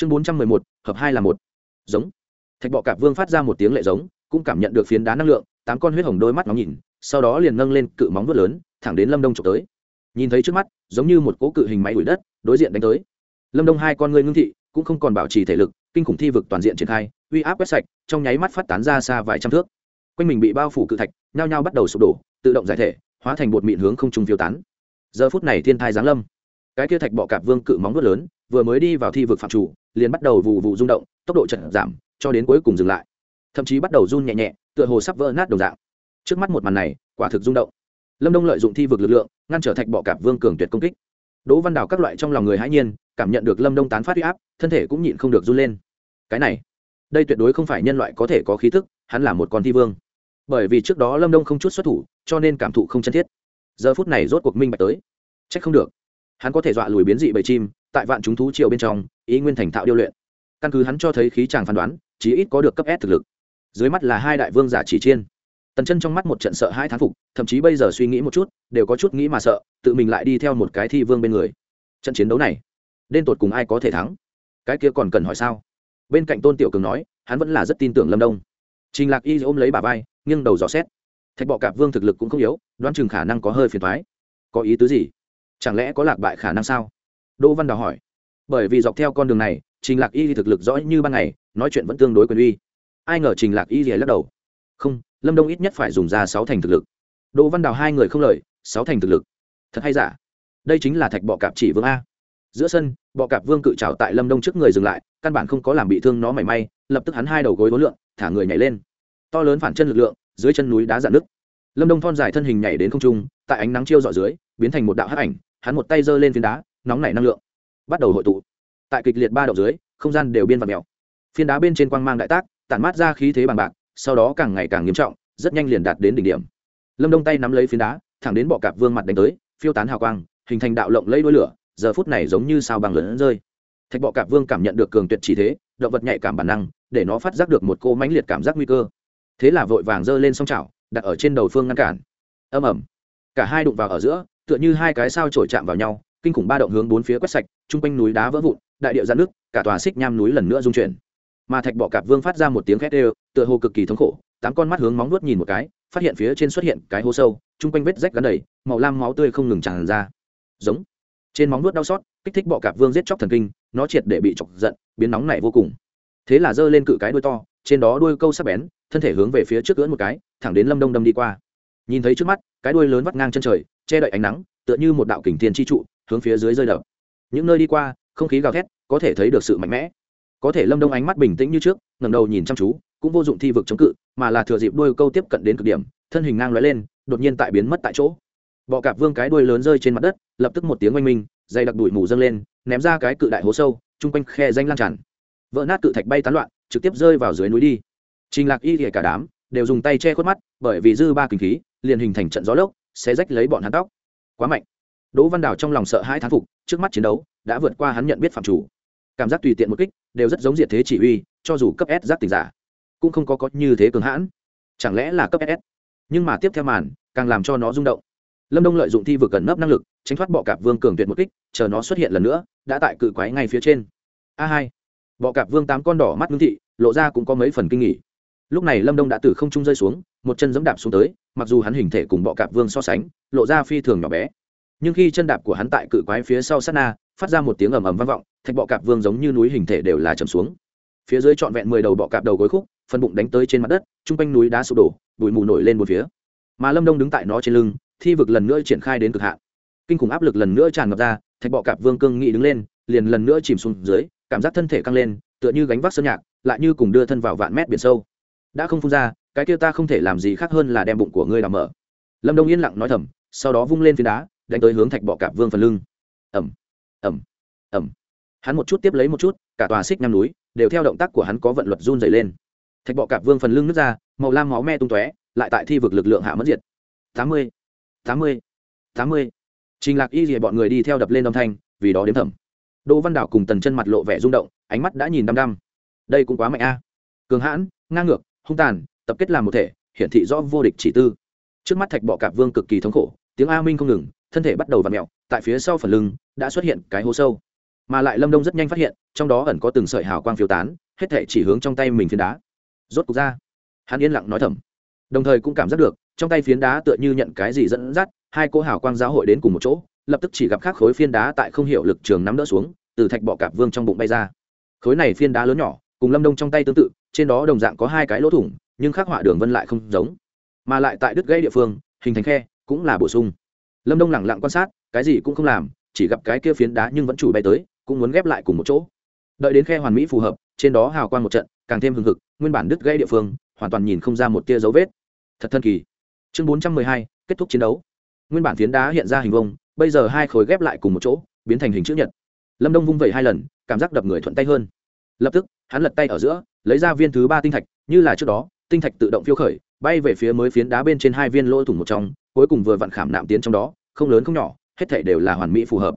chương bốn trăm mười một, hợp hai là một. Giống. Thạch bọ cạp vương phát ra một tiếng lệ giống, cũng cảm nhận được phiến đá năng lượng, tám con huyết hồng đôi mắt nóng nhìn, sau đó liền nâng lên cự móng vuốt lớn, thẳng đến lâm đông trộm tới. Nhìn thấy trước mắt, giống như một cỗ cự hình máy đuổi đất, đối diện đánh tới. Lâm đông hai con ngươi ngưng thị, cũng không còn bảo trì thể lực, kinh khủng thi vực toàn diện triển khai, uy áp quét sạch, trong nháy mắt phát tán ra xa vài trăm thước. Quanh mình bị bao phủ cự thạch, nhao nhao bắt đầu sụp đổ, tự động giải thể, hóa thành bột mịn hướng không trung phiêu tán. Giờ phút này thiên thai giáng lâm cái kia thạch bọ cạp vương cự móng vuốt lớn, vừa mới đi vào thi vực phạm chủ, liền bắt đầu vụ vụ rung động, tốc độ chậm giảm, cho đến cuối cùng dừng lại. Thậm chí bắt đầu run nhẹ nhẹ, tựa hồ sắp vỡ nát đồng dạng. Trước mắt một màn này, quả thực rung động. Lâm đông lợi dụng thi vực lực lượng, ngăn trở thạch bọ cạp vương cường tuyệt công kích. Đỗ văn đào các loại trong lòng người hãi nhiên, cảm nhận được lâm đông tán phát huy áp, thân thể cũng nhịn không được run lên. Cái này, đây tuyệt đối không phải nhân loại có thể có khí thức hắn là một con thi vương. Bởi vì trước đó lâm đông không chút xuất thủ, cho nên cảm thụ không chân thiết. Giờ phút này rốt cuộc minh bạch tới. C h ắ c không được hắn có thể dọa lùi biến dị bầy chim, tại vạn chúng thú triệu bên trong, ý nguyên thành thạo điêu luyện. Căn cứ hắn cho thấy khí chàng phán đoán, chí ít có được cấp s thực lực. Dưới mắt là hai đại vương giả chỉ chiên. Tần chân trong mắt một trận sợ hai thán phục, thậm chí bây giờ suy nghĩ một chút, đều có chút nghĩ mà sợ, tự mình lại đi theo một cái thi vương bên người. Trận chiến đấu này, đến tột cùng ai có thể thắng? Cái kia còn cần hỏi sao? Bên cạnh tôn tiểu cường nói, hắn vẫn là rất tin tưởng lâm đông. Trình lạc y ôm lấy bà vai, nghiêng đầu dò xét. Thạch bọ cạp vương thực lực cũng không yếu, đoán chừng khả năng có hơi phiền thoái có ý tứ gì? Chẳng lẽ có lạc bại khả năng sao? Đỗ văn đào hỏi. Bởi vì dọc theo con đường này, trình lạc y thực lực rõ như ban ngày, nói chuyện vẫn tương đối quyền uy. Ai ngờ trình lạc y lắc đầu. Không, lâm đông ít nhất phải dùng ra sáu thành thực lực. Đỗ văn đào hai người không lời, sáu thành thực lực. Thật hay giả? Đây chính là thạch bọ cạp chỉ vương a. Giữa sân, bọ cạp vương cự trào tại lâm đông trước người dừng lại, căn bản không có làm bị thương nó mảy may, lập tức hắn hai đầu gối vốn lượng thả người nhảy lên. To lớn phản chân lực lượng, dưới chân núi đá dạn nước lâm đông thon dài thân hình nhảy đến không trung, tại ánh nắng chiêu dọ dưới, biến thành một đạo hắc ảnh hắn một tay giơ lên phiến đá nóng nảy năng lượng bắt đầu hội tụ. Tại kịch liệt ba động dưới không gian đều biên và mèo. Phiến đá bên trên quang mang đại tác tản mát ra khí thế bằng bạc sau đó càng ngày càng nghiêm trọng rất nhanh liền đạt đến đỉnh điểm. Lâm đông tay nắm lấy phiến đá thẳng đến bọ cạp vương mặt đánh tới phiêu tán hào quang hình thành đạo lộng lấy đuôi lửa giờ phút này giống như sao bằng lớn rơi. Thạch bọ cạp vương cảm nhận được cường tuyệt chỉ thế động vật nhạy cảm bản năng để nó phát giác được một cô mãnh liệt cảm giác nguy cơ. Thế là vội vàng giơ lên song chảo đặt ở trên đầu phương ngăn cản. Âm ầm, cả hai đụng vào ở giữa tựa như hai cái sao trổi chạm vào nhau, kinh khủng ba động hướng bốn phía quét sạch, chung quanh núi đá vỡ vụn, đại điệu giãn nước cả tòa xích nham núi lần nữa rung chuyển. Mà thạch bọ cạp vương phát ra một tiếng khét đều, tựa hồ cực kỳ thống khổ, tám con mắt hướng móng nuốt nhìn một cái, phát hiện phía trên xuất hiện cái hố sâu, chung quanh vết rách gắn đầy, màu lam máu tươi không ngừng tràn ra. Giống. Trên móng nuốt đau xót, kích thích bọ cạp vương giết chóc thần kinh, nó triệt để bị chọc giận, biến nóng này vô cùng. Thế là giơ lên cự cái đuôi to, trên đó đuôi câu sắc bén, thân thể hướng về phía trước cưỡn một cái, thẳng đến lâm đông đâm đi qua. Nhìn thấy trước mắt, cái đuôi lớn vắt ngang chân trời che đậy ánh nắng, tựa như một đạo kình thiên chi trụ, hướng phía dưới rơi đập. Những nơi đi qua, không khí gào thét, có thể thấy được sự mạnh mẽ. Có thể lâm đông ánh mắt bình tĩnh như trước ngầm đầu nhìn chăm chú, cũng vô dụng thi vực chống cự, mà là thừa dịp đôi câu tiếp cận đến cực điểm, thân hình ngang lóe lên, đột nhiên tại biến mất tại chỗ. Bọ cạp vương cái đuôi lớn rơi trên mặt đất, lập tức một tiếng oanh minh, dày đặc đùi mù dâng lên, ném ra cái cự đại hố sâu, chung quanh khe danh lan tràn. Vỡ nát cự thạch bay tán loạn, trực tiếp rơi vào dưới núi đi. Trình lạc y kể cả đám, đều dùng tay che khuất mắt, bởi vì dư ba kinh khí, liền hình thành trận gió lốc sẽ rách lấy bọn hắn tóc. Quá mạnh. Đỗ văn đào trong lòng sợ hai thán phục, trước mắt chiến đấu đã vượt qua hắn nhận biết phạm chủ. Cảm giác tùy tiện một kích đều rất giống diệt thế chỉ huy, cho dù cấp s giác tình giả, cũng không có có như thế cường hãn. Chẳng lẽ là cấp s? Nhưng mà tiếp theo màn, càng làm cho nó rung động. Lâm đông lợi dụng thi vực cần nấp năng lực, tránh thoát bọ cạp vương cường tuyệt một kích, chờ nó xuất hiện lần nữa, đã tại cự quái ngay phía trên. A hai. Bọ cạp vương tám con đỏ mắt ngưng thị, lộ ra cũng có mấy phần kinh nghỉ lúc này lâm đông đã từ không trung rơi xuống một chân giẫm đạp xuống tới, mặc dù hắn hình thể cùng bọ cạp vương so sánh, lộ ra phi thường nhỏ bé. Nhưng khi chân đạp của hắn tại cự quái phía sau sát na, phát ra một tiếng ầm ầm vang vọng, thạch bọ cạp vương giống như núi hình thể đều là trầm xuống. Phía dưới trọn vẹn mười đầu bọ cạp đầu gối khúc, phần bụng đánh tới trên mặt đất trung quanh núi đá sụp đổ, bụi mù nổi lên một phía. Mà lâm đông đứng tại nó trên lưng, thi vực lần nữa triển khai đến cực hạn. Kinh khủng áp lực lần nữa tràn ngập ra, thạch bọ cạp vương cương nghị đứng lên, liền lần nữa chìm xuống dưới, cảm giác thân thể căng lên, tựa như gánh vác sơn nhạc, lại như cùng đưa thân vào vạn mét biển sâu đã không phun ra, cái kia ta không thể làm gì khác hơn là đem bụng của ngươi làm mở. Lâm đông yên lặng nói thầm, sau đó vung lên phiến đá, đánh tới hướng thạch bọ cạp vương phần lưng. Ẩm ẩm ẩm hắn một chút tiếp lấy một chút, cả tòa xích năm núi đều theo động tác của hắn có vận luật run dày lên. Thạch bọ cạp vương phần lưng nước ra, màu lam máu me tung tóe, lại tại thi vực lực lượng hạ mất diệt. Tám mươi tám mươi tám mươi. Trình lạc y rìa bọn người đi theo đập lên âm thanh, vì đó đếm thầm. Đỗ văn đảo cùng tần chân mặt lộ vẻ rung động, ánh mắt đã nhìn đăm đăm. Đây cũng quá mạnh a. Cường hãn, ngang ngược hung tàn, tập kết làm một thể, hiển thị rõ vô địch chỉ tư. Trước mắt thạch bọ cạp vương cực kỳ thống khổ, tiếng a minh không ngừng, thân thể bắt đầu v ặ mẹo tại phía sau phần lưng đã xuất hiện cái hố sâu. Mà lại lâm đông rất nhanh phát hiện, trong đó ẩn có từng sợi hào quang phiêu tán, hết thể chỉ hướng trong tay mình phiến đá. Rốt cục ra, hắn yên lặng nói thầm. Đồng thời cũng cảm giác được, trong tay phiến đá tựa như nhận cái gì dẫn dắt, hai cô hào quang giáo hội đến cùng một chỗ, lập tức chỉ gặp khắc khối phiến đá tại không hiểu lực trường nắm đỡ xuống, từ thạch bọ cạp vương trong bụng bay ra. Khối này phiến đá lớn nhỏ cùng lâm đông trong tay tương tự, trên đó đồng dạng có hai cái lỗ thủng, nhưng khắc họa đường vân lại không giống, mà lại tại đứt gãy địa phương, hình thành khe, cũng là bổ sung. Lâm đông lẳng lặng quan sát, cái gì cũng không làm, chỉ gặp cái kia phiến đá nhưng vẫn chủ bay tới, cũng muốn ghép lại cùng một chỗ. Đợi đến khe hoàn mỹ phù hợp, trên đó hào quang một trận, càng thêm hừng hực, nguyên bản đứt gãy địa phương, hoàn toàn nhìn không ra một tia dấu vết. Thật thân kỳ. Chương bốn trăm mười hai, kết thúc chiến đấu. Nguyên bản phiến đá hiện ra hình vông bây giờ hai khối ghép lại cùng một chỗ, biến thành hình chữ nhật. Lâm đông vung vẩy hai lần, cảm giác đập người thuận tay hơn. Lập tức hắn lật tay ở giữa, lấy ra viên thứ ba tinh thạch, như là trước đó, tinh thạch tự động phiêu khởi, bay về phía mới phiến đá bên trên hai viên lỗ thủng một trong, cuối cùng vừa vặn khảm nạm tiến trong đó, không lớn không nhỏ, hết thể đều là hoàn mỹ phù hợp.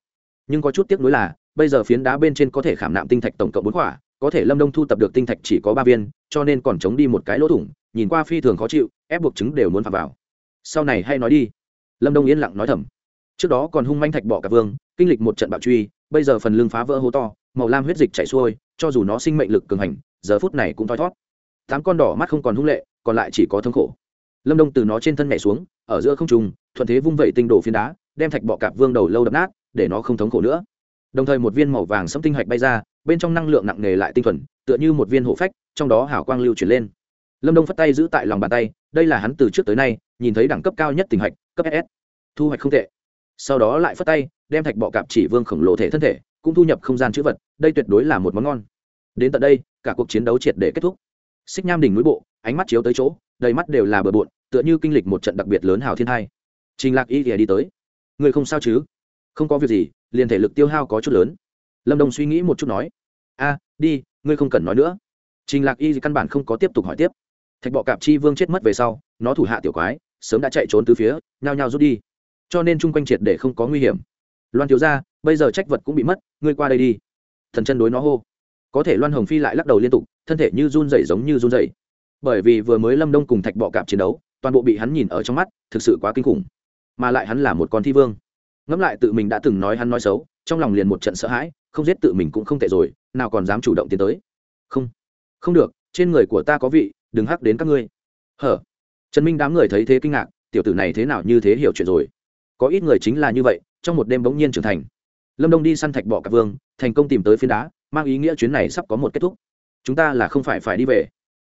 Nhưng có chút tiếc nuối là, bây giờ phiến đá bên trên có thể khảm nạm tinh thạch tổng cộng bốn quả, có thể lâm đông thu tập được tinh thạch chỉ có ba viên, cho nên còn chống đi một cái lỗ thủng, nhìn qua phi thường khó chịu, ép buộc chứng đều muốn phạm vào. Sau này hay nói đi. Lâm đông yên lặng nói thầm. Trước đó còn hung manh thạch bỏ cả vương, kinh lịch một trận bạo truy, bây giờ phần lưng phá vỡ hố to, màu lam huyết dịch chảy xuôi cho dù nó sinh mệnh lực cường hành, giờ phút này cũng thoi thót. Tám con đỏ mắt không còn hung lệ, còn lại chỉ có thống khổ. Lâm đông từ nó trên thân nhảy xuống, ở giữa không trùng thuận thế vung vẩy tinh đổ phiến đá, đem thạch bọ cạp vương đầu lâu đập nát, để nó không thống khổ nữa. Đồng thời một viên màu vàng sẫm tinh hạch bay ra, bên trong năng lượng nặng nề lại tinh thuần, tựa như một viên hộ phách, trong đó hào quang lưu chuyển lên. Lâm đông phất tay giữ tại lòng bàn tay, đây là hắn từ trước tới nay, nhìn thấy đẳng cấp cao nhất tinh hạch, cấp ss thu hoạch không tệ. Sau đó lại phất tay, đem thạch bọ cạp chỉ vương khổng lồ thể thân thể cũng thu nhập không gian chữ vật, đây tuyệt đối là một món ngon. Đến tận đây, cả cuộc chiến đấu triệt để kết thúc. Xích nham đỉnh núi bộ, ánh mắt chiếu tới chỗ, đầy mắt đều là bờ bộn, tựa như kinh lịch một trận đặc biệt lớn hào thiên hai trình lạc y thì đi tới. Người không sao chứ? Không có việc gì, liền thể lực tiêu hao có chút lớn. Lâm đông suy nghĩ một chút nói. A, đi, ngươi không cần nói nữa. Trình lạc y căn bản không có tiếp tục hỏi tiếp. Thạch bọ cạp chi vương chết mất về sau, nó thủ hạ tiểu quái, sớm đã chạy trốn từ phía, nhao nhao rút đi. Cho nên chung quanh triệt để không có nguy hiểm. Loan thiếu ra bây giờ trách vật cũng bị mất, ngươi qua đây đi. Thần chân đối nó hô. Có thể loan hồng phi lại lắc đầu liên tục, thân thể như run rẩy giống như run rẩy. Bởi vì vừa mới lâm đông cùng thạch bọ cạp chiến đấu, toàn bộ bị hắn nhìn ở trong mắt, thực sự quá kinh khủng. Mà lại hắn là một con thi vương. Ngẫm lại tự mình đã từng nói hắn nói xấu, trong lòng liền một trận sợ hãi, không giết tự mình cũng không tệ rồi, nào còn dám chủ động tiến tới. Không. Không được, trên người của ta có vị, đừng hắc đến các ngươi. Hở. Trần minh đám người thấy thế kinh ngạc, tiểu tử này thế nào như thế hiểu chuyện rồi. Có ít người chính là như vậy, trong một đêm bỗng nhiên trưởng thành lâm đông đi săn thạch bọ cạp vương, thành công tìm tới phiến đá, mang ý nghĩa chuyến này sắp có một kết thúc. Chúng ta là không phải phải đi về.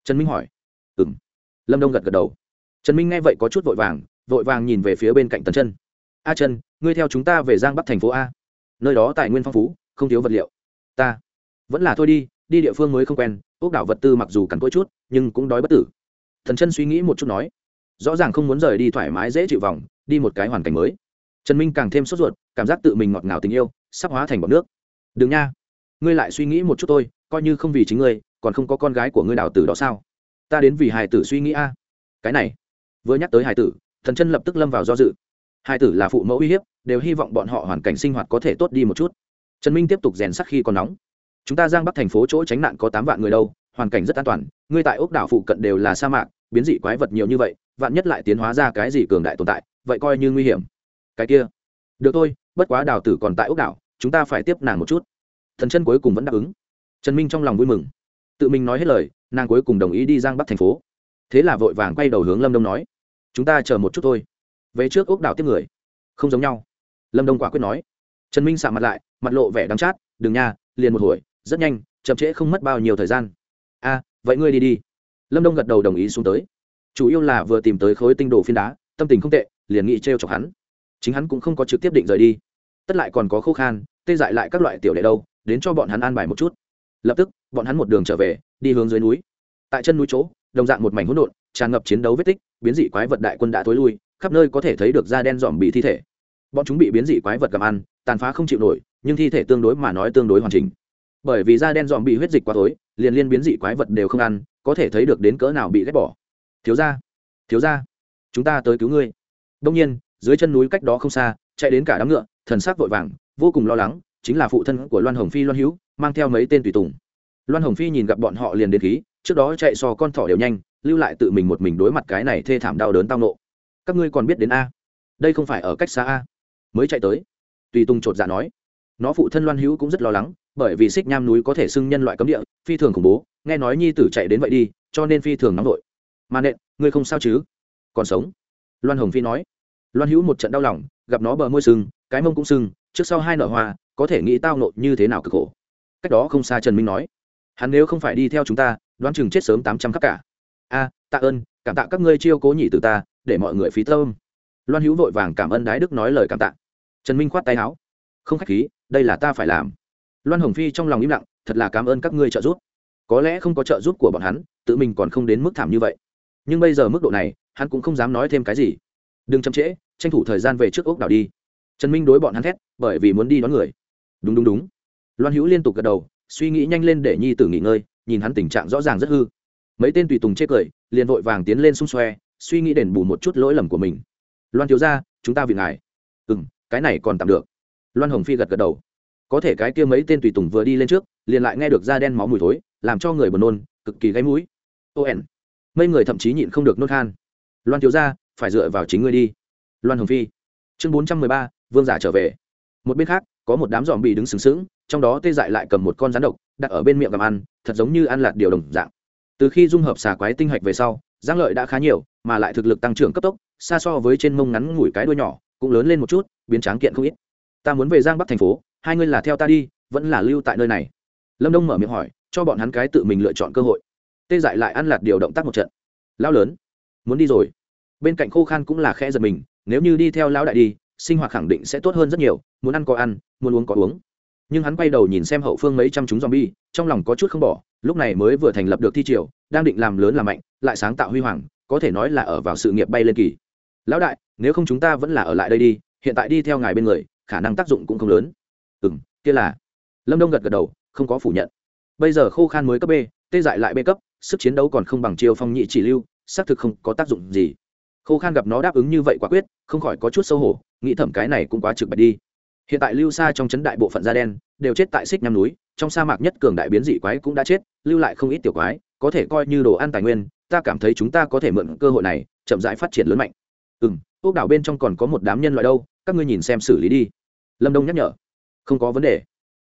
Trần minh hỏi. Ừ m lâm đông gật gật đầu. Trần minh nghe vậy có chút vội vàng vội vàng nhìn về phía bên cạnh tần chân. A chân ngươi theo chúng ta về giang bắc thành phố a. Nơi đó tài nguyên phong phú, không thiếu vật liệu. Ta. Vẫn là thôi đi đi địa phương mới không quen, ốc đảo vật tư mặc dù cằn cỗi chút, nhưng cũng đói bất tử. Thần chân suy nghĩ một chút nói. Rõ ràng không muốn rời đi thoải mái dễ chịu vòng, đi một cái hoàn cảnh mới trần minh càng thêm sốt ruột, cảm giác tự mình ngọt ngào tình yêu, sắp hóa thành bọc nước. Đừng nha, ngươi lại suy nghĩ một chút thôi, coi như không vì chính ngươi, còn không có con gái của ngươi đào tử đó sao? Ta đến vì hài tử suy nghĩ a. Cái này, vừa nhắc tới hài tử, thần chân lập tức lâm vào do dự. Hài tử là phụ mẫu uy hiếp, đều hy vọng bọn họ hoàn cảnh sinh hoạt có thể tốt đi một chút. Trần minh tiếp tục rèn sắc khi còn nóng. Chúng ta giang bắc thành phố chỗ tránh nạn có tám vạn người đâu, hoàn cảnh rất an toàn, ngươi tại ốc đảo phụ cận đều là sa mạc, biến dị quái vật nhiều như vậy, vạn nhất lại tiến hóa ra cái gì cường đại tồn tại, vậy coi như nguy hiểm cái kia. Được thôi, bất quá đào tử còn tại ốc đảo, chúng ta phải tiếp nàng một chút. Thần chân cuối cùng vẫn đáp ứng. Trần minh trong lòng vui mừng. Tự mình nói hết lời, nàng cuối cùng đồng ý đi giang bắc thành phố. Thế là vội vàng quay đầu hướng lâm đông nói, chúng ta chờ một chút thôi. Về trước ốc đảo tiếp người. Không giống nhau. Lâm đông quả quyết nói. Trần minh sạ mặt lại, mặt lộ vẻ đắm chát, đừng nha, liền một hồi, rất nhanh, chậm trễ không mất bao nhiêu thời gian. A, vậy ngươi đi đi. Lâm đông gật đầu đồng ý xuống tới. Chủ yếu là vừa tìm tới khối tinh đồ phiến đá, tâm tình không tệ, liền nghĩ t r e o chọc hắn chính hắn cũng không có trực tiếp định rời đi. Tất lại còn có khô khan, tê dại lại các loại tiểu đệ đâu, đến cho bọn hắn an bài một chút. Lập tức, bọn hắn một đường trở về, đi hướng dưới núi. Tại chân núi chỗ, đồng dạng một mảnh hỗn độn, tràn ngập chiến đấu vết tích, biến dị quái vật đại quân đã thối lui, khắp nơi có thể thấy được da đen dòm bị thi thể. Bọn chúng bị biến dị quái vật gặm ăn, tàn phá không chịu nổi, nhưng thi thể tương đối mà nói tương đối hoàn chỉnh. Bởi vì da đen dòm bị huyết dịch quá tối liền liên biến dị quái vật đều không ăn, có thể thấy được đến cỡ nào bị ghét bỏ. Thiếu ra thiếu ra chúng ta tới cứu ngươi. Đông nhiên dưới chân núi cách đó không xa, chạy đến cả đám ngựa, thần sắc vội vàng, vô cùng lo lắng, chính là phụ thân của loan hồng phi loan hữu, mang theo mấy tên tùy tùng. Loan hồng phi nhìn gặp bọn họ liền đến khí, trước đó chạy so con thỏ đều nhanh, lưu lại tự mình một mình đối mặt cái này thê thảm đau đớn tao nộ. Các ngươi còn biết đến a? Đây không phải ở cách xa a? Mới chạy tới. Tùy tùng chột dạ nói. Nó phụ thân loan hữu cũng rất lo lắng, bởi vì xích nham núi có thể xưng nhân loại cấm địa, phi thường khủng bố, nghe nói nhi tử chạy đến vậy đi, cho nên phi thường nóng vội. Mà nện, ngươi không sao chứ? Còn sống. Loan hồng phi nói loan hữu một trận đau lòng, gặp nó bờ môi sưng, cái mông cũng sưng, trước sau hai nở hoa, có thể nghĩ tao nộ như thế nào cực khổ. Cách đó không xa trần minh nói, hắn nếu không phải đi theo chúng ta, đoán chừng chết sớm tám trăm khắc cả. A, tạ ơn, cảm tạ các ngươi chiêu cố nhị từ ta, để mọi người phí tâm. Loan hữu vội vàng cảm ơn đái đức nói lời cảm tạ. Trần minh khoát tay áo, không khách khí, đây là ta phải làm. Loan hồng phi trong lòng im lặng, thật là cảm ơn các ngươi trợ giúp. Có lẽ không có trợ giúp của bọn hắn, tự mình còn không đến mức thảm như vậy. Nhưng bây giờ mức độ này, hắn cũng không dám nói thêm cái gì. Đừng chậm trễ tranh thủ thời gian về trước ốc đảo đi. Trần minh đối bọn hắn thét, bởi vì muốn đi đón người. Đúng đúng đúng. Loan hữu liên tục gật đầu, suy nghĩ nhanh lên để nhi tử nghỉ ngơi, nhìn hắn tình trạng rõ ràng rất hư. Mấy tên tùy tùng chê cười, liền vội vàng tiến lên xung xoe, suy nghĩ đền bù một chút lỗi lầm của mình. Loan thiếu ra chúng ta vì ngài. Ừ m cái này còn tạm được. Loan hồng phi gật gật đầu. Có thể cái kia mấy tên tùy tùng vừa đi lên trước, liền lại nghe được da đen máu mùi thối, làm cho người buồn nôn, cực kỳ gáy mũi. Ô ẻn. Mấy người thậm chí nhịn không được nôn khan. Loan thiếu ra phải dựa vào chính ngươi đi loan hồng phi chương bốn trăm mười ba, vương giả trở về. một bên khác, có một đám dòm bị đứng sừng sững, trong đó tê dại lại cầm một con rắn độc, đặt ở bên miệng gặm ăn, thật giống như ăn lạt điều đồng dạng. từ khi dung hợp xà quái tinh hạch về sau, giang lợi đã khá nhiều, mà lại thực lực tăng trưởng cấp tốc, xa so với trên mông ngắn ngủi cái đuôi nhỏ, cũng lớn lên một chút, biến tráng kiện không ít. ta muốn về giang bắc thành phố, hai ngươi là theo ta đi, vẫn là lưu tại nơi này. lâm đông mở miệng hỏi, cho bọn hắn cái tự mình lựa chọn cơ hội. tê dại lại ăn lạt điều động tác một trận. lao lớn, muốn đi rồi. bên cạnh khô khan cũng là khẽ giật mình nếu như đi theo lão đại đi sinh hoạt khẳng định sẽ tốt hơn rất nhiều muốn ăn có ăn muốn uống có uống nhưng hắn quay đầu nhìn xem hậu phương mấy trăm chúng zombie, trong lòng có chút không bỏ, lúc này mới vừa thành lập được thi triều, đang định làm lớn làm mạnh, lại sáng tạo huy hoàng, có thể nói là ở vào sự nghiệp bay lên kỳ. Lão đại, nếu không chúng ta vẫn là ở lại đây đi, hiện tại đi theo ngài bên người, khả năng tác dụng cũng không lớn. Ừm, kia là. Lâm Đông gật gật đầu, không có phủ nhận. Bây giờ khô khan mới cấp B, tê dại lại B cấp, sức chiến đấu còn không bằng chiêu phong nhị chỉ lưu, xác thực không có tác dụng gì. Khô khan gặp nó đáp ứng như vậy quả quyết, không khỏi có chút xấu hổ, nghĩ thẩm cái này cũng quá trực bạch đi. Hiện tại lưu xa trong chấn đại bộ phận da đen đều chết tại xích nham núi trong sa mạc nhất cường đại biến dị quái cũng đã chết lưu lại không ít tiểu quái có thể coi như đồ ăn tài nguyên ta cảm thấy chúng ta có thể mượn cơ hội này chậm rãi phát triển lớn mạnh. Ừ m ốc đảo bên trong còn có một đám nhân loại đâu các ngươi nhìn xem xử lý đi. Lâm đông nhắc nhở. Không có vấn đề.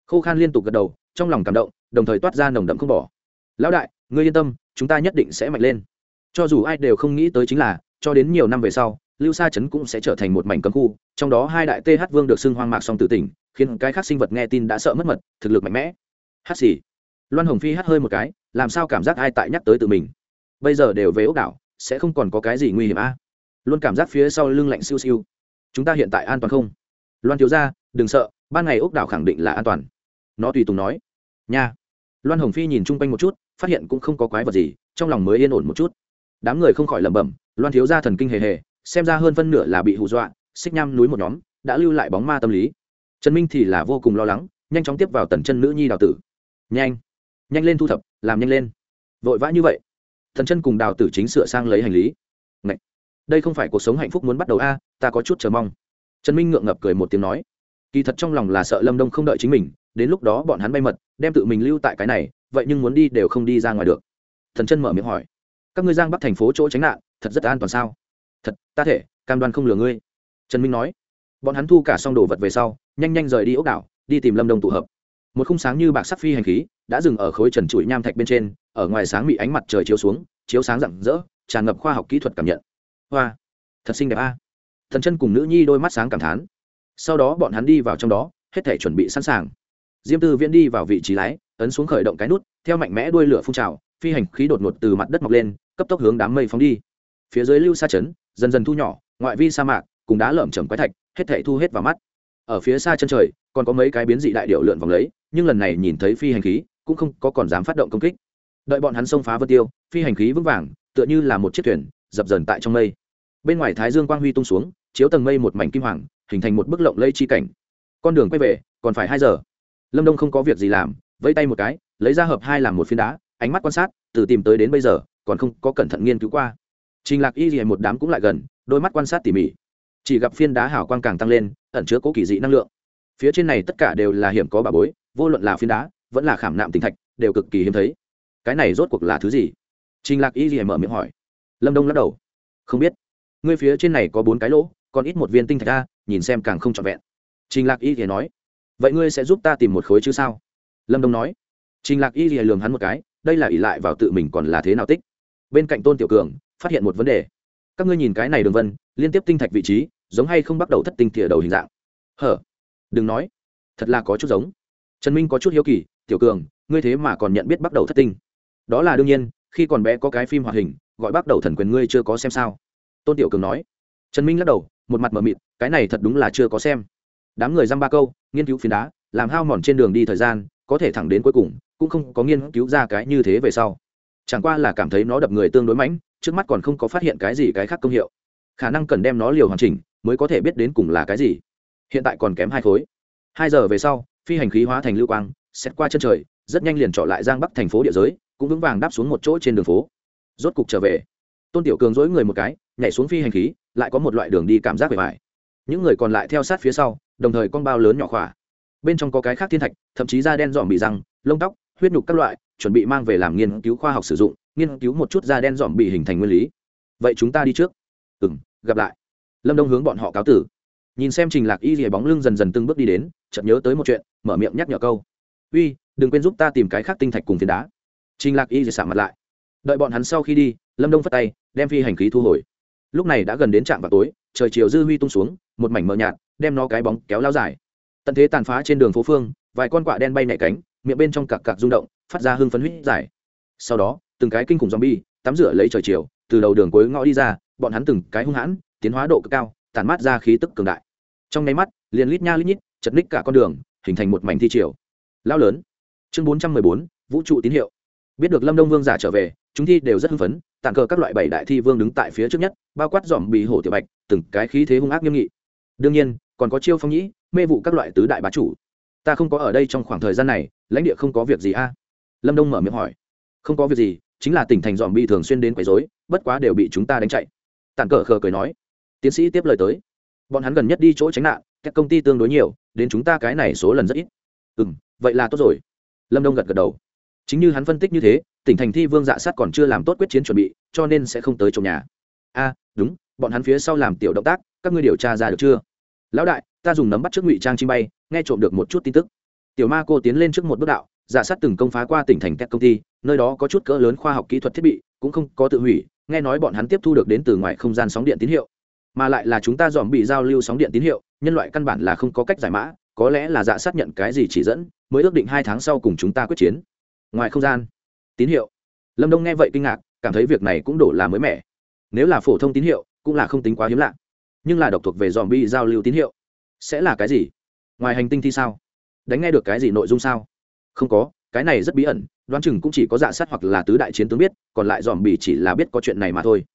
Khô khan liên tục gật đầu trong lòng cảm động đồng thời toát ra nồng đậm không bỏ. Lão đại ngươi yên tâm chúng ta nhất định sẽ mạnh lên. Cho dù ai đều không nghĩ tới chính là cho đến nhiều năm về sau, lưu sa Chấn cũng sẽ trở thành một mảnh cấm khu, trong đó hai đại th vương được xưng hoang mạc song tử tỉnh, khiến cái khác sinh vật nghe tin đã sợ mất mật, thực lực mạnh mẽ. Hát xì. Loan hồng phi hát hơi một cái, làm sao cảm giác ai tại nhắc tới tự mình? Bây giờ đều về ốc đảo, sẽ không còn có cái gì nguy hiểm a? Luôn cảm giác phía sau lưng lạnh siêu siêu. Chúng ta hiện tại an toàn không? Loan thiếu ra đừng sợ, ban ngày ốc đảo khẳng định là an toàn. Nó tùy tùng nói. Nha. Loan hồng phi nhìn chung quanh một chút, phát hiện cũng không có quái vật gì, trong lòng mới yên ổn một chút. Đám người không khỏi lẩm bẩm loan thiếu gia thần kinh hề hề, xem ra hơn phân nửa là bị hù dọa, xích nham núi một nhóm, đã lưu lại bóng ma tâm lý. Trần minh thì là vô cùng lo lắng, nhanh chóng tiếp vào tần chân nữ nhi đào tử. Nhanh nhanh lên thu thập, làm nhanh lên. Vội vã như vậy thần chân cùng đào tử chính sửa sang lấy hành lý. Ngậy! đây không phải cuộc sống hạnh phúc muốn bắt đầu a, ta có chút chờ mong. Trần minh ngượng ngập cười một tiếng nói. Kỳ thật trong lòng là sợ lâm đông không đợi chính mình, đến lúc đó bọn hắn bay mật, đem tự mình lưu tại cái này, vậy nhưng muốn đi đều không đi ra ngoài được. Thần chân mở miệng hỏi. Các ngươi giang bắt thành phố chỗ tránh nạn thật rất an toàn sao? Thật, ta thể, cam đoan không lừa ngươi. Trần minh nói. Bọn hắn thu cả xong đồ vật về sau, nhanh nhanh rời đi ốc đảo, đi tìm lâm đông tụ hợp. Một khung sáng như bạc sắc phi hành khí đã dừng ở khối trần trụi nham thạch bên trên, ở ngoài sáng bị ánh mặt trời chiếu xuống, chiếu sáng rạng rỡ, tràn ngập khoa học kỹ thuật cảm nhận. Hoa, thật xinh đẹp a. Thần chân cùng nữ nhi đôi mắt sáng cảm thán. Sau đó bọn hắn đi vào trong đó, hết thể chuẩn bị sẵn sàng. Diêm tư viễn đi vào vị trí lái, ấn xuống khởi động cái nút, theo mạnh mẽ đuôi lửa phun trào, phi hành khí đột ngột từ mặt đất mọc lên, cấp tốc hướng đám mây phóng đi phía dưới lưu sa chấn, dần dần thu nhỏ, ngoại vi sa mạc, cùng đá lởm chởm quái thạch, hết thảy thu hết vào mắt. Ở phía xa chân trời, còn có mấy cái biến dị đại điệu lượn vòng lấy, nhưng lần này nhìn thấy phi hành khí, cũng không có còn dám phát động công kích. Đợi bọn hắn xông phá vân tiêu, phi hành khí vững vàng, tựa như là một chiếc thuyền, dập dần tại trong mây. Bên ngoài thái dương quang huy tung xuống, chiếu tầng mây một mảnh kim hoàng, hình thành một bức lộng lây chi cảnh. Con đường quay về, còn phải hai giờ. Lâm đông không có việc gì làm, vẫy tay một cái, lấy ra hợp hai làm một phiến đá, ánh mắt quan sát, từ tìm tới đến bây giờ, còn không có cẩn thận nghiên cứu qua trình lạc y gì một đám cũng lại gần, đôi mắt quan sát tỉ mỉ. Chỉ gặp phiên đá hảo quang càng tăng lên, ẩn chứa cố kỳ dị năng lượng. Phía trên này tất cả đều là hiểm có bà bối, vô luận là phiên đá, vẫn là khảm nạm tinh thạch, đều cực kỳ hiếm thấy. Cái này rốt cuộc là thứ gì? Trình lạc y gì mở miệng hỏi. Lâm đông lắc đầu. Không biết. Ngươi phía trên này có bốn cái lỗ, còn ít một viên tinh thạch a, nhìn xem càng không trọn vẹn. Trình lạc y thì nói. Vậy ngươi sẽ giúp ta tìm một khối chứ sao? Lâm đông nói. Trình lạc y lìa lường hắn một cái, đây là ỷ lại vào tự mình còn là thế nào tích? Bên cạnh tôn tiểu cường phát hiện một vấn đề. Các ngươi nhìn cái này đường vân, liên tiếp tinh thạch vị trí, giống hay không bắt đầu thất tinh thìa đầu hình dạng? Hở? Đừng nói. Thật là có chút giống. Trần minh có chút hiếu kỳ, tiểu cường, ngươi thế mà còn nhận biết bắt đầu thất tinh. Đó là đương nhiên, khi còn bé có cái phim hoạt hình, gọi bắt đầu thần quyền ngươi chưa có xem sao? Tôn tiểu cường nói. Trần minh lắc đầu, một mặt mờ mịt, cái này thật đúng là chưa có xem. Đám người dăm ba câu, nghiên cứu phiến đá, làm hao mòn trên đường đi thời gian, có thể thẳng đến cuối cùng, cũng không có nghiên cứu ra cái như thế về sau. Chẳng qua là cảm thấy nó đập người tương đối mãnh trước mắt còn không có phát hiện cái gì cái khác công hiệu. Khả năng cần đem nó liều hoàn chỉnh mới có thể biết đến cùng là cái gì. Hiện tại còn kém hai khối. Hai giờ về sau, phi hành khí hóa thành lưu quang, xét qua chân trời, rất nhanh liền trọ lại giang bắc thành phố địa giới, cũng vững vàng đáp xuống một chỗ trên đường phố. Rốt cục trở về. Tôn tiểu cường dối người một cái, nhảy xuống phi hành khí, lại có một loại đường đi cảm giác về vải những người còn lại theo sát phía sau, đồng thời con bao lớn nhỏ khỏa. Bên trong có cái khác thiên thạch, thậm chí da đen dòm bị răng, lông tóc, huyết nhục các loại, chuẩn bị mang về làm nghiên cứu khoa học sử dụng nghiên cứu một chút da đen dòm bị hình thành nguyên lý. Vậy chúng ta đi trước. Ừ m gặp lại. Lâm đông hướng bọn họ cáo tử. Nhìn xem trình lạc y rìa bóng lưng dần dần từng bước đi đến, chợt nhớ tới một chuyện, mở miệng nhắc nhở câu. Uy, đừng quên giúp ta tìm cái khác tinh thạch cùng phiến đá. Trình lạc y rìa xả mặt lại. Đợi bọn hắn sau khi đi, lâm đông phất tay, đem phi hành khí thu hồi. Lúc này đã gần đến trạm vào tối, trời chiều dư huy tung xuống, một mảnh mờ nhạt, đem nó cái bóng kéo lao dài. Tận thế tàn phá trên đường phố phương, vài con quạ đen bay nhảy cánh, miệng bên trong cặc cặc rung động, phát ra hương phấn huyết dài. Sau đó từng cái kinh khủng zombie, tắm rửa lấy trời chiều, từ đầu đường cuối ngõ đi ra, bọn hắn từng cái hung hãn, tiến hóa độ cực cao tàn mát ra khí tức cường đại. Trong nháy mắt, liền lít nha lít nhít, chật ních cả con đường, hình thành một mảnh thi triều. Lao lớn. Chương bốn trăm mười bốn, vũ trụ tín hiệu. Biết được lâm đông vương giả trở về, chúng thi đều rất hưng phấn tản cờ các loại bảy đại thi vương đứng tại phía trước nhất, bao quát giòm bị hổ tiểu bạch, từng cái khí thế hung ác nghiêm nghị. Đương nhiên, còn có chiêu phong nhĩ, mê vụ các loại tứ đại bá chủ. Ta không có ở đây trong khoảng thời gian này, lãnh địa không có việc gì a? Lâm đông mở miệng hỏi. Không có việc gì chính là tỉnh thành dòm bị thường xuyên đến quấy rối, bất quá đều bị chúng ta đánh chạy. Tàn cờ khờ cười nói. Tiến sĩ tiếp lời tới. Bọn hắn gần nhất đi chỗ tránh nạn các công ty tương đối nhiều đến chúng ta cái này số lần rất ít. Ừ m vậy là tốt rồi. Lâm đông gật gật đầu. Chính như hắn phân tích như thế tỉnh thành thi vương dạ sát còn chưa làm tốt quyết chiến chuẩn bị cho nên sẽ không tới trong nhà. A đúng bọn hắn phía sau làm tiểu động tác các ngươi điều tra ra được chưa? Lão đại ta dùng nấm bắt trước ngụy trang chim bay nghe trộm được một chút tin tức. Tiểu ma cô tiến lên trước một bước đạo giả sát từng công phá qua tỉnh thành các công ty, nơi đó có chút cỡ lớn khoa học kỹ thuật thiết bị, cũng không có tự hủy, nghe nói bọn hắn tiếp thu được đến từ ngoài không gian sóng điện tín hiệu. Mà lại là chúng ta dòm bị giao lưu sóng điện tín hiệu, nhân loại căn bản là không có cách giải mã, có lẽ là dạ sát nhận cái gì chỉ dẫn, mới ước định hai tháng sau cùng chúng ta quyết chiến. Ngoài không gian, tín hiệu. Lâm đông nghe vậy kinh ngạc, cảm thấy việc này cũng đổ là mới mẻ. Nếu là phổ thông tín hiệu, cũng là không tính quá hiếm lạ. Nhưng là độc thuộc về dòm bi giao lưu tín hiệu, sẽ là cái gì? Ngoài hành tinh thì sao? Đánh nghe được cái gì nội dung sao? Không có, cái này rất bí ẩn, đoán chừng cũng chỉ có dạ sát hoặc là tứ đại chiến tướng biết, còn lại dòm bì chỉ là biết có chuyện này mà thôi.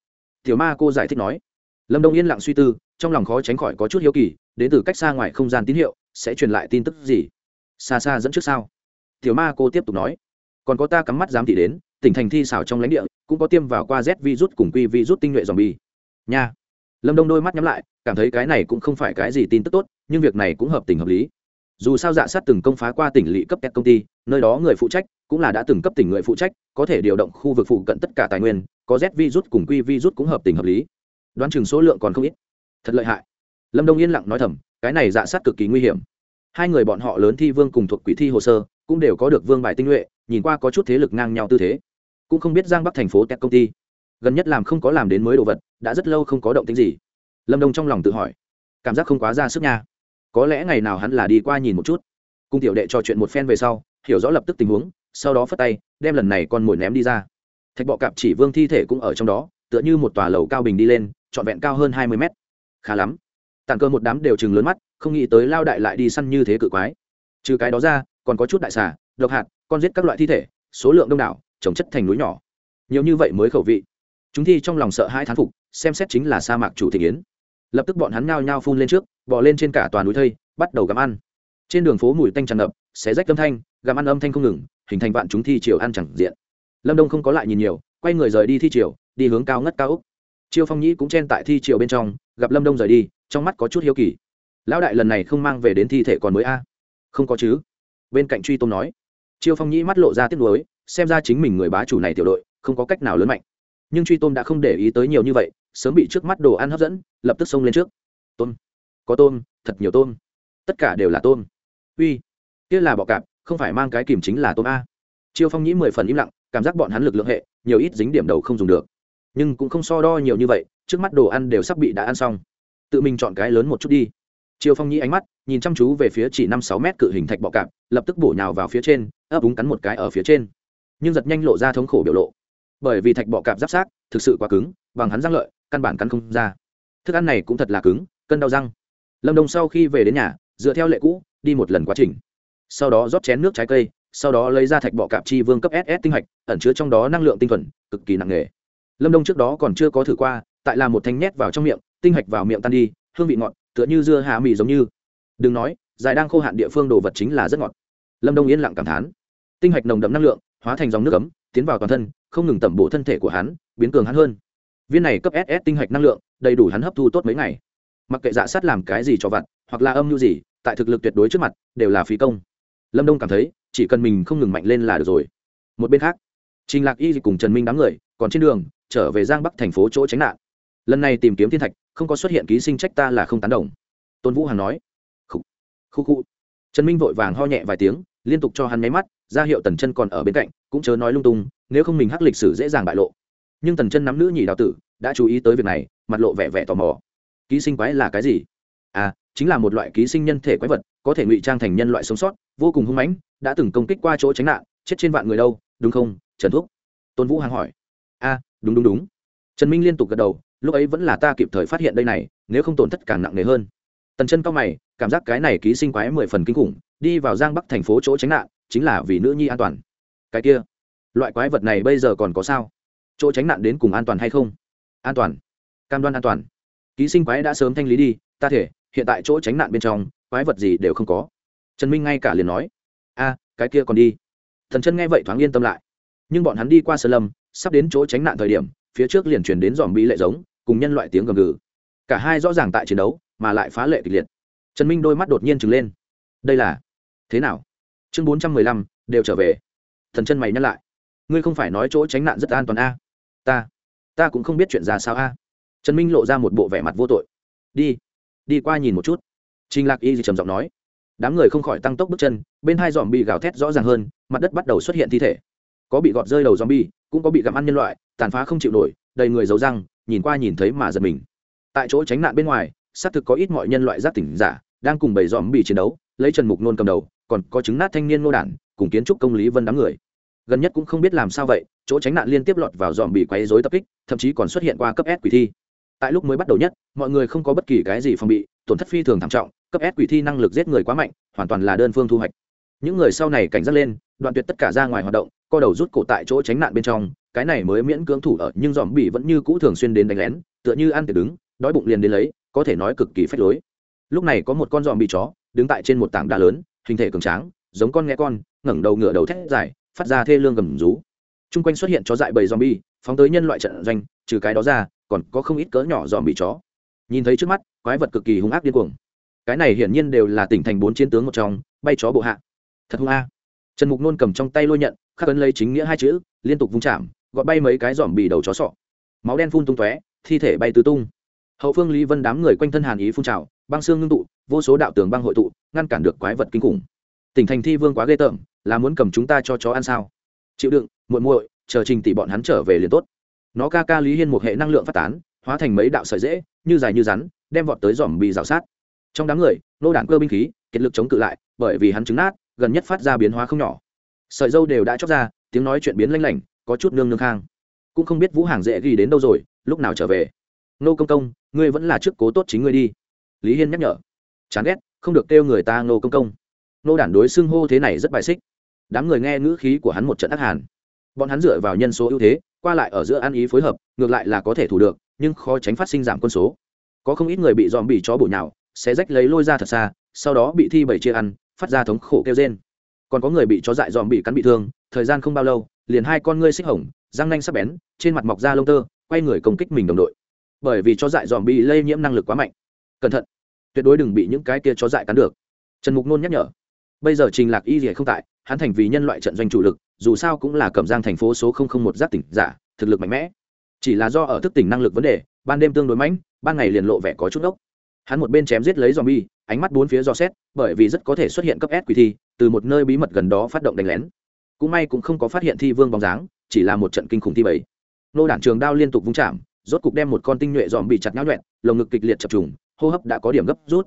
Tiểu ma cô giải thích nói. Lâm đông yên lặng suy tư, trong lòng khó tránh khỏi có chút hiếu kỳ, đến từ cách xa ngoài không gian tín hiệu, sẽ truyền lại tin tức gì? Xa xa dẫn trước sao? Tiểu ma cô tiếp tục nói. Còn có ta cắm mắt dám thị đến, tỉnh thành thi xảo trong lãnh địa, cũng có tiêm vào qua z virus cùng quy virus tinh nhuệ dòm bi nha. Lâm đông đôi mắt nhắm lại, cảm thấy cái này cũng không phải cái gì tin tức tốt, nhưng việc này cũng hợp tình hợp lý dù sao dạ sát từng công phá qua tỉnh lỵ cấp các công ty, nơi đó người phụ trách cũng là đã từng cấp tỉnh người phụ trách, có thể điều động khu vực phụ cận tất cả tài nguyên, có z virus cùng quy virus cũng hợp tình hợp lý. Đoán chừng số lượng còn không ít. Thật lợi hại. Lâm đông yên lặng nói thầm, cái này dạ sát cực kỳ nguy hiểm. Hai người bọn họ lớn thi vương cùng thuộc quỷ thi hồ sơ, cũng đều có được vương bài tinh nhuệ, nhìn qua có chút thế lực ngang nhau tư thế. Cũng không biết giang bắc thành phố tech công ty, gần nhất làm không có làm đến mới đồ vật, đã rất lâu không có động tính gì. Lâm đông trong lòng tự hỏi, cảm giác không quá ra sức nha có lẽ ngày nào hắn là đi qua nhìn một chút. Cung tiểu đệ trò chuyện một phen về sau, hiểu rõ lập tức tình huống, sau đó phất tay, đem lần này con mồi ném đi ra. Thạch bọ cạp chỉ vương thi thể cũng ở trong đó, tựa như một tòa lầu cao bình đi lên, trọn vẹn cao hơn hai mươi mét. Khá lắm. Tàn cơ một đám đều chừng lớn mắt, không nghĩ tới lao đại lại đi săn như thế cự quái. Trừ cái đó ra, còn có chút đại xà, độc hạt, con giết các loại thi thể, số lượng đông đảo, trồng chất thành núi nhỏ. Nhiều như vậy mới khẩu vị. Chúng thi trong lòng sợ hai thán phục, xem xét chính là sa mạc chủ thị kiến lập tức bọn hắn nhao nhao phun lên trước, bỏ lên trên cả toàn núi thây, bắt đầu gặm ăn. Trên đường phố mùi tanh tràn ngập, xé rách âm thanh, gặm ăn âm thanh không ngừng, hình thành vạn chúng thi triều ăn chẳng diện. Lâm đông không có lại nhìn nhiều, quay người rời đi thi triều, đi hướng cao ngất cao úc. Chiêu phong nhĩ cũng chen tại thi triều bên trong, gặp lâm đông rời đi, trong mắt có chút hiếu kỳ. Lão đại lần này không mang về đến thi thể còn mới a? Không có chứ. Bên cạnh truy tôm nói. Chiêu phong nhĩ mắt lộ ra tiếc nuối, xem ra chính mình người bá chủ này tiểu đội, không có cách nào lớn mạnh. Nhưng truy tôm đã không để ý tới nhiều như vậy sớm bị trước mắt đồ ăn hấp dẫn, lập tức xông lên trước. Tôm. Có tôm, thật nhiều tôm. Tất cả đều là tôm. Uy. Kia là bọ cạp, không phải mang cái kìm chính là tôm a. Chiêu phong nhĩ mười phần im lặng, cảm giác bọn hắn lực lượng hệ, nhiều ít dính điểm đầu không dùng được. Nhưng cũng không so đo nhiều như vậy, trước mắt đồ ăn đều sắp bị đã ăn xong. Tự mình chọn cái lớn một chút đi. Chiêu phong nhĩ ánh mắt, nhìn chăm chú về phía chỉ năm sáu mét cự hình thạch bọ cạp, lập tức bổ nhào vào phía trên, ấp úng cắn một cái ở phía trên. Nhưng giật nhanh lộ ra thống khổ biểu lộ. Bởi vì thạch bọ cạp giáp sát, thực sự quá cứng, bằng hắn răng lợi căn bản cắn không ra. Thức ăn này cũng thật là cứng, cân đau răng. Lâm đồng sau khi về đến nhà, dựa theo lệ cũ, đi một lần quá trình. Sau đó rót chén nước trái cây, sau đó lấy ra thạch bọ cạp chi vương cấp ss tinh hạch, ẩn chứa trong đó năng lượng tinh thuần, cực kỳ nặng nề. Lâm đông trước đó còn chưa có thử qua, tại là một thanh nhét vào trong miệng, tinh hạch vào miệng tan đi, hương vị ngọt, tựa như dưa hạ mì giống như. Đừng nói, dài đang khô hạn địa phương đồ vật chính là rất ngọt. Lâm đông yên lặng cảm thán. Tinh hạch nồng đậm năng lượng, hóa thành dòng nước ấm, tiến vào toàn thân, không ngừng tẩm bổ thân thể của hắn, biến cường hắn hơn viên này cấp ss tinh hạch năng lượng, đầy đủ hắn hấp thu tốt mấy ngày. Mặc kệ dạ sát làm cái gì cho vặt, hoặc là âm mưu gì, tại thực lực tuyệt đối trước mặt, đều là phí công. Lâm đông cảm thấy, chỉ cần mình không ngừng mạnh lên là được rồi. Một bên khác, trình lạc y cùng trần minh đám người, còn trên đường, trở về giang bắc thành phố chỗ tránh nạn. Lần này tìm kiếm thiên thạch, không có xuất hiện ký sinh trách ta là không tán đồng. Tôn vũ hằng nói khu khu khu trần minh vội vàng ho nhẹ vài tiếng, liên tục cho hắn máy mắt, ra hiệu tần chân còn ở bên cạnh, cũng chớ nói lung tung, nếu không mình hắc lịch sử dễ dàng bại lộ nhưng tần chân nắm nữ nhị đào tử đã chú ý tới việc này, mặt lộ vẻ vẻ tò mò. Ký sinh quái là cái gì? À chính là một loại ký sinh nhân thể quái vật, có thể ngụy trang thành nhân loại sống sót, vô cùng hung mãnh, đã từng công kích qua chỗ tránh nạn, chết trên vạn người đâu, đúng không? Trần thúc. Tôn vũ hằng hỏi. A đúng đúng đúng. Trần minh liên tục gật đầu, lúc ấy vẫn là ta kịp thời phát hiện đây này, nếu không tổn thất càng nặng nề hơn. Tần chân cao mày, cảm giác cái này ký sinh quái mười phần kinh khủng, đi vào giang bắc thành phố chỗ tránh nạn, chính là vì nữ nhi an toàn. Cái kia, loại quái vật này bây giờ còn có sao? Chỗ tránh nạn đến cùng an toàn hay không? An toàn. Cam đoan an toàn. Ký sinh quái đã sớm thanh lý đi, ta thể, hiện tại chỗ tránh nạn bên trong, quái vật gì đều không có. Trần minh ngay cả liền nói, a, cái kia còn đi. Thần chân nghe vậy thoáng yên tâm lại. Nhưng bọn hắn đi qua sơ lâm, sắp đến chỗ tránh nạn thời điểm, phía trước liền chuyển đến dòm bi lệ giống, cùng nhân loại tiếng gầm gừ. Cả hai rõ ràng tại chiến đấu, mà lại phá lệ kịch liệt. Trần minh đôi mắt đột nhiên trừng lên. Đây là, thế nào? Chương bốn trăm mười lăm, đều trở về. Thần chân mày nhắc lại. Ngươi không phải nói chỗ tránh nạn rất an toàn a? Ta ta cũng không biết chuyện ra sao a. Trần minh lộ ra một bộ vẻ mặt vô tội. Đi đi qua nhìn một chút. Trinh lạc y trầm giọng nói. Đám người không khỏi tăng tốc bước chân, bên hai dòm bị gào thét rõ ràng hơn, mặt đất bắt đầu xuất hiện thi thể. Có bị gọt rơi đầu dòm bi cũng có bị gặm ăn nhân loại, tàn phá không chịu nổi, đầy người giấu răng, nhìn qua nhìn thấy mà giật mình. Tại chỗ tránh nạn bên ngoài, xác thực có ít mọi nhân loại giác tỉnh giả, đang cùng bầy dòm bị chiến đấu, lấy trần mục nôn cầm đầu, còn có chứng nát thanh niên ngô đản, cùng kiến trúc công lý vân đám người gần nhất cũng không biết làm sao vậy, chỗ tránh nạn liên tiếp lọt vào dòm bị quấy dối tập kích, thậm chí còn xuất hiện qua cấp s quỷ thi. Tại lúc mới bắt đầu nhất, mọi người không có bất kỳ cái gì phòng bị, tổn thất phi thường thảm trọng, cấp s quỷ thi năng lực giết người quá mạnh, hoàn toàn là đơn phương thu hoạch. Những người sau này cảnh giác lên, đoạn tuyệt tất cả ra ngoài hoạt động, co đầu rút cổ tại chỗ tránh nạn bên trong, cái này mới miễn cưỡng thủ ở, nhưng dòm bị vẫn như cũ thường xuyên đến đánh lén, tựa như ăn tiệc đứng, đói bụng liền đến lấy, có thể nói cực kỳ phách lối. Lúc này có một con dòm bị chó, đứng tại trên một tảng đá lớn, hình thể cường tráng, giống con nghe con, ngẩng đầu ngửa đầu thét dài phát ra thê lương gầm rú. Chung quanh xuất hiện chó dại bầy zombie, phóng tới nhân loại trận doanh, trừ cái đó ra, còn có không ít cỡ nhỏ dòm bị chó. Nhìn thấy trước mắt, quái vật cực kỳ hung ác điên cuồng. Cái này hiển nhiên đều là tỉnh thành bốn chiến tướng một trong, bay chó bộ hạ. Thật hung a. Trần mục nôn cầm trong tay lôi nhận, khắc ấn lấy chính nghĩa hai chữ, liên tục vung chạm gọi bay mấy cái dòm bị đầu chó sọ. Máu đen phun tung tóe, thi thể bay tứ tung. Hậu phương lý vân đám người quanh thân hàn ý phun trào, băng xương ngưng tụ, vô số đạo tường băng hội tụ, ngăn cản được quái vật kinh khủng. Tỉnh thành thi vương quá ghê tởm là muốn cầm chúng ta cho chó ăn sao? Chịu đựng, muội muội, chờ trình tỷ bọn hắn trở về liền tốt. Nó ca ca lý hiên một hệ năng lượng phát tán, hóa thành mấy đạo sợi dễ như dài như rắn, đem vọt tới dòm bị rào sát. Trong đám người, nô đạn cơ binh khí, kiệt lực chống cự lại, bởi vì hắn trứng nát, gần nhất phát ra biến hóa không nhỏ. Sợi dâu đều đã chóc ra, tiếng nói chuyện biến lanh lảnh, có chút nương nương khang. Cũng không biết vũ hàng dễ ghi đến đâu rồi, lúc nào trở về? Nô công công, ngươi vẫn là trước cố tốt chính ngươi đi. Lý hiên nhắc nhở. Chán ghét, không được kêu người ta nô công công. Nô đản đối xưng hô thế này rất bài xích đám người nghe ngữ khí của hắn một trận ác hàn. Bọn hắn dựa vào nhân số ưu thế, qua lại ở giữa ăn ý phối hợp, ngược lại là có thể thủ được, nhưng khó tránh phát sinh giảm quân số. Có không ít người bị dòm bị chó bổ nhào sẽ rách lấy lôi ra thật xa, sau đó bị thi bảy chia ăn, phát ra thống khổ kêu trên còn có người bị chó dại dòm bị cắn bị thương, thời gian không bao lâu, liền hai con ngươi xích hồng, răng nanh sắc bén, trên mặt mọc da lông tơ, quay người công kích mình đồng đội. Bởi vì chó dại dòm bị lây nhiễm năng lực quá mạnh. Cẩn thận, tuyệt đối đừng bị những cái kia chó dại cắn được. Trần mục nôn nhắc nhở. Bây giờ trình lạc y gì không tại hắn thành vì nhân loại trận doanh chủ lực, dù sao cũng là cẩm giang thành phố số một giác tỉnh giả, thực lực mạnh mẽ. Chỉ là do ở thức tỉnh năng lực vấn đề, ban đêm tương đối mạnh ban ngày liền lộ vẻ có chút ốc hắn một bên chém giết lấy zombie, ánh mắt bốn phía dò xét, bởi vì rất có thể xuất hiện cấp s quỷ thi, từ một nơi bí mật gần đó phát động đánh lén. Cũng may cũng không có phát hiện thi vương bóng dáng, chỉ là một trận kinh khủng thi bảy nô đản trường đao liên tục vung chạm, rốt cục đem một con tinh nhuệ dòm bị chặt nhão nhuẹn, lồng ngực kịch liệt chập trùng, hô hấp đã có điểm gấp rút.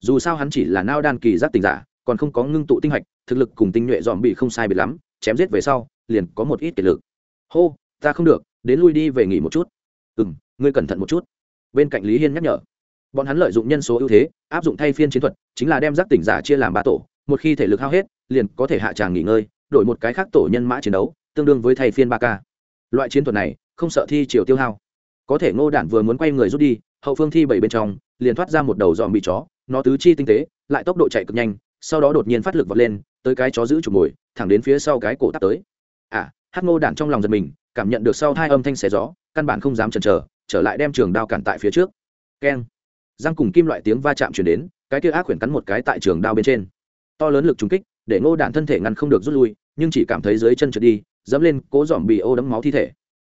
Dù sao hắn chỉ là nao đan kỳ giác tình giả còn không có ngưng tụ tinh hạch, thực lực cùng tinh nhuệ dòm bị không sai biệt lắm, chém giết về sau, liền có một ít kiệt lực. Hô, ta không được, đến lui đi về nghỉ một chút. Ừ m ngươi cẩn thận một chút. Bên cạnh lý hiên nhắc nhở. Bọn hắn lợi dụng nhân số ưu thế, áp dụng thay phiên chiến thuật, chính là đem giác tỉnh giả chia làm ba tổ, một khi thể lực hao hết, liền có thể hạ tràng nghỉ ngơi, đổi một cái khác tổ nhân mã chiến đấu, tương đương với thay phiên ba k. Loại chiến thuật này, không sợ thi chiều tiêu hao. Có thể ngô đản vừa muốn quay người rút đi, hậu phương thi bảy bên trong, liền thoát ra một đầu dòm bị chó, nó tứ chi tinh tế, lại tốc độ chạy cực nhanh sau đó đột nhiên phát lực vọt lên, tới cái chó giữ chủ mồi, thẳng đến phía sau cái cổ tắt tới. À hát ngô đản trong lòng giật mình, cảm nhận được sau hai âm thanh xé gió, căn bản không dám chần chờ, trở lại đem trường đao cản tại phía trước. Keng. Răng cùng kim loại tiếng va chạm chuyển đến, cái kia ác quyển cắn một cái tại trường đao bên trên. To lớn lực trúng kích, để ngô đản thân thể ngăn không được rút lui, nhưng chỉ cảm thấy dưới chân trượt đi, dẫm lên cố dòm bị ô đấm máu thi thể.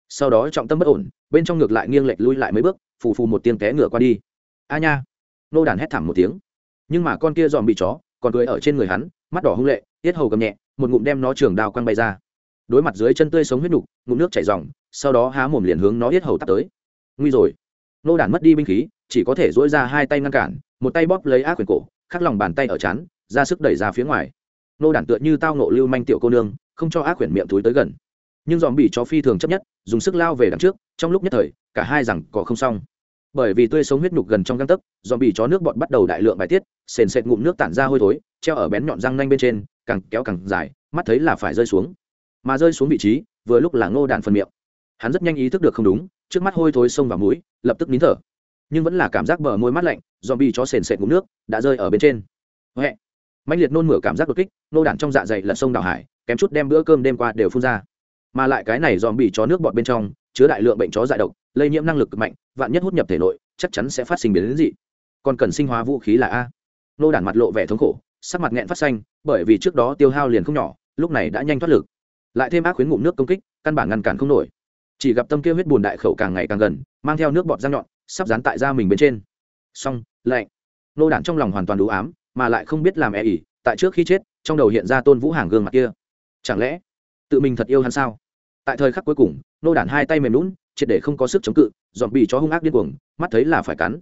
Sau đó trọng tâm bất ổn, bên trong ngược lại nghiêng lệch lui lại mấy bước, phù phù một tiếng té ngựa qua đi. A nha. Nô đàn hét thảm một tiếng. Nhưng mà con kia dòm bị chó còn cưới ở trên người hắn, mắt đỏ hung lệ, tiết hầu cầm nhẹ, một ngụm đem nó trường đao quăng bay ra. Đối mặt dưới chân tươi sống huyết nục ngụm nước chảy dòng sau đó há mồm liền hướng nó tiết hầu tắt tới. Nguy rồi. Nô Đản mất đi binh khí, chỉ có thể dỗi ra hai tay ngăn cản, một tay bóp lấy ác quyền cổ, khắc lòng bàn tay ở chán, ra sức đẩy ra phía ngoài. Nô đản tựa như tao nộ lưu manh tiểu cô nương, không cho ác quyển miệng túi tới gần. Nhưng dòm bị chó phi thường chấp nhất, dùng sức lao về đằng trước, trong lúc nhất thời, cả hai rằng có không xong bởi vì tươi sống huyết nhục gần trong găng tấc, dòm bị chó nước bọt bắt đầu đại lượng bài tiết, sền sệt ngụm nước tản ra hôi thối, treo ở bén nhọn răng nanh bên trên, càng kéo càng dài, mắt thấy là phải rơi xuống. Mà rơi xuống vị trí, vừa lúc là ngô đạn phần miệng. Hắn rất nhanh ý thức được không đúng, trước mắt hôi thối xông vào mũi, lập tức nín thở. Nhưng vẫn là cảm giác bờ môi mát lạnh, dòm bị chó sền sệt ngụm nước đã rơi ở bên trên. Huệ! Mạnh liệt nôn mửa cảm giác đột kích nô đạn trong dạ dày là sông đào hải, kém chút đem bữa cơm đêm qua đều phun ra. Mà lại cái này dòm bị chó nước bọt bên trong chứa đại lượng bệnh chó dại độc, lây nhiễm năng lực cực mạnh, vạn nhất hút nhập thể nội, chắc chắn sẽ phát sinh biến đến dị. Còn cần sinh hóa vũ khí là a. Nô đản mặt lộ vẻ thống khổ, sắc mặt nghẹn phát xanh, bởi vì trước đó tiêu hao liền không nhỏ, lúc này đã nhanh thoát lực. Lại thêm ác khuyến ngụm nước công kích, căn bản ngăn cản không nổi. Chỉ gặp tâm kia huyết bùn đại khẩu càng ngày càng gần, mang theo nước bọt răng nhọn, sắp dán tại da mình bên trên. Xong, lạnh. Nô đản trong lòng hoàn toàn đủ ám, mà lại không biết làm e ỉ tại trước khi chết, trong đầu hiện ra tôn vũ hàng gương mặt kia. Chẳng lẽ, tự mình thật yêu hắn sao? Tại thời khắc cuối cùng nô đản hai tay mềm lún, triệt để không có sức chống cự dọn bị chó hung ác điên cuồng, mắt thấy là phải cắn.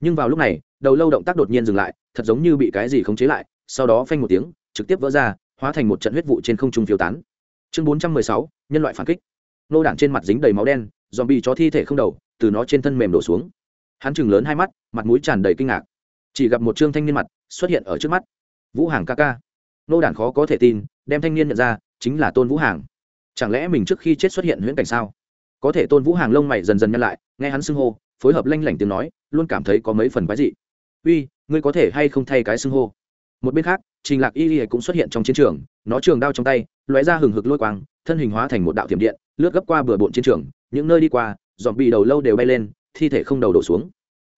Nhưng vào lúc này, đầu lâu động tác đột nhiên dừng lại, thật giống như bị cái gì khống chế lại, sau đó phanh một tiếng, trực tiếp vỡ ra, hóa thành một trận huyết vụ trên không trung phiêu tán. Chương bốn trăm mười sáu, nhân loại phản kích. Nô đản trên mặt dính đầy máu đen, Dòm bị chó thi thể không đầu, từ nó trên thân mềm đổ xuống. Hắn chừng lớn hai mắt, mặt mũi tràn đầy kinh ngạc. Chỉ gặp một trương thanh niên mặt xuất hiện ở trước mắt. Vũ hàng ca ca. Nô đản khó có thể tin, đem thanh niên nhận ra, chính là tôn vũ hàng chẳng lẽ mình trước khi chết xuất hiện huyễn cảnh sao? Có thể tôn vũ hàng lông mày dần dần nhăn lại, nghe hắn xưng hô, phối hợp lanh lảnh tiếng nói, luôn cảm thấy có mấy phần quái dị. Uy, ngươi có thể hay không thay cái xưng hô? Một bên khác, trình lạc y y cũng xuất hiện trong chiến trường, nó trường đao trong tay, lóe ra hừng hực lôi quang, thân hình hóa thành một đạo thiểm điện, lướt gấp qua bừa bộn chiến trường, những nơi đi qua dọn bị đầu lâu đều bay lên, thi thể không đầu đổ xuống.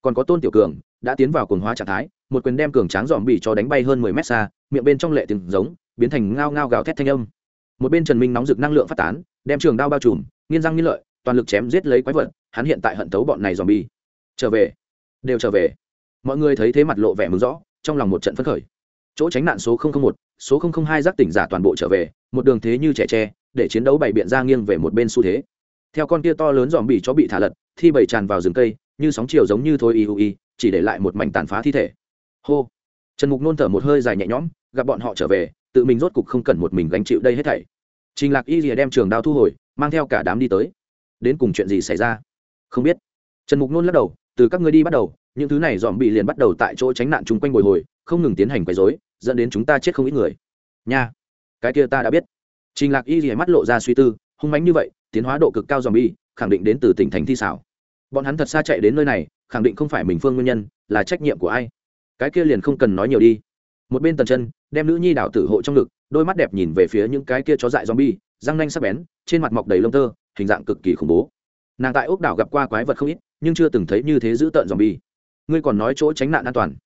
Còn có tôn tiểu cường, đã tiến vào cuồng hóa trạng thái, một quyền đem cường tráng dòm bị cho đánh bay hơn mười mét xa, miệng bên trong lệ tiếng giống, biến thành ngao ngao gào thét thanh âm một bên trần minh nóng rực năng lượng phát tán, đem trường đao bao trùm, nghiên răng nghiên lợi, toàn lực chém giết lấy quái vật, hắn hiện tại hận tấu bọn này dòm bi trở về. Đều trở về. Mọi người thấy thế mặt lộ vẻ mừng rõ, trong lòng một trận phấn khởi. Chỗ tránh nạn số một, số hai giác tỉnh giả toàn bộ trở về, một đường thế như trẻ tre, để chiến đấu bày biện ra nghiêng về một bên xu thế. Theo con kia to lớn dòm bị chó bị thả lật, thi bầy tràn vào rừng cây, như sóng chiều giống như thôi y y, chỉ để lại một mảnh tàn phá thi thể. Hô. Trần mục nôn thở một hơi dài nhẹ nhõm, gặp bọn họ trở về tự mình rốt cục không cần một mình gánh chịu đây hết thảy. Trình lạc y rìa đem trường đao thu hồi mang theo cả đám đi tới. Đến cùng chuyện gì xảy ra? Không biết. Trần mục nôn lắc đầu từ các ngươi đi bắt đầu những thứ này dòm bị liền bắt đầu tại chỗ tránh nạn chung quanh bồi hồi không ngừng tiến hành quấy rối, dẫn đến chúng ta chết không ít người. Nha. Cái kia ta đã biết. Trình lạc y rìa mắt lộ ra suy tư hung mãnh như vậy tiến hóa độ cực cao dòm bi khẳng định đến từ tỉnh thành thi xảo. Bọn hắn thật xa chạy đến nơi này khẳng định không phải mình phương nguyên nhân là trách nhiệm của ai. Cái kia liền không cần nói nhiều đi một bên tần chân đem nữ nhi đảo tử hộ trong ngực, đôi mắt đẹp nhìn về phía những cái kia chó dại zombie, răng nanh sắc bén, trên mặt mọc đầy lông tơ, hình dạng cực kỳ khủng bố. Nàng tại ốc đảo gặp qua quái vật không ít, nhưng chưa từng thấy như thế giữ tợn zombie. Ngươi còn nói chỗ tránh nạn an toàn.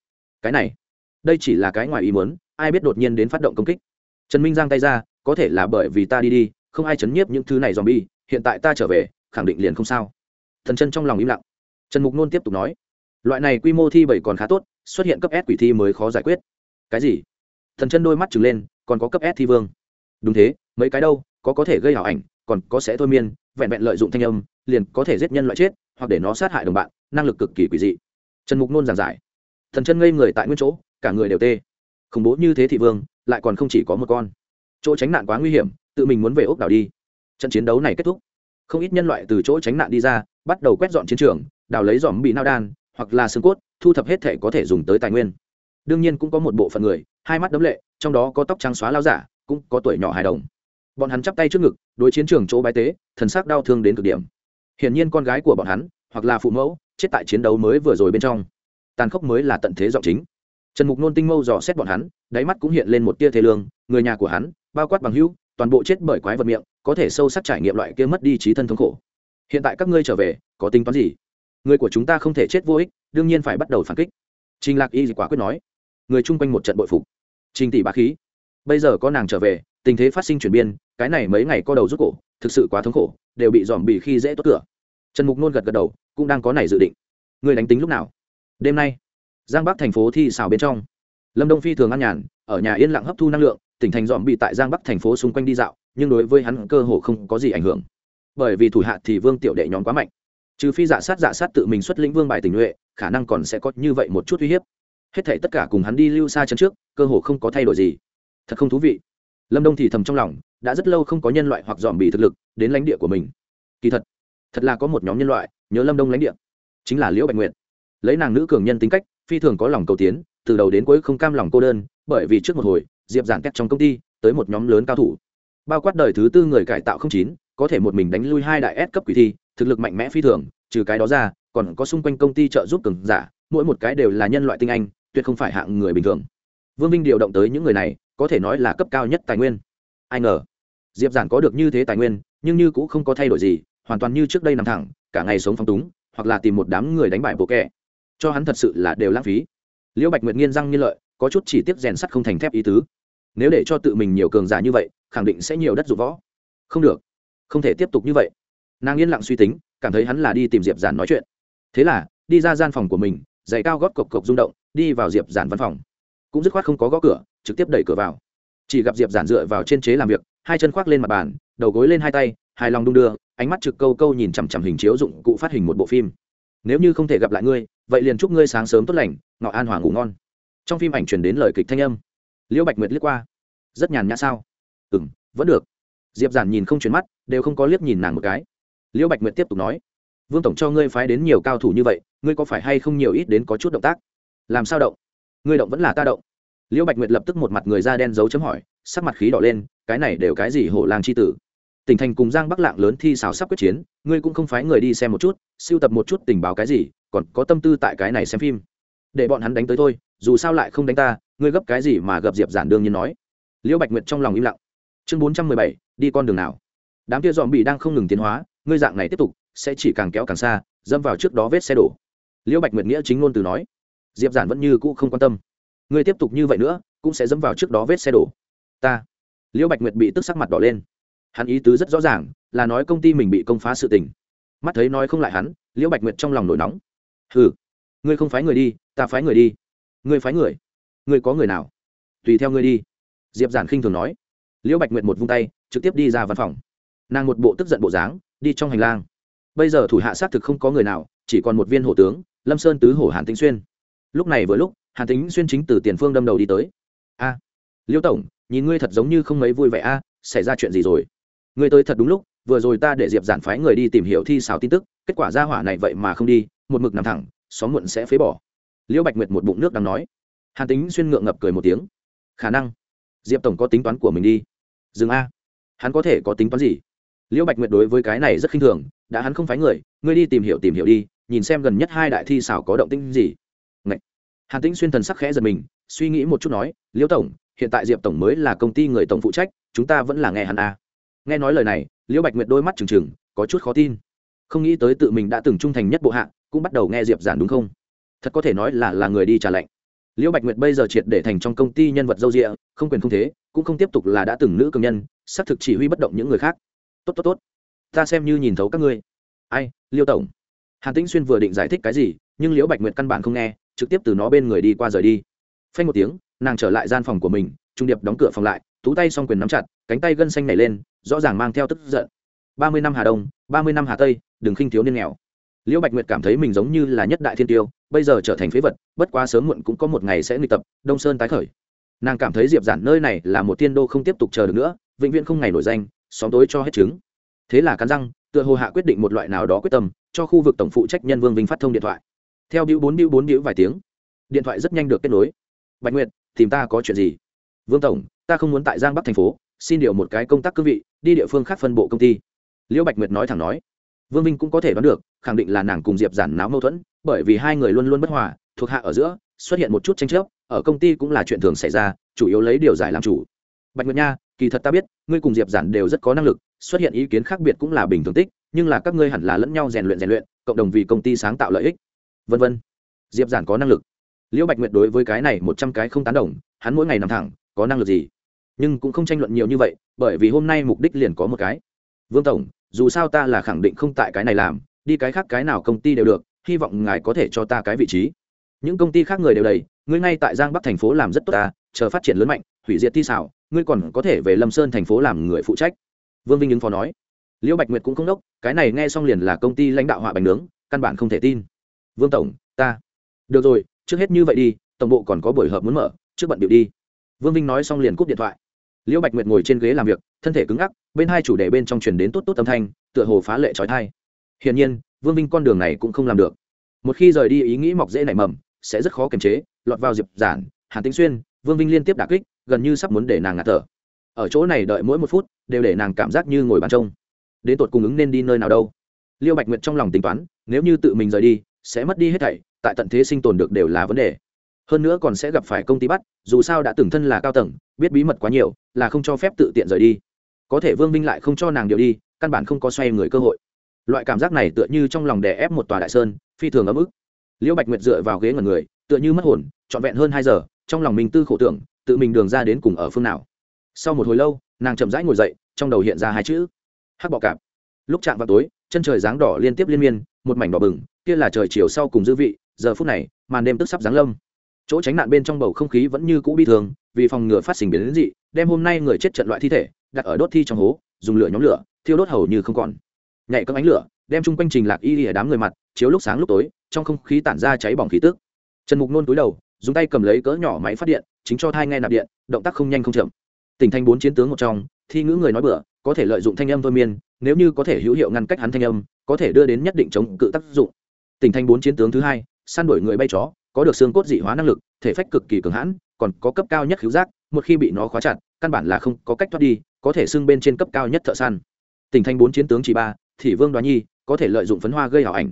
Cái này, đây chỉ là cái ngoài ý muốn, ai biết đột nhiên đến phát động công kích. Trần minh giang tay ra, có thể là bởi vì ta đi đi, không ai chấn nhiếp những thứ này zombie, hiện tại ta trở về, khẳng định liền không sao. Thần chân trong lòng im lặng. Trần mục nôn tiếp tục nói, loại này quy mô thi bảy còn khá tốt, xuất hiện cấp s quỷ thi mới khó giải quyết cái gì? Thần chân đôi mắt trừng lên, còn có cấp s thi vương. Đúng thế, mấy cái đâu, có có thể gây hảo ảnh, còn có sẽ thôi miên, vẹn vẹn lợi dụng thanh âm, liền có thể giết nhân loại chết, hoặc để nó sát hại đồng bạn, năng lực cực kỳ quỷ dị. Trần mục nôn giảng giải. Thần chân ngây người tại nguyên chỗ, cả người đều tê. Khủng bố như thế thị vương, lại còn không chỉ có một con. Chỗ tránh nạn quá nguy hiểm, tự mình muốn về ốc đảo đi. Trận chiến đấu này kết thúc. Không ít nhân loại từ chỗ tránh nạn đi ra, bắt đầu quét dọn chiến trường, đào lấy dòm bị nao đan, hoặc là xương cốt, thu thập hết thể có thể dùng tới tài nguyên đương nhiên cũng có một bộ phận người, hai mắt đấm lệ, trong đó có tóc trắng xóa lao giả, cũng có tuổi nhỏ hài đồng. Bọn hắn chắp tay trước ngực, đối chiến trường chỗ bái tế, thần sắc đau thương đến cực điểm. Hiển nhiên con gái của bọn hắn, hoặc là phụ mẫu, chết tại chiến đấu mới vừa rồi bên trong. Tàn khốc mới là tận thế giọng chính. Trần mục nôn tinh mâu dò xét bọn hắn, đáy mắt cũng hiện lên một tia thế lương, người nhà của hắn, bao quát bằng hữu, toàn bộ chết bởi quái vật miệng, có thể sâu sắc trải nghiệm loại kia mất đi trí thân thống khổ. Hiện tại các ngươi trở về, có tính toán gì? Người của chúng ta không thể chết vô ích, đương nhiên phải bắt đầu phản kích. Trình lạc y quả quyết nói người chung quanh một trận bội phục. Trình tỷ bá khí. Bây giờ có nàng trở về, tình thế phát sinh chuyển biên cái này mấy ngày co đầu rút cổ, thực sự quá thống khổ, đều bị dòm bị khi dễ tốt cửa. Trần mục nôn gật gật đầu, cũng đang có này dự định. Người đánh tính lúc nào? Đêm nay, giang bắc thành phố thi xào bên trong. Lâm đông phi thường ăn nhàn, ở nhà yên lặng hấp thu năng lượng, tỉnh thành dòm bị tại giang bắc thành phố xung quanh đi dạo, nhưng đối với hắn cơ hồ không có gì ảnh hưởng. Bởi vì thủ hạ thì vương tiểu đệ nhóm quá mạnh. Trừ phi giả sát giả sát tự mình xuất lĩnh vương bài tình nhuệ, khả năng còn sẽ có như vậy một chút uy hiếp hết thể tất cả cùng hắn đi lưu xa chân trước, cơ hồ không có thay đổi gì. Thật không thú vị. Lâm đông thì thầm trong lòng, đã rất lâu không có nhân loại hoặc dòm bị thực lực đến lãnh địa của mình. Kỳ thật thật là có một nhóm nhân loại, nhớ lâm đông lãnh địa. Chính là liễu bạch nguyện lấy nàng nữ cường nhân tính cách, phi thường có lòng cầu tiến, từ đầu đến cuối không cam lòng cô đơn, bởi vì trước một hồi, diệp giản cách trong công ty, tới một nhóm lớn cao thủ. Bao quát đời thứ tư người cải tạo không chín, có thể một mình đánh lui hai đại S cấp quỷ thi, thực lực mạnh mẽ phi thường, trừ cái đó ra, còn có xung quanh công ty trợ giúp cường giả, mỗi một cái đều là nhân loại tinh anh tuyệt không phải hạng người bình thường. Vương Vinh điều động tới những người này, có thể nói là cấp cao nhất tài nguyên. Ai ngờ, diệp giản có được như thế tài nguyên, nhưng như cũng không có thay đổi gì, hoàn toàn như trước đây nằm thẳng, cả ngày sống phong túng, hoặc là tìm một đám người đánh bại bộ kẹ cho hắn thật sự là đều lãng phí. Liễu bạch nguyệt nghiên răng như lợi, có chút chỉ tiếp rèn sắt không thành thép ý tứ. Nếu để cho tự mình nhiều cường giả như vậy, khẳng định sẽ nhiều đất dụng võ. Không được, không thể tiếp tục như vậy. Nàng yên lặng suy tính, cảm thấy hắn là đi tìm diệp giản nói chuyện. Thế là, đi ra gian phòng của mình, giày cao gót cộc cộc rung động đi vào diệp giản văn phòng. Cũng dứt khoát không có gõ cửa, trực tiếp đẩy cửa vào. Chỉ gặp diệp giản dựa vào trên chế làm việc, hai chân khoác lên mặt bàn, đầu gối lên hai tay, hài lòng đung đưa, ánh mắt trực câu câu nhìn chằm chằm hình chiếu dụng cụ phát hình một bộ phim. Nếu như không thể gặp lại ngươi, vậy liền chúc ngươi sáng sớm tốt lành, ngọ an hòa ngủ ngon. Trong phim ảnh truyền đến lời kịch thanh âm. Liễu bạch nguyệt liếc qua. Rất nhàn nhã sao? Ừ m vẫn được. Diệp giản nhìn không chuyển mắt, đều không có liếc nhìn nàng một cái. Liễu bạch nguyệt tiếp tục nói. Vương tổng cho ngươi phái đến nhiều cao thủ như vậy, ngươi có phải hay không nhiều ít đến có chút động tác? Làm sao động? Ngươi động vẫn là ta động. Liễu bạch nguyệt lập tức một mặt người da đen dấu chấm hỏi, sắc mặt khí đỏ lên, cái này đều cái gì hổ lang c h i tử? Tỉnh thành cùng giang bắc lạng lớn thi xào sắp quyết chiến, ngươi cũng không phái người đi xem một chút siêu tập một chút tình báo cái gì, còn có tâm tư tại cái này xem phim. Để bọn hắn đánh tới thôi, dù sao lại không đánh ta, ngươi gấp cái gì mà gặp diệp giản đương nhiên nói. Liễu bạch nguyệt trong lòng im lặng. Chương bốn trăm mười bảy, đi con đường nào? Đám kia dòm bị đang không ngừng tiến hóa, ngươi dạng này tiếp tục, sẽ chỉ càng kéo càng xa dâm vào trước đó vết xe đổ. Liễu bạch nguyệt nghĩa chính ngôn từ nói diệp giản vẫn như cũ không quan tâm ngươi tiếp tục như vậy nữa cũng sẽ dẫm vào trước đó vết xe đổ ta liễu bạch nguyệt bị tức sắc mặt đỏ lên hắn ý tứ rất rõ ràng là nói công ty mình bị công phá sự tình mắt thấy nói không lại hắn liễu bạch nguyệt trong lòng nổi nóng hừ ngươi không phái người đi ta phái người đi ngươi phái người ngươi có người nào tùy theo ngươi đi diệp giản khinh thường nói liễu bạch nguyệt một vung tay trực tiếp đi ra văn phòng nàng một bộ tức giận bộ dáng đi trong hành lang bây giờ thủ hạ xác thực không có người nào chỉ còn một viên hổ tướng lâm sơn tứ hổ hàn tĩnh xuyên lúc này vừa lúc, hàn tĩnh xuyên chính từ tiền phương đâm đầu đi tới. A liễu tổng, nhìn ngươi thật giống như không mấy vui vẻ a, xảy ra chuyện gì rồi? Ngươi tới thật đúng lúc, vừa rồi ta để diệp giản phái người đi tìm hiểu thi xào tin tức, kết quả ra hỏa này vậy mà không đi, một mực nằm thẳng, xóm muộn sẽ phế bỏ. Liễu bạch nguyệt một bụng nước đang nói. Hàn tính xuyên ngượng ngập cười một tiếng. Khả năng, diệp tổng có tính toán của mình đi. Dừng a, hắn có thể có tính toán gì? Liễu bạch nguyệt đối với cái này rất khinh thường, đã hắn không phái người, ngươi đi tìm hiểu tìm hiểu đi, nhìn xem gần nhất hai đại thi xảo có động tĩnh gì hàn tĩnh xuyên thần sắc khẽ giật mình, suy nghĩ một chút nói liễu tổng, hiện tại diệp tổng mới là công ty người tổng phụ trách, chúng ta vẫn là nghe hắn a. Nghe nói lời này liễu bạch nguyệt đôi mắt trừng trừng, có chút khó tin. Không nghĩ tới tự mình đã từng trung thành nhất bộ hạ, cũng bắt đầu nghe diệp giản đúng không? Thật có thể nói là là người đi trả lệnh. Liễu bạch nguyệt bây giờ triệt để thành trong công ty nhân vật dâu rịa không quyền không thế, cũng không tiếp tục là đã từng nữ cường nhân, xác thực chỉ huy bất động những người khác. Tốt tốt tốt. Ta xem như nhìn thấu các ngươi. Ai, liêu tổng. Hàn tĩnh xuyên vừa định giải thích cái gì, nhưng liễu bạch nguyệt căn bản không nghe trực tiếp từ nó bên người đi qua rời đi. Phanh một tiếng, nàng trở lại gian phòng của mình, trung điệp đóng cửa phòng lại, tú tay s o n g quyền nắm chặt, cánh tay gân xanh nảy lên, rõ ràng mang theo tức giận. Ba mươi năm hà đông, ba mươi năm hà tây, đừng khinh thiếu niên nghèo. Liễu bạch nguyệt cảm thấy mình giống như là nhất đại thiên tiêu, bây giờ trở thành phế vật, bất quá sớm muộn cũng có một ngày sẽ nghịch tập, đông sơn tái khởi. Nàng cảm thấy diệp giản nơi này là một tiên đô không tiếp tục chờ được nữa, vĩnh viễn không ngày nổi danh, xóm tối cho hết chứng thế là cắn răng, tựa hồ hạ quyết định một loại nào đó quyết tâm, cho khu vực tổng phụ trách nhân vương vinh phát thông điện thoại theo bĩu bốn bĩu bốn bĩu vài tiếng, điện thoại rất nhanh được kết nối. Bạch nguyệt, tìm ta có chuyện gì? Vương tổng, ta không muốn tại giang bắc thành phố, xin điều một cái công tác cương vị, đi địa phương khác phân bộ công ty. Liễu bạch nguyệt nói thẳng nói. Vương minh cũng có thể đoán được, khẳng định là nàng cùng diệp giản náo mâu thuẫn, bởi vì hai người luôn luôn bất hòa, thuộc hạ ở giữa, xuất hiện một chút tranh chấp, ở công ty cũng là chuyện thường xảy ra, chủ yếu lấy điều giải làm chủ. Bạch nguyệt nha, kỳ thật ta biết, ngươi cùng diệp giản đều rất có năng lực, xuất hiện ý kiến khác biệt cũng là bình thường tích, nhưng là các ngươi hẳn là lẫn nhau rèn luyện rèn luyện, cộng đồng vì công ty sáng tạo lợi ích vân vân. Diệp giản có năng lực. Liễu bạch nguyệt đối với cái này một trăm cái không tán đồng, hắn mỗi ngày nằm thẳng, có năng lực gì? Nhưng cũng không tranh luận nhiều như vậy, bởi vì hôm nay mục đích liền có một cái. Vương tổng, dù sao ta là khẳng định không tại cái này làm, đi cái khác cái nào công ty đều được, hy vọng ngài có thể cho ta cái vị trí. Những công ty khác người đều đầy, ngươi ngay tại giang bắc thành phố làm rất tốt ta, chờ phát triển lớn mạnh, hủy diệt thi xảo, ngươi còn có thể về lâm sơn thành phố làm người phụ trách. Vương vinh ứng phó nói. Liễu bạch nguyệt cũng không đốc, cái này nghe xong liền là công ty lãnh đạo họa bánh nướng, căn bản không thể tin vương tổng, ta. Được rồi, trước hết như vậy đi, tổng bộ còn có buổi họp muốn mở, trước bận điệu đi. Vương vinh nói xong liền cúp điện thoại. Liễu bạch nguyệt ngồi trên ghế làm việc, thân thể cứng ngắc, bên hai chủ đề bên trong truyền đến tốt tốt âm thanh, tựa hồ phá lệ trói thai. Hiển nhiên, vương vinh con đường này cũng không làm được. Một khi rời đi ý nghĩ mọc dễ nảy mầm, sẽ rất khó kiềm chế, lọt vào diệp giản, hàn tĩnh xuyên, vương vinh liên tiếp đả kích, gần như sắp muốn để nàng ngạt thở. Ở chỗ này đợi mỗi một phút, đều để nàng cảm giác như ngồi bàn trông. Đến tột cung ứng nên đi nơi nào đâu? Liêu bạch nguyệt trong lòng tính toán, nếu như tự mình rời đi sẽ mất đi hết thảy, tại tận thế sinh tồn được đều là vấn đề. Hơn nữa còn sẽ gặp phải công ty bắt, dù sao đã từng thân là cao tầng, biết bí mật quá nhiều, là không cho phép tự tiện rời đi. Có thể vương vinh lại không cho nàng điều đi, căn bản không có xoay người cơ hội. Loại cảm giác này tựa như trong lòng đè ép một tòa đại sơn, phi thường ấm ức. Liễu bạch nguyệt dựa vào ghế ngần người, tựa như mất hồn, trọn vẹn hơn hai giờ, trong lòng mình tư khổ tưởng, tự mình đường ra đến cùng ở phương nào. Sau một hồi lâu, nàng chậm rãi ngồi dậy, trong đầu hiện ra hai chữ. Hắc bọ cạp. Lúc chạm vào tối, chân trời dáng đỏ liên tiếp liên miên, một mảnh đỏ bừng kia là trời chiều sau cùng dư vị, giờ phút này, màn đêm tức sắp giáng lâm. Chỗ tránh nạn bên trong bầu không khí vẫn như cũ bi thường vì phòng ngừa phát sinh biến đến dị, đem hôm nay người chết trận loại thi thể, đặt ở đốt thi trong hố, dùng lửa nhóm lửa, thiêu đốt hầu như không còn. Nhảy các ánh lửa, đem chung quanh trình lạc y ở đám người mặt, chiếu lúc sáng lúc tối, trong không khí tản ra cháy bỏng khí tức. Trần mục nôn túi đầu, dùng tay cầm lấy cỡ nhỏ máy phát điện, chính cho thai nghe nạp điện, động tác không nhanh không chậm. Tỉnh thành bốn chiến tướng một trong, thi ngữ người nói bừa, có thể lợi dụng thanh âm thôi miên, nếu như có thể hữu hiệu ngăn cách hắn thanh âm, có thể đưa đến nhất định chống cự tác dụng tỉnh thành bốn chiến tướng thứ hai, săn đuổi người bay chó, có được xương cốt dị hóa năng lực, thể phách cực kỳ cường hãn, còn có cấp cao nhất khiếu giác, một khi bị nó khóa chặt, căn bản là không có cách thoát đi, có thể xưng bên trên cấp cao nhất thợ săn. Tỉnh thành bốn chiến tướng chỉ ba, thị vương đoá nhi, có thể lợi dụng phấn hoa gây ảo ảnh.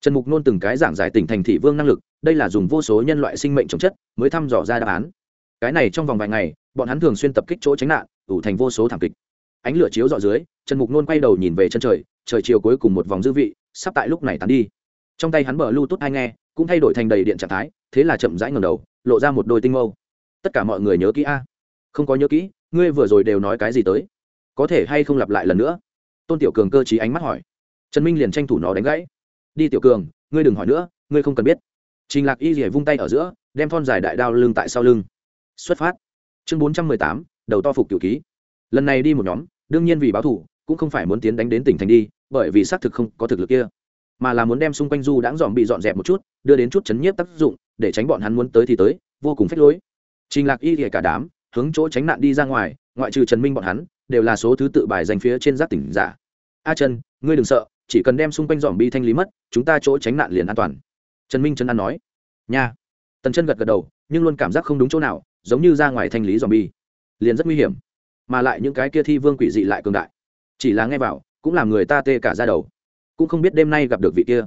Trần mục nôn từng cái giảng giải tỉnh thành thị vương năng lực, đây là dùng vô số nhân loại sinh mệnh trồng chất mới thăm dò ra đáp án. Cái này trong vòng vài ngày, bọn hắn thường xuyên tập kích chỗ tránh nạn, ủ thành vô số thảm kịch. Ánh lửa chiếu dọ dưới, trần mục nôn quay đầu nhìn về chân trời trời chiều cuối cùng một vòng dư vị, sắp tại lúc này tán đi trong tay hắn bờ lưu tốt hay nghe, cũng thay đổi thành đầy điện trạng thái, thế là chậm rãi ngầm đầu, lộ ra một đôi tinh mâu. Tất cả mọi người nhớ kỹ a. Không có nhớ kỹ, ngươi vừa rồi đều nói cái gì tới? Có thể hay không lặp lại lần nữa? Tôn tiểu cường cơ t ánh mắt hỏi. Trần minh liền tranh thủ nó đánh gãy. Đi tiểu cường, ngươi đừng hỏi nữa, ngươi không cần biết. Trình lạc y rỉa vung tay ở giữa, đem thon dài đại đao lưng tại sau lưng. Xuất phát. Chương bốn trăm mười tám, đầu to phục tiểu ký. Lần này đi một nhóm, đương nhiên vì báo thủ, cũng không phải muốn tiến đánh đến tỉnh thành đi, bởi vì xác thực không có thực lực kia mà là muốn đem xung quanh du đãng dòm bị dọn dẹp một chút, đưa đến chút chấn nhiếp tác dụng, để tránh bọn hắn muốn tới thì tới, vô cùng phách lối. Trình lạc y thì cả đám, hướng chỗ tránh nạn đi ra ngoài, ngoại trừ trần minh bọn hắn, đều là số thứ tự bài dành phía trên giác tỉnh giả. A trần, ngươi đừng sợ, chỉ cần đem xung quanh dòm bi thanh lý mất, chúng ta chỗ tránh nạn liền an toàn. Trần minh trần an nói. Nha. Tần chân gật gật đầu, nhưng luôn cảm giác không đúng chỗ nào, giống như ra ngoài thanh lý dòm bi liền rất nguy hiểm. Mà lại những cái kia thi vương quỷ dị lại cường đại. Chỉ là nghe vào, cũng làm người ta tê cả ra đầu cũng không biết đêm nay gặp được vị kia.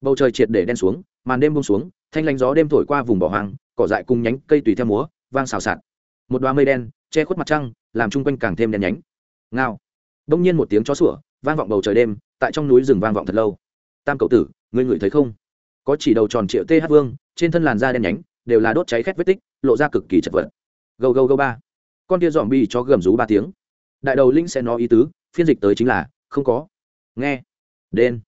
Bầu trời triệt để đen xuống, màn đêm bông xuống, thanh lanh gió đêm thổi qua vùng bỏ hoang, cỏ dại cùng nhánh cây tùy theo múa, vang xào xạc. Một đoá mây đen, che khuất mặt trăng, làm chung quanh càng thêm đen nhánh. Ngao. Đông nhiên một tiếng chó sủa, vang vọng bầu trời đêm, tại trong núi rừng vang vọng thật lâu. Tam cậu tử, ngươi ngửi thấy không? Có chỉ đầu tròn triệu th vương, trên thân làn da đen nhánh, đều là đốt cháy khét vết tích, lộ ra cực kỳ chật vật. Gâu gâu gâu ba. Con kia dòm bi cho gầm rú ba tiếng. Đại đầu linh sẽ nói ý tứ, phiên dịch tới chính là, không có. Nghe đen.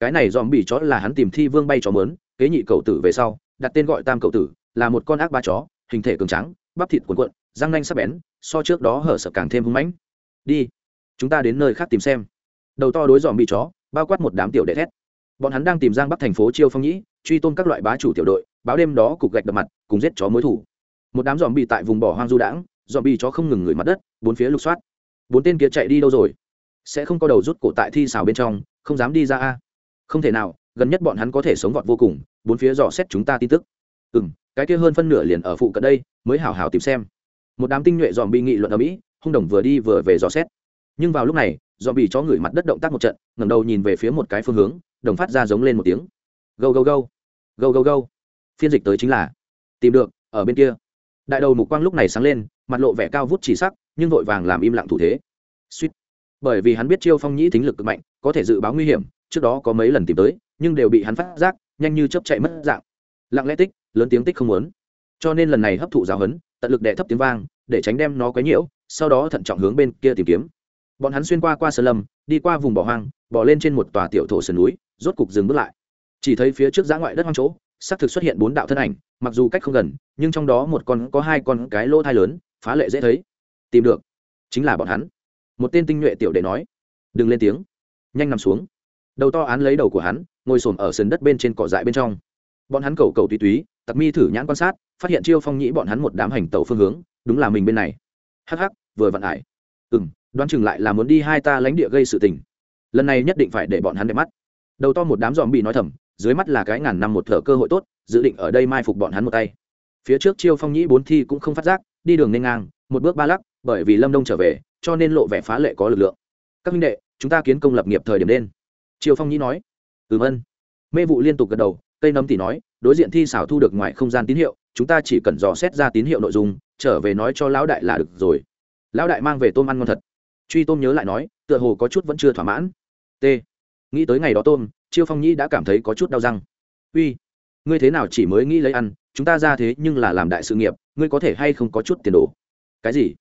Cái này dòm bị chó là hắn tìm thi vương bay chó mớn, kế nhị cầu tử về sau, đặt tên gọi tam cầu tử, là một con ác ba chó, hình thể cường trắng bắp thịt cuồn cuộn, răng nanh sắc bén, so trước đó hở sợ càng thêm hưng mãnh. Đi, chúng ta đến nơi khác tìm xem. Đầu to đối dòm bị chó, bao quát một đám tiểu đệ thét. Bọn hắn đang tìm giang bắc thành phố chiêu phong nhĩ, truy tôn các loại bá chủ tiểu đội, báo đêm đó cục gạch đập mặt, cùng giết chó mối thủ. Một đám dòm bị tại vùng bỏ hoang du đãng dòm bị chó không ngừng người mặt đất, bốn phía lục soát. Bốn tên kia chạy đi đâu rồi? Sẽ không có đầu rút cổ tại thi xào bên trong không dám đi ra a. Không thể nào, gần nhất bọn hắn có thể sống vọt vô cùng, bốn phía dò xét chúng ta tin tức. Ừ m cái kia hơn phân nửa liền ở phụ cận đây, mới hào hào tìm xem. Một đám tinh nhuệ dòm bị nghị luận ở mỹ, hung đồng vừa đi vừa về dò xét. Nhưng vào lúc này dòm bị chó ngửi mặt đất động tác một trận, ngẩng đầu nhìn về phía một cái phương hướng, đồng phát ra giống lên một tiếng. Gâu gâu gâu. Gâu gâu gâu. Phiên dịch tới chính là, tìm được, ở bên kia. Đại đầu mục quang lúc này sáng lên, mặt lộ vẻ cao vút chỉ sắc, nhưng vội vàng làm im lặng thủ thế. Suýt bởi vì hắn biết chiêu phong nhĩ thính lực cực mạnh, có thể dự báo nguy hiểm, trước đó có mấy lần tìm tới, nhưng đều bị hắn phát giác, nhanh như chấp chạy mất dạng. Lặng lẽ tích, lớn tiếng tích không muốn. Cho nên lần này hấp thụ giáo hấn tận lực đẻ thấp tiếng vang, để tránh đem nó quấy nhiễu, sau đó thận trọng hướng bên kia tìm kiếm. Bọn hắn xuyên qua qua sơn lâm, đi qua vùng bỏ hoang, bỏ lên trên một tòa tiểu thổ sườn núi, rốt cục dừng bước lại. Chỉ thấy phía trước giã ngoại đất hoang chỗ, xác thực xuất hiện bốn đạo thân ảnh, mặc dù cách không gần, nhưng trong đó một con có hai con cái lỗ thai lớn, phá lệ dễ thấy. Tìm được, chính là bọn hắn một tên tinh nhuệ tiểu đệ nói, đừng lên tiếng. Nhanh nằm xuống. Đầu to án lấy đầu của hắn, ngồi xổm ở sườn đất bên trên cỏ dại bên trong. Bọn hắn cầu cầu tùy túy, tặc mi thử nhãn quan sát, phát hiện chiêu phong nhĩ bọn hắn một đám hành tàu phương hướng, đúng là mình bên này. Hắc hắc, vừa vặn ải. Ừ m đoán chừng lại là muốn đi hai ta lánh địa gây sự tình. Lần này nhất định phải để bọn hắn đẹp mắt. Đầu to một đám dòm bị nói thầm, dưới mắt là cái ngàn năm một thở cơ hội tốt, dự định ở đây mai phục bọn hắn một tay. Phía trước chiêu phong nhĩ bốn thi cũng không phát giác, đi đường nên ngang, một bước ba lắc, bởi vì lâm đông trở về cho nên lộ vẻ phá lệ có lực lượng. Các minh đệ, chúng ta kiến công lập nghiệp thời điểm đen Triều phong nhĩ nói. Ừm ân mê vụ liên tục gật đầu, cây nấm tỷ nói, đối diện thi xảo thu được ngoài không gian tín hiệu, chúng ta chỉ cần dò xét ra tín hiệu nội dung, trở về nói cho lão đại là được rồi. Lão đại mang về tôm ăn ngon thật. Truy tôm nhớ lại nói, tựa hồ có chút vẫn chưa thỏa mãn. T. Nghĩ tới ngày đó tôm chiêu phong nhĩ đã cảm thấy có chút đau răng. Uy, ngươi thế nào chỉ mới nghĩ lấy ăn, chúng ta ra thế nhưng là làm đại sự nghiệp, ngươi có thể hay không có chút tiền đồ? Cái gì?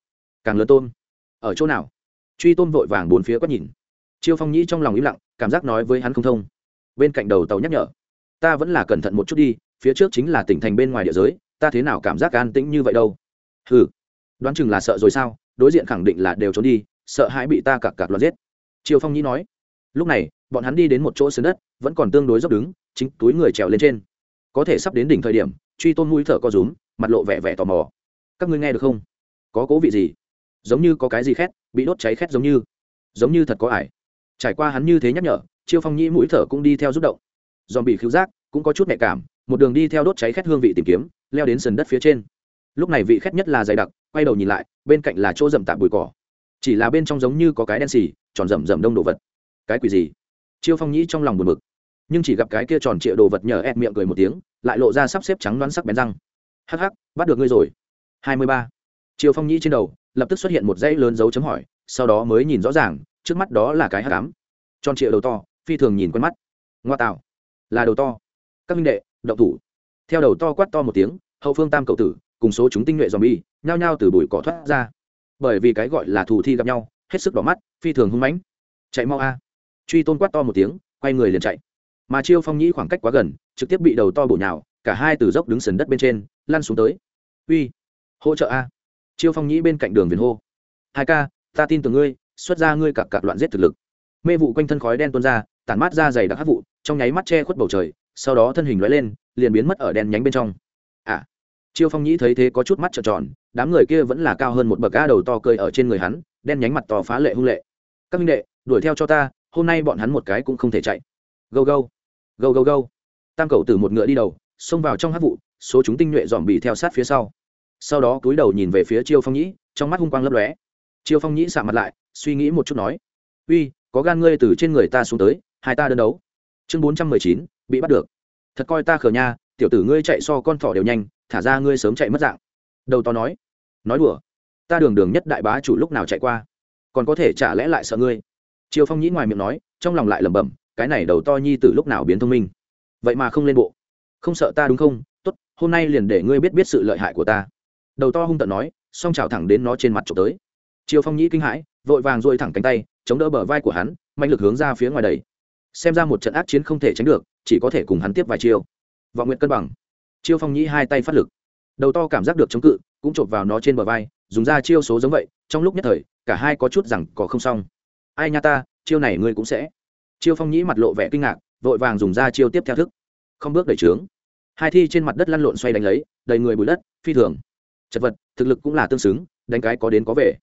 Càng lớn tôm ở chỗ nào? Truy tôn vội vàng bốn phía quét nhìn. Chiêu phong nhĩ trong lòng im lặng cảm giác nói với hắn không thông. Bên cạnh đầu tàu nhắc nhở ta vẫn là cẩn thận một chút đi phía trước chính là tỉnh thành bên ngoài địa giới ta thế nào cảm giác an tĩnh như vậy đâu? Hừ, đoán chừng là sợ rồi sao đối diện khẳng định là đều trốn đi sợ hãi bị ta cặc cặc loạt giết. Chiêu phong nhĩ nói. Lúc này bọn hắn đi đến một chỗ sườn đất vẫn còn tương đối dốc đứng chính túi người trèo lên trên. Có thể sắp đến đỉnh thời điểm truy tôn mũi thở co rúm mặt lộ vẻ vẻ tò mò. Các ngươi nghe được không? Có cố vị gì? Giống như có cái gì khét, bị đốt cháy khét giống như. Giống như thật có ải. Trải qua hắn như thế nhắc nhở, chiêu phong nhĩ mũi thở cũng đi theo rút động. Dòm bị khiếu giác, cũng có chút nhạy cảm, một đường đi theo đốt cháy khét hương vị tìm kiếm, leo đến sườn đất phía trên. Lúc này vị khét nhất là dày đặc, quay đầu nhìn lại, bên cạnh là chỗ rậm tạp bụi cỏ. Chỉ là bên trong giống như có cái đen xì, tròn rậm rậm đông đồ vật. Cái quỷ gì? Chiêu phong nhĩ trong lòng buồn bực. Nhưng chỉ gặp cái kia tròn trịa đồ vật nhờ ép miệng cười một tiếng, lại lộ ra sắp xếp trắng đoán sắc bén răng. Hắc hắc, bắt được ngươi rồi. Hai mươi ba. Triều phong nhĩ trên đầu, lập tức xuất hiện một dãy lớn dấu chấm hỏi, sau đó mới nhìn rõ ràng, trước mắt đó là cái hắc ám. Tròn trịa đầu to, phi thường nhìn quen mắt. Ngoa tạo, là đầu to. Các minh đệ, động thủ. Theo đầu to quát to một tiếng, hậu phương tam cầu tử, cùng số chúng tinh nhuệ dòm bi nhao nhao từ bụi cỏ thoát ra. Bởi vì cái gọi là thù thi gặp nhau, hết sức đỏ mắt, phi thường hung mãnh. Chạy mau a. Truy tôn quát to một tiếng, quay người liền chạy. Mà chiêu phong nhĩ khoảng cách quá gần, trực tiếp bị đầu to bổ nhào, cả hai từ dốc đứng sần đất bên trên, lăn xuống tới. Uy, hỗ trợ a chiêu phong nhĩ bên cạnh đường viền hô. Hai ca, ta tin tưởng ngươi, xuất ra ngươi cặp cặp loạn giết thực lực. Mê vụ quanh thân khói đen tuôn ra, tản mát ra dày đặc hát vụ, trong nháy mắt che khuất bầu trời, sau đó thân hình lóe lên, liền biến mất ở đen nhánh bên trong. À chiêu phong nhĩ thấy thế có chút mắt trợn tròn, đám người kia vẫn là cao hơn một bậc ga đầu to cơi ở trên người hắn, đen nhánh mặt to phá lệ hung lệ. Các minh đệ, đuổi theo cho ta, hôm nay bọn hắn một cái cũng không thể chạy. Gâu gâu gâu gâu gâu. Tam cầu từ một ngựa đi đầu, xông vào trong hát vụ, số chúng tinh nhuệ dòm bị theo sát phía sau sau đó cúi đầu nhìn về phía chiêu phong nhĩ, trong mắt hung quang lấp lóe. Chiêu phong nhĩ sạ mặt lại, suy nghĩ một chút nói, uy, có gan ngươi từ trên người ta xuống tới, hai ta đơn đấu. Chương bốn trăm mười chín, bị bắt được. Thật coi ta khờ nha, tiểu tử ngươi chạy so con thỏ đều nhanh, thả ra ngươi sớm chạy mất dạng. Đầu to nói nói đùa, ta đường đường nhất đại bá chủ lúc nào chạy qua, còn có thể trả lẽ lại sợ ngươi? Chiêu phong nhĩ ngoài miệng nói, trong lòng lại lẩm bẩm, cái này đầu to nhi từ lúc nào biến thông minh? Vậy mà không lên bộ. Không sợ ta đúng không? Tốt, hôm nay liền để ngươi biết biết sự lợi hại của ta đầu to hung tận nói, song trào thẳng đến nó trên mặt trộm tới. Triều phong nhĩ kinh hãi, vội vàng dội thẳng cánh tay, chống đỡ bờ vai của hắn, mạnh lực hướng ra phía ngoài đầy xem ra một trận ác chiến không thể tránh được, chỉ có thể cùng hắn tiếp vài chiêu. Vọng nguyện cân bằng. Chiêu phong nhĩ hai tay phát lực. Đầu to cảm giác được chống cự, cũng chộp vào nó trên bờ vai, dùng ra chiêu số giống vậy, trong lúc nhất thời, cả hai có chút rằng có không xong. Ai nha ta, chiêu này ngươi cũng sẽ. Chiêu phong nhĩ mặt lộ vẻ kinh ngạc, vội vàng dùng ra chiêu tiếp theo thức. Không bước đẩy trướng. Hai thi trên mặt đất lăn lộn xoay đánh lấy, đầy người bụi đất, phi thường chật vật, thực lực cũng là tương xứng, đánh cái có đến có về.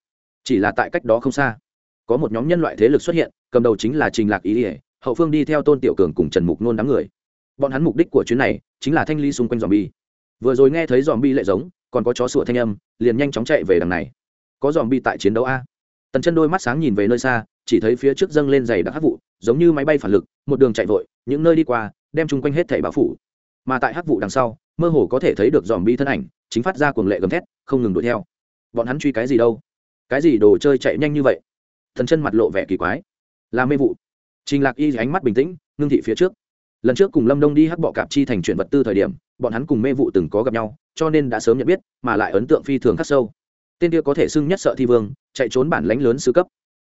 Chỉ là tại cách đó không xa, có một nhóm nhân loại thế lực xuất hiện, cầm đầu chính là trình lạc ý ỉa hậu phương đi theo tôn tiểu cường cùng trần mục nôn đám người. Bọn hắn mục đích của chuyến này chính là thanh ly xung quanh dòm bi vừa rồi nghe thấy dòm bi lệ giống, còn có chó sủa thanh âm, liền nhanh chóng chạy về đằng này. Có dòm bi tại chiến đấu a. Tần chân đôi mắt sáng nhìn về nơi xa, chỉ thấy phía trước dâng lên giày đặc hắc vụ, giống như máy bay phản lực, một đường chạy vội, những nơi đi qua, đem chung quanh hết thảy bao phủ. Mà tại hắc vụ đằng sau, mơ hồ có thể thấy được dòm bi thân ảnh chính phát ra cuồng lệ gầm thét, không ngừng đuổi theo. Bọn hắn truy cái gì đâu? Cái gì đồ chơi chạy nhanh như vậy? Thần chân mặt lộ vẻ kỳ quái. Là mê vụ. Trình lạc y ánh mắt bình tĩnh, ngưng thị phía trước. Lần trước cùng lâm đông đi hắc bọ cạp chi thành chuyển vật tư thời điểm, bọn hắn cùng mê vụ từng có gặp nhau, cho nên đã sớm nhận biết, mà lại ấn tượng phi thường khắc sâu. Tên kia có thể xưng nhất sợ thi vương, chạy trốn bản lãnh lớn sứ cấp.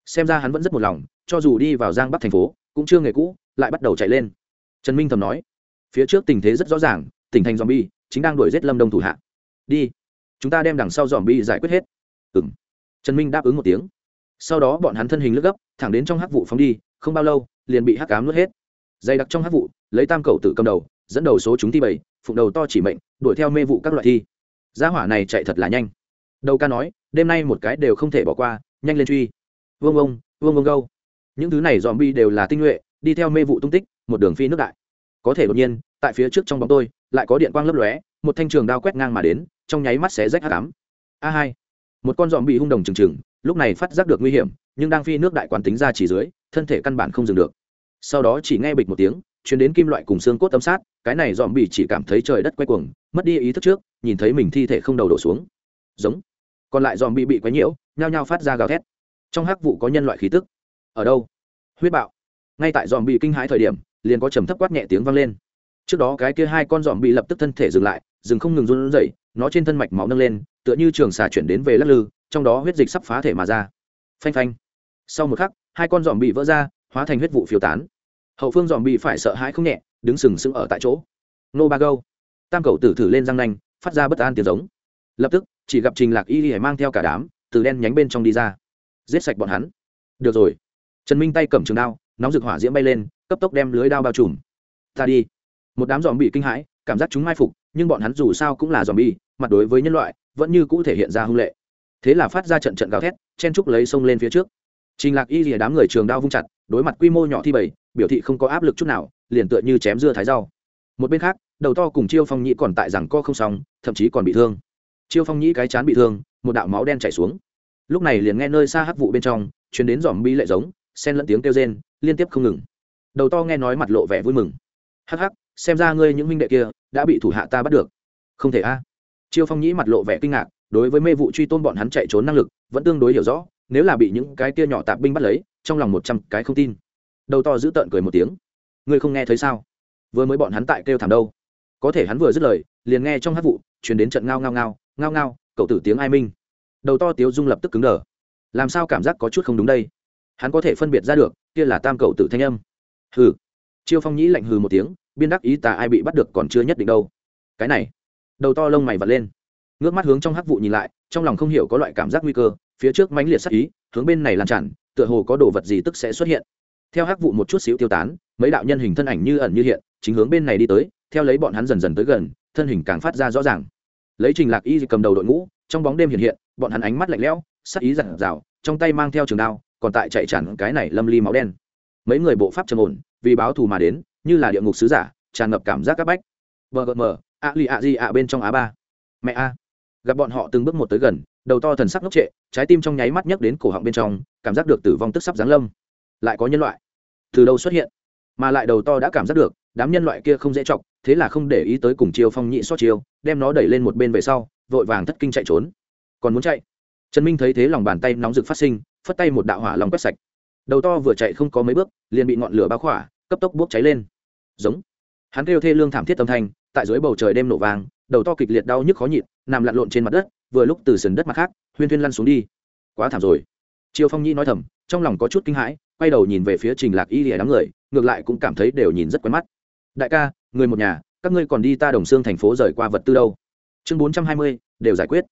Xem ra hắn vẫn rất một lòng, cho dù đi vào giang bắc thành phố, cũng chưa nghề cũ, lại bắt đầu chạy lên. Trần minh thầm nói, phía trước tình thế rất rõ ràng, tỉnh thành Zombie, chính đang đuổi giết lâm đông thủ hạ đi. Chúng ta đem đằng sau dòm bi giải quyết hết. Ừng trần minh đáp ứng một tiếng. Sau đó bọn hắn thân hình lướt gấp, thẳng đến trong hắc vụ phóng đi, không bao lâu, liền bị hắc cám nuốt hết. Dày đặc trong hắc vụ, lấy tam cầu tự cầm đầu, dẫn đầu số chúng thi bảy, phụng đầu to chỉ mệnh, đuổi theo mê vụ các loại thi. Gia hỏa này chạy thật là nhanh. Đầu ca nói, đêm nay một cái đều không thể bỏ qua, nhanh lên truy. Vương ông vương ông gâu. Những thứ này dòm bi đều là tinh nhuệ, đi theo mê vụ tung tích, một đường phi nước đại. Có thể đột nhiên, tại phía trước trong bóng tôi, lại có điện quang lấp lóe một thanh trường đao quét ngang mà đến, trong nháy mắt xé rách hạ cám a hai. Một con dòm bị hung đồng trừng trừng lúc này phát giác được nguy hiểm, nhưng đang phi nước đại quán tính ra chỉ dưới, thân thể căn bản không dừng được. Sau đó chỉ nghe bịch một tiếng chuyến đến kim loại cùng xương cốt tâm sát, cái này dòm bị chỉ cảm thấy trời đất quay cuồng, mất đi ý thức trước, nhìn thấy mình thi thể không đầu đổ xuống. Giống. Còn lại dòm bị bị quấy nhiễu, nhao nhao phát ra gào thét. Trong hắc vụ có nhân loại khí tức. Ở đâu? Huyết bạo. Ngay tại dòm bị kinh hãi thời điểm, liền có trầm thấp quát nhẹ tiếng vang lên. Trước đó cái kia hai con dòm bị lập tức thân thể dừng lại dừng không ngừng run rẩy, nó trên thân mạch máu nâng lên, tựa như trường xà chuyển đến về lắc lư, trong đó huyết dịch sắp phá thể mà ra. Phanh phanh. Sau một khắc, hai con dòm bị vỡ ra, hóa thành huyết vụ phiêu tán. Hậu phương dòm bị phải sợ hãi không nhẹ, đứng sừng sững ở tại chỗ. Nô ba gâu. Tam cầu tử thử lên răng nanh, phát ra bất an tiếng giống. Lập tức, chỉ gặp trình lạc y y mang theo cả đám, từ đen nhánh bên trong đi ra. Giết sạch bọn hắn. Được rồi. Trần minh tay cầm trường đao, nóng rực hỏa diễm bay lên, cấp tốc đem lưới đao bao trùm. Ta đi. Một đám dòm bị kinh hãi, cảm giác chúng mai phục nhưng bọn hắn dù sao cũng là dòm bi mặt đối với nhân loại, vẫn như cũ thể hiện ra hung lệ. Thế là phát ra trận trận gào thét, chen trúc lấy sông lên phía trước. Trình lạc y rìa đám người trường đao vung chặt, đối mặt quy mô nhỏ thi bảy, biểu thị không có áp lực chút nào, liền tựa như chém dưa thái rau. Một bên khác, đầu to cùng chiêu phong nhĩ còn tại rằng co không xong, thậm chí còn bị thương. Chiêu phong nhĩ cái chán bị thương, một đạo máu đen chảy xuống. Lúc này liền nghe nơi xa hắc vụ bên trong chuyến đến dòm bi lệ giống, xen lẫn tiếng kêu rên, liên tiếp không ngừng. Đầu to nghe nói mặt lộ vẻ vui mừng. Hắc hắc, xem ra ngươi những minh đệ kia đã bị thủ hạ ta bắt được. Không thể a. Chiêu phong nhĩ mặt lộ vẻ kinh ngạc, đối với mê vụ truy tôn bọn hắn chạy trốn năng lực, vẫn tương đối hiểu rõ, nếu là bị những cái kia nhỏ tạp binh bắt lấy, trong lòng một trăm cái không tin. Đầu to giữ tợn cười một tiếng. Ngươi không nghe thấy sao? Vừa mới bọn hắn tại kêu thảm đâu. Có thể hắn vừa dứt lời, liền nghe trong hát vụ chuyển đến trận ngao ngao ngao ngao ngao, cậu tử tiếng ai minh. Đầu to tiếu dung lập tức cứng đờ. Làm sao cảm giác có chút không đúng đây? Hắn có thể phân biệt ra được, kia là tam cậu tử thanh âm. Hừ chiêu phong nhĩ lạnh hừ một tiếng, biên đắc ý tà ai bị bắt được còn chưa nhất định đâu. Cái này, đầu to lông mày vật lên. Ngước mắt hướng trong hắc vụ nhìn lại, trong lòng không hiểu có loại cảm giác nguy cơ, phía trước mãnh liệt sắc ý, hướng bên này lan tràn, tựa hồ có đồ vật gì tức sẽ xuất hiện. Theo hắc vụ một chút xíu tiêu tán, mấy đạo nhân hình thân ảnh như ẩn như hiện, chính hướng bên này đi tới, theo lấy bọn hắn dần dần tới gần, thân hình càng phát ra rõ ràng. Lấy trình lạc y cầm đầu đội ngũ, trong bóng đêm hiện hiện, bọn hắn ánh mắt lạnh lẽo sắc ý giặt rào trong tay mang theo trường đao, còn tại chạy chặn cái này lâm ly máu đen. Mấy người bộ pháp trầm ổn vì báo thù mà đến, như là địa ngục sứ giả, tràn ngập cảm giác các bách. Bgm a lì a di a bên trong á ba. Mẹ a. Gặp bọn họ từng bước một tới gần, đầu to thần sắc ngốc trệ, trái tim trong nháy mắt nhấc đến cổ họng bên trong, cảm giác được tử vong tức sắp giáng lâm. Lại có nhân loại. Từ đâu xuất hiện? Mà lại đầu to đã cảm giác được, đám nhân loại kia không dễ chọc, thế là không để ý tới cùng chiêu phong nhị xót chiêu, đem nó đẩy lên một bên về sau, vội vàng thất kinh chạy trốn. Còn muốn chạy? Trần minh thấy thế lòng bàn tay nóng rực phát sinh, phất tay một đạo hỏa lòng quét sạch. Đầu to vừa chạy không có mấy bước, liền bị ngọn lửa bao khỏa cấp tốc bốc cháy lên. Giống. Hắn kêu thê lương thảm thiết tâm thanh, tại dưới bầu trời đêm nổ vàng đầu to kịch liệt đau nhức khó nhịn, nằm lặn lộn trên mặt đất, vừa lúc từ sườn đất mặt khác, huyên thuyên lăn xuống đi. Quá thảm rồi. Triều phong nhi nói thầm, trong lòng có chút kinh hãi, quay đầu nhìn về phía trình lạc y lìa đám người, ngược lại cũng cảm thấy đều nhìn rất quen mắt. Đại ca, người một nhà, các ngươi còn đi ta đồng xương thành phố rời qua vật tư đâu? Chương bốn trăm hai mươi, đều giải quyết.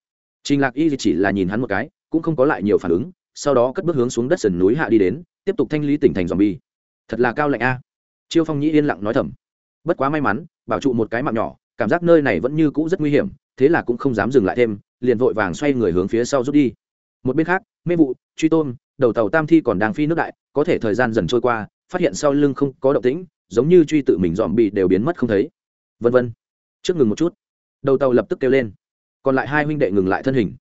Trình lạc y chỉ là nhìn hắn một cái, cũng không có lại nhiều phản ứng, sau đó cất bước hướng xuống đất sườn núi hạ đi đến, tiếp tục thanh lý tỉnh thành dòm bi thật là cao lạnh a chiêu phong nhĩ yên lặng nói thầm. Bất quá may mắn, bảo trụ một cái mạng nhỏ, cảm giác nơi này vẫn như cũ rất nguy hiểm, thế là cũng không dám dừng lại thêm, liền vội vàng xoay người hướng phía sau rút đi. Một bên khác, mê vụ, truy tôn, đầu tàu tam thi còn đang phi nước đại, có thể thời gian dần trôi qua, phát hiện sau lưng không có động tĩnh, giống như truy tự mình dòm bị đều biến mất không thấy. Vân vân. Trước ngừng một chút. Đầu tàu lập tức kêu lên. Còn lại hai huynh đệ ngừng lại thân hình.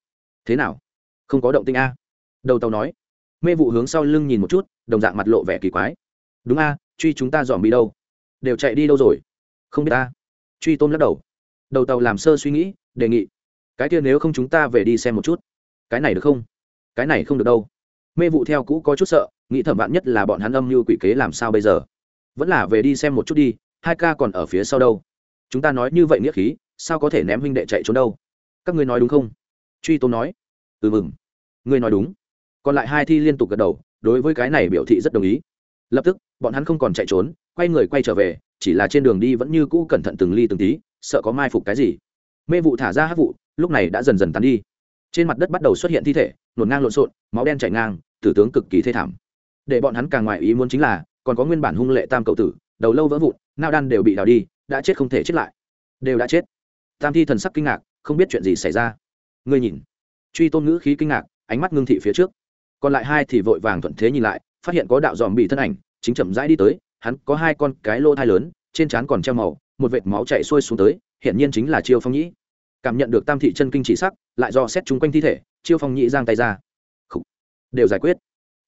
Thế nào? Không có động tĩnh a? Đầu tàu nói. Mê vụ hướng sau lưng nhìn một chút, đồng dạng mặt lộ vẻ kỳ quái. Đúng a truy chúng ta dòm bị đâu? Đều chạy đi đâu rồi? Không biết ta. Truy tôm lắc đầu. Đầu tàu làm sơ suy nghĩ, đề nghị. Cái kia nếu không chúng ta về đi xem một chút. Cái này được không? Cái này không được đâu. Mê vụ theo cũ có chút sợ, nghĩ thẩm vạn nhất là bọn hắn âm như quỷ kế làm sao bây giờ. Vẫn là về đi xem một chút đi, hai ca còn ở phía sau đâu. Chúng ta nói như vậy nghĩa khí, sao có thể ném huynh đệ chạy trốn đâu? Các ngươi nói đúng không? Truy tôm nói. Ừ mừng. Ngươi nói đúng. Còn lại hai thi liên tục gật đầu, đối với cái này biểu thị rất đồng ý lập tức, bọn hắn không còn chạy trốn, quay người quay trở về, chỉ là trên đường đi vẫn như cũ cẩn thận từng ly từng tí, sợ có mai phục cái gì. Mê vụ thả ra hát vụ, lúc này đã dần dần tắn đi. Trên mặt đất bắt đầu xuất hiện thi thể nổn ngang lộn xộn, máu đen chảy ngang, tử tướng cực kỳ thê thảm. Để bọn hắn càng ngoài ý muốn chính là, còn có nguyên bản hung lệ tam cậu tử, đầu lâu vỡ vụn, nao đan đều bị đào đi, đã chết không thể chết lại. Đều đã chết. Tam thi thần sắc kinh ngạc, không biết chuyện gì xảy ra. Ngươi nhìn. Truy tôn ngữ khí kinh ngạc, ánh mắt ngưng thị phía trước. Còn lại hai thì vội vàng thuận thế nhìn lại phát hiện có đạo dòm bị thân ảnh, chính chậm rãi đi tới, hắn có hai con cái lô thai lớn, trên trán còn treo màu, một vệt máu chạy xuôi xuống tới, hiển nhiên chính là chiêu phong nhĩ. Cảm nhận được tam thị chân kinh chỉ sắc, lại do xét chung quanh thi thể, chiêu phong nhĩ giang tay ra. Khủ. đều giải quyết.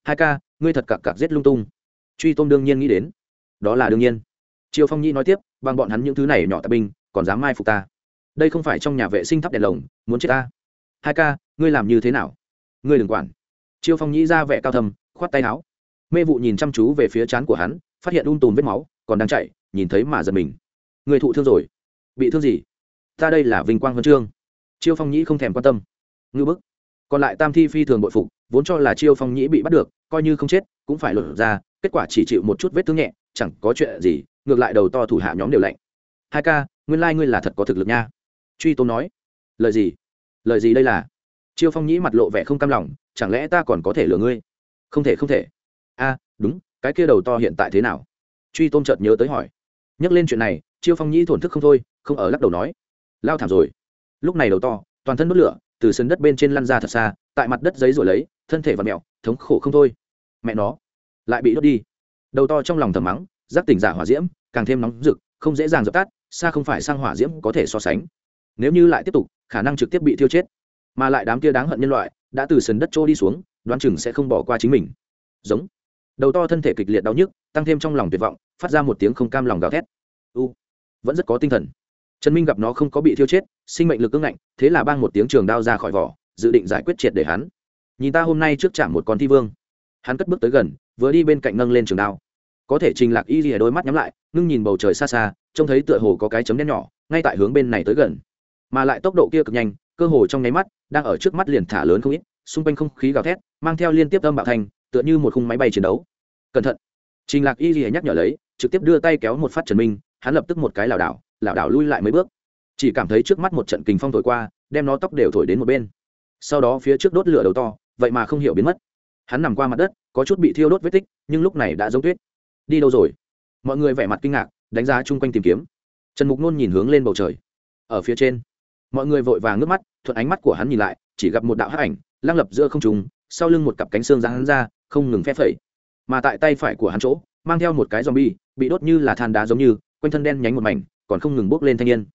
Hai ca, ngươi thật cặc cặc giết lung tung. Truy tôm đương nhiên nghĩ đến. Đó là đương nhiên. Chiêu phong nhĩ nói tiếp, bằng bọn hắn những thứ này nhỏ tạp binh, còn dám mai phục ta. Đây không phải trong nhà vệ sinh thắp đèn lồng, muốn chết ta. Hai ca, ngươi làm như thế nào? Ngươi đừng quản. Chiêu phong nhĩ ra vẻ cao thầm khoát tay áo mê vụ nhìn chăm chú về phía trán của hắn, phát hiện un tùm vết máu, còn đang chạy, nhìn thấy mà giật mình. Người thụ thương rồi. Bị thương gì? Ta đây là vinh quang huân chương. Chiêu phong nhĩ không thèm quan tâm. Ngư bức. Còn lại tam thi phi thường bội phục, vốn cho là chiêu phong nhĩ bị bắt được, coi như không chết, cũng phải lột ra, kết quả chỉ chịu một chút vết thương nhẹ, chẳng có chuyện gì, ngược lại đầu to thủ hạ nhóm đều lạnh. Hai ca, nguyên lai、like、ngươi là thật có thực lực nha. Truy tôn nói. Lời gì? Lời gì đây là? Chiêu phong nhĩ mặt lộ vẻ không cam lòng, chẳng lẽ ta còn có thể lừa ngươi? Không thể không thể đúng, cái kia đầu to hiện tại thế nào? Truy tôm chợt nhớ tới hỏi. Nhắc lên chuyện này, chiêu phong nhĩ thổn thức không thôi, không ở lắc đầu nói. Lao thảm rồi. Lúc này đầu to, toàn thân đốt lửa, từ sân đất bên trên lăn ra thật xa, tại mặt đất giấy rồi lấy, thân thể và mẹo, thống khổ không thôi. Mẹ nó, lại bị đốt đi. Đầu to trong lòng thầm mắng, giác tỉnh giả hỏa diễm, càng thêm nóng rực, không dễ dàng dập tắt, xa không phải sang hỏa diễm có thể so sánh. Nếu như lại tiếp tục, khả năng trực tiếp bị thiêu chết. Mà lại đám kia đáng hận nhân loại, đã từ sân đất trôi đi xuống, đoán chừng sẽ không bỏ qua chính mình. Giống đầu to thân thể kịch liệt đau nhức, tăng thêm trong lòng tuyệt vọng, phát ra một tiếng không cam lòng gào thét. U, vẫn rất có tinh thần. Trần minh gặp nó không có bị thiêu chết, sinh mệnh lực ưng ngạnh, thế là bang một tiếng trường đao ra khỏi vỏ, dự định giải quyết triệt để hắn. Nhìn ta hôm nay trước chạm một con thi vương. Hắn cất bước tới gần, vừa đi bên cạnh nâng lên trường đao. Có thể trình lạc y rìa đôi mắt nhắm lại, ngưng nhìn bầu trời xa xa, trông thấy tựa hồ có cái chấm đen nhỏ, ngay tại hướng bên này tới gần. Mà lại tốc độ kia cực nhanh, cơ hồ trong nháy mắt, đang ở trước mắt liền thả lớn không ít, xung quanh không khí gào thét, mang theo liên tiếp âm bạo thành tựa như một khung máy bay chiến đấu. Cẩn thận. Trình lạc y gì nhắc nhở lấy, trực tiếp đưa tay kéo một phát trần minh, hắn lập tức một cái lảo đảo lảo đảo lui lại mấy bước. Chỉ cảm thấy trước mắt một trận kình phong thổi qua, đem nó tóc đều thổi đến một bên. Sau đó phía trước đốt lửa đầu to, vậy mà không hiểu biến mất. Hắn nằm qua mặt đất, có chút bị thiêu đốt vết tích, nhưng lúc này đã giống tuyết. Đi đâu rồi? Mọi người vẻ mặt kinh ngạc, đánh giá chung quanh tìm kiếm. Trần mục nôn nhìn hướng lên bầu trời. Ở phía trên, mọi người vội vàng ngước mắt, thuận ánh mắt của hắn nhìn lại, chỉ gặp một đạo hắc ảnh, lăng lập giữa không trùng sau lưng một cặp cánh xương ra hắn ra, không ngừng phép phẩy. Mà tại tay phải của hắn chỗ, mang theo một cái zombie, bị đốt như là than đá giống như, quanh thân đen nhánh một mảnh, còn không ngừng bốc lên thanh niên.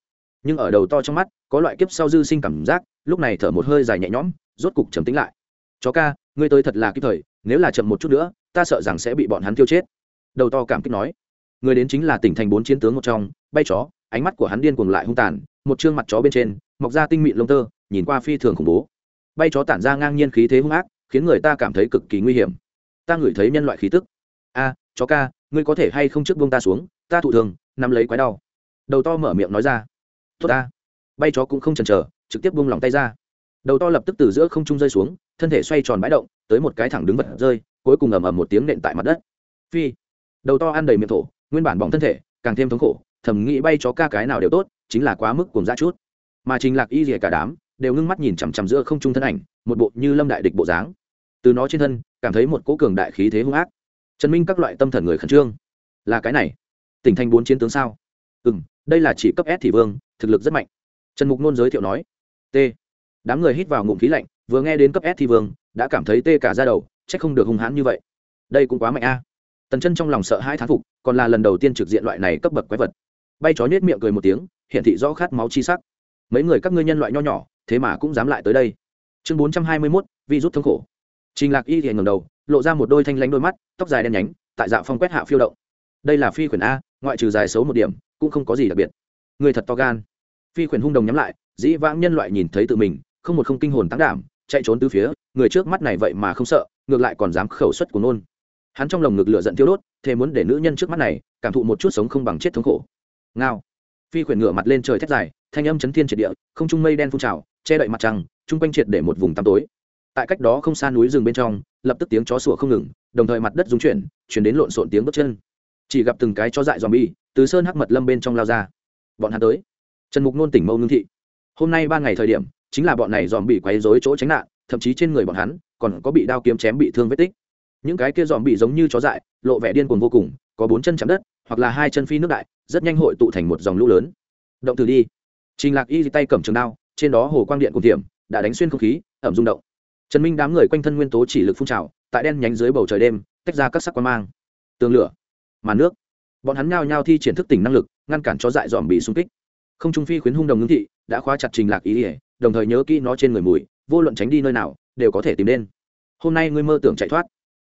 Nhưng ở đầu to trong mắt, có loại kiếp sau dư sinh cảm giác, lúc này thở một hơi dài nhẹ nhõm, rốt cục trầm tĩnh lại. Chó ca, ngươi tới thật là kịp thời, nếu là chậm một chút nữa, ta sợ rằng sẽ bị bọn hắn tiêu chết. Đầu to cảm kích nói. Người đến chính là tỉnh thành bốn chiến tướng một trong, bay chó, ánh mắt của hắn điên cuồng lại hung tàn, một chương mặt chó bên trên, mọc ra tinh mịn lông tơ, nhìn qua phi thường khủng bố. Bay chó tản ra ngang nhiên khí thế hung ác khiến người ta cảm thấy cực kỳ nguy hiểm. Ta ngửi thấy nhân loại khí tức. A, chó ca, ngươi có thể hay không trước buông ta xuống? Ta thụ thường, nắm lấy quái đau. Đầu to mở miệng nói ra. Tốt ta. Bay chó cũng không chần chờ, trực tiếp buông lòng tay ra. Đầu to lập tức từ giữa không trung rơi xuống, thân thể xoay tròn bãi động, tới một cái thẳng đứng vật rơi, cuối cùng ầm ầm một tiếng nện tại mặt đất. Phi. Đầu to ăn đầy miệng thổ, nguyên bản bỏng thân thể, càng thêm thống khổ, thầm nghĩ bay chó ca cái nào đều tốt, chính là quá mức cùng ra chút. Mà trình lạc y rìa cả đám đều ngưng mắt nhìn chằm chằm giữa không trung thân ảnh, một bộ như lâm đại địch bộ dáng. Từ nó trên thân, cảm thấy một cỗ cường đại khí thế hung ác. Trần minh các loại tâm thần người khẩn trương. Là cái này. Tỉnh thành bốn chiến tướng sao? Ừ m đây là chỉ cấp s thì vương, thực lực rất mạnh. Trần mục nôn giới thiệu nói. T. Đám người hít vào ngụm khí lạnh, vừa nghe đến cấp s thì vương, đã cảm thấy tê cả ra đầu c h ắ c không được hung hãn như vậy. Đây cũng quá mạnh a. Tần chân trong lòng sợ hai thán phục, còn là lần đầu tiên trực diện loại này cấp bậc quái vật. Bay chó nhét miệng cười một tiếng hiện thị rõ khát máu chi sắc. Mấy người các ngươi nhân loại nho nhỏ thế mà cũng dám lại tới đây. Chương bốn trăm hai mươi mốt, vi rút thống khổ. Trình lạc y thì ngầm đầu, lộ ra một đôi thanh lánh đôi mắt, tóc dài đen nhánh, tại dạ phong quét hạ phiêu động. Đây là phi khuyển a, ngoại trừ dài xấu một điểm, cũng không có gì đặc biệt. Người thật to gan. Phi khuyển hung đồng nhắm lại, dĩ vãng nhân loại nhìn thấy tự mình, không một không kinh hồn tăng đảm, chạy trốn từ phía, người trước mắt này vậy mà không sợ, ngược lại còn dám khẩu suất của nôn. Hắn trong lồng ngực lửa giận tiêu đốt, thế muốn để nữ nhân trước mắt này, cảm thụ một chút sống không bằng chết thống khổ. Ngao. Phi khuyển ngửa mặt lên trời thét dài, thanh âm chấn thiên triệt địa, không trung mây đen phun trào che đậy mặt trăng, chung quanh triệt để một vùng tăm tối. Tại cách đó không xa núi rừng bên trong, lập tức tiếng chó sủa không ngừng, đồng thời mặt đất rung chuyển chuyển đến lộn xộn tiếng bước chân. Chỉ gặp từng cái chó dại dòm bi từ sơn hắc mật lâm bên trong lao ra. Bọn hắn tới. Trần mục nôn tỉnh mâu ngưng thị. Hôm nay ba ngày thời điểm, chính là bọn này dòm bị quấy rối chỗ tránh nạn, thậm chí trên người bọn hắn còn có bị đao kiếm chém bị thương vết tích. Những cái kia dòm bị giống như chó dại, lộ vẻ điên cuồng vô cùng, có bốn chân chạm đất, hoặc là hai chân phi nước đại, rất nhanh hội tụ thành một dòng lũ lớn. Động từ đi. Trình lạc y tay cầm trường đao trên đó hồ quang điện cùng tiệm, đã đánh xuyên không khí, ẩm rung động. Trần minh đám người quanh thân nguyên tố chỉ lực phun trào, tại đen nhánh dưới bầu trời đêm, tách ra các sắc quan mang. Tường lửa, màn nước. Bọn hắn nhao nhao thi triển thức tỉnh năng lực, ngăn cản cho dại dòm bị xung kích. Không trung phi khuyến hung đồng ngưng thị, đã khóa chặt trình lạc ý ỉa đồng thời nhớ kỹ nó trên người mùi, vô luận tránh đi nơi nào, đều có thể tìm đến. Hôm nay ngươi mơ tưởng chạy thoát.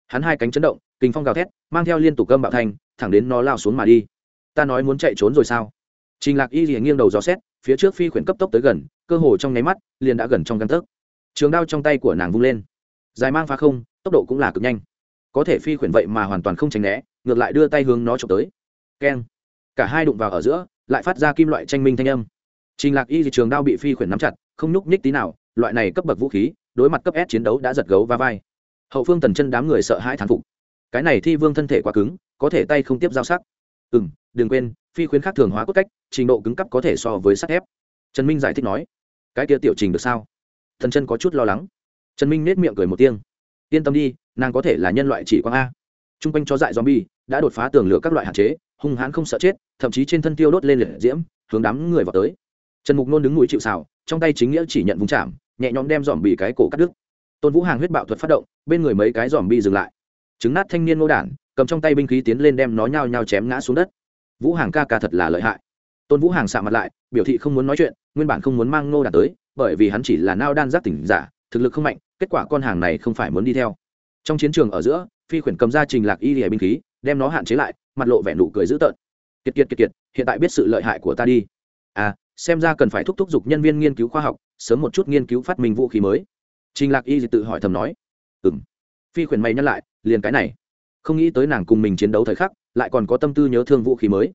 Hắn hai cánh chấn động, kinh phong gào thét, mang theo liên tục cơm bạo thanh, thẳng đến nó lao xuống mà đi. Ta nói muốn chạy trốn rồi sao? Trình lạc y liền nghiêng đầu dò xét, phía trước phi khuyển cấp tốc tới gần cơ hồ trong nháy mắt, liền đã gần trong găng tấc. Trường đao trong tay của nàng vung lên. Dài mang phá không, tốc độ cũng là cực nhanh. Có thể phi khuyển vậy mà hoàn toàn không tránh né, ngược lại đưa tay hướng nó trộm tới. Keng. Cả hai đụng vào ở giữa, lại phát ra kim loại tranh minh thanh âm. Trình lạc y thì trường đao bị phi khuyển nắm chặt, không nhúc nhích tí nào, loại này cấp bậc vũ khí, đối mặt cấp s chiến đấu đã giật gấu và vai. Hậu phương tần chân đám người sợ hãi thán phục. Cái này thi vương thân thể quá cứng, có thể tay không tiếp giao sắc. Ừ đừng quên, phi khuyến khác thường hóa cốt cách, trình độ cứng cấp có thể so với sắt thép. Trần minh giải thích nói cái kia tiểu trình được sao? Thần chân có chút lo lắng. Trần minh nết miệng cười một tiếng. Yên tâm đi, nàng có thể là nhân loại chỉ quang a. T r u n g quanh chó dại zombie đã đột phá tường lửa các loại hạn chế, hung hãn không sợ chết, thậm chí trên thân tiêu đốt lên liệt diễm, hướng đám người vào tới. Trần mục nôn đứng núi chịu xào trong tay chính nghĩa chỉ nhận vùng chạm, nhẹ nhõm đem dòm bị cái cổ cắt đứt. Tôn vũ hàng huyết bạo thuật phát động, bên người mấy cái dòm bi dừng lại. Trứng nát thanh niên ngô đản, cầm trong tay binh khí tiến lên đem nó nhao nhao chém ngã xuống đất. Vũ hàng ca ca thật là lợi hại tôn vũ hàng sạ mặt lại biểu thị không muốn nói chuyện nguyên bản không muốn mang ngô đản tới bởi vì hắn chỉ là nao đan giác tỉnh giả thực lực không mạnh kết quả con hàng này không phải muốn đi theo trong chiến trường ở giữa phi khuyển cầm ra trình lạc y lìa binh khí đem nó hạn chế lại mặt lộ vẻ nụ cười dữ tợn kiệt kiệt kiệt kiệt hiện tại biết sự lợi hại của ta đi à xem ra cần phải thúc thúc giục nhân viên nghiên cứu khoa học sớm một chút nghiên cứu phát minh vũ khí mới trình lạc y tự hỏi thầm nói ừ m phi khuyển mày nhắc lại liền cái này không nghĩ tới nàng cùng mình chiến đấu thời khắc lại còn có tâm tư nhớ thương vũ khí mới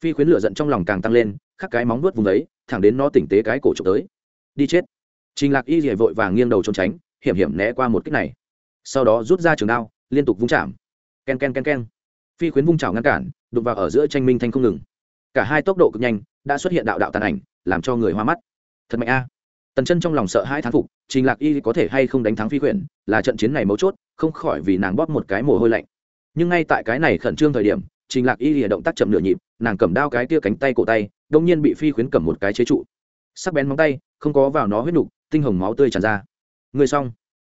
phi khuyến lửa giận trong lòng càng tăng lên, khắc cái móng vuốt vùng đấy thẳng đến nó tỉnh tế cái cổ trộm tới. Đi chết. Trình lạc y dìa vội vàng nghiêng đầu trốn tránh, hiểm hiểm né qua một kích này. Sau đó rút ra trường đao, liên tục vung chạm. Ken ken ken ken. phi khuyến vung chảo ngăn cản, đụng vào ở giữa tranh minh thanh không ngừng. Cả hai tốc độ cực nhanh, đã xuất hiện đạo đạo tàn ảnh, làm cho người hoa mắt. Thật mạnh a. Tần chân trong lòng sợ hai thán phục, trình lạc y có thể hay không đánh thắng phi khuyển, là trận chiến này mấu chốt, không khỏi vì nàng bóp một cái mồ hôi lạnh. Nhưng ngay tại cái này khẩn trương thời điểm trình lạc y lìa động tác chậm nửa nhịp, nàng cầm đao cái tia cánh tay cổ tay, đông nhiên bị phi khuyến cầm một cái chế trụ. Sắc bén móng tay, không có vào nó huyết nục, tinh hồng máu tươi tràn ra. Người xong.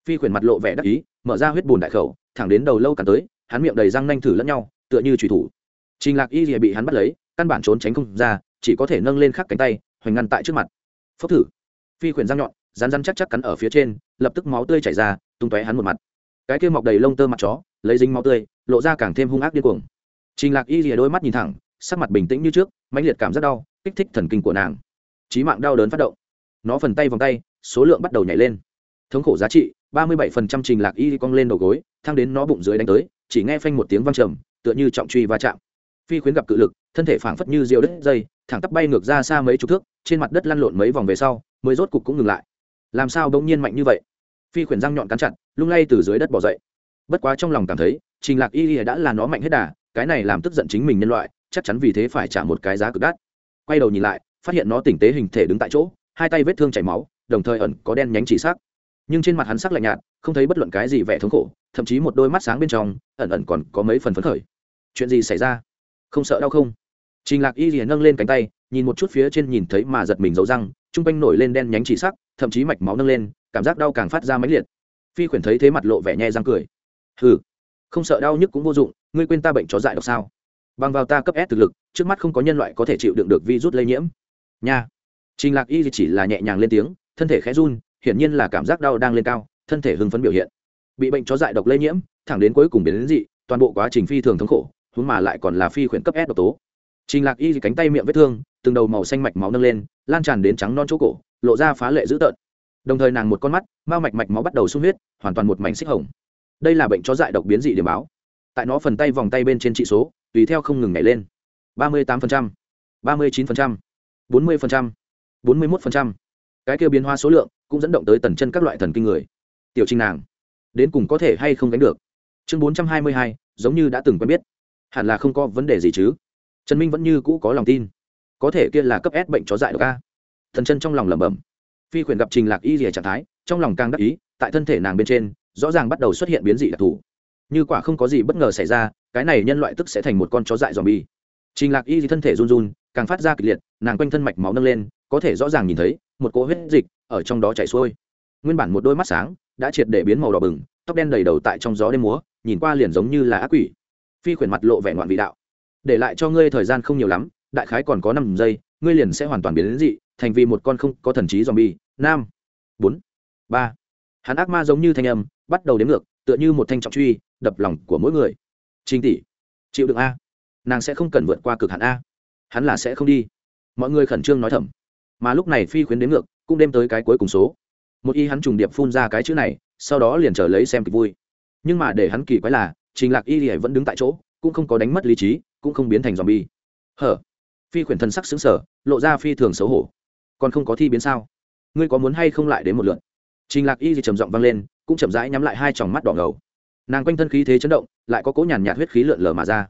Phi khuyển mặt lộ vẻ đắc ý, mở ra huyết bùn đại khẩu, thẳng đến đầu lâu cả tới, hắn miệng đầy răng nanh thử lẫn nhau, tựa như trùy thủ. Trình lạc y lìa bị hắn bắt lấy, căn bản trốn tránh không ra, chỉ có thể nâng lên khắc cánh tay, hoành ngăn tại trước mặt. Phốc thử. Phi khuyển răng nhọn rán rán chắc chắc cắn ở phía trên, lập tức máu tươi chảy ra, tung tóe hắn một mặt. Cái kia mọc đầy lông tơ mặt chó, lấy dính máu tươi, lộ ra càng thêm hung ác điên cuồng trình lạc y rìa đôi mắt nhìn thẳng, sắc mặt bình tĩnh như trước, mãnh liệt cảm rất đau, kích thích thần kinh của nàng. Trí mạng đau đớn phát động. Nó phần tay vòng tay, số lượng bắt đầu nhảy lên. Thống khổ giá trị, ba mươi bảy phần trăm trình lạc y cong lên đầu gối thang đến nó bụng dưới đánh tới, chỉ nghe phanh một tiếng văng trầm, tựa như trọng truy va chạm. Phi khuyến gặp cự lực, thân thể phảng phất như diều đất dây, thẳng tắp bay ngược ra xa mấy chục thước, trên mặt đất lăn lộn mấy vòng về sau, mới rốt cục cũng ngừng lại. Làm sao bỗng nhiên mạnh như vậy? Phi khuyển răng nhọn cắn chặt, lung lay từ dưới đất bỏ dậy. Bất quá trong lòng cảm thấy, trình lạc y đã là nó mạnh hết đà cái này làm tức giận chính mình nhân loại, chắc chắn vì thế phải trả một cái giá cực đắt. Quay đầu nhìn lại, phát hiện nó tỉnh tế hình thể đứng tại chỗ, hai tay vết thương chảy máu, đồng thời ẩn có đen nhánh chỉ sắc nhưng trên mặt hắn sắc lạnh nhạt, không thấy bất luận cái gì vẻ thống khổ, thậm chí một đôi mắt sáng bên trong, ẩn ẩn còn có mấy phần phấn khởi. Chuyện gì xảy ra? Không sợ đau không? Trình lạc y liền nâng lên cánh tay, nhìn một chút phía trên nhìn thấy mà giật mình dấu răng chung quanh nổi lên đen nhánh chỉ sắc thậm chí mạch máu nâng lên, cảm giác đau càng phát ra mãnh liệt. Phi khuyển thấy thế mặt lộ vẻ nhẹ răng cười. Hừ, không sợ đau nhức cũng vô dụng ngươi quên ta bệnh chó dại độc sao? Bằng vào ta cấp s thực lực, trước mắt không có nhân loại có thể chịu đựng được virus lây nhiễm. Nha. Trình lạc y chỉ là nhẹ nhàng lên tiếng, thân thể khẽ run, hiển nhiên là cảm giác đau đang lên cao, thân thể hưng phấn biểu hiện. Bị bệnh chó dại độc lây nhiễm, thẳng đến cuối cùng biến đến dị, toàn bộ quá trình phi thường thống khổ, huống mà lại còn là phi khuyển cấp s độc tố. Trình lạc y cánh tay miệng vết thương, từng đầu màu xanh mạch máu nâng lên, lan tràn đến trắng non chỗ cổ, lộ ra phá lệ dữ tợn. Đồng thời nàng một con mắt mao mạch mạch máu bắt đầu sung huyết, hoàn toàn một mảnh xích hồng. Đây là bệnh chó dại độc biến dị điểm báo tại nó phần tay vòng tay bên trên trị số, tùy theo không ngừng nhảy lên. ba mươi tám ba mươi chín bốn mươi bốn mươi một cái kia biến hóa số lượng cũng dẫn động tới tần chân các loại thần kinh người. Tiểu trình nàng, đến cùng có thể hay không đánh được? Chương bốn trăm hai mươi hai, giống như đã từng quen biết. Hẳn là không có vấn đề gì chứ? Trần minh vẫn như cũ có lòng tin. Có thể kia là cấp s bệnh chó dại được ca thần chân trong lòng lẩm bẩm. Phi khuyển gặp trình lạc y rìa trạng thái, trong lòng càng đắc ý, tại thân thể nàng bên trên, rõ ràng bắt đầu xuất hiện biến dị đặc thù như quả không có gì bất ngờ xảy ra, cái này nhân loại tức sẽ thành một con chó dại dòm bi trình lạc y thì thân thể run run, càng phát ra kịch liệt, nàng quanh thân mạch máu nâng lên, có thể rõ ràng nhìn thấy, một cỗ huyết dịch ở trong đó chảy xuôi. Nguyên bản một đôi mắt sáng, đã triệt để biến màu đỏ bừng, tóc đen đầy đầu tại trong gió đêm múa, nhìn qua liền giống như là ác quỷ. Phi khuyển mặt lộ vẻ ngoạn vị đạo. Để lại cho ngươi thời gian không nhiều lắm, đại khái còn có năm giây, ngươi liền sẽ hoàn toàn biến đến dị, thành vì một con không có thần trí zombie. Nam. Bốn. Ba. Hắn ác ma giống như thanh âm, bắt đầu đếm ngược tựa như một thanh trọng truy, đập lòng của mỗi người. Trinh tỷ, chịu đựng a. Nàng sẽ không cần vượt qua cực hạn a. Hắn là sẽ không đi. Mọi người khẩn trương nói thầm. Mà lúc này phi khuyến đến ngược, cũng đem tới cái cuối cùng số. Một y hắn trùng điệp phun ra cái chữ này, sau đó liền trở lấy xem kịch vui. Nhưng mà để hắn kỳ quái là, trình lạc y thì vẫn đứng tại chỗ, cũng không có đánh mất lý trí, cũng không biến thành dòm bi hở? Phi khuyển thân sắc xứng sở lộ ra phi thường xấu hổ. Còn không có thi biến sao? Ngươi có muốn hay không lại đến một lượt? Trình lạc y thì trầm giọng vang lên cũng chậm rãi nhắm lại hai tròng mắt đỏ ngầu. Nàng quanh thân khí thế chấn động, lại có cố nhàn nhạt huyết khí lượn lờ mà ra.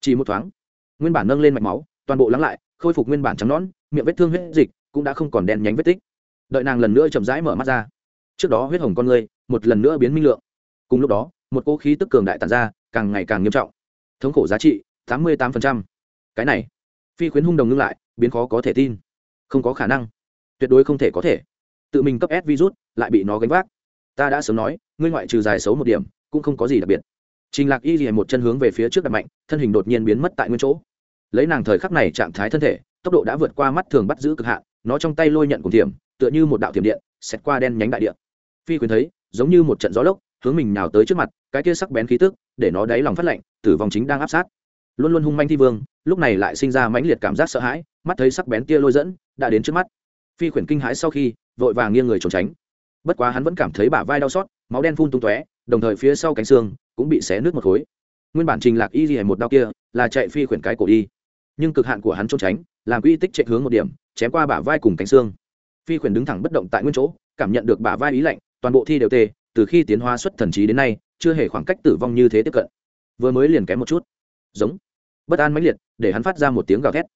Chỉ một thoáng, nguyên bản nâng lên mạch máu, toàn bộ lắng lại, khôi phục nguyên bản trắng nón miệng vết thương huyết dịch cũng đã không còn đen nhánh vết tích. Đợi nàng lần nữa chậm rãi mở mắt ra, trước đó huyết hồng con người, một lần nữa biến minh lượng. Cùng lúc đó, một cỗ khí tức cường đại tàn ra, càng ngày càng nghiêm trọng. Thống khổ giá trị, tám mươi tám cái này, phi khuyến hung đồng ngưng lại, biến khó có thể tin. Không có khả năng. Tuyệt đối không thể có thể. Tự mình cấp s virus, lại bị nó gánh vác ta đã sớm nói, ngươi ngoại trừ dài xấu một điểm, cũng không có gì đặc biệt. Trình lạc y liền một chân hướng về phía trước đặt mạnh, thân hình đột nhiên biến mất tại nguyên chỗ. Lấy nàng thời khắc này trạng thái thân thể, tốc độ đã vượt qua mắt thường bắt giữ cực hạn, nó trong tay lôi nhận cùng thiểm, tựa như một đạo thiểm điện, xẹt qua đen nhánh đại điện phi Quyền thấy, giống như một trận gió lốc, hướng mình nào tới trước mặt, cái kia sắc bén khí tức, để nó đáy lòng phát lạnh, tử vong chính đang áp sát. Luôn luôn hung manh thi vương, lúc này lại sinh ra mãnh liệt cảm giác sợ hãi, mắt thấy sắc bén tia lôi dẫn, đã đến trước mắt. Phi khuyển kinh hãi sau khi, vội vàng nghiêng người trốn tránh bất quá hắn vẫn cảm thấy bả vai đau xót, máu đen phun tung tóe, đồng thời phía sau cánh xương cũng bị xé nước một khối. Nguyên bản trình lạc y gì một đau kia là chạy phi khuyển cái cổ đi. Nhưng cực hạn của hắn trốn tránh, làm quy tích chạy hướng một điểm, chém qua bả vai cùng cánh xương. Phi khuyển đứng thẳng bất động tại nguyên chỗ, cảm nhận được bả vai ý lạnh, toàn bộ thi đều tê, từ khi tiến hóa xuất thần trí đến nay, chưa hề khoảng cách tử vong như thế tiếp cận. Vừa mới liền kém một chút. Giống. Bất an mãnh liệt, để hắn phát ra một tiếng gào thét.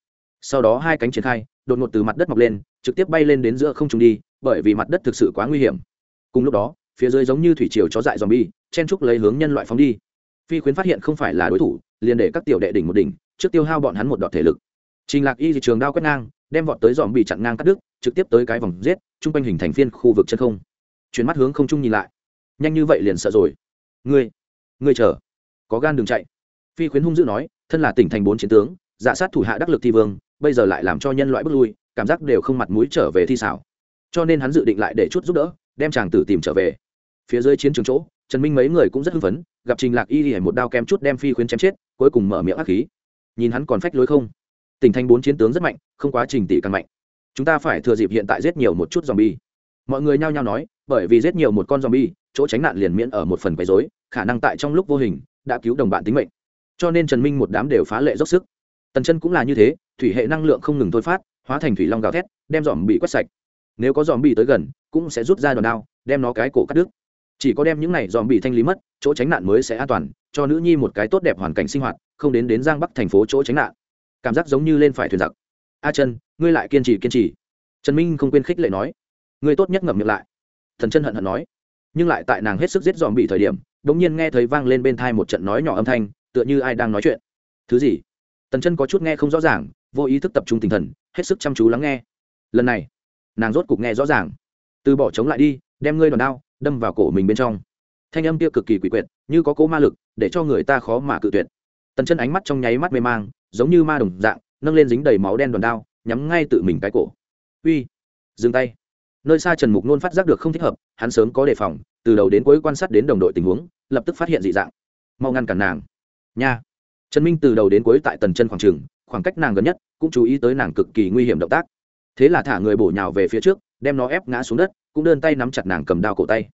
Sau đó hai cánh triển khai, đột ngột từ mặt đất mọc lên, trực tiếp bay lên đến giữa không trung đi bởi vì mặt đất thực sự quá nguy hiểm. Cùng lúc đó, phía dưới giống như thủy triều chó dại dòm bi chen trúc lấy hướng nhân loại phóng đi. Phi khuyến phát hiện không phải là đối thủ, liền để các tiểu đệ đỉnh một đỉnh, trước tiêu hao bọn hắn một đọt thể lực. Trình lạc y thị trường đao quét ngang, đem vọt tới dòm bị chặn ngang cắt đứt, trực tiếp tới cái vòng giết, chung quanh hình thành phiên khu vực chân không. Chuyển mắt hướng không trung nhìn lại. Nhanh như vậy liền sợ rồi. Ngươi ngươi chờ. Có gan đừng chạy. Phi khuyến hung dữ nói, thân là tỉnh thành bốn chiến tướng dạ sát thủ hạ đắc lực thi vương, bây giờ lại làm cho nhân loại bước lui, cảm giác đều không mặt mũi trở về thi xảo cho nên hắn dự định lại để chút giúp đỡ, đem chàng tử tìm trở về. Phía dưới chiến trường chỗ, trần minh mấy người cũng rất hưng phấn, gặp trình lạc y hỉa một đao kém chút đem phi khuyến chém chết, cuối cùng mở miệng ác khí. Nhìn hắn còn phách lối không? Tỉnh thành bốn chiến tướng rất mạnh, không quá trình tỷ càng mạnh. Chúng ta phải thừa dịp hiện tại giết nhiều một chút dòm bi mọi người nhao nhao nói, bởi vì giết nhiều một con dòm bi chỗ tránh nạn liền miễn ở một phần quấy dối khả năng tại trong lúc vô hình, đã cứu đồng bạn tính mệnh. Cho nên trần minh một đám đều phá lệ dốc sức. Tần chân cũng là như thế, thủy hệ năng lượng không ngừng thôi phát, hóa thành thủy long gào thét, đem dòm bị quét sạch nếu có dòm bị tới gần, cũng sẽ rút ra đòn đao, đem nó cái cổ cắt đứt. Chỉ có đem những này dòm bị thanh lý mất, chỗ tránh nạn mới sẽ an toàn, cho nữ nhi một cái tốt đẹp hoàn cảnh sinh hoạt, không đến đến giang bắc thành phố chỗ tránh nạn. Cảm giác giống như lên phải thuyền giặc. A chân ngươi lại kiên trì kiên trì. Trần minh không quên khích lệ nói. Ngươi tốt nhất ngậm miệng lại. Thần chân hận hận nói. Nhưng lại tại nàng hết sức giết dòm bị thời điểm đ ỗ n g nhiên nghe thấy vang lên bên thai một trận nói nhỏ âm thanh, tựa như ai đang nói chuyện. Thứ gì? Tần chân có chút nghe không rõ ràng, vô ý thức tập trung tinh thần, hết sức chăm chú lắng nghe. Lần này nàng rốt cục nghe rõ ràng. Từ bỏ chống lại đi, đem ngươi đòn đao, đâm vào cổ mình bên trong. Thanh âm kia cực kỳ quỷ quyệt, như có cố ma lực, để cho người ta khó mà cự tuyệt. Tần chân ánh mắt trong nháy mắt mê mang, giống như ma đồng dạng, nâng lên dính đầy máu đen đòn đao, nhắm ngay tự mình cái cổ. Uy! Dừng tay. Nơi xa trần mục nôn phát giác được không thích hợp, hắn sớm có đề phòng, từ đầu đến cuối quan sát đến đồng đội tình huống, lập tức phát hiện dị dạng. Mau ngăn cản nàng. Nha! Trần minh từ đầu đến cuối tại tần chân khoảng trường khoảng cách nàng gần nhất, cũng chú ý tới nàng cực kỳ nguy hiểm động tác thế là thả người bổ nhào về phía trước, đem nó ép ngã xuống đất, cũng đơn tay nắm chặt nàng cầm đao cổ tay.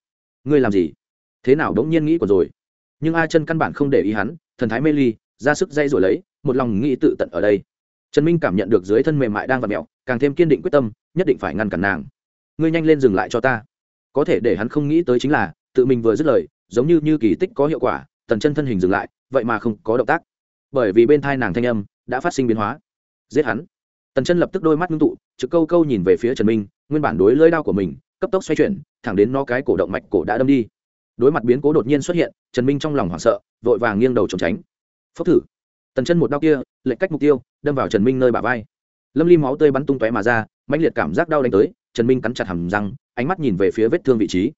Ngươi làm gì? Thế nào đống nhiên nghĩ của rồi? Nhưng a chân căn bản không để ý hắn, thần thái mê ly, ra sức dây rồi lấy, một lòng nghĩ tự tận ở đây. Trần minh cảm nhận được dưới thân mềm mại đang v ặ mẹo càng thêm kiên định quyết tâm, nhất định phải ngăn cản nàng. Ngươi nhanh lên dừng lại cho ta. Có thể để hắn không nghĩ tới chính là, tự mình vừa dứt lời, giống như như kỳ tích có hiệu quả, tần chân thân hình dừng lại, vậy mà không có động tác. Bởi vì bên thai nàng thanh âm đã phát sinh biến hóa. Giết hắn tần chân lập tức đôi mắt ngưng tụ, trực câu câu nhìn về phía trần minh, nguyên bản đối lưỡi đao của mình, cấp tốc xoay chuyển, thẳng đến nó cái cổ động mạch cổ đã đâm đi. Đối mặt biến cố đột nhiên xuất hiện, trần minh trong lòng hoảng sợ, vội vàng nghiêng đầu trốn tránh. Phốc thử. Tần chân một đau kia lệnh cách mục tiêu, đâm vào trần minh nơi bả vai. Lâm ly máu tươi bắn tung tóe mà ra, mãnh liệt cảm giác đau đánh tới, trần minh cắn chặt hầm răng, ánh mắt nhìn về phía vết thương vị trí.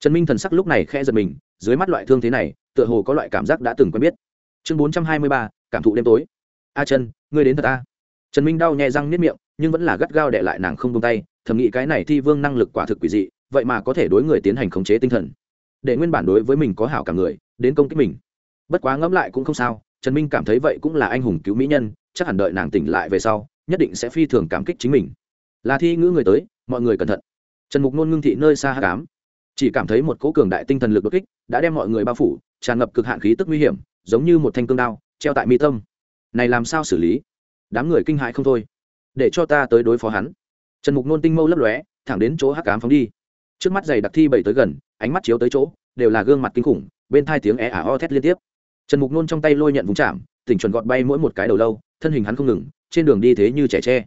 Trần minh thần sắc lúc này khẽ giật mình, dưới mắt loại thương thế này, tựa hồ có loại cảm giác đã từng quen biết. Chương bốn trăm hai mươi ba, cảm thụ đêm tối. A chân ngươi đến thật ta trần minh đau nhẹ răng nếp miệng, nhưng vẫn là gắt gao để lại nàng không tung tay, thầm nghĩ cái này thi vương năng lực quả thực quỷ dị, vậy mà có thể đối người tiến hành khống chế tinh thần. Để nguyên bản đối với mình có hảo cả người, đến công kích mình. Bất quá ngẫm lại cũng không sao, trần minh cảm thấy vậy cũng là anh hùng cứu mỹ nhân, chắc hẳn đợi nàng tỉnh lại về sau, nhất định sẽ phi thường cảm kích chính mình. Là thi ngữ người tới, mọi người cẩn thận. Trần mục nôn ngưng thị nơi xa hát cám chỉ cảm thấy một cỗ cường đại tinh thần lực đột kích, đã đem mọi người bao phủ, tràn ngập cực hạn khí tức nguy hiểm, giống như một thanh cương đao, treo tại mi tâm. Này làm sao xử lý? Đám người kinh hại không thôi. Để cho ta tới đối phó hắn. Trần mục nôn tinh mâu lấp lóe, thẳng đến chỗ hắc cám phóng đi. Trước mắt giày đặc thi bảy tới gần, ánh mắt chiếu tới chỗ, đều là gương mặt kinh khủng, bên thai tiếng e ả o thét liên tiếp. Trần mục nôn trong tay lôi nhận vùng chạm, tỉnh chuẩn gọt bay mỗi một cái đầu lâu, thân hình hắn không ngừng, trên đường đi thế như trẻ tre.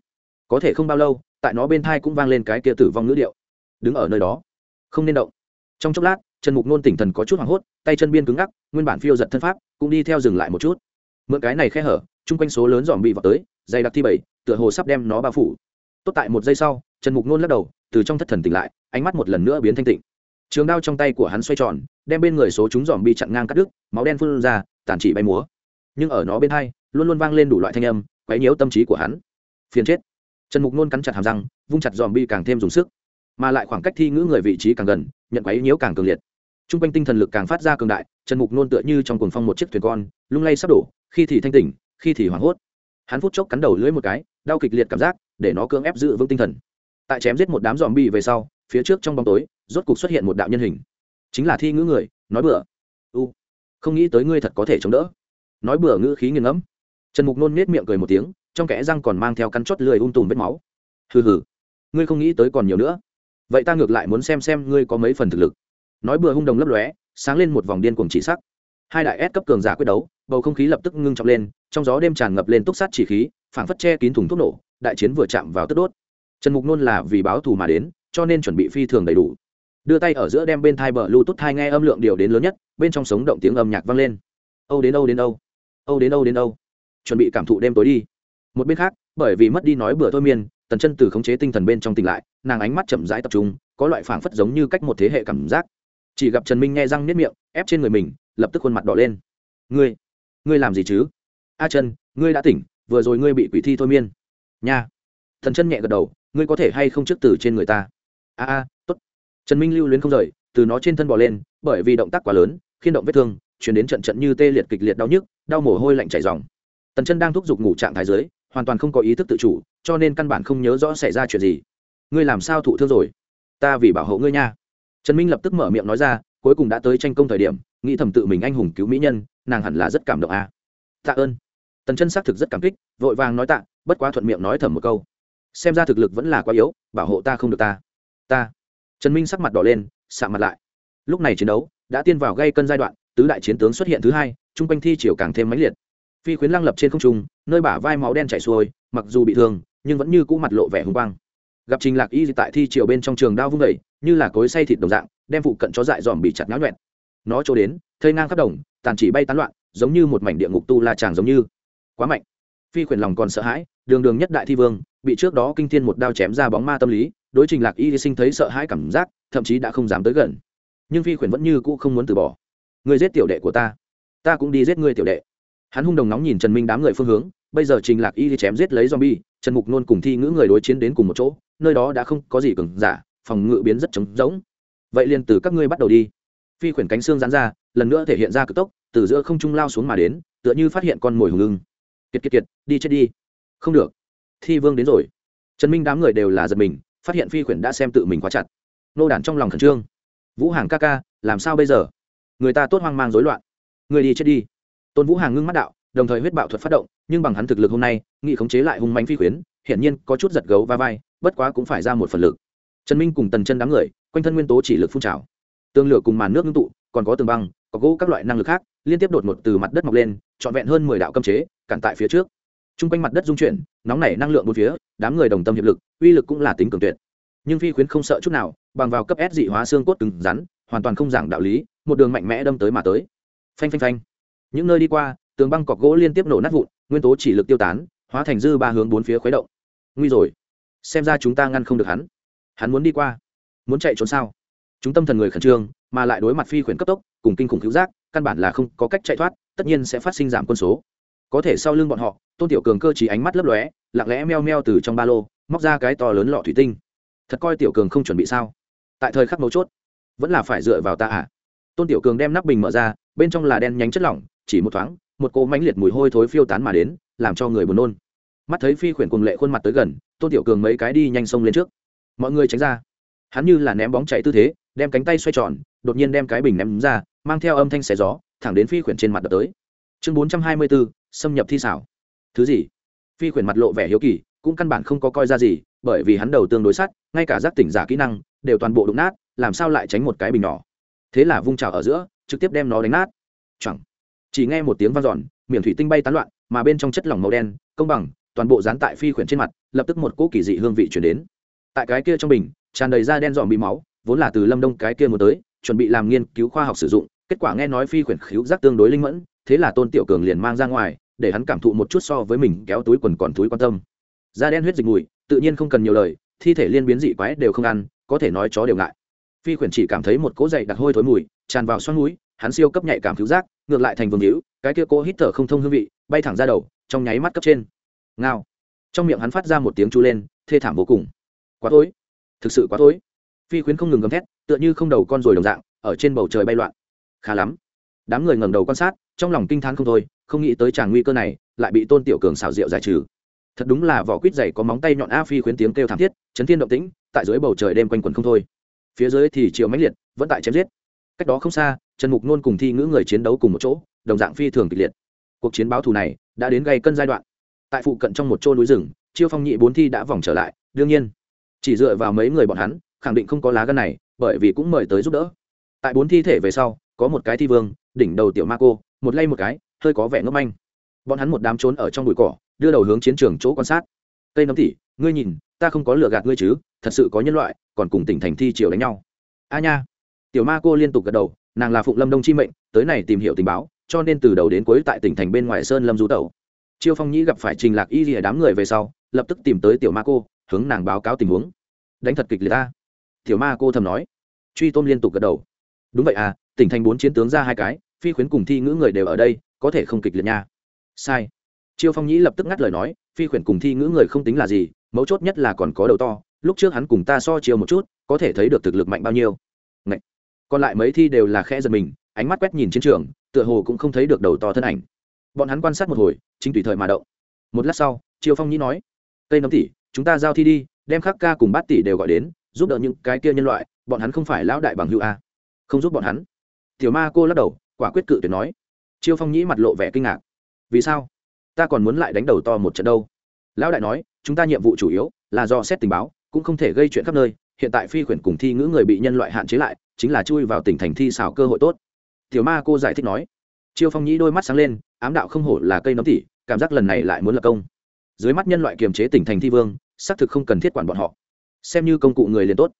Có thể không bao lâu, tại nó bên thai cũng vang lên cái kia tử vong ngữ điệu. Đứng ở nơi đó, không nên động. Trong chốc lát, trần mục nôn tỉnh thần có chút hoảng hốt, tay chân biên cứng ngắc, nguyên bản phiêu giật thân pháp, cũng đi theo dừng lại một chút. Mượn cái này khe hở chung quanh số lớn dòm bị vào tới, dày đặc thi bảy, tựa hồ sắp đem nó bao phủ. Tốt tại một giây sau, trần mục nôn lắc đầu, từ trong thất thần tỉnh lại, ánh mắt một lần nữa biến thanh tịnh. Trường đao trong tay của hắn xoay tròn, đem bên người số chúng dòm bi chặn ngang cắt đứt, máu đen phun ra tàn chỉ bay múa. Nhưng ở nó bên hai, luôn luôn vang lên đủ loại thanh âm, quấy nhiễu tâm trí của hắn. Phiền chết. Trần mục nôn cắn chặt hàm răng, vung chặt dòm bi càng thêm dùng sức. Mà lại khoảng cách thi ngữ người vị trí càng gần, nhận quấy nhiễu càng cường liệt. T r u n g quanh tinh thần lực càng phát ra cường đại, trần mục nôn tựa như trong cuồng phong một chiếc thuyền con, lung lay sắp đổ, khi thì thanh tỉnh khi thì hoảng hốt. Hắn phút chốc cắn đầu lưỡi một cái, đau kịch liệt cảm giác, để nó cưỡng ép giữ vững tinh thần. Tại chém giết một đám dòm bi về sau, phía trước trong bóng tối, rốt cục xuất hiện một đạo nhân hình. Chính là thi ngữ người, nói bừa. U, không nghĩ tới ngươi thật có thể chống đỡ. Nói bừa ngữ khí nghiền ngẫm. Trần mục nôn nết miệng cười một tiếng, trong kẽ răng còn mang theo căn chót lười um tùm vết máu. Hừ hừ, ngươi không nghĩ tới còn nhiều nữa. Vậy ta ngược lại muốn xem xem ngươi có mấy phần thực lực. Nói bừa hung đồng lấp lóe, sáng lên một vòng điên cuồng chỉ sắc. Hai đại S cấp cường giả quyết đấu, bầu không khí lập tức ngưng trọng lên trong gió đêm tràn ngập lên túc sát chỉ khí, phảng phất che kín thùng thuốc nổ, đại chiến vừa chạm vào tức đốt. Trần mục nôn là vì báo thù mà đến, cho nên chuẩn bị phi thường đầy đủ. Đưa tay ở giữa đem bên thai bờ lưu tút thai nghe âm lượng điều đến lớn nhất, bên trong sống động tiếng âm nhạc vang lên. Âu đến âu đến âu. Âu đến âu đến âu. Chuẩn bị cảm thụ đêm tối đi. Một bên khác, bởi vì mất đi nói bữa thôi miên, tần chân từ khống chế tinh thần bên trong tỉnh lại, nàng ánh mắt chậm rãi tập trung, có loại phảng phất giống như cách một thế hệ cảm giác. Chỉ gặp trần minh nghe răng nếp miệng, ép trên người mình, lập tức khuôn mặt đỏ lên. Ngươi ngươi làm gì chứ? A chân ngươi đã tỉnh, vừa rồi ngươi bị quỷ thi thôi miên. Nha. Thần chân nhẹ gật đầu, ngươi có thể hay không trước từ trên người ta? A a, tốt. Trần minh lưu luyến không rời, từ nó trên thân bò lên, bởi vì động tác quá lớn, khiến động vết thương, chuyển đến trận trận như tê liệt kịch liệt đau nhức, đau mồ hôi lạnh chảy dòng tần chân đang thúc giục ngủ trạng thái dưới, hoàn toàn không có ý thức tự chủ, cho nên căn bản không nhớ rõ xảy ra chuyện gì. Ngươi làm sao thụ thương rồi? Ta vì bảo hộ ngươi nha. Trần minh lập tức mở miệng nói ra, cuối cùng đã tới tranh công thời điểm, nghĩ thầm tự mình anh hùng cứu mỹ nhân, nàng hẳn là rất cảm động à. tạ ơn tần chân xác thực rất cảm kích, vội vàng nói tạ, bất quá thuận miệng nói thầm một câu. Xem ra thực lực vẫn là quá yếu, bảo hộ ta không được ta. Ta. Trần minh sắc mặt đỏ lên sạ mặt lại. Lúc này chiến đấu đã tiên vào gây cân giai đoạn, tứ đại chiến tướng xuất hiện thứ hai, chung quanh thi chiều càng thêm mãnh liệt. Phi khuyến lăng lập trên không trung, nơi bả vai máu đen chảy xuôi, mặc dù bị thương, nhưng vẫn như cũ mặt lộ vẻ hùng quang. Gặp trình lạc y tại thi triều bên trong trường đao vung vẩy như là cối say thịt đồng dạng, đem phụ cận chó dại dòm bị chặt nháo nhuẹn nó trôi đến, thây ngang khắp đồng, tàn chỉ bay tán loạn, giống như một mảnh địa ngục tu la tràng giống như quá mạnh. Phi khuyển lòng còn sợ hãi, đường đường nhất đại thi vương, bị trước đó kinh thiên một đao chém ra bóng ma tâm lý, đối trình lạc y sinh thấy sợ hãi cảm giác, thậm chí đã không dám tới gần. Nhưng phi khuyển vẫn như cũ không muốn từ bỏ. Người giết tiểu đệ của ta ta cũng đi giết ngươi tiểu đệ. Hắn hung đồng nóng nhìn trần minh đám người phương hướng, bây giờ trình lạc y chém giết lấy zombie, trần mục nôn cùng thi ngữ người đối chiến đến cùng một chỗ, nơi đó đã không có gì cứng giả, phòng ngự biến rất trống rỗng. Vậy liền từ các ngươi bắt đầu đi. Phi khuyển cánh xương dán ra, lần nữa thể hiện ra cực tốc, từ giữa không trung lao xuống mà đến, tựa như phát hiện con mồi hùng lưng kiệt kiệt kiệt, đi chết đi. Không được. Thi vương đến rồi. Trần minh đám người đều là giật mình, phát hiện phi khuyển đã xem tự mình quá chặt. Nô đản trong lòng khẩn trương. Vũ hàng ca ca, làm sao bây giờ? Người ta tốt hoang mang rối loạn. Người đi chết đi. Tôn vũ hàng ngưng mắt đạo, đồng thời huyết bạo thuật phát động, nhưng bằng hắn thực lực hôm nay, nghị khống chế lại hung manh phi khuyến hiển nhiên có chút giật gấu va vai, bất quá cũng phải ra một phần lực. Trần minh cùng tần chân đám người, quanh thân nguyên tố chỉ lực phun trào. Tương lửa cùng màn nước ngưng tụ còn có tường băng, có gỗ các loại năng lực khác, liên tiếp đột ngột từ mặt đất mọc lên, trọn vẹn hơn mười đạo cấm chế, cản tại phía trước. T r u n g quanh mặt đất dung chuyển, nóng nảy năng lượng một phía, đám người đồng tâm hiệp lực, uy lực cũng là tính cường tuyệt. Nhưng phi khuyến không sợ chút nào, bằng vào cấp s dị hóa xương cốt cứng rắn, hoàn toàn không giảng đạo lý, một đường mạnh mẽ đâm tới mà tới. Phanh phanh phanh. Những nơi đi qua, tường băng cọc gỗ liên tiếp nổ nát vụn, nguyên tố chỉ lực tiêu tán, hóa thành dư ba hướng bốn phía khuấy động. Nguy rồi. Xem ra chúng ta ngăn không được hắn. Hắn muốn đi qua. Muốn chạy trốn sao? Chúng tâm thần người khẩn trương, mà lại đối mặt phi khuyển cấp tốc, cùng kinh khủng cứu giác, căn bản là không có cách chạy thoát, tất nhiên sẽ phát sinh giảm quân số. Có thể sau lưng bọn họ, tôn tiểu cường cơ chỉ ánh mắt lấp lóe, lặng lẽ meo meo từ trong ba lô, móc ra cái to lớn lọ thủy tinh. Thật coi tiểu cường không chuẩn bị sao? Tại thời khắc mấu chốt, vẫn là phải dựa vào ta à? Tôn tiểu cường đem nắp bình mở ra, bên trong là đen nhánh chất lỏng, chỉ một thoáng, một cỗ mãnh liệt mùi hôi thối phiêu tán mà đến, làm cho người buồn nôn. Mắt thấy phi khuyển cùng lệ khuôn mặt tới gần, tôn tiểu cường mấy cái đi nhanh sông lên trước. Mọi người tránh ra. Hắn như là ném bóng chạy tư thế đem cánh tay xoay tròn, đột nhiên đem cái bình ném ra, mang theo âm thanh xé gió, thẳng đến phi khuyển trên mặt đập tới. Chương bốn trăm hai mươi bốn xâm nhập thi xảo. Thứ gì? Phi khuyển mặt lộ vẻ hiếu kỳ, cũng căn bản không có coi ra gì, bởi vì hắn đầu tương đối sát ngay cả giác tỉnh giả kỹ năng, đều toàn bộ đụng nát, làm sao lại tránh một cái bình nhỏ? Thế là vung trào ở giữa, trực tiếp đem nó đánh nát. Chẳng chỉ nghe một tiếng vang dọn, miệng thủy tinh bay tán loạn, mà bên trong chất lỏng màu đen, công bằng, toàn bộ dán tại phi khuyển trên mặt, lập tức một cỗ kỳ dị hương vị chuyển đến. Tại cái kia trong bình, tràn đầy da đen dọn bị máu vốn là từ lâm đông cái kia muốn tới, chuẩn bị làm nghiên cứu khoa học sử dụng, kết quả nghe nói phi khuyển khíu giác tương đối linh mẫn, thế là tôn tiểu cường liền mang ra ngoài, để hắn cảm thụ một chút so với mình kéo túi quần còn túi quan tâm. Da đen huyết dịch mùi, tự nhiên không cần nhiều lời, thi thể liên biến dị quái đều không ăn, có thể nói chó đều ngại. Phi khuyển chỉ cảm thấy một cỗ dày đặc hôi thối mùi, tràn vào xoăn núi hắn siêu cấp nhạy cảm cứu giác, ngược lại thành vương hữu, cái kia cỗ hít thở không thông hương vị, bay thẳng ra đầu, trong nháy mắt cấp trên. Ngao. Trong miệng hắn phát ra một tiếng chu lên, thê thảm vô cùng. Quá thối. Thực sự quá thối phi khuyến không ngừng gầm thét, tựa như không đầu con rồi đồng dạng, ở trên bầu trời bay loạn. Khá lắm. Đám người ngẩng đầu quan sát, trong lòng kinh t h á n không thôi, không nghĩ tới tràng nguy cơ này, lại bị tôn tiểu cường xảo diệu giải trừ. Thật đúng là vỏ quýt dày có móng tay nhọn a phi khuyến tiếng kêu thảm thiết, chấn thiên động tĩnh, tại dưới bầu trời đêm quanh quần không thôi. Phía dưới thì chiều mãnh liệt, vẫn tại chém giết. Cách đó không xa, trần mục nôn cùng thi ngữ người chiến đấu cùng một chỗ, đồng dạng phi thường kịch liệt. Cuộc chiến báo thù này đã đến gây cân giai đoạn. Tại phụ cận trong một chỗ núi rừng, chiêu phong nhị bốn thi đã vòng trở lại, đương nhiên, chỉ dựa vào mấy người bọn hắn khẳng định không có lá gan này, bởi vì cũng mời tới giúp đỡ. Tại bốn thi thể về sau, có một cái thi vương, đỉnh đầu tiểu ma cô, một lay một cái, hơi có vẻ ngốc manh. Bọn hắn một đám trốn ở trong bụi cỏ, đưa đầu hướng chiến trường chỗ quan sát. Cây nấm tỉ ngươi nhìn, ta không có lừa gạt ngươi chứ, thật sự có nhân loại, còn cùng tỉnh thành thi triều đánh nhau. A nha. Tiểu ma cô liên tục gật đầu, nàng là phụng lâm đông chi mệnh, tới này tìm hiểu tình báo, cho nên từ đầu đến cuối tại tỉnh thành bên ngoài sơn lâm du tẩu. Chiêu phong nhĩ gặp phải trình lạc y rìa đám người về sau, lập tức tìm tới tiểu ma cô, hướng nàng báo cáo tình huống. Đánh thật kịch liệt ta tiểu ma cô thầm nói. Truy tôm liên tục gật đầu. Đúng vậy à tỉnh thành bốn chiến tướng ra hai cái phi khuyến cùng thi ngữ người đều ở đây có thể không kịch liệt nha. Sai. Chiêu phong nhĩ lập tức ngắt lời nói phi khuyển cùng thi ngữ người không tính là gì mấu chốt nhất là còn có đầu to lúc trước hắn cùng ta so chiều một chút có thể thấy được thực lực mạnh bao nhiêu. Ngậy. còn lại mấy thi đều là khe giật mình ánh mắt quét nhìn chiến trường tựa hồ cũng không thấy được đầu to thân ảnh. Bọn hắn quan sát một hồi chính tùy thời mà động. Một lát sau chiêu phong nhĩ nói cây nấm tỷ, chúng ta giao thi đi đem khắc ca cùng bát tỷ đều gọi đến giúp đỡ những cái kia nhân loại, bọn hắn không phải lão đại bằng hữu a. Không giúp bọn hắn. Tiểu ma cô lắc đầu, quả quyết cự tuyệt nói. Chiêu phong nhĩ mặt lộ vẻ kinh ngạc. Vì sao? Ta còn muốn lại đánh đầu to một trận đâu. Lão đại nói, chúng ta nhiệm vụ chủ yếu là do xét tình báo, cũng không thể gây chuyện khắp nơi. Hiện tại phi khuyển cùng thi ngữ người bị nhân loại hạn chế lại, chính là chui vào tỉnh thành thi xào cơ hội tốt. Tiểu ma cô giải thích nói. Chiêu phong nhĩ đôi mắt sáng lên, ám đạo không hổ là cây nấm tỉ, cảm giác lần này lại muốn lập công. Dưới mắt nhân loại kiềm chế tỉnh thành thi vương, xác thực không cần thiết quản bọn họ xem như công cụ người liền tốt.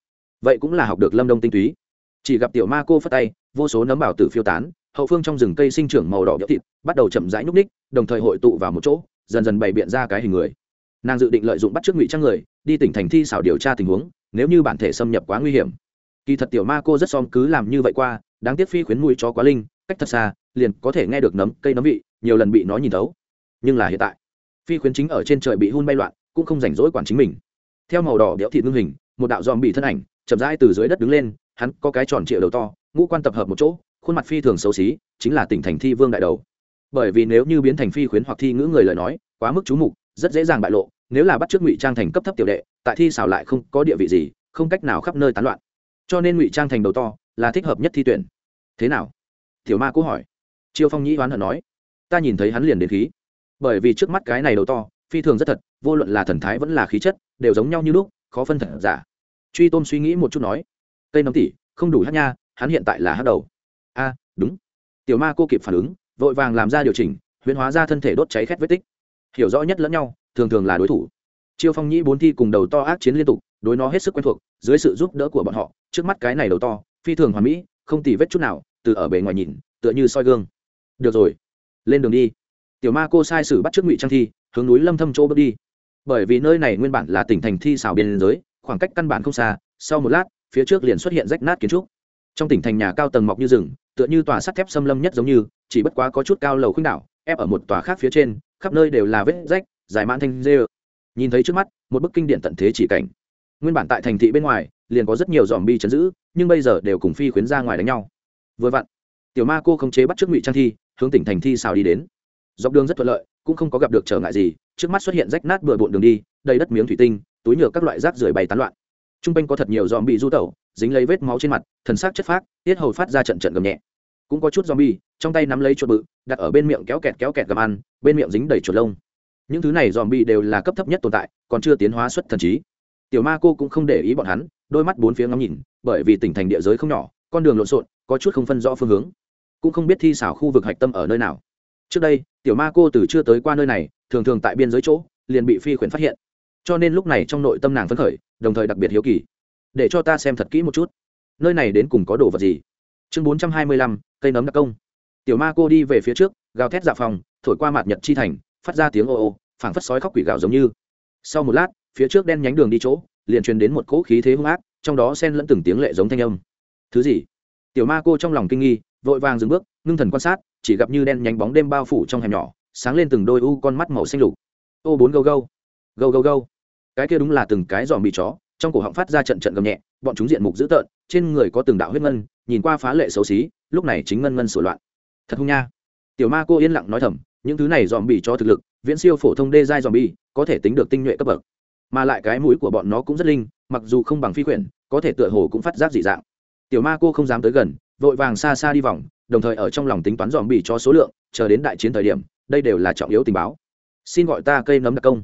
Vậy cũng là học được lâm đông tinh túy. Chỉ gặp tiểu ma cô phất tay, vô số nấm bảo tử phiêu tán, hậu phương trong rừng cây sinh trưởng màu đỏ đĩa thịt, bắt đầu chậm rãi nhúc ních đồng thời hội tụ vào một chỗ, dần dần bày biện ra cái hình người. Nàng dự định lợi dụng bắt trước ngụy trang người, đi tỉnh thành thi xảo điều tra tình huống, nếu như bản thể xâm nhập quá nguy hiểm. Kỳ thật tiểu ma cô rất xóm cứ làm như vậy qua, đáng tiếc phi khuyến mũi chó quá linh, cách thật xa, liền có thể nghe được nấm, cây nấm vị, nhiều lần bị nó nhìn thấu. Nhưng là hiện tại, phi khuyến chính ở trên trời bị hun bay loạn, cũng không rảnh rỗi quản chính mình theo màu đỏ đẽo thịt ngưng hình, một đạo dòm bị thân ảnh, chậm rãi từ dưới đất đứng lên, hắn có cái tròn trịa đầu to, ngũ quan tập hợp một chỗ, khuôn mặt phi thường xấu xí, chính là tỉnh thành thi vương đại đầu. Bởi vì nếu như biến thành phi khuyến hoặc thi ngữ người lời nói, quá mức chú mục, rất dễ dàng bại lộ, nếu là bắt trước ngụy trang thành cấp thấp tiểu đệ, tại thi xảo lại không có địa vị gì, không cách nào khắp nơi tán loạn. Cho nên ngụy trang thành đầu to là thích hợp nhất thi tuyển. Thế nào? Tiểu ma cũng hỏi. Chiêu phong nhĩ oán hận nói. Ta nhìn thấy hắn liền đến khí. Bởi vì trước mắt cái này đầu to, phi thường rất thật, vô luận là thần thái vẫn là khí chất đều giống nhau như lúc, khó phân thật giả. Truy Tôm suy nghĩ một chút nói, cây nấm tỉ, không đủ hát nha, hắn hiện tại là hát đầu. A, đúng. Tiểu ma cô kịp phản ứng, vội vàng làm ra điều chỉnh, huyễn hóa ra thân thể đốt cháy khét vết tích. Hiểu rõ nhất lẫn nhau, thường thường là đối thủ. Chiêu phong nhĩ bốn thi cùng đầu to ác chiến liên tục, đối nó hết sức quen thuộc, dưới sự giúp đỡ của bọn họ, trước mắt cái này đầu to, phi thường hoàn mỹ, không tì vết chút nào, từ ở bề ngoài nhìn, tựa như soi gương. Được rồi, lên đường đi. Tiểu ma cô sai sử bắt trước ngụy trang thi, hướng núi lâm thâm chỗ bước đi bởi vì nơi này nguyên bản là tỉnh thành thi xào biên giới, khoảng cách căn bản không xa, sau một lát, phía trước liền xuất hiện rách nát kiến trúc. Trong tỉnh thành nhà cao tầng mọc như rừng, tựa như tòa sắt thép xâm lâm nhất giống như, chỉ bất quá có chút cao lầu khuynh đảo, ép ở một tòa khác phía trên, khắp nơi đều là vết rách, dài mãn thanh dê nhìn thấy trước mắt, một bức kinh điện tận thế chỉ cảnh. Nguyên bản tại thành thị bên ngoài, liền có rất nhiều dòm bi chấn giữ, nhưng bây giờ đều cùng phi khuyến ra ngoài đánh nhau. Vừa vặn, tiểu ma cô không chế bắt trước ngụy trang thi, hướng tỉnh thành thi xào đi đến. Dọc đường rất thuận lợi cũng không có gặp được trở ngại gì, trước mắt xuất hiện rách nát bừa bộn đường đi, đầy đất miếng thủy tinh, túi nhựa các loại rác rưởi bày tán loạn. T r u n g quanh có thật nhiều dòm bị du tẩu, dính lấy vết máu trên mặt, thần sắc chất phác, tiết hầu phát ra trận trận gầm nhẹ. Cũng có chút dòm bi trong tay nắm lấy chuột bự, đặt ở bên miệng kéo kẹt kéo kẹt gầm ăn, bên miệng dính đầy chuột lông. Những thứ này dòm bi đều là cấp thấp nhất tồn tại, còn chưa tiến hóa xuất thần trí. Tiểu ma cô cũng không để ý bọn hắn, đôi mắt bốn phía ngắm nhìn, bởi vì tỉnh thành địa giới không nhỏ, con đường lộn xộn, có chút không phân rõ phương hướng. Cũng không biết thi xảo khu vực hạch tâm ở nơi nào trước đây, tiểu ma cô từ chưa tới qua nơi này, thường thường tại biên giới chỗ, liền bị phi khuyển phát hiện. Cho nên lúc này trong nội tâm nàng phấn khởi, đồng thời đặc biệt hiếu kỳ. Để cho ta xem thật kỹ một chút. Nơi này đến cùng có đồ vật gì? Chương bốn trăm hai mươi lăm, cây nấm đặc công. Tiểu ma cô đi về phía trước, gào thét dạ phòng, thổi qua mặt nhật chi thành, phát ra tiếng ô ô, phảng phất sói khóc quỷ gạo giống như. Sau một lát, phía trước đen nhánh đường đi chỗ, liền truyền đến một cỗ khí thế hung ác, trong đó xen lẫn từng tiếng lệ giống thanh âm. Thứ gì? Tiểu ma cô trong lòng kinh nghi vội vàng dừng bước, ngưng thần quan sát, chỉ gặp như đen nhánh bóng đêm bao phủ trong hẻm nhỏ, sáng lên từng đôi u con mắt màu xanh lục. Ô bốn gâu gâu gâu gâu gâu. Cái kia đúng là từng cái giòm bị chó, trong cổ họng phát ra trận trận gầm nhẹ, bọn chúng diện mục dữ tợn, trên người có từng đạo huyết ngân, nhìn qua phá lệ xấu xí, lúc này chính ngân ngân sửa loạn. Thật hung nha. Tiểu ma cô yên lặng nói thầm, những thứ này dòm bị cho thực lực, viễn siêu phổ thông đê giai dòm bi có thể tính được tinh nhuệ cấp bậc. Mà lại cái mũi của bọn nó cũng rất linh, mặc dù không bằng phi quyển có thể tựa hồ cũng phát giác dị dạng. Tiểu ma cô không dám tới gần vội vàng xa xa đi vòng, đồng thời ở trong lòng tính toán dòm bị cho số lượng, chờ đến đại chiến thời điểm, đây đều là trọng yếu tình báo. Xin gọi ta cây nấm đặc công.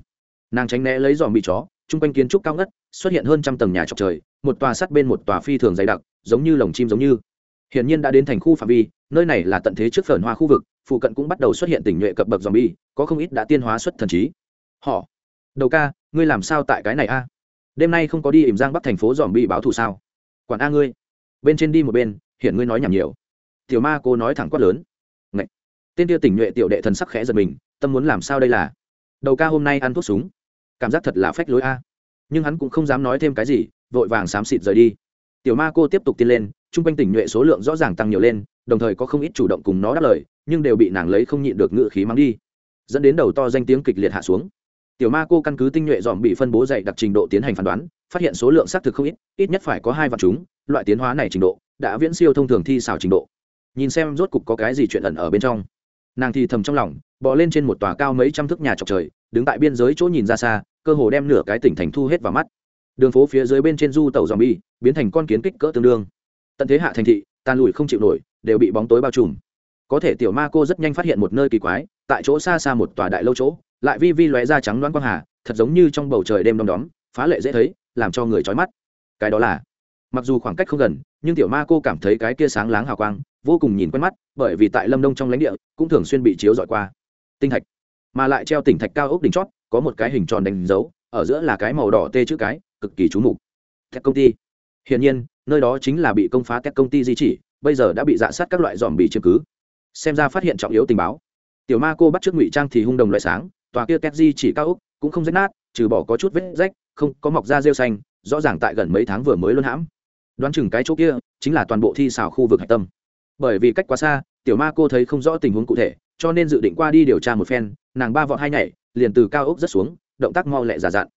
Nàng tránh né lấy dòm bị chó, chung quanh kiến trúc cao ngất, xuất hiện hơn trăm tầng nhà trọc trời, một tòa sắt bên một tòa phi thường dày đặc, giống như lồng chim giống như. Hiển nhiên đã đến thành khu phạm vi, nơi này là tận thế trước phởn hoa khu vực, phụ cận cũng bắt đầu xuất hiện tỉnh nhuệ cập bậc dòm bi có không ít đã tiên hóa xuất thần trí. Họ, đầu ca, ngươi làm sao tại cái này a? Đêm nay không có đi ỉm giang bắc thành phố dòm bi báo thù sao? Quản a ngươi. Bên trên đi một bên hiện ngươi nói nhảm nhiều. Tiểu ma cô nói thẳng quát lớn. Ngậy! tên tiêu tỉnh nhuệ tiểu đệ thần sắc khẽ giật mình, tâm muốn làm sao đây là? Đầu ca hôm nay ăn thuốc súng. Cảm giác thật là phách lối a. Nhưng hắn cũng không dám nói thêm cái gì, vội vàng xám xịt rời đi. Tiểu ma cô tiếp tục tiến lên, chung quanh tỉnh nhuệ số lượng rõ ràng tăng nhiều lên, đồng thời có không ít chủ động cùng nó đáp lời, nhưng đều bị nàng lấy không nhịn được ngự khí mắng đi. Dẫn đến đầu to danh tiếng kịch liệt hạ xuống. Tiểu ma cô căn cứ tinh nhuệ dòm bị phân bố dạy đặc trình độ tiến hành phán đoán, phát hiện số lượng xác thực không ít ít nhất phải có hai vạn chúng, loại tiến hóa này trình độ đã viễn siêu thông thường thi xảo trình độ. Nhìn xem rốt cục có cái gì chuyện ẩn ở bên trong. Nàng thì thầm trong lòng, bò lên trên một tòa cao mấy trăm thước nhà trọc trời, đứng tại biên giới chỗ nhìn ra xa, cơ hồ đem nửa cái tỉnh thành thu hết vào mắt. Đường phố phía dưới bên trên du tàu dòm bi biến thành con kiến kích cỡ tương đương. Tận thế hạ thành thị tan lùi không chịu nổi, đều bị bóng tối bao trùm. Có thể tiểu ma cô rất nhanh phát hiện một nơi kỳ quái, tại chỗ xa xa một tòa đại lâu chỗ, lại vi vi lóe ra trắng đoán quang hà, thật giống như trong bầu trời đêm đom đóm, phá lệ dễ thấy, làm cho người trói mắt. Cái đó là mặc dù khoảng cách không gần, nhưng tiểu ma cô cảm thấy cái kia sáng láng hào quang, vô cùng nhìn quen mắt, bởi vì tại lâm đông trong lãnh địa, cũng thường xuyên bị chiếu dọi qua. Tinh thạch. Mà lại treo tỉnh thạch cao ốc đỉnh chót, có một cái hình tròn đánh dấu, ở giữa là cái màu đỏ tê chữ cái, cực kỳ trú mục. Thép công ty. Hiển nhiên, nơi đó chính là bị công phá thép công ty di chỉ, bây giờ đã bị dạ sát các loại dòm bị chứng cứ. Xem ra phát hiện trọng yếu tình báo. Tiểu ma cô bắt trước ngụy trang thì hung đồng loại sáng, tòa kia két di chỉ cao ốc cũng không rách nát, trừ bỏ có chút vết rách, không có mọc da rêu xanh, rõ ràng tại gần mấy tháng vừa mới luôn hãm đoán chừng cái chỗ kia chính là toàn bộ thi xảo khu vực hạch tâm. Bởi vì cách quá xa, tiểu ma cô thấy không rõ tình huống cụ thể, cho nên dự định qua đi điều tra một phen, nàng ba vọt hai nhảy, liền từ cao ốc rất xuống, động tác mau lẹ giả dặn.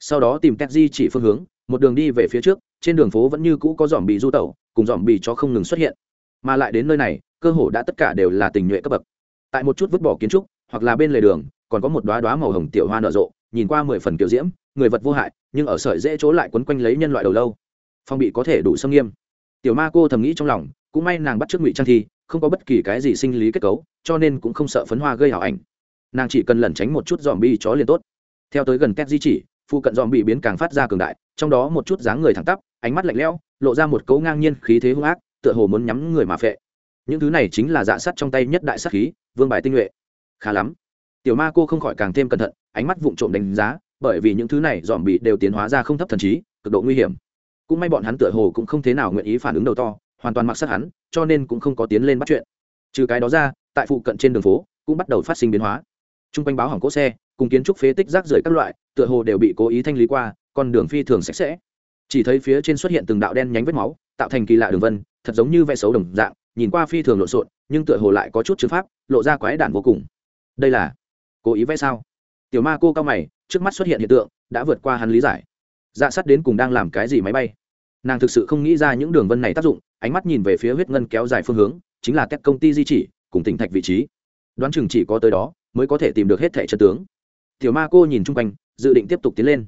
Sau đó tìm két di chỉ phương hướng, một đường đi về phía trước, trên đường phố vẫn như cũ có dòm bị du tẩu, cùng dòm bị cho không ngừng xuất hiện. Mà lại đến nơi này, cơ hồ đã tất cả đều là tình nhuệ cấp bậc. Tại một chút vứt bỏ kiến trúc, hoặc là bên lề đường, còn có một đoá đoá màu hồng tiểu hoa nở rộ, nhìn qua mười phần kiểu diễm, người vật vô hại, nhưng ở sợi dễ chỗ lại quấn quanh lấy nhân loại đầu lâu phong bị có thể đủ xâm nghiêm. Tiểu ma cô thầm nghĩ trong lòng, cũng may nàng bắt trước ngụy trang thi, không có bất kỳ cái gì sinh lý kết cấu, cho nên cũng không sợ phấn hoa gây hảo ảnh. Nàng chỉ cần lẩn tránh một chút dòm bi chó liền tốt. Theo tới gần két di chỉ phụ cận dòm bị biến càng phát ra cường đại, trong đó một chút dáng người thẳng tắp, ánh mắt lạnh lẽo, lộ ra một cấu ngang nhiên khí thế hung ác, tựa hồ muốn nhắm người mà phệ. Những thứ này chính là dạ sắt trong tay nhất đại sắc khí, vương bài tinh nhuệ. Khá lắm. Tiểu ma cô không khỏi càng thêm cẩn thận, ánh mắt vụng trộm đánh giá, bởi vì những thứ này dòm bị đều tiến hóa ra không thấp thần trí, cực độ nguy hiểm cũng may bọn hắn tựa hồ cũng không thế nào nguyện ý phản ứng đầu to, hoàn toàn mặc sát hắn, cho nên cũng không có tiến lên bắt chuyện. Trừ cái đó ra, tại phụ cận trên đường phố, cũng bắt đầu phát sinh biến hóa. T r u n g quanh báo hỏng cỗ xe, cùng kiến trúc phế tích rác rưởi các loại, tựa hồ đều bị cố ý thanh lý qua, con đường phi thường sạch sẽ. Chỉ thấy phía trên xuất hiện từng đạo đen nhánh vết máu, tạo thành kỳ lạ đường vân, thật giống như vẽ xấu đồng dạng, nhìn qua phi thường lộn xộn, nhưng tựa hồ lại có chút chứng pháp, lộ ra quái đản vô cùng. Đây là cố ý vẽ sao? Tiểu ma cô cao mày, trước mắt xuất hiện hiện tượng, đã vượt qua hắn lý giải dạ sắt đến cùng đang làm cái gì máy bay? Nàng thực sự không nghĩ ra những đường vân này tác dụng, ánh mắt nhìn về phía huyết ngân kéo dài phương hướng, chính là các công ty di chỉ, cùng tỉnh thạch vị trí. Đoán chừng chỉ có tới đó, mới có thể tìm được hết thẻ chân tướng. Tiểu ma cô nhìn chung quanh, dự định tiếp tục tiến lên.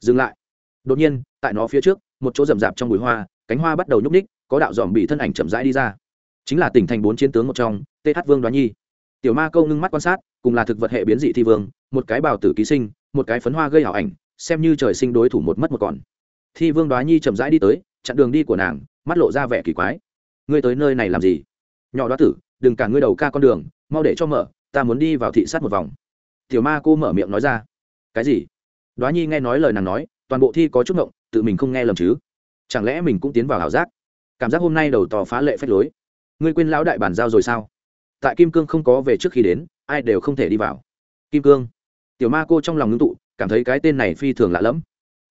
Dừng lại. Đột nhiên, tại nó phía trước, một chỗ rậm rạp trong bụi hoa, cánh hoa bắt đầu nhúc ních có đạo dòm bị thân ảnh chậm rãi đi ra. Chính là tỉnh thành bốn chiến tướng một trong th vương đoán nhi. Tiểu ma câu ngưng mắt quan sát, cùng là thực vật hệ biến dị thi vương, một cái bào tử ký sinh, một cái phấn hoa gây hảo ảnh xem như trời sinh đối thủ một mất một còn. Thi vương đoá nhi chậm rãi đi tới, chặn đường đi của nàng, mắt lộ ra vẻ kỳ quái. Ngươi tới nơi này làm gì? Nhỏ đoá tử, đừng cả ngươi đầu ca con đường, mau để cho mở, ta muốn đi vào thị sát một vòng. Tiểu ma cô mở miệng nói ra. Cái gì? Đoá nhi nghe nói lời nàng nói, toàn bộ thi có chút ngộng, tự mình không nghe lầm chứ? Chẳng lẽ mình cũng tiến vào ảo giác? Cảm giác hôm nay đầu tò phá lệ phách lối. Ngươi quên lão đại bàn giao rồi sao? Tại kim cương không có về trước khi đến, ai đều không thể đi vào. Kim cương. Tiểu ma cô trong lòng ngưng tụ cảm thấy cái tên này phi thường lạ lẫm.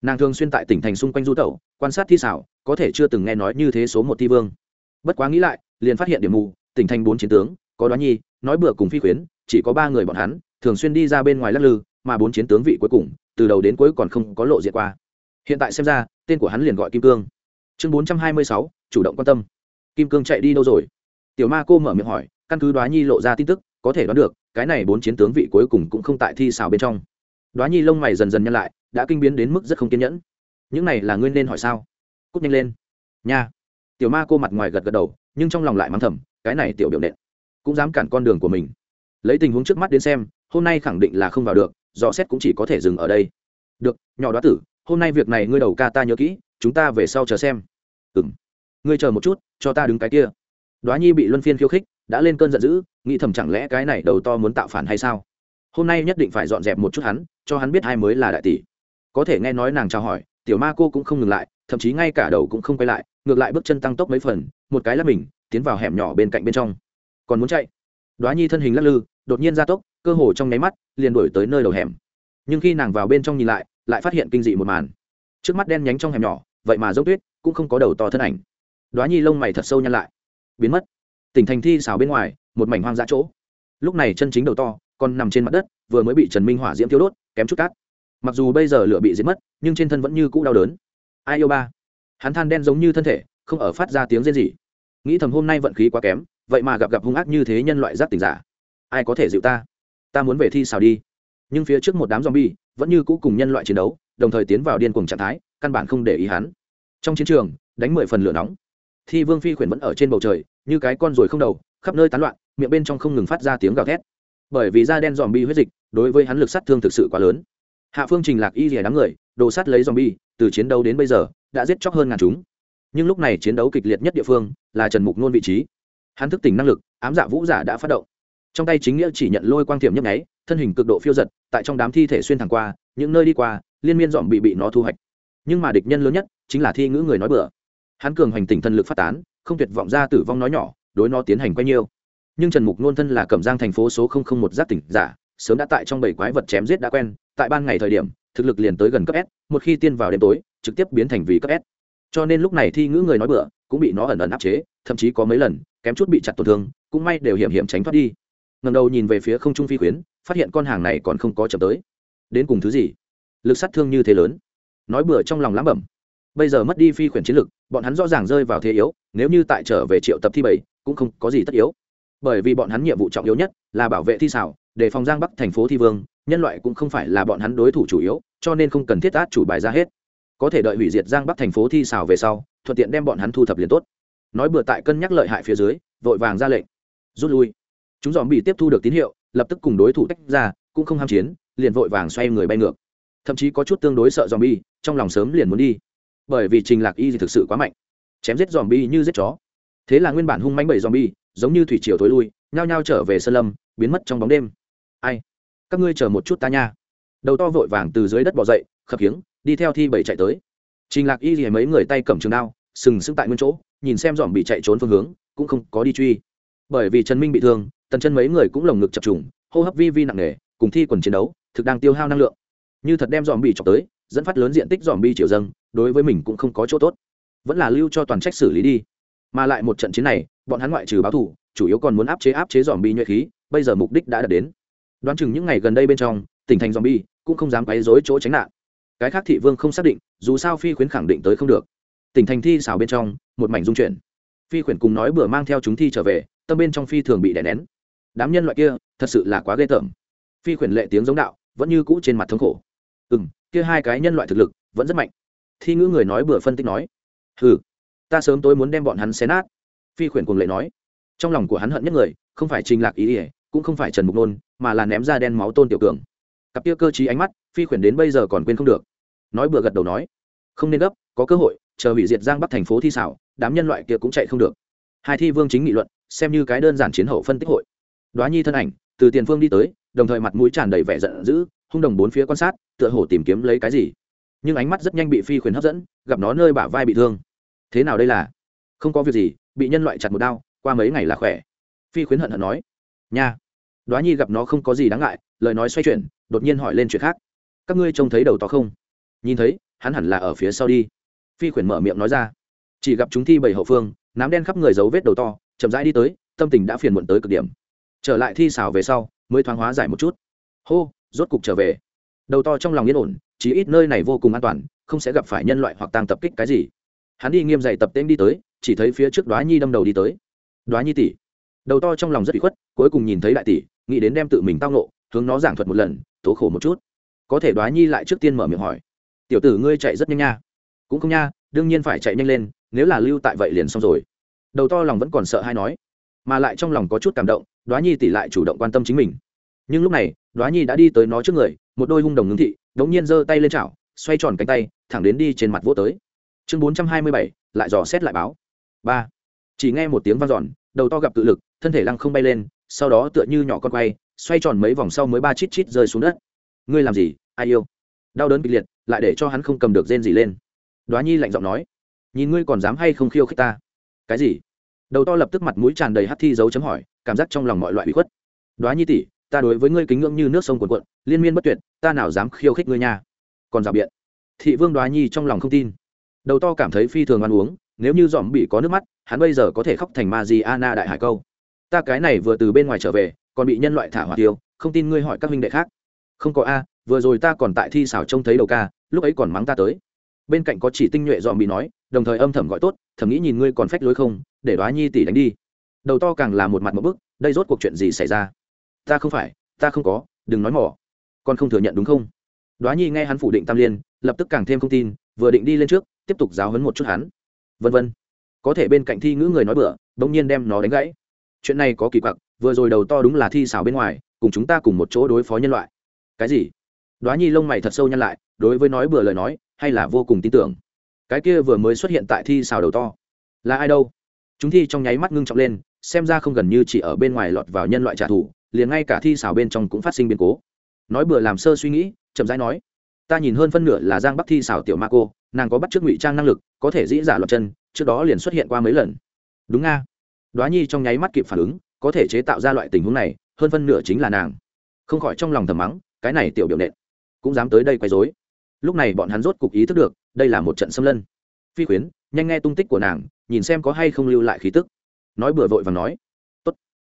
Nàng thường xuyên tại tỉnh thành xung quanh du tẩu, quan sát thi xảo, có thể chưa từng nghe nói như thế số một thi vương. Bất quá nghĩ lại, liền phát hiện điểm mù, tỉnh thành bốn chiến tướng, có đoán nhi, nói bừa cùng phi khuyến, chỉ có ba người bọn hắn, thường xuyên đi ra bên ngoài lắc lư, mà bốn chiến tướng vị cuối cùng, từ đầu đến cuối còn không có lộ diện qua. Hiện tại xem ra, tên của hắn liền gọi kim cương. Chương bốn trăm hai mươi sáu, chủ động quan tâm. Kim cương chạy đi đâu rồi? Tiểu ma cô mở miệng hỏi, căn cứ đoá nhi lộ ra tin tức, có thể đoán được, cái này bốn chiến tướng vị cuối cùng cũng không tại thi xào bên trong đoá nhi lông mày dần dần nhăn lại, đã kinh biến đến mức rất không kiên nhẫn. Những này là ngươi nên hỏi sao? Cúc nhanh lên. Nha. Tiểu ma cô mặt ngoài gật gật đầu, nhưng trong lòng lại mắng thầm, cái này tiểu biểu nện, cũng dám cản con đường của mình. Lấy tình huống trước mắt đến xem, hôm nay khẳng định là không vào được, dò xét cũng chỉ có thể dừng ở đây. Được, nhỏ đoá tử, hôm nay việc này ngươi đầu ca ta nhớ kỹ, chúng ta về sau chờ xem. Ừ m ngươi chờ một chút, cho ta đứng cái kia. Đoá nhi bị luân phiên khiêu khích, đã lên cơn giận dữ, nghĩ thầm chẳng lẽ cái này đầu to muốn tạo phản hay sao? Hôm nay nhất định phải dọn dẹp một chút hắn cho hắn biết hai mới là đại tỷ. Có thể nghe nói nàng chào hỏi, tiểu ma cô cũng không ngừng lại, thậm chí ngay cả đầu cũng không quay lại, ngược lại bước chân tăng tốc mấy phần, một cái là mình, tiến vào hẻm nhỏ bên cạnh bên trong. Còn muốn chạy? Đoá nhi thân hình lắc lư, đột nhiên ra tốc, cơ hồ trong nháy mắt, liền đổi tới nơi đầu hẻm. Nhưng khi nàng vào bên trong nhìn lại lại phát hiện kinh dị một màn. Trước mắt đen nhánh trong hẻm nhỏ, vậy mà dốc tuyết, cũng không có đầu to thân ảnh. Đoá nhi lông mày thật sâu nhăn lại. Biến mất. Tỉnh thành thi xào bên ngoài, một mảnh hoang dã chỗ. Lúc này chân chính đầu to, còn nằm trên mặt đất vừa mới bị trần minh hỏa diễm thiếu đốt, kém chút cát. Mặc dù bây giờ lửa bị giết mất, nhưng trên thân vẫn như cũ đau đớn. Ai yêu ba? Hắn than đen giống như thân thể, không ở phát ra tiếng rên gì nghĩ thầm hôm nay vận khí quá kém, vậy mà gặp gặp hung ác như thế nhân loại giác tỉnh giả. Ai có thể dịu ta? Ta muốn về thi xào đi. Nhưng phía trước một đám zombie vẫn như cũ cùng nhân loại chiến đấu, đồng thời tiến vào điên cuồng trạng thái, căn bản không để ý hắn. Trong chiến trường, đánh mười phần lửa nóng. Thi vương phi khuyển vẫn ở trên bầu trời, như cái con ruồi không đầu, khắp nơi tán loạn, miệng bên trong không ngừng phát ra tiếng gào thét bởi vì da đen dòm bi huyết dịch, đối với hắn lực sát thương thực sự quá lớn. Hạ phương trình lạc y rìa đám người, đồ sát lấy dòm bi từ chiến đấu đến bây giờ, đã giết chóc hơn ngàn chúng. Nhưng lúc này chiến đấu kịch liệt nhất địa phương là trần mục nôn vị trí. Hắn thức tỉnh năng lực, ám dạ vũ giả đã phát động. Trong tay chính nghĩa chỉ nhận lôi quang thiểm nhấp nháy, thân hình cực độ phiêu giật, tại trong đám thi thể xuyên thẳng qua, những nơi đi qua, liên miên dòm bị bị nó thu hoạch. Nhưng mà địch nhân lớn nhất chính là thi ngữ người nói bừa. Hắn cường hành tỉnh thần lực phát tán, không tuyệt vọng ra tử vong nói nhỏ, đối nó tiến hành quay nhiêu nhưng trần mục nôn thân là cẩm giang thành phố số một giáp tỉnh giả, sớm đã tại trong bảy quái vật chém giết đã quen, tại ban ngày thời điểm, thực lực liền tới gần cấp s, một khi tiên vào đêm tối, trực tiếp biến thành vì cấp s. Cho nên lúc này thi ngữ người nói bừa, cũng bị nó ẩn ẩn áp chế, thậm chí có mấy lần, kém chút bị chặt tổn thương, cũng may đều hiểm hiểm tránh thoát đi. Ngầm đầu nhìn về phía không trung phi khuyến, phát hiện con hàng này còn không có chậm tới. Đến cùng thứ gì? Lực sát thương như thế lớn. Nói bừa trong lòng lắm bẩm. Bây giờ mất đi phi khuyển chiến lực, bọn hắn rõ ràng rơi vào thế yếu, nếu như tại trở về triệu tập thi bảy, cũng không có gì tất yếu bởi vì bọn hắn nhiệm vụ trọng yếu nhất là bảo vệ thi xảo, để phòng giang bắc thành phố thi vương, nhân loại cũng không phải là bọn hắn đối thủ chủ yếu, cho nên không cần thiết át chủ bài ra hết. Có thể đợi hủy diệt giang bắc thành phố thi xảo về sau, thuận tiện đem bọn hắn thu thập liền tốt. Nói bừa tại cân nhắc lợi hại phía dưới, vội vàng ra lệnh. Rút lui. Chúng dòm bị tiếp thu được tín hiệu, lập tức cùng đối thủ tách ra, cũng không ham chiến, liền vội vàng xoay người bay ngược. Thậm chí có chút tương đối sợ dòm bi trong lòng sớm liền muốn đi. Bởi vì trình lạc y thì thực sự quá mạnh. Chém giết dòm bi như giết chó. Thế là nguyên bản hung mánh bảy dòm bi giống như thủy triều thối lui, nhao nhao trở về sơn lâm, biến mất trong bóng đêm. Ai? Các ngươi chờ một chút ta nha. Đầu to vội vàng từ dưới đất bỏ dậy, khập hiếng đi theo thi bảy chạy tới. Trình lạc y thì mấy người tay cầm trường đao, sừng sững tại nguyên chỗ, nhìn xem dòm bị chạy trốn phương hướng, cũng không có đi truy. Bởi vì trần minh bị thương, tần chân mấy người cũng lồng ngực chập trùng, hô hấp vi vi nặng nề, cùng thi quần chiến đấu, thực đang tiêu hao năng lượng. Như thật đem dòm bị chọc tới, dẫn phát lớn diện tích dòm bi triệu dâng, đối với mình cũng không có chỗ tốt. Vẫn là lưu cho toàn trách xử lý đi mà lại một trận chiến này, bọn hắn ngoại trừ báo thủ chủ yếu còn muốn áp chế áp chế dòm bi nhuệ khí, bây giờ mục đích đã đạt đến. Đoán chừng những ngày gần đây bên trong, tỉnh thành dòm bi cũng không dám quấy rối chỗ tránh nạn. Cái khác thị vương không xác định, dù sao phi khuyến khẳng định tới không được. Tỉnh thành thi xào bên trong, một mảnh dung chuyển. Phi khuyển cùng nói bừa mang theo chúng thi trở về, tâm bên trong phi thường bị đè nén. Đám nhân loại kia, thật sự là quá ghê tởm. Phi khuyển lệ tiếng giống đạo, vẫn như cũ trên mặt thống khổ. Ừ m kia hai cái nhân loại thực lực, vẫn rất mạnh. Thi ngữ người nói bừa phân tích nói. Ừ ta sớm tối muốn đem bọn hắn xé nát. Phi khuyển cùng lệ nói. Trong lòng của hắn hận nhất người, không phải trình lạc ý ỉa cũng không phải trần mục nôn, mà là ném ra đen máu tôn tiểu cường. Cặp kia cơ t ánh mắt, phi khuyển đến bây giờ còn quên không được. Nói bừa gật đầu nói. Không nên gấp, có cơ hội, chờ hủy diệt giang bắc thành phố thi xảo, đám nhân loại kia cũng chạy không được. Hai thi vương chính nghị luận, xem như cái đơn giản chiến hậu phân tích hội. Đoá nhi thân ảnh, từ tiền phương đi tới, đồng thời mặt mũi tràn đầy vẻ giận dữ, hung đồng bốn phía quan sát, tựa hồ tìm kiếm lấy cái gì. Nhưng ánh mắt rất nhanh bị phi khuyển hấp dẫn, gặp nó nơi bả vai bị thương thế nào đây là? Không có việc gì, bị nhân loại chặt một đao, qua mấy ngày là khỏe. Phi khuyến hận hận nói. Nha. Đoá nhi gặp nó không có gì đáng ngại, lời nói xoay chuyển, đột nhiên hỏi lên chuyện khác. Các ngươi trông thấy đầu to không? Nhìn thấy, hắn hẳn là ở phía sau đi. Phi khuyển mở miệng nói ra. Chỉ gặp chúng thi bảy hậu phương, nám đen khắp người dấu vết đầu to, chậm rãi đi tới, tâm tình đã phiền muộn tới cực điểm. Trở lại thi xào về sau, mới thoáng hóa giải một chút. Hô, rốt cục trở về. Đầu to trong lòng yên ổn chỉ ít nơi này vô cùng an toàn, không sẽ gặp phải nhân loại hoặc tăng tập kích cái gì hắn đi nghiêm dày tập tên đi tới, chỉ thấy phía trước đoá nhi đâm đầu đi tới. Đoá nhi tỷ. Đầu to trong lòng rất bị khuất, cuối cùng nhìn thấy đại tỷ, nghĩ đến đem tự mình tao nộ hướng nó giảng thuật một lần, tố khổ một chút. Có thể đoá nhi lại trước tiên mở miệng hỏi. Tiểu tử ngươi chạy rất nhanh nha. Cũng không nha, đương nhiên phải chạy nhanh lên, nếu là lưu tại vậy liền xong rồi. Đầu to lòng vẫn còn sợ hay nói, mà lại trong lòng có chút cảm động, đoá nhi tỷ lại chủ động quan tâm chính mình. Nhưng lúc này, đoá nhi đã đi tới nó trước người, một đôi hung đồng ngưng thị, đống nhiên giơ tay lên chảo, xoay tròn cánh tay, thẳng đến đi trên mặt vỗ tới chương bốn trăm hai mươi bảy, lại dò xét lại báo. Ba. Chỉ nghe một tiếng vang dọn, đầu to gặp tự lực, thân thể lăng không bay lên, sau đó tựa như nhỏ con quay, xoay tròn mấy vòng sau mới ba chít chít rơi xuống đất. Ngươi làm gì? Ai yêu? Đau đớn kịch liệt, lại để cho hắn không cầm được rên gì lên. Đoá nhi lạnh giọng nói, nhìn ngươi còn dám hay không khiêu khích ta? Cái gì? Đầu to lập tức mặt mũi tràn đầy hắt thi dấu chấm hỏi, cảm giác trong lòng mọi loại bị khuất. Đoá nhi tỷ, ta đối với ngươi kính ngưỡng như nước sông cuồn cuộn, liên miên bất tuyệt, ta nào dám khiêu khích ngươi nha? Còn rào biện. Thị vương đoá nhi trong lòng không tin đầu to cảm thấy phi thường ăn uống, nếu như dòm bị có nước mắt, hắn bây giờ có thể khóc thành ma di ana đại hải câu. Ta cái này vừa từ bên ngoài trở về, còn bị nhân loại thả hỏa tiêu, không tin ngươi hỏi các minh đệ khác. Không có a, vừa rồi ta còn tại thi xảo trông thấy đầu ca, lúc ấy còn mắng ta tới. Bên cạnh có chỉ tinh nhuệ dòm bị nói, đồng thời âm thầm gọi tốt, thầm nghĩ nhìn ngươi còn phách lối không, để đoá nhi tỷ đánh đi. Đầu to càng là một mặt một bức, đây rốt cuộc chuyện gì xảy ra? Ta không phải, ta không có, đừng nói mỏ. Con không thừa nhận đúng không? Đoá nhi nghe hắn phủ định tam liên, lập tức càng thêm không tin, vừa định đi lên trước tiếp tục giáo hấn một chút hắn. Vân vân. Có thể bên cạnh thi ngữ người nói bữa bỗng nhiên đem nó đánh gãy. Chuyện này có kỳ quặc, vừa rồi đầu to đúng là thi xảo bên ngoài, cùng chúng ta cùng một chỗ đối phó nhân loại. Cái gì? Đoá nhi lông mày thật sâu nhăn lại, đối với nói bừa lời nói, hay là vô cùng tin tưởng. Cái kia vừa mới xuất hiện tại thi xào đầu to. Là ai đâu? Chúng thi trong nháy mắt ngưng trọng lên, xem ra không gần như chỉ ở bên ngoài lọt vào nhân loại trả thù, liền ngay cả thi xào bên trong cũng phát sinh biến cố. Nói bừa làm sơ suy nghĩ, chậm rãi nói, ta nhìn hơn phân nửa là giang bắc thi xảo tiểu ma cô nàng có bắt chước ngụy trang năng lực, có thể dĩ giả loạt chân, trước đó liền xuất hiện qua mấy lần. Đúng nga. Đoá nhi trong nháy mắt kịp phản ứng, có thể chế tạo ra loại tình huống này, hơn phân nửa chính là nàng. Không khỏi trong lòng thầm mắng, cái này tiểu biểu nện, cũng dám tới đây quấy dối lúc này bọn hắn rốt cục ý thức được, đây là một trận xâm lân. Phi khuyến, nhanh nghe tung tích của nàng, nhìn xem có hay không lưu lại khí tức. Nói bừa vội và nói. Tốt.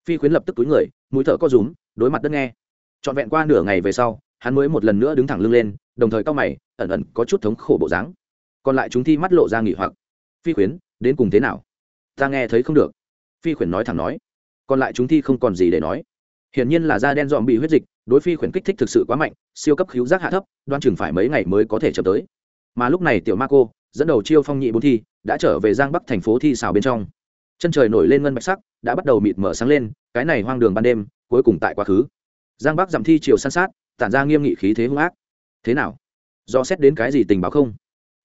phi khuyến lập tức túi người, mũi thở có rúm, đối mặt đất nghe. Trọn vẹn qua nửa ngày về sau, hắn mới một lần nữa đứng thẳng lưng lên, đồng thời cao mày, ẩn ẩn có chút thống khổ bộ dáng còn lại chúng thi mắt lộ ra nghỉ hoặc. Phi khuyến, đến cùng thế nào? Ta nghe thấy không được. Phi khuyển nói thẳng nói. Còn lại chúng thi không còn gì để nói. Hiển nhiên là da đen dọn bị huyết dịch, đối phi khuyển kích thích thực sự quá mạnh, siêu cấp khíu giác hạ thấp, đoan chừng phải mấy ngày mới có thể chậm tới. Mà lúc này tiểu ma cô dẫn đầu chiêu phong nhị bốn thi, đã trở về giang bắc thành phố thi xào bên trong. Chân trời nổi lên ngân bạch sắc, đã bắt đầu mịt mở sáng lên, cái này hoang đường ban đêm, cuối cùng tại quá khứ. Giang bắc giảm thi chiều san sát, tản ra nghiêm nghị khí thế hung ác. Thế nào? Do xét đến cái gì tình báo không?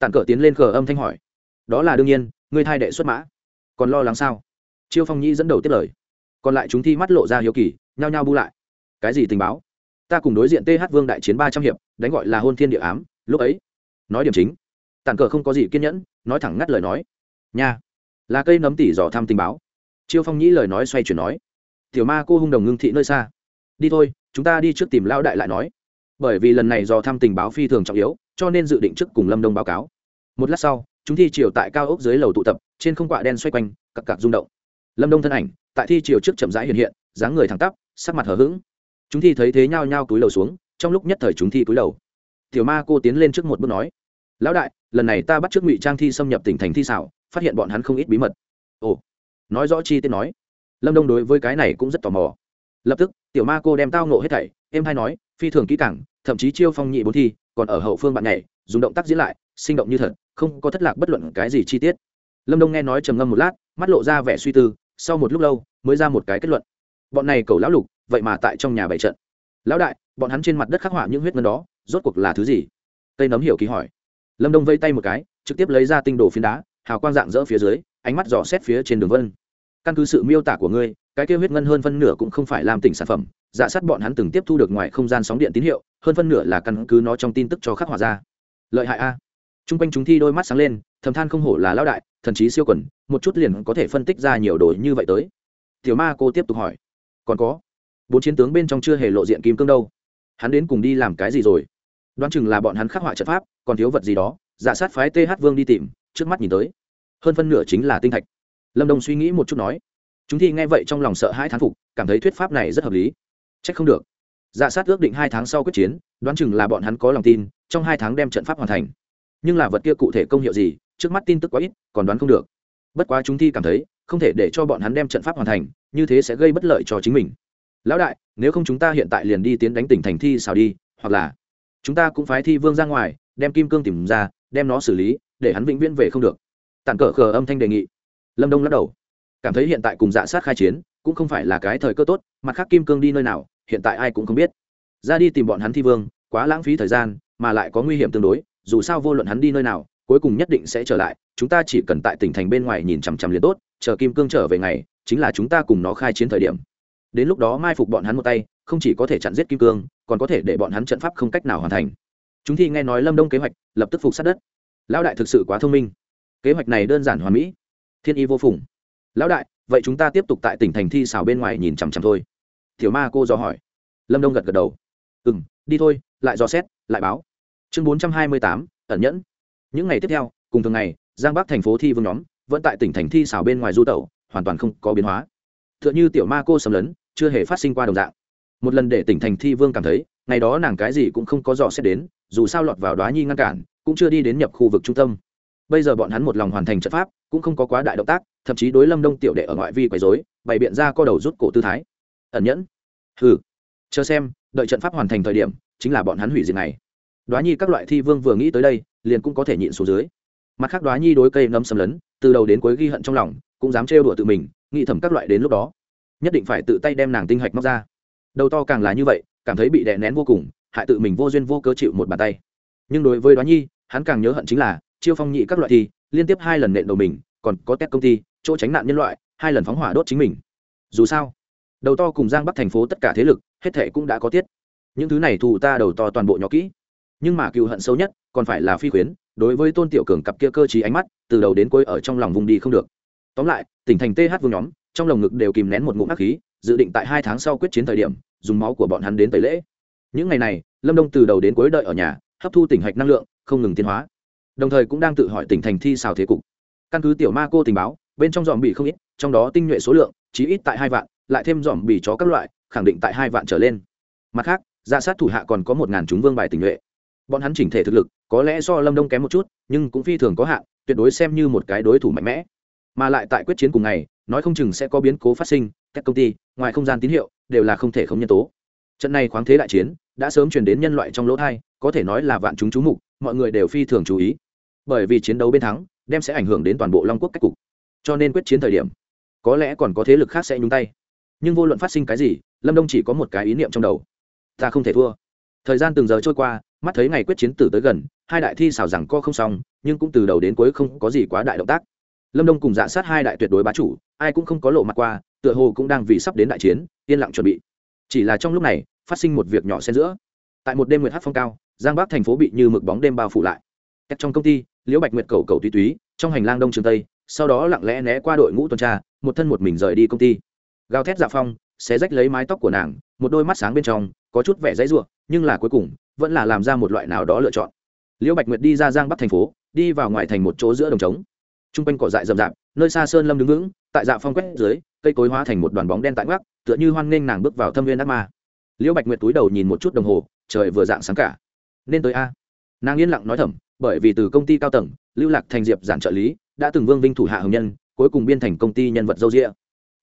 Tản cờ tiến lên cờ âm thanh hỏi. Đó là đương nhiên, ngươi thai đệ xuất mã. Còn lo lắng sao? Chiêu phong nhĩ dẫn đầu tiết lời. Còn lại chúng thi mắt lộ ra hiếu kỳ, nhao nhao bu lại. Cái gì tình báo? Ta cùng đối diện th vương đại chiến ba trăm hiệp, đánh gọi là hôn thiên địa ám, lúc ấy. Nói điểm chính. Tản cờ không có gì kiên nhẫn, nói thẳng ngắt lời nói. Nha. Là cây nấm tỉ dò thăm tình báo. Chiêu phong nhĩ lời nói xoay chuyển nói. Tiểu ma cô hung đồng ngưng thị nơi xa. Đi thôi, chúng ta đi trước tìm lao đại lại nói. Bởi vì lần này dò thăm tình báo phi thường trọng yếu, cho nên dự định trước cùng lâm đông báo cáo một lát sau, chúng thi chiều tại cao ốc dưới lầu tụ tập, trên không quạ đen xoay quanh cặp cặp rung động. Lâm đông thân ảnh, tại thi chiều trước chậm rãi hiện hiện, dáng người thẳng tắp, sắc mặt hờ hững. Chúng thi thấy thế nhao nhao túi lầu xuống, trong lúc nhất thời chúng thi túi lầu tiểu ma cô tiến lên trước một bước nói, lão đại, lần này ta bắt trước ngụy trang thi xâm nhập tỉnh thành thi xảo, phát hiện bọn hắn không ít bí mật. Ồ, nói rõ chi tiết nói. Lâm đông đối với cái này cũng rất tò mò. Lập tức, tiểu ma cô đem tao nộ hết thảy em hay nói, phi thường kỹ càng, thậm chí chiêu phong nhị bốn thi, còn ở hậu phương bạn nhảy, dùng động tác diễn lại, sinh động như thật, không có thất lạc bất luận cái gì chi tiết. Lâm đông nghe nói trầm ngâm một lát, mắt lộ ra vẻ suy tư, sau một lúc lâu, mới ra một cái kết luận. Bọn này cầu lão lục, vậy mà tại trong nhà bày trận. Lão đại, bọn hắn trên mặt đất khắc họa những huyết ngân đó, rốt cuộc là thứ gì? Tây nấm hiểu ký hỏi. Lâm đông vây tay một cái, trực tiếp lấy ra tinh đồ phiến đá, hào quang dạng dỡ phía dưới, ánh mắt dò xét phía trên đường vân. Căn cứ sự miêu tả của ngươi, cái kêu huyết ngân hơn phân nửa cũng không phải làm tỉnh sản phẩm dạ sát bọn hắn từng tiếp thu được ngoài không gian sóng điện tín hiệu, hơn phân nửa là căn cứ nó trong tin tức cho khắc hỏa ra. Lợi hại a. T r u n g quanh chúng thi đôi mắt sáng lên, thầm than không hổ là lao đại, thần trí siêu quẩn một chút liền có thể phân tích ra nhiều đồ như vậy tới. Tiểu ma cô tiếp tục hỏi. Còn có, bốn chiến tướng bên trong chưa hề lộ diện kim cương đâu. Hắn đến cùng đi làm cái gì rồi? Đoán chừng là bọn hắn khắc họa trận pháp, còn thiếu vật gì đó. Dạ sát phái th vương đi tìm, trước mắt nhìn tới. Hơn phân nửa chính là tinh thạch. Lâm đông suy nghĩ một chút nói. Chúng thi nghe vậy trong lòng sợ hai thán phục, cảm thấy thuyết pháp này rất hợp lý chắc không được. Dạ sát ước định hai tháng sau quyết chiến, đoán chừng là bọn hắn có lòng tin, trong hai tháng đem trận pháp hoàn thành. Nhưng là vật kia cụ thể công hiệu gì, trước mắt tin tức quá ít, còn đoán không được. Bất quá chúng thi cảm thấy, không thể để cho bọn hắn đem trận pháp hoàn thành, như thế sẽ gây bất lợi cho chính mình. Lão đại, nếu không chúng ta hiện tại liền đi tiến đánh tỉnh thành thi xào đi, hoặc là chúng ta cũng phái thi vương ra ngoài, đem kim cương tìm ra, đem nó xử lý, để hắn vĩnh viễn về không được. Tản cờ khờ âm thanh đề nghị. Lâm đông lắc đầu cảm thấy hiện tại cùng dạ sát khai chiến cũng không phải là cái thời cơ tốt, mặt khác kim cương đi nơi nào, hiện tại ai cũng không biết. Ra đi tìm bọn hắn thi vương, quá lãng phí thời gian, mà lại có nguy hiểm tương đối, dù sao vô luận hắn đi nơi nào, cuối cùng nhất định sẽ trở lại, chúng ta chỉ cần tại tỉnh thành bên ngoài nhìn chằm chằm liền tốt, chờ kim cương trở về ngày, chính là chúng ta cùng nó khai chiến thời điểm. Đến lúc đó mai phục bọn hắn một tay, không chỉ có thể chặn giết kim cương, còn có thể để bọn hắn trận pháp không cách nào hoàn thành. Chúng thi nghe nói lâm đông kế hoạch, lập tức phục sát đất. Lão đại thực sự quá thông minh. Kế hoạch này đơn giản hoàn mỹ. Thiên y vô phùng lão đại, vậy chúng ta tiếp tục tại tỉnh thành thi xào bên ngoài nhìn chằm chằm thôi. Tiểu ma cô dò hỏi. Lâm đông gật gật đầu. Ừ m đi thôi, lại dò xét, lại báo. Chương bốn trăm hai mươi tám, ẩn nhẫn. Những ngày tiếp theo, cùng thường ngày, giang bắc thành phố thi vương nhóm vẫn tại tỉnh thành thi xào bên ngoài du tẩu, hoàn toàn không có biến hóa. T h ư ợ n h ư tiểu ma cô sầm lấn, chưa hề phát sinh qua đồng dạng. Một lần để tỉnh thành thi vương cảm thấy, ngày đó nàng cái gì cũng không có dò xét đến, dù sao lọt vào đoá nhi ngăn cản, cũng chưa đi đến nhập khu vực trung tâm bây giờ bọn hắn một lòng hoàn thành trận pháp, cũng không có quá đại động tác, thậm chí đối lâm đông tiểu đệ ở ngoại vi quấy dối bày biện ra co đầu rút cổ tư thái. Ẩn nhẫn. Hừ. Chờ xem, đợi trận pháp hoàn thành thời điểm, chính là bọn hắn hủy diệt này. Đoá nhi các loại thi vương vừa nghĩ tới đây, liền cũng có thể nhịn xuống dưới. Mặt khác đoá nhi đối cây nấm xâm lấn, từ đầu đến cuối ghi hận trong lòng, cũng dám trêu đùa tự mình, nghĩ thầm các loại đến lúc đó. Nhất định phải tự tay đem nàng tinh hạch móc ra. Đầu to càng là như vậy, cảm thấy bị đè nén vô cùng, hại tự mình vô duyên vô cớ chịu một bàn tay. Nhưng đối với đoá nhi, hắn càng nhớ hận chính là chiêu phong nhị các loại thi, liên tiếp hai lần nện đầu mình, còn có tét công ty chỗ tránh nạn nhân loại, hai lần phóng hỏa đốt chính mình. Dù sao, đầu to cùng giang bắc thành phố tất cả thế lực, hết thệ cũng đã có tiết. Những thứ này thù ta đầu to toàn bộ nhỏ kỹ. Nhưng mà cựu hận sâu nhất, còn phải là phi khuyến, đối với tôn tiểu cường cặp kia cơ t ánh mắt, từ đầu đến cuối ở trong lòng vùng đi không được. Tóm lại, tỉnh thành th vương nhóm, trong lồng ngực đều kìm nén một ngụm ác khí, dự định tại hai tháng sau quyết chiến thời điểm, dùng máu của bọn hắn đến tẩy lễ. Những ngày này, lâm đông từ đầu đến cuối đợi ở nhà, hấp thu tỉnh hạch năng lượng, không ngừng tiến hóa đồng thời cũng đang tự hỏi tỉnh thành thi xào thế cục. Căn cứ tiểu ma cô tình báo, bên trong dòm bị không ít, trong đó tinh nhuệ số lượng chỉ ít tại hai vạn, lại thêm dòm bị chó các loại, khẳng định tại hai vạn trở lên. Mặt khác ra sát thủ hạ còn có một ngàn chúng vương bài tình nhuệ. Bọn hắn chỉnh thể thực lực, có lẽ do lâm đông kém một chút, nhưng cũng phi thường có hạn, tuyệt đối xem như một cái đối thủ mạnh mẽ. Mà lại tại quyết chiến cùng ngày, nói không chừng sẽ có biến cố phát sinh, các công ty, ngoài không gian tín hiệu, đều là không thể không nhân tố. Trận này khoáng thế đại chiến, đã sớm truyền đến nhân loại trong lỗ thai, có thể nói là vạn chúng chú mục, mọi người đều phi thường chú ý bởi vì chiến đấu bên thắng đem sẽ ảnh hưởng đến toàn bộ long quốc cách cục cho nên quyết chiến thời điểm có lẽ còn có thế lực khác sẽ nhúng tay nhưng vô luận phát sinh cái gì lâm đông chỉ có một cái ý niệm trong đầu ta không thể thua thời gian từng giờ trôi qua mắt thấy ngày quyết chiến tử tới gần hai đại thi xảo rằng co không xong nhưng cũng từ đầu đến cuối không có gì quá đại động tác lâm đông cùng dạ sát hai đại tuyệt đối bá chủ ai cũng không có lộ mặt qua tựa hồ cũng đang vì sắp đến đại chiến yên lặng chuẩn bị chỉ là trong lúc này phát sinh một việc nhỏ xen giữa tại một đêm nguyệt hát phong cao giang bắc thành phố bị như mực bóng đêm bao phủ lại cách trong công ty liễu bạch nguyệt cầu cầu túy túy, trong hành lang đông trường tây, sau đó lặng lẽ né qua đội ngũ tuần tra, một thân một mình rời đi công ty. Gào thét dạ phong, xé rách lấy mái tóc của nàng, một đôi mắt sáng bên trong, có chút vẻ dãy ruộng, nhưng là cuối cùng, vẫn là làm ra một loại nào đó lựa chọn. Liễu bạch nguyệt đi ra giang bắc thành phố, đi vào ngoài thành một chỗ giữa đồng trống. T r u n g quanh cỏ dại rậm rạp, nơi xa sơn lâm đứng vững, tại dạ phong quét dưới, cây cối hóa thành một đoàn bóng đen tại gác tựa như hoan nghênh nàng bước vào thâm viên ác ma. Liễu bạch nguyệt túi đầu nhìn một chút đồng hồ, trời vừa dạng sáng cả. Nên tới a nàng yên lặng nói thầm, bởi vì từ công ty cao tầng, lưu lạc thành diệp giản trợ lý, đã từng vương vinh thủ hạ hồng nhân, cuối cùng biên thành công ty nhân vật dâu rịa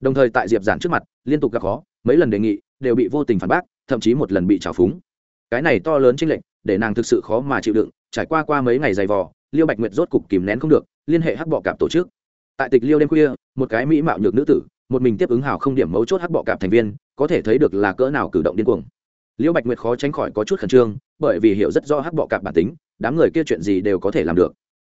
đồng thời tại diệp giản trước mặt, liên tục gặp khó, mấy lần đề nghị, đều bị vô tình phản bác, thậm chí một lần bị trào phúng. Cái này to lớn chênh lệch, để nàng thực sự khó mà chịu đựng, trải qua qua mấy ngày dày vò, liêu bạch nguyệt rốt cục kìm nén không được, liên hệ hắc bọ cạp tổ chức. Tại tịch liêu đêm khuya, một cái mỹ mạo nhược nữ tử, một mình tiếp ứng hào không điểm mấu chốt hắc bọ cạp thành viên, có thể thấy được là cỡ nào cử động điên cuồng. Liễu bạch nguyệt khó tránh khỏi có chút khẩn trương, bởi vì hiểu rất rõ hắc bọ cạp bản tính, đám người kia chuyện gì đều có thể làm được.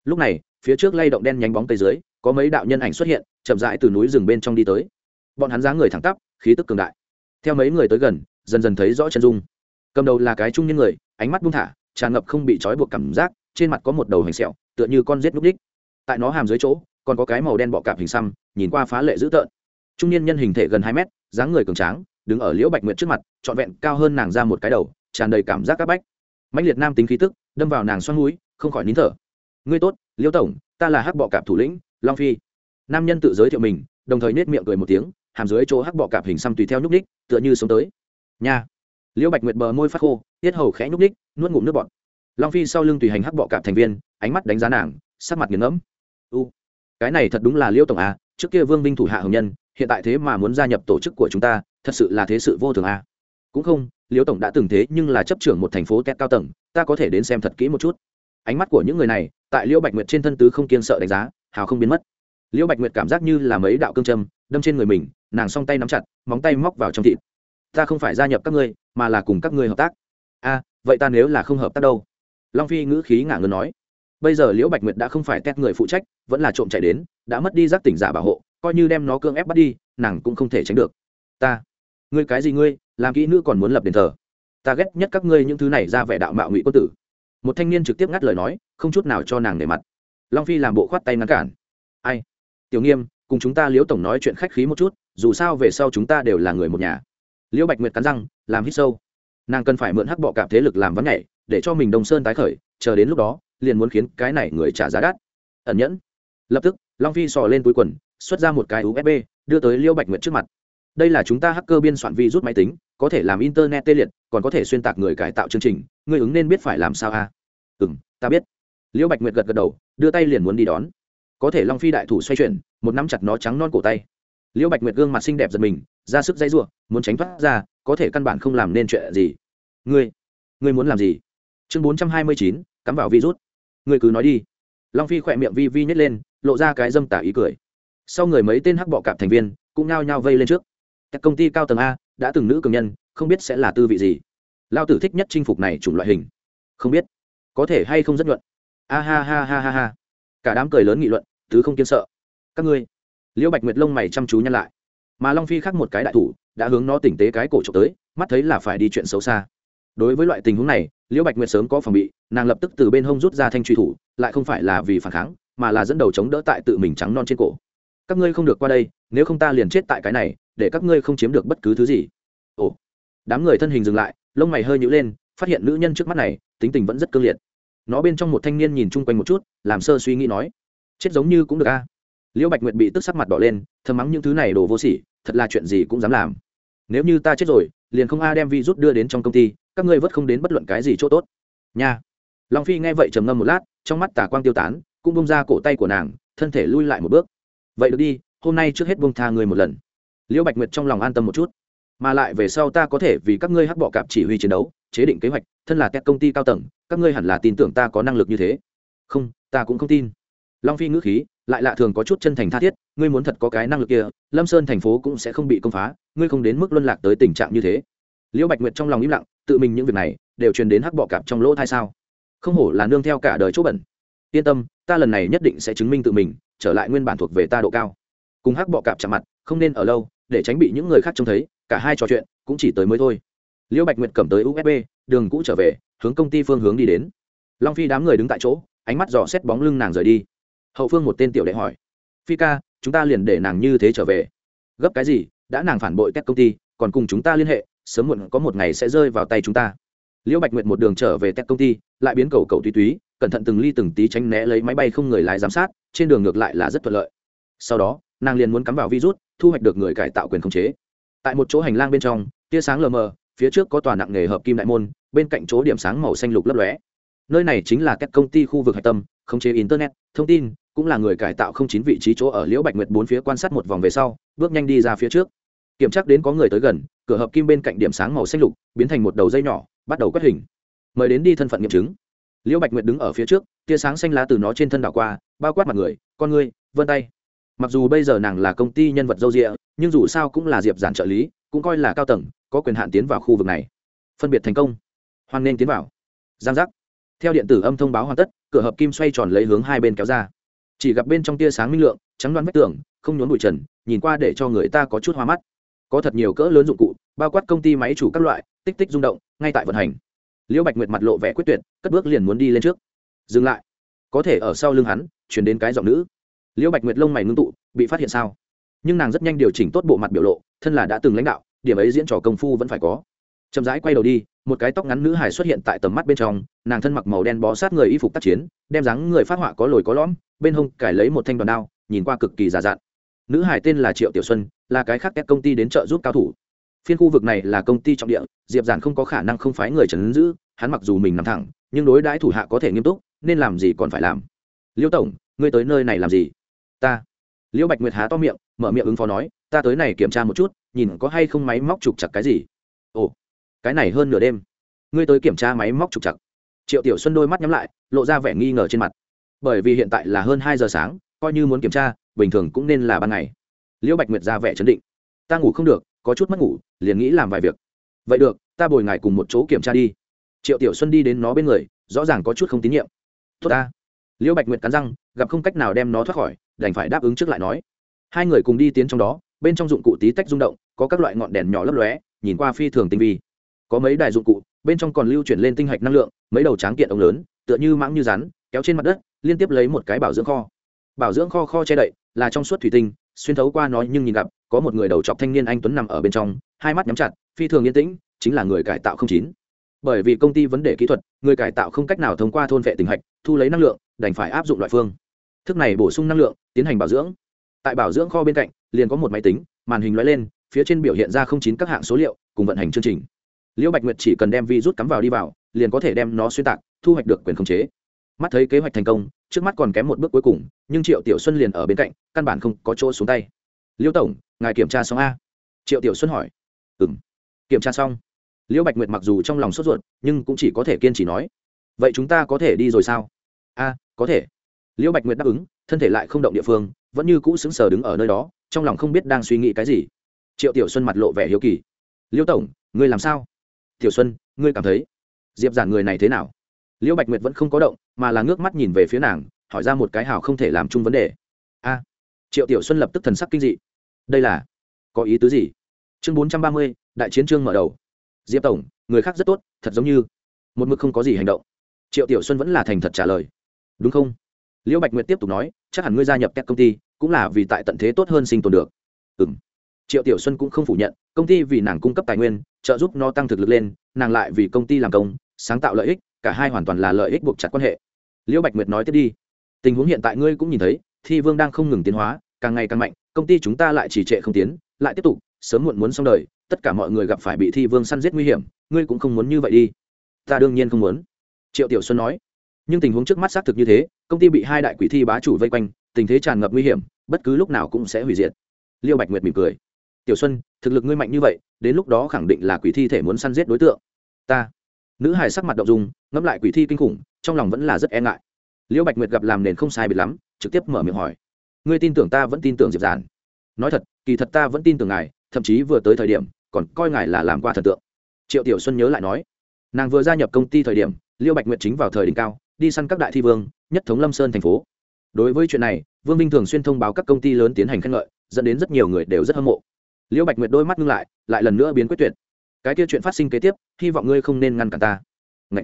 Lúc này, phía trước lay động đen nhánh bóng tây dưới, có mấy đạo nhân ảnh xuất hiện, chậm rãi từ núi rừng bên trong đi tới. Bọn hắn dáng người thẳng tắp, khí tức cường đại. Theo mấy người tới gần, dần dần thấy rõ chân dung. Cầm đầu là cái trung nhân người, ánh mắt buông thả, tràn ngập không bị trói buộc cảm giác, trên mặt có một đầu hình sẹo, tựa như con rết núp đích. Tại nó hàm dưới chỗ, còn có cái màu đen bọ cạp hình xăm, nhìn qua phá lệ dữ tợn. Trung niên nhân hình thể gần hai mét, dáng người cường tráng đứng ở liễu bạch nguyệt trước mặt trọn vẹn cao hơn nàng ra một cái đầu tràn đầy cảm giác áp bách. Mạnh liệt nam tính khí tức đâm vào nàng xoăn núi không khỏi nín thở. Ngươi tốt liễu tổng ta là hắc bọ cạp thủ lĩnh long phi. Nam nhân tự giới thiệu mình đồng thời nết miệng cười một tiếng hàm dưới chỗ hắc bọ cạp hình xăm tùy theo nhúc ních tựa như sống tới. Nha. Liễu bạch nguyệt bờ môi phát khô tiết hầu khẽ nhúc ních nuốt ngụm nước bọt. Long phi sau lưng tùy hành hắc bọ cạp thành viên ánh mắt đánh giá nàng sắc mặt nghiền ngẫm. U cái này thật đúng là liễu tổng à, trước kia vương vinh thủ hạ hồng nhân hiện tại thế mà muốn gia nhập tổ chức của chúng ta thật sự là thế sự vô thường a cũng không, liễu tổng đã từng thế nhưng là chấp trưởng một thành phố tét cao tầng, ta có thể đến xem thật kỹ một chút. Ánh mắt của những người này, tại liễu bạch nguyệt trên thân tứ không kiên sợ đánh giá, hào không biến mất. Liễu bạch nguyệt cảm giác như là mấy đạo cương châm, đâm trên người mình, nàng song tay nắm chặt, móng tay móc vào trong thịt. Ta không phải gia nhập các ngươi, mà là cùng các ngươi hợp tác. A vậy ta nếu là không hợp tác đâu? Long phi ngữ khí ngả ngớn nói. Bây giờ liễu bạch nguyệt đã không phải tét người phụ trách, vẫn là trộm chạy đến, đã mất đi giác tỉnh giả bảo hộ, coi như đem nó cương ép bắt đi, nàng cũng không thể tránh được. Ta ngươi cái gì ngươi, làm kỹ nữ còn muốn lập đền thờ. Ta ghét nhất các ngươi những thứ này ra vẻ đạo mạo ngụy quân tử. Một thanh niên trực tiếp ngắt lời nói, không chút nào cho nàng để mặt. Long phi làm bộ khoát tay ngăn cản. Ai? Tiểu nghiêm, cùng chúng ta liễu tổng nói chuyện khách khí một chút, dù sao về sau chúng ta đều là người một nhà. Liễu bạch nguyệt cắn răng, làm hít sâu. Nàng cần phải mượn hắc bọ cạp thế lực làm vắng nhảy, để cho mình đồng sơn tái khởi, chờ đến lúc đó, liền muốn khiến cái này người trả giá đắt. Ẩn nhẫn. Lập tức, long phi sò lên túi quần, xuất ra một cái usb đưa tới liễu bạch nguyệt trước mặt đây là chúng ta hacker biên soạn vi rút máy tính, có thể làm internet tê liệt, còn có thể xuyên tạc người cải tạo chương trình, người ứng nên biết phải làm sao a? À? ừ m ta biết. Liễu bạch nguyệt gật gật đầu, đưa tay liền muốn đi đón. Có thể long phi đại thủ xoay chuyển, một nắm chặt nó trắng non cổ tay. Liễu bạch nguyệt gương mặt xinh đẹp giật mình, ra sức dây giụa, muốn tránh thoát ra, có thể căn bản không làm nên chuyện gì. Ngươi ngươi muốn làm gì? Chương bốn trăm hai mươi chín, cắm vào virus ngươi cứ nói đi. Long phi khỏe miệng vi vi nhét lên, lộ ra cái dâm tả ý cười. Sau người mấy tên hắc bọ cạp thành viên, cũng nhao nhao vây lên trước các công ty cao tầng a, đã từng nữ cường nhân, không biết sẽ là tư vị gì. Lao tử thích nhất chinh phục này chủng loại hình. Không biết. Có thể hay không rất nhuận. A ha ha ha ha ha. Cả đám cười lớn nghị luận, thứ không kiên sợ. Các ngươi. Liễu bạch nguyệt lông mày chăm chú nhăn lại. Mà long phi khác một cái đại thủ, đã hướng nó tỉnh tế cái cổ trộm tới, mắt thấy là phải đi chuyện xấu xa. Đối với loại tình huống này, liễu bạch nguyệt sớm có phòng bị, nàng lập tức từ bên hông rút ra thanh truy thủ, lại không phải là vì phản kháng, mà là dẫn đầu chống đỡ tại tự mình trắng non trên cổ. Các ngươi không được qua đây, nếu không ta liền chết tại cái này để các ngươi không chiếm được bất cứ thứ gì. Ồ, đám người thân hình dừng lại, lông mày hơi nhữ lên, phát hiện nữ nhân trước mắt này, tính tình vẫn rất cương liệt. Nó bên trong một thanh niên nhìn chung quanh một chút, làm sơ suy nghĩ nói, chết giống như cũng được a. Liễu bạch nguyệt bị tức sắc mặt đỏ lên, thầm mắng những thứ này đồ vô sỉ, thật là chuyện gì cũng dám làm. Nếu như ta chết rồi, liền không a đem vi rút đưa đến trong công ty, các ngươi vớt không đến bất luận cái gì chỗ tốt. Nha. Long phi nghe vậy trầm ngâm một lát, trong mắt tả quang tiêu tán, cũng bông ra cổ tay của nàng, thân thể lui lại một bước. Vậy được đi, hôm nay trước hết bông tha người một lần liễu bạch nguyệt trong lòng an tâm một chút. Mà lại về sau ta có thể vì các ngươi hắc bọ cạp chỉ huy chiến đấu, chế định kế hoạch, thân là các công ty cao tầng, các ngươi hẳn là tin tưởng ta có năng lực như thế. Không, ta cũng không tin. Long phi ngữ khí, lại lạ thường có chút chân thành tha thiết, ngươi muốn thật có cái năng lực kia, lâm sơn thành phố cũng sẽ không bị công phá, ngươi không đến mức luân lạc tới tình trạng như thế. Liễu bạch nguyệt trong lòng im lặng, tự mình những việc này đều truyền đến hắc bọ cạp trong lỗ thai sao? Không hổ là nương theo cả đời chỗ bẩn. Yên tâm, ta lần này nhất định sẽ chứng minh tự mình, trở lại nguyên bản thuộc về ta độ cao. Cùng hắc bọ cạp chạm mặt, không nên ở lâu để tránh bị những người khác trông thấy, cả hai trò chuyện cũng chỉ tới mới thôi. Liễu bạch nguyệt cầm tới usb đường cũ trở về, hướng công ty phương hướng đi đến. Long phi đám người đứng tại chỗ, ánh mắt dò xét bóng lưng nàng rời đi. Hậu phương một tên tiểu đệ hỏi, phi ca, chúng ta liền để nàng như thế trở về. Gấp cái gì? Đã nàng phản bội các công ty, còn cùng chúng ta liên hệ, sớm muộn có một ngày sẽ rơi vào tay chúng ta. Liễu bạch nguyệt một đường trở về tech công ty, lại biến cầu cầu túy túy, cẩn thận từng ly từng tí tránh né lấy máy bay không người lái giám sát, trên đường ngược lại là rất thuận lợi. Sau đó, nàng liền muốn cắm vào virus thu hoạch được người cải tạo quyền khống chế. Tại một chỗ hành lang bên trong, tia sáng lờ mờ, phía trước có tòa nặng nghề hợp kim đại môn, bên cạnh chỗ điểm sáng màu xanh lục lấp lóe. Nơi này chính là các công ty khu vực hạch tâm, khống chế internet, thông tin, cũng là người cải tạo không chín vị trí chỗ ở liễu bạch nguyệt bốn phía quan sát một vòng về sau, bước nhanh đi ra phía trước. Kiểm tra đến có người tới gần, cửa hợp kim bên cạnh điểm sáng màu xanh lục, biến thành một đầu dây nhỏ, bắt đầu quét hình. Mời đến đi thân phận nghiệm chứng. Liễu bạch nguyệt đứng ở phía trước, tia sáng xanh lá từ nó trên thân đảo qua, bao quát mặt người, con người vân tay mặc dù bây giờ nàng là công ty nhân vật dâu rịa nhưng dù sao cũng là diệp giản trợ lý, cũng coi là cao tầng, có quyền hạn tiến vào khu vực này. Phân biệt thành công. Hoan nên tiến vào. Giang giác. Theo điện tử âm thông báo hoàn tất, cửa hợp kim xoay tròn lấy hướng hai bên kéo ra. Chỉ gặp bên trong tia sáng minh lượng, trắng đoán vách tường, không nhốn bụi trần, nhìn qua để cho người ta có chút hoa mắt. Có thật nhiều cỡ lớn dụng cụ, bao quát công ty máy chủ các loại, tích tích rung động, ngay tại vận hành. Liễu bạch nguyệt mặt lộ vẻ quyết tuyệt, cất bước liền muốn đi lên trước. Dừng lại. Có thể ở sau lưng hắn, chuyển đến cái giọng nữ liễu bạch nguyệt lông mày ngưng tụ, bị phát hiện sao? Nhưng nàng rất nhanh điều chỉnh tốt bộ mặt biểu lộ, thân là đã từng lãnh đạo, điểm ấy diễn trò công phu vẫn phải có. Chậm rãi quay đầu đi, một cái tóc ngắn nữ hải xuất hiện tại tầm mắt bên trong, nàng thân mặc màu đen bó sát người y phục tác chiến, đem dáng người phát họa có lồi có lõm, bên hông cải lấy một thanh đoàn đao, nhìn qua cực kỳ già dặn. Nữ hải tên là triệu tiểu xuân, là cái khác các công ty đến trợ giúp cao thủ. Phiên khu vực này là công ty trọng địa, diệp giản không có khả năng không phái người trấn giữ, hắn mặc dù mình nằm thẳng, nhưng đối đãi thủ hạ có thể nghiêm túc, nên làm gì còn phải làm. Liêu tổng, ngươi tới nơi này làm gì? Ta. Liễu bạch nguyệt há to miệng, mở miệng ứng phó nói, ta tới này kiểm tra một chút, nhìn có hay không máy móc trục chặt cái gì. Ồ, cái này hơn nửa đêm. Ngươi tới kiểm tra máy móc trục chặt. Triệu tiểu xuân đôi mắt nhắm lại, lộ ra vẻ nghi ngờ trên mặt. Bởi vì hiện tại là hơn hai giờ sáng, coi như muốn kiểm tra, bình thường cũng nên là ban ngày. Liễu bạch nguyệt ra vẻ chấn định. Ta ngủ không được, có chút mất ngủ, liền nghĩ làm vài việc. Vậy được, ta bồi ngài cùng một chỗ kiểm tra đi. Triệu tiểu xuân đi đến nó bên người, rõ ràng có chút không tín nhiệm. Tốt ta. Liễu bạch nguyệt cắn răng, gặp không cách nào đem nó thoát khỏi đành phải đáp ứng trước lại nói. Hai người cùng đi tiến trong đó, bên trong dụng cụ tí tách rung động, có các loại ngọn đèn nhỏ lấp lóe, nhìn qua phi thường tinh vi. Có mấy đài dụng cụ, bên trong còn lưu chuyển lên tinh hạch năng lượng, mấy đầu tráng kiện ống lớn, tựa như mãng như rắn, kéo trên mặt đất, liên tiếp lấy một cái bảo dưỡng kho. Bảo dưỡng kho kho che đậy, là trong suốt thủy tinh, xuyên thấu qua nói nhưng nhìn gặp, có một người đầu trọc thanh niên anh tuấn nằm ở bên trong, hai mắt nhắm chặt, phi thường yên tĩnh, chính là người cải tạo không chín. Bởi vì công ty vấn đề kỹ thuật, người cải tạo không cách nào thông qua thôn vệ tình hạch, thu lấy năng lượng, đành phải áp dụng loại phương thức này bổ sung năng lượng, tiến hành bảo dưỡng. Tại bảo dưỡng kho bên cạnh, liền có một máy tính, màn hình lóe lên, phía trên biểu hiện ra không chín các hạng số liệu, cùng vận hành chương trình. Liễu bạch nguyệt chỉ cần đem vi rút cắm vào đi vào, liền có thể đem nó xuyên tạc, thu hoạch được quyền khống chế. Mắt thấy kế hoạch thành công, trước mắt còn kém một bước cuối cùng, nhưng triệu tiểu xuân liền ở bên cạnh, căn bản không có chỗ xuống tay. Liễu tổng, ngài kiểm tra xong a? Triệu tiểu xuân hỏi. Ừ m kiểm tra xong. Liễu bạch nguyệt mặc dù trong lòng sốt ruột, nhưng cũng chỉ có thể kiên trì nói. Vậy chúng ta có thể đi rồi sao? A, có thể liễu bạch nguyệt đáp ứng, thân thể lại không động địa phương, vẫn như cũ sững sờ đứng ở nơi đó, trong lòng không biết đang suy nghĩ cái gì. Triệu tiểu xuân mặt lộ vẻ hiếu kỳ. Liễu tổng, ngươi làm sao? Tiểu xuân, ngươi cảm thấy diệp giản người này thế nào? Liễu bạch nguyệt vẫn không có động, mà là ngước mắt nhìn về phía nàng, hỏi ra một cái hào không thể làm chung vấn đề. A. Triệu tiểu xuân lập tức thần sắc kinh dị. Đây là có ý tứ gì? Chương bốn trăm ba mươi, đại chiến trương mở đầu. Diệp tổng, người khác rất tốt, thật giống như một mực không có gì hành động. Triệu tiểu xuân vẫn là thành thật trả lời. Đúng không? Liễu bạch nguyệt tiếp tục nói, chắc hẳn ngươi gia nhập các công ty, cũng là vì tại tận thế tốt hơn sinh tồn được. Ừ m triệu tiểu xuân cũng không phủ nhận, công ty vì nàng cung cấp tài nguyên, trợ giúp nó tăng thực lực lên, nàng lại vì công ty làm công, sáng tạo lợi ích, cả hai hoàn toàn là lợi ích buộc chặt quan hệ. Liễu bạch nguyệt nói tiếp đi, tình huống hiện tại ngươi cũng nhìn thấy, thi vương đang không ngừng tiến hóa, càng ngày càng mạnh, công ty chúng ta lại chỉ trệ không tiến, lại tiếp tục, sớm muộn muốn xong đời, tất cả mọi người gặp phải bị thi vương săn giết nguy hiểm, ngươi cũng không muốn như vậy đi. Ta đương nhiên không muốn. Triệu tiểu xuân nói nhưng tình huống trước mắt xác thực như thế, công ty bị hai đại quỷ thi bá chủ vây quanh, tình thế tràn ngập nguy hiểm, bất cứ lúc nào cũng sẽ hủy diệt. Liêu bạch nguyệt mỉm cười. Tiểu xuân, thực lực ngươi mạnh như vậy, đến lúc đó khẳng định là quỷ thi thể muốn săn giết đối tượng. Ta. Nữ Hải sắc mặt động dung, ngẫm lại quỷ thi kinh khủng, trong lòng vẫn là rất e ngại. Liêu bạch nguyệt gặp làm nền không sai biệt lắm, trực tiếp mở miệng hỏi. Ngươi tin tưởng ta vẫn tin tưởng diệp giản? Nói thật, kỳ thật ta vẫn tin tưởng ngài, thậm chí vừa tới thời điểm, còn coi ngài là làm qua thần tượng. Triệu tiểu xuân nhớ lại nói. Nàng vừa gia nhập công ty thời điểm, liêu bạch nguyệt chính vào thời đỉnh cao đi săn các đại thi vương, nhất thống lâm sơn thành phố. Đối với chuyện này, vương minh thường xuyên thông báo các công ty lớn tiến hành khen ngợi, dẫn đến rất nhiều người đều rất hâm mộ. Liễu bạch nguyệt đôi mắt ngưng lại lại lần nữa biến quyết tuyệt. Cái kia chuyện phát sinh kế tiếp, hy vọng ngươi không nên ngăn cản ta. Ngậy.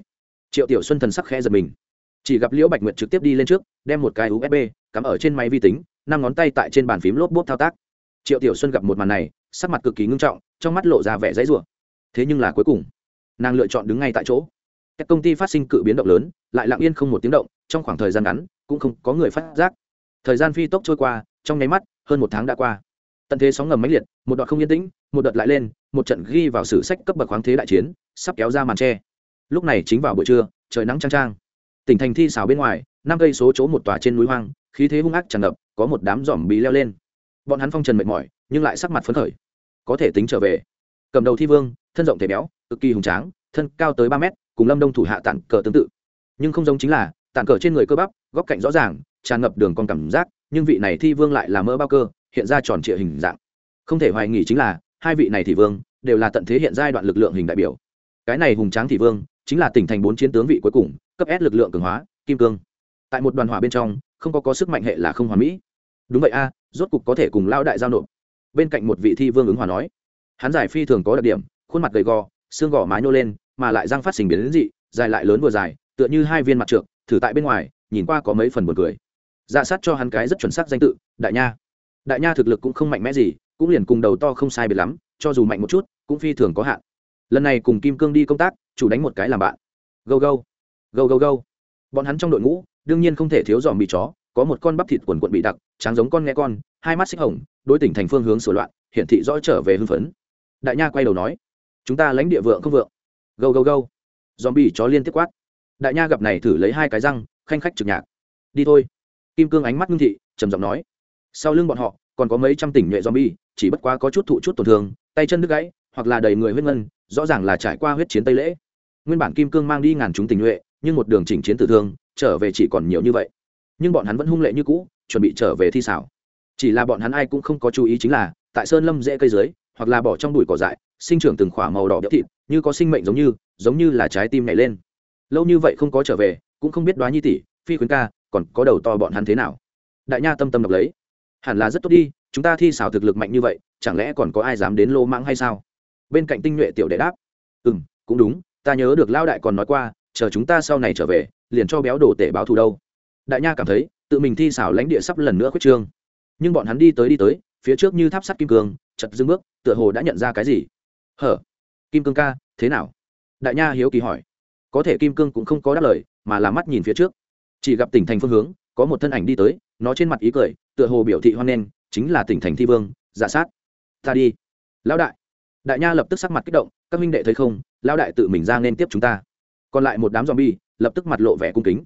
triệu tiểu xuân thần sắc khẽ giật mình. Chỉ gặp liễu bạch nguyệt trực tiếp đi lên trước, đem một cái usb cắm ở trên máy vi tính, năm ngón tay tại trên bàn phím lốp bốp thao tác. Triệu tiểu xuân gặp một màn này, sắc mặt cực kỳ ngưng trọng, trong mắt lộ ra vẻ dãy rủa. Thế nhưng là cuối cùng, nàng lựa chọn đứng ngay tại chỗ các công ty phát sinh cự biến động lớn, lại lặng yên không một tiếng động, trong khoảng thời gian ngắn, cũng không có người phát giác. Thời gian phi tốc trôi qua, trong nháy mắt, hơn một tháng đã qua. Tận thế sóng ngầm mãnh liệt, một đoạn không yên tĩnh, một đợt lại lên, một trận ghi vào sử sách cấp bậc khoáng thế đại chiến, sắp kéo ra màn tre. Lúc này chính vào buổi trưa, trời nắng trang trang tỉnh thành thi xào bên ngoài, năm cây số chỗ một tòa trên núi hoang, khí thế hung ác tràn ngập, có một đám giỏm bí leo lên. Bọn hắn phong trần mệt mỏi, nhưng lại sắc mặt phấn khởi. Có thể tính trở về. Cầm đầu thi vương, thân rộng thể béo, cực kỳ hùng tráng, thân cao tới ba mét cùng lâm đông thủ hạ tản cờ tương tự. Nhưng không giống chính là, tản cờ trên người cơ bắp, góc cạnh rõ ràng, tràn ngập đường con cảm giác, nhưng vị này thi vương lại là mỡ bao cơ, hiện ra tròn trịa hình dạng. Không thể hoài nghi chính là, hai vị này thị vương đều là tận thế hiện giai đoạn lực lượng hình đại biểu. Cái này hùng tráng thị vương chính là tỉnh thành bốn chiến tướng vị cuối cùng, cấp s lực lượng cường hóa, kim cương. Tại một đoàn hỏa bên trong, không có có sức mạnh hệ là không hoàn mỹ. Đúng vậy a, rốt cục có thể cùng lao đại giao nộp. Bên cạnh một vị thi vương ứng hòa nói, hắn giải phi thường có đặc điểm, khuôn mặt gầy gò, xương gò mái nhô lên mà lại răng phát sinh biến đến dị, dài lại lớn vừa dài, tựa như hai viên mặt trượng, thử tại bên ngoài, nhìn qua có mấy phần buồn cười. Dạ sát cho hắn cái rất chuẩn xác danh tự, đại nha. Đại nha thực lực cũng không mạnh mẽ gì, cũng liền cùng đầu to không sai biệt lắm, cho dù mạnh một chút, cũng phi thường có hạn. Lần này cùng kim cương đi công tác, chủ đánh một cái làm bạn. Gâu gâu. Gâu gâu gâu. Bọn hắn trong đội ngũ, đương nhiên không thể thiếu dòm bị chó, có một con bắp thịt quần quận bị đặc, tráng giống con nghe con, hai mắt xích hồng, đối tỉnh thành phương hướng sửa loạn, hiển thị rõ trở về hưng phấn. Đại nha quay đầu nói, chúng ta lãnh địa vượng không vượng? Gâu gâu gâu. Dòm bị chó liên tiếp quát. Đại nha gặp này thử lấy hai cái răng, khanh khách trực nhạc. Đi thôi. Kim cương ánh mắt ngưng thị, trầm giọng nói. Sau lưng bọn họ, còn có mấy trăm tỉnh nhuệ zombie, chỉ bất quá có chút thụ chút tổn thương, tay chân đứt gãy, hoặc là đầy người huyết ngân, rõ ràng là trải qua huyết chiến tây lễ. Nguyên bản kim cương mang đi ngàn chúng tình nhuệ, nhưng một đường chỉnh chiến tử thương, trở về chỉ còn nhiều như vậy. Nhưng bọn hắn vẫn hung lệ như cũ, chuẩn bị trở về thi xảo. Chỉ là bọn hắn ai cũng không có chú ý chính là, tại sơn lâm dễ cây dưới, hoặc là bỏ trong bụi cỏ dại sinh trưởng từng khỏa màu đỏ béo thịt, như có sinh mệnh giống như giống như là trái tim nhảy lên. Lâu như vậy không có trở về, cũng không biết đoá nhi tỷ, phi khuyến ca, còn có đầu to bọn hắn thế nào. Đại nha tâm tâm đọc lấy. Hẳn là rất tốt đi, chúng ta thi xảo thực lực mạnh như vậy, chẳng lẽ còn có ai dám đến lô mãng hay sao? Bên cạnh tinh nhuệ tiểu đệ đáp. Ừ m cũng đúng, ta nhớ được lao đại còn nói qua, chờ chúng ta sau này trở về, liền cho béo đồ tể báo thù đâu. Đại nha cảm thấy, tự mình thi xảo lãnh địa sắp lần nữa khuyết trương. Nhưng bọn hắn đi tới đi tới, phía trước như tháp sắt kim cương, chật dưng bước, tựa hồ đã nhận ra cái gì hở? Kim cương ca, thế nào? Đại nha hiếu kỳ hỏi. Có thể kim cương cũng không có đáp lời, mà là mắt nhìn phía trước. Chỉ gặp tỉnh thành phương hướng, có một thân ảnh đi tới, nó trên mặt ý cười, tựa hồ biểu thị hoan nghênh, chính là tỉnh thành thi vương giả sát. Ta đi. Lão đại. Đại nha lập tức sắc mặt kích động, các minh đệ thấy không, lão đại tự mình ra nên tiếp chúng ta. Còn lại một đám zombie, lập tức mặt lộ vẻ cung kính.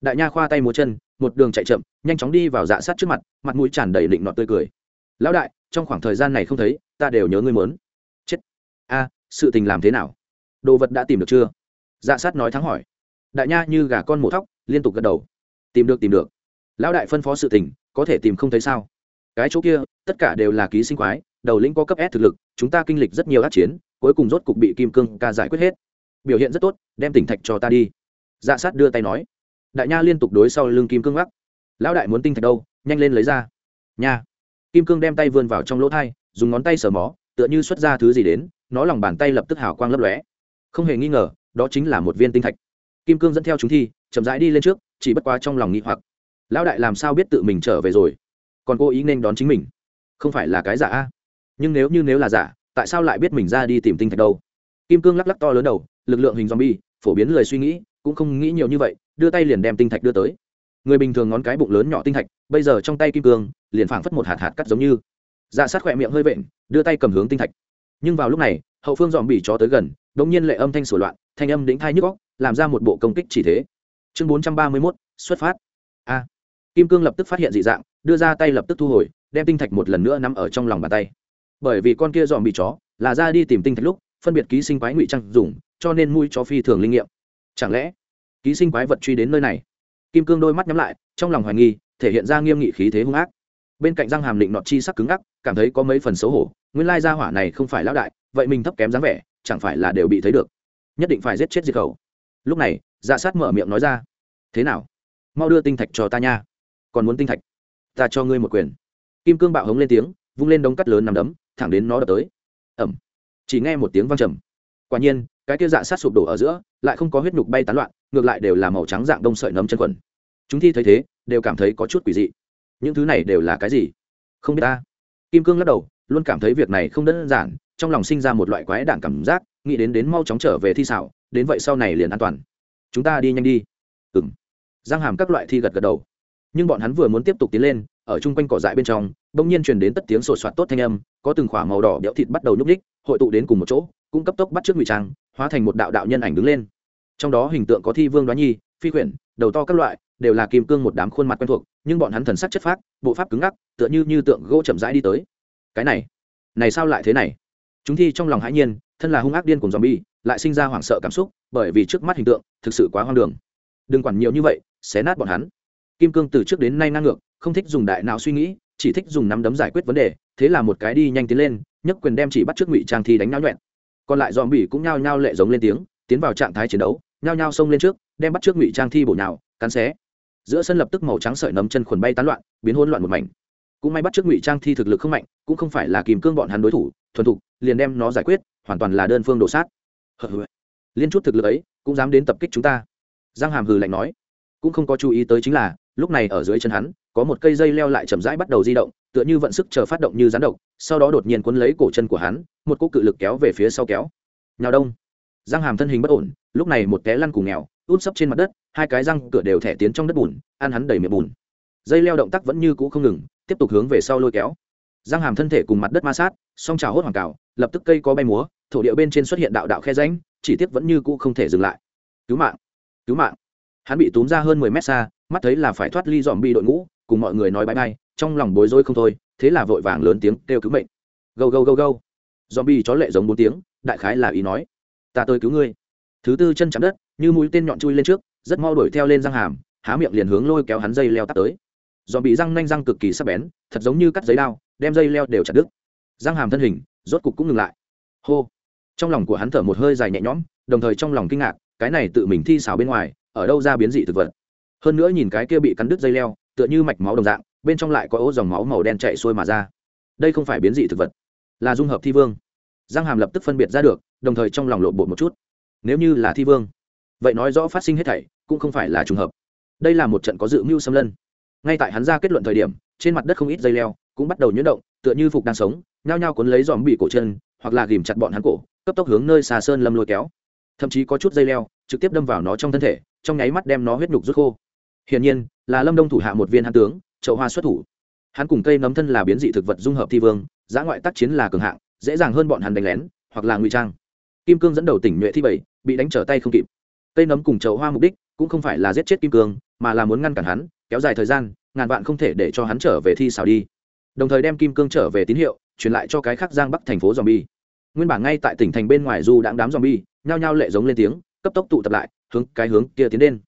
Đại nha khoa tay múa chân, một đường chạy chậm, nhanh chóng đi vào dạ sát trước mặt mặt mũi tràn đầy định nọ tươi cười. Lão đại, trong khoảng thời gian này không thấy, ta đều nhớ ngươi muốn a, sự tình làm thế nào? Đồ vật đã tìm được chưa? Dạ sát nói thắng hỏi. Đại nha như gà con mổ thóc, liên tục gật đầu. Tìm được tìm được. Lão đại phân phó sự tình, có thể tìm không thấy sao? Cái chỗ kia, tất cả đều là ký sinh quái, đầu lĩnh có cấp s thực lực, chúng ta kinh lịch rất nhiều ác chiến, cuối cùng rốt cục bị kim cương ca giải quyết hết. Biểu hiện rất tốt, đem tỉnh thạch cho ta đi. Dạ sát đưa tay nói. Đại nha liên tục đối sau lưng kim cương gác. Lão đại muốn tinh thạch đâu, nhanh lên lấy ra. Nha. Kim cương đem tay vươn vào trong lỗ thai, dùng ngón tay sờ mó, tựa như xuất ra thứ gì đến nó lòng bàn tay lập tức hào quang lấp lóe. Không hề nghi ngờ, đó chính là một viên tinh thạch. Kim cương dẫn theo chúng thi, chậm rãi đi lên trước, chỉ bất quá trong lòng nghi hoặc. Lão đại làm sao biết tự mình trở về rồi? Còn cô ý nên đón chính mình. Không phải là cái giả a? Nhưng nếu như nếu là giả, tại sao lại biết mình ra đi tìm tinh thạch đâu? Kim cương lắc lắc to lớn đầu, lực lượng hình zombie, phổ biến lời suy nghĩ, cũng không nghĩ nhiều như vậy, đưa tay liền đem tinh thạch đưa tới. Người bình thường ngón cái bụng lớn nhỏ tinh thạch, bây giờ trong tay kim cương, liền phảng phất một hạt hạt cắt giống như. Dạ sát khỏe miệng hơi vện, đưa tay cầm hướng tinh thạch nhưng vào lúc này, hậu phương dòm bỉ chó tới gần đ ỗ n g nhiên lệ âm thanh sửa loạn, thanh âm đĩnh thai nhức góc làm ra một bộ công kích chỉ thế. Chương bốn trăm ba mươi mốt, xuất phát. A. Kim cương lập tức phát hiện dị dạng, đưa ra tay lập tức thu hồi, đem tinh thạch một lần nữa nằm ở trong lòng bàn tay. Bởi vì con kia dòm bị chó là ra đi tìm tinh thạch lúc, phân biệt ký sinh quái ngụy trang dùng, cho nên mũi chó phi thường linh nghiệm. Chẳng lẽ, ký sinh quái vật truy đến nơi này? Kim cương đôi mắt nhắm lại, trong lòng hoài nghi, thể hiện ra nghiêm nghị khí thế hung ác bên cạnh răng hàm định nọt chi sắc cứng ngắc, cảm thấy có mấy phần xấu hổ, nguyên lai gia hỏa này không phải lão đại, vậy mình thấp kém dáng vẻ, chẳng phải là đều bị thấy được. Nhất định phải giết chết diệt khẩu. Lúc này dạ sát mở miệng nói ra, thế nào? Mau đưa tinh thạch cho ta nha. Còn muốn tinh thạch? Ta cho ngươi một quyền. Kim cương bạo hống lên tiếng, vung lên đống cắt lớn nằm đấm, thẳng đến nó đập tới. Ẩm chỉ nghe một tiếng vang trầm. Quả nhiên, cái kia dạ sát sụp đổ ở giữa, lại không có huyết nhục bay tán loạn, ngược lại đều là màu trắng dạng đông sợi nấm chân quần. Chúng thi thấy thế, đều cảm thấy có chút quỷ dị những thứ này đều là cái gì? Không biết ta. Kim cương lắc đầu, luôn cảm thấy việc này không đơn giản, trong lòng sinh ra một loại quái đản cảm giác, nghĩ đến đến mau chóng trở về thi xảo, đến vậy sau này liền an toàn. Chúng ta đi nhanh đi. Ừng giang hàm các loại thi gật gật đầu. Nhưng bọn hắn vừa muốn tiếp tục tiến lên, ở chung quanh cỏ dại bên trong, bỗng nhiên truyền đến tất tiếng sột soạt tốt thanh âm, có từng khỏa màu đỏ đẽo thịt bắt đầu nhúc ních hội tụ đến cùng một chỗ, cũng cấp tốc bắt trước ngụy trang, hóa thành một đạo đạo nhân ảnh đứng lên. Trong đó hình tượng có thi vương đoá nhi, phi quyển, đầu to các loại đều là kim cương một đám khuôn mặt quen thuộc, nhưng bọn hắn thần sắc chất phác, bộ pháp cứng ngắc, tựa như như tượng gỗ chậm rãi đi tới. Cái này này sao lại thế này? Chúng thi trong lòng hãi nhiên, thân là hung ác điên cùng dòm bi lại sinh ra hoảng sợ cảm xúc, bởi vì trước mắt hình tượng thực sự quá hoang đường. Đừng quản nhiều như vậy, xé nát bọn hắn. Kim cương từ trước đến nay ngang ngược, không thích dùng đại não suy nghĩ, chỉ thích dùng nắm đấm giải quyết vấn đề, thế là một cái đi nhanh tiến lên, nhấc quyền đem chỉ bắt trước ngụy trang thi đánh náo nhuẹn. Còn lại dòm bỉ cũng nhao nhao lệ giống lên tiếng, tiến vào trạng thái chiến đấu, nhao nhao xông lên trước, đem bắt trước ngụy trang thi bổ nhào, cắn xé giữa sân lập tức màu trắng sợi nấm chân khuẩn bay tán loạn, biến hỗn loạn một mảnh. Cũng may bắt trước ngụy trang thi thực lực không mạnh, cũng không phải là kìm cương bọn hắn đối thủ, thuần thục, liền đem nó giải quyết, hoàn toàn là đơn phương đổ sát. Liên chút thực lực ấy, cũng dám đến tập kích chúng ta. Giang hàm hừ lạnh nói. Cũng không có chú ý tới chính là, lúc này ở dưới chân hắn, có một cây dây leo lại chậm rãi bắt đầu di động, tựa như vận sức chờ phát động như rắn độc, sau đó đột nhiên cuốn lấy cổ chân của hắn, một cỗ cự lực kéo về phía sau kéo. Nhào đông. Giang hàm thân hình bất ổn, lúc này một té lăn cùng nghèo út sấp trên mặt đất, hai cái răng cửa đều thẻ tiến trong đất bùn, ăn hắn đầy miệng bùn. Dây leo động tác vẫn như cũ không ngừng, tiếp tục hướng về sau lôi kéo. Giang hàm thân thể cùng mặt đất ma sát, song trào hốt hoàng cào, lập tức cây có bay múa, thổ địa bên trên xuất hiện đạo đạo khe ránh chỉ tiếc vẫn như cũ không thể dừng lại. Cứu mạng! Cứu mạng! Hắn bị túm ra hơn mười mét xa, mắt thấy là phải thoát ly dòm bi đội ngũ, cùng mọi người nói bãi bay trong lòng bối rối không thôi, thế là vội vàng lớn tiếng kêu cứu mệnh. Gâu gâu gâu gâu. Dòm bi chó lệ giống bốn tiếng, đại khái là ý nói, ta tới cứu ngươi. Thứ tư chân chạm đất như mũi tên nhọn chui lên trước, rất mau đuổi theo lên răng hàm, há miệng liền hướng lôi kéo hắn dây leo tắt tới. Dòm bị răng nanh răng cực kỳ sắc bén, thật giống như cắt giấy đao, đem dây leo đều chặt đứt. Răng hàm thân hình, rốt cục cũng ngừng lại. Hô! Trong lòng của hắn thở một hơi dài nhẹ nhõm, đồng thời trong lòng kinh ngạc, cái này tự mình thi xào bên ngoài, ở đâu ra biến dị thực vật? Hơn nữa nhìn cái kia bị cắn đứt dây leo, tựa như mạch máu đồng dạng, bên trong lại có ố dòng máu màu đen chạy xuôi mà ra. Đây không phải biến dị thực vật, là dung hợp thi vương. Giang hàm lập tức phân biệt ra được, đồng thời trong lòng lộn bộ một chút. Nếu như là thi vương vậy nói rõ phát sinh hết thảy, cũng không phải là trùng hợp. Đây là một trận có dự mưu xâm lân ngay tại hắn ra kết luận thời điểm, trên mặt đất không ít dây leo cũng bắt đầu nhuyễn động, tựa như phục đang sống, nhao nhao cuốn lấy dòm bị cổ chân, hoặc là ghìm chặt bọn hắn cổ, cấp tốc hướng nơi xà sơn lâm lôi kéo. Thậm chí có chút dây leo trực tiếp đâm vào nó trong thân thể, trong nháy mắt đem nó huyết nhục rút khô. Hiển nhiên, là lâm đông thủ hạ một viên hãn tướng, chậu hoa xuất thủ. Hắn cùng cây nấm thân là biến dị thực vật dung hợp thi vương, giã ngoại tác chiến là cường hạng, dễ dàng hơn bọn hắn đánh lén, hoặc là ngụy trang. Kim cương dẫn đầu tỉnh nhuệ thi bảy, bị đánh trở tay không kịp cây nấm cùng chậu hoa mục đích cũng không phải là giết chết kim cương, mà là muốn ngăn cản hắn, kéo dài thời gian, ngàn vạn không thể để cho hắn trở về thi xào đi. Đồng thời đem kim cương trở về tín hiệu, truyền lại cho cái khác giang bắc thành phố dòm bi nguyên bản ngay tại tỉnh thành bên ngoài du đãng đám dòm bi nhao nhao lệ giống lên tiếng, cấp tốc tụ tập lại, hướng cái hướng kia tiến lên.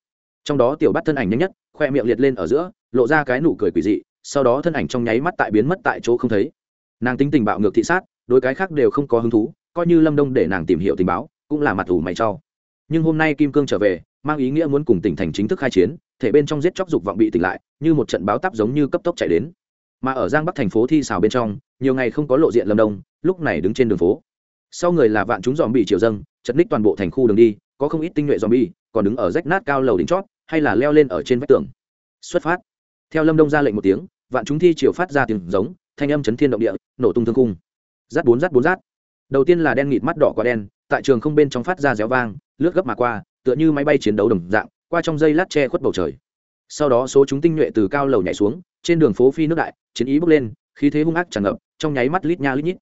Trong đó tiểu bắt thân ảnh nhanh nhất, khoe miệng liệt lên ở giữa, lộ ra cái nụ cười quỷ dị, sau đó thân ảnh trong nháy mắt tại biến mất tại chỗ không thấy. Nàng tính tình bạo ngược thị sát, đối cái khác đều không có hứng thú, coi như lâm đông để nàng tìm hiểu tình báo, cũng là mặt ủ mày cho nhưng hôm nay kim cương trở về, mang ý nghĩa muốn cùng tỉnh thành chính thức khai chiến, thể bên trong giết chóc dục vọng bị tỉnh lại, như một trận báo tắp giống như cấp tốc chạy đến. Mà ở giang bắc thành phố thi xào bên trong, nhiều ngày không có lộ diện lâm đông, lúc này đứng trên đường phố. Sau người là vạn chúng dòm bị triều dâng, chật ních toàn bộ thành khu đường đi, có không ít tinh nhuệ dòm bi còn đứng ở rách nát cao lầu đỉnh chót, hay là leo lên ở trên vách tường. Xuất phát. Theo lâm đông ra lệnh một tiếng, vạn chúng thi triều phát ra tiếng giống, thanh âm chấn thiên động địa, nổ tung thương cung rát bốn rát bốn rát đầu tiên là đen nghịt mắt đỏ quá đen, tại trường không bên trong phát ra réo vang, lướt gấp mà qua, tựa như máy bay chiến đấu đồng dạng, qua trong dây lát che khuất bầu trời. Sau đó số chúng tinh nhuệ từ cao lầu nhảy xuống, trên đường phố phi nước đại, chiến ý bước lên, khí thế hung ác tràn ngập, trong nháy mắt lít nha lít nhít.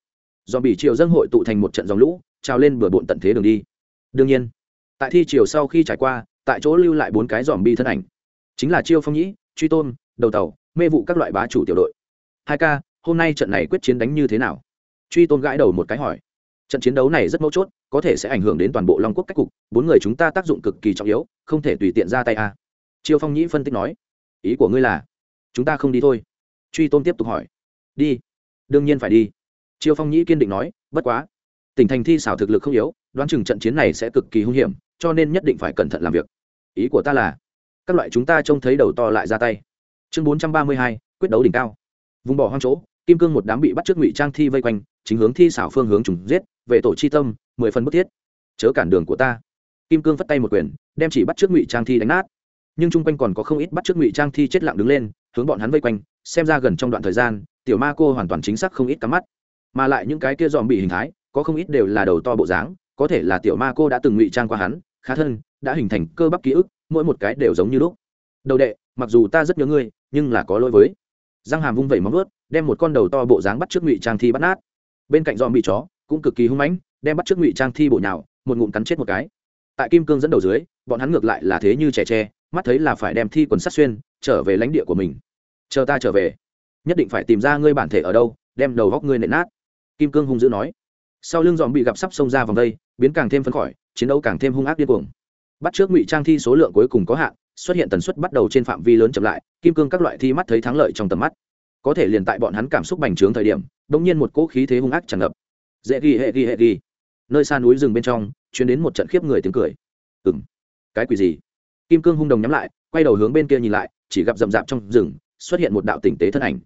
Dòm bị triều dân hội tụ thành một trận dòng lũ, trào lên bừa bộn tận thế đường đi. Đương nhiên, tại thi triều sau khi trải qua, tại chỗ lưu lại bốn cái dòm bi thân ảnh. Chính là chiêu phong nhĩ, truy tôn, đầu tàu, mê vụ các loại bá chủ tiểu đội. Hai ca, hôm nay trận này quyết chiến đánh như thế nào? Truy tôn gãi đầu một cái hỏi trận chiến đấu này rất mấu chốt, có thể sẽ ảnh hưởng đến toàn bộ long quốc cách cục, bốn người chúng ta tác dụng cực kỳ trọng yếu, không thể tùy tiện ra tay a. À. chiêu phong nhĩ phân tích nói. Ý của ngươi là, chúng ta không đi thôi. Truy tôn tiếp tục hỏi. Đi. Đương nhiên phải đi. Chiêu phong nhĩ kiên định nói. Bất quá, tỉnh thành thi xảo thực lực không yếu, đoán chừng trận chiến này sẽ cực kỳ hung hiểm, cho nên nhất định phải cẩn thận làm việc. Ý của ta là, các loại chúng ta trông thấy đầu to lại ra tay. Chương bốn trăm ba mươi hai, quyết đấu đỉnh cao. Vùng bỏ hoang chỗ, kim cương một đám bị bắt trước ngụy trang thi vây quanh chính hướng thi xảo phương hướng trùng giết, về tổ chi tâm, mười phần bức thiết. Chớ cản đường của ta. Kim cương phất tay một quyền, đem chỉ bắt trước ngụy trang thi đánh nát. Nhưng chung quanh còn có không ít bắt trước ngụy trang thi chết lặng đứng lên, hướng bọn hắn vây quanh, xem ra gần trong đoạn thời gian, tiểu ma cô hoàn toàn chính xác không ít cắm mắt. Mà lại những cái kia dòm bị hình thái, có không ít đều là đầu to bộ dáng, có thể là tiểu ma cô đã từng ngụy trang qua hắn, khá thân, đã hình thành cơ bắp ký ức, mỗi một cái đều giống như lúc. Đầu đệ, mặc dù ta rất nhớ ngươi, nhưng là có lỗi với. Răng hàm vung vẩy móng vớt đem một con đầu to bộ dáng bắt trước ngụy trang thi bắt nát bên cạnh dòm bị chó cũng cực kỳ hung mãnh, đem bắt trước ngụy trang thi bộ nhào, một ngụm cắn chết một cái. Tại kim cương dẫn đầu dưới, bọn hắn ngược lại là thế như trẻ tre, mắt thấy là phải đem thi quần sát xuyên, trở về lãnh địa của mình. Chờ ta trở về, nhất định phải tìm ra ngươi bản thể ở đâu, đem đầu góc ngươi nện nát. Kim cương hung dữ nói. Sau lưng dòm bị gặp sắp xông ra vòng đây, biến càng thêm phấn khởi, chiến đấu càng thêm hung ác điên cuồng. Bắt trước ngụy trang thi số lượng cuối cùng có hạn, xuất hiện tần suất bắt đầu trên phạm vi lớn chậm lại, kim cương các loại thi mắt thấy thắng lợi trong tầm mắt. Có thể liền tại bọn hắn cảm xúc bành trướng thời điểm đông nhiên một cỗ khí thế hung ác tràn ngập. Dễ ghi, hệ ghi hệ ghi. Nơi xa núi rừng bên trong chuyến đến một trận khiếp người tiếng cười. Ừng cái quỷ gì? Kim cương hung đồng nhắm lại, quay đầu hướng bên kia nhìn lại, chỉ gặp rậm rạp trong rừng, xuất hiện một đạo tinh tế thân ảnh.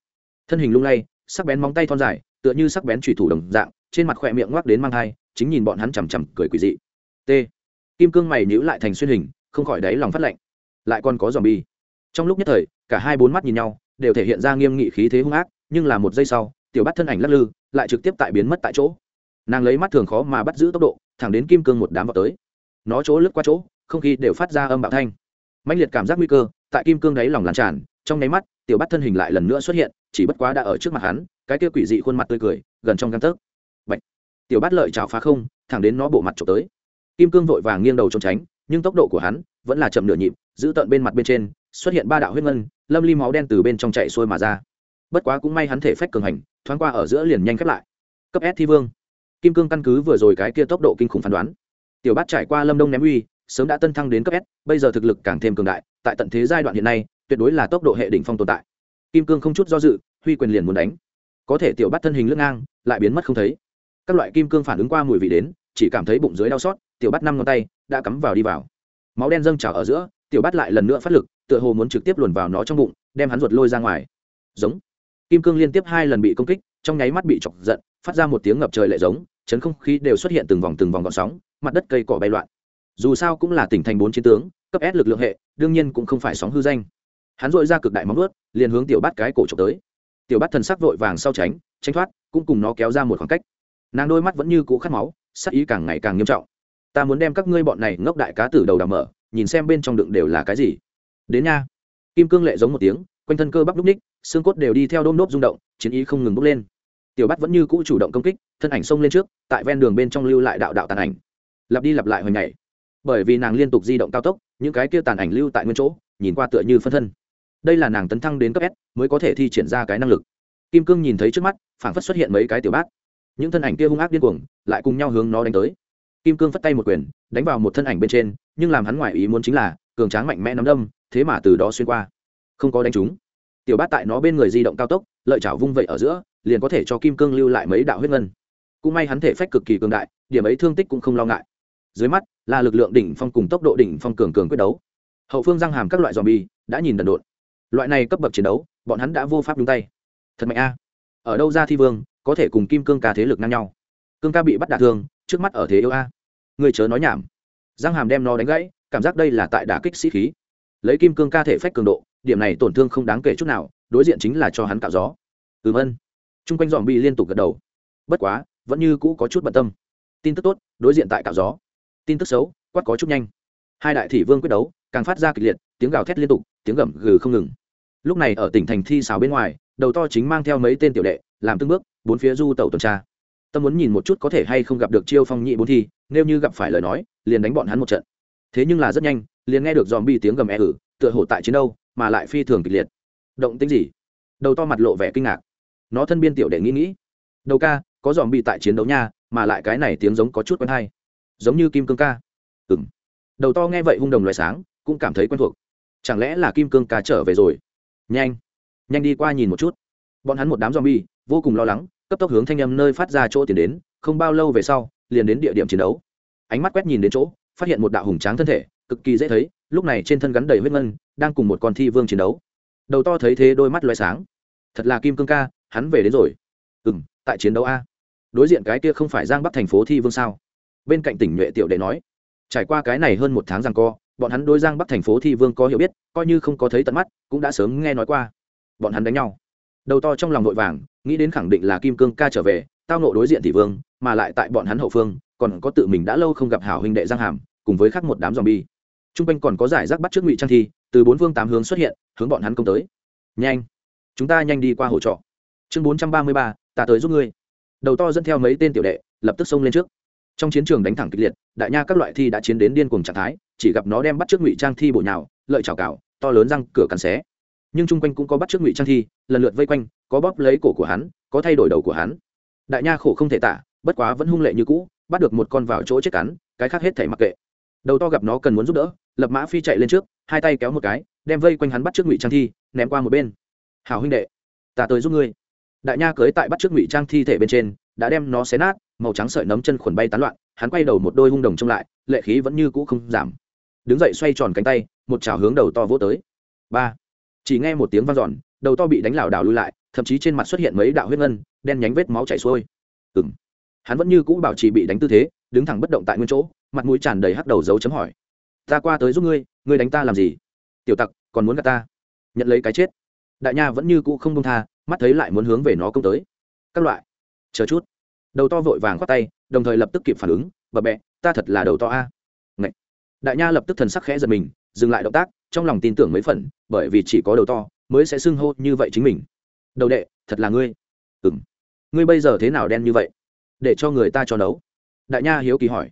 Thân hình lung lay, sắc bén móng tay thon dài, tựa như sắc bén chủy thủ đồng dạng, trên mặt khỏe miệng ngoác đến mang hai chính nhìn bọn hắn chằm chằm, cười quỷ dị. T. Kim cương mày nhíu lại thành xuyên hình, không khỏi đáy lòng phát lạnh lại còn có dòm bi trong lúc nhất thời, cả hai bốn mắt nhìn nhau, đều thể hiện ra nghiêm nghị khí thế hung ác, nhưng là một giây sau tiểu bắt thân ảnh lắc lư, lại trực tiếp tại biến mất tại chỗ. Nàng lấy mắt thường khó mà bắt giữ tốc độ, thẳng đến kim cương một đám vào tới. Nó chỗ lướt qua chỗ, không khí đều phát ra âm bạo thanh. Mạnh liệt cảm giác nguy cơ, tại kim cương đáy lòng lan tràn, trong nháy mắt, tiểu bắt thân hình lại lần nữa xuất hiện, chỉ bất quá đã ở trước mặt hắn, cái kia quỷ dị khuôn mặt tươi cười, gần trong găng tấc. Bạch. tiểu bắt lợi chảo phá không, thẳng đến nó bộ mặt trộm tới. Kim cương vội vàng nghiêng đầu trốn tránh, nhưng tốc độ của hắn vẫn là chậm nửa nhịp, giữ tận bên mặt bên trên, xuất hiện ba đạo huyết ngân, lâm ly máu đen từ bên trong chạy xuôi mà ra bất quá cũng may hắn thể phách cường hành, thoáng qua ở giữa liền nhanh khép lại. Cấp s thi vương. Kim cương căn cứ vừa rồi cái kia tốc độ kinh khủng phán đoán. Tiểu bát trải qua lâm đông ném uy, sớm đã tân thăng đến cấp s, bây giờ thực lực càng thêm cường đại, tại tận thế giai đoạn hiện nay, tuyệt đối là tốc độ hệ đỉnh phong tồn tại. Kim cương không chút do dự, huy quyền liền muốn đánh. Có thể tiểu bát thân hình lướt ngang, lại biến mất không thấy. Các loại kim cương phản ứng qua mùi vị đến, chỉ cảm thấy bụng dưới đau xót, tiểu bắt năm ngón tay đã cắm vào đi vào. Máu đen dâng trào ở giữa, tiểu bắt lại lần nữa phát lực, tựa hồ muốn trực tiếp luồn vào nó trong bụng, đem hắn ruột lôi ra ngoài. Giống kim cương liên tiếp hai lần bị công kích, trong nháy mắt bị chọc giận, phát ra một tiếng ngập trời lệ giống, chấn không khí đều xuất hiện từng vòng từng vòng gọn sóng, mặt đất cây cỏ bay loạn. Dù sao cũng là tỉnh thành bốn chiến tướng, cấp s lực lượng hệ, đương nhiên cũng không phải sóng hư danh. Hắn dội ra cực đại móng ướt liền hướng tiểu bắt cái cổ trộm tới. Tiểu bắt thần sắc vội vàng sau tránh tránh thoát, cũng cùng nó kéo ra một khoảng cách. Nàng đôi mắt vẫn như cũ khát máu, sắc ý càng ngày càng nghiêm trọng. Ta muốn đem các ngươi bọn này ngốc đại cá tử đầu đào mở, nhìn xem bên trong đựng đều là cái gì. Đến nha. Kim cương lệ giống một tiếng quanh thân cơ bắp lúc ních, xương cốt đều đi theo đôm nốt rung động, chiến ý không ngừng bốc lên. Tiểu bắt vẫn như cũ chủ động công kích, thân ảnh xông lên trước, tại ven đường bên trong lưu lại đạo đạo tàn ảnh. Lặp đi lặp lại hồi ngày bởi vì nàng liên tục di động cao tốc, những cái kia tàn ảnh lưu tại nguyên chỗ, nhìn qua tựa như phân thân. Đây là nàng tấn thăng đến cấp s, mới có thể thi triển ra cái năng lực. Kim cương nhìn thấy trước mắt, phảng phất xuất hiện mấy cái tiểu bát. Những thân ảnh kia hung ác điên cuồng, lại cùng nhau hướng nó đánh tới. Kim cương phất tay một quyền, đánh vào một thân ảnh bên trên, nhưng làm hắn ngoài ý muốn chính là, cường tráng mạnh mẽ nắm đâm, thế mà từ đó xuyên qua không có đánh trúng. Tiểu bát tại nó bên người di động cao tốc, lợi chảo vung vậy ở giữa, liền có thể cho kim cương lưu lại mấy đạo huyết ngân. Cũng may hắn thể phách cực kỳ cường đại, điểm ấy thương tích cũng không lo ngại. Dưới mắt, là lực lượng đỉnh phong cùng tốc độ đỉnh phong cường cường quyết đấu. Hậu phương răng hàm các loại dòm bi đã nhìn đần độn. Loại này cấp bậc chiến đấu, bọn hắn đã vô pháp đúng tay. Thật mạnh a. Ở đâu ra thi vương, có thể cùng kim cương ca thế lực ngang nhau. Cương ca bị bắt đả thương, trước mắt ở thế yêu a. Người chớ nói nhảm. Giang hàm đem nó đánh gãy, cảm giác đây là tại đả kích sĩ khí. Lấy kim cương ca thể phách cường độ điểm này tổn thương không đáng kể chút nào, đối diện chính là cho hắn cạo gió. Ừm ân. Chung quanh dòm bị liên tục gật đầu. Bất quá, vẫn như cũ có chút bận tâm. Tin tức tốt, đối diện tại cạo gió. Tin tức xấu, quát có chút nhanh. Hai đại thị vương quyết đấu, càng phát ra kịch liệt, tiếng gào thét liên tục, tiếng gầm gừ không ngừng. Lúc này ở tỉnh thành thi xào bên ngoài, đầu to chính mang theo mấy tên tiểu đệ, làm tương bước, bốn phía du tàu tuần tra. Tâm muốn nhìn một chút có thể hay không gặp được chiêu phong nhị bốn thi, nếu như gặp phải lời nói, liền đánh bọn hắn một trận. Thế nhưng là rất nhanh, liền nghe được dòm bi tiếng gầm e ử, tựa hổ tại chiến đâu mà lại phi thường kịch liệt. Động tính gì? Đầu to mặt lộ vẻ kinh ngạc. Nó thân biên tiểu đệ nghĩ nghĩ. Đầu ca, có dòm bị tại chiến đấu nha, mà lại cái này tiếng giống có chút quen hay. Giống như kim cương ca. Ừng đầu to nghe vậy hung đồng loài sáng, cũng cảm thấy quen thuộc. Chẳng lẽ là kim cương ca trở về rồi? Nhanh. Nhanh đi qua nhìn một chút. Bọn hắn một đám dòm bi vô cùng lo lắng, cấp tốc hướng thanh âm nơi phát ra chỗ tiền đến, không bao lâu về sau, liền đến địa điểm chiến đấu. Ánh mắt quét nhìn đến chỗ, phát hiện một đạo hùng tráng thân thể cực kỳ dễ thấy, lúc này trên thân gắn đầy huyết ngân, đang cùng một con thi vương chiến đấu. Đầu to thấy thế đôi mắt loay sáng. Thật là kim cương ca, hắn về đến rồi. Ừ m tại chiến đấu a. Đối diện cái kia không phải giang bắc thành phố thi vương sao? Bên cạnh tỉnh nhuệ tiểu đệ nói. Trải qua cái này hơn một tháng rằng co, bọn hắn đối giang bắc thành phố thi vương có hiểu biết, coi như không có thấy tận mắt, cũng đã sớm nghe nói qua. Bọn hắn đánh nhau. Đầu to trong lòng vội vàng, nghĩ đến khẳng định là kim cương ca trở về, tao nộ đối diện thị vương, mà lại tại bọn hắn hậu phương, còn có tự mình đã lâu không gặp hảo huynh đệ giang hàm, cùng với khác một đám dòm bi t r u n g quanh còn có giải rác bắt trước ngụy trang thi, từ bốn phương tám hướng xuất hiện, hướng bọn hắn công tới. Nhanh, chúng ta nhanh đi qua hỗ trọ. Chương bốn trăm ba mươi ba, ta tới giúp ngươi. Đầu to dẫn theo mấy tên tiểu đệ, lập tức xông lên trước. Trong chiến trường đánh thẳng kịch liệt, đại nha các loại thi đã chiến đến điên cùng trạng thái, chỉ gặp nó đem bắt trước ngụy trang thi bổ nhào, lợi chảo cào, to lớn răng, cửa cắn xé. Nhưng chung quanh cũng có bắt trước ngụy trang thi, lần lượt vây quanh, có bóp lấy cổ của hắn, có thay đổi đầu của hắn. Đại nha khổ không thể tả, bất quá vẫn hung lệ như cũ, bắt được một con vào chỗ chết cắn, cái khác hết thể mặc kệ đầu to gặp nó cần muốn giúp đỡ, lập mã phi chạy lên trước, hai tay kéo một cái, đem vây quanh hắn bắt trước ngụy trang thi, ném qua một bên. Hào huynh đệ, ta tới giúp ngươi. Đại nha cưới tại bắt trước ngụy trang thi thể bên trên, đã đem nó xé nát, màu trắng sợi nấm chân khuẩn bay tán loạn, hắn quay đầu một đôi hung đồng trông lại, lệ khí vẫn như cũ không giảm. Đứng dậy xoay tròn cánh tay, một chảo hướng đầu to vỗ tới. Ba. Chỉ nghe một tiếng vang giòn đầu to bị đánh lảo đảo lui lại, thậm chí trên mặt xuất hiện mấy đạo huyết ngân, đen nhánh vết máu chảy xuôi. Ừ m hắn vẫn như cũ bảo trì bị đánh tư thế, đứng thẳng bất động tại nguyên chỗ mặt mũi tràn đầy hắc đầu dấu chấm hỏi. Ta qua tới giúp ngươi ngươi đánh ta làm gì? Tiểu tặc, còn muốn gặp ta? Nhận lấy cái chết. Đại nha vẫn như cũ không công tha, mắt thấy lại muốn hướng về nó công tới. Các loại. Chờ chút. Đầu to vội vàng khoát tay, đồng thời lập tức kịp phản ứng bập bẹ ta thật là đầu to a. Ngậy. đại nha lập tức thần sắc khẽ giật mình, dừng lại động tác, trong lòng tin tưởng mấy phần, bởi vì chỉ có đầu to mới sẽ xưng hô như vậy chính mình. Đầu đệ, thật là ngươi. Ừng ngươi bây giờ thế nào đen như vậy? Để cho người ta cho nấu. Đại nha hiếu kỳ hỏi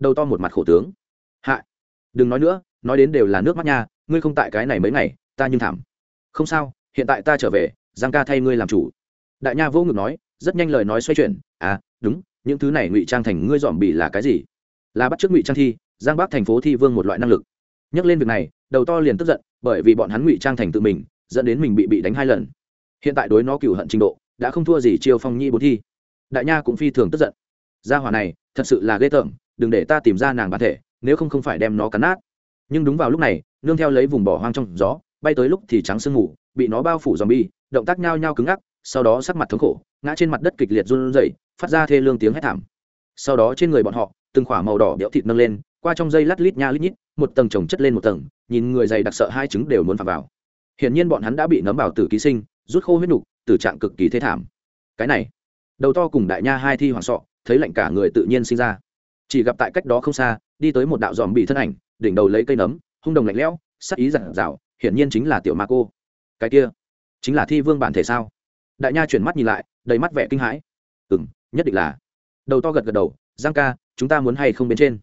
đầu to một mặt khổ tướng. Hạ, đừng nói nữa, nói đến đều là nước mắt nha, ngươi không tại cái này mấy ngày, ta nhưng thảm. Không sao, hiện tại ta trở về, giang ca thay ngươi làm chủ. Đại nha vô ngực nói, rất nhanh lời nói xoay chuyển à đúng, những thứ này ngụy trang thành ngươi dòm bỉ là cái gì? Là bắt chước ngụy trang thi, giang bắc thành phố thi vương một loại năng lực. Nhắc lên việc này, đầu to liền tức giận, bởi vì bọn hắn ngụy trang thành tự mình, dẫn đến mình bị bị đánh hai lần. Hiện tại đối nó cựu hận trình độ, đã không thua gì chiêu phong nhi bốn thi. Đại nha cũng phi thường tức giận. Gia hỏa này, thật sự là ghê tởm đừng để ta tìm ra nàng bản thể, nếu không không phải đem nó cắn nát. Nhưng đúng vào lúc này, nương theo lấy vùng bỏ hoang trong gió, bay tới lúc thì trắng sương mù, bị nó bao phủ dòm bi động tác nhao nhao cứng ngắc, sau đó sắc mặt thống khổ, ngã trên mặt đất kịch liệt run rẩy, phát ra thê lương tiếng hét thảm. Sau đó trên người bọn họ, từng khỏa màu đỏ đẽo thịt nâng lên, qua trong dây lát lít nha lít nhít, một tầng chồng chất lên một tầng, nhìn người dày đặc sợ hai trứng đều muốn phà vào. Hiển nhiên bọn hắn đã bị nấm bảo tử ký sinh, rút khô huyết nục, tử trạng cực kỳ thế thảm. Cái này, đầu to cùng đại nha hai thi hoàng sọ, thấy lạnh cả người tự nhiên sinh ra chỉ gặp tại cách đó không xa, đi tới một đạo dòm bị thân ảnh, đỉnh đầu lấy cây nấm, hung đồng lạnh lẽo, sắc ý giản dạo hiển nhiên chính là tiểu ma cô. Cái kia, chính là thi vương bản thể sao? Đại nha chuyển mắt nhìn lại, đầy mắt vẻ kinh hãi. Ừ m nhất định là. Đầu to gật gật đầu, giang ca, chúng ta muốn hay không bên trên?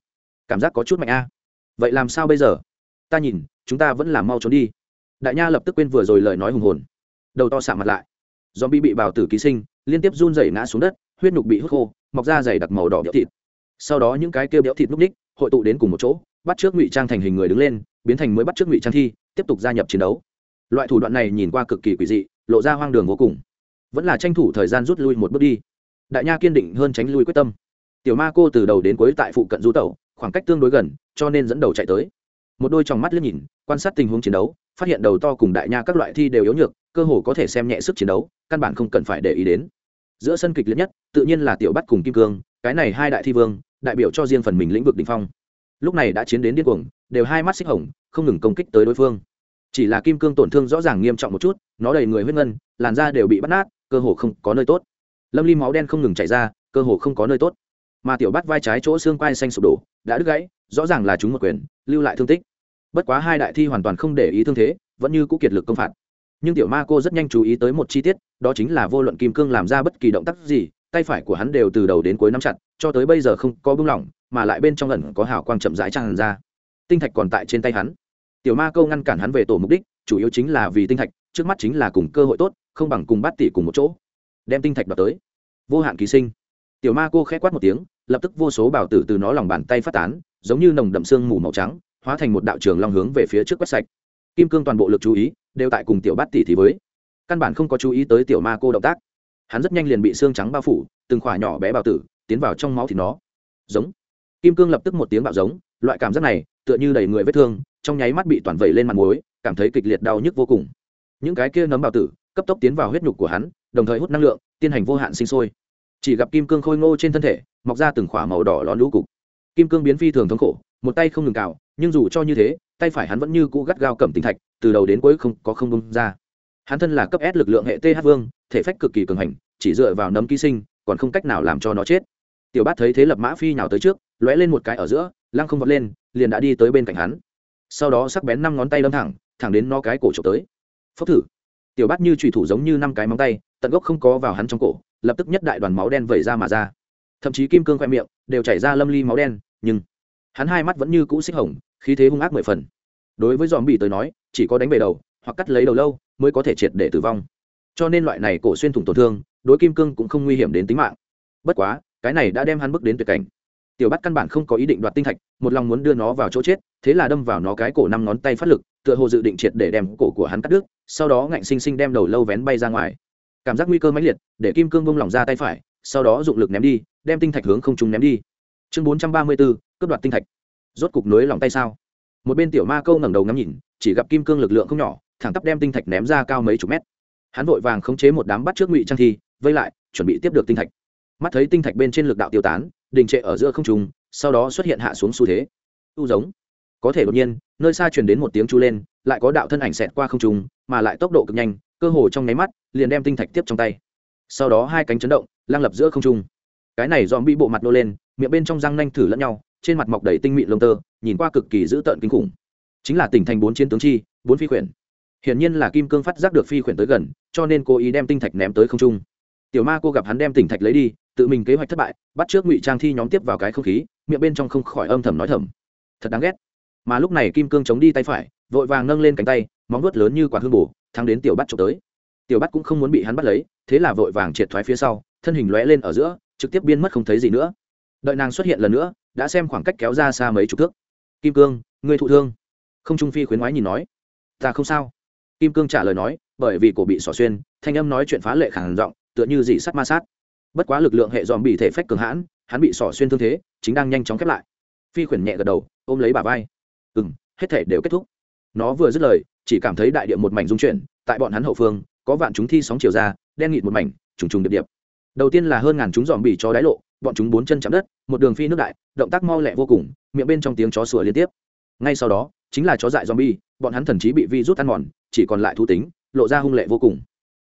Cảm giác có chút mạnh a. Vậy làm sao bây giờ? Ta nhìn, chúng ta vẫn làm mau trốn đi. Đại nha lập tức quên vừa rồi lời nói hùng hồn. Đầu to xạ mặt lại. Do bị bị bào tử ký sinh, liên tiếp run rẩy ngã xuống đất, huyết nhục bị hút khô, mọc ra dày đặc màu đỏ béo thịt sau đó những cái kia béo thịt núp ních, hội tụ đến cùng một chỗ, bắt trước ngụy trang thành hình người đứng lên, biến thành mới bắt trước ngụy trang thi, tiếp tục gia nhập chiến đấu. Loại thủ đoạn này nhìn qua cực kỳ quỷ dị, lộ ra hoang đường vô cùng. Vẫn là tranh thủ thời gian rút lui một bước đi. Đại nha kiên định hơn tránh lui quyết tâm. Tiểu ma cô từ đầu đến cuối tại phụ cận du tẩu, khoảng cách tương đối gần, cho nên dẫn đầu chạy tới. Một đôi trong mắt liếc nhìn, quan sát tình huống chiến đấu, phát hiện đầu to cùng đại nha các loại thi đều yếu nhược, cơ hồ có thể xem nhẹ sức chiến đấu, căn bản không cần phải để ý đến. Giữa sân kịch liệt nhất, tự nhiên là tiểu bắt cùng kim cương, cái này hai đại thi vương đại biểu cho riêng phần mình lĩnh vực đ ỉ n h phong. Lúc này đã chiến đến điên cuồng, đều hai mắt xích hồng, không ngừng công kích tới đối phương. Chỉ là kim cương tổn thương rõ ràng nghiêm trọng một chút, nó đầy người huyết ngân, làn da đều bị bắt nát, cơ hồ không có nơi tốt. Lâm ly máu đen không ngừng chảy ra, cơ hồ không có nơi tốt. Mà tiểu bắt vai trái chỗ xương quai xanh sụp đổ, đã đứt gãy, rõ ràng là chúng một quyền, lưu lại thương tích. Bất quá hai đại thi hoàn toàn không để ý thương thế, vẫn như cũ kiệt lực công phạt. Nhưng tiểu ma cô rất nhanh chú ý tới một chi tiết, đó chính là vô luận kim cương làm ra bất kỳ động tác gì tay phải của hắn đều từ đầu đến cuối nắm chặt, cho tới bây giờ không có bưng lỏng, mà lại bên trong ẩn có hào quang chậm rãi tràn ra. Tinh thạch còn tại trên tay hắn. Tiểu ma câu ngăn cản hắn về tổ mục đích, chủ yếu chính là vì tinh thạch, trước mắt chính là cùng cơ hội tốt, không bằng cùng bắt tỷ cùng một chỗ. Đem tinh thạch đoạt tới. Vô hạn ký sinh. Tiểu ma cô khẽ quát một tiếng, lập tức vô số bảo tử từ nó lòng bàn tay phát tán, giống như nồng đậm sương mù màu trắng, hóa thành một đạo trường long hướng về phía trước quét sạch. Kim cương toàn bộ lực chú ý, đều tại cùng tiểu bát tỷ thì với. Căn bản không có chú ý tới tiểu ma cô động tác hắn rất nhanh liền bị xương trắng bao phủ, từng khỏa nhỏ bé bào tử tiến vào trong máu thì nó. Giống. Kim cương lập tức một tiếng bạo giống, loại cảm giác này, tựa như đầy người vết thương, trong nháy mắt bị toàn vẩy lên mặt muối, cảm thấy kịch liệt đau nhức vô cùng. Những cái kia nấm bào tử cấp tốc tiến vào huyết nhục của hắn, đồng thời hút năng lượng, tiến hành vô hạn sinh sôi. Chỉ gặp kim cương khôi ngô trên thân thể, mọc ra từng khỏa màu đỏ lón lũ cục. Kim cương biến phi thường thống khổ, một tay không ngừng cào, nhưng dù cho như thế, tay phải hắn vẫn như cũ gắt gao cầm tinh thạch, từ đầu đến cuối không có không bông ra. Hắn thân là cấp s lực lượng hệ th vương thể phách cực kỳ cường hành, chỉ dựa vào nấm ký sinh, còn không cách nào làm cho nó chết. Tiểu bát thấy thế lập mã phi nhào tới trước, lóe lên một cái ở giữa, lăng không vọt lên, liền đã đi tới bên cạnh hắn. Sau đó sắc bén năm ngón tay đâm thẳng thẳng đến nó cái cổ trộm tới. Phốc thử. Tiểu bát như trùy thủ giống như năm cái móng tay, tận gốc không có vào hắn trong cổ, lập tức nhất đại đoàn máu đen vẩy ra mà ra. Thậm chí kim cương khoe miệng đều chảy ra lâm ly máu đen, nhưng hắn hai mắt vẫn như cũ xích hồng, khí thế hung ác mười phần. Đối với dòm bị tới nói, chỉ có đánh bề đầu hoặc cắt lấy đầu lâu mới có thể triệt để tử vong cho nên loại này cổ xuyên thủng tổn thương, đối kim cương cũng không nguy hiểm đến tính mạng. Bất quá, cái này đã đem hắn bước đến tuyệt cảnh. Tiểu bắt căn bản không có ý định đoạt tinh thạch, một lòng muốn đưa nó vào chỗ chết, thế là đâm vào nó cái cổ năm ngón tay phát lực, tựa hồ dự định triệt để đem cổ của hắn cắt đứt, sau đó ngạnh xinh xinh đem đầu lâu vén bay ra ngoài. Cảm giác nguy cơ mãnh liệt, để kim cương bông lỏng ra tay phải, sau đó dụng lực ném đi, đem tinh thạch hướng không trung ném đi. Chương bốn trăm ba mươi bốn cướp đoạt tinh thạch. Rốt cục nối lòng tay sao? Một bên tiểu ma câu ngẩng đầu ngắm nhìn, chỉ gặp kim cương lực lượng không nhỏ, thẳng tắp đem tinh thạch ném ra cao mấy chục mét hắn vội vàng khống chế một đám bắt trước ngụy trang thi, vây lại, chuẩn bị tiếp được tinh thạch. Mắt thấy tinh thạch bên trên lực đạo tiêu tán, đình trệ ở giữa không trùng sau đó xuất hiện hạ xuống xu thế. U giống. Có thể đột nhiên, nơi xa truyền đến một tiếng chu lên, lại có đạo thân ảnh xẹt qua không trùng mà lại tốc độ cực nhanh, cơ hồ trong nháy mắt, liền đem tinh thạch tiếp trong tay. Sau đó hai cánh chấn động lang lập giữa không trung. Cái này dòm bị bộ mặt nô lên, miệng bên trong răng nanh thử lẫn nhau, trên mặt mọc đầy tinh mịn lông tơ, nhìn qua cực kỳ dữ tợn kinh khủng. Chính là tỉnh thành bốn chiến tướng chi, bốn phi khuyển hiển nhiên là kim cương phát giác được phi khuyển tới gần, cho nên cố ý đem tinh thạch ném tới không trung. Tiểu ma cô gặp hắn đem tinh thạch lấy đi, tự mình kế hoạch thất bại, bắt trước ngụy trang thi nhóm tiếp vào cái không khí, miệng bên trong không khỏi âm thầm nói thầm. Thật đáng ghét. Mà lúc này kim cương chống đi tay phải, vội vàng nâng lên cánh tay, móng vuốt lớn như quả hương bù thắng đến tiểu bắt trộm tới. Tiểu bắt cũng không muốn bị hắn bắt lấy, thế là vội vàng triệt thoái phía sau, thân hình lóe lên ở giữa, trực tiếp biên mất không thấy gì nữa. Đợi nàng xuất hiện lần nữa, đã xem khoảng cách kéo ra xa mấy chục thước. Kim cương, ngươi thụ thương. Không trung phi khuyến ngoái nhìn nói. Ta không sao kim cương trả lời nói, bởi vì cổ bị xỏ xuyên, thanh âm nói chuyện phá lệ khẳng giọng, tựa như dị sắt ma sát. Bất quá lực lượng hệ dòm bị thể phách cường hãn, hắn bị xỏ xuyên thương thế, chính đang nhanh chóng khép lại. Phi khuyển nhẹ gật đầu, ôm lấy bà vai. Ừ m hết thể đều kết thúc. Nó vừa dứt lời, chỉ cảm thấy đại địa một mảnh dung chuyển, tại bọn hắn hậu phương, có vạn chúng thi sóng chiều ra, đen nghịt một mảnh, trùng trùng điệp điệp. Đầu tiên là hơn ngàn chúng dòm bị cho đáy lộ, bọn chúng bốn chân chạm đất, một đường phi nước đại, động tác mau lẹ vô cùng, miệng bên trong tiếng chó sủa liên tiếp. Ngay sau đó, chính là chó dại zombie, bọn hắn thần chí bị vi rút ăn mòn chỉ còn lại thú tính, lộ ra hung lệ vô cùng.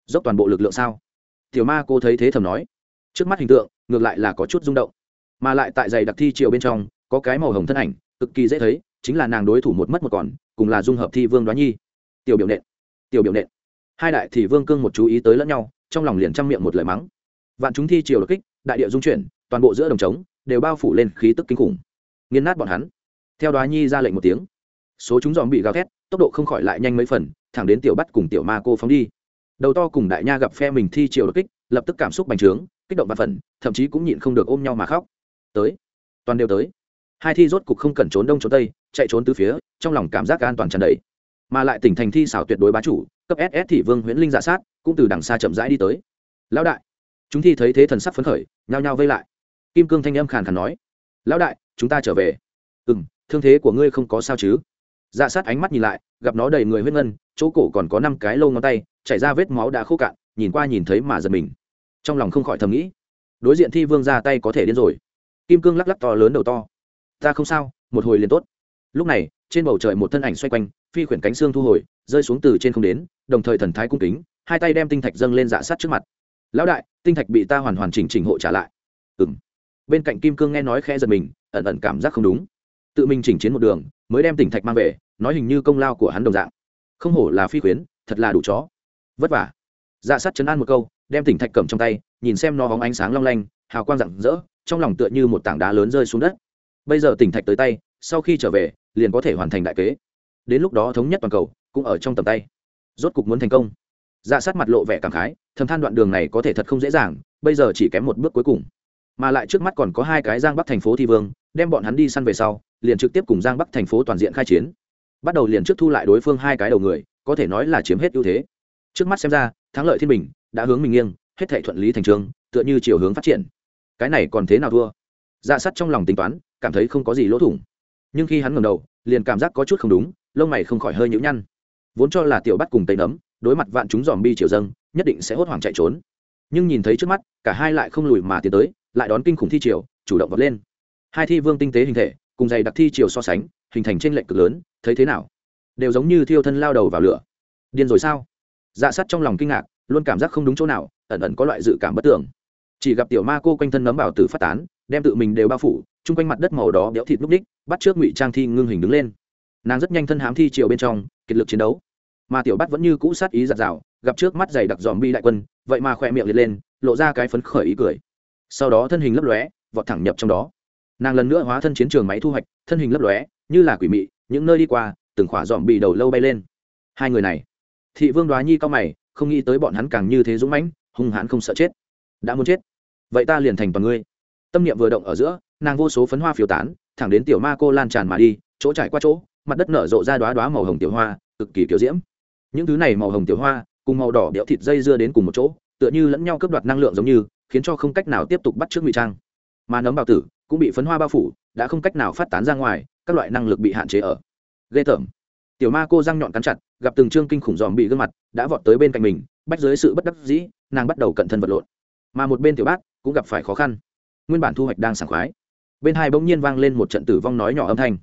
Dốc toàn bộ lực lượng sao? Tiểu ma cô thấy thế thầm nói. Trước mắt hình tượng, ngược lại là có chút rung động. Mà lại tại giày đặc thi chiều bên trong, có cái màu hồng thân ảnh, cực kỳ dễ thấy, chính là nàng đối thủ một mất một còn, cùng là dung hợp thi vương đoá nhi. Tiểu biểu nện, tiểu biểu nện. Hai đại thì vương cương một chú ý tới lẫn nhau, trong lòng liền chăm miệng một lời mắng. Vạn chúng thi chiều đột kích, đại địa dung chuyển, toàn bộ giữa đồng trống, đều bao phủ lên khí tức kinh khủng. Nghiên nát bọn hắn. Theo đoá nhi ra lệnh một tiếng số chúng dòm bị gào thét, tốc độ không khỏi lại nhanh mấy phần, thẳng đến tiểu bắt cùng tiểu ma cô phóng đi. Đầu to cùng đại nha gặp phe mình thi chiều đột kích, lập tức cảm xúc bành trướng, kích động và phần thậm chí cũng nhịn không được ôm nhau mà khóc. Tới, toàn đều tới. Hai thi rốt cục không cần trốn đông trốn tây, chạy trốn từ phía, trong lòng cảm giác an toàn tràn đầy. Mà lại tỉnh thành thi xảo tuyệt đối bá chủ, cấp ss thị vương huyễn linh dạ sát, cũng từ đằng xa chậm rãi đi tới. Lão đại. Chúng thi thấy thế thần sắc phấn khởi, nhao nhao vây lại. Kim cương thanh âm khàn khàn nói, lão đại, chúng ta trở về. Ừ m thương thế của ngươi không có sao chứ? Dạ sát ánh mắt nhìn lại, gặp nó đầy người huyết ngân, chỗ cổ còn có năm cái lô ngón tay, chảy ra vết máu đã khô cạn, nhìn qua nhìn thấy mà giật mình. Trong lòng không khỏi thầm nghĩ, đối diện thi vương ra tay có thể điên rồi. Kim cương lắc lắc to lớn đầu to. Ta không sao, một hồi liền tốt. Lúc này, trên bầu trời một thân ảnh xoay quanh, phi khuyển cánh xương thu hồi, rơi xuống từ trên không đến, đồng thời thần thái cung kính, hai tay đem tinh thạch dâng lên dạ sát trước mặt. Lão đại, tinh thạch bị ta hoàn hoàn chỉnh chỉnh hộ trả lại. Ừ m bên cạnh kim cương nghe nói khẽ giật mình, ẩn ẩn cảm giác không đúng. Tự mình chỉnh chiến một đường mới đem tỉnh thạch mang về, nói hình như công lao của hắn đồng dạng. Không hổ là phi khuyến, thật là đủ chó. Vất vả. Dạ sát chấn an một câu, đem tỉnh thạch cầm trong tay, nhìn xem nó hóng ánh sáng long lanh, hào quang rạng rỡ, trong lòng tựa như một tảng đá lớn rơi xuống đất. Bây giờ tỉnh thạch tới tay, sau khi trở về, liền có thể hoàn thành đại kế. Đến lúc đó thống nhất toàn cầu, cũng ở trong tầm tay. Rốt cục muốn thành công. Dạ sát mặt lộ vẻ cảm khái, thầm than đoạn đường này có thể thật không dễ dàng, bây giờ chỉ kém một bước cuối cùng. Mà lại trước mắt còn có hai cái giang bắc thành phố thi vương đem bọn hắn đi săn về sau, liền trực tiếp cùng giang bắc thành phố toàn diện khai chiến. Bắt đầu liền trước thu lại đối phương hai cái đầu người, có thể nói là chiếm hết ưu thế. Trước mắt xem ra, thắng lợi thiên bình, đã hướng mình nghiêng, hết thệ thuận lý thành trường, tựa như chiều hướng phát triển. Cái này còn thế nào thua? Dạ sắt trong lòng tính toán, cảm thấy không có gì lỗ thủng. Nhưng khi hắn ngầm đầu, liền cảm giác có chút không đúng, lông mày không khỏi hơi nhũ nhăn. Vốn cho là tiểu bắt cùng tây nấm, đối mặt vạn chúng dòm bi triều dâng, nhất định sẽ hốt hoảng chạy trốn. Nhưng nhìn thấy trước mắt, cả hai lại không lùi mà tiến tới, lại đón kinh khủng thi triều, chủ động vọt lên hai thi vương tinh tế hình thể, cùng dày đặc thi chiều so sánh, hình thành trên lệnh cực lớn, thấy thế nào? Đều giống như thiêu thân lao đầu vào lửa. Điên rồi sao? Dạ sắt trong lòng kinh ngạc, luôn cảm giác không đúng chỗ nào, ẩn ẩn có loại dự cảm bất tưởng chỉ gặp tiểu ma cô quanh thân nấm bảo tử phát tán, đem tự mình đều bao phủ, chung quanh mặt đất màu đó béo thịt núc ních, bắt trước ngụy trang thi ngưng hình đứng lên. Nàng rất nhanh thân hám thi chiều bên trong, kiệt lực chiến đấu. Mà tiểu bắt vẫn như cũ sát ý giặt rào, gặp trước mắt dày đặc dòm bi đại quân, vậy mà khỏe miệng liệt lên, lộ ra cái phấn khởi ý cười. Sau đó thân hình lấp lóe, vọt thẳng nhập trong đó nàng lần nữa hóa thân chiến trường máy thu hoạch, thân hình lấp lóe, như là quỷ mị, những nơi đi qua, từng khỏa dòm bị đầu lâu bay lên. Hai người này, thị vương đoá nhi cao mày, không nghĩ tới bọn hắn càng như thế dũng mãnh, hung hãn không sợ chết. Đã muốn chết. Vậy ta liền thành toàn ngươi. Tâm niệm vừa động ở giữa, nàng vô số phấn hoa phiêu tán, thẳng đến tiểu ma cô lan tràn mà đi, chỗ trải qua chỗ, mặt đất nở rộ ra đoá đoá màu hồng tiểu hoa, cực kỳ kiểu diễm. Những thứ này màu hồng tiểu hoa, cùng màu đỏ đẽo thịt dây dưa đến cùng một chỗ, tựa như lẫn nhau cướp đoạt năng lượng giống như, khiến cho không cách nào tiếp tục bắt trước ngụy trang mà nấm bào tử cũng bị phấn hoa bao phủ, đã không cách nào phát tán ra ngoài, các loại năng lực bị hạn chế ở. Ghê tởm. Tiểu ma cô răng nhọn cắn chặt, gặp từng trương kinh khủng dòm bị gương mặt, đã vọt tới bên cạnh mình, bách dưới sự bất đắc dĩ, nàng bắt đầu cận thân vật lộn. Mà một bên tiểu bác cũng gặp phải khó khăn. Nguyên bản thu hoạch đang sảng khoái. Bên hai bỗng nhiên vang lên một trận tử vong nói nhỏ âm thanh.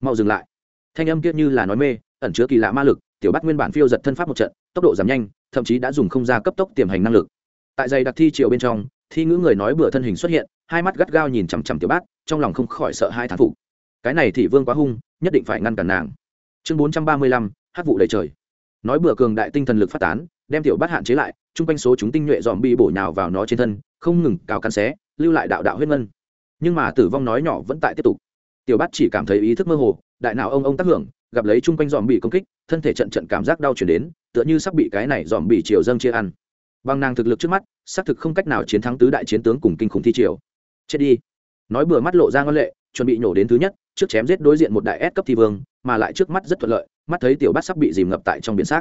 Mau dừng lại. Thanh âm kiết như là nói mê, ẩn chứa kỳ lạ ma lực, tiểu bác nguyên bản phiêu giật thân pháp một trận, tốc độ giảm nhanh, thậm chí đã dùng không ra cấp tốc tiềm hành năng lực. Tại dày đặc thi triều bên trong thi ngữ người nói bừa thân hình xuất hiện, hai mắt gắt gao nhìn chằm chằm tiểu bát, trong lòng không khỏi sợ hai thán phục. Cái này thị vương quá hung, nhất định phải ngăn cản nàng. Chương bốn trăm ba mươi lăm hát vụ đầy trời. Nói bừa cường đại tinh thần lực phát tán, đem tiểu bát hạn chế lại, chung quanh số chúng tinh nhuệ dòm bi bổ nhào vào nó trên thân, không ngừng cào cắn xé, lưu lại đạo đạo huyết ngân. Nhưng mà tử vong nói nhỏ vẫn tại tiếp tục. Tiểu bát chỉ cảm thấy ý thức mơ hồ, đại não ông ông tác hưởng, gặp lấy chung quanh dòm bị công kích, thân thể trận trận cảm giác đau chuyển đến, tựa như sắp bị cái này dòm bị chiều dâng chia ăn bằng nàng thực lực trước mắt, xác thực không cách nào chiến thắng tứ đại chiến tướng cùng kinh khủng thi triều. Chết đi. Nói bừa mắt lộ ra ngân lệ, chuẩn bị nhổ đến thứ nhất, trước chém giết đối diện một đại S cấp thi vương, mà lại trước mắt rất thuận lợi, mắt thấy tiểu bát sắp bị dìm ngập tại trong biển xác.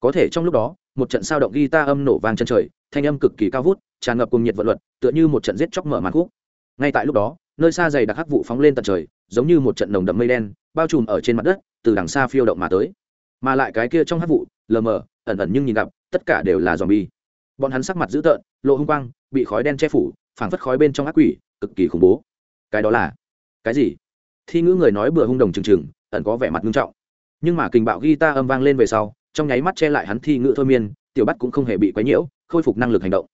Có thể trong lúc đó, một trận sao động ghi ta âm nổ vang chân trời, thanh âm cực kỳ cao vút, tràn ngập cùng nhiệt vận luật, tựa như một trận giết chóc mở màn khúc. Ngay tại lúc đó, nơi xa dày đặc hắc vụ phóng lên tận trời, giống như một trận nồng đậm mây đen, bao trùm ở trên mặt đất, từ đằng xa phiêu động mà tới. Mà lại cái kia trong hắc vụ, lờ mờ, ẩn ẩn nhưng nhìn gặp, tất cả đều là dòm bi bọn hắn sắc mặt dữ tợn, lộ hung quang, bị khói đen che phủ, phảng phất khói bên trong ác quỷ, cực kỳ khủng bố. Cái đó là cái gì? Thi ngữ người nói bừa hung đồng trừng trừng, ẩn có vẻ mặt nghiêm trọng. Nhưng mà kình bạo ghi ta âm vang lên về sau, trong nháy mắt che lại hắn thi ngữ thôi miên, tiểu bắt cũng không hề bị quấy nhiễu, khôi phục năng lực hành động.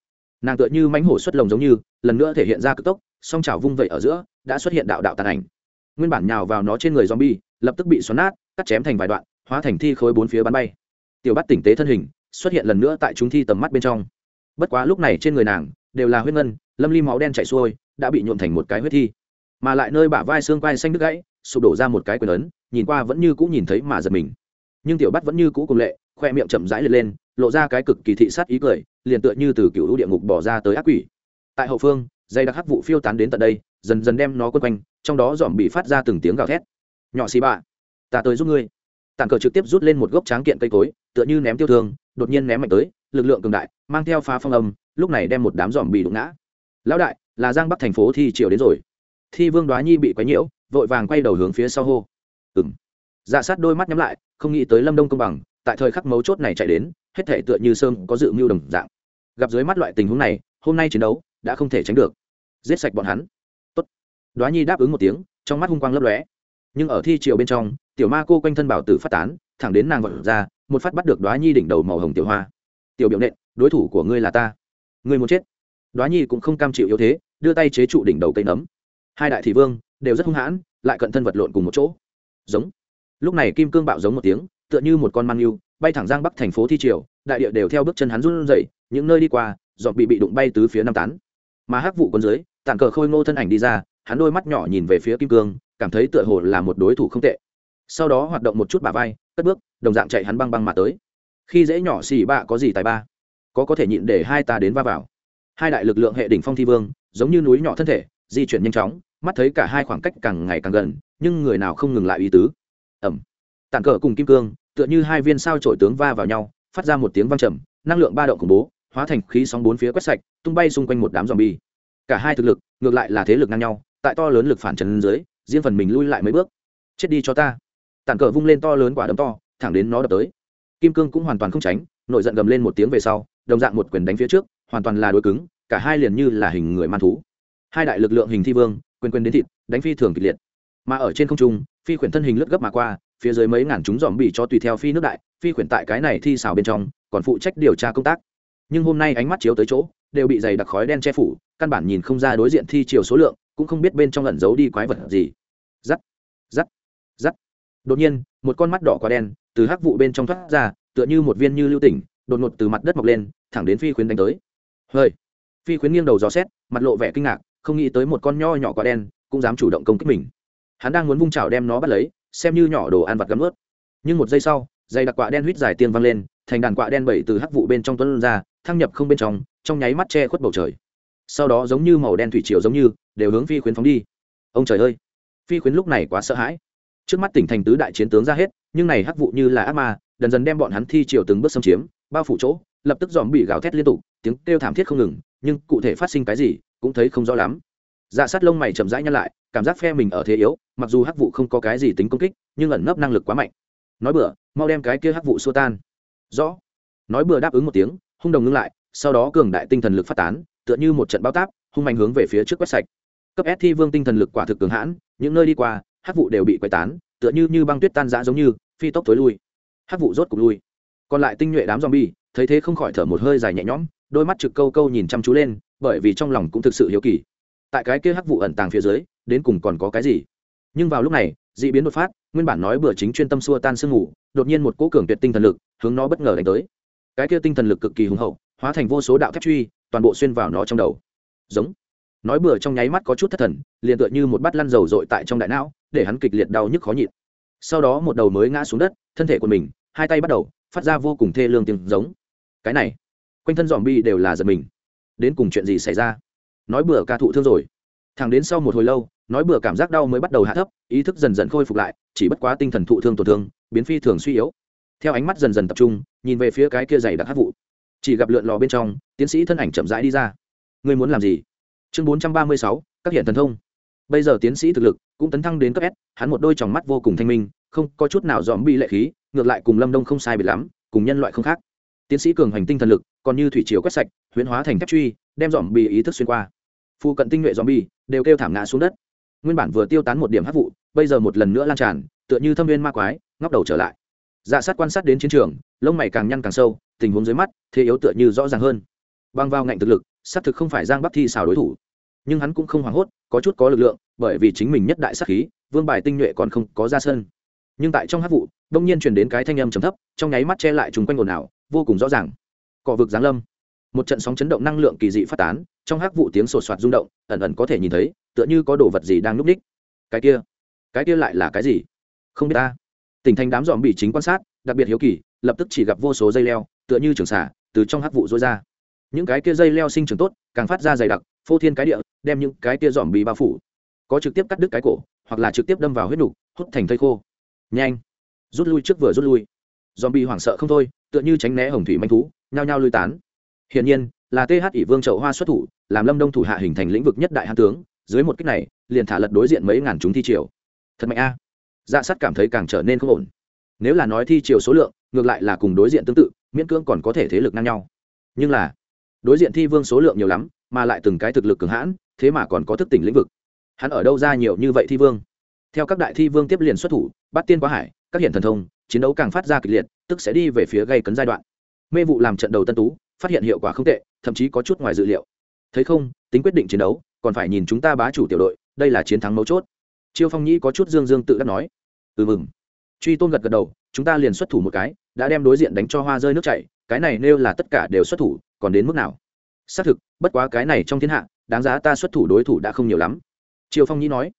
Nàng tựa như mánh hổ xuất lồng giống như, lần nữa thể hiện ra cực tốc, song trào vung vẩy ở giữa, đã xuất hiện đạo đạo tàn ảnh. Nguyên bản nhào vào nó trên người zombie, lập tức bị xoắn nát, cắt chém thành vài đoạn, hóa thành thi khối bốn phía bắn bay. Tiểu bắt tỉnh tế thân hình xuất hiện lần nữa tại chúng thi tầm mắt bên trong. Bất quá lúc này trên người nàng đều là huyết ngân, lâm ly máu đen chảy xuôi, đã bị nhuộm thành một cái huyết thi. Mà lại nơi bả vai xương quai xanh đứt gãy, sụp đổ ra một cái quyền ấn, nhìn qua vẫn như cũ nhìn thấy mà giật mình. Nhưng tiểu bắt vẫn như cũ cùng lệ, khoe miệng chậm rãi lên lên, lộ ra cái cực kỳ thị sát ý cười, liền tựa như từ cựu lũ địa ngục bỏ ra tới ác quỷ. Tại hậu phương, dây đặc hắc vụ phiêu tán đến tận đây, dần dần đem nó quấn quanh, trong đó dòm bị phát ra từng tiếng gào thét. Nhỏ xì bạ, ta tới giúp ngươi tàn cờ trực tiếp rút lên một gốc tráng kiện cây cối, tựa như ném tiêu thương, đột nhiên ném mạnh tới, lực lượng cường đại, mang theo phá phong âm, lúc này đem một đám dòm bị đụng ngã. Lão đại, là giang bắc thành phố thi triều đến rồi. Thi vương đoá nhi bị quấy nhiễu, vội vàng quay đầu hướng phía sau hô. Ừng dạ sát đôi mắt nhắm lại, không nghĩ tới lâm đông công bằng, tại thời khắc mấu chốt này chạy đến, hết thể tựa như sơn có dự mưu đồng dạng. Gặp dưới mắt loại tình huống này, hôm nay chiến đấu đã không thể tránh được. Giết sạch bọn hắn. Tốt. Đoá nhi đáp ứng một tiếng, trong mắt hung quang lấp lóe. Nhưng ở thi triều bên trong tiểu ma cô quanh thân bảo tử phát tán, thẳng đến nàng vật ra, một phát bắt được đoá nhi đỉnh đầu màu hồng tiểu hoa. Tiểu biểu nện, đối thủ của ngươi là ta. Ngươi muốn chết. Đoá nhi cũng không cam chịu yếu thế, đưa tay chế trụ đỉnh đầu cây nấm. Hai đại thị vương đều rất hung hãn, lại cận thân vật lộn cùng một chỗ. Giống. Lúc này kim cương bạo giống một tiếng, tựa như một con mang yêu, bay thẳng giang bắc thành phố thi triều, đại địa đều theo bước chân hắn run rẩy, những nơi đi qua dọn bị bị đụng bay tứ phía năm tán. Mà hắc vụ quân dưới tàn cờ khôi ngô thân ảnh đi ra, hắn đôi mắt nhỏ nhìn về phía kim cương, cảm thấy tựa hồ là một đối thủ không tệ sau đó hoạt động một chút bà vai, cất bước, đồng dạng chạy hắn băng băng mà tới. Khi dễ nhỏ xì bạ có gì tài ba? Có có thể nhịn để hai ta đến va vào. Hai đại lực lượng hệ đỉnh phong thi vương, giống như núi nhỏ thân thể, di chuyển nhanh chóng, mắt thấy cả hai khoảng cách càng ngày càng gần, nhưng người nào không ngừng lại ý tứ. Ẩm. Tản cờ cùng kim cương, tựa như hai viên sao trổi tướng va vào nhau, phát ra một tiếng vang trầm, năng lượng ba động khủng bố, hóa thành khí sóng bốn phía quét sạch, tung bay xung quanh một đám dòm bi cả hai thực lực, ngược lại là thế lực ngang nhau, tại to lớn lực phản trần dưới, riêng phần mình lui lại mấy bước. Chết đi cho ta tản cờ vung lên to lớn quả đấm to, thẳng đến nó đập tới. Kim cương cũng hoàn toàn không tránh, nổi giận gầm lên một tiếng về sau, đồng dạng một quyền đánh phía trước, hoàn toàn là đối cứng, cả hai liền như là hình người man thú. Hai đại lực lượng hình thi vương, quyền quyền đến thịt, đánh phi thường kịch liệt. Mà ở trên không trung, phi khuyển thân hình lướt gấp mà qua, phía dưới mấy ngàn chúng dòm bị cho tùy theo phi nước đại, phi khuyển tại cái này thi xào bên trong, còn phụ trách điều tra công tác. Nhưng hôm nay ánh mắt chiếu tới chỗ, đều bị dày đặc khói đen che phủ, căn bản nhìn không ra đối diện thi chiều số lượng, cũng không biết bên trong ẩn giấu đi quái vật gì. Giắt giắt đột nhiên, một con mắt đỏ quá đen từ hắc vụ bên trong thoát ra, tựa như một viên như lưu tỉnh, đột ngột từ mặt đất mọc lên, thẳng đến phi khuyến đánh tới. Hơi phi khuyến nghiêng đầu dò xét, mặt lộ vẻ kinh ngạc, không nghĩ tới một con nho nhỏ quá đen cũng dám chủ động công kích mình. Hắn đang muốn vung chảo đem nó bắt lấy, xem như nhỏ đồ ăn vặt gắm ướt nhưng một giây sau dây đặc quạ đen huýt dài tiên văng lên, thành đàn quạ đen bảy từ hắc vụ bên trong tuấn ra, thăng nhập không bên trong trong nháy mắt che khuất bầu trời. Sau đó giống như màu đen thủy triều giống như, đều hướng phi khuyến phóng đi. Ông trời ơi! Phi khuyến lúc này quá sợ hãi trước mắt tỉnh thành tứ đại chiến tướng ra hết, nhưng này hắc vụ như là ác ma, dần dần đem bọn hắn thi triều từng bước xâm chiếm, bao phủ chỗ, lập tức dòm bị gào thét liên tục, tiếng kêu thảm thiết không ngừng, nhưng cụ thể phát sinh cái gì, cũng thấy không rõ lắm. Dạ sát lông mày chậm rãi nhăn lại, cảm giác phe mình ở thế yếu, mặc dù hắc vụ không có cái gì tính công kích, nhưng ẩn nấp năng lực quá mạnh. Nói bừa, mau đem cái kia hắc vụ xua tan. Rõ. Nói bừa đáp ứng một tiếng, hung đồng ngưng lại, sau đó cường đại tinh thần lực phát tán, tựa như một trận bao táp, hung mạnh hướng về phía trước quét sạch. Cấp s thi vương tinh thần lực quả thực cường hãn, những nơi đi qua hắc vụ đều bị quay tán, tựa như như băng tuyết tan rã giống như, phi tốc tối lui. Hắc vụ rốt cục lui. Còn lại tinh nhuệ đám zombie, thấy thế không khỏi thở một hơi dài nhẹ nhõm, đôi mắt trực câu câu nhìn chăm chú lên, bởi vì trong lòng cũng thực sự hiếu kỳ. Tại cái kia hắc vụ ẩn tàng phía dưới, đến cùng còn có cái gì? Nhưng vào lúc này d ị biến đột phát, nguyên bản nói bừa chính chuyên tâm xua tan sương ngủ, đột nhiên một cỗ cường tuyệt tinh thần lực, hướng nó bất ngờ đánh tới. Cái kia tinh thần lực cực kỳ hùng hậu, hóa thành vô số đạo thép truy, toàn bộ xuyên vào nó trong đầu. Giống. Nói bừa trong nháy mắt có chút thất thần, liền tựa như một bát lăn dầu dội tại trong đại não để hắn kịch liệt đau nhức khó nhịn. Sau đó một đầu mới ngã xuống đất, thân thể của mình, hai tay bắt đầu, phát ra vô cùng thê lương tiếng giống. Cái này, quanh thân dòm bi đều là giật mình. Đến cùng chuyện gì xảy ra? Nói bừa ca thụ thương rồi. Thẳng đến sau một hồi lâu, nói bừa cảm giác đau mới bắt đầu hạ thấp, ý thức dần dần khôi phục lại, chỉ bất quá tinh thần thụ thương tổn thương, biến phi thường suy yếu. Theo ánh mắt dần dần tập trung, nhìn về phía cái kia dày đặc hát vụ. Chỉ gặp lượn lò bên trong, tiến sĩ thân ảnh chậm rãi đi ra. Ngươi muốn làm gì? Chương bốn trăm ba mươi sáu, các hiện thần thông bây giờ tiến sĩ thực lực cũng tấn thăng đến cấp s, hắn một đôi tròng mắt vô cùng thanh minh, không có chút nào dòm bi lệ khí, ngược lại cùng lâm đông không sai biệt lắm, cùng nhân loại không khác. Tiến sĩ cường hành tinh thần lực, còn như thủy chiều quét sạch, huyễn hóa thành thép truy, đem dòm bi ý thức xuyên qua. Phụ cận tinh nhuệ dòm bi đều kêu thảm ngã xuống đất. Nguyên bản vừa tiêu tán một điểm hát vụ, bây giờ một lần nữa lan tràn, tựa như thâm viên ma quái, ngóc đầu trở lại. Dạ sát quan sát đến chiến trường, lông mày càng nhăn càng sâu, tình huống dưới mắt, thế yếu tựa như rõ ràng hơn. Băng vào ngạnh thực lực, xác thực không phải giang bắc thi xào đối thủ nhưng hắn cũng không hoảng hốt, có chút có lực lượng, bởi vì chính mình nhất đại sắc khí, vương bài tinh nhuệ còn không có ra sân. Nhưng tại trong hát vụ, đông nhiên truyền đến cái thanh âm trầm thấp, trong nháy mắt che lại chung quanh ồn ào, vô cùng rõ ràng. Cỏ vực giáng lâm. Một trận sóng chấn động năng lượng kỳ dị phát tán, trong hắc vụ tiếng sột soạt rung động, ẩn ẩn có thể nhìn thấy, tựa như có đồ vật gì đang núp ních. Cái kia cái kia lại là cái gì? Không biết ta. Tỉnh thành đám dòm bị chính quan sát, đặc biệt hiếu kỳ, lập tức chỉ gặp vô số dây leo, tựa như trường xả từ trong hắc vụ rối ra. Những cái kia dây leo sinh trưởng tốt, càng phát ra dày đặc phô thiên cái địa, đem những cái kia dòm bị bao phủ. Có trực tiếp cắt đứt cái cổ, hoặc là trực tiếp đâm vào huyết nục, hút thành thây khô. Nhanh. Rút lui trước vừa rút lui. Dòm bị hoảng sợ không thôi, tựa như tránh né hồng thủy manh thú, nhao nhao lui tán. Hiển nhiên, là th ỷ vương chậu hoa xuất thủ, làm lâm đông thủ hạ hình thành lĩnh vực nhất đại hán tướng, dưới một cách này, liền thả lật đối diện mấy ngàn chúng thi triều. Thật mạnh a. Dạ sắt cảm thấy càng trở nên không ổn. Nếu là nói thi triều số lượng, ngược lại là cùng đối diện tương tự, miễn cưỡng còn có thể thế lực ngang nhau. Nhưng là, đối diện thi vương số lượng nhiều lắm mà lại từng cái thực lực cường hãn, thế mà còn có thức tỉnh lĩnh vực. Hắn ở đâu ra nhiều như vậy thi vương? Theo các đại thi vương tiếp liền xuất thủ, bắt tiên quá hải, các hiện thần thông, chiến đấu càng phát ra kịch liệt, tức sẽ đi về phía gây cấn giai đoạn. Mê vụ làm trận đầu tân tú, phát hiện hiệu quả không tệ, thậm chí có chút ngoài dự liệu. Thấy không, tính quyết định chiến đấu, còn phải nhìn chúng ta bá chủ tiểu đội, đây là chiến thắng mấu chốt. Chiêu phong nhĩ có chút dương dương tự đắc nói. Ừ mừng. Truy tôn gật gật đầu, chúng ta liền xuất thủ một cái, đã đem đối diện đánh cho hoa rơi nước chảy, cái này nêu là tất cả đều xuất thủ, còn đến mức nào? Xác thực, bất quá cái này trong thiên hạ, đáng giá ta xuất thủ đối thủ đã không nhiều lắm. Triều phong nhĩ nói.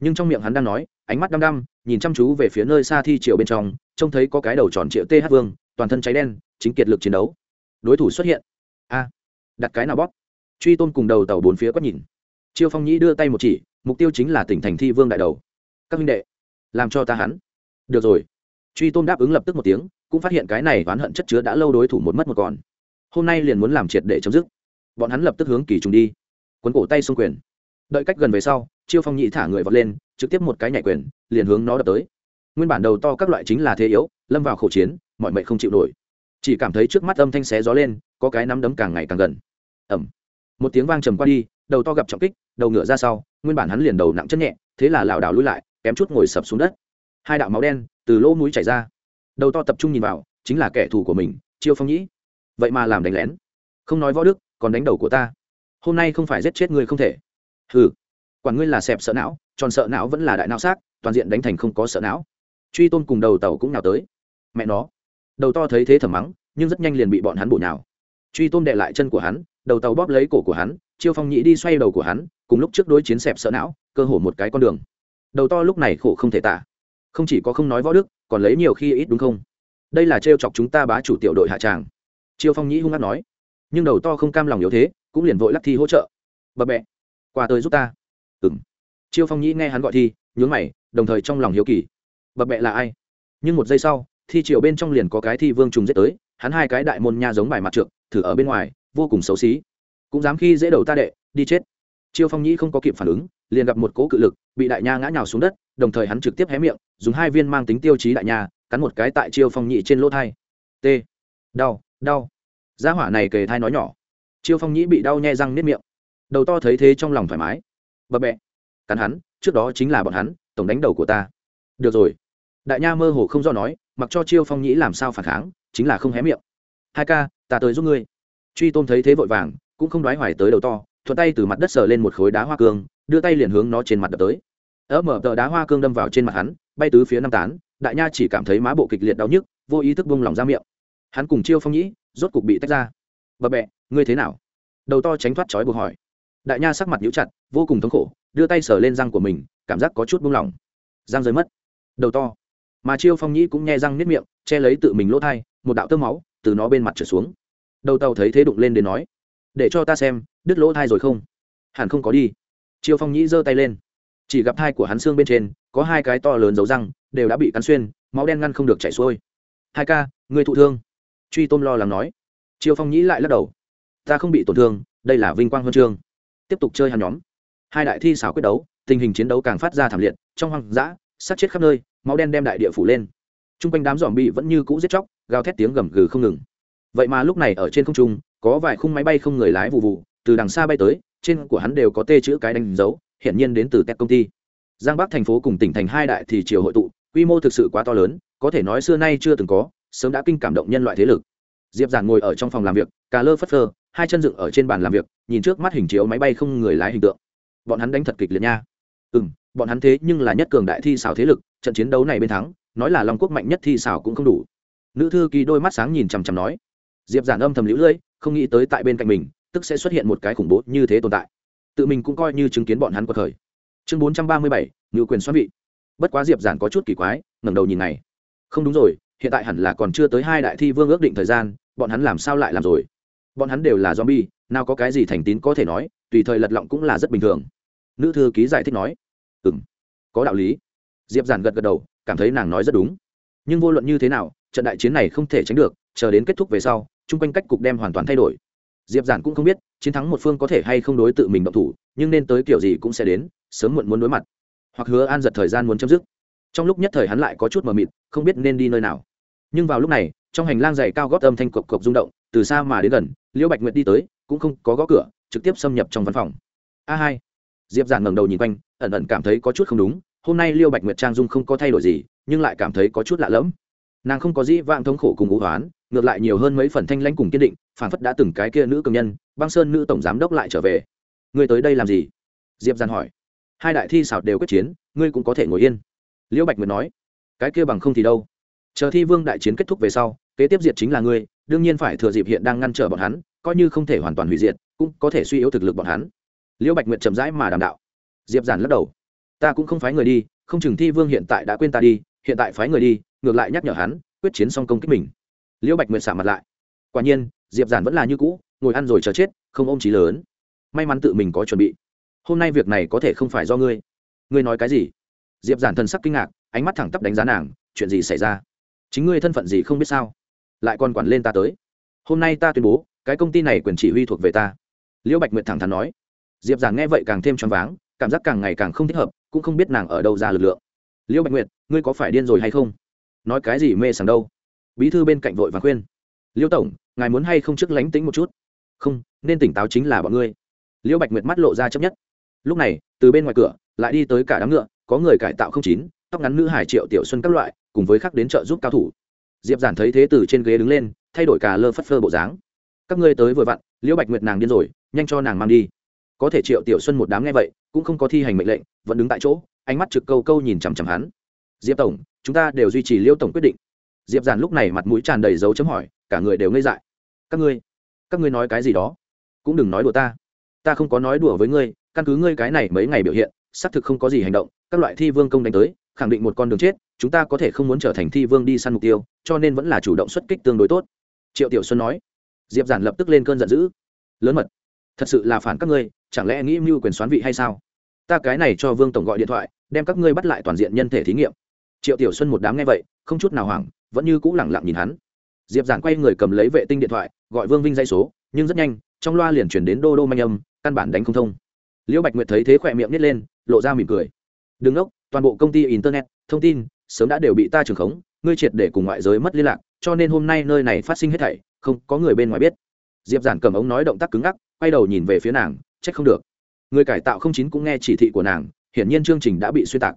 Nhưng trong miệng hắn đang nói, ánh mắt đăm đăm, nhìn chăm chú về phía nơi xa thi triều bên trong, trông thấy có cái đầu tròn triệu th vương, toàn thân cháy đen, chính kiệt lực chiến đấu. Đối thủ xuất hiện. A, đặt cái nào bóp. Truy tôn cùng đầu tàu bốn phía quét nhìn. Triều phong nhĩ đưa tay một chỉ, mục tiêu chính là tỉnh thành thi vương đại đầu. Các huynh đệ, làm cho ta hắn. Được rồi. Truy tôn đáp ứng lập tức một tiếng, cũng phát hiện cái này oán hận chất chứa đã lâu đối thủ một mất một còn. Hôm nay liền muốn làm triệt để chấm dứt bọn hắn lập tức hướng kỳ trùng đi. Quấn cổ tay xung quyền. Đợi cách gần về sau, chiêu phong nhị thả người vọt lên, trực tiếp một cái nhảy quyền, liền hướng nó đập tới. Nguyên bản đầu to các loại chính là thế yếu, lâm vào khẩu chiến, mọi mệnh không chịu nổi. Chỉ cảm thấy trước mắt âm thanh xé gió lên, có cái nắm đấm càng ngày càng gần. Ẩm một tiếng vang trầm qua đi, đầu to gặp trọng kích, đầu ngựa ra sau, nguyên bản hắn liền đầu nặng chân nhẹ, thế là lảo đảo lui lại, kém chút ngồi sập xuống đất. Hai đạo máu đen từ lỗ mũi chảy ra. Đầu to tập trung nhìn vào, chính là kẻ thù của mình, chiêu phong nhĩ vậy mà làm đánh lén. Không nói võ đức còn đánh đầu của ta. Hôm nay không phải giết chết ngươi không thể. Hừ, quản ngươi là xẹp sợ não, tròn sợ não vẫn là đại não xác, toàn diện đánh thành không có sợ não. Truy tôn cùng đầu tàu cũng nào tới. Mẹ nó. Đầu to thấy thế thầm mắng, nhưng rất nhanh liền bị bọn hắn bổ nhào. Truy tôn đệ lại chân của hắn, đầu tàu bóp lấy cổ của hắn, chiêu phong nhĩ đi xoay đầu của hắn, cùng lúc trước đối chiến xẹp sợ não, cơ hồ một cái con đường. Đầu to lúc này khổ không thể tả. Không chỉ có không nói võ đức, còn lấy nhiều khi ít đúng không? Đây là trêu chọc chúng ta bá chủ tiểu đội hạ tràng. Chiêu phong nhĩ hung hát nói nhưng đầu to không cam lòng yếu thế, cũng liền vội lắc thi hỗ trợ. Bập bẹ, qua tới giúp ta. Ừng chiêu phong nhĩ nghe hắn gọi thi, nhướng mày, đồng thời trong lòng hiếu kỳ. Bập bẹ là ai? Nhưng một giây sau, thi triều bên trong liền có cái thi vương trùng dết tới, hắn hai cái đại môn nha giống bài mặt trượt thử ở bên ngoài, vô cùng xấu xí. Cũng dám khi dễ đầu ta đệ, đi chết. Chiêu phong nhĩ không có kịp phản ứng, liền gặp một cỗ cự lực, bị đại nha ngã nhào xuống đất, đồng thời hắn trực tiếp hé miệng, dùng hai viên mang tính tiêu chí đại nha, cắn một cái tại chiêu phong nhĩ trên lỗ thai. T. Đau đau gia hỏa này kề thai nói nhỏ. Chiêu phong nhĩ bị đau nhe răng nếp miệng. Đầu to thấy thế trong lòng thoải mái. Bập bẹ. Cắn hắn, trước đó chính là bọn hắn, tổng đánh đầu của ta. Được rồi. Đại nha mơ hồ không do nói, mặc cho chiêu phong nhĩ làm sao phản kháng, chính là không hé miệng. Hai ca, ta tới giúp ngươi. Truy tôn thấy thế vội vàng, cũng không đoái hoài tới đầu to, thuận tay từ mặt đất sờ lên một khối đá hoa cương, đưa tay liền hướng nó trên mặt đập tới. Ớ, mở tờ đá hoa cương đâm vào trên mặt hắn, bay tứ phía năm tán, đại nha chỉ cảm thấy má bộ kịch liệt đau nhức, vô ý thức bung lòng ra miệng hắn cùng chiêu phong nhĩ rốt cục bị tách ra bập bẹ ngươi thế nào đầu to tránh thoát trói buộc hỏi đại nha sắc mặt nhíu chặt vô cùng thống khổ đưa tay sờ lên răng của mình cảm giác có chút buông lỏng răng rơi mất đầu to mà chiêu phong nhĩ cũng nghe răng nếp miệng che lấy tự mình lỗ thai một đạo tơ máu từ nó bên mặt trở xuống đầu tàu thấy thế đụng lên đến nói để cho ta xem đứt lỗ thai rồi không hẳn không có đi chiêu phong nhĩ giơ tay lên chỉ gặp thai của hắn xương bên trên có hai cái to lớn dấu răng đều đã bị cắn xuyên máu đen ngăn không được chảy xuôi hai ca người thụ thương truy tôm lo lắng nói. Chiêu phong nhĩ lại lắc đầu. Ta không bị tổn thương, đây là vinh quang huân chương. Tiếp tục chơi hàng nhóm. Hai đại thi xảo quyết đấu, tình hình chiến đấu càng phát ra thảm liệt, trong hoang dã, sát chết khắp nơi, máu đen đem đại địa phủ lên. T r u n g quanh đám dòm bị vẫn như cũ giết chóc, gào thét tiếng gầm gừ không ngừng. Vậy mà lúc này ở trên không trung, có vài khung máy bay không người lái vụ vụ từ đằng xa bay tới, trên của hắn đều có tê chữ cái đánh dấu, hiển nhiên đến từ tech công ty. Giang bắc thành phố cùng tỉnh thành hai đại thì chiều hội tụ, quy mô thực sự quá to lớn, có thể nói xưa nay chưa từng có sớm đã kinh cảm động nhân loại thế lực. Diệp giản ngồi ở trong phòng làm việc, cà lơ phất phơ, hai chân dựng ở trên bàn làm việc, nhìn trước mắt hình chiếu máy bay không người lái hình tượng. Bọn hắn đánh thật kịch liệt nha. Ừ m bọn hắn thế nhưng là nhất cường đại thi xảo thế lực, trận chiến đấu này bên thắng, nói là long quốc mạnh nhất thi xảo cũng không đủ. Nữ thư ký đôi mắt sáng nhìn chằm chằm nói. Diệp giản âm thầm lũ lưỡi không nghĩ tới tại bên cạnh mình, tức sẽ xuất hiện một cái khủng bố như thế tồn tại. Tự mình cũng coi như chứng kiến bọn hắn quật khởi. Chương bốn trăm ba mươi bảy, ngự quyền xoắn vị. Bất quá diệp giản có chút kỳ quái, ngẩng đầu nhìn này. Không đúng rồi hiện tại hẳn là còn chưa tới hai đại thi vương ước định thời gian, bọn hắn làm sao lại làm rồi? Bọn hắn đều là zombie, nào có cái gì thành tín có thể nói, tùy thời lật lọng cũng là rất bình thường. Nữ thư ký giải thích nói ừ m có đạo lý. Diệp giản gật gật đầu, cảm thấy nàng nói rất đúng. Nhưng vô luận như thế nào, trận đại chiến này không thể tránh được, chờ đến kết thúc về sau, chung quanh cách cục đem hoàn toàn thay đổi. Diệp giản cũng không biết, chiến thắng một phương có thể hay không đối tự mình động thủ, nhưng nên tới kiểu gì cũng sẽ đến, sớm muộn muốn đối mặt. Hoặc hứa an giật thời gian muốn chấm dứt. Trong lúc nhất thời hắn lại có chút mờ mịt, không biết nên đi nơi nào nhưng vào lúc này, trong hành lang dày cao gót âm thanh cộc cộc rung động, từ xa mà đến gần, liễu bạch nguyệt đi tới, cũng không có gõ cửa, trực tiếp xâm nhập trong văn phòng. A hai. Diệp giản ngẩng đầu nhìn quanh, ẩn ẩn cảm thấy có chút không đúng, hôm nay liêu bạch nguyệt trang dung không có thay đổi gì, nhưng lại cảm thấy có chút lạ lẫm. Nàng không có dĩ vãng thống khổ cùng ngũ hoán, ngược lại nhiều hơn mấy phần thanh lãnh cùng kiên định phản phất đã từng cái kia nữ cường nhân, băng sơn nữ tổng giám đốc lại trở về. Ngươi tới đây làm gì? Diệp giản hỏi. Hai đại thi xảo đều quyết chiến, ngươi cũng có thể ngồi yên. Liêu bạch nguyệt nói. Cái kia bằng không thì đâu? Chờ thi vương đại chiến kết thúc về sau, kế tiếp diệt chính là ngươi, đương nhiên phải thừa dịp hiện đang ngăn trở bọn hắn, coi như không thể hoàn toàn hủy diệt, cũng có thể suy yếu thực lực bọn hắn. Liễu bạch nguyệt chậm rãi mà đảm đạo. Diệp giản lắc đầu. Ta cũng không phái người đi, không chừng thi vương hiện tại đã quên ta đi, hiện tại phái người đi, ngược lại nhắc nhở hắn, quyết chiến xong công kích mình. Liễu bạch nguyệt xả mặt lại. Quả nhiên, diệp giản vẫn là như cũ, ngồi ăn rồi chờ chết, không ôm trí lớn. May mắn tự mình có chuẩn bị. Hôm nay việc này có thể không phải do ngươi. Ngươi nói cái gì? Diệp giản thần sắc kinh ngạc, ánh mắt thẳng tắp đánh giá nàng, chuyện gì xảy ra? Chính ngươi thân phận gì không biết sao? Lại còn quản lên ta tới. Hôm nay ta tuyên bố, cái công ty này quyền chỉ huy thuộc về ta. Liễu bạch nguyệt thẳng thắn nói. Diệp giản nghe vậy càng thêm choáng váng, cảm giác càng ngày càng không thích hợp, cũng không biết nàng ở đâu ra lực lượng. Liễu bạch nguyệt, ngươi có phải điên rồi hay không? Nói cái gì mê sảng đâu? Bí thư bên cạnh vội và khuyên. Liễu tổng, ngài muốn hay không trước lánh tính một chút? Không, nên tỉnh táo chính là bọn ngươi. Liễu bạch nguyệt mắt lộ ra chấp nhất. Lúc này, từ bên ngoài cửa, lại đi tới cả đám ngựa, có người cải tạo không chín tóc ngắn nữ hải triệu tiểu xuân các loại, cùng với khắc đến trợ giúp cao thủ. Diệp giản thấy thế từ trên ghế đứng lên, thay đổi cả lơ phất phơ bộ dáng. Các ngươi tới vừa vặn, liễu bạch nguyệt nàng điên rồi, nhanh cho nàng mang đi. Có thể triệu tiểu xuân một đám nghe vậy, cũng không có thi hành mệnh lệnh, vẫn đứng tại chỗ, ánh mắt trực câu câu nhìn chằm chằm hắn. Diệp tổng, chúng ta đều duy trì liêu tổng quyết định. Diệp giản lúc này mặt mũi tràn đầy dấu chấm hỏi, cả người đều ngây dại. Các ngươi các ngươi nói cái gì đó? Cũng đừng nói đùa ta. Ta không có nói đùa với ngươi, căn cứ ngươi cái này mấy ngày biểu hiện, xác thực không có gì hành động, các loại thi vương công đánh tới khẳng định một con đường chết, chúng ta có thể không muốn trở thành thi vương đi săn mục tiêu, cho nên vẫn là chủ động xuất kích tương đối tốt. Triệu tiểu xuân nói. Diệp giản lập tức lên cơn giận dữ. Lớn mật, thật sự là phản các ngươi, chẳng lẽ nghĩ mưu quyền xoán vị hay sao? Ta cái này cho vương tổng gọi điện thoại, đem các ngươi bắt lại toàn diện nhân thể thí nghiệm. Triệu tiểu xuân một đám nghe vậy, không chút nào hoảng, vẫn như cũ lẳng lặng nhìn hắn. Diệp giản quay người cầm lấy vệ tinh điện thoại, gọi vương vinh dây số, nhưng rất nhanh, trong loa liền chuyển đến đô đô manh âm, căn bản đánh không thông. Liễu bạch nguyệt thấy thế khỏe miệng nít lên, lộ ra mỉm cười. Đừng ốc toàn bộ công ty internet, thông tin, sớm đã đều bị ta trừng khống, ngươi triệt để cùng ngoại giới mất liên lạc, cho nên hôm nay nơi này phát sinh hết thảy, không có người bên ngoài biết. Diệp giản cầm ống nói động tác cứng ngắc, quay đầu nhìn về phía nàng, trách không được. Người cải tạo không chín cũng nghe chỉ thị của nàng, hiển nhiên chương trình đã bị xuyên tạc.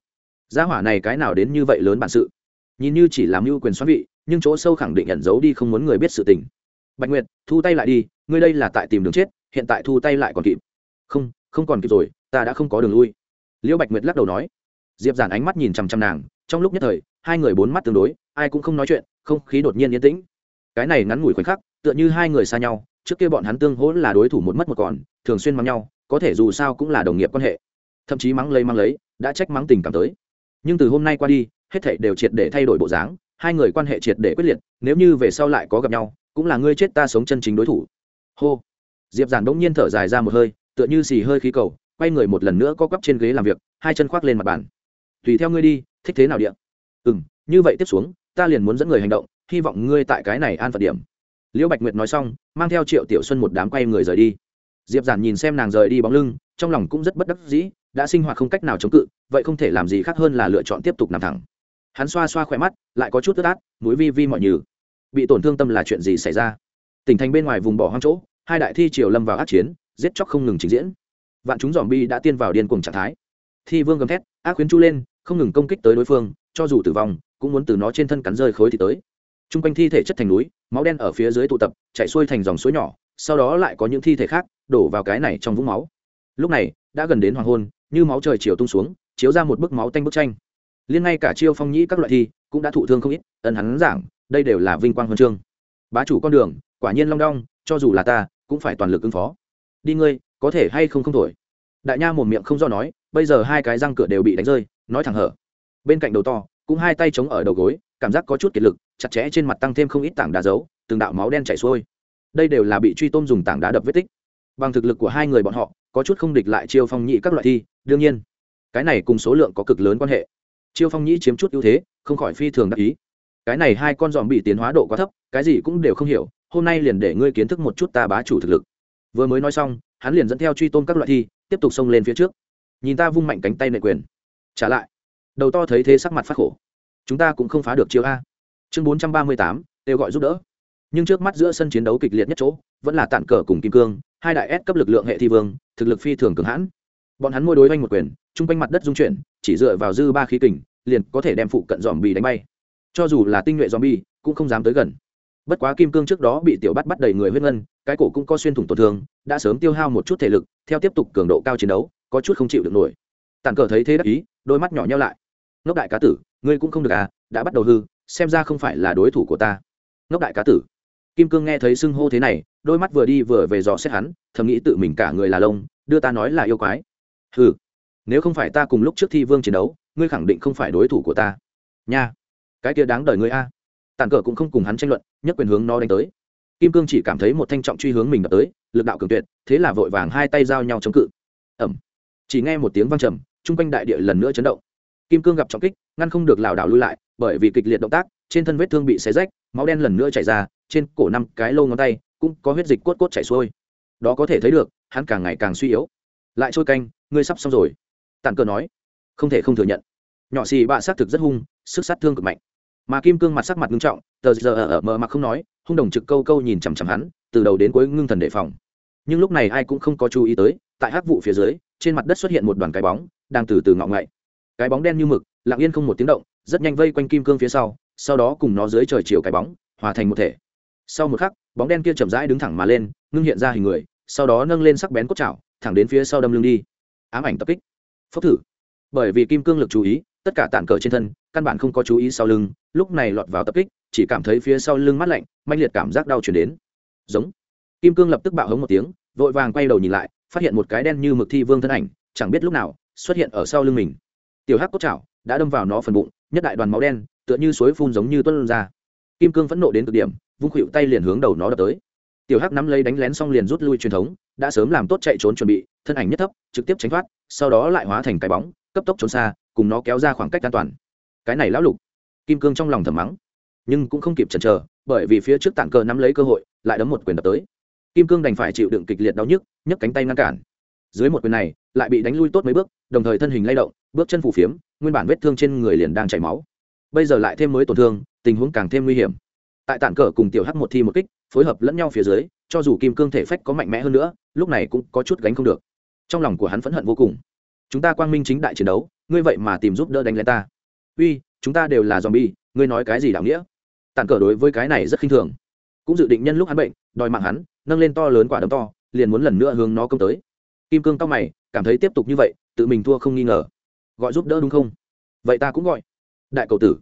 Gia hỏa này cái nào đến như vậy lớn bản sự? Nhìn như chỉ làm mưu quyền xoắn vị, nhưng chỗ sâu khẳng định ẩn giấu đi không muốn người biết sự tình. Bạch nguyệt, thu tay lại đi, ngươi đây là tại tìm đường chết, hiện tại thu tay lại còn kịp. Không không còn kịp rồi, ta đã không có đường lui. Liễu bạch nguyệt lắc đầu nói diệp giản ánh mắt nhìn chằm chằm nàng, trong lúc nhất thời, hai người bốn mắt tương đối, ai cũng không nói chuyện, không khí đột nhiên yên tĩnh. Cái này ngắn ngủi khoảnh khắc, tựa như hai người xa nhau, trước kia bọn hắn tương hỗ là đối thủ một mất một còn, thường xuyên mắng nhau, có thể dù sao cũng là đồng nghiệp quan hệ. Thậm chí mắng lấy mắng lấy, đã trách mắng tình cảm tới. Nhưng từ hôm nay qua đi, hết thảy đều triệt để thay đổi bộ dáng, hai người quan hệ triệt để quyết liệt, nếu như về sau lại có gặp nhau, cũng là ngươi chết ta sống chân chính đối thủ. Hô. Diệp giản bỗng nhiên thở dài ra một hơi, tựa như xì hơi khí cầu, quay người một lần nữa co quắp trên ghế làm việc, hai chân khoác lên mặt bàn tùy theo ngươi đi, thích thế nào điện ừ m như vậy tiếp xuống, ta liền muốn dẫn người hành động, hy vọng ngươi tại cái này an phận điểm. Liễu bạch nguyệt nói xong, mang theo triệu tiểu xuân một đám quay người rời đi. Diệp giản nhìn xem nàng rời đi bóng lưng, trong lòng cũng rất bất đắc dĩ, đã sinh hoạt không cách nào chống cự, vậy không thể làm gì khác hơn là lựa chọn tiếp tục nằm thẳng. Hắn xoa xoa khỏe mắt, lại có chút tức át, mũi vi vi mọi nhừ. Bị tổn thương tâm là chuyện gì xảy ra? Tỉnh thành bên ngoài vùng bỏ hoang chỗ, hai đại thi triều lâm vào át chiến, giết chóc không ngừng trình diễn. Vạn chúng dòm bi đã tiên vào điên cuồng trạng thái. Thi vương gầm thét, ác khuyến chu lên không ngừng công kích tới đối phương, cho dù tử vong, cũng muốn từ nó trên thân cắn rơi khối thì tới. T r u n g quanh thi thể chất thành núi, máu đen ở phía dưới tụ tập chạy xuôi thành dòng suối nhỏ, sau đó lại có những thi thể khác đổ vào cái này trong vũng máu. Lúc này, đã gần đến hoàng hôn, như máu trời chiều tung xuống, chiếu ra một bức máu tanh bức tranh. Liên ngay cả chiêu phong nhĩ các loại thi cũng đã thụ thương không ít, ân hắn giảng, đây đều là vinh quang huân chương. Bá chủ con đường, quả nhiên long đong, cho dù là ta, cũng phải toàn lực ứng phó. Đi ngươi, có thể hay không không thổi? Đại nha một miệng không do nói, bây giờ hai cái răng cửa đều bị đánh rơi nói thẳng hở. Bên cạnh đầu to, cũng hai tay chống ở đầu gối, cảm giác có chút kiệt lực, chặt chẽ trên mặt tăng thêm không ít tảng đá dấu, từng đạo máu đen chảy xuôi. Đây đều là bị truy tôm dùng tảng đá đập vết tích. Bằng thực lực của hai người bọn họ, có chút không địch lại chiêu phong nhị các loại thi, đương nhiên, cái này cùng số lượng có cực lớn quan hệ. Chiêu phong nhĩ chiếm chút ưu thế, không khỏi phi thường đắc ý. Cái này hai con dòm bị tiến hóa độ quá thấp, cái gì cũng đều không hiểu, hôm nay liền để ngươi kiến thức một chút ta bá chủ thực lực. Vừa mới nói xong, hắn liền dẫn theo truy tôn các loại thi, tiếp tục xông lên phía trước. Nhìn ta vung mạnh cánh tay nệ quyền trả lại. Đầu to thấy thế sắc mặt phát khổ. Chúng ta cũng không phá được chiêu a. Chương bốn trăm ba mươi tám, kêu gọi giúp đỡ. Nhưng trước mắt giữa sân chiến đấu kịch liệt nhất chỗ, vẫn là tản cờ cùng kim cương, hai đại s cấp lực lượng hệ thi vương, thực lực phi thường cường hãn. Bọn hắn môi đối oanh một quyền chung quanh mặt đất dung chuyển, chỉ dựa vào dư ba khí kình, liền có thể đem phụ cận dòm bì đánh bay. Cho dù là tinh nhuệ dòm bì cũng không dám tới gần. Bất quá kim cương trước đó bị tiểu bắt bắt đầy người huyết ngân, cái cổ cũng có xuyên thủng tổn thương, đã sớm tiêu hao một chút thể lực, theo tiếp tục cường độ cao chiến đấu, có chút không chịu được nổi tàn cờ thấy thế đắc ý, đôi mắt nhỏ nhau lại. Ngốc đại cá tử, ngươi cũng không được à đã bắt đầu hư, xem ra không phải là đối thủ của ta. Ngốc đại cá tử. Kim cương nghe thấy xưng hô thế này, đôi mắt vừa đi vừa về dò xét hắn, thầm nghĩ tự mình cả người là lông, đưa ta nói là yêu quái. Hừ, nếu không phải ta cùng lúc trước thi vương chiến đấu, ngươi khẳng định không phải đối thủ của ta. Nha, cái kia đáng đời ngươi a. Tàn cờ cũng không cùng hắn tranh luận, nhất quyền hướng nó đánh tới. Kim cương chỉ cảm thấy một thanh trọng truy hướng mình đập tới, lực đạo cường tuyệt, thế là vội vàng hai tay giao nhau chống cự. Ẩm chỉ nghe một tiếng vang trầm chung quanh đại địa lần nữa chấn động. Kim cương gặp trọng kích, ngăn không được lảo đảo lui lại, bởi vì kịch liệt động tác, trên thân vết thương bị xé rách, máu đen lần nữa chảy ra, trên cổ năm cái lô ngón tay cũng có huyết dịch cốt cốt chảy xuôi. Đó có thể thấy được, hắn càng ngày càng suy yếu. Lại trôi canh, ngươi sắp xong rồi. Tản cờ nói. Không thể không thừa nhận. Nhỏ xì bạ xác thực rất hung, sức sát thương cực mạnh. Mà kim cương mặt sắc mặt ngưng trọng, tờ giờ ở mờ mặc không nói, hung đồng trực câu câu nhìn chằm chằm hắn, từ đầu đến cuối ngưng thần đề phòng. Nhưng lúc này ai cũng không có chú ý tới, tại hắc vụ phía dưới trên mặt đất xuất hiện một đoàn cái bóng, đang từ từ ngọ ngậy. Cái bóng đen như mực, lặng yên không một tiếng động, rất nhanh vây quanh kim cương phía sau sau đó cùng nó dưới trời chiều cái bóng, hòa thành một thể. Sau một khắc, bóng đen kia chậm rãi đứng thẳng mà lên, ngưng hiện ra hình người, sau đó nâng lên sắc bén cốt chảo, thẳng đến phía sau đâm lưng đi. Ám ảnh tập kích. Phốc thử. Bởi vì kim cương lực chú ý, tất cả tản cờ trên thân, căn bản không có chú ý sau lưng, lúc này lọt vào tập kích, chỉ cảm thấy phía sau lưng mát lạnh manh liệt cảm giác đau chuyển đến. Giống. Kim cương lập tức bạo hống một tiếng, vội vàng quay đầu nhìn lại phát hiện một cái đen như mực thi vương thân ảnh, chẳng biết lúc nào, xuất hiện ở sau lưng mình. Tiểu hắc cốt chảo đã đâm vào nó phần bụng, nhất đại đoàn máu đen, tựa như suối phun giống như tuân ra. Kim cương phẫn nộ đến cực điểm, vung khuỵu tay liền hướng đầu nó đập tới. Tiểu hắc nắm lấy đánh lén xong liền rút lui truyền thống, đã sớm làm tốt chạy trốn chuẩn bị, thân ảnh nhất thấp, trực tiếp tránh thoát, sau đó lại hóa thành cái bóng, cấp tốc trốn xa, cùng nó kéo ra khoảng cách an toàn. Cái này lão lục. Kim cương trong lòng thầm mắng, nhưng cũng không kịp chần chờ, bởi vì phía trước tảng cờ nắm lấy cơ hội, lại đấm một quyền đập tới kim cương đành phải chịu đựng kịch liệt đau nhức, nhấc cánh tay ngăn cản. Dưới một quyền này, lại bị đánh lui tốt mấy bước, đồng thời thân hình lay động, bước chân phủ phiếm, nguyên bản vết thương trên người liền đang chảy máu. Bây giờ lại thêm mới tổn thương, tình huống càng thêm nguy hiểm. Tại tản cờ cùng tiểu hắc một thi một kích, phối hợp lẫn nhau phía dưới, cho dù kim cương thể phách có mạnh mẽ hơn nữa, lúc này cũng có chút gánh không được. Trong lòng của hắn phẫn hận vô cùng. Chúng ta quang minh chính đại chiến đấu, ngươi vậy mà tìm giúp đỡ đánh lên ta. Uy, chúng ta đều là zombie, ngươi nói cái gì đạo nghĩa? Tản cờ đối với cái này rất khinh thường. Cũng dự định nhân lúc hắn bệnh, đòi mạng hắn nâng lên to lớn quả đấm to, liền muốn lần nữa hướng nó công tới. Kim cương tóc mày, cảm thấy tiếp tục như vậy, tự mình thua không nghi ngờ. Gọi giúp đỡ đúng không? Vậy ta cũng gọi. Đại cầu tử.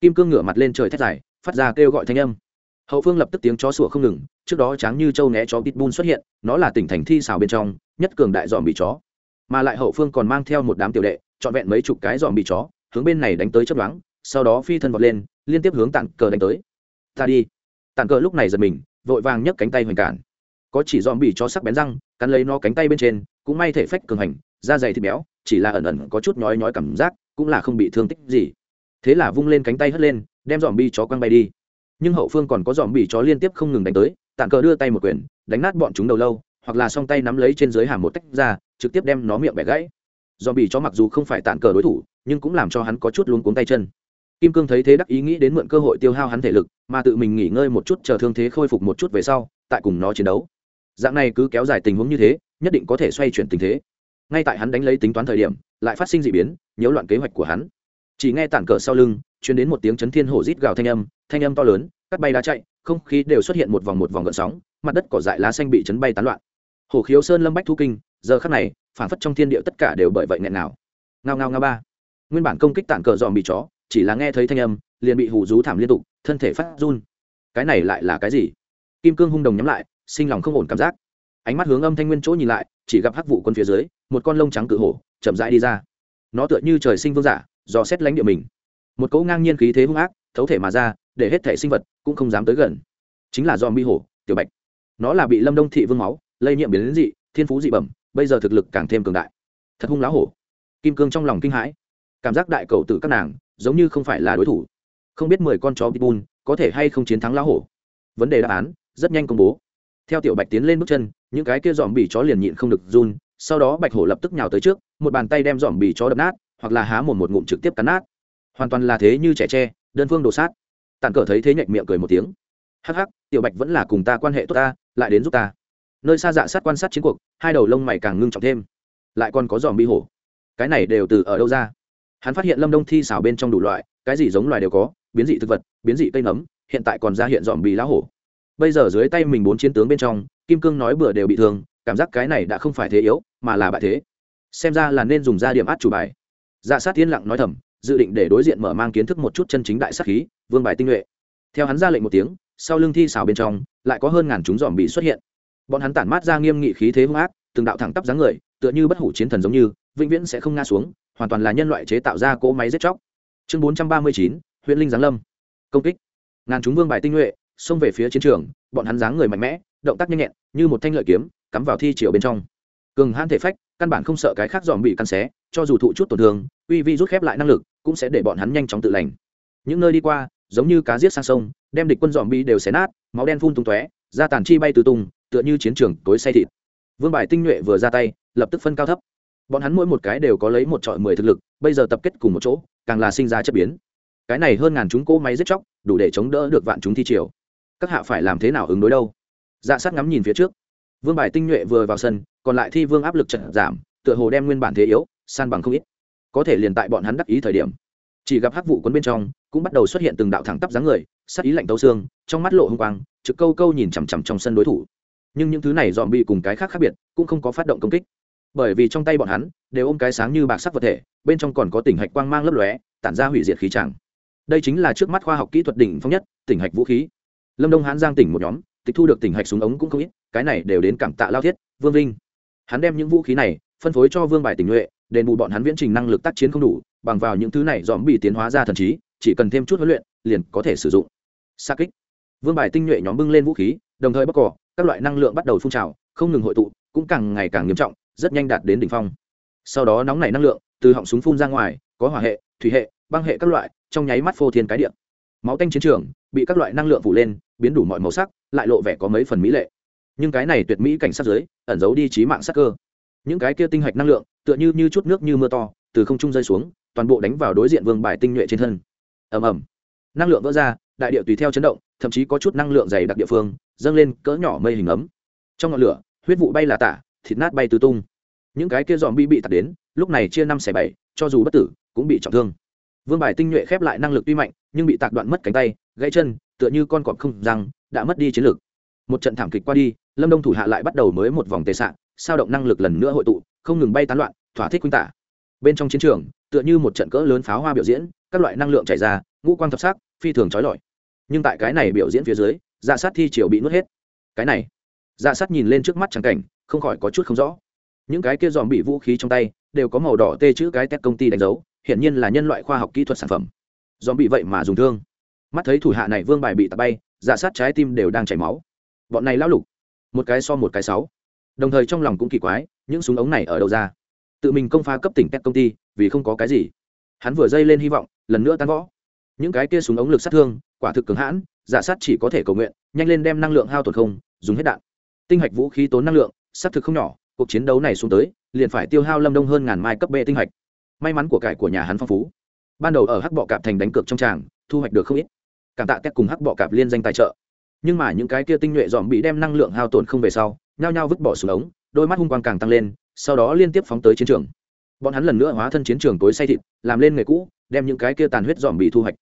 Kim cương ngửa mặt lên trời thét dài, phát ra kêu gọi thanh âm. Hậu phương lập tức tiếng chó sủa không ngừng, trước đó tráng như châu né chó pitbull xuất hiện, nó là tỉnh thành thi xào bên trong, nhất cường đại dòm bị chó. Mà lại hậu phương còn mang theo một đám tiểu đệ, trọn vẹn mấy chục cái dòm bị chó, hướng bên này đánh tới chấp đoán sau đó phi thân vọt lên, liên tiếp hướng tặng cờ đánh tới. Ta đi. Tặng cờ lúc này giật mình vội vàng nhấc cánh tay hoành cản. Có chỉ dòm bị chó sắc bén răng, cắn lấy nó cánh tay bên trên, cũng may thể phách cường hành, da dày thịt béo, chỉ là ẩn ẩn có chút nhói nhói cảm giác, cũng là không bị thương tích gì. Thế là vung lên cánh tay hất lên, đem dòm bi chó quăng bay đi. Nhưng hậu phương còn có dòm bị chó liên tiếp không ngừng đánh tới tàn cờ đưa tay một quyền, đánh nát bọn chúng đầu lâu, hoặc là song tay nắm lấy trên dưới hàm một tách ra, trực tiếp đem nó miệng bẻ gãy. Dòm bị chó mặc dù không phải tàn cờ đối thủ, nhưng cũng làm cho hắn có chút luống cuống tay chân. Kim cương thấy thế đắc ý nghĩ đến mượn cơ hội tiêu hao hắn thể lực mà tự mình nghỉ ngơi một chút chờ thương thế khôi phục một chút về sau, tại cùng nó chiến đấu. Dạng này cứ kéo dài tình huống như thế, nhất định có thể xoay chuyển tình thế. Ngay tại hắn đánh lấy tính toán thời điểm, lại phát sinh d ị biến, nhiễu loạn kế hoạch của hắn. Chỉ nghe tản cờ sau lưng chuyến đến một tiếng chấn thiên hổ rít gào thanh âm thanh âm to lớn, cắt bay đá chạy, không khí đều xuất hiện một vòng một vòng gợn sóng, mặt đất cỏ dại lá xanh bị chấn bay tán loạn. Hổ khiếu sơn lâm bách thu kinh, giờ khắc này, phản phất trong thiên địa tất cả đều bởi vậy nghẹn nào ngao ngao ngao ba. Nguyên bản công kích tản cờ dòm bị chó, chỉ là nghe thấy thanh âm, liền bị hù rú thảm liên tục thân thể phát run. Cái này lại là cái gì? Kim cương hung đồng nhắm lại, sinh lòng không ổn cảm giác. Ánh mắt hướng âm thanh nguyên chỗ nhìn lại, chỉ gặp hắc vụ quân phía dưới, một con lông trắng cự hổ, chậm rãi đi ra. Nó tựa như trời sinh vương giả do xét lánh địa mình. Một cỗ ngang nhiên khí thế hung ác, thấu thể mà ra, để hết thể sinh vật cũng không dám tới gần. Chính là do mi hổ, tiểu bạch. Nó là bị lâm đông thị vương máu, lây nhiễm biến dị, thiên phú dị bẩm, bây giờ thực lực càng thêm cường đại. Thật hung lá hổ. Kim cương trong lòng kinh hãi. Cảm giác đại cầu tử các nàng giống như không phải là đối thủ không biết mười con chó pitbull có thể hay không chiến thắng lão hổ. Vấn đề đáp án, rất nhanh công bố. Theo tiểu bạch tiến lên bước chân, những cái kia dòm bì chó liền nhịn không được run, sau đó bạch hổ lập tức nhào tới trước, một bàn tay đem dòm bì chó đập nát, hoặc là há một một ngụm trực tiếp cắn nát. Hoàn toàn là thế như trẻ tre, đơn phương đồ sát. Tàn cờ thấy thế nhệch miệng cười một tiếng. Hắc hắc, tiểu bạch vẫn là cùng ta quan hệ tốt ta, lại đến giúp ta. Nơi xa dạ sát quan sát chiến cuộc, hai đầu lông mày càng ngưng trọng thêm. Lại còn có dòm bi hổ. Cái này đều từ ở đâu ra? Hắn phát hiện lâm đông thi xảo bên trong đủ loại, cái gì giống loài đều có biến dị thực vật, biến dị cây nấm, hiện tại còn ra hiện dòm bị lá hổ. Bây giờ dưới tay mình bốn chiến tướng bên trong, kim cương nói bừa đều bị thương, cảm giác cái này đã không phải thế yếu, mà là bại thế. Xem ra là nên dùng ra điểm át chủ bài. Dạ sát tiên lặng nói thầm, dự định để đối diện mở mang kiến thức một chút chân chính đại sát khí, vương bài tinh nhuệ. Theo hắn ra lệnh một tiếng, sau lưng thi xảo bên trong, lại có hơn ngàn chúng dòm bị xuất hiện. Bọn hắn tản mát ra nghiêm nghị khí thế hung ác, từng đạo thẳng tắp dáng người, tựa như bất hủ chiến thần giống như, vĩnh viễn sẽ không nga xuống, hoàn toàn là nhân loại chế tạo ra cỗ máy giết chóc. Chương bốn trăm ba mươi chín huyện linh giáng lâm. Công kích. Ngàn chúng vương bài tinh nhuệ, xông về phía chiến trường, bọn hắn dáng người mạnh mẽ, động tác nhanh nhẹn, như một thanh lợi kiếm, cắm vào thi chiều bên trong. Cường hãn thể phách, căn bản không sợ cái khác dòm bị căn xé, cho dù thụ chút tổn thương, uy vi rút khép lại năng lực, cũng sẽ để bọn hắn nhanh chóng tự lành. Những nơi đi qua, giống như cá giết sang sông, đem địch quân dòm bi đều xé nát, máu đen phun tung tóe, da tàn chi bay từ tung, tựa như chiến trường tối say thịt. Vương bài tinh nhuệ vừa ra tay, lập tức phân cao thấp. Bọn hắn mỗi một cái đều có lấy một trọi mười thực lực, bây giờ tập kết cùng một chỗ, càng là sinh ra chất biến cái này hơn ngàn chúng cỗ máy giết chóc, đủ để chống đỡ được vạn chúng thi triều. Các hạ phải làm thế nào ứng đối đâu? Dạ sát ngắm nhìn phía trước. Vương bài tinh nhuệ vừa vào sân, còn lại thi vương áp lực trận giảm, tựa hồ đem nguyên bản thế yếu, san bằng không ít. Có thể liền tại bọn hắn đắc ý thời điểm. Chỉ gặp hắc vụ quấn bên trong, cũng bắt đầu xuất hiện từng đạo thẳng tắp dáng người, sát ý lạnh tấu xương, trong mắt lộ hung quang, trực câu câu nhìn chằm chằm trong sân đối thủ. Nhưng những thứ này dòm bị cùng cái khác khác biệt, cũng không có phát động công kích. Bởi vì trong tay bọn hắn, đều ôm cái sáng như bạc sắc vật thể, bên trong còn có tỉnh hạch quang mang lấp lóe, tản ra hủy diệt khí tràng đây chính là trước mắt khoa học kỹ thuật đỉnh phong nhất, tỉnh hạch vũ khí. Lâm đông hán giang tỉnh một nhóm, tịch thu được tỉnh hạch súng ống cũng không ít, cái này đều đến cảm tạ lao thiết, vương vinh. Hắn đem những vũ khí này phân phối cho vương bài tình nhuệ, đền bù bọn hắn viễn trình năng lực tác chiến không đủ, bằng vào những thứ này dòm bị tiến hóa ra thần trí, chỉ cần thêm chút huấn luyện, liền có thể sử dụng. Xa kích. Vương bài tinh nhuệ nhóm bưng lên vũ khí, đồng thời bóc cỏ, các loại năng lượng bắt đầu phun trào, không ngừng hội tụ, cũng càng ngày càng nghiêm trọng, rất nhanh đạt đến đỉnh phong. Sau đó nóng nảy năng lượng, từ họng súng phun ra ngoài, có hỏa hệ, thủy hệ băng hệ các loại, trong nháy mắt phô thiên cái điện máu tanh chiến trường, bị các loại năng lượng phủ lên, biến đủ mọi màu sắc, lại lộ vẻ có mấy phần mỹ lệ. Nhưng cái này tuyệt mỹ cảnh sát giới, ẩn giấu đi trí mạng sắc cơ. Những cái kia tinh hạch năng lượng, tựa như như chút nước như mưa to, từ không trung rơi xuống, toàn bộ đánh vào đối diện vương bài tinh nhuệ trên thân. Ầm ầm. Năng lượng vỡ ra, đại địa tùy theo chấn động, thậm chí có chút năng lượng dày đặc địa phương, dâng lên cỡ nhỏ mây hình ấm. Trong ngọn lửa, huyết vụ bay là tả, thịt nát bay tứ tung. Những cái kia dòm bi bị tạt đến, lúc này chia năm xẻ bảy, cho dù bất tử, cũng bị trọng thương vương bài tinh nhuệ khép lại năng lực tuy mạnh, nhưng bị tạc đoạn mất cánh tay, gãy chân, tựa như con cọp không răng, đã mất đi chiến lược một trận thảm kịch qua đi, lâm đông thủ hạ lại bắt đầu mới một vòng tề sạn sao động năng lực lần nữa hội tụ, không ngừng bay tán loạn, thỏa thích khuynh tả. Bên trong chiến trường, tựa như một trận cỡ lớn pháo hoa biểu diễn, các loại năng lượng chảy ra, ngũ quang thập sắc, phi thường trói lọi. Nhưng tại cái này biểu diễn phía dưới dạ sát thi triều bị nuốt hết. Cái này dạ sát nhìn lên trước mắt trắng cảnh, không khỏi có chút không rõ. Những cái kia dòm bị vũ khí trong tay, đều có màu đỏ tê chữ cái tét công ty đánh dấu hiện nhiên là nhân loại khoa học kỹ thuật sản phẩm. Dòm bị vậy mà dùng thương. Mắt thấy thủ hạ này vương bài bị tạt bay dạ sát trái tim đều đang chảy máu. Bọn này lão lục. Một cái so một cái sáu. Đồng thời trong lòng cũng kỳ quái, những súng ống này ở đâu ra? Tự mình công phá cấp tỉnh các công ty, vì không có cái gì. Hắn vừa dây lên hy vọng, lần nữa tan võ những cái kia súng ống lực sát thương, quả thực cứng hãn giả sát chỉ có thể cầu nguyện, nhanh lên đem năng lượng hao tổn không, dùng hết đạn. Tinh hạch vũ khí tốn năng lượng, sát thực không nhỏ, cuộc chiến đấu này xuống tới, liền phải tiêu hao lâm đông hơn ngàn mai cấp b tinh hạch may mắn của cải của nhà hắn phong phú. Ban đầu ở hắc bọ cạp thành đánh cược trong tràng, thu hoạch được không ít. Cảm tạ tét cùng hắc bọ cạp liên danh tài trợ. Nhưng mà những cái kia tinh nhuệ dòm bị đem năng lượng hao tổn không về sau, nhao nhao vứt bỏ xuống ống, đôi mắt hung quang càng tăng lên, sau đó liên tiếp phóng tới chiến trường. Bọn hắn lần nữa hóa thân chiến trường tối say thịt, làm lên nghề cũ, đem những cái kia tàn huyết dòm bị thu hoạch.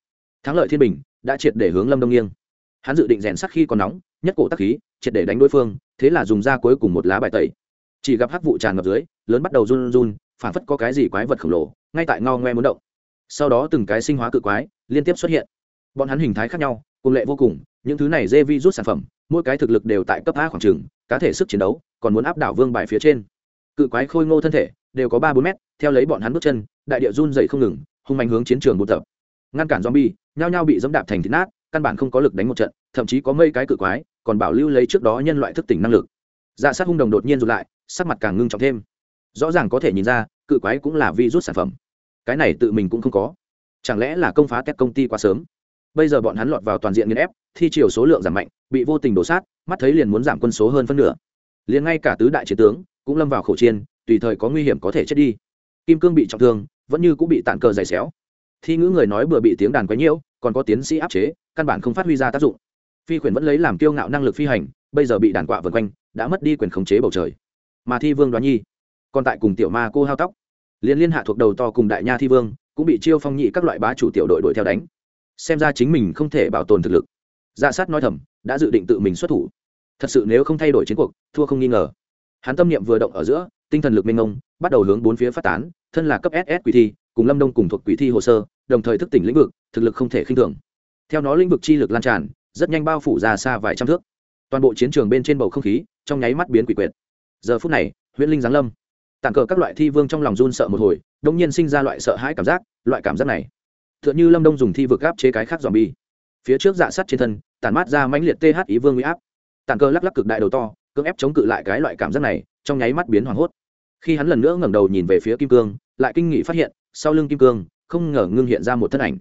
Thắng lợi thiên bình, đã triệt để hướng lâm đông nghiêng. Hắn dự định rèn sắc khi còn nóng, nhất cổ tắc khí, triệt để đánh đối phương, thế là dùng ra cuối cùng một lá bài tẩy. Chỉ gặp hắc vụ tràn ngập dưới, lớn bắt đầu run run phản phất có cái gì quái vật khổng lồ, ngay tại ngao ngoe muốn động. Sau đó từng cái sinh hóa cự quái liên tiếp xuất hiện. Bọn hắn hình thái khác nhau, cùng lệ vô cùng, những thứ này dê vi rút sản phẩm, mỗi cái thực lực đều tại cấp a khoảng trừng cá thể sức chiến đấu còn muốn áp đảo vương bài phía trên. Cự quái khôi ngô thân thể đều có ba bốn mét, theo lấy bọn hắn bước chân, đại địa run dậy không ngừng, hung mạnh hướng chiến trường buôn tập. Ngăn cản zombie, nhao nhao bị dẫm đạp thành thịt nát, căn bản không có lực đánh một trận, thậm chí có mấy cái cự quái còn bảo lưu lấy trước đó nhân loại thức tỉnh năng lực. Dạ sát hung đồng đột nhiên rụt lại, sắc mặt càng ngưng trọng thêm rõ ràng có thể nhìn ra, cự quái cũng là vi rút sản phẩm. Cái này tự mình cũng không có. Chẳng lẽ là công phá các công ty quá sớm? Bây giờ bọn hắn lọt vào toàn diện nghiên ép, thi chiều số lượng giảm mạnh, bị vô tình đổ sát, mắt thấy liền muốn giảm quân số hơn phân nửa. Liền ngay cả tứ đại chiến tướng cũng lâm vào khẩu chiên tùy thời có nguy hiểm có thể chết đi. Kim cương bị trọng thương, vẫn như cũng bị tản cờ dày xéo. Thi ngữ người nói vừa bị tiếng đàn quấy nhiễu, còn có tiến sĩ áp chế, căn bản không phát huy ra tác dụng. Phi khuyển vẫn lấy làm kiêu ngạo năng lực phi hành, bây giờ bị đàn quạ vần quanh, đã mất đi quyền khống chế bầu trời. Mà thi vương đoán nhi còn tại cùng tiểu ma cô hao tóc. Liên liên hạ thuộc đầu to cùng đại nha thi vương, cũng bị chiêu phong nhị các loại bá chủ tiểu đội đuổi theo đánh. Xem ra chính mình không thể bảo tồn thực lực. Dạ sát nói thầm, đã dự định tự mình xuất thủ. Thật sự nếu không thay đổi chiến cuộc, thua không nghi ngờ. Hắn tâm niệm vừa động ở giữa, tinh thần lực minh ông bắt đầu hướng bốn phía phát tán, thân là cấp ss quỷ thi, cùng lâm đông cùng thuộc quỷ thi hồ sơ, đồng thời thức tỉnh lĩnh vực, thực lực không thể khinh thường. Theo nó lĩnh vực chi lực lan tràn, rất nhanh bao phủ ra xa vài trăm thước. Toàn bộ chiến trường bên trên bầu không khí, trong nháy mắt biến quỷ quyệt. Giờ phút này, huyễn linh giáng lâm tàn cờ các loại thi vương trong lòng run sợ một hồi đông nhiên sinh ra loại sợ hãi cảm giác, loại cảm giác này t h ư ợ n h ư lâm đông dùng thi vực áp chế cái khác dòm bi phía trước dạ sắt trên thân tàn mát ra mãnh liệt th ý vương huy áp. Tàn cờ lắc lắc cực đại đầu to, cưỡng ép chống cự lại cái loại cảm giác này, trong nháy mắt biến hoảng hốt. Khi hắn lần nữa ngẩng đầu nhìn về phía kim cương, lại kinh nghị phát hiện, sau lưng kim cương, không ngờ ngưng hiện ra một thân ảnh.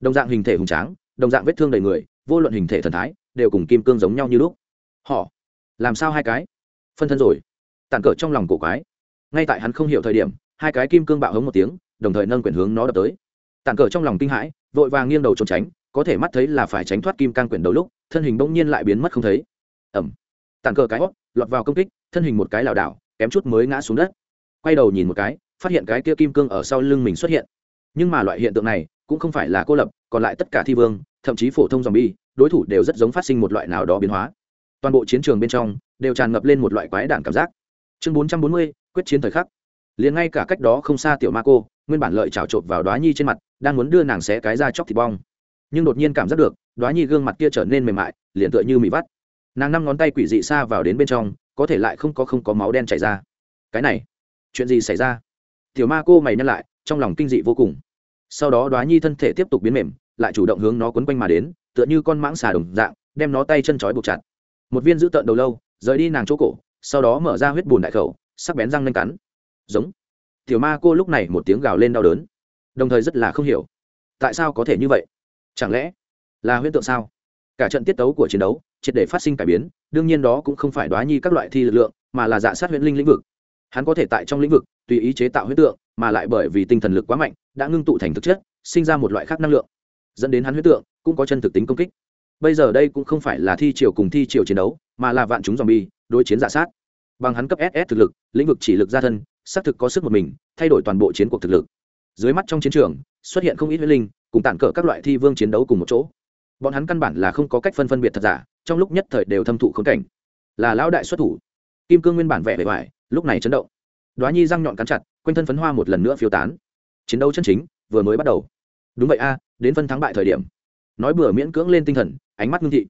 Đồng dạng hình thể hùng tráng, đồng dạng vết thương đầy người, vô luận hình thể thần thái, đều cùng kim cương giống nhau như lúc. Họ, làm sao hai cái? Phân thân rồi. Tàn cờ trong lòng cổ quái ngay tại hắn không hiểu thời điểm, hai cái kim cương bạo hống một tiếng, đồng thời nâng quyển hướng nó đập tới. Tàn cờ trong lòng kinh hãi, vội vàng nghiêng đầu trốn tránh, có thể mắt thấy là phải tránh thoát kim cang quyển đầu lúc, thân hình bỗng nhiên lại biến mất không thấy. Ẩm tàn cờ cái hót lọt vào công kích, thân hình một cái lảo đảo, kém chút mới ngã xuống đất. Quay đầu nhìn một cái, phát hiện cái kia kim cương ở sau lưng mình xuất hiện. Nhưng mà loại hiện tượng này, cũng không phải là cô lập, còn lại tất cả thi vương, thậm chí phổ thông dòng bi đối thủ đều rất giống phát sinh một loại nào đó biến hóa. Toàn bộ chiến trường bên trong, đều tràn ngập lên một loại quái đản cảm giác. Chương bốn trăm bốn mươi quyết chiến thời khắc. Liền ngay cả cách đó không xa tiểu ma cô, nguyên bản lợi trào trộn vào đoá nhi trên mặt, đang muốn đưa nàng xé cái ra chóc thịt bong. Nhưng đột nhiên cảm giác được, đoá nhi gương mặt kia trở nên mềm mại, liền tựa như mì vắt. Nàng năm ngón tay quỷ dị xa vào đến bên trong, có thể lại không có không có máu đen chảy ra. Cái này, chuyện gì xảy ra? Tiểu ma cô mày nhăn lại, trong lòng kinh dị vô cùng. Sau đó đoá nhi thân thể tiếp tục biến mềm, lại chủ động hướng nó quấn quanh mà đến, tựa như con mãng xà đồng dạng, đem nó tay chân trói buộc chặt. Một viên giữ tợn đầu lâu, rời đi nàng chỗ cổ, sau đó mở ra huyết bùn đại khẩu sắc bén răng nanh cắn. Giống. Tiểu ma cô lúc này một tiếng gào lên đau đớn. Đồng thời rất là không hiểu. Tại sao có thể như vậy? Chẳng lẽ là huyễn tượng sao? Cả trận tiết tấu của chiến đấu, triệt để phát sinh cải biến, đương nhiên đó cũng không phải đoá nhi các loại thi lực lượng, mà là dạ sát huyễn linh lĩnh vực. Hắn có thể tại trong lĩnh vực, tùy ý chế tạo huyễn tượng, mà lại bởi vì tinh thần lực quá mạnh, đã ngưng tụ thành thực chất, sinh ra một loại khác năng lượng. Dẫn đến hắn huyễn tượng, cũng có chân thực tính công kích. Bây giờ đây cũng không phải là thi triều cùng thi triều chiến đấu, mà là vạn chúng dòm bi đối chiến giả sát bằng hắn cấp ss thực lực, lĩnh vực chỉ lực gia thân, xác thực có sức một mình, thay đổi toàn bộ chiến cuộc thực lực. Dưới mắt trong chiến trường, xuất hiện không ít huyết linh, cùng tản cỡ các loại thi vương chiến đấu cùng một chỗ. Bọn hắn căn bản là không có cách phân phân biệt thật giả, trong lúc nhất thời đều thâm thụ khốn cảnh. Là lão đại xuất thủ. Kim cương nguyên bản vẻ vẻ vải lúc này chấn động. Đoá nhi răng nhọn cắn chặt, quanh thân phấn hoa một lần nữa phiêu tán. Chiến đấu chân chính, vừa mới bắt đầu. Đúng vậy a, đến phân thắng bại thời điểm. Nói bừa miễn cưỡng lên tinh thần, ánh mắt ngưng thị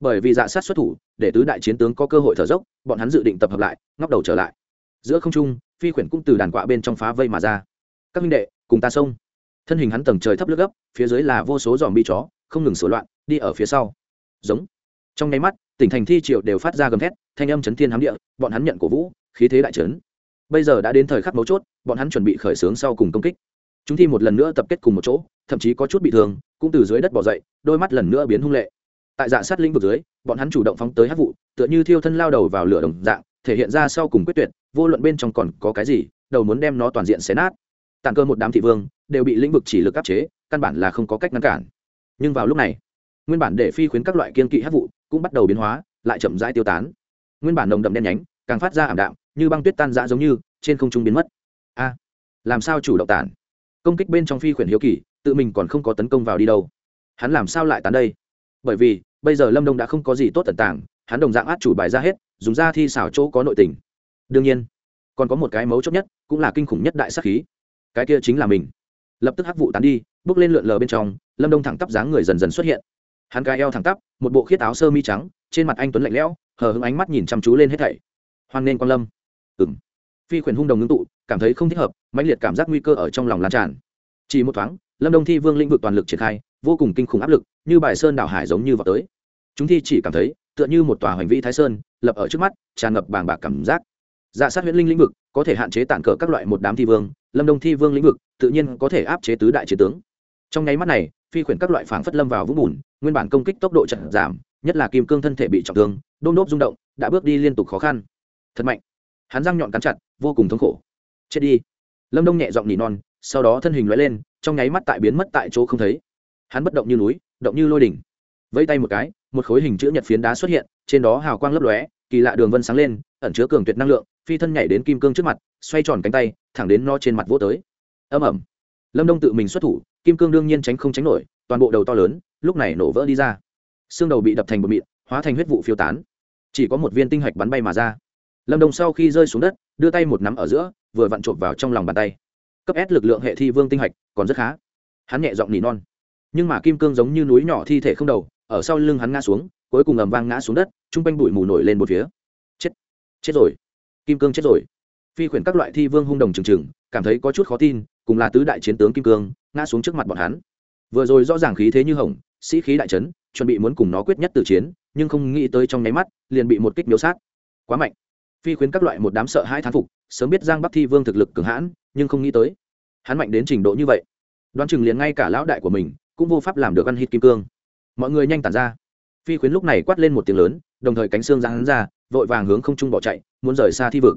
bởi vì dạ sát xuất thủ, để tứ đại chiến tướng có cơ hội thở dốc, bọn hắn dự định tập hợp lại, ngóc đầu trở lại. Giữa không trung, phi khuyển cũng từ đàn quạ bên trong phá vây mà ra. Các minh đệ, cùng ta xông. Thân hình hắn tầng trời thấp lướt gấp, phía dưới là vô số dòm bi chó, không ngừng sửa loạn, đi ở phía sau. Giống. Trong nháy mắt, tỉnh thành thi triệu đều phát ra gầm thét, thanh âm chấn thiên hám địa, bọn hắn nhận cổ vũ, khí thế đại trấn. Bây giờ đã đến thời khắc mấu chốt, bọn hắn chuẩn bị khởi xướng sau cùng công kích. Chúng thi một lần nữa tập kết cùng một chỗ, thậm chí có chút bị thương, cũng từ dưới đất bỏ dậy, đôi mắt lần nữa biến hung lệ tại dạ sát lĩnh vực dưới, bọn hắn chủ động phóng tới hát vụ, tựa như thiêu thân lao đầu vào lửa đồng dạng, thể hiện ra sau cùng quyết tuyệt, vô luận bên trong còn có cái gì, đầu muốn đem nó toàn diện xé nát. Tàn cơ một đám thị vương đều bị lĩnh vực chỉ lực áp chế, căn bản là không có cách ngăn cản. Nhưng vào lúc này, nguyên bản để phi khuyến các loại kiên kỵ hát vụ cũng bắt đầu biến hóa, lại chậm rãi tiêu tán. Nguyên bản nồng đậm đen nhánh, càng phát ra ảm đạm, như băng tuyết tan rã giống như, trên không trung biến mất. A, làm sao chủ động tản? Công kích bên trong phi khuyển hiếu kỳ, tự mình còn không có tấn công vào đi đâu. Hắn làm sao lại tán đây? Bởi vì, bây giờ lâm đông đã không có gì tốt tận tảng hắn đồng dạng át chủ bài ra hết, dùng ra thi xảo chỗ có nội tình. Đương nhiên, còn có một cái mấu chốt nhất, cũng là kinh khủng nhất đại sắc khí. Cái kia chính là mình. Lập tức hắc vụ tán đi, bước lên lượn lờ bên trong, lâm đông thẳng tắp dáng người dần dần xuất hiện. Hắn cái eo thẳng tắp, một bộ khiết áo sơ mi trắng, trên mặt anh tuấn lạnh lẽo, hờ hững ánh mắt nhìn chăm chú lên hết thảy. Hoan nên quan lâm. Ừng phi khuyển hung đồng ngưng tụ, cảm thấy không thích hợp, mãnh liệt cảm giác nguy cơ ở trong lòng lan tràn. Chỉ một thoáng lâm đông thi vương lĩnh vực toàn lực triển khai, vô cùng kinh khủng áp lực, như bài sơn đảo hải giống như vào tới. Chúng thi chỉ cảm thấy, tựa như một tòa hoành vĩ thái sơn, lập ở trước mắt, tràn ngập bàng bạc cảm giác. Dạ sát huyễn linh lĩnh vực, có thể hạn chế tản cờ các loại một đám thi vương, lâm đông thi vương lĩnh vực, tự nhiên có thể áp chế tứ đại chiến tướng. Trong nháy mắt này, phi khuyển các loại phảng phất lâm vào vũng bùn, nguyên bản công kích tốc độ chậm giảm, nhất là kim cương thân thể bị trọng thương, đôn đốp rung động, đã bước đi liên tục khó khăn. Thật mạnh. Hắn răng nhọn cắn chặt, vô cùng thống khổ. Chết đi. Lâm đông nhẹ giọng nỉ non sau đó thân hình lóe lên, trong nháy mắt tại biến mất tại chỗ không thấy. Hắn bất động như núi, động như lôi đỉnh. Vẫy tay một cái, một khối hình chữ nhật phiến đá xuất hiện, trên đó hào quang lấp lóe, kỳ lạ đường vân sáng lên, ẩn chứa cường tuyệt năng lượng, phi thân nhảy đến kim cương trước mặt, xoay tròn cánh tay, thẳng đến no trên mặt vỗ tới. Âm ẩm lâm đông tự mình xuất thủ, kim cương đương nhiên tránh không tránh nổi, toàn bộ đầu to lớn, lúc này nổ vỡ đi ra. Xương đầu bị đập thành bột mịn, hóa thành huyết vụ phiêu tán. Chỉ có một viên tinh hạch bắn bay mà ra. Lâm đông sau khi rơi xuống đất, đưa tay một nắm ở giữa, vừa vặn trộm vào trong lòng bàn tay cấp s lực lượng hệ thi vương tinh hạch, còn rất khá. Hắn nhẹ giọng nỉ non. Nhưng mà kim cương giống như núi nhỏ thi thể không đầu, ở sau lưng hắn ngã xuống, cuối cùng ầm vang ngã xuống đất t r u n g quanh bụi mù nổi lên một phía. Chết chết rồi. Kim cương chết rồi. Phi khuyển các loại thi vương hung đồng trừng trừng, cảm thấy có chút khó tin, cùng là tứ đại chiến tướng kim cương, ngã xuống trước mặt bọn hắn. Vừa rồi rõ ràng khí thế như hồng, sĩ khí đại trấn chuẩn bị muốn cùng nó quyết nhất từ chiến, nhưng không nghĩ tới trong nháy mắt, liền bị một kích miếu sát. Quá mạnh. Phi khuyến các loại một đám sợ hai thán phục, sớm biết giang bắc thi vương thực lực cường hãn nhưng không nghĩ tới, hắn mạnh đến trình độ như vậy. Đoán chừng liền ngay cả lão đại của mình cũng vô pháp làm được ăn hít kim cương. Mọi người nhanh tản ra. Phi khuyến lúc này quát lên một tiếng lớn, đồng thời cánh xương ra hắn ra, vội vàng hướng không trung bỏ chạy, muốn rời xa thi vực.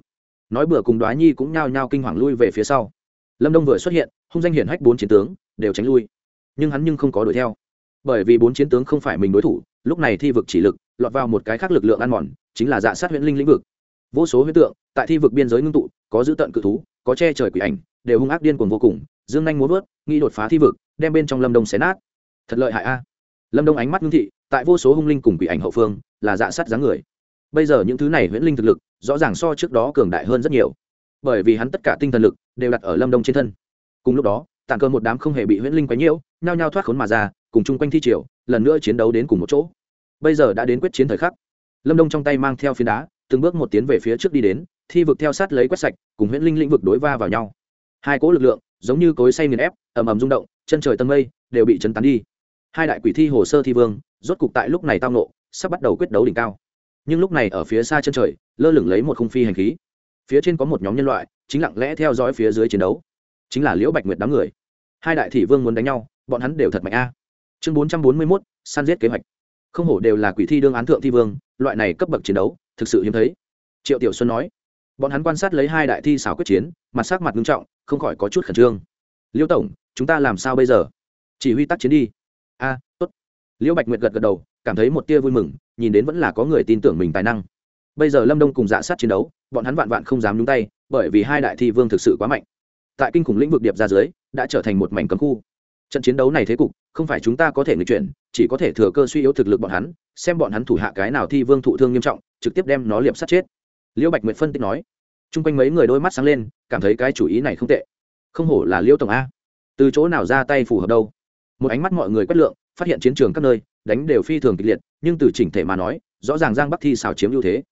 Nói bừa cùng đoá nhi cũng nhao nhao kinh hoàng lui về phía sau. Lâm đông vừa xuất hiện, hung danh hiển hách bốn chiến tướng, đều tránh lui. Nhưng hắn nhưng không có đuổi theo. Bởi vì bốn chiến tướng không phải mình đối thủ, lúc này thi vực chỉ lực, lọt vào một cái khác lực lượng ăn mòn, chính là dạ sát huyễn linh lĩnh vực. Vô số huyết tượng tại thi vực biên giới ngưng tụ, có dữ tận cự thú có che trời quỷ ảnh, đều hung ác điên cuồng vô cùng, dương nhanh muốn vớt, nghĩ đột phá thi vực, đem bên trong lâm đông xé nát. Thật lợi hại a. Lâm đông ánh mắt ngưng thị, tại vô số hung linh cùng quỷ ảnh hậu phương, là dạ sát dáng người. Bây giờ những thứ này huyễn linh thực lực, rõ ràng so trước đó cường đại hơn rất nhiều. Bởi vì hắn tất cả tinh thần lực, đều đặt ở lâm đông trên thân. Cùng lúc đó, tàn cơ một đám không hề bị huyễn linh quấy nhiễu, nhao nhao thoát khốn mà ra, cùng chung quanh thi triều, lần nữa chiến đấu đến cùng một chỗ. Bây giờ đã đến quyết chiến thời khắc. Lâm đông trong tay mang theo phiến đá từng bước một tiến về phía trước đi đến, thi vực theo sát lấy quét sạch, cùng huyễn linh lĩnh vực đối va vào nhau. Hai cỗ lực lượng, giống như cối say nghiền ép, ầm ầm rung động, chân trời tân mây đều bị chấn tán đi. Hai đại quỷ thi hồ sơ thi vương, rốt cục tại lúc này tao nộ sắp bắt đầu quyết đấu đỉnh cao. Nhưng lúc này ở phía xa chân trời, lơ lửng lấy một khung phi hành khí. Phía trên có một nhóm nhân loại, chính lặng lẽ theo dõi phía dưới chiến đấu. Chính là liễu bạch nguyệt đám người. Hai đại thị vương muốn đánh nhau, bọn hắn đều thật mạnh a. Chương bốn trăm bốn mươi mốt săn giết kế hoạch. Không hổ đều là quỷ thi đương án thượng thi vương, loại này cấp bậc chiến đấu thực sự hiếm thấy. Triệu tiểu xuân nói, bọn hắn quan sát lấy hai đại thi xảo quyết chiến, mặt sắc mặt nghiêm trọng, không khỏi có chút khẩn trương. Liêu tổng, chúng ta làm sao bây giờ? Chỉ huy tác chiến đi. A, tốt. Liễu bạch nguyệt gật gật đầu, cảm thấy một tia vui mừng, nhìn đến vẫn là có người tin tưởng mình tài năng. Bây giờ lâm đông cùng dạ sát chiến đấu, bọn hắn vạn vạn không dám nhúng tay, bởi vì hai đại thi vương thực sự quá mạnh. Tại kinh khủng lĩnh vực điệp ra dưới, đã trở thành một mảnh cấm khu trận chiến đấu này thế cục, không phải chúng ta có thể nghịch chuyển, chỉ có thể thừa cơ suy yếu thực lực bọn hắn, xem bọn hắn thủ hạ cái nào thi vương thụ thương nghiêm trọng, trực tiếp đem nó liệp sát chết. Liễu bạch nguyệt phân tích nói. Chung quanh mấy người đôi mắt sáng lên, cảm thấy cái chủ ý này không tệ. Không hổ là liễu tổng a. Từ chỗ nào ra tay phù hợp đâu? Một ánh mắt mọi người quét lượng, phát hiện chiến trường các nơi, đánh đều phi thường kịch liệt, nhưng từ chỉnh thể mà nói, rõ ràng giang bắc thi xào chiếm ưu thế.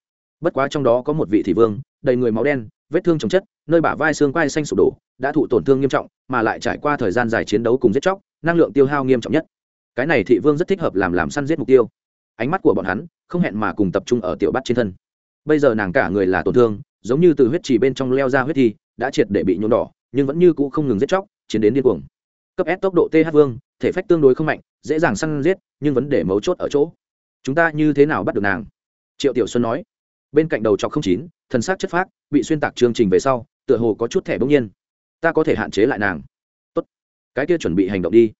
Bất quá trong đó có một vị thị vương, đầy người máu đen vết thương chồng chất, nơi bả vai xương quai xanh sụp đổ, đã thụ tổn thương nghiêm trọng, mà lại trải qua thời gian dài chiến đấu cùng giết chóc, năng lượng tiêu hao nghiêm trọng nhất. Cái này thị vương rất thích hợp làm làm săn giết mục tiêu. Ánh mắt của bọn hắn không hẹn mà cùng tập trung ở tiểu bắt trên thân. Bây giờ nàng cả người là tổn thương, giống như từ huyết trì bên trong leo ra huyết thi, đã triệt để bị nhuộm đỏ, nhưng vẫn như cũ không ngừng giết chóc, chiến đến điên cuồng. Cấp s tốc độ th vương, thể phách tương đối không mạnh, dễ dàng săn giết, nhưng vấn đề mấu chốt ở chỗ. Chúng ta như thế nào bắt được nàng? Triệu tiểu xuân nói. Bên cạnh đầu trọc không chín thần sắc chất phác, bị xuyên tạc chương trình về sau, tựa hồ có chút thẻ bỗng nhiên. Ta có thể hạn chế lại nàng. Tốt. Cái kia chuẩn bị hành động đi.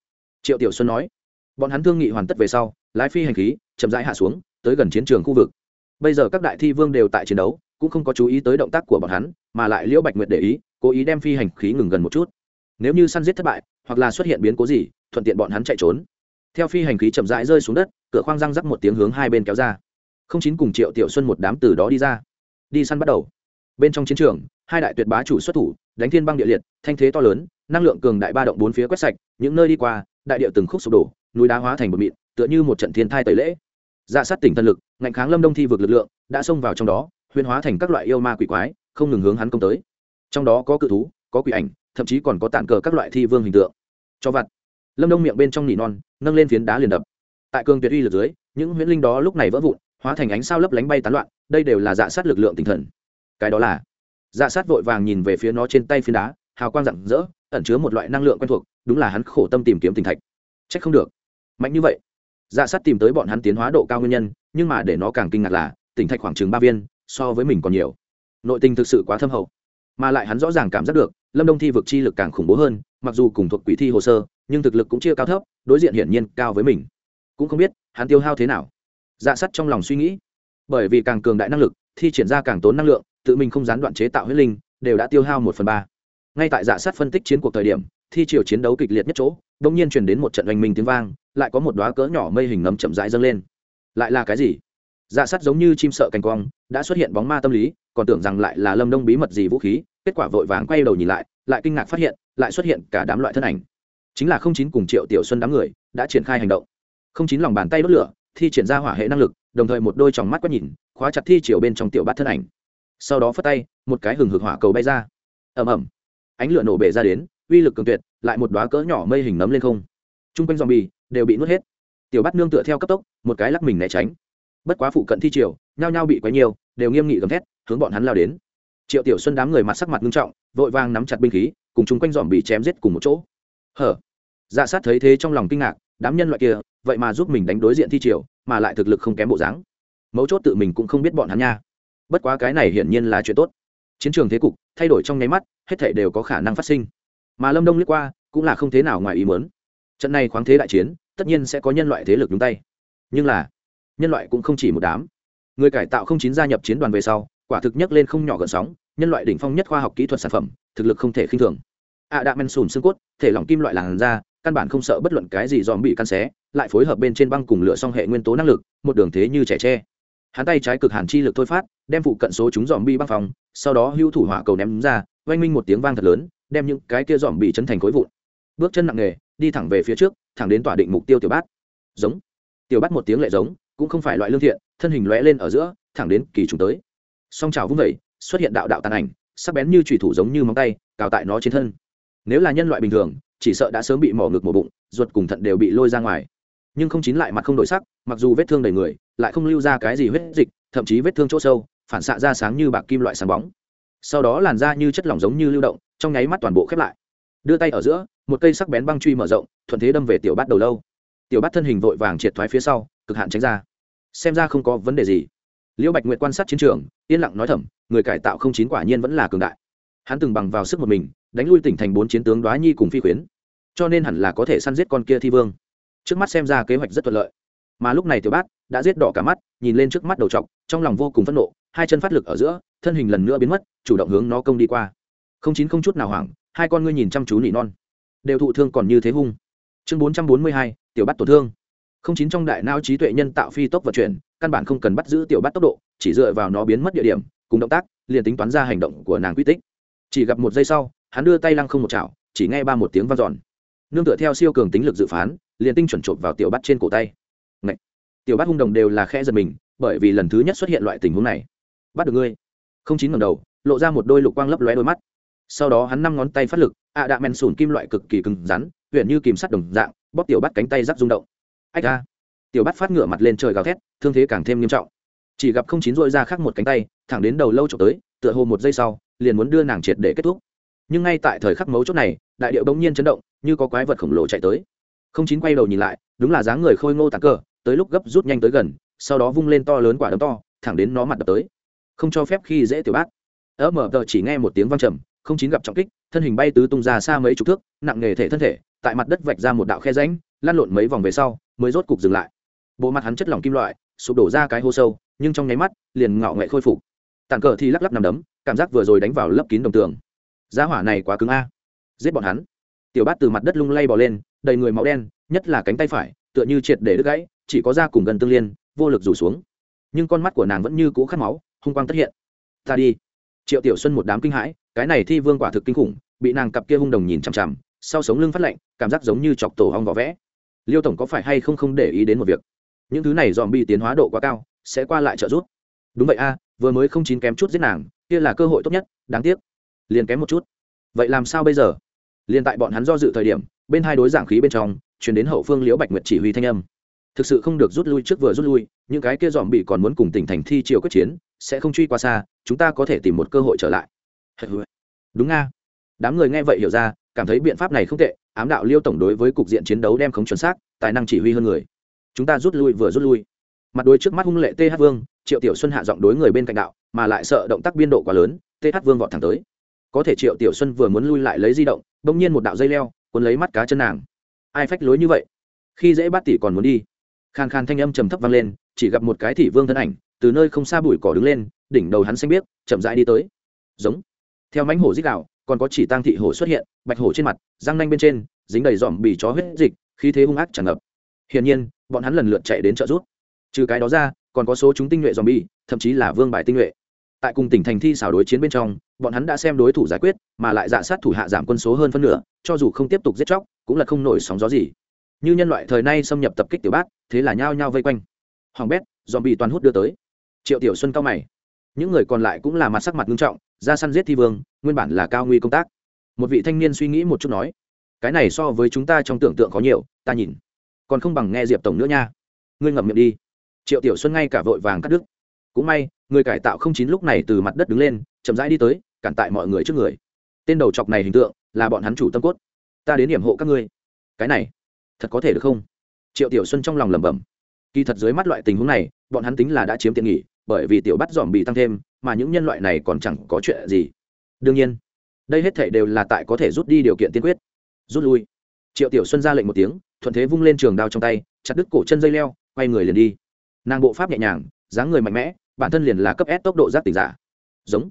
Triệu tiểu xuân nói. Bọn hắn thương nghị hoàn tất về sau, lái phi hành khí, chậm rãi hạ xuống, tới gần chiến trường khu vực. Bây giờ các đại thi vương đều tại chiến đấu, cũng không có chú ý tới động tác của bọn hắn, mà lại liễu bạch nguyệt để ý, cố ý đem phi hành khí ngừng gần một chút. Nếu như săn giết thất bại, hoặc là xuất hiện biến cố gì, thuận tiện bọn hắn chạy trốn. Theo phi hành khí chậm rãi rơi xuống đất, cửa khoang răng rắc một tiếng hướng hai bên kéo ra. Không chín cùng triệu tiểu xuân một đám từ đó đi ra đi săn bắt đầu. Bên trong chiến trường, hai đại tuyệt bá chủ xuất thủ, đánh thiên băng địa liệt, thanh thế to lớn, năng lượng cường đại ba động bốn phía quét sạch, những nơi đi qua, đại địa từng khúc sụp đổ, núi đá hóa thành bột mịn, tựa như một trận thiên thai tẩy lễ. Dạ sát tỉnh thần lực, ngạnh kháng lâm đông thi vực lực lượng, đã xông vào trong đó huyên hóa thành các loại yêu ma quỷ quái, không ngừng hướng hắn công tới. Trong đó có cự thú, có quỷ ảnh, thậm chí còn có tàn cờ các loại thi vương hình tượng. Cho vặt. Lâm đông miệng bên trong nỉ non, nâng lên phiến đá liền đập. Tại cương tuyệt uy lực dưới, những huyễn linh đó lúc này vỡ vụn hóa thành ánh sao lấp lánh bay tán loạn, đây đều là dạ sát lực lượng tinh thần. Cái đó là dạ sát vội vàng nhìn về phía nó trên tay phiến đá, hào quang rạng rỡ, ẩn chứa một loại năng lượng quen thuộc, đúng là hắn khổ tâm tìm kiếm tinh thạch. Trách không được. Mạnh như vậy. Dạ sát tìm tới bọn hắn tiến hóa độ cao nguyên nhân, nhưng mà để nó càng kinh ngạc là tinh thạch khoảng chừng ba viên, so với mình còn nhiều. Nội tình thực sự quá thâm hậu. Mà lại hắn rõ ràng cảm giác được, lâm đông thi vực chi lực càng khủng bố hơn, mặc dù cùng thuộc quỷ thi hồ sơ, nhưng thực lực cũng chưa cao thấp, đối diện hiển nhiên cao với mình. Cũng không biết, hắn tiêu hao thế nào dạ sắt trong lòng suy nghĩ. Bởi vì càng cường đại năng lực, thi triển ra càng tốn năng lượng, tự mình không gián đoạn chế tạo huyết linh, đều đã tiêu hao một phần ba. Ngay tại dạ sắt phân tích chiến cuộc thời điểm, thi chiều chiến đấu kịch liệt nhất chỗ đông nhiên truyền đến một trận oanh minh tiếng vang, lại có một đoá cỡ nhỏ mây hình nấm chậm rãi dâng lên. Lại là cái gì? Dạ sắt giống như chim sợ cành quang, đã xuất hiện bóng ma tâm lý, còn tưởng rằng lại là lâm đông bí mật gì vũ khí, kết quả vội vàng quay đầu nhìn lại lại kinh ngạc phát hiện, lại xuất hiện cả đám loại thân ảnh. Chính là không chín cùng triệu tiểu xuân đám người, đã triển khai hành động. Không chín lòng bàn tay đốt lửa thi triển ra hỏa hệ năng lực, đồng thời một đôi tròng mắt quét nhìn, khóa chặt thi chiều bên trong tiểu bát thân ảnh. Sau đó phất tay, một cái hừng hực hỏa cầu bay ra. Ầm ầm. Ánh lửa nổ bể ra đến, uy lực cường tuyệt, lại một đoá cỡ nhỏ mây hình nấm lên không. T r u n g quanh dòm bì đều bị nuốt hết. Tiểu bát nương tựa theo cấp tốc, một cái lắc mình né tránh. Bất quá phụ cận thi triều, nhao nhao bị quấy nhiều, đều nghiêm nghị gầm thét, hướng bọn hắn lao đến. Triệu tiểu xuân đám người mặt sắc mặt nghiêm trọng, vội vang nắm chặt binh khí, cùng chung quanh dòm bị chém giết cùng một chỗ. Hở? Dạ sát thấy thế trong lòng kinh ngạc đám nhân loại kia, vậy mà giúp mình đánh đối diện thi triều, mà lại thực lực không kém bộ dáng. Mấu chốt tự mình cũng không biết bọn hắn nha. Bất quá cái này hiển nhiên là chuyện tốt. Chiến trường thế cục, thay đổi trong nháy mắt, hết thể đều có khả năng phát sinh. Mà lâm đông liếc qua, cũng là không thế nào ngoài ý muốn. Trận này khoáng thế đại chiến, tất nhiên sẽ có nhân loại thế lực đúng tay. Nhưng là, nhân loại cũng không chỉ một đám. Người cải tạo không chín gia nhập chiến đoàn về sau, quả thực nhấc lên không nhỏ gần sóng, nhân loại đỉnh phong nhất khoa học kỹ thuật sản phẩm, thực lực không thể khinh thường. A đạ men sùn xương cốt, thể lỏng kim loại làn da căn bản không sợ bất luận cái gì dòm bị căn xé, lại phối hợp bên trên băng cùng lửa song hệ nguyên tố năng lực, một đường thế như trẻ tre. Hắn tay trái cực hàn chi lực thôi phát, đem phụ cận số chúng dòm bi băng phòng, sau đó hưu thủ hỏa cầu ném ra, oanh minh một tiếng vang thật lớn, đem những cái kia dòm bị chấn thành khối vụn. Bước chân nặng nề, đi thẳng về phía trước, thẳng đến tỏa định mục tiêu tiểu bát. Giống. Tiểu bát một tiếng lệ giống, cũng không phải loại lương thiện, thân hình lóe lên ở giữa, thẳng đến kỳ trùng tới. Song trào vung vẩy xuất hiện đạo đạo tàn ảnh, sắc bén như trùy thủ giống như móng tay, cào tại nó trên thân. Nếu là nhân loại bình thường chỉ sợ đã sớm bị mỏ ngực mổ bụng, ruột cùng thận đều bị lôi ra ngoài. Nhưng không chín lại mặt không đổi sắc, mặc dù vết thương đầy người, lại không lưu ra cái gì huyết dịch, thậm chí vết thương chỗ sâu, phản xạ ra sáng như bạc kim loại sáng bóng. Sau đó làn da như chất lỏng giống như lưu động, trong nháy mắt toàn bộ khép lại. Đưa tay ở giữa, một cây sắc bén băng truy mở rộng, thuận thế đâm về tiểu bát đầu lâu. Tiểu bát thân hình vội vàng triệt thoái phía sau, cực hạn tránh ra. Xem ra không có vấn đề gì. Liễu bạch nguyệt quan sát chiến trường, yên lặng nói thầm, người cải tạo không chín quả nhiên vẫn là cường đại. Hắn từng bằng vào sức một mình đánh lui tỉnh thành bốn chiến tướng đoá nhi cùng phi khuyến. Cho nên hẳn là có thể săn giết con kia thi vương. Trước mắt xem ra kế hoạch rất thuận lợi. Mà lúc này tiểu bát đã giết đỏ cả mắt, nhìn lên trước mắt đầu t trong lòng vô cùng phẫn nộ, hai chân phát lực ở giữa, thân hình lần nữa biến mất, chủ động hướng nó công đi qua. Không chín không chút nào hoảng, hai con ngươi nhìn chăm chú nỉ non. Đều thụ thương còn như thế hung. Chương bốn trăm bốn mươi hai, tiểu bắt tổn thương. Không chín trong đại não trí tuệ nhân tạo phi tốc vận chuyển, căn bản không cần bắt giữ tiểu bắt tốc độ, chỉ dựa vào nó biến mất địa điểm, cùng động tác, liền tính toán ra hành động của nàng quy tích. Chỉ gặp một giây sau hắn đưa tay lăng không một chảo, chỉ nghe ba một tiếng vang dọn. Nương tựa theo siêu cường tính lực dự phán, liền tinh chuẩn chộp vào tiểu bắt trên cổ tay. Ngậy! tiểu bắt hung đồng đều là khe giật mình, bởi vì lần thứ nhất xuất hiện loại tình huống này. Bắt được ngươi! Không chín ngầm đầu, lộ ra một đôi lục quang lấp lóe đôi mắt. Sau đó hắn năm ngón tay phát lực, ạ đạ men sùn kim loại cực kỳ cứng rắn huyện như kìm sắt đồng dạng, bóp tiểu bắt cánh tay rắc rung động. Ách ra tiểu bắt phát ngửa mặt lên trời gào thét, thương thế càng thêm nghiêm trọng. Chỉ gặp không chín dội ra khác một cánh tay, thẳng đến đầu lâu trộm tới, tựa hồ một giây sau, liền muốn đưa nàng triệt để kết thúc nhưng ngay tại thời khắc mấu chốt này, đại điệu bỗng nhiên chấn động, như có quái vật khổng lồ chạy tới. Không chín quay đầu nhìn lại, đúng là dáng người khôi ngô tàn cờ, tới lúc gấp rút nhanh tới gần, sau đó vung lên to lớn quả đấm to, thẳng đến nó mặt đập tới. Không cho phép khi dễ tiểu bát. Ớ mở tờ chỉ nghe một tiếng vang trầm, không chín gặp trọng kích, thân hình bay tứ tung ra xa mấy chục thước, nặng nghề thể thân thể, tại mặt đất vạch ra một đạo khe ránh lăn lộn mấy vòng về sau, mới rốt cục dừng lại. Bộ mặt hắn chất lỏng kim loại, sụp đổ ra cái hô sâu, nhưng trong nháy mắt, liền ngạo nghệ khôi phục. Tàn cờ thì lắc lắc nằm đấm, cảm giác vừa rồi đánh vào lấp kín đồng tường giá hỏa này quá cứng a. Giết bọn hắn. Tiểu bát từ mặt đất lung lay bỏ lên, đầy người máu đen, nhất là cánh tay phải, tựa như triệt để đứt gãy, chỉ có da cùng gần tương liên, vô lực rủ xuống. Nhưng con mắt của nàng vẫn như cũ khát máu, hung quang tất hiện. Ta đi. Triệu tiểu xuân một đám kinh hãi, cái này thi vương quả thực kinh khủng, bị nàng cặp kia hung đồng nhìn chằm chằm, sau sống lưng phát lạnh, cảm giác giống như chọc tổ hong vỏ vẽ. Liêu tổng có phải hay không không để ý đến một việc? Những thứ này dòm bị tiến hóa độ quá cao, sẽ qua lại trợ giúp. Đúng vậy a, vừa mới không chín kém chút giết nàng, kia là cơ hội tốt nhất, đáng tiếc liền kém một chút. Vậy làm sao bây giờ? Liền tại bọn hắn do dự thời điểm, bên hai đối giảng khí bên trong chuyển đến hậu phương liễu bạch nguyệt chỉ huy thanh âm. Thực sự không được rút lui trước vừa rút lui, những cái kia dòm bị còn muốn cùng tỉnh thành thi chiều quyết chiến, sẽ không truy qua xa, chúng ta có thể tìm một cơ hội trở lại. Đúng nga. Đám người nghe vậy hiểu ra, cảm thấy biện pháp này không tệ, ám đạo liêu tổng đối với cục diện chiến đấu đem không chuẩn xác, tài năng chỉ huy hơn người. Chúng ta rút lui vừa rút lui. Mặt đối trước mắt hung lệ th vương, triệu tiểu xuân hạ giọng đối người bên cạnh đạo, mà lại sợ động tác biên độ quá lớn th vương vọt thẳng tới có thể triệu tiểu xuân vừa muốn lui lại lấy di động, bỗng nhiên một đạo dây leo, cuốn lấy mắt cá chân nàng. Ai phách lối như vậy? Khi dễ bắt tỷ còn muốn đi. Khàn khàn thanh âm trầm thấp vang lên, chỉ gặp một cái thị vương thân ảnh, từ nơi không xa bụi cỏ đứng lên, đỉnh đầu hắn xanh biếc, chậm rãi đi tới. Giống. Theo mánh hổ dích đạo, còn có chỉ tang thị hổ xuất hiện, bạch hổ trên mặt, răng nanh bên trên, dính đầy dòm bì chó huyết dịch, khí thế hung ác tràn ngập. Hiển nhiên, bọn hắn lần lượt chạy đến trợ rút trừ cái đó ra, còn có số chúng tinh nhuệ dòm bì thậm chí là vương bài tinh nhuệ tại cùng tỉnh thành thi xảo đối chiến bên trong, bọn hắn đã xem đối thủ giải quyết, mà lại dạ sát thủ hạ giảm quân số hơn phân nửa, cho dù không tiếp tục giết chóc, cũng là không nổi sóng gió gì. Như nhân loại thời nay xâm nhập tập kích tiểu bát, thế là nhao nhao vây quanh. Hoàng bét dòm bị toàn hút đưa tới. Triệu tiểu xuân cao mày. Những người còn lại cũng là mặt sắc mặt nghiêm trọng, ra săn giết thi vương, nguyên bản là cao nguy công tác. Một vị thanh niên suy nghĩ một chút nói, cái này so với chúng ta trong tưởng tượng có nhiều, ta nhìn, còn không bằng nghe diệp tổng nữa nha. Ngươi ngậm miệng đi. Triệu tiểu xuân ngay cả vội vàng cắt đứt. Cũng may người cải tạo không chín lúc này từ mặt đất đứng lên, chậm rãi đi tới, cản tại mọi người trước người. Tên đầu chọc này hình tượng, là bọn hắn chủ tâm cốt. Ta đến điểm hộ các ngươi. Cái này, thật có thể được không? Triệu tiểu xuân trong lòng lẩm bẩm. Kỳ thật dưới mắt loại tình huống này, bọn hắn tính là đã chiếm tiện nghỉ bởi vì tiểu bắt dòm bị tăng thêm, mà những nhân loại này còn chẳng có chuyện gì. Đương nhiên, đây hết thể đều là tại có thể rút đi điều kiện tiên quyết. Rút lui. Triệu tiểu xuân ra lệnh một tiếng, thuận thế vung lên trường đao trong tay, chặt đứt cổ chân dây leo, quay người liền đi. Nàng bộ pháp nhẹ nhàng, dáng người mạnh mẽ bản thân liền là cấp S tốc độ giác tỉnh giả. Giống.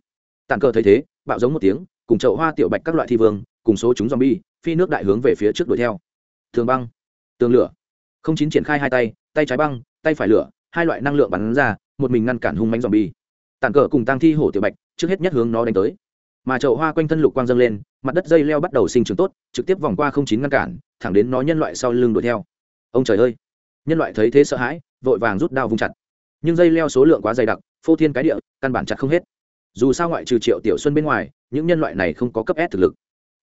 Tàn cờ thấy thế, bạo giống một tiếng, cùng chậu hoa tiểu bạch các loại thi vương, cùng số chúng zombie, phi nước đại hướng về phía trước đuổi theo. Thường băng. Tường lửa. Không chín triển khai hai tay tay trái băng, tay phải lửa, hai loại năng lượng bắn ra, một mình ngăn cản hung mãnh zombie. Tàn cờ cùng tăng thi hổ tiểu bạch, trước hết nhất hướng nó đánh tới. Mà chậu hoa quanh thân lục quang dâng lên, mặt đất dây leo bắt đầu sinh trưởng tốt, trực tiếp vòng qua không chín ngăn cản, thẳng đến nó nhân loại sau lưng đuổi theo. Ông trời ơi. Nhân loại thấy thế sợ hãi, vội vàng rút đao vung chặt nhưng dây leo số lượng quá dày đặc, phô thiên cái địa, căn bản chặt không hết. Dù sao ngoại trừ triệu tiểu xuân bên ngoài, những nhân loại này không có cấp s thực lực.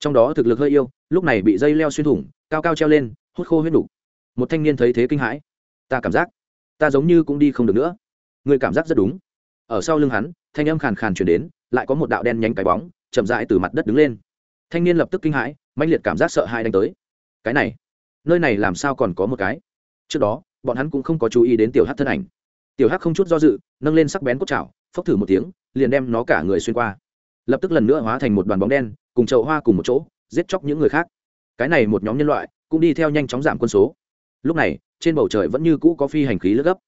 Trong đó thực lực hơi yêu, lúc này bị dây leo xuyên thủng, cao cao treo lên, hút khô huyết đủ. một thanh niên thấy thế kinh hãi. Ta cảm giác, ta giống như cũng đi không được nữa. Người cảm giác rất đúng. Ở sau lưng hắn, thanh âm khàn khàn chuyển đến, lại có một đạo đen nhánh cái bóng, chậm rãi từ mặt đất đứng lên. Thanh niên lập tức kinh hãi, mãnh liệt cảm giác sợ hãi đánh tới. Cái này, nơi này làm sao còn có một cái? Trước đó, bọn hắn cũng không có chú ý đến tiểu hát thân ảnh tiểu hắc không chút do dự nâng lên sắc bén cốt chảo phốc thử một tiếng liền đem nó cả người xuyên qua. Lập tức lần nữa hóa thành một đoàn bóng đen cùng chậu hoa cùng một chỗ giết chóc những người khác. Cái này một nhóm nhân loại cũng đi theo nhanh chóng giảm quân số. Lúc này trên bầu trời vẫn như cũ có phi hành khí lướt gấp.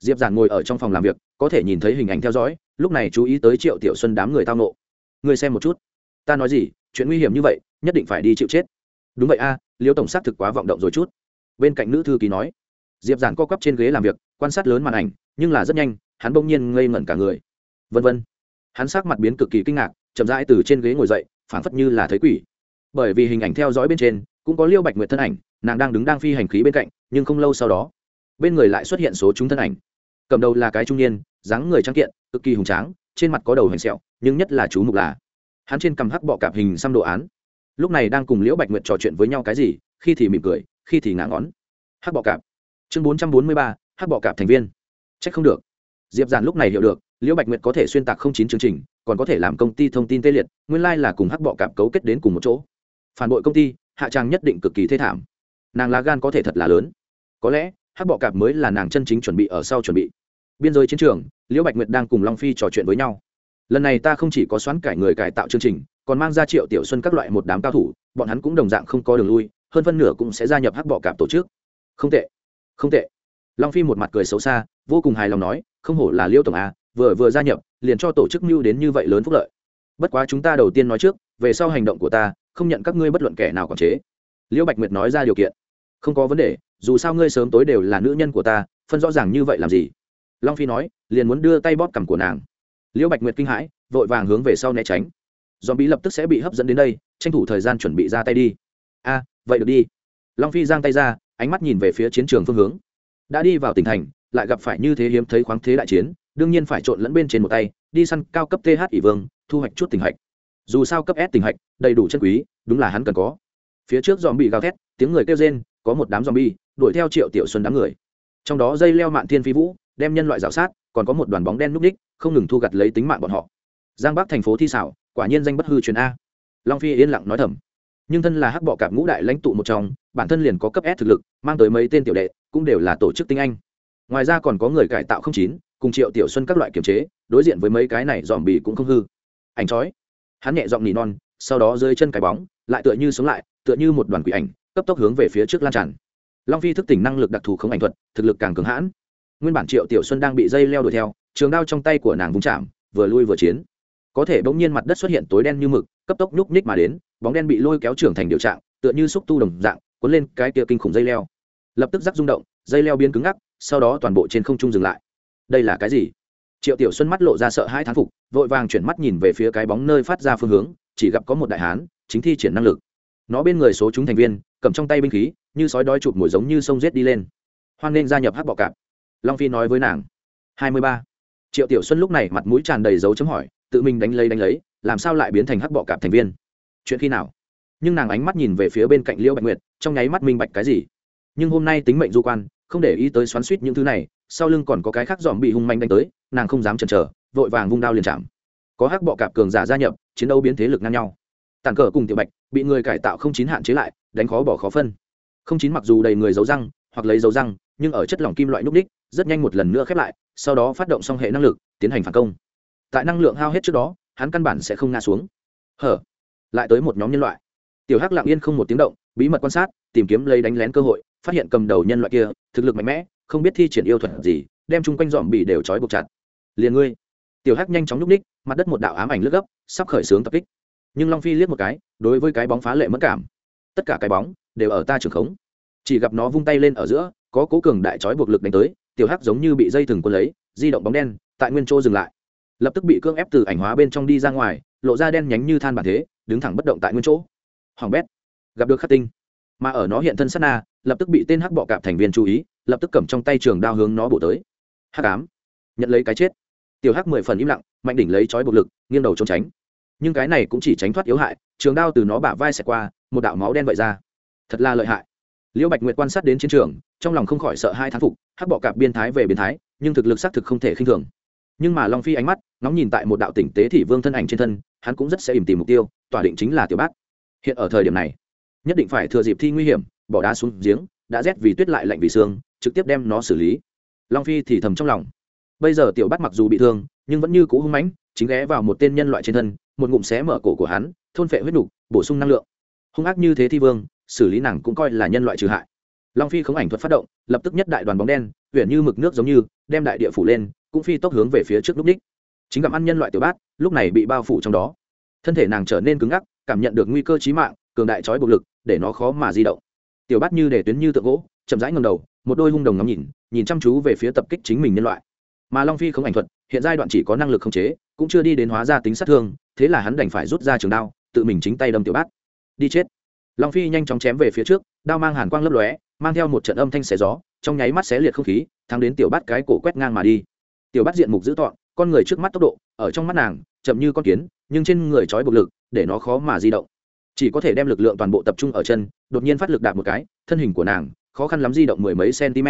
Diệp giản ngồi ở trong phòng làm việc có thể nhìn thấy hình ảnh theo dõi lúc này chú ý tới triệu tiểu xuân đám người tao nộ người xem một chút. Ta nói gì chuyện nguy hiểm như vậy nhất định phải đi chịu chết. Đúng vậy a à, liêu tổng xác thực quá vọng động rồi chút. Bên cạnh nữ thư ký nói. Diệp giản co quắp trên ghế làm việc quan sát lớn màn ảnh nhưng là rất nhanh, hắn bỗng nhiên ngây ngẩn cả người. Vân vân. Hắn sắc mặt biến cực kỳ kinh ngạc, chậm rãi từ trên ghế ngồi dậy, phảng phất như là thấy quỷ. Bởi vì hình ảnh theo dõi bên trên, cũng có liêu bạch nguyệt thân ảnh, nàng đang đứng đang phi hành khí bên cạnh, nhưng không lâu sau đó, bên người lại xuất hiện số chúng thân ảnh. Cầm đầu là cái trung niên, dáng người trắng kiện, cực kỳ hùng tráng, trên mặt có đầu hành sẹo, nhưng nhất là chú mục là, hắn trên cằm hắc bọ cạp hình xăm đồ án. Lúc này đang cùng liễu bạch nguyệt trò chuyện với nhau cái gì, khi thì mỉm cười, khi thì ngã ngón. Hắc bọ cạp. Chương bốn trăm bốn mươi ba, hắc bọ cạp thành viên trách không được. Diệp Giản lúc này hiểu được, Liễu Bạch Nguyệt có thể xuyên tạc không chín chương trình, còn có thể làm công ty thông tin tê liệt, nguyên lai là cùng hắc bọ cạp cấu kết đến cùng một chỗ. Phản bội công ty, hạ trang nhất định cực kỳ thê thảm. Nàng lá gan có thể thật là lớn. Có lẽ, hắc bọ cạp mới là nàng chân chính chuẩn bị ở sau chuẩn bị. Biên giới chiến trường, Liễu Bạch Nguyệt đang cùng Long Phi trò chuyện với nhau. Lần này ta không chỉ có xoán cải người cải tạo chương trình, còn mang ra Triệu Tiểu Xuân các loại một đám cao thủ, bọn hắn cũng đồng dạng không có đường lui, hơn phân nửa cũng sẽ gia nhập hắc bọ cạp tổ chức. Không tệ, không tệ long phi một mặt cười xấu xa, vô cùng hài lòng nói, không hổ là liêu tổng a vừa vừa gia nhập, liền cho tổ chức mưu đến như vậy lớn phúc lợi. Bất quá chúng ta đầu tiên nói trước, về sau hành động của ta, không nhận các ngươi bất luận kẻ nào quản chế. Liễu bạch nguyệt nói ra điều kiện. Không có vấn đề, dù sao ngươi sớm tối đều là nữ nhân của ta, phân rõ ràng như vậy làm gì? Long phi nói, liền muốn đưa tay bóp cằm của nàng. Liễu bạch nguyệt kinh hãi, vội vàng hướng về sau né tránh. Dòm bí lập tức sẽ bị hấp dẫn đến đây, tranh thủ thời gian chuẩn bị ra tay đi. A, vậy được đi. Long phi giang tay ra, ánh mắt nhìn về phía chiến trường phương hướng đã đi vào tỉnh thành, lại gặp phải như thế hiếm thấy khoáng thế đại chiến, đương nhiên phải trộn lẫn bên trên một tay, đi săn cao cấp th ỷ vương, thu hoạch chút tình hạch. Dù sao cấp s tình hạch, đầy đủ chân quý, đúng là hắn cần có. Phía trước dòm bị gào thét, tiếng người kêu rên, có một đám dòm bi đuổi theo triệu tiểu xuân đám người. Trong đó dây leo mạn thiên phi vũ, đem nhân loại rào sát, còn có một đoàn bóng đen núp đích, không ngừng thu gặt lấy tính mạng bọn họ. Giang bắc thành phố thi xảo, quả nhiên danh bất hư truyền a. Long phi yên lặng nói thầm. Nhưng thân là hắc bọ cạp ngũ đại lãnh tụ một trong bản thân liền có cấp s thực lực, mang tới mấy tên tiểu đệ, cũng đều là tổ chức tinh anh. Ngoài ra còn có người cải tạo không chín, cùng triệu tiểu xuân các loại kiểm chế, đối diện với mấy cái này dòm bì cũng không hư. Ảnh chói. Hắn nhẹ giọng nỉ non, sau đó rơi chân cái bóng, lại tựa như sống lại, tựa như một đoàn quỷ ảnh, cấp tốc hướng về phía trước lan tràn. Long phi thức tỉnh năng lực đặc thù không ảnh thuật, thực lực càng cứng hãn. Nguyên bản triệu tiểu xuân đang bị dây leo đuổi theo, trường đao trong tay của nàng vung chạm, vừa lui vừa chiến. Có thể bỗng nhiên mặt đất xuất hiện tối đen như mực, cấp tốc nhúc nhích mà đến, bóng đen bị lôi kéo trưởng thành điều trạng, tựa như xúc tu đồng dạng cuốn lên cái kia kinh khủng dây leo. Lập tức rắc rung động, dây leo biến cứng ngắc, sau đó toàn bộ trên không trung dừng lại. Đây là cái gì? Triệu tiểu xuân mắt lộ ra sợ hai thán phục, vội vàng chuyển mắt nhìn về phía cái bóng nơi phát ra phương hướng, chỉ gặp có một đại hán, chính thi triển năng lực. Nó bên người số chúng thành viên, cầm trong tay binh khí, như sói đói chụp mồi giống như sông rết đi lên. Hoan nên gia nhập hắc bọ cạp. Long phi nói với nàng. Hai mươi ba. Triệu tiểu xuân lúc này mặt mũi tràn đầy dấu chấm hỏi, tự mình đánh lấy đánh lấy, làm sao lại biến thành hắc bọ cạp thành viên? Chuyện khi nào? Nhưng nàng ánh mắt nhìn về phía bên cạnh liễu bạch nguyệt, trong nháy mắt minh bạch cái gì? Nhưng hôm nay tính mệnh du quan, không để ý tới xoắn suýt những thứ này, sau lưng còn có cái khác dòm bị hung manh đánh tới, nàng không dám chần chờ, vội vàng vung đao liền chạm. Có hắc bọ cạp cường giả gia nhập, chiến đấu biến thế lực ngang nhau. Tàn cờ cùng tiểu bạch bị người cải tạo không chín hạn chế lại, đánh khó bỏ khó phân. Không chín mặc dù đầy người dấu răng, hoặc lấy dấu răng, nhưng ở chất lỏng kim loại núc đích rất nhanh một lần nữa khép lại, sau đó phát động xong hệ năng lực, tiến hành phản công. Tại năng lượng hao hết trước đó, hắn căn bản sẽ không ngã xuống. Hở, lại tới một nhóm nhân loại tiểu hắc lặng yên không một tiếng động, bí mật quan sát, tìm kiếm lấy đánh lén cơ hội, phát hiện cầm đầu nhân loại kia, thực lực mạnh mẽ, không biết thi triển yêu thuật gì, đem chung quanh dòm bị đều trói buộc chặt. Liền ngươi. Tiểu hắc nhanh chóng nhúc ních mặt đất một đạo ám ảnh lướt gấp, sắp khởi xướng tập kích. Nhưng long phi liếc một cái, đối với cái bóng phá lệ mất cảm. Tất cả cái bóng đều ở ta trường khống. Chỉ gặp nó vung tay lên ở giữa, có cố cường đại trói buộc lực đánh tới, tiểu hắc giống như bị dây thừng quân lấy, di động bóng đen, tại nguyên chỗ dừng lại. Lập tức bị cưỡng ép từ ảnh hóa bên trong đi ra ngoài, lộ ra đen nhánh như than bản thế, đứng thẳng bất động tại nguyên chỗ hoàng bét. Gặp được khắc tinh. Mà ở nó hiện thân sát na, lập tức bị tên hắc bọ cạp thành viên chú ý, lập tức cầm trong tay trường đao hướng nó bổ tới. Hắc ám. Nhận lấy cái chết. Tiểu hắc mười phần im lặng, mạnh đỉnh lấy chói bộc lực, nghiêng đầu trốn tránh. Nhưng cái này cũng chỉ tránh thoát yếu hại, trường đao từ nó bả vai xẹt qua, một đạo máu đen vậy ra. Thật là lợi hại. Liễu bạch nguyệt quan sát đến chiến trường, trong lòng không khỏi sợ hai thán phục, hắc bọ cạp biên thái về biến thái, nhưng thực lực xác thực không thể khinh thường. Nhưng mà long phi ánh mắt nóng nhìn tại một đạo tỉnh tế thị vương thân ảnh trên thân, hắn cũng rất sẽ ìm tìm mục tiêu, tỏa định chính là tiểu bát hiện ở thời điểm này, nhất định phải thừa dịp thi nguy hiểm, bỏ đá xuống giếng, đã rét vì tuyết lại lạnh vì xương trực tiếp đem nó xử lý. Long phi thì thầm trong lòng. Bây giờ tiểu bắt mặc dù bị thương, nhưng vẫn như cũ hung mãnh, chính ghé vào một tên nhân loại trên thân, một ngụm xé mở cổ của hắn, thôn phệ huyết nục, bổ sung năng lượng. Hung ác như thế thi vương, xử lý nàng cũng coi là nhân loại trừ hại. Long phi không ảnh thuật phát động, lập tức nhất đại đoàn bóng đen huyện như mực nước giống như, đem đại địa phủ lên, cũng phi tốc hướng về phía trước lúc đích. Chính gặp ăn nhân loại tiểu bát, lúc này bị bao phủ trong đó. Thân thể nàng trở nên cứng ngắc cảm nhận được nguy cơ chí mạng, cường đại trói buộc lực, để nó khó mà di động. Tiểu bát như để tuyến như tượng gỗ, chậm rãi ngầm đầu, một đôi hung đồng ngắm nhìn nhìn chăm chú về phía tập kích chính mình nhân loại. Mà long phi không ảnh thuật, hiện giai đoạn chỉ có năng lực khống chế, cũng chưa đi đến hóa ra tính sát thương, thế là hắn đành phải rút ra trường đao, tự mình chính tay đâm tiểu bát. Đi chết. Long phi nhanh chóng chém về phía trước, đao mang hàn quang lấp lóe, mang theo một trận âm thanh xé gió, trong nháy mắt xé liệt không khí, thắng đến tiểu bát cái cổ quét ngang mà đi. Tiểu bát diện mục dữ tọn con người trước mắt tốc độ, ở trong mắt nàng, chậm như con kiến, nhưng trên người trói buộc lực để nó khó mà di động. Chỉ có thể đem lực lượng toàn bộ tập trung ở chân, đột nhiên phát lực đạp một cái, thân hình của nàng, khó khăn lắm di động mười mấy cm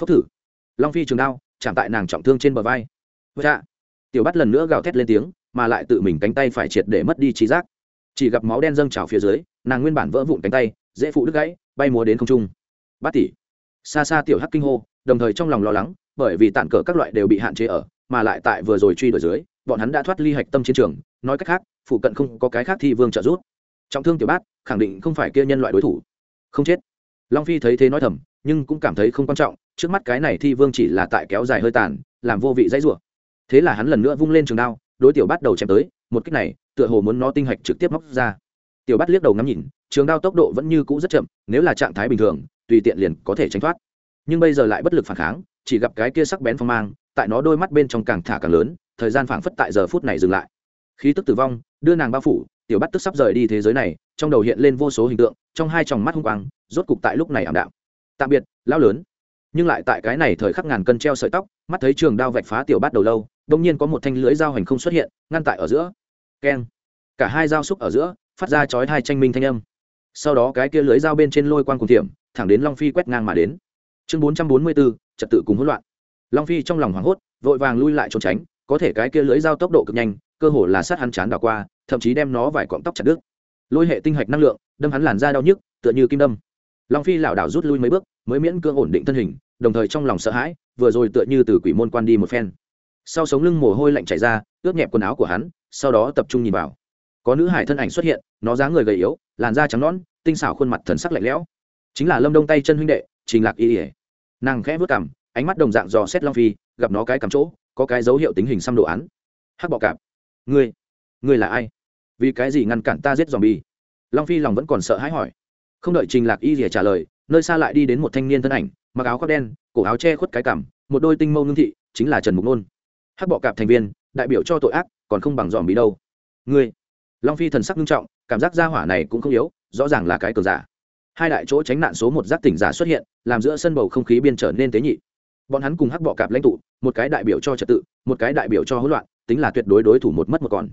phốc thử. Long phi trường đao, chạm tại nàng trọng thương trên bờ vai. Dạ. Tiểu bắt lần nữa gào thét lên tiếng, mà lại tự mình cánh tay phải triệt để mất đi trí giác. Chỉ gặp máu đen dâng trào phía dưới, nàng nguyên bản vỡ vụn cánh tay, dễ phụ đứt gãy, bay múa đến không trung. Bát tỷ. Xa xa tiểu hắc kinh hô, đồng thời trong lòng lo lắng, bởi vì tản cờ các loại đều bị hạn chế ở, mà lại tại vừa rồi truy đuổi dưới bọn hắn đã thoát ly hạch tâm chiến trường, nói cách khác, phụ cận không có cái khác thi vương trợ giúp. Trọng thương tiểu bát, khẳng định không phải kia nhân loại đối thủ. Không chết. Long phi thấy thế nói thầm, nhưng cũng cảm thấy không quan trọng, trước mắt cái này thi vương chỉ là tại kéo dài hơi tàn, làm vô vị dãy rủa. Thế là hắn lần nữa vung lên trường đao, đối tiểu bát đầu chém tới, một cách này, tựa hồ muốn nó tinh hạch trực tiếp móc ra. Tiểu bát liếc đầu ngắm nhìn, trường đao tốc độ vẫn như cũ rất chậm, nếu là trạng thái bình thường, tùy tiện liền có thể tránh thoát. Nhưng bây giờ lại bất lực phản kháng, chỉ gặp cái kia sắc bén phong mang, tại nó đôi mắt bên trong càng thả càng lớn thời gian phảng phất tại giờ phút này dừng lại. Khí tức tử vong, đưa nàng bao phủ, tiểu bắt tức sắp rời đi thế giới này, trong đầu hiện lên vô số hình tượng, trong hai tròng mắt hung quang, rốt cục tại lúc này ảm đạm. Tạm biệt, lão lớn. Nhưng lại tại cái này thời khắc ngàn cân treo sợi tóc, mắt thấy trường đao vạch phá tiểu bát đầu lâu đông nhiên có một thanh lưới dao hành không xuất hiện, ngăn tại ở giữa. Keng. Cả hai dao xúc ở giữa, phát ra chói hai tranh minh thanh âm. Sau đó cái kia lưới dao bên trên lôi quang cùng tiệm, thẳng đến long phi quét ngang mà đến. Chương bốn trăm bốn mươi bốn, trật tự cùng hỗn loạn. Long phi trong lòng hoảng hốt, vội vàng lui lại trốn tránh có thể cái kia lưỡi dao tốc độ cực nhanh, cơ hồ là sát hắn chán đảo qua, thậm chí đem nó vài cọng tóc chặt đứt. Lôi hệ tinh hạch năng lượng, đâm hắn làn da đau nhức, tựa như kim đâm. Long phi lảo đảo rút lui mấy bước, mới miễn cưỡng ổn định thân hình, đồng thời trong lòng sợ hãi, vừa rồi tựa như từ quỷ môn quan đi một phen. Sau sống lưng mồ hôi lạnh chảy ra, ướt nhẹp quần áo của hắn, sau đó tập trung nhìn vào. Có nữ hải thân ảnh xuất hiện, nó dáng người gầy yếu, làn da trắng nõn, tinh xảo khuôn mặt thần sắc lạnh lẽo. Chính là lâm đông tay chân huynh đệ, trình lạc y ỉa nàng khẽ vớt cảm ánh mắt đồng dạng dò xét long phi, gặp nó cái cắm chỗ có cái dấu hiệu tính hình xăm đồ án. Hắc bọ cạp. Ngươi ngươi là ai? Vì cái gì ngăn cản ta giết dòm bi long phi lòng vẫn còn sợ hãi hỏi. Không đợi trình lạc y rỉa trả lời, nơi xa lại đi đến một thanh niên thân ảnh, mặc áo khoác đen, cổ áo che khuất cái cằm, một đôi tinh mâu ngưng thị, chính là trần mục nôn. Hắc bọ cạp thành viên, đại biểu cho tội ác, còn không bằng dòm bí đâu. Ngươi. Long phi thần sắc nghiêm trọng, cảm giác gia hỏa này cũng không yếu, rõ ràng là cái cờ giả. Hai đại chỗ tránh nạn số một giác tỉnh giả xuất hiện, làm giữa sân bầu không khí biên trở nên tế nhị bọn hắn cùng hắc bọ cạp lãnh tụ, một cái đại biểu cho trật tự, một cái đại biểu cho hỗn loạn, tính là tuyệt đối đối thủ một mất một còn.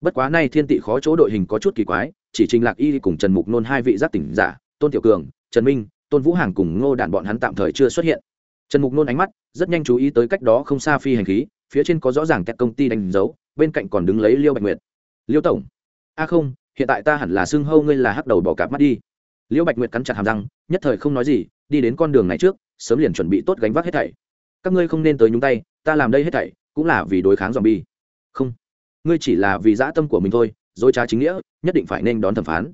Bất quá nay thiên tị khó chỗ đội hình có chút kỳ quái, chỉ trình lạc y cùng trần mục nôn hai vị giác tỉnh giả, tôn tiểu cường, trần minh, tôn vũ hàng cùng ngô đàn bọn hắn tạm thời chưa xuất hiện. Trần mục nôn ánh mắt rất nhanh chú ý tới cách đó không xa phi hành khí, phía trên có rõ ràng các công ty đánh dấu, bên cạnh còn đứng lấy liêu bạch nguyệt. Liêu tổng. A không, hiện tại ta hẳn là xưng hâu ngươi là hắc đầu bỏ cạp mắt đi. Liêu bạch nguyệt cắn chặt hàm răng, nhất thời không nói gì, đi đến con đường này trước sớm liền chuẩn bị tốt gánh vác hết thảy. Các ngươi không nên tới nhúng tay, ta làm đây hết thảy, cũng là vì đối kháng dòm bi không, ngươi chỉ là vì dã tâm của mình thôi, dối trá chính nghĩa, nhất định phải nên đón thẩm phán.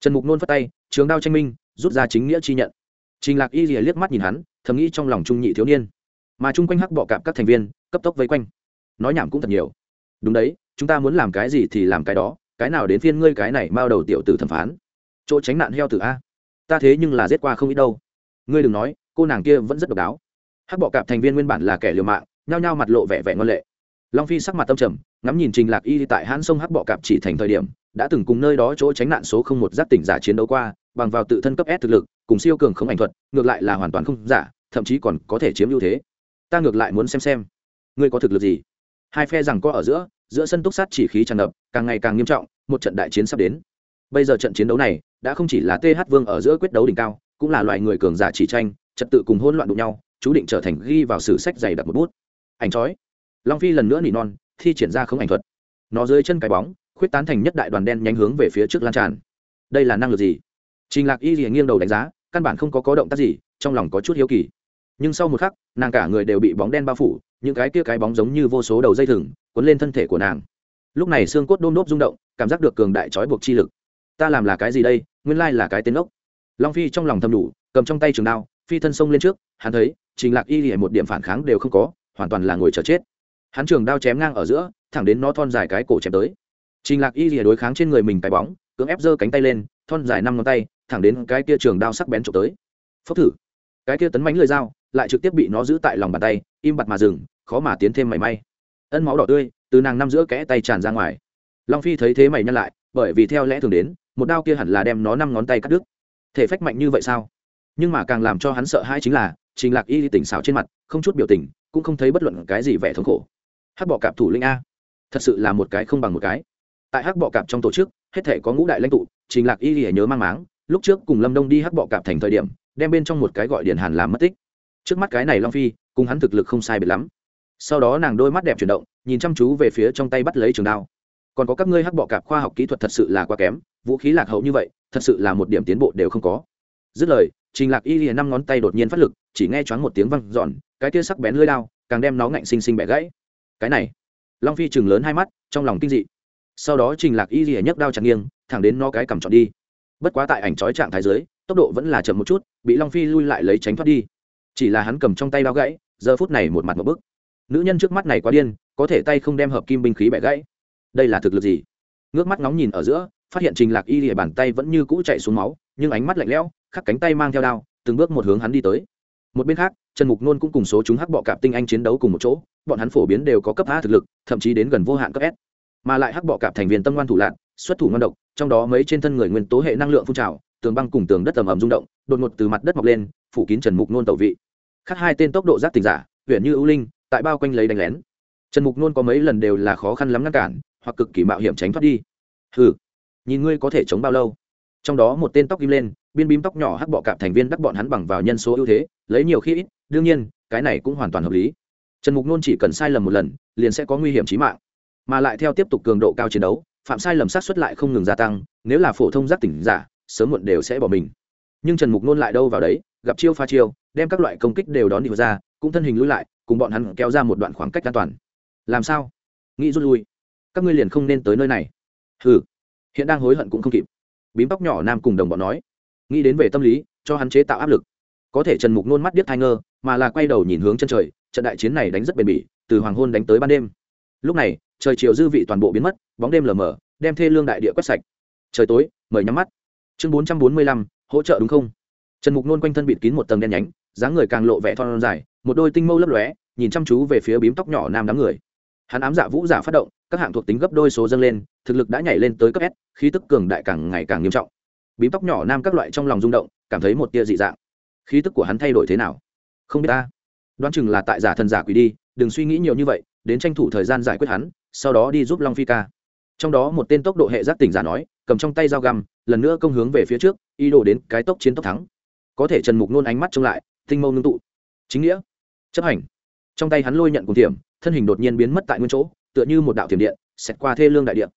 Trần mục nôn phát tay, trường đao tranh minh, rút ra chính nghĩa chi nhận. Trình lạc y liếc mắt nhìn hắn, thầm nghĩ trong lòng trung nhị thiếu niên. Mà chung quanh hắc bọ cạp các thành viên, cấp tốc vây quanh. Nói nhảm cũng thật nhiều. Đúng đấy, chúng ta muốn làm cái gì thì làm cái đó, cái nào đến phiên ngươi cái này mau đầu tiểu tử thẩm phán. Chỗ tránh nạn heo tử a. Ta thế nhưng là giết qua không ít đâu. Ngươi đừng nói cô nàng kia vẫn rất độc đáo. Hắc bọ cạp thành viên nguyên bản là kẻ liều mạng, nhao nhao mặt lộ vẻ vẻ ngon lệ. Long phi sắc mặt tâm trầm, ngắm nhìn trình lạc y tại hãn sông hắc bọ cạp chỉ thành thời điểm, đã từng cùng nơi đó chỗ tránh nạn số không một giác tỉnh giả chiến đấu qua, bằng vào tự thân cấp S thực lực, cùng siêu cường không ảnh thuật, ngược lại là hoàn toàn không giả, thậm chí còn có thể chiếm ưu thế. Ta ngược lại muốn xem xem, ngươi có thực lực gì? Hai phe rằng có ở giữa giữa sân túc sát chỉ khí tràn ngập, càng ngày càng nghiêm trọng, một trận đại chiến sắp đến. Bây giờ trận chiến đấu này, đã không chỉ là th vương ở giữa quyết đấu đỉnh cao, cũng là loại người cường giả chỉ tranh trật tự cùng hỗn loạn đụng nhau, chú định trở thành ghi vào sử sách dày đặc một bút. Ảnh chói. Long phi lần nữa nỉ non, thi triển ra không ảnh thuật. Nó dưới chân cái bóng, khuyết tán thành nhất đại đoàn đen nhánh hướng về phía trước lan tràn. Đây là năng lực gì? Trình lạc y gì nghiêng đầu đánh giá, căn bản không có có động tác gì, trong lòng có chút hiếu kỳ. Nhưng sau một khắc, nàng cả người đều bị bóng đen bao phủ, những cái kia cái bóng giống như vô số đầu dây thừng, cuốn lên thân thể của nàng. Lúc này xương cốt đôm đốp rung động, cảm giác được cường đại trói buộc chi lực. Ta làm là cái gì đây? Nguyên lai là cái tên ốc long phi trong lòng thầm đủ, cầm trong tay trường đao phi thân sông lên trước, hắn thấy, trình lạc y Lìa một điểm phản kháng đều không có, hoàn toàn là ngồi chờ chết. Hắn trường đao chém ngang ở giữa, thẳng đến nó thon dài cái cổ chém tới. Trình lạc y lìa đối kháng trên người mình cái bóng, cưỡng ép giơ cánh tay lên, thon dài năm ngón tay, thẳng đến cái kia trường đao sắc bén trộm tới. Phốc thử. Cái kia tấn mánh lưỡi dao lại trực tiếp bị nó giữ tại lòng bàn tay, im bặt mà dừng, khó mà tiến thêm mảy may. Ân máu đỏ tươi từ nàng năm giữa kẽ tay tràn ra ngoài. Long phi thấy thế mày nhăn lại, bởi vì theo lẽ thường đến, một đao kia hẳn là đem nó năm ngón tay cắt đứt. Thể phách mạnh như vậy sao? Nhưng mà càng làm cho hắn sợ hãi chính là, trình lạc y tỉnh xảo trên mặt, không chút biểu tình, cũng không thấy bất luận cái gì vẻ thống khổ. Hắc bọ cạp thủ linh a, thật sự là một cái không bằng một cái. Tại hắc bọ cạp trong tổ chức, hết thể có ngũ đại lãnh tụ, trình lạc y thì nhớ mang máng, lúc trước cùng lâm đông đi hắc bọ cạp thành thời điểm, đem bên trong một cái gọi điện hàn làm mất tích. Trước mắt cái này long phi, cùng hắn thực lực không sai biệt lắm. Sau đó nàng đôi mắt đẹp chuyển động, nhìn chăm chú về phía trong tay bắt lấy trường đao. Còn có các ngươi hắc bọ cạp khoa học kỹ thuật thật sự là quá kém, vũ khí lạc hậu như vậy, thật sự là một điểm tiến bộ đều không có dứt lời, trình lạc y lìa năm ngón tay đột nhiên phát lực, chỉ nghe choáng một tiếng văng giòn cái kia sắc bén lưỡi đao càng đem nó ngạnh sinh sinh bẻ gãy. Cái này, long phi chừng lớn hai mắt, trong lòng kinh dị. Sau đó trình lạc y lìa nhấc đao chặt nghiêng, thẳng đến nó cái cầm trọn đi. Bất quá tại ảnh trói trạng thái dưới, tốc độ vẫn là chậm một chút, bị long phi lui lại lấy tránh thoát đi. Chỉ là hắn cầm trong tay đao gãy, giờ phút này một mặt một bức. Nữ nhân trước mắt này quá điên, có thể tay không đem hợp kim binh khí bẻ gãy. Đây là thực lực gì? Ngước mắt ngóng nhìn ở giữa, phát hiện trình lạc y lìa bàn tay vẫn như cũ chạy xuống máu nhưng ánh mắt lạnh lẽo, khắc cánh tay mang theo đao, từng bước một hướng hắn đi tới. Một bên khác, trần mục nôn cũng cùng số chúng hắc bọ cạp tinh anh chiến đấu cùng một chỗ, bọn hắn phổ biến đều có cấp a thực lực, thậm chí đến gần vô hạn cấp s. Mà lại hắc bọ cạp thành viên tâm ngoan thủ lạc xuất thủ ngon độc, trong đó mấy trên thân người nguyên tố hệ năng lượng phun trào, tường băng cùng tường đất tầm ầm rung động, đột ngột từ mặt đất mọc lên, phủ kín trần mục nôn tẩu vị. Khác hai tên tốc độ giác tình giả huyện như ưu linh, tại bao quanh lấy đánh lén. Trần mục nôn có mấy lần đều là khó khăn lắm ngăn cản, hoặc cực kỳ mạo hiểm tránh thoát đi. Hừ, nhìn ngươi có thể chống bao lâu? Trong đó một tên tóc im lên, biên bím tóc nhỏ hắc bọ cạp thành viên đắc bọn hắn bằng vào nhân số ưu thế, lấy nhiều khi ít, đương nhiên, cái này cũng hoàn toàn hợp lý. Trần mục nôn chỉ cần sai lầm một lần, liền sẽ có nguy hiểm trí mạng. Mà lại theo tiếp tục cường độ cao chiến đấu, phạm sai lầm sát xuất lại không ngừng gia tăng, nếu là phổ thông giác tỉnh giả, sớm muộn đều sẽ bỏ mình. Nhưng trần mục nôn lại đâu vào đấy, gặp chiêu pha chiêu, đem các loại công kích đều đón đi ra, cũng thân hình lui lại, cùng bọn hắn kéo ra một đoạn khoảng cách an toàn. Làm sao? Nghĩ rút lui. Các ngươi liền không nên tới nơi này. Ừ hiện đang hối hận cũng không kịp bím tóc nhỏ nam cùng đồng bọn nói. Nghĩ đến về tâm lý, cho hắn chế tạo áp lực. Có thể trần mục nôn mắt điếc thai ngơ, mà là quay đầu nhìn hướng chân trời, trận đại chiến này đánh rất bền bỉ, từ hoàng hôn đánh tới ban đêm. Lúc này, trời chiều dư vị toàn bộ biến mất, bóng đêm lờ mờ, đem thê lương đại địa quét sạch. Trời tối, mời nhắm mắt. Chương bốn trăm bốn mươi lăm, hỗ trợ đúng không? Trần mục nôn quanh thân bịt kín một tầng đen nhánh, dáng người càng lộ vẻ thon dài, một đôi tinh mâu lấp lóe, nhìn chăm chú về phía bím tóc nhỏ nam đám người hắn ám dạ vũ giả phát động, các hạng thuộc tính gấp đôi số dâng lên, thực lực đã nhảy lên tới cấp s, khí tức cường đại càng ngày càng nghiêm trọng. Bím tóc nhỏ nam các loại trong lòng rung động, cảm thấy một tia dị dạng. Khí tức của hắn thay đổi thế nào? Không biết ta. Đoán chừng là tại giả thần giả quỷ đi, đừng suy nghĩ nhiều như vậy, đến tranh thủ thời gian giải quyết hắn, sau đó đi giúp long phi ca. Trong đó một tên tốc độ hệ giác tỉnh giả nói, cầm trong tay dao găm, lần nữa công hướng về phía trước, ý đồ đến cái tốc chiến tốc thắng. Có thể trần mục nôn ánh mắt trông lại, tinh mâu ngưng tụ. Chính nghĩa. Chấp hành. Trong tay hắn lôi nhận cùng thiểm thân hình đột nhiên biến mất tại nguyên chỗ, tựa như một đạo thiểm điện, xẹt qua thê lương đại điện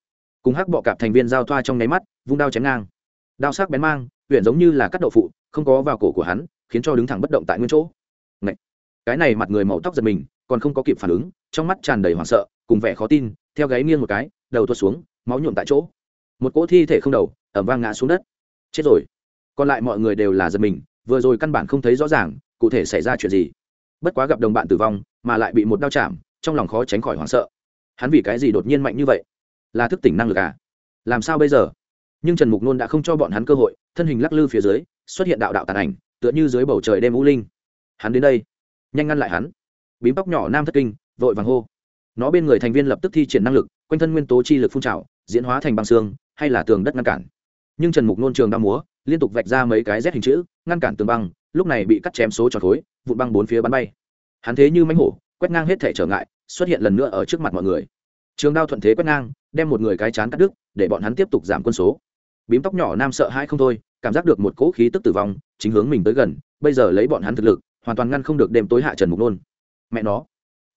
cùng hắc bọ cạp thành viên giao thoa trong nháy mắt, vung đao chém ngang. Đao sắc bén mang huyện giống như là cắt đậu phụ, không có vào cổ của hắn, khiến cho đứng thẳng bất động tại nguyên chỗ. Ngậy! cái này mặt người màu tóc giật mình, còn không có kịp phản ứng, trong mắt tràn đầy hoảng sợ, cùng vẻ khó tin, theo gáy nghiêng một cái, đầu tuột xuống, máu nhuộm tại chỗ. Một cỗ thi thể không đầu ẩm vang ngã xuống đất. Chết rồi! Còn lại mọi người đều là giật mình, vừa rồi căn bản không thấy rõ ràng, cụ thể xảy ra chuyện gì. Bất quá gặp đồng bạn tử vong, mà lại bị một đao chạm trong lòng khó tránh khỏi hoảng sợ. Hắn vì cái gì đột nhiên mạnh như vậy? Là thức tỉnh năng lực à? Làm sao bây giờ? Nhưng trần mục nôn đã không cho bọn hắn cơ hội, thân hình lắc lư phía dưới, xuất hiện đạo đạo tàn ảnh, tựa như dưới bầu trời đêm u linh. Hắn đến đây, nhanh ngăn lại hắn. Bím tóc nhỏ nam thất kinh, vội vàng hô. Nó bên người thành viên lập tức thi triển năng lực, quanh thân nguyên tố chi lực phun trào, diễn hóa thành băng xương, hay là tường đất ngăn cản. Nhưng trần mục nôn trường đao múa, liên tục vạch ra mấy cái rét hình chữ, ngăn cản tường băng, lúc này bị cắt chém số tròn khối, vụn băng bốn phía bắn bay. Hắn thế như mánh hổ quét ngang hết thể trở ngại, xuất hiện lần nữa ở trước mặt mọi người. Trường đao thuận thế quét ngang, đem một người cái chán cắt đứt, để bọn hắn tiếp tục giảm quân số. Bím tóc nhỏ nam sợ hai không thôi, cảm giác được một cỗ khí tức tử vong, chính hướng mình tới gần, bây giờ lấy bọn hắn thực lực, hoàn toàn ngăn không được đêm tối hạ trần mục nôn. Mẹ nó.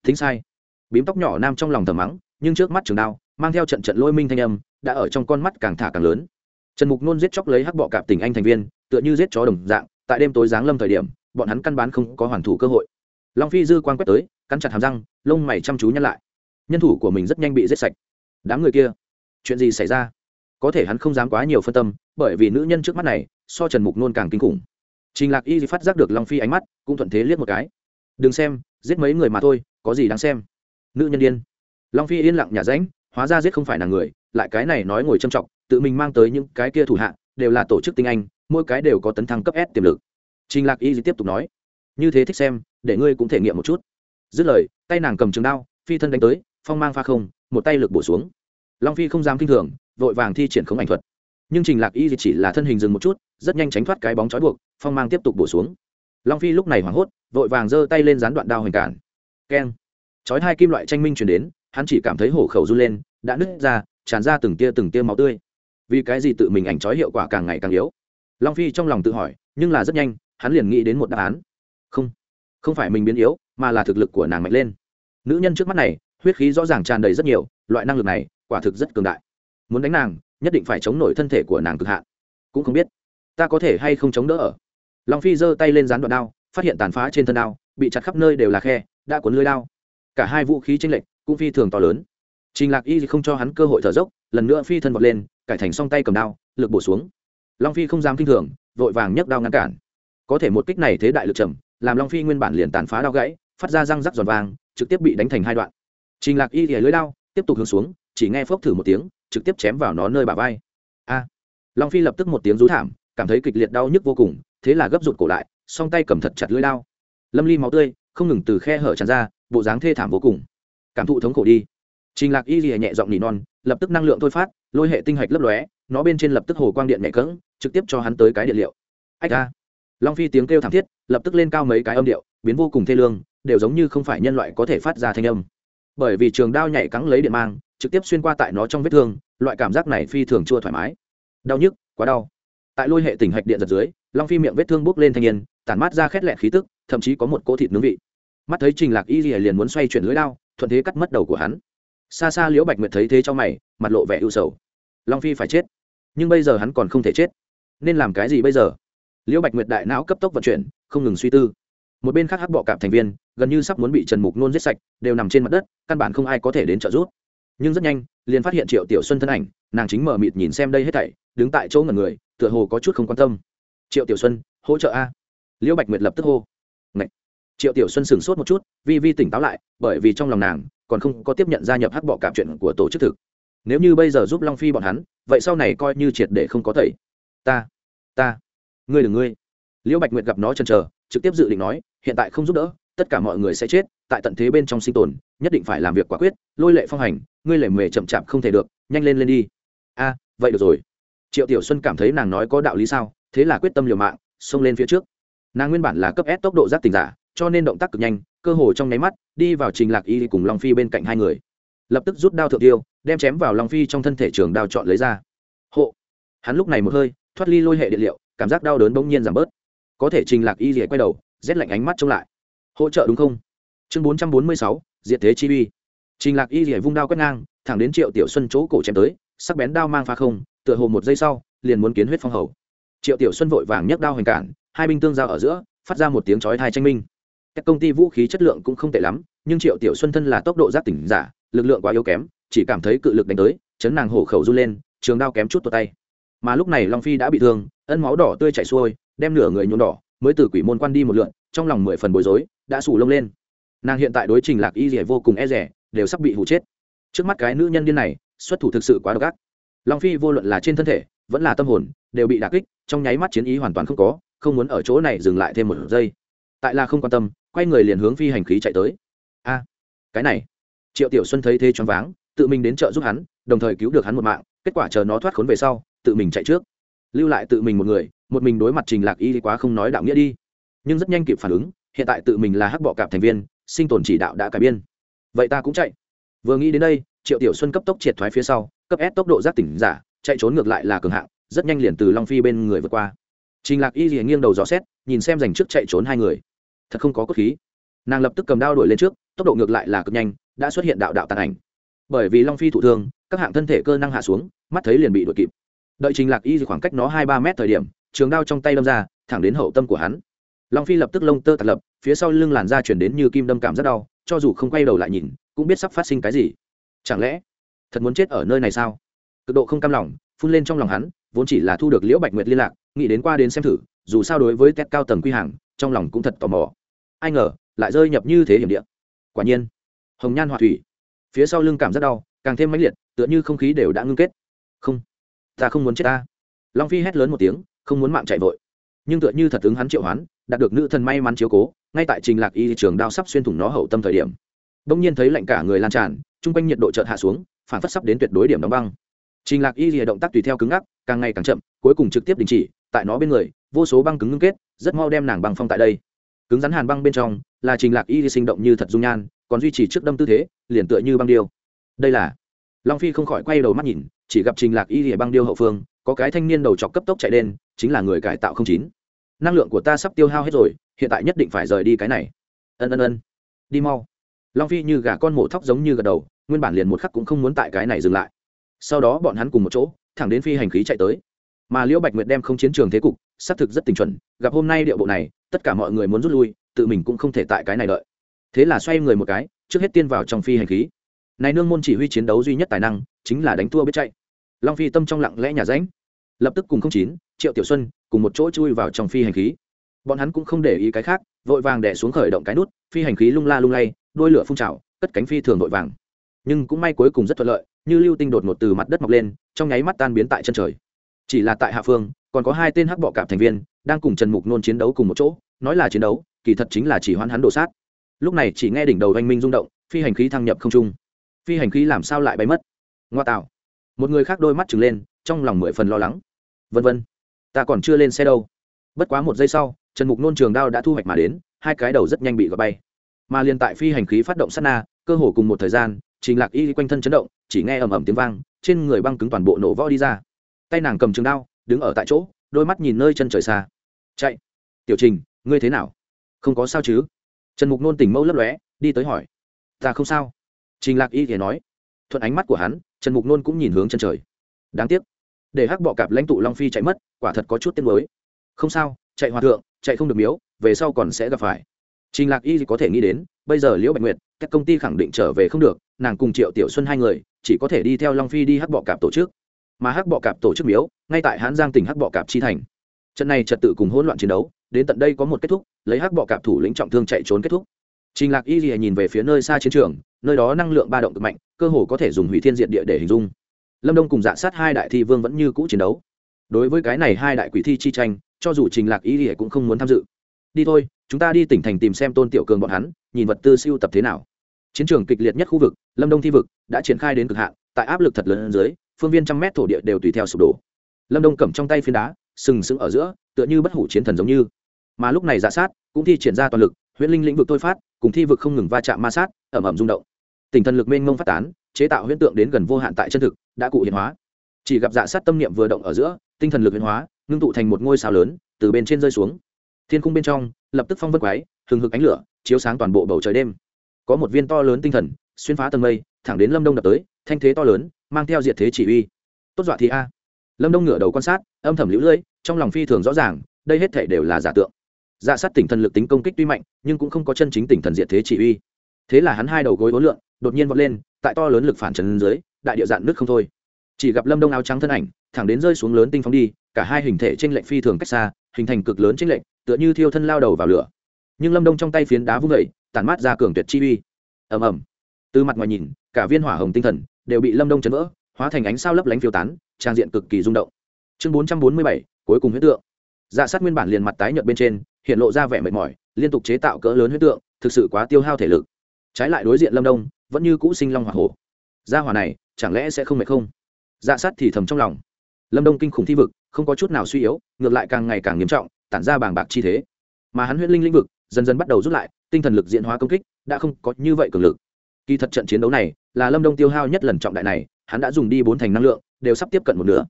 Thính sai. Bím tóc nhỏ nam trong lòng thầm mắng, nhưng trước mắt trường đao, mang theo trận trận lôi minh thanh âm, đã ở trong con mắt càng thả càng lớn. Trần mục nôn giết chóc lấy hắc bọ cạp tình anh thành viên, tựa như giết chó đồng dạng, tại đêm tối giáng lâm thời điểm, bọn hắn căn bán không có hoàn thủ cơ hội. Long phi dư quan quét tới cắn chặt hàm răng, lông mày chăm chú nhăn lại. Nhân thủ của mình rất nhanh bị giết sạch. Đám người kia, chuyện gì xảy ra? Có thể hắn không dám quá nhiều phân tâm, bởi vì nữ nhân trước mắt này, so trần mục nôn càng kinh khủng. Trình lạc y phát giác được long phi ánh mắt, cũng thuận thế liếc một cái. Đừng xem, giết mấy người mà thôi, có gì đáng xem? Nữ nhân điên. Long phi yên lặng nhả ránh, hóa ra giết không phải là người, lại cái này nói ngồi trâm trọng tự mình mang tới những cái kia thủ hạ, đều là tổ chức tinh anh, mỗi cái đều có tấn thăng cấp s tiềm lực. Trình lạc y tiếp tục nói, như thế thích xem, để ngươi cũng thể nghiệm một chút dứt lời, tay nàng cầm trường đao, phi thân đánh tới, phong mang pha không, một tay lực bổ xuống. Long phi không dám kinh thường, vội vàng thi triển khống ảnh thuật. Nhưng trình lạc y chỉ là thân hình dừng một chút, rất nhanh tránh thoát cái bóng trói buộc, phong mang tiếp tục bổ xuống. Long phi lúc này hoảng hốt, vội vàng giơ tay lên dán đoạn đao hoành cản. Keng. Chói hai kim loại tranh minh chuyển đến, hắn chỉ cảm thấy hổ khẩu run lên, đã nứt ra, tràn ra từng tia từng tia máu tươi. Vì cái gì tự mình ảnh trói hiệu quả càng ngày càng yếu? Long phi trong lòng tự hỏi, nhưng là rất nhanh, hắn liền nghĩ đến một đáp án. Không không phải mình biến yếu mà là thực lực của nàng mạnh lên. Nữ nhân trước mắt này, huyết khí rõ ràng tràn đầy rất nhiều, loại năng lực này, quả thực rất cường đại. Muốn đánh nàng, nhất định phải chống nổi thân thể của nàng cực hạn. Cũng không biết, ta có thể hay không chống đỡ ở. Long phi giơ tay lên dán đoạn đao, phát hiện tàn phá trên thân đao, bị chặt khắp nơi đều là khe, đã cuốn lưới đao. Cả hai vũ khí tranh lệch, cũng phi thường to lớn. Trình lạc y không cho hắn cơ hội thở dốc, lần nữa phi thân vọt lên, cải thành song tay cầm đao, lực bổ xuống. Long phi không dám kinh thường, vội vàng nhấc đao ngăn cản. Có thể một kích này thế đại lực trầm, làm long phi nguyên bản liền tàn phá đao gãy phát ra răng rắc giòn vàng, trực tiếp bị đánh thành hai đoạn. Trình lạc y ghé lưới đao, tiếp tục hướng xuống, chỉ nghe phốc thử một tiếng, trực tiếp chém vào nó nơi bà vai. A! Long phi lập tức một tiếng rú thảm, cảm thấy kịch liệt đau nhức vô cùng, thế là gấp rụt cổ lại, song tay cầm thật chặt lưới đao. Lâm ly máu tươi, không ngừng từ khe hở tràn ra, bộ dáng thê thảm vô cùng. Cảm thụ thống khổ đi. Trình lạc y lìa nhẹ giọng nỉ non, lập tức năng lượng thôi phát, lôi hệ tinh hạch lấp lóe, nó bên trên lập tức hồ quang điện nhẹ cỡng trực tiếp cho hắn tới cái điện liệu. Ách a long phi tiếng kêu thảm thiết, lập tức lên cao mấy cái âm điệu, biến vô cùng thê lương đều giống như không phải nhân loại có thể phát ra thanh âm. Bởi vì trường đao nhảy cắn lấy điện mang, trực tiếp xuyên qua tại nó trong vết thương, loại cảm giác này phi thường chua thoải mái. Đau nhức, quá đau. Tại lôi hệ tỉnh hạch điện giật dưới, long phi miệng vết thương bốc lên thanh niên, tản mát ra khét lẹt khí tức, thậm chí có một cỗ thịt nướng vị. Mắt thấy trình lạc y liền muốn xoay chuyển lưỡi đao, thuận thế cắt mất đầu của hắn. Xa xa liễu bạch nguyệt thấy thế cho mày, mặt lộ vẻ ưu sầu. Long phi phải chết. Nhưng bây giờ hắn còn không thể chết. Nên làm cái gì bây giờ? Liễu bạch nguyệt đại não cấp tốc vận chuyển, không ngừng suy tư. Một bên khác hắc bọ cạp thành viên gần như sắp muốn bị trần mục nôn giết sạch, đều nằm trên mặt đất, căn bản không ai có thể đến trợ giúp. Nhưng rất nhanh, liền phát hiện triệu tiểu xuân thân ảnh, nàng chính mở mịt nhìn xem đây hết thảy, đứng tại chỗ ngẩn người, tựa hồ có chút không quan tâm. Triệu tiểu xuân, hỗ trợ a. Liễu bạch nguyệt lập tức hô. Ngậy! triệu tiểu xuân sửng sốt một chút, vi vi tỉnh táo lại, bởi vì trong lòng nàng còn không có tiếp nhận gia nhập hắc bọ cảm chuyện của tổ chức thực. Nếu như bây giờ giúp long phi bọn hắn, vậy sau này coi như triệt để không có thầy ta ta, ngươi đừng ngươi. Liễu bạch nguyệt gặp nó chần chờ, trực tiếp dự định nói, hiện tại không giúp đỡ tất cả mọi người sẽ chết, tại tận thế bên trong sinh tồn, nhất định phải làm việc quả quyết, lôi lệ phong hành, ngươi lệ mề chậm chạp không thể được, nhanh lên lên đi. A, vậy được rồi. Triệu tiểu xuân cảm thấy nàng nói có đạo lý sao, thế là quyết tâm liều mạng, xông lên phía trước. Nàng nguyên bản là cấp s tốc độ giác tình giả, cho nên động tác cực nhanh, cơ hồ trong nháy mắt, đi vào trình lạc y cùng long phi bên cạnh hai người. Lập tức rút đao thượng tiêu, đem chém vào long phi trong thân thể trường đao chọn lấy ra. Hộ. Hắn lúc này một hơi, thoát ly lôi hệ điện liệu, cảm giác đau đớn bỗng nhiên giảm bớt. Có thể trình lạc y rỉa quay đầu, rét lạnh ánh mắt trông lại hỗ trợ đúng không? Chương bốn trăm bốn mươi sáu diện thế chi uy. Trình lạc y rỉa vung đao quét ngang, thẳng đến triệu tiểu xuân chỗ cổ chém tới, sắc bén đao mang pha không, tựa hồ một giây sau, liền muốn kiến huyết phong hầu. Triệu tiểu xuân vội vàng nhấc đao hoành cản, hai binh tương giao ở giữa, phát ra một tiếng chói thai tranh minh. Các công ty vũ khí chất lượng cũng không tệ lắm, nhưng triệu tiểu xuân thân là tốc độ giác tỉnh giả, lực lượng quá yếu kém, chỉ cảm thấy cự lực đánh tới, chấn nàng hổ khẩu run lên, trường đao kém chút tuột tay. Mà lúc này long phi đã bị thương, ân máu đỏ tươi chảy xuôi, đem nửa người nhuộm đỏ, mới từ quỷ môn quan đi một lượn, trong lòng mười phần bối rối đã sủ lông lên. Nàng hiện tại đối trình lạc y rỉa vô cùng e rẻ đều sắp bị hụ chết. Trước mắt cái nữ nhân điên này, xuất thủ thực sự quá độc ác. Long phi vô luận là trên thân thể, vẫn là tâm hồn, đều bị đà kích, trong nháy mắt chiến ý hoàn toàn không có, không muốn ở chỗ này dừng lại thêm một giây. Tại là không quan tâm, quay người liền hướng phi hành khí chạy tới. A, cái này. Triệu tiểu xuân thấy thế choáng váng, tự mình đến chợ giúp hắn, đồng thời cứu được hắn một mạng, kết quả chờ nó thoát khốn về sau, tự mình chạy trước. Lưu lại tự mình một người, một mình đối mặt trình lạc y quá không nói đạo nghĩa đi. Nhưng rất nhanh kịp phản ứng hiện tại tự mình là hắc bọ cạp thành viên, sinh tồn chỉ đạo đã cải biên. Vậy ta cũng chạy. Vừa nghĩ đến đây, triệu tiểu xuân cấp tốc triệt thoái phía sau, cấp ép tốc độ giác tỉnh giả, chạy trốn ngược lại là cường hạng, rất nhanh liền từ long phi bên người vượt qua. Trình lạc y liền nghiêng đầu dò xét, nhìn xem dành trước chạy trốn hai người. Thật không có cốt khí. Nàng lập tức cầm đao đuổi lên trước, tốc độ ngược lại là cực nhanh, đã xuất hiện đạo đạo tàn ảnh. Bởi vì long phi thụ thương, các hạng thân thể cơ năng hạ xuống, mắt thấy liền bị đuổi kịp. Đợi trình lạc y khoảng cách nó hai ba mét thời điểm, trường đao trong tay đâm ra, thẳng đến hậu tâm của hắn long phi lập tức lông tơ tạt lập, phía sau lưng làn da chuyển đến như kim đâm cảm rất đau, cho dù không quay đầu lại nhìn, cũng biết sắp phát sinh cái gì. Chẳng lẽ, thật muốn chết ở nơi này sao? Cực độ không cam lòng, phun lên trong lòng hắn, vốn chỉ là thu được liễu bạch nguyệt liên lạc, nghĩ đến qua đến xem thử, dù sao đối với tét cao tầng quy hàng, trong lòng cũng thật tò mò. Ai ngờ, lại rơi nhập như thế hiểm địa. Quả nhiên, hồng nhan họa thủy, phía sau lưng cảm rất đau, càng thêm mãnh liệt, tựa như không khí đều đã ngưng kết. Không, ta không muốn chết ta. Long phi hét lớn một tiếng, không muốn mạng chạy vội nhưng tựa như thật ứng hắn triệu hoán, đạt được nữ thần may mắn chiếu cố, ngay tại trình lạc y trường đao sắp xuyên thủng nó hậu tâm thời điểm. Đông nhiên thấy lạnh cả người lan tràn, chung quanh nhiệt độ chợt hạ xuống, phản phất sắp đến tuyệt đối điểm đóng băng. Trình lạc y rìa động tác tùy theo cứng ngắc, càng ngày càng chậm, cuối cùng trực tiếp đình chỉ, tại nó bên người, vô số băng cứng ngưng kết, rất mau đem nàng băng phong tại đây. Cứng rắn hàn băng bên trong, là trình lạc y sinh động như thật dung nhan, còn duy trì trước đâm tư thế, liền tựa như băng điêu. Đây là, long phi không khỏi quay đầu mắt nhìn, chỉ gặp trình lạc y rìa băng điêu hậu phương, có cái thanh niên đầu chọc cấp tốc chạy đen chính là người cải tạo không chín năng lượng của ta sắp tiêu hao hết rồi, hiện tại nhất định phải rời đi cái này. Ân ân ân. Đi mau. Long phi như gà con mổ thóc giống như gật đầu, nguyên bản liền một khắc cũng không muốn tại cái này dừng lại. Sau đó bọn hắn cùng một chỗ, thẳng đến phi hành khí chạy tới. Mà liễu bạch nguyệt đem không chiến trường thế cục, xác thực rất tình chuẩn, gặp hôm nay điệu bộ này, tất cả mọi người muốn rút lui, tự mình cũng không thể tại cái này đợi. Thế là xoay người một cái, trước hết tiên vào trong phi hành khí. Này nương môn chỉ huy chiến đấu duy nhất tài năng, chính là đánh thua biết chạy. Long phi tâm trong lặng lẽ nhà ránh lập tức cùng không chín, triệu tiểu xuân cùng một chỗ chui vào trong phi hành khí. Bọn hắn cũng không để ý cái khác, vội vàng đẻ xuống khởi động cái nút, phi hành khí lung la lung lay, đôi lửa phun trào, cất cánh phi thường vội vàng. Nhưng cũng may cuối cùng rất thuận lợi, như lưu tinh đột ngột từ mặt đất mọc lên, trong nháy mắt tan biến tại chân trời. Chỉ là tại hạ phương, còn có hai tên hắc bọ cạp thành viên đang cùng trần mục nôn chiến đấu cùng một chỗ, nói là chiến đấu, kỳ thật chính là chỉ hoán hắn đổ sát. Lúc này chỉ nghe đỉnh đầu oanh minh rung động, phi hành khí thăng nhập không trung. Phi hành khí làm sao lại bay mất? Ngoa tạo. Một người khác đôi mắt trừng lên, trong lòng mười phần lo lắng vân vân, ta còn chưa lên xe đâu. Bất quá một giây sau, trần mục nôn trường đao đã thu hoạch mà đến, hai cái đầu rất nhanh bị gọt bay. Mà liền tại phi hành khí phát động sát na, cơ hồ cùng một thời gian, trình lạc y quanh thân chấn động, chỉ nghe ầm ầm tiếng vang, trên người băng cứng toàn bộ nổ võ đi ra. Tay nàng cầm trường đao, đứng ở tại chỗ, đôi mắt nhìn nơi chân trời xa. Chạy, tiểu trình, ngươi thế nào? Không có sao chứ? Trần mục nôn tỉnh mâu lấp lóe, đi tới hỏi. Ta không sao. Trình lạc y thì nói. Thuận ánh mắt của hắn, trần mục nôn cũng nhìn hướng chân trời. Đáng tiếc để hắc bọ cạp lãnh tụ long phi chạy mất, quả thật có chút tiếng mới không sao, chạy hòa thượng, chạy không được miếu, về sau còn sẽ gặp phải. Trình lạc y có thể nghĩ đến, bây giờ liễu bạch nguyệt, các công ty khẳng định trở về không được, nàng cùng triệu tiểu xuân hai người, chỉ có thể đi theo long phi đi hắc bọ cạp tổ chức. Mà hắc bọ cạp tổ chức miếu, ngay tại hán giang tỉnh hắc bọ cạp chi thành. Trận này trật tự cùng hỗn loạn chiến đấu, đến tận đây có một kết thúc, lấy hắc bọ cạp thủ lĩnh trọng thương chạy trốn kết thúc. Trình lạc y nhìn về phía nơi xa chiến trường, nơi đó năng lượng ba động cực mạnh, cơ hồ có thể dùng hủy thiên diện địa để hình dung lâm đông cùng dạ sát hai đại thi vương vẫn như cũ chiến đấu. Đối với cái này hai đại quỷ thi chi tranh, cho dù trình lạc ý gì cũng không muốn tham dự. Đi thôi, chúng ta đi tỉnh thành tìm xem tôn tiểu cường bọn hắn, nhìn vật tư siêu tập thế nào. Chiến trường kịch liệt nhất khu vực, lâm đông thi vực, đã triển khai đến cực hạn, tại áp lực thật lớn dưới, phương viên trăm mét thổ địa đều tùy theo sụp đổ. Lâm đông cầm trong tay phiến đá, sừng sững ở giữa, tựa như bất hủ chiến thần giống như. Mà lúc này giả sát cũng thi triển ra toàn lực, huyễn linh lĩnh vực tôi phát, cùng thi vực không ngừng va chạm ma sát ẩm ẩm rung động. Tình thần lực mênh mông phát tán chế tạo huyễn tượng đến gần vô hạn tại chân thực, đã cụ hiện hóa. Chỉ gặp dạ sát tâm niệm vừa động ở giữa, tinh thần lực huyễn hóa, ngưng tụ thành một ngôi sao lớn, từ bên trên rơi xuống. Thiên khung bên trong, lập tức phong vân quái, hừng hực ánh lửa, chiếu sáng toàn bộ bầu trời đêm. Có một viên to lớn tinh thần, xuyên phá tầng mây, thẳng đến lâm đông đập tới, thanh thế to lớn, mang theo diệt thế chỉ uy. Tốt dọa thì a. Lâm đông ngửa đầu quan sát, âm thầm lũ lưỡi, trong lòng phi thường rõ ràng, đây hết thể đều là giả tượng. Dạ sát tỉnh thần lực tính công kích tuy mạnh, nhưng cũng không có chân chính tỉnh thần diệt thế chỉ uy. Thế là hắn hai đầu gối vốn lượn, đột nhiên vọt lên tại to lớn lực phản trần dưới, đại địa dạn nước không thôi. Chỉ gặp lâm đông áo trắng thân ảnh, thẳng đến rơi xuống lớn tinh phóng đi, cả hai hình thể trên lệnh phi thường cách xa, hình thành cực lớn trên lệnh tựa như thiêu thân lao đầu vào lửa. Nhưng lâm đông trong tay phiến đá vung vẩy tản mát ra cường tuyệt chi uy. Ầm ầm. Từ mặt ngoài nhìn, cả viên hỏa hồng tinh thần đều bị lâm đông chấn vỡ, hóa thành ánh sao lấp lánh phiêu tán, trang diện cực kỳ rung động. Chương bốn trăm bốn mươi bảy, cuối cùng huyết tượng. Dạ sát nguyên bản liền mặt tái nhợt bên trên, hiện lộ ra vẻ mệt mỏi, liên tục chế tạo cỡ lớn huyết tượng, thực sự quá tiêu hao thể lực. Trái lại đối diện lâm đông vẫn như cũ sinh long hỏa hổ. Gia hỏa này, chẳng lẽ sẽ không mệt không? Dạ sát thì thầm trong lòng. Lâm đông kinh khủng thi vực, không có chút nào suy yếu, ngược lại càng ngày càng nghiêm trọng, tản ra bàng bạc chi thế. Mà hắn huyễn linh lĩnh vực, dần dần bắt đầu rút lại, tinh thần lực diễn hóa công kích, đã không có như vậy cường lực. Kỳ thật trận chiến đấu này, là lâm đông tiêu hao nhất lần trọng đại này, hắn đã dùng đi bốn thành năng lượng, đều sắp tiếp cận một nửa.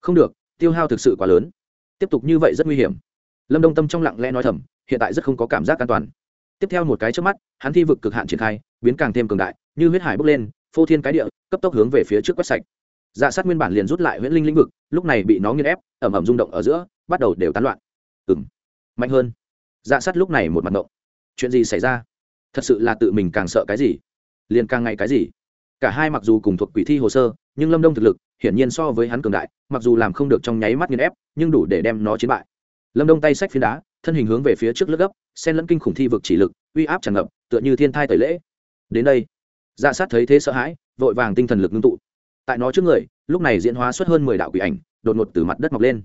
Không được, tiêu hao thực sự quá lớn. Tiếp tục như vậy rất nguy hiểm. Lâm đông tâm trong lặng lẽ nói thầm, hiện tại rất không có cảm giác an toàn. Tiếp theo một cái trước mắt, hắn thi vực cực hạn triển khai biến càng thêm cường đại, như huyết hải bốc lên, phô thiên cái địa, cấp tốc hướng về phía trước quét sạch. Dạ sát nguyên bản liền rút lại huyễn linh lĩnh vực, lúc này bị nó nghiên ép, ẩm ẩm rung động ở giữa, bắt đầu đều tán loạn. Ừ m mạnh hơn. Dạ sát lúc này một mặt ngộng. Chuyện gì xảy ra? Thật sự là tự mình càng sợ cái gì? Liền càng ngày cái gì? Cả hai mặc dù cùng thuộc quỷ thi hồ sơ, nhưng lâm đông thực lực, hiển nhiên so với hắn cường đại, mặc dù làm không được trong nháy mắt nghiên ép, nhưng đủ để đem nó chiến bại. Lâm đông tay sách phiến đá, thân hình hướng về phía trước lướt gấp sen lẫn kinh khủng thi vực chỉ lực, uy áp tràn ngập, tựa như thiên thai tẩy lễ đến đây. Dạ sát thấy thế sợ hãi, vội vàng tinh thần lực ngưng tụ. Tại nó trước người, lúc này diễn hóa xuất hơn mười đạo quỷ ảnh, đột ngột từ mặt đất mọc lên.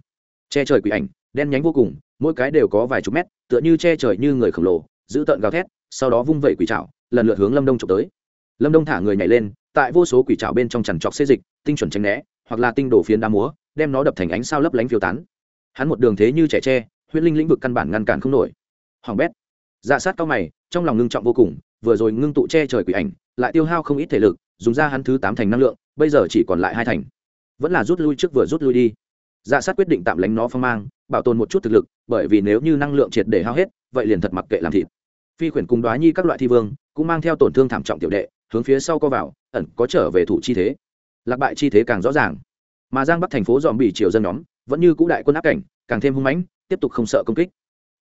Che trời quỷ ảnh, đen nhánh vô cùng, mỗi cái đều có vài chục mét, tựa như che trời như người khổng lồ, giữ tợn gào thét, sau đó vung vẩy quỷ trảo, lần lượt hướng lâm đông trộm tới. Lâm đông thả người nhảy lên, tại vô số quỷ trảo bên trong chằn trọc xê dịch, tinh chuẩn tránh né, hoặc là tinh đổ phiến đá múa, đem nó đập thành ánh sao lấp lánh phiêu tán. Hắn một đường thế như trẻ tre, huyết linh lĩnh vực căn bản ngăn cản không nổi. Hoàng bét. Dạ sát cao mày, trong lòng ngưng trọng vô cùng vừa rồi ngưng tụ che trời quỷ ảnh, lại tiêu hao không ít thể lực, dùng ra hắn thứ tám thành năng lượng, bây giờ chỉ còn lại hai thành. Vẫn là rút lui trước vừa rút lui đi. Dạ sát quyết định tạm lánh nó phong mang, bảo tồn một chút thực lực, bởi vì nếu như năng lượng triệt để hao hết, vậy liền thật mặc kệ làm thịt. Phi khuyển cùng đoá nhi các loại thi vương, cũng mang theo tổn thương thảm trọng tiểu đệ, hướng phía sau co vào, ẩn có trở về thủ chi thế. Lạc bại chi thế càng rõ ràng. Mà giang bắc thành phố dòm bị triều dân nhóm, vẫn như cũ đại quân áp cảnh, càng thêm hung mãnh, tiếp tục không sợ công kích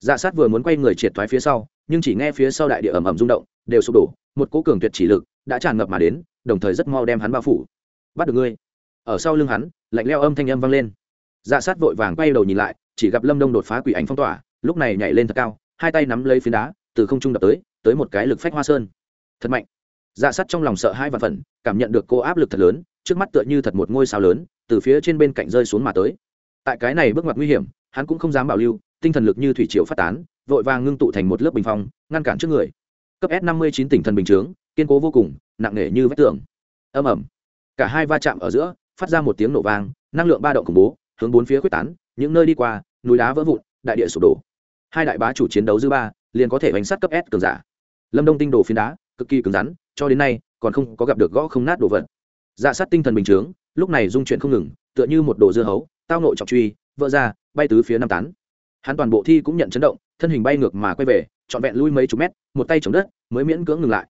dạ sát vừa muốn quay người triệt thoái phía sau, nhưng chỉ nghe phía sau đại địa ẩm ẩm rung động, đều sụp đổ, một cố cường tuyệt chỉ lực đã tràn ngập mà đến, đồng thời rất mau đem hắn bao phủ. Bắt được ngươi. Ở sau lưng hắn, lạnh leo âm thanh âm vang lên. Dạ sát vội vàng quay đầu nhìn lại, chỉ gặp lâm đông đột phá quỷ ảnh phong tỏa, lúc này nhảy lên thật cao, hai tay nắm lấy phiến đá, từ không trung đập tới tới một cái lực phách hoa sơn. Thật mạnh. Dạ sát trong lòng sợ hai vạn phần cảm nhận được cô áp lực thật lớn, trước mắt tựa như thật một ngôi sao lớn, từ phía trên bên cạnh rơi xuống mà tới. Tại cái này bước ngoặt nguy hiểm, hắn cũng không dám bảo lưu tinh thần lực như thủy triều phát tán, vội vàng ngưng tụ thành một lớp bình phong, ngăn cản trước người. Cấp s năm mươi chín tỉnh thần bình chướng, kiên cố vô cùng, nặng nề như vách tường. Âm ẩm cả hai va chạm ở giữa, phát ra một tiếng nổ vang, năng lượng ba động khủng bố, hướng bốn phía quyết tán, những nơi đi qua, núi đá vỡ vụn, đại địa sụp đổ. Hai đại bá chủ chiến đấu dư ba, liền có thể bánh sắt cấp s cường giả. Lâm đông tinh đồ phiến đá, cực kỳ cứng rắn, cho đến nay, còn không có gặp được gõ không nát đồ vật. Dạ sát tinh thần bình chướng, lúc này dung chuyển không ngừng, tựa như một đồ dưa hấu, tao nội trọng truy, vỡ ra, bay tứ phía năm tán hắn toàn bộ thi cũng nhận chấn động, thân hình bay ngược mà quay về, trọn vẹn lui mấy chục mét, một tay chống đất, mới miễn cưỡng ngừng lại.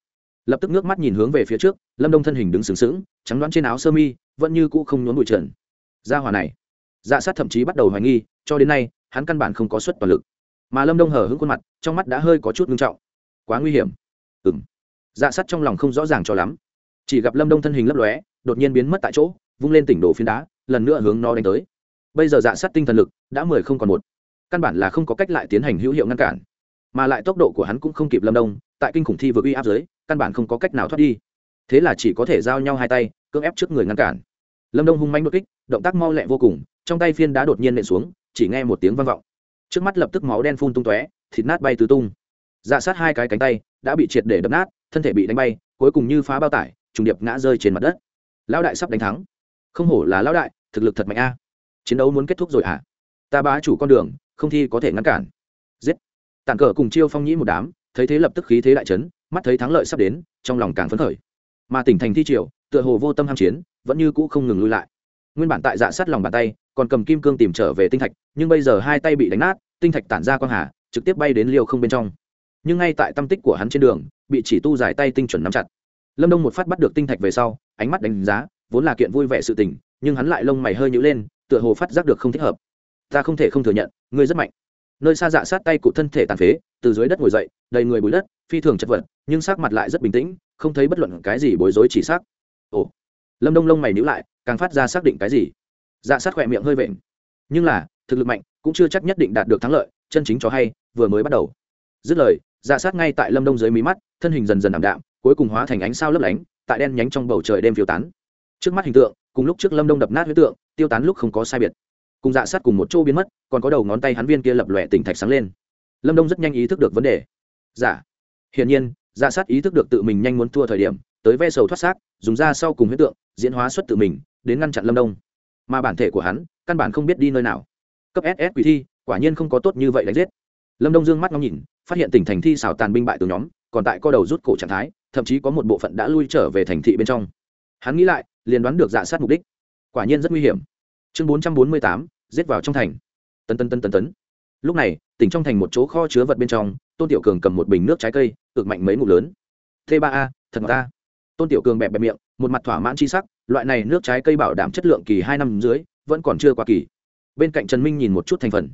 Lập tức nước mắt nhìn hướng về phía trước, lâm đông thân hình đứng sừng sững, trắng đoán trên áo sơ mi, vẫn như cũ không nhốn bụi trần. Ra hòa này dạ sát thậm chí bắt đầu hoài nghi, cho đến nay, hắn căn bản không có suất toàn lực. Mà lâm đông hở hững khuôn mặt, trong mắt đã hơi có chút ngưng trọng. Quá nguy hiểm. Ừng dạ sát trong lòng không rõ ràng cho lắm. Chỉ gặp lâm đông thân hình lấp lóe, đột nhiên biến mất tại chỗ, vung lên tỉnh đổ phiến đá, lần nữa hướng nó đánh tới. Bây giờ dạ sát tinh thần lực đã mười không còn một căn bản là không có cách lại tiến hành hữu hiệu ngăn cản. Mà lại tốc độ của hắn cũng không kịp lâm đông, tại kinh khủng thi vừa uy áp giới căn bản không có cách nào thoát đi. Thế là chỉ có thể giao nhau hai tay, cưỡng ép trước người ngăn cản. Lâm đông hung manh đột kích, động tác mau lẹ vô cùng, trong tay phiên đá đột nhiên nện xuống, chỉ nghe một tiếng vang vọng. Trước mắt lập tức máu đen phun tung tóe, thịt nát bay tứ tung. Dạ sát hai cái cánh tay, đã bị triệt để đập nát, thân thể bị đánh bay, cuối cùng như phá bao tải, trùng điệp ngã rơi trên mặt đất. Lão đại sắp đánh thắng. Không hổ là lão đại, thực lực thật mạnh a. Chiến đấu muốn kết thúc rồi à ta bá chủ con đường không thi có thể ngăn cản. Giết. Tàn cờ cùng chiêu phong nhĩ một đám, thấy thế lập tức khí thế đại trấn mắt thấy thắng lợi sắp đến, trong lòng càng phấn khởi. Mà tỉnh thành thi triều, tựa hồ vô tâm ham chiến, vẫn như cũ không ngừng lui lại. Nguyên bản tại dạ sát lòng bàn tay, còn cầm kim cương tìm trở về tinh thạch, nhưng bây giờ hai tay bị đánh nát, tinh thạch tản ra quang hà, trực tiếp bay đến liều không bên trong. Nhưng ngay tại tâm tích của hắn trên đường, bị chỉ tu giải tay tinh chuẩn nắm chặt. Lâm đông một phát bắt được tinh thạch về sau, ánh mắt đánh giá, vốn là kiện vui vẻ sự tình, nhưng hắn lại lông mày hơi nhữ lên, tựa hồ phát giác được không thích hợp ta không thể không thừa nhận, ngươi rất mạnh. Nơi xa dạ sát tay cụ thân thể tàn phế, từ dưới đất ngồi dậy, đầy người bùi đất, phi thường chật vật, nhưng sắc mặt lại rất bình tĩnh, không thấy bất luận cái gì bối rối chỉ sắc. Ồ, lâm đông lông mày nhữ lại, càng phát ra xác định cái gì? Dạ sát khỏe miệng hơi vện. Nhưng là, thực lực mạnh, cũng chưa chắc nhất định đạt được thắng lợi, chân chính cho hay, vừa mới bắt đầu. Dứt lời dạ sát ngay tại lâm đông dưới mí mắt, thân hình dần dần ảm đạm, cuối cùng hóa thành ánh sao lấp lánh, tại đen nhánh trong bầu trời đêm phiêu tán. Trước mắt hình tượng, cùng lúc trước lâm đông đập nát huyết tượng, tiêu tán lúc không có sai biệt cùng dạ sát cùng một chỗ biến mất, còn có đầu ngón tay hắn viên kia lập lòe tỉnh thạch sáng lên. Lâm đông rất nhanh ý thức được vấn đề. Dạ. Hiển nhiên dạ sát ý thức được tự mình nhanh muốn thua thời điểm, tới ve sầu thoát xác, dùng ra sau cùng huyết tượng, diễn hóa xuất tự mình, đến ngăn chặn lâm đông. Mà bản thể của hắn, căn bản không biết đi nơi nào. Cấp ss quỷ thi, quả nhiên không có tốt như vậy đánh giết. Lâm đông dương mắt ngóng nhìn, phát hiện tỉnh thành thi xào tàn binh bại từ nhóm, còn tại co đầu rút cổ trạng thái, thậm chí có một bộ phận đã lui trở về thành thị bên trong. Hắn nghĩ lại, liền đoán được dạ sát mục đích. Quả nhiên rất nguy hiểm. Chương bốn trăm bốn mươi tám giết vào trong thành. Tân tân tân tân tấn. Lúc này, tỉnh trong thành một chỗ kho chứa vật bên trong, tôn tiểu cường cầm một bình nước trái cây, ực mạnh mấy ngụm lớn. T ba a, thật ta. Tôn tiểu cường bẹp bẹp miệng, một mặt thỏa mãn c h i sắc, loại này nước trái cây bảo đảm chất lượng kỳ hai năm dưới, vẫn còn chưa qua kỳ. Bên cạnh trần minh nhìn một chút thành phần.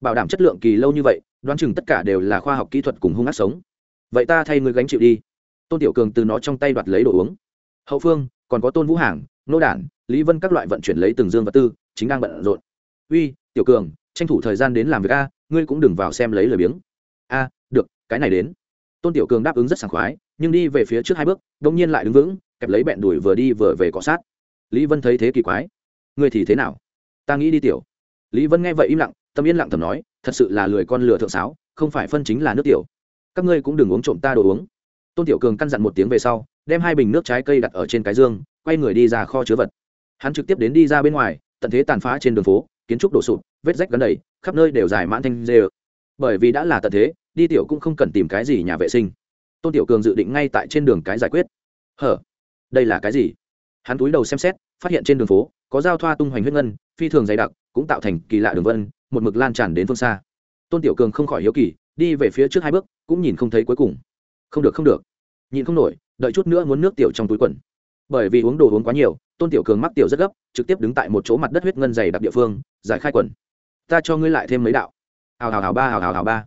Bảo đảm chất lượng kỳ lâu như vậy, đoán chừng tất cả đều là khoa học kỹ thuật cùng hung ác sống. Vậy ta thay người gánh chịu đi. Tôn tiểu cường từ nó trong tay đoạt lấy đồ uống. Hậu phương, còn có tôn vũ hàng, nô đản, lý vân các loại vận chuyển lấy từng dương vật tư, chính đang bận rộn uy, tiểu cường, tranh thủ thời gian đến làm việc a, ngươi cũng đừng vào xem lấy lời biếng. A, được, cái này đến. Tôn tiểu cường đáp ứng rất sảng khoái, nhưng đi về phía trước hai bước đ ỗ n g nhiên lại đứng vững, kẹp lấy bẹn đùi vừa đi vừa về cọ sát. Lý vân thấy thế kỳ quái. Ngươi thì thế nào? Ta nghĩ đi tiểu. Lý vân nghe vậy im lặng, tâm yên lặng thầm nói, thật sự là lười con lừa thượng sáo, không phải phân chính là nước tiểu. Các ngươi cũng đừng uống trộm ta đồ uống. Tôn tiểu cường căn dặn một tiếng về sau, đem hai bình nước trái cây đặt ở trên cái dương, quay người đi ra kho chứa vật. Hắn trực tiếp đến đi ra bên ngoài, tận thế tàn phá trên đường phố kiến trúc đổ sụp, vết rách gần đầy, khắp nơi đều dài mãn thanh dê bởi vì đã là tận thế, đi tiểu cũng không cần tìm cái gì nhà vệ sinh. Tôn tiểu cường dự định ngay tại trên đường cái giải quyết. Hở? Đây là cái gì? Hắn túi đầu xem xét, phát hiện trên đường phố, có giao thoa tung hoành huyết ngân, phi thường dày đặc, cũng tạo thành kỳ lạ đường vân, một mực lan tràn đến phương xa. Tôn tiểu cường không khỏi hiếu kỳ, đi về phía trước hai bước, cũng nhìn không thấy cuối cùng. Không được không được. Nhìn không nổi, đợi chút nữa muốn nước tiểu trong túi quần bởi vì uống đồ uống quá nhiều, tôn tiểu cường mắc tiểu rất gấp, trực tiếp đứng tại một chỗ mặt đất huyết ngân dày đặc địa phương, giải khai quần. Ta cho ngươi lại thêm mấy đạo. Hào hào hào ba, hào hào hào ba.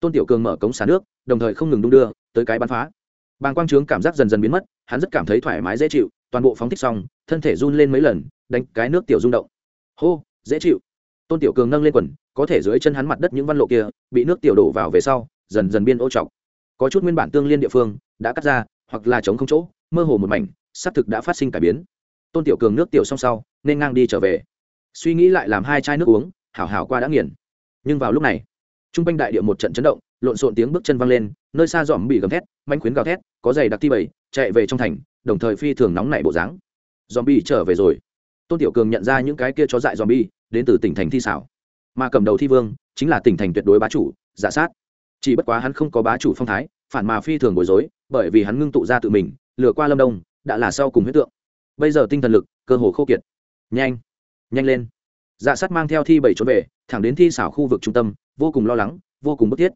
Tôn tiểu cường mở cống xả nước, đồng thời không ngừng đung đưa, tới cái bắn phá. Bàng quang trướng cảm giác dần dần biến mất, hắn rất cảm thấy thoải mái, dễ chịu, toàn bộ phóng thích xong, thân thể run lên mấy lần, đánh cái nước tiểu rung động. Hô, dễ chịu. Tôn tiểu cường nâng lên quần, có thể dưới chân hắn mặt đất những văn lộ kia, bị nước tiểu đổ vào về sau, dần dần biên ô trọc. Có chút nguyên bản tương liên địa phương, đã cắt ra, hoặc là chống không chỗ, mơ hồ một mảnh xác thực đã phát sinh cải biến. Tôn tiểu cường nước tiểu xong sau, nên ngang đi trở về. Suy nghĩ lại làm hai chai nước uống, hảo hảo qua đã nghiền. Nhưng vào lúc này t r u n g quanh đại địa một trận chấn động, lộn xộn tiếng bước chân văng lên, nơi xa dòm bị gầm thét, manh khuyến gào thét, có giày đặc thi bầy chạy về trong thành, đồng thời phi thường nóng nảy bộ dáng. Dòm bi trở về rồi. Tôn tiểu cường nhận ra những cái kia chó dại dòm bi đến từ tỉnh thành thi xảo. Mà cầm đầu thi vương, chính là tỉnh thành tuyệt đối bá chủ giả sát. Chỉ bất quá hắn không có bá chủ phong thái, phản mà phi thường bối rối, bởi vì hắn ngưng tụ ra tự mình, lừa qua lâm đông đã là sau cùng huyết tượng. Bây giờ tinh thần lực, cơ hồ khô kiệt. Nhanh nhanh lên. Dạ sắt mang theo thi bảy trốn về, thẳng đến thi xảo khu vực trung tâm, vô cùng lo lắng, vô cùng bức thiết.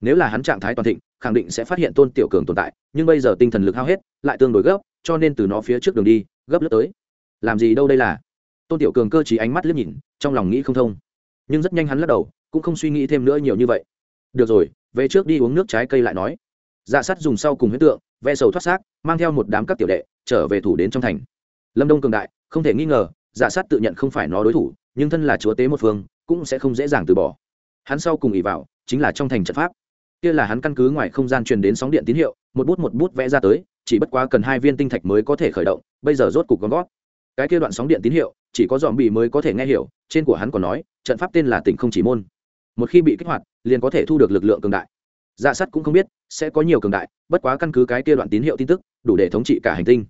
Nếu là hắn trạng thái toàn thịnh, khẳng định sẽ phát hiện tôn tiểu cường tồn tại, nhưng bây giờ tinh thần lực hao hết, lại tương đối gấp, cho nên từ nó phía trước đường đi, gấp lướt tới. Làm gì đâu đây là? Tôn tiểu cường cơ chí ánh mắt liếc nhìn, trong lòng nghĩ không thông. Nhưng rất nhanh hắn lắc đầu, cũng không suy nghĩ thêm nữa nhiều như vậy. Được rồi, về trước đi uống nước trái cây lại nói. Dạ sắt dùng sau cùng huyết tượng ve sầu thoát xác, mang theo một đám các tiểu đệ, trở về thủ đến trong thành. Lâm đông cường đại, không thể nghi ngờ dạ sát tự nhận không phải nó đối thủ, nhưng thân là chúa tế một phương, cũng sẽ không dễ dàng từ bỏ. Hắn sau cùng ỉ vào, chính là trong thành trận pháp. Kia là hắn căn cứ ngoài không gian truyền đến sóng điện tín hiệu, một bút một bút vẽ ra tới, chỉ bất quá cần hai viên tinh thạch mới có thể khởi động, bây giờ rốt cục gom gót cái kia đoạn sóng điện tín hiệu, chỉ có dòm bị mới có thể nghe hiểu, trên của hắn còn nói, trận pháp tên là tỉnh không chỉ môn. Một khi bị kích hoạt, liền có thể thu được lực lượng cường đại dạ sắt cũng không biết, sẽ có nhiều cường đại, bất quá căn cứ cái kia đoạn tín hiệu tin tức, đủ để thống trị cả hành tinh.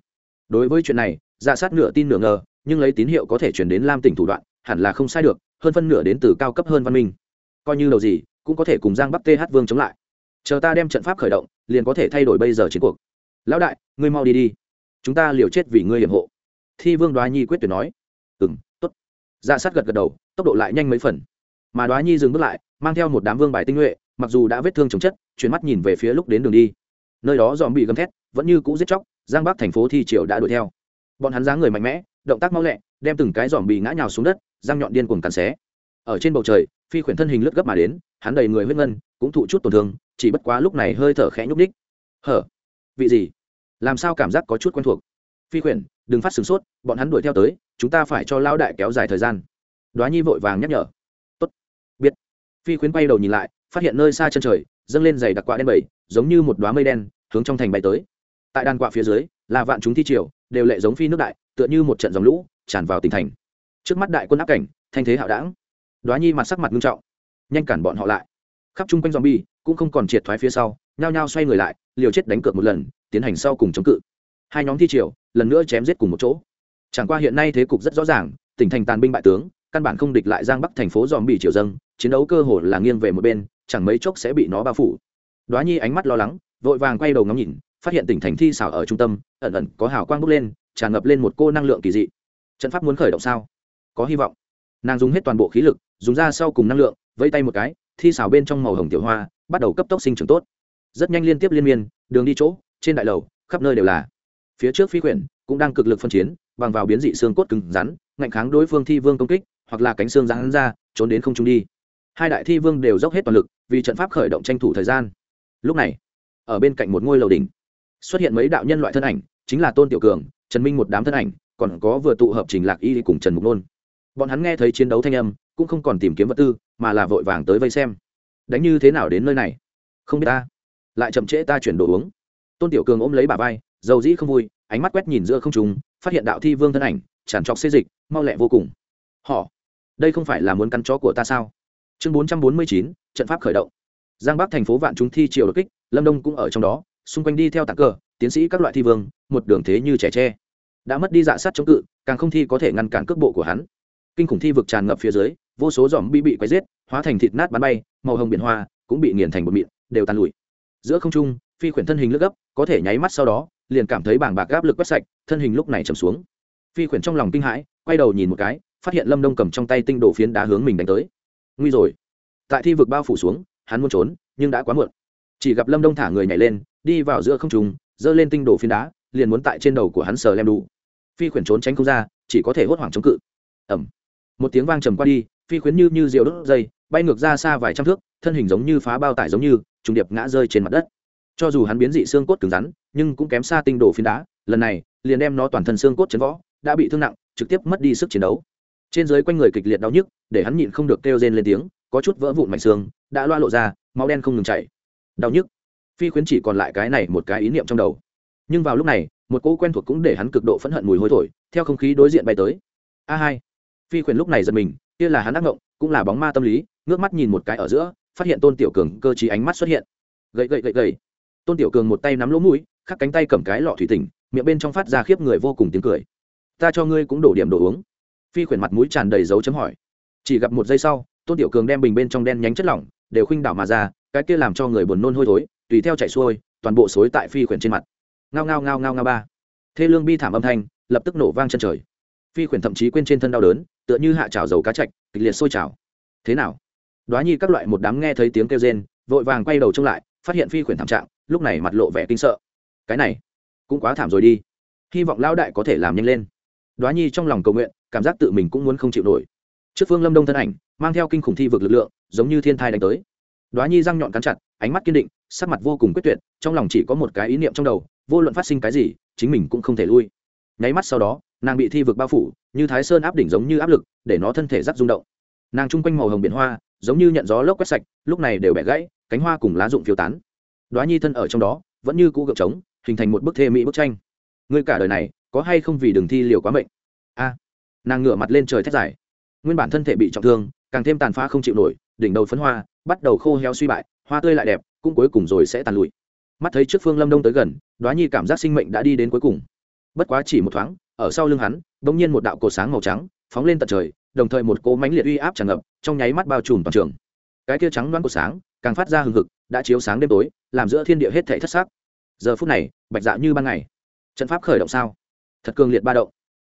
Đối với chuyện này dạ sát nửa tin nửa ngờ, nhưng lấy tín hiệu có thể chuyển đến lam tỉnh thủ đoạn, hẳn là không sai được, hơn phân nửa đến từ cao cấp hơn văn minh. Coi như đầu gì, cũng có thể cùng giang bắc th vương chống lại. Chờ ta đem trận pháp khởi động, liền có thể thay đổi bây giờ chiến cuộc. Lão đại, ngươi mau đi đi. Chúng ta liều chết vì ngươi hiểm hộ. Thi vương đoá nhi quyết tuyệt nói. Ừ m t ố t dạ sát gật gật đầu, tốc độ lại nhanh mấy phần mà đoá nhi dừng bước lại, mang theo một đám vương bài tinh nhuệ, mặc dù đã vết thương chống chất, chuyển mắt nhìn về phía lúc đến đường đi. Nơi đó dòm bị gầm thét, vẫn như cũ giết chóc, giang bắc thành phố thi triều đã đuổi theo. Bọn hắn dáng người mạnh mẽ, động tác mau lẹ, đem từng cái dòm bị ngã nhào xuống đất, răng nhọn điên cuồng cắn xé. Ở trên bầu trời, phi khuyển thân hình lướt gấp mà đến, hắn đầy người huyết ngân, cũng thụ chút tổn thương, chỉ bất quá lúc này hơi thở khẽ nhúc ních hở? Vị gì? Làm sao cảm giác có chút quen thuộc? Phi khuyển, đừng phát sửng sốt, bọn hắn đuổi theo tới, chúng ta phải cho lão đại kéo dài thời gian. Đoá nhi vội vàng nhắc nhở phi khuyến bay đầu nhìn lại, phát hiện nơi xa chân trời, dâng lên dày đặc quạ đen bầy, giống như một đoá mây đen, hướng trong thành bay tới. Tại đàn quạ phía dưới, là vạn chúng thi triều, đều lệ giống phi nước đại, tựa như một trận dòng lũ, tràn vào tỉnh thành. Trước mắt đại quân áp cảnh, thanh thế hạo đảng. Đoá nhi mặt sắc mặt nghiêm trọng. Nhanh cản bọn họ lại. Khắp chung quanh zombie, cũng không còn triệt thoái phía sau, nhao nhao xoay người lại, liều chết đánh cược một lần, tiến hành sau cùng chống cự. Hai nhóm thi triều, lần nữa chém giết cùng một chỗ. Chẳng qua hiện nay thế cục rất rõ ràng, tỉnh thành tàn binh bại tướng, căn bản không địch lại giang bắc thành phố dòm bị triều dâng chiến đấu cơ hồ là nghiêng về một bên, chẳng mấy chốc sẽ bị nó bao phủ. Đoá nhi ánh mắt lo lắng, vội vàng quay đầu ngắm nhìn, phát hiện tỉnh thành thi xảo ở trung tâm, ẩn ẩn có hào quang bốc lên, tràn ngập lên một cô năng lượng kỳ dị. Trận pháp muốn khởi động sao? Có hy vọng. Nàng dùng hết toàn bộ khí lực, dùng ra sau cùng năng lượng, vẫy tay một cái, thi xảo bên trong màu hồng tiểu hoa, bắt đầu cấp tốc sinh trưởng tốt. Rất nhanh liên tiếp liên miên, đường đi chỗ, trên đại lầu, khắp nơi đều là. Phía trước phi quyển cũng đang cực lực phân chiến, bằng vào biến dị xương cốt cứng rắn, ngạnh kháng đối phương thi vương công kích, hoặc là cánh xương rắn ra, trốn đến không trung đi hai đại thi vương đều dốc hết toàn lực vì trận pháp khởi động tranh thủ thời gian. Lúc này, ở bên cạnh một ngôi lầu đỉnh, xuất hiện mấy đạo nhân loại thân ảnh, chính là tôn tiểu cường, trần minh một đám thân ảnh, còn có vừa tụ hợp trình lạc y cùng trần mục nôn. Bọn hắn nghe thấy chiến đấu thanh âm, cũng không còn tìm kiếm vật tư, mà là vội vàng tới vây xem. Đánh như thế nào đến nơi này? Không biết ta. Lại chậm trễ ta chuyển đồ uống. Tôn tiểu cường ôm lấy bà vai, dầu dĩ không vui, ánh mắt quét nhìn giữa không trùng phát hiện đạo thi vương thân ảnh, tràn trọc xê dịch, mau lẹ vô cùng. Họ, đây không phải là muốn căn chó của ta sao? Chương bốn trăm bốn mươi chín, trận pháp khởi động. Giang bắc thành phố vạn chúng thi triều đột kích, lâm đông cũng ở trong đó, xung quanh đi theo tạc cờ, tiến sĩ các loại thi vương, một đường thế như trẻ tre. Đã mất đi dạ sát chống cự, càng không thi có thể ngăn cản cước bộ của hắn. Kinh khủng thi vực tràn ngập phía dưới, vô số dòm bi bị quấy giết, hóa thành thịt nát bắn bay, màu hồng biển hoa cũng bị nghiền thành bột mịn, đều tàn lụi. Giữa không trung, phi khuyển thân hình lướt gấp, có thể nháy mắt sau đó, liền cảm thấy bảng bạc áp lực quét sạch, thân hình lúc này trầm xuống. Phi khuyển trong lòng kinh hãi, quay đầu nhìn một cái, phát hiện lâm đông cầm trong tay tinh đổ phiến đá hướng mình đánh tới nguy rồi. Tại thi vực bao phủ xuống, hắn muốn trốn, nhưng đã quá muộn. Chỉ gặp lâm đông thả người nhảy lên, đi vào giữa không trùng giơ lên tinh đổ phiến đá, liền muốn tại trên đầu của hắn sờ lem đủ phi khuyển trốn tránh không ra, chỉ có thể hốt hoảng chống cự. Ẩm một tiếng vang trầm qua đi, phi khuyến như như rượu đốt dây, bay ngược ra xa vài trăm thước, thân hình giống như phá bao tải giống như, trùng điệp ngã rơi trên mặt đất. Cho dù hắn biến dị xương cốt cứng rắn, nhưng cũng kém xa tinh đổ phiến đá, lần này, liền đem nó toàn thân xương cốt chấn võ, đã bị thương nặng, trực tiếp mất đi sức chiến đấu trên dưới quanh người kịch liệt đau nhức, để hắn nhịn không được kêu rên lên tiếng, có chút vỡ vụn mảnh xương, đã loa lộ ra, máu đen không ngừng chảy. Đau nhức. Phi khuyến chỉ còn lại cái này một cái ý niệm trong đầu. Nhưng vào lúc này, một cỗ quen thuộc cũng để hắn cực độ phẫn hận mùi hôi thổi, theo không khí đối diện bay tới. A hai. Phi khuyển lúc này giật mình, kia là hắn ác ngộng, cũng là bóng ma tâm lý, ngước mắt nhìn một cái ở giữa, phát hiện tôn tiểu cường cơ chí ánh mắt xuất hiện. Gậy gậy gậy gậy. Tôn tiểu cường một tay nắm lỗ mũi, khắc cánh tay cầm cái lọ thủy tỉnh, miệng bên trong phát ra khiếp người vô cùng tiếng cười. Ta cho ngươi cũng đổ điểm đồ uống phi khuyển mặt mũi tràn đầy dấu chấm hỏi. Chỉ gặp một giây sau, tôn tiểu cường đem bình bên trong đen nhánh chất lỏng đều khuynh đảo mà ra, cái kia làm cho người buồn nôn hôi thối, tùy theo chạy xuôi, toàn bộ xối tại phi khuyển trên mặt. Ngao ngao ngao ngao ngao ba. Thê lương bi thảm âm thanh, lập tức nổ vang chân trời. Phi khuyển thậm chí quên trên thân đau đớn, tựa như hạ trào dầu cá chạch, kịch liệt sôi trào. Thế nào? Đoá nhi các loại một đám nghe thấy tiếng kêu rên, vội vàng quay đầu trông lại, phát hiện phi khuyển thảm trạng, lúc này mặt lộ vẻ kinh sợ. Cái này, cũng quá thảm rồi đi. Hy vọng lão đại có thể làm nhanh lên. Đoá nhi trong lòng cầu nguyện cảm giác tự mình cũng muốn không chịu nổi. Trước phương lâm đông thân ảnh, mang theo kinh khủng thi vực lực lượng, giống như thiên thai đánh tới. Đoá nhi răng nhọn cắn chặt, ánh mắt kiên định, sắc mặt vô cùng quyết tuyệt, trong lòng chỉ có một cái ý niệm trong đầu, vô luận phát sinh cái gì, chính mình cũng không thể lui. Nháy mắt sau đó, nàng bị thi vực bao phủ, như thái sơn áp đỉnh giống như áp lực, để nó thân thể rắc rung động. Nàng chung quanh màu hồng biển hoa, giống như nhận gió lốc quét sạch, lúc này đều bẻ gãy, cánh hoa cùng lá rụng phiêu tán. Đoá nhi thân ở trong đó, vẫn như cũ gợp trống, hình thành một bức thê mỹ bức tranh. Ngươi cả đời này, có hay không vì đường thi liều quá mệnh? A nàng ngửa mặt lên trời thét dài. Nguyên bản thân thể bị trọng thương, càng thêm tàn phá không chịu nổi, đỉnh đầu phấn hoa, bắt đầu khô heo suy bại, hoa tươi lại đẹp, cũng cuối cùng rồi sẽ tàn lụi. Mắt thấy trước phương lâm đông tới gần, đoá nhi cảm giác sinh mệnh đã đi đến cuối cùng. Bất quá chỉ một thoáng, ở sau lưng hắn, bỗng nhiên một đạo cột sáng màu trắng phóng lên tận trời, đồng thời một cỗ mánh liệt uy áp tràn ngập, trong nháy mắt bao trùm toàn trường. Cái kia trắng đoán cột sáng, càng phát ra hừng hực, đã chiếu sáng đêm tối, làm giữa thiên địa hết thể thất sắc. Giờ phút này, bạch dạ như ban ngày. Trận pháp khởi động sao? Thật cường liệt ba động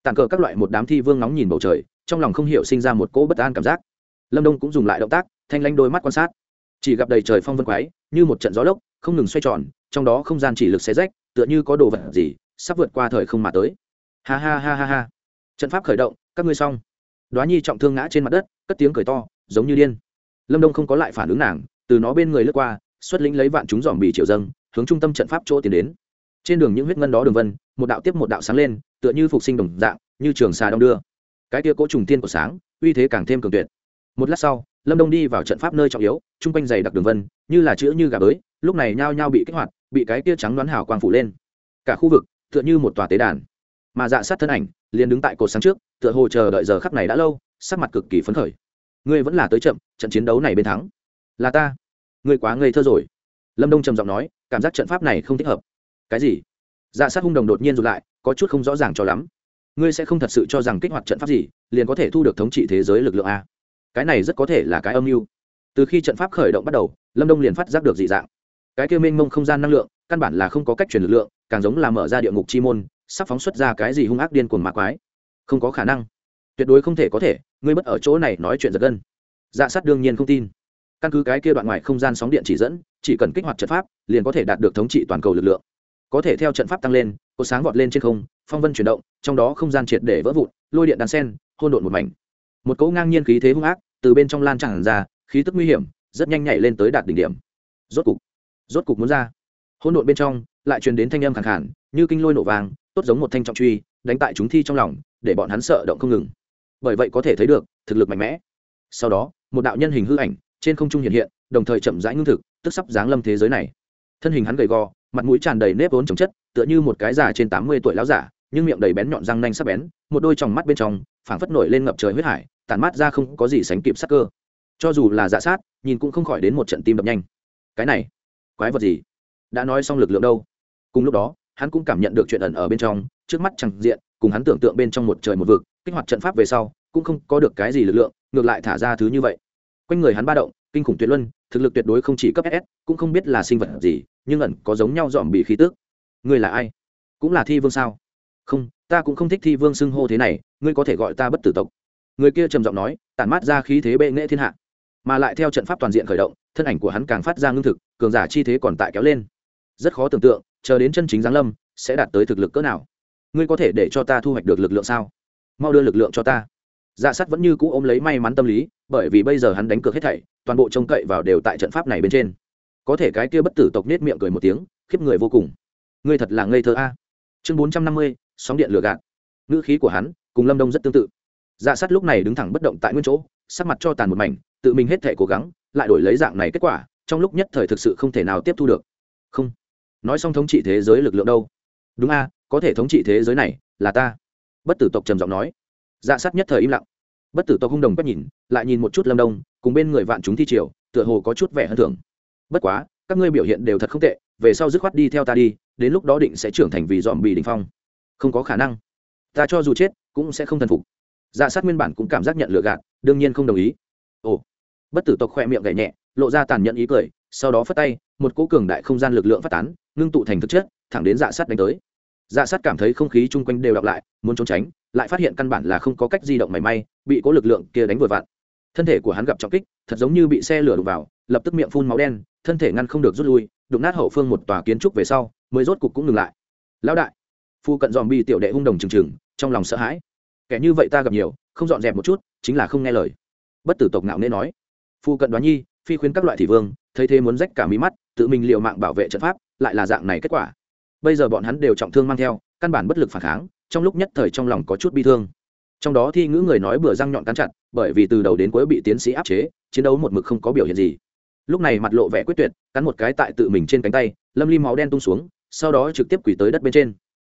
tàn cờ các loại một đám thi vương nóng nhìn bầu trời, trong lòng không hiểu sinh ra một cỗ bất an cảm giác. Lâm đông cũng dùng lại động tác, thanh lanh đôi mắt quan sát. Chỉ gặp đầy trời phong vân quái, như một trận gió lốc, không ngừng xoay tròn, trong đó không gian chỉ lực xé rách, tựa như có đồ vật gì, sắp vượt qua thời không mà tới. Ha ha ha ha ha. Trận pháp khởi động, các ngươi xong. Đoá nhi trọng thương ngã trên mặt đất, cất tiếng cười to, giống như điên. Lâm đông không có lại phản ứng nàng, từ nó bên người lướt qua, xuất lĩnh lấy vạn chúng dòm bị triệu dâng, hướng trung tâm trận pháp chỗ tiến đến. Trên đường những huyết ngân đó đường vân, một đạo tiếp một đạo sáng lên tựa như phục sinh đồng dạng, như trường xà đông đưa. Cái tia cỗ trùng tiên của sáng, uy thế càng thêm cường tuyệt. Một lát sau, lâm đông đi vào trận pháp nơi trọng yếu, chung quanh dày đặc đường vân, như là chữ như gà bới, lúc này nhao nhao bị kích hoạt, bị cái tia trắng đoán hào quang phủ lên. Cả khu vực, tựa như một tòa tế đàn. Mà dạ sát thân ảnh, liền đứng tại cột sáng trước, tựa hồ chờ đợi giờ khắc này đã lâu, sắc mặt cực kỳ phấn khởi. Ngươi vẫn là tới chậm, trận chiến đấu này bên thắng. Là ta. Ngươi quá ngây thơ rồi. Lâm đông trầm giọng nói, cảm giác trận pháp này không thích hợp. Cái gì? Dạ sát hung đồng đột nhiên rụt lại có chút không rõ ràng cho lắm. Ngươi sẽ không thật sự cho rằng kích hoạt trận pháp gì, liền có thể thu được thống trị thế giới lực lượng a. Cái này rất có thể là cái âm mưu. Từ khi trận pháp khởi động bắt đầu, lâm đông liền phát giác được dị dạng. Cái kêu mênh mông không gian năng lượng, căn bản là không có cách truyền lực lượng, càng giống là mở ra địa ngục chi môn, sắp phóng xuất ra cái gì hung ác điên cuồng mạ quái. Không có khả năng. Tuyệt đối không thể có thể, ngươi mất ở chỗ này nói chuyện giật gân. Dạ sát đương nhiên không tin. Căn cứ cái kia đoạn ngoài không gian sóng điện chỉ dẫn, chỉ cần kích hoạt trận pháp, liền có thể đạt được thống trị toàn cầu lực lượng có thể theo trận pháp tăng lên, có sáng vọt lên trên không, phong vân chuyển động, trong đó không gian triệt để vỡ vụn, lôi điện đàn sen, hôn độn một mảnh. Một cỗ ngang nhiên khí thế hung ác từ bên trong lan tràn ra, khí tức nguy hiểm, rất nhanh nhảy lên tới đạt đỉnh điểm. Rốt cục rốt cục muốn ra. Hôn độn bên trong, lại truyền đến thanh âm khẳng khản như kinh lôi nổ vàng, tốt giống một thanh trọng truy, đánh tại chúng thi trong lòng, để bọn hắn sợ động không ngừng. Bởi vậy có thể thấy được, thực lực mạnh mẽ. Sau đó, một đạo nhân hình hư ảnh, trên không trung hiện hiện, đồng thời chậm rãi ngưng thực, tức sắp giáng lâm thế giới này. Thân hình hắn gầy gò mặt mũi tràn đầy nếp vốn trồng chất, tựa như một cái già trên tám mươi tuổi láo giả, nhưng miệng đầy bén nhọn răng nanh sắc bén, một đôi tròng mắt bên trong, phảng phất nổi lên ngập trời huyết hải tàn mắt ra không có gì sánh kịp sắc cơ. Cho dù là giả sát, nhìn cũng không khỏi đến một trận tim đập nhanh. Cái này, quái vật gì? Đã nói xong lực lượng đâu? Cùng lúc đó, hắn cũng cảm nhận được chuyện ẩn ở bên trong, trước mắt chẳng diện, cùng hắn tưởng tượng bên trong một trời một vực, kích hoạt trận pháp về sau, cũng không có được cái gì lực lượng, ngược lại thả ra thứ như vậy. Quanh người hắn ba động, kinh khủng tuyệt luân, thực lực tuyệt đối không chỉ cấp ss cũng không biết là sinh vật gì nhưng ẩn có giống nhau dòm bị khí tước ngươi là ai? Cũng là thi vương sao? Không, ta cũng không thích thi vương xưng hô thế này, ngươi có thể gọi ta bất tử tộc. Người kia trầm giọng nói, tản mát ra khí thế bệ nghệ thiên hạ. Mà lại theo trận pháp toàn diện khởi động, thân ảnh của hắn càng phát ra ngưng thực, cường giả chi thế còn tại kéo lên. Rất khó tưởng tượng, chờ đến chân chính giáng lâm, sẽ đạt tới thực lực cỡ nào. Ngươi có thể để cho ta thu hoạch được lực lượng sao? Mau đưa lực lượng cho ta. Dạ sắt vẫn như cũ ôm lấy may mắn tâm lý, bởi vì bây giờ hắn đánh cược hết thảy, toàn bộ trông cậy vào đều tại trận pháp này bên trên có thể cái kia bất tử tộc nết miệng cười một tiếng, khiếp người vô cùng. Ngươi thật là ngây thơ a. Chương bốn trăm năm mươi, sóng điện lửa gạt. Ngữ khí của hắn cùng lâm đông rất tương tự. Dạ sắt lúc này đứng thẳng bất động tại nguyên chỗ, sắc mặt cho tàn một mảnh, tự mình hết thể cố gắng, lại đổi lấy dạng này kết quả, trong lúc nhất thời thực sự không thể nào tiếp thu được. Không. Nói xong thống trị thế giới lực lượng đâu? Đúng a, có thể thống trị thế giới này là ta. Bất tử tộc trầm giọng nói. Dạ sát nhất thời im lặng. Bất tử tộc hung đồng quét nhìn, lại nhìn một chút lâm đông, cùng bên người vạn chúng thi triều, tựa hồ có chút vẻ hơn thường bất quá, các ngươi biểu hiện đều thật không tệ, về sau dứt khoát đi theo ta đi, đến lúc đó định sẽ trưởng thành vì dòm bị đình phong. Không có khả năng. Ta cho dù chết, cũng sẽ không thần phục. Dạ sát nguyên bản cũng cảm giác nhận lựa gạt, đương nhiên không đồng ý. Ồ. Bất tử tộc khoe miệng gậy nhẹ, lộ ra tàn nhẫn ý cười, sau đó phất tay, một cỗ cường đại không gian lực lượng phát tán, ngưng tụ thành thực chất, thẳng đến dạ sát đánh tới. Dạ sát cảm thấy không khí chung quanh đều đọc lại, muốn trốn tránh, lại phát hiện căn bản là không có cách di động mảy may, bị cố lực lượng kia đánh vội vặn. Thân thể của hắn gặp trọng kích, thật giống như bị xe lửa đụng vào, lập tức miệng phun máu đen thân thể ngăn không được rút lui, đụng nát hậu phương một tòa kiến trúc về sau, mới rốt cục cũng ngừng lại. Lão đại, phu cận dòm bi tiểu đệ hung đồng trừng trừng, trong lòng sợ hãi. Kẻ như vậy ta gặp nhiều, không dọn dẹp một chút, chính là không nghe lời. Bất tử tộc ngạo nên nói. Phu cận đoán nhi, phi khuyến các loại thị vương, thấy thế muốn rách cả mí mắt, tự mình liệu mạng bảo vệ trận pháp, lại là dạng này kết quả. Bây giờ bọn hắn đều trọng thương mang theo, căn bản bất lực phản kháng, trong lúc nhất thời trong lòng có chút bi thương. Trong đó thi ngữ người nói bừa răng nhọn cắn chặt, bởi vì từ đầu đến cuối bị tiến sĩ áp chế, chiến đấu một mực không có biểu hiện gì lúc này mặt lộ vẻ quyết tuyệt, cắn một cái tại tự mình trên cánh tay, lâm ly máu đen tung xuống, sau đó trực tiếp quỳ tới đất bên trên.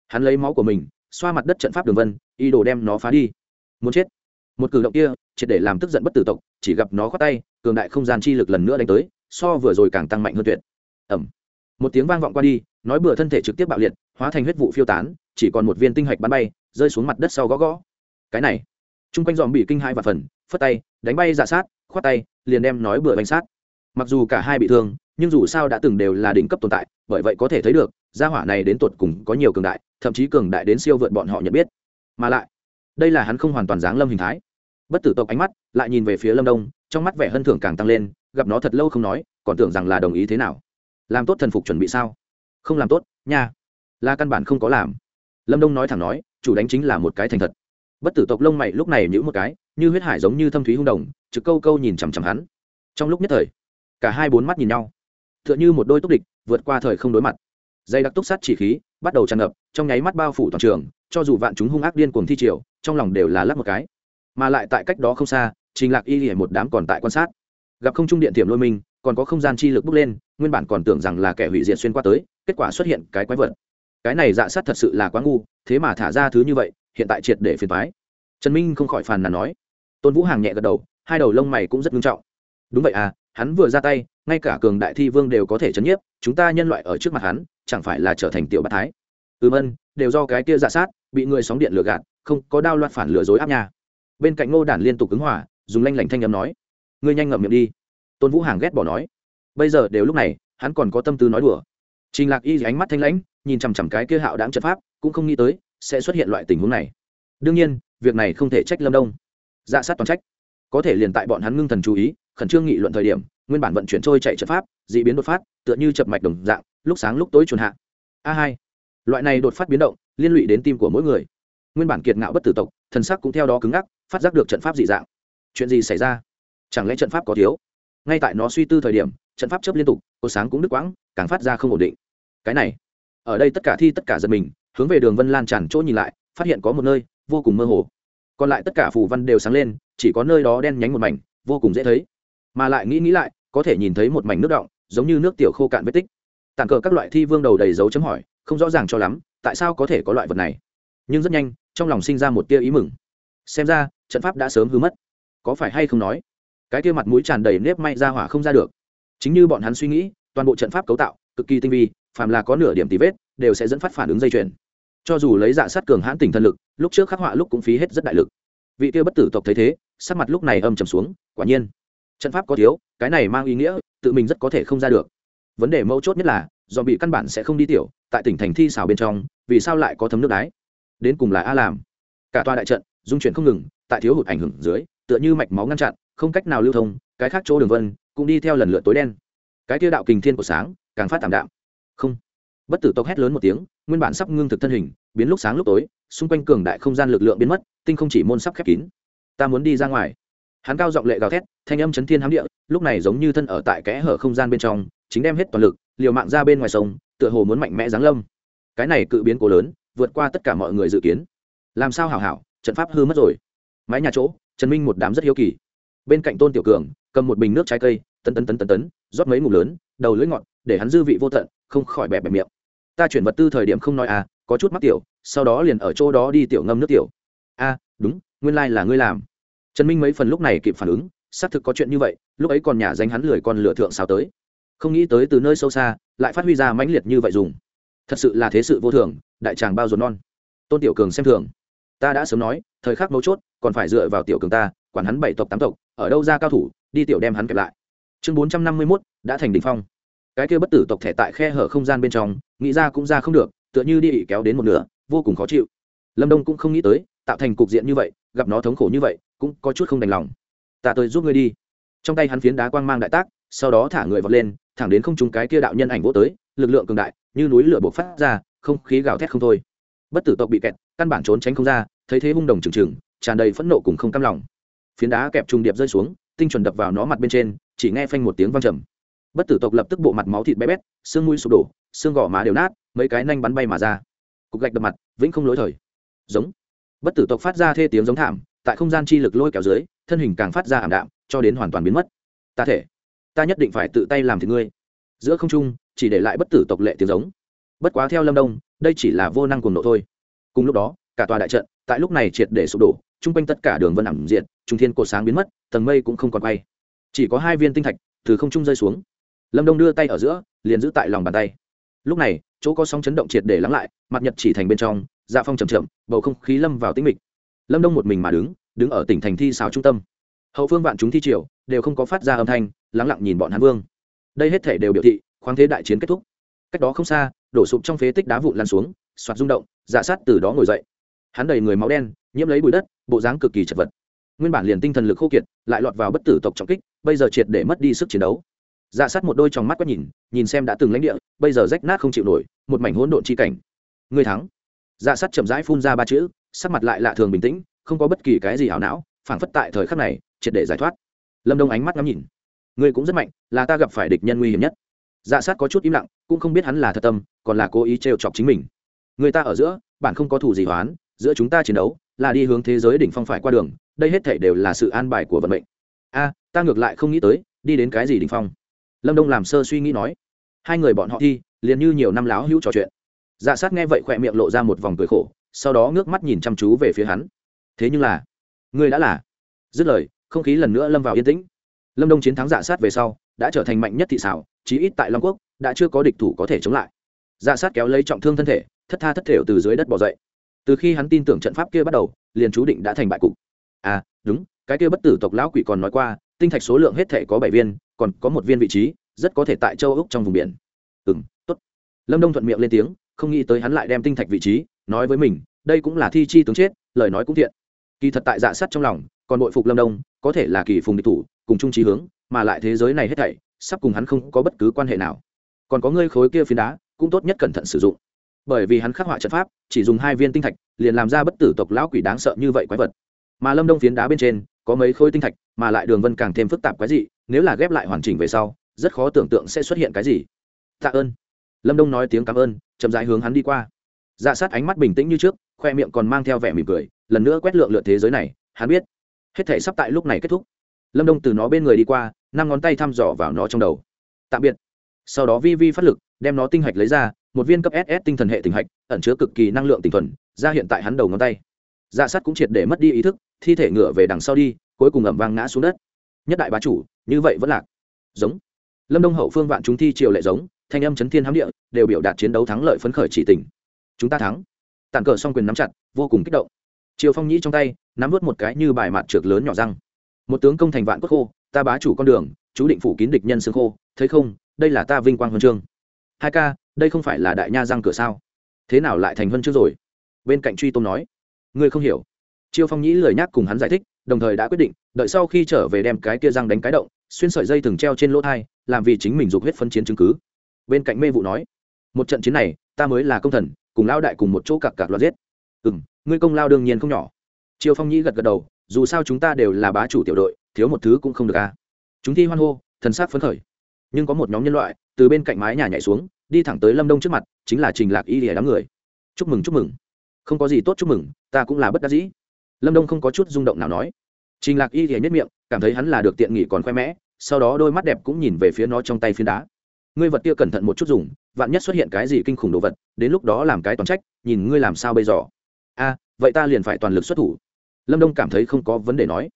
Hắn lấy máu của mình, xoa mặt đất trận pháp đường vân, ý đồ đem nó phá đi. Muốn chết. Một cử động kia, triệt để làm tức giận bất tử tộc, chỉ gặp nó khoát tay, cường đại không gian chi lực lần nữa đánh tới, so vừa rồi càng tăng mạnh hơn tuyệt. Ẩm một tiếng vang vọng qua đi, nói bừa thân thể trực tiếp bạo liệt, hóa thành huyết vụ phiêu tán, chỉ còn một viên tinh hạch bắn bay, rơi xuống mặt đất sau gõ gõ. Cái này. Chung quanh dòm bị kinh hai và phần, phất tay, đánh bay giả sát, khoát tay, liền đem nói bừa bánh sát mặc dù cả hai bị thương, nhưng dù sao đã từng đều là đỉnh cấp tồn tại, bởi vậy có thể thấy được, gia hỏa này đến tột cùng có nhiều cường đại, thậm chí cường đại đến siêu vượt bọn họ nhận biết. Mà lại, đây là hắn không hoàn toàn dáng lâm hình thái. Bất tử tộc ánh mắt lại nhìn về phía lâm đông, trong mắt vẻ hân thưởng càng tăng lên, gặp nó thật lâu không nói, còn tưởng rằng là đồng ý thế nào. Làm tốt thần phục chuẩn bị sao? Không làm tốt, nha. Là căn bản không có làm. Lâm đông nói thẳng nói, chủ đánh chính là một cái thành thật. Bất tử tộc lông mày lúc này nhữ một cái, như huyết hải giống như thâm thúy hung đồng, trực câu câu nhìn chằm chằm hắn. Trong lúc nhất thời cả hai bốn mắt nhìn nhau. T h ư ợ n h ư một đôi túc địch vượt qua thời không đối mặt. Dây đặc túc sắt chỉ khí bắt đầu tràn ngập trong nháy mắt bao phủ toàn trường cho dù vạn chúng hung ác điên cuồng thi triều trong lòng đều là lắp một cái. Mà lại tại cách đó không xa trình lạc y hề một đám còn tại quan sát. Gặp không trung điện tiềm lôi minh còn có không gian chi lực bốc lên nguyên bản còn tưởng rằng là kẻ hủy diệt xuyên qua tới kết quả xuất hiện cái quái vật. Cái này dạ sát thật sự là quá ngu thế mà thả ra thứ như vậy hiện tại triệt để phiền phái, trần minh không khỏi phàn nàn nói. Tôn vũ hàng nhẹ gật đầu hai đầu lông mày cũng rất nghiêm trọng đúng vậy à hắn vừa ra tay, ngay cả cường đại thi vương đều có thể chấn nhiếp, chúng ta nhân loại ở trước mặt hắn, chẳng phải là trở thành tiểu bát thái. Ừm ân, đều do cái kia dạ sát, bị người sóng điện lừa gạt, không có đao loạt phản lừa dối áp nha. Bên cạnh ngô đản liên tục ứng hỏa dùng lanh lảnh thanh âm nói, ngươi nhanh ngậm miệng đi. Tôn vũ hàng ghét bỏ nói, bây giờ đều lúc này, hắn còn có tâm tư nói đùa. Trình lạc y ánh mắt thanh lãnh, nhìn chằm chằm cái kia hạo đáng trận pháp, cũng không nghĩ tới, sẽ xuất hiện loại tình huống này. Đương nhiên, việc này không thể trách lâm đông. Dạ sát toàn trách. Có thể liền tại bọn hắn ngưng thần chú ý khẩn trương nghị luận thời điểm, nguyên bản vận chuyển trôi chạy trận pháp d ị biến đột phát, tựa như chập mạch đồng dạng, lúc sáng lúc tối chuồn hạ. A hai. Loại này đột phát biến động, liên lụy đến tim của mỗi người. Nguyên bản kiệt ngạo bất tử tộc, thần sắc cũng theo đó cứng ngắc, phát giác được trận pháp dị dạng. Chuyện gì xảy ra? Chẳng lẽ trận pháp có thiếu? Ngay tại nó suy tư thời điểm, trận pháp chấp liên tục cô sáng cũng đứt quãng, càng phát ra không ổn định. Cái này, ở đây tất cả thi tất cả giật mình, hướng về đường vân lan tràn chỗ nhìn lại, phát hiện có một nơi vô cùng mơ hồ. Còn lại tất cả phù văn đều sáng lên, chỉ có nơi đó đen nhánh một mảnh, vô cùng dễ thấy mà lại nghĩ nghĩ lại, có thể nhìn thấy một mảnh nước động giống như nước tiểu khô cạn vết tích. Tàn cờ các loại thi vương đầu đầy dấu chấm hỏi, không rõ ràng cho lắm, tại sao có thể có loại vật này? Nhưng rất nhanh, trong lòng sinh ra một tia ý mừng. Xem ra, trận pháp đã sớm hư mất. Có phải hay không nói? Cái tia mặt mũi tràn đầy nếp may ra hỏa không ra được. Chính như bọn hắn suy nghĩ, toàn bộ trận pháp cấu tạo, cực kỳ tinh vi, phàm là có nửa điểm tí vết, đều sẽ dẫn phát phản ứng dây chuyền. Cho dù lấy dạ sát cường hãn tỉnh thần lực, lúc trước khắc họa lúc cũng phí hết rất đại lực. Vị kia bất tử tộc thấy thế, sắc mặt lúc này âm trầm xuống, quả nhiên trận pháp có thiếu, cái này mang ý nghĩa, tự mình rất có thể không ra được. Vấn đề mấu chốt nhất là do bị căn bản sẽ không đi tiểu, tại tỉnh thành thi xào bên trong, vì sao lại có thấm nước đáy đến cùng là a làm cả tòa đại trận dung chuyển không ngừng, tại thiếu hụt ảnh hưởng dưới, tựa như mạch máu ngăn chặn, không cách nào lưu thông, cái khác chỗ đường vân, cũng đi theo lần lượt tối đen. Cái tiêu đạo kình thiên của sáng, càng phát tạm đạm. Không. Bất tử tộc hét lớn một tiếng, nguyên bản sắp ngưng thực thân hình, biến lúc sáng lúc tối, xung quanh cường đại không gian lực lượng biến mất, tinh không chỉ môn sắp khép kín. Ta muốn đi ra ngoài hắn cao giọng lệ gào thét, thanh âm chấn thiên hám địa, lúc này giống như thân ở tại kẽ hở không gian bên trong, chính đem hết toàn lực, liều mạng ra bên ngoài sông, tựa hồ muốn mạnh mẽ giáng lâm. Cái này cự biến cố lớn, vượt qua tất cả mọi người dự kiến. Làm sao hảo hảo, trận pháp hư mất rồi. Mái nhà chỗ, trần minh một đám rất hiếu kỳ. Bên cạnh tôn tiểu cường, cầm một bình nước trái cây, tấn tấn tấn tấn tấn, rót mấy ngụm lớn, đầu lưỡi ngọt, để hắn dư vị vô tận, không khỏi bẹp bẹp miệng. Ta chuyển vật tư thời điểm không nói à có chút mắc tiểu, sau đó liền ở chỗ đó đi tiểu ngâm nước tiểu. A đúng, nguyên lai là ngươi làm trần minh mấy phần lúc này kịp phản ứng, xác thực có chuyện như vậy, lúc ấy còn nhà danh hắn lười con lửa thượng sao tới. Không nghĩ tới từ nơi sâu xa, lại phát huy ra mãnh liệt như vậy dùng. Thật sự là thế sự vô thường, đại tràng bao dồn non. Tôn tiểu cường xem thường. Ta đã sớm nói, thời khắc mấu chốt, còn phải dựa vào tiểu cường ta, quản hắn bảy tộc tám tộc, ở đâu ra cao thủ, đi tiểu đem hắn kẹp lại. Chương bốn trăm năm mươi mốt, đã thành đ ỉ n h phong. Cái kia bất tử tộc thẻ tại khe hở không gian bên trong, nghĩ ra cũng ra không được, tựa như đi ị kéo đến một nửa, vô cùng khó chịu. Lâm đông cũng không nghĩ tới, tạo thành cục diện như vậy, gặp nó thống khổ như vậy cũng có chút không đành lòng. Ta tôi giúp ngươi đi. Trong tay hắn phiến đá quang mang đại tác, sau đó thả người vọt lên, thẳng đến không trung cái kia đạo nhân ảnh vỗ tới, lực lượng cường đại, như núi lửa bộc phát ra, không khí gào thét không thôi. Bất tử tộc bị kẹt, căn bản trốn tránh không ra, thấy thế hung đồng trừng trừng, tràn đầy phẫn nộ cùng không cam lòng. Phiến đá kẹp trùng điệp rơi xuống, tinh chuẩn đập vào nó mặt bên trên, chỉ nghe phanh một tiếng vang trầm. Bất tử tộc lập tức bộ mặt máu thịt bé bét, xương mũi sụp đổ, xương gò má đều nát, mấy cái nanh bắn bay mà ra. Cục gạch đập mặt, vĩnh không lối thời. Giống. Bất tử tộc phát ra thê tiếng giống thảm tại không gian chi lực lôi kéo dưới, thân hình càng phát ra ảm đạm, cho đến hoàn toàn biến mất. Ta thể, ta nhất định phải tự tay làm thì ngươi. Giữa không trung, chỉ để lại bất tử tộc lệ tiếng giống. Bất quá theo lâm đông, đây chỉ là vô năng cuồng nộ thôi. Cùng lúc đó, cả tòa đại trận, tại lúc này triệt để sụp đổ, chung quanh tất cả đường vân ẩm diện trung thiên cột sáng biến mất, tầng mây cũng không còn quay. Chỉ có hai viên tinh thạch từ không trung rơi xuống. Lâm đông đưa tay ở giữa, liền giữ tại lòng bàn tay. Lúc này, chỗ có sóng chấn động triệt để lắng lại, mặt nhật chỉ thành bên trong dạ phong chầm chậm, bầu không khí lâm vào tĩnh mịch lâm đông một mình mà đứng đứng ở tỉnh thành thi xào trung tâm. Hậu phương vạn chúng thi triều, đều không có phát ra âm thanh, lắng lặng nhìn bọn hán vương. Đây hết thể đều biểu thị, khoáng thế đại chiến kết thúc. Cách đó không xa, đổ sụp trong phế tích đá vụn lăn xuống, soạt rung động dạ sát từ đó ngồi dậy. Hắn đầy người máu đen, nhiễm lấy bụi đất, bộ dáng cực kỳ chật vật. Nguyên bản liền tinh thần lực khô kiệt, lại lọt vào bất tử tộc trọng kích, bây giờ triệt để mất đi sức chiến đấu. Dạ sát một đôi trong mắt quét nhìn nhìn xem đã từng lãnh địa, bây giờ rách nát không chịu nổi, một mảnh hỗn độn chi cảnh. Người thắng. Dạ sát chậm rãi phun ra ba chữ sắc mặt lại lạ thường bình tĩnh, không có bất kỳ cái gì ảo não, phảng phất tại thời khắc này, triệt để giải thoát. Lâm đông ánh mắt ngắm nhìn. Ngươi cũng rất mạnh, là ta gặp phải địch nhân nguy hiểm nhất. Dạ sát có chút im lặng, cũng không biết hắn là thật tâm, còn là cố ý trêu chọc chính mình. Người ta ở giữa bạn không có thủ gì hoán, giữa chúng ta chiến đấu, là đi hướng thế giới đỉnh phong phải qua đường, đây hết thể đều là sự an bài của vận mệnh. A, ta ngược lại không nghĩ tới, đi đến cái gì đỉnh phong? Lâm đông làm sơ suy nghĩ nói. Hai người bọn họ thi, liền như nhiều năm láo hữu trò chuyện. Dạ sát nghe vậy khỏe miệng lộ ra một vòng cười khổ sau đó ngước mắt nhìn chăm chú về phía hắn. Thế nhưng là, ngươi đã là. Dứt lời, không khí lần nữa lâm vào yên tĩnh. Lâm đông chiến thắng dạ sát về sau, đã trở thành mạnh nhất thị xảo, chí ít tại long quốc, đã chưa có địch thủ có thể chống lại. Dạ sát kéo lấy trọng thương thân thể, thất tha thất thểu từ dưới đất bỏ dậy. Từ khi hắn tin tưởng trận pháp kia bắt đầu, liền chú định đã thành bại cục. À đúng, cái kia bất tử tộc lão quỷ còn nói qua, tinh thạch số lượng hết thể có bảy viên, còn có một viên vị trí, rất có thể tại châu úc trong vùng biển. Ừ m t ố t lâm đông thuận miệng lên tiếng, không nghĩ tới hắn lại đem tinh thạch vị trí nói với mình, đây cũng là thi chi tướng chết, lời nói cũng thiện. Kỳ thật tại dạ sắt trong lòng, còn nội phục lâm đông, có thể là kỳ phùng địch thủ, cùng chung trí hướng, mà lại thế giới này hết thảy, sắp cùng hắn không có bất cứ quan hệ nào. Còn có ngươi khối kia phiến đá, cũng tốt nhất cẩn thận sử dụng. Bởi vì hắn khắc họa trận pháp, chỉ dùng hai viên tinh thạch, liền làm ra bất tử tộc lão quỷ đáng sợ như vậy quái vật. Mà lâm đông phiến đá bên trên, có mấy khối tinh thạch, mà lại đường vân càng thêm phức tạp quái dị, nếu là ghép lại hoàn chỉnh về sau, rất khó tưởng tượng sẽ xuất hiện cái gì. Tạ ơn. Lâm đông nói tiếng cảm ơn, chậm rãi hướng hắn đi qua dạ sát ánh mắt bình tĩnh như trước, khoe miệng còn mang theo vẻ mỉm cười, lần nữa quét lượng lượt thế giới này, hắn biết. Hết thể sắp tại lúc này kết thúc. Lâm đông từ nó bên người đi qua, năm ngón tay thăm dò vào nó trong đầu. Tạm biệt. Sau đó vi vi phát lực, đem nó tinh hạch lấy ra, một viên cấp ss tinh thần hệ tinh hạch, ẩn chứa cực kỳ năng lượng tinh thuần, ra hiện tại hắn đầu ngón tay. Dạ sát cũng triệt để mất đi ý thức, thi thể ngựa về đằng sau đi, cuối cùng ẩm vang ngã xuống đất. Nhất đại bá chủ, như vậy vẫn lạc. Giống. Lâm đông hậu phương vạn chúng thi triều lệ giống, thanh âm chấn thiên hám địa, đều biểu đạt chiến đấu thắng lợi phấn khởi chỉ tình chúng ta thắng. Tàn cờ song quyền nắm chặt, vô cùng kích động. Triều phong nhĩ trong tay, nắm vớt một cái như bài mặt trượt lớn nhỏ răng. Một tướng công thành vạn cốt khô, ta bá chủ con đường, chú định phủ kín địch nhân xương khô, thấy không, đây là ta vinh quang huân chương. Hai ca, đây không phải là đại nha răng cửa sao? Thế nào lại thành huân chương rồi? Bên cạnh truy tôn nói, ngươi không hiểu. Triều phong nhĩ lời nhắc cùng hắn giải thích, đồng thời đã quyết định, đợi sau khi trở về đem cái kia răng đánh cái động, xuyên sợi dây thừng treo trên lỗ thai, làm vì chính mình dục huyết phân chiến chứng cứ. Bên cạnh mê vụ nói, một trận chiến này, ta mới là công thần cùng lao đại cùng một chỗ cặc cặc loạt giết. Ừ m ngươi công lao đương nhiên không nhỏ. Triều phong nhĩ gật gật đầu, dù sao chúng ta đều là bá chủ tiểu đội, thiếu một thứ cũng không được a à. chúng thi hoan hô, thần sắc phấn khởi. Nhưng có một nhóm nhân loại, từ bên cạnh mái nhà nhảy xuống, đi thẳng tới lâm đông trước mặt, chính là trình lạc y lìa đám người. Chúc mừng chúc mừng. Không có gì tốt chúc mừng, ta cũng là bất đắc dĩ. Lâm đông không có chút rung động nào nói. Trình lạc y lìa nhất miệng, cảm thấy hắn là được tiện nghỉ còn khoe mẽ, sau đó đôi mắt đẹp cũng nhìn về phía nó trong tay phiến đá ngươi vật kia cẩn thận một chút dùng, vạn nhất xuất hiện cái gì kinh khủng đồ vật, đến lúc đó làm cái toàn trách, nhìn ngươi làm sao bây giờ. A, vậy ta liền phải toàn lực xuất thủ. Lâm đông cảm thấy không có vấn đề nói.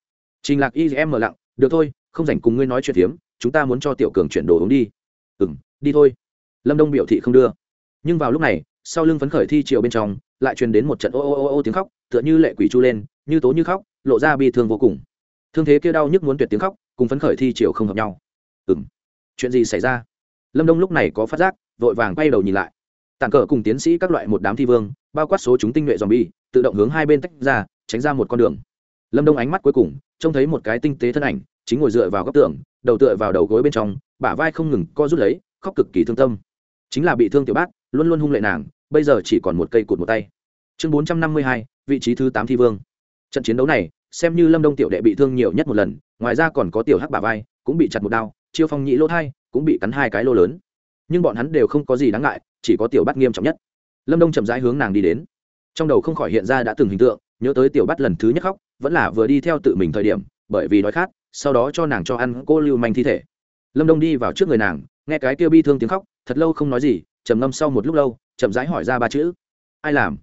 Trình lạc y em mờ lặng, được thôi, không dành cùng ngươi nói chuyện tiếm chúng ta muốn cho tiểu cường chuyển đồ uống đi. Ừ m đi thôi. Lâm đông biểu thị không đưa. Nhưng vào lúc này, sau lưng phấn khởi thi triều bên trong, lại truyền đến một trận ô ô ô ô tiếng khóc, tựa như lệ quỷ chu lên, như tố như khóc, lộ ra bi thương vô cùng. Thương thế kia đau nhức muốn tuyệt tiếng khóc, cùng phấn khởi thi triều không hợp nhau. Ừ m chuyện gì xảy ra? Lâm đông lúc này có phát giác vội vàng quay đầu nhìn lại tàn cờ cùng tiến sĩ các loại một đám thi vương bao quát số chúng tinh nhuệ dòm bi tự động hướng hai bên tách ra tránh ra một con đường. Lâm đông ánh mắt cuối cùng trông thấy một cái tinh tế thân ảnh chính ngồi dựa vào góc tường đầu tựa vào đầu gối bên trong bả vai không ngừng co rút lấy khóc cực kỳ thương tâm. Chính là bị thương tiểu bác, luôn luôn hung lệ nàng bây giờ chỉ còn một cây cụt một tay. Chương bốn trăm năm mươi hai vị trí thứ tám thi vương. Trận chiến đấu này xem như lâm đông tiểu đệ bị thương nhiều nhất một lần ngoài ra còn có tiểu hắc bả vai cũng bị chặt một đao chiêu phong nhị lỗ thai cũng bị cắn hai cái lô lớn. Nhưng bọn hắn đều không có gì đáng ngại, chỉ có tiểu bắt nghiêm trọng nhất. Lâm đông chậm rãi hướng nàng đi đến. Trong đầu không khỏi hiện ra đã từng hình tượng, nhớ tới tiểu bắt lần thứ nhất khóc, vẫn là vừa đi theo tự mình thời điểm, bởi vì đói khát, sau đó cho nàng cho ăn cô lưu manh thi thể. Lâm đông đi vào trước người nàng, nghe cái kia bi thương tiếng khóc, thật lâu không nói gì, trầm ngâm sau một lúc lâu, chậm rãi hỏi ra ba chữ. Ai làm?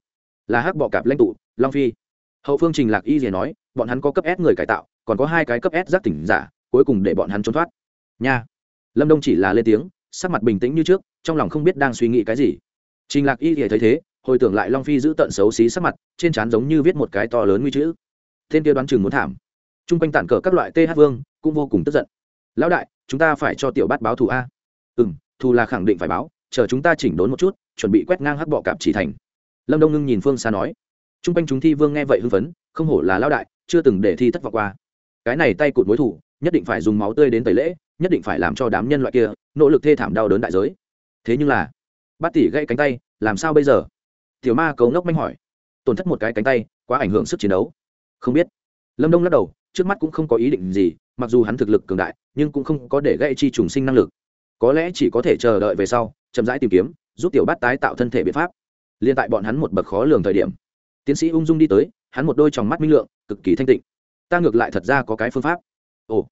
Là hắc bọ cạp lãnh tụ, long phi. Hậu phương trình lạc y rìa nói, bọn hắn có cấp s người cải tạo, còn có hai cái cấp s giác tỉnh giả, cuối cùng để bọn hắn trốn thoát. Nha lâm đông chỉ là lên tiếng, sắc mặt bình tĩnh như trước, trong lòng không biết đang suy nghĩ cái gì. Trình lạc y thì thấy thế, hồi tưởng lại long phi giữ tận xấu xí sắc mặt, trên trán giống như viết một cái to lớn nguy chữ. Tên kia đoán chừng muốn thảm. T r u n g quanh tản cờ các loại th vương cũng vô cùng tức giận. Lão đại, chúng ta phải cho tiểu bát báo thù a. Ừ m thù là khẳng định phải báo, chờ chúng ta chỉnh đốn một chút, chuẩn bị quét ngang hắc bọ cạp chỉ thành. Lâm đông ngưng nhìn phương xa nói. T r u n g quanh chúng thi vương nghe vậy hưng phấn, không hổ là lão đại, chưa từng để thi thất vọng qua. Cái này tay cụt mối thủ nhất định phải dùng máu tươi đến tẩy lễ nhất định phải làm cho đám nhân loại kia nỗ lực thê thảm đau đớn đại giới. Thế nhưng là, bát tỷ gãy cánh tay, làm sao bây giờ? Tiểu ma cấu ngốc manh hỏi. Tổn thất một cái cánh tay, quá ảnh hưởng sức chiến đấu. Không biết. Lâm đông lắc đầu, trước mắt cũng không có ý định gì, mặc dù hắn thực lực cường đại, nhưng cũng không có để gãy chi trùng sinh năng lực. Có lẽ chỉ có thể chờ đợi về sau, chậm rãi tìm kiếm, giúp tiểu bát tái tạo thân thể biện pháp. Liên tại bọn hắn một bậc khó lường thời điểm, tiến sĩ ung dung đi tới, hắn một đôi tròng mắt minh lượng, cực kỳ thanh tịnh. Ta ngược lại thật ra có cái phương pháp. Ồ.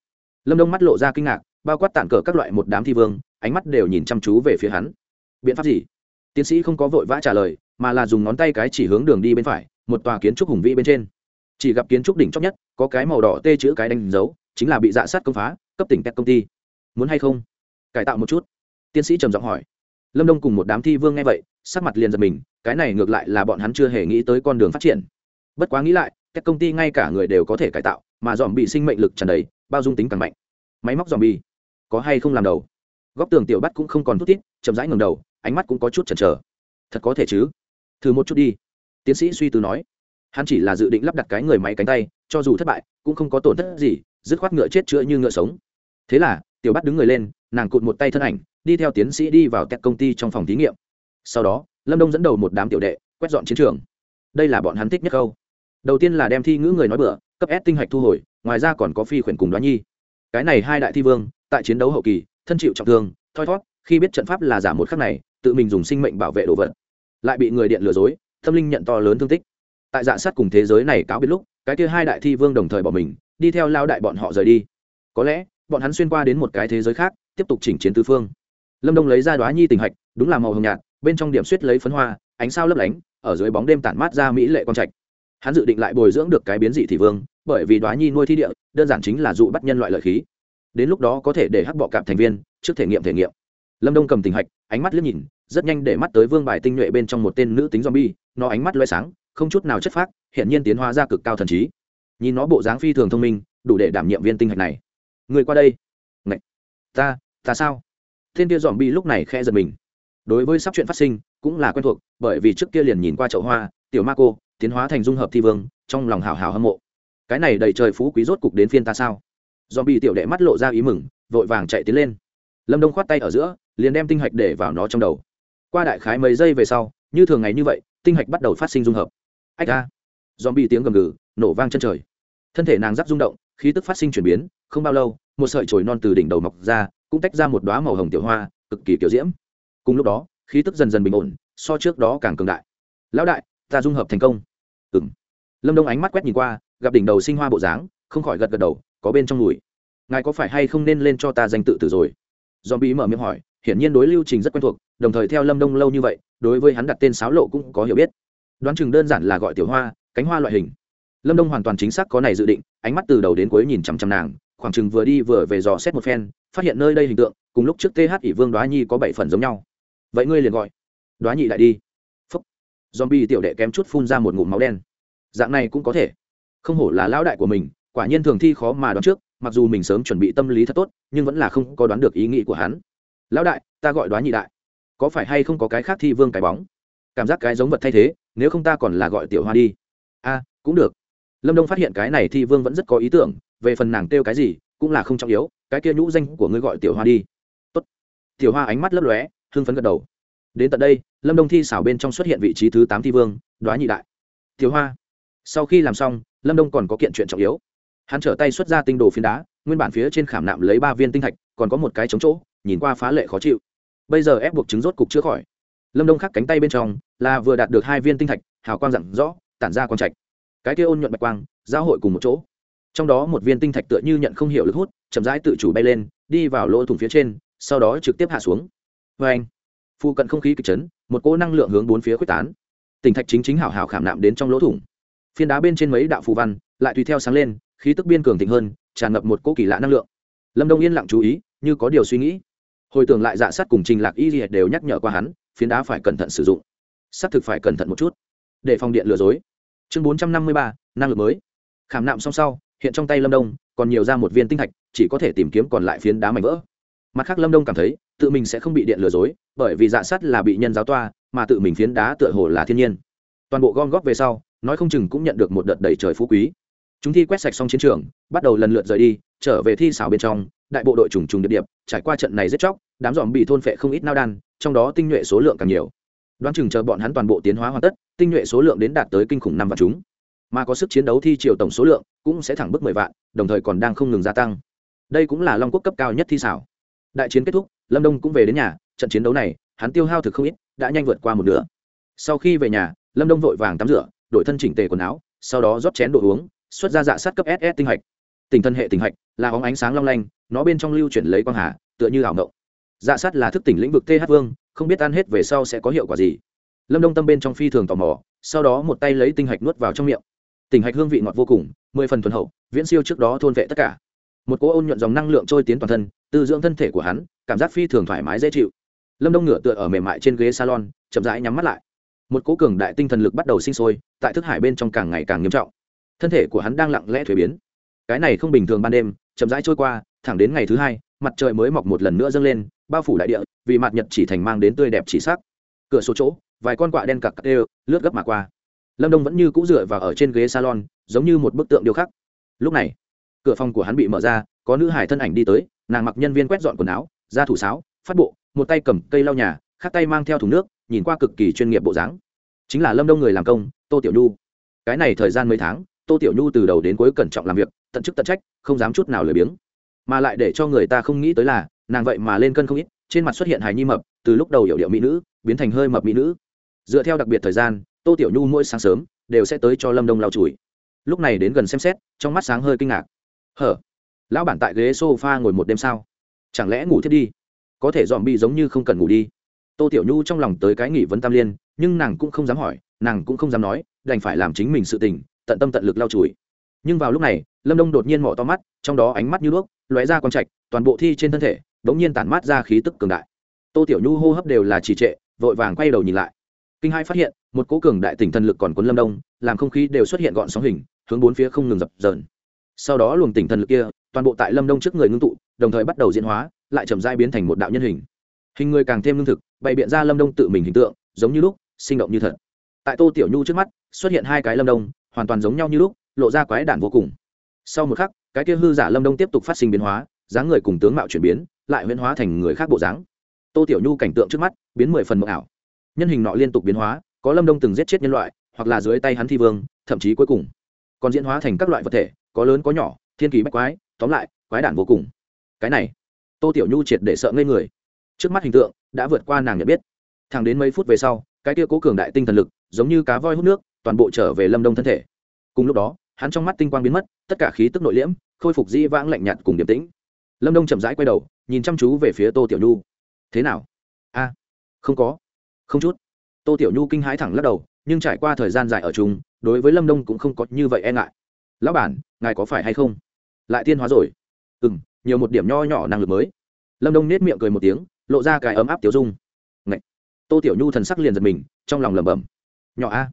Lâm đông mắt lộ ra kinh ngạc bao quát tản cờ các loại một đám thi vương, ánh mắt đều nhìn chăm chú về phía hắn. Biện pháp gì? Tiến sĩ không có vội vã trả lời, mà là dùng ngón tay cái chỉ hướng đường đi bên phải, một tòa kiến trúc hùng vĩ bên trên. Chỉ gặp kiến trúc đỉnh chót nhất, có cái màu đỏ tê chữ cái đánh dấu, chính là bị dạ sát công phá, cấp tỉnh các công ty. Muốn hay không? Cải tạo một chút. Tiến sĩ trầm giọng hỏi. Lâm đông cùng một đám thi vương nghe vậy, sắc mặt liền giật mình, cái này ngược lại là bọn hắn chưa hề nghĩ tới con đường phát triển. Bất quá nghĩ lại các công ty ngay cả người đều có thể cải tạo, mà dòm bị sinh mệnh lực tràn đầy, bao dung tính càng mạnh. Máy móc dòm bi có hay không làm đầu. Góc tường tiểu bắt cũng không còn thút tít chậm rãi ngầm đầu, ánh mắt cũng có chút chần chờ. Thật có thể chứ? Thử một chút đi. Tiến sĩ suy tư nói. Hắn chỉ là dự định lắp đặt cái người máy cánh tay, cho dù thất bại, cũng không có tổn thất gì, dứt khoát ngựa chết chữa như ngựa sống. Thế là, tiểu bắt đứng người lên, nàng cụt một tay thân ảnh, đi theo tiến sĩ đi vào tech công ty trong phòng thí nghiệm. Sau đó, lâm đông dẫn đầu một đám tiểu đệ, quét dọn chiến trường. Đây là bọn hắn thích nhất câu. Đầu tiên là đem thi ngữ người nói bựa cấp ép tinh hạch thu hồi, ngoài ra còn có phi khuyển cùng đoán nhi. Cái này hai đại thi vương tại chiến đấu hậu kỳ, thân chịu trọng thương, thoi thót, khi biết trận pháp là giả một khắc này, tự mình dùng sinh mệnh bảo vệ đồ vật. Lại bị người điện lừa dối, tâm linh nhận to lớn thương tích. Tại dạ sát cùng thế giới này cáo biết lúc, cái kia hai đại thi vương đồng thời bỏ mình, đi theo lao đại bọn họ rời đi. Có lẽ, bọn hắn xuyên qua đến một cái thế giới khác, tiếp tục chỉnh chiến tứ phương. Lâm đông lấy ra đoá nhi tình hạch, đúng là màu hồng nhạt, bên trong điểm suýt lấy phấn hoa, ánh sao lấp lánh, ở dưới bóng đêm tản mát ra mỹ lệ quang trạch. Hắn dự định lại bồi dưỡng được cái biến dị thị vương, bởi vì đoá nhi nuôi thi địa, đơn giản chính là dụ bắt nhân loại lợi khí đến lúc đó có thể để hắc bọ cạp thành viên trước thể nghiệm thể nghiệm. Lâm đông cầm tình hạch, ánh mắt liếc nhìn, rất nhanh để mắt tới vương bài tinh nhuệ bên trong một tên nữ tính zombie, nó ánh mắt loay sáng, không chút nào chất phác, hiện nhiên tiến hóa ra cực cao thần trí. Nhìn nó bộ dáng phi thường thông minh, đủ để đảm nhiệm viên tinh hạch này. Người qua đây. Ngậy! ta ta sao? Thiên kia dòm bi lúc này khe giật mình. Đối với sắp chuyện phát sinh, cũng là quen thuộc, bởi vì trước kia liền nhìn qua chậu hoa, tiểu ma cô, tiến hóa thành dung hợp thi vương, trong lòng hào hào hâm mộ. Cái này đầy trời phú quý rốt cục đến phiên ta sao? Dòm bị tiểu đệ mắt lộ ra ý mừng, vội vàng chạy tiến lên. Lâm đông khoát tay ở giữa, liền đem tinh hạch để vào nó trong đầu. Qua đại khái mấy giây về sau, như thường ngày như vậy, tinh hạch bắt đầu phát sinh dung hợp. Ách a! Dòm bị tiếng gầm gừ, nổ vang chân trời. Thân thể nàng giáp rung động, khí tức phát sinh chuyển biến, không bao lâu, một sợi chồi non từ đỉnh đầu mọc ra, cũng tách ra một đoá màu hồng tiểu hoa, cực kỳ kiểu diễm. Cùng lúc đó, khí tức dần dần bình ổn, so trước đó càng cường đại. Lão đại, ta dung hợp thành công. Ừng lâm đông ánh mắt quét nhìn qua, gặp đỉnh đầu sinh hoa bộ dáng, không khỏi gật gật đầu có bên trong mùi. Ngài có phải hay không nên lên cho ta danh tự tử rồi? Dòm bị mở miệng hỏi, hiển nhiên đối lưu trình rất quen thuộc, đồng thời theo lâm đông lâu như vậy, đối với hắn đặt tên sáo lộ cũng có hiểu biết. Đoán chừng đơn giản là gọi tiểu hoa, cánh hoa loại hình. Lâm đông hoàn toàn chính xác có này dự định, ánh mắt từ đầu đến cuối nhìn chằm chằm nàng, khoảng chừng vừa đi vừa về dò xét một phen, phát hiện nơi đây hình tượng, cùng lúc trước th ỷ vương đoá nhi có bảy phần giống nhau. Vậy ngươi liền gọi, đoá nhị lại đi. Phúc. Zombie tiểu đệ kém chút phun ra một ngụm máu đen. Dạng này cũng có thể. Không hổ là lão đại của mình quả nhiên thường thi khó mà đoán trước, mặc dù mình sớm chuẩn bị tâm lý thật tốt, nhưng vẫn là không có đoán được ý nghĩ của hắn. Lão đại, ta gọi đoán nhị đại. Có phải hay không có cái khác thi vương cái bóng? Cảm giác cái giống vật thay thế, nếu không ta còn là gọi tiểu hoa đi. A, cũng được. Lâm đông phát hiện cái này thi vương vẫn rất có ý tưởng, về phần nàng kêu cái gì, cũng là không trọng yếu, cái kia nhũ danh của ngươi gọi tiểu hoa đi. Tốt. tiểu hoa ánh mắt lấp lóe, hưng phấn gật đầu. Đến tận đây, lâm đông thi xảo bên trong xuất hiện vị trí thứ tám thi vương đoá nhị đại. Tiểu hoa. Sau khi làm xong, lâm đông còn có kiện chuyện trọng yếu hắn trở tay xuất ra tinh đồ phiến đá, nguyên bản phía trên khảm nạm lấy ba viên tinh thạch, còn có một cái chống chỗ, nhìn qua phá lệ khó chịu. Bây giờ ép buộc chứng rốt cục chữa khỏi. Lâm đông khắc cánh tay bên trong, là vừa đạt được hai viên tinh thạch, hào quang dặn rõ, tản ra quang trạch. Cái kia ôn nhuận bạch quang, giao hội cùng một chỗ. Trong đó một viên tinh thạch tựa như nhận không hiểu lực hút, chậm rãi tự chủ bay lên, đi vào lỗ thủng phía trên, sau đó trực tiếp hạ xuống. Vê anh phụ cận không khí kịch chấn, một cỗ năng lượng hướng bốn phía quyết tán. Tinh thạch chính chính hảo hảo khảm nạm đến trong lỗ thủng. Phiên đá bên trên mấy đạo phù văn lại tùy theo sáng lên khí tức biên cường thịnh hơn, tràn ngập một cỗ kỳ lạ năng lượng. Lâm đông yên lặng chú ý, như có điều suy nghĩ. Hồi tưởng lại dạ sát cùng trình lạc y liệt đều nhắc nhở qua hắn, phiến đá phải cẩn thận sử dụng. Xác thực phải cẩn thận một chút. Để phòng điện lừa dối. Chương bốn trăm năm mươi ba, năng lực mới. Khảm nạm xong sau, hiện trong tay lâm đông, còn nhiều ra một viên tinh thạch, chỉ có thể tìm kiếm còn lại phiến đá mảnh vỡ. Mặt khác lâm đông cảm thấy, tự mình sẽ không bị điện lừa dối, bởi vì dạ sắt là bị nhân giáo toa, mà tự mình phiến đá tựa hồ là thiên nhiên. Toàn bộ gom góp về sau, nói không chừng cũng nhận được một đợt đầy trời phú quý chúng thi quét sạch xong chiến trường, bắt đầu lần lượt rời đi, trở về thi xảo bên trong, đại bộ đội trùng trùng điệp điệp, trải qua trận này rất chóc, đám dòm bị thôn phệ không ít nao đan, trong đó tinh nhuệ số lượng càng nhiều. Đoán chừng chờ bọn hắn toàn bộ tiến hóa hoàn tất, tinh nhuệ số lượng đến đạt tới kinh khủng năm vạn chúng. Mà có sức chiến đấu thi triều tổng số lượng cũng sẽ thẳng bức mười vạn, đồng thời còn đang không ngừng gia tăng. Đây cũng là long quốc cấp cao nhất thi xảo. Đại chiến kết thúc, lâm đông cũng về đến nhà, trận chiến đấu này, hắn tiêu hao thực không ít, đã nhanh vượt qua một nửa. Sau khi về nhà, lâm đông vội vàng tắm rửa, đổi thân chỉnh tề quần áo, sau đó rót chén đồ uống xuất ra dạ sát cấp ss tinh hạch. Tình thân hệ tình hạch, là óng ánh sáng long lanh, nó bên trong lưu chuyển lấy quang hà, tựa như ảo ngộng dạ sát là thức tỉnh lĩnh vực th vương, không biết ăn hết về sau sẽ có hiệu quả gì. Lâm đông tâm bên trong phi thường tò mò, sau đó một tay lấy tinh hạch nuốt vào trong miệng. Tình hạch hương vị ngọt vô cùng, mười phần thuần hậu, viễn siêu trước đó thôn vệ tất cả. Một cỗ ôn nhuận dòng năng lượng trôi tiến toàn thân, tư dưỡng thân thể của hắn, cảm giác phi thường thoải mái dễ chịu. Lâm đông ngửa tựa ở mềm mại trên ghế salon, chậm rãi nhắm mắt lại. Một cỗ cường đại tinh thần lực bắt đầu sinh sôi, tại thức hải bên trong càng ngày càng nghiêm trọng thân thể của hắn đang lặng lẽ thuế biến. Cái này không bình thường ban đêm, chậm rãi trôi qua, thẳng đến ngày thứ hai, mặt trời mới mọc một lần nữa dâng lên, bao phủ đại địa, vì mặt nhật chỉ thành mang đến tươi đẹp chỉ sắc. Cửa số chỗ, vài con quạ đen cặc đều, lướt gấp mà qua. Lâm đông vẫn như cũ dựa vào ở trên ghế salon, giống như một bức tượng điêu khắc. Lúc này, cửa phòng của hắn bị mở ra, có nữ hải thân ảnh đi tới, nàng mặc nhân viên quét dọn quần áo ra thủ sáo, phát bộ, một tay cầm cây lau nhà khác tay mang theo thùng nước, nhìn qua cực kỳ chuyên nghiệp bộ dáng. Chính là lâm đông người làm công, tô tiểu nhu. Cái này thời gian mấy tháng tô tiểu nhu từ đầu đến cuối cẩn trọng làm việc, tận chức tận trách, không dám chút nào lười biếng. Mà lại để cho người ta không nghĩ tới là, nàng vậy mà lên cân không ít, trên mặt xuất hiện hài nhi mập, từ lúc đầu hiểu điệu mỹ nữ, biến thành hơi mập mỹ nữ. Dựa theo đặc biệt thời gian, tô tiểu nhu mỗi sáng sớm, đều sẽ tới cho lâm đông lau chùi. Lúc này đến gần xem xét, trong mắt sáng hơi kinh ngạc. Hở? Lão bản tại ghế s o f a ngồi một đêm sao? Chẳng lẽ ngủ thiết đi? Có thể dòm bị giống như không cần ngủ đi. Tô tiểu nhu trong lòng tới cái nghỉ vấn tam liên, nhưng nàng cũng không dám hỏi, nàng cũng không dám nói, đành phải làm chính mình sự tình tận tâm tận lực lau chùi. Nhưng vào lúc này, lâm đông đột nhiên mỏ to mắt, trong đó ánh mắt như đuốc lóe ra quang trạch, toàn bộ thi trên thân thể đ ố n g nhiên tản mát ra khí tức cường đại. Tô tiểu nhu hô hấp đều là trì trệ, vội vàng quay đầu nhìn lại. Kinh hai phát hiện, một cố cường đại tỉnh thần lực còn cuốn lâm đông, làm không khí đều xuất hiện gọn sóng hình, hướng bốn phía không ngừng dập dờn. Sau đó luồng tỉnh thần lực kia, toàn bộ tại lâm đông trước người ngưng tụ, đồng thời bắt đầu diễn hóa, lại chậm dai biến thành một đạo nhân hình. Hình người càng thêm lương thực, bày biện ra lâm đông tự mình hình tượng, giống như lúc, sinh động như thật. Tại tô tiểu nhu trước mắt, xuất hiện hai cái lâm đông hoàn toàn giống nhau như lúc, lộ ra quái đản vô cùng. Sau một khắc, cái kia hư giả lâm đông tiếp tục phát sinh biến hóa, dáng người cùng tướng mạo chuyển biến, lại huyễn hóa thành người khác bộ dáng. Tô tiểu nhu cảnh tượng trước mắt, biến mười phần mộng ảo. Nhân hình nọ liên tục biến hóa, có lâm đông từng giết chết nhân loại, hoặc là dưới tay hắn thi vương, thậm chí cuối cùng. Còn diễn hóa thành các loại vật thể, có lớn có nhỏ, thiên kỳ bách quái, tóm lại, quái đản vô cùng. Cái này, tô tiểu nhu triệt để sợ ngây người. Trước mắt hình tượng, đã vượt qua nàng nhận biết. Thẳng đến mấy phút về sau, cái kia cố cường đại tinh thần lực, giống như cá voi hút nước toàn bộ trở về lâm đông thân thể. Cùng lúc đó, hắn trong mắt tinh quang biến mất, tất cả khí tức nội liễm, khôi phục dĩ vãng lạnh nhạt cùng điềm tĩnh. Lâm đông chậm rãi quay đầu, nhìn chăm chú về phía tô tiểu nhu. Thế nào? A, không có. Không chút. Tô tiểu nhu kinh hãi thẳng lắc đầu, nhưng trải qua thời gian dài ở chung, đối với lâm đông cũng không có như vậy e ngại. Lão bản, ngài có phải hay không? Lại tiên hóa rồi. Ừ m nhiều một điểm nho nhỏ năng lực mới. Lâm đông nết miệng cười một tiếng, lộ ra cái ấm áp tiểu dung. Ngậy. tô tiểu nhu thần sắc liền giật mình, trong lòng lẩm bẩm. Nhỏ a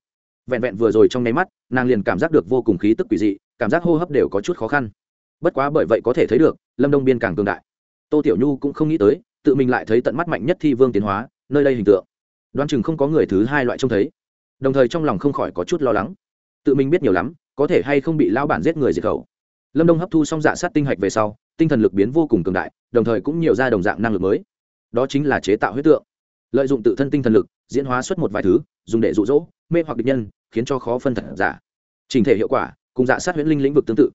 vẹn vẹn vừa rồi trong nháy mắt, nàng liền cảm giác được vô cùng khí tức quỷ dị, cảm giác hô hấp đều có chút khó khăn. Bất quá bởi vậy có thể thấy được, lâm đông biên càng cường đại. Tô tiểu nhu cũng không nghĩ tới, tự mình lại thấy tận mắt mạnh nhất thi vương tiến hóa, nơi đây hình tượng. Đoán chừng không có người thứ hai loại trông thấy. Đồng thời trong lòng không khỏi có chút lo lắng. Tự mình biết nhiều lắm, có thể hay không bị lao bản giết người diệt khẩu. Lâm đông hấp thu xong dạ sát tinh hạch về sau, tinh thần lực biến vô cùng cường đại, đồng thời cũng nhiều ra đồng dạng năng lực mới. Đó chính là chế tạo huyết tượng. Lợi dụng tự thân tinh thần lực, diễn hóa xuất một vài thứ, dùng để rụ rỗ mê hoặc địch nhân, khiến cho khó phân thật giả. Trình thể hiệu quả, cùng dạ sát huyễn linh lĩnh vực tương tự.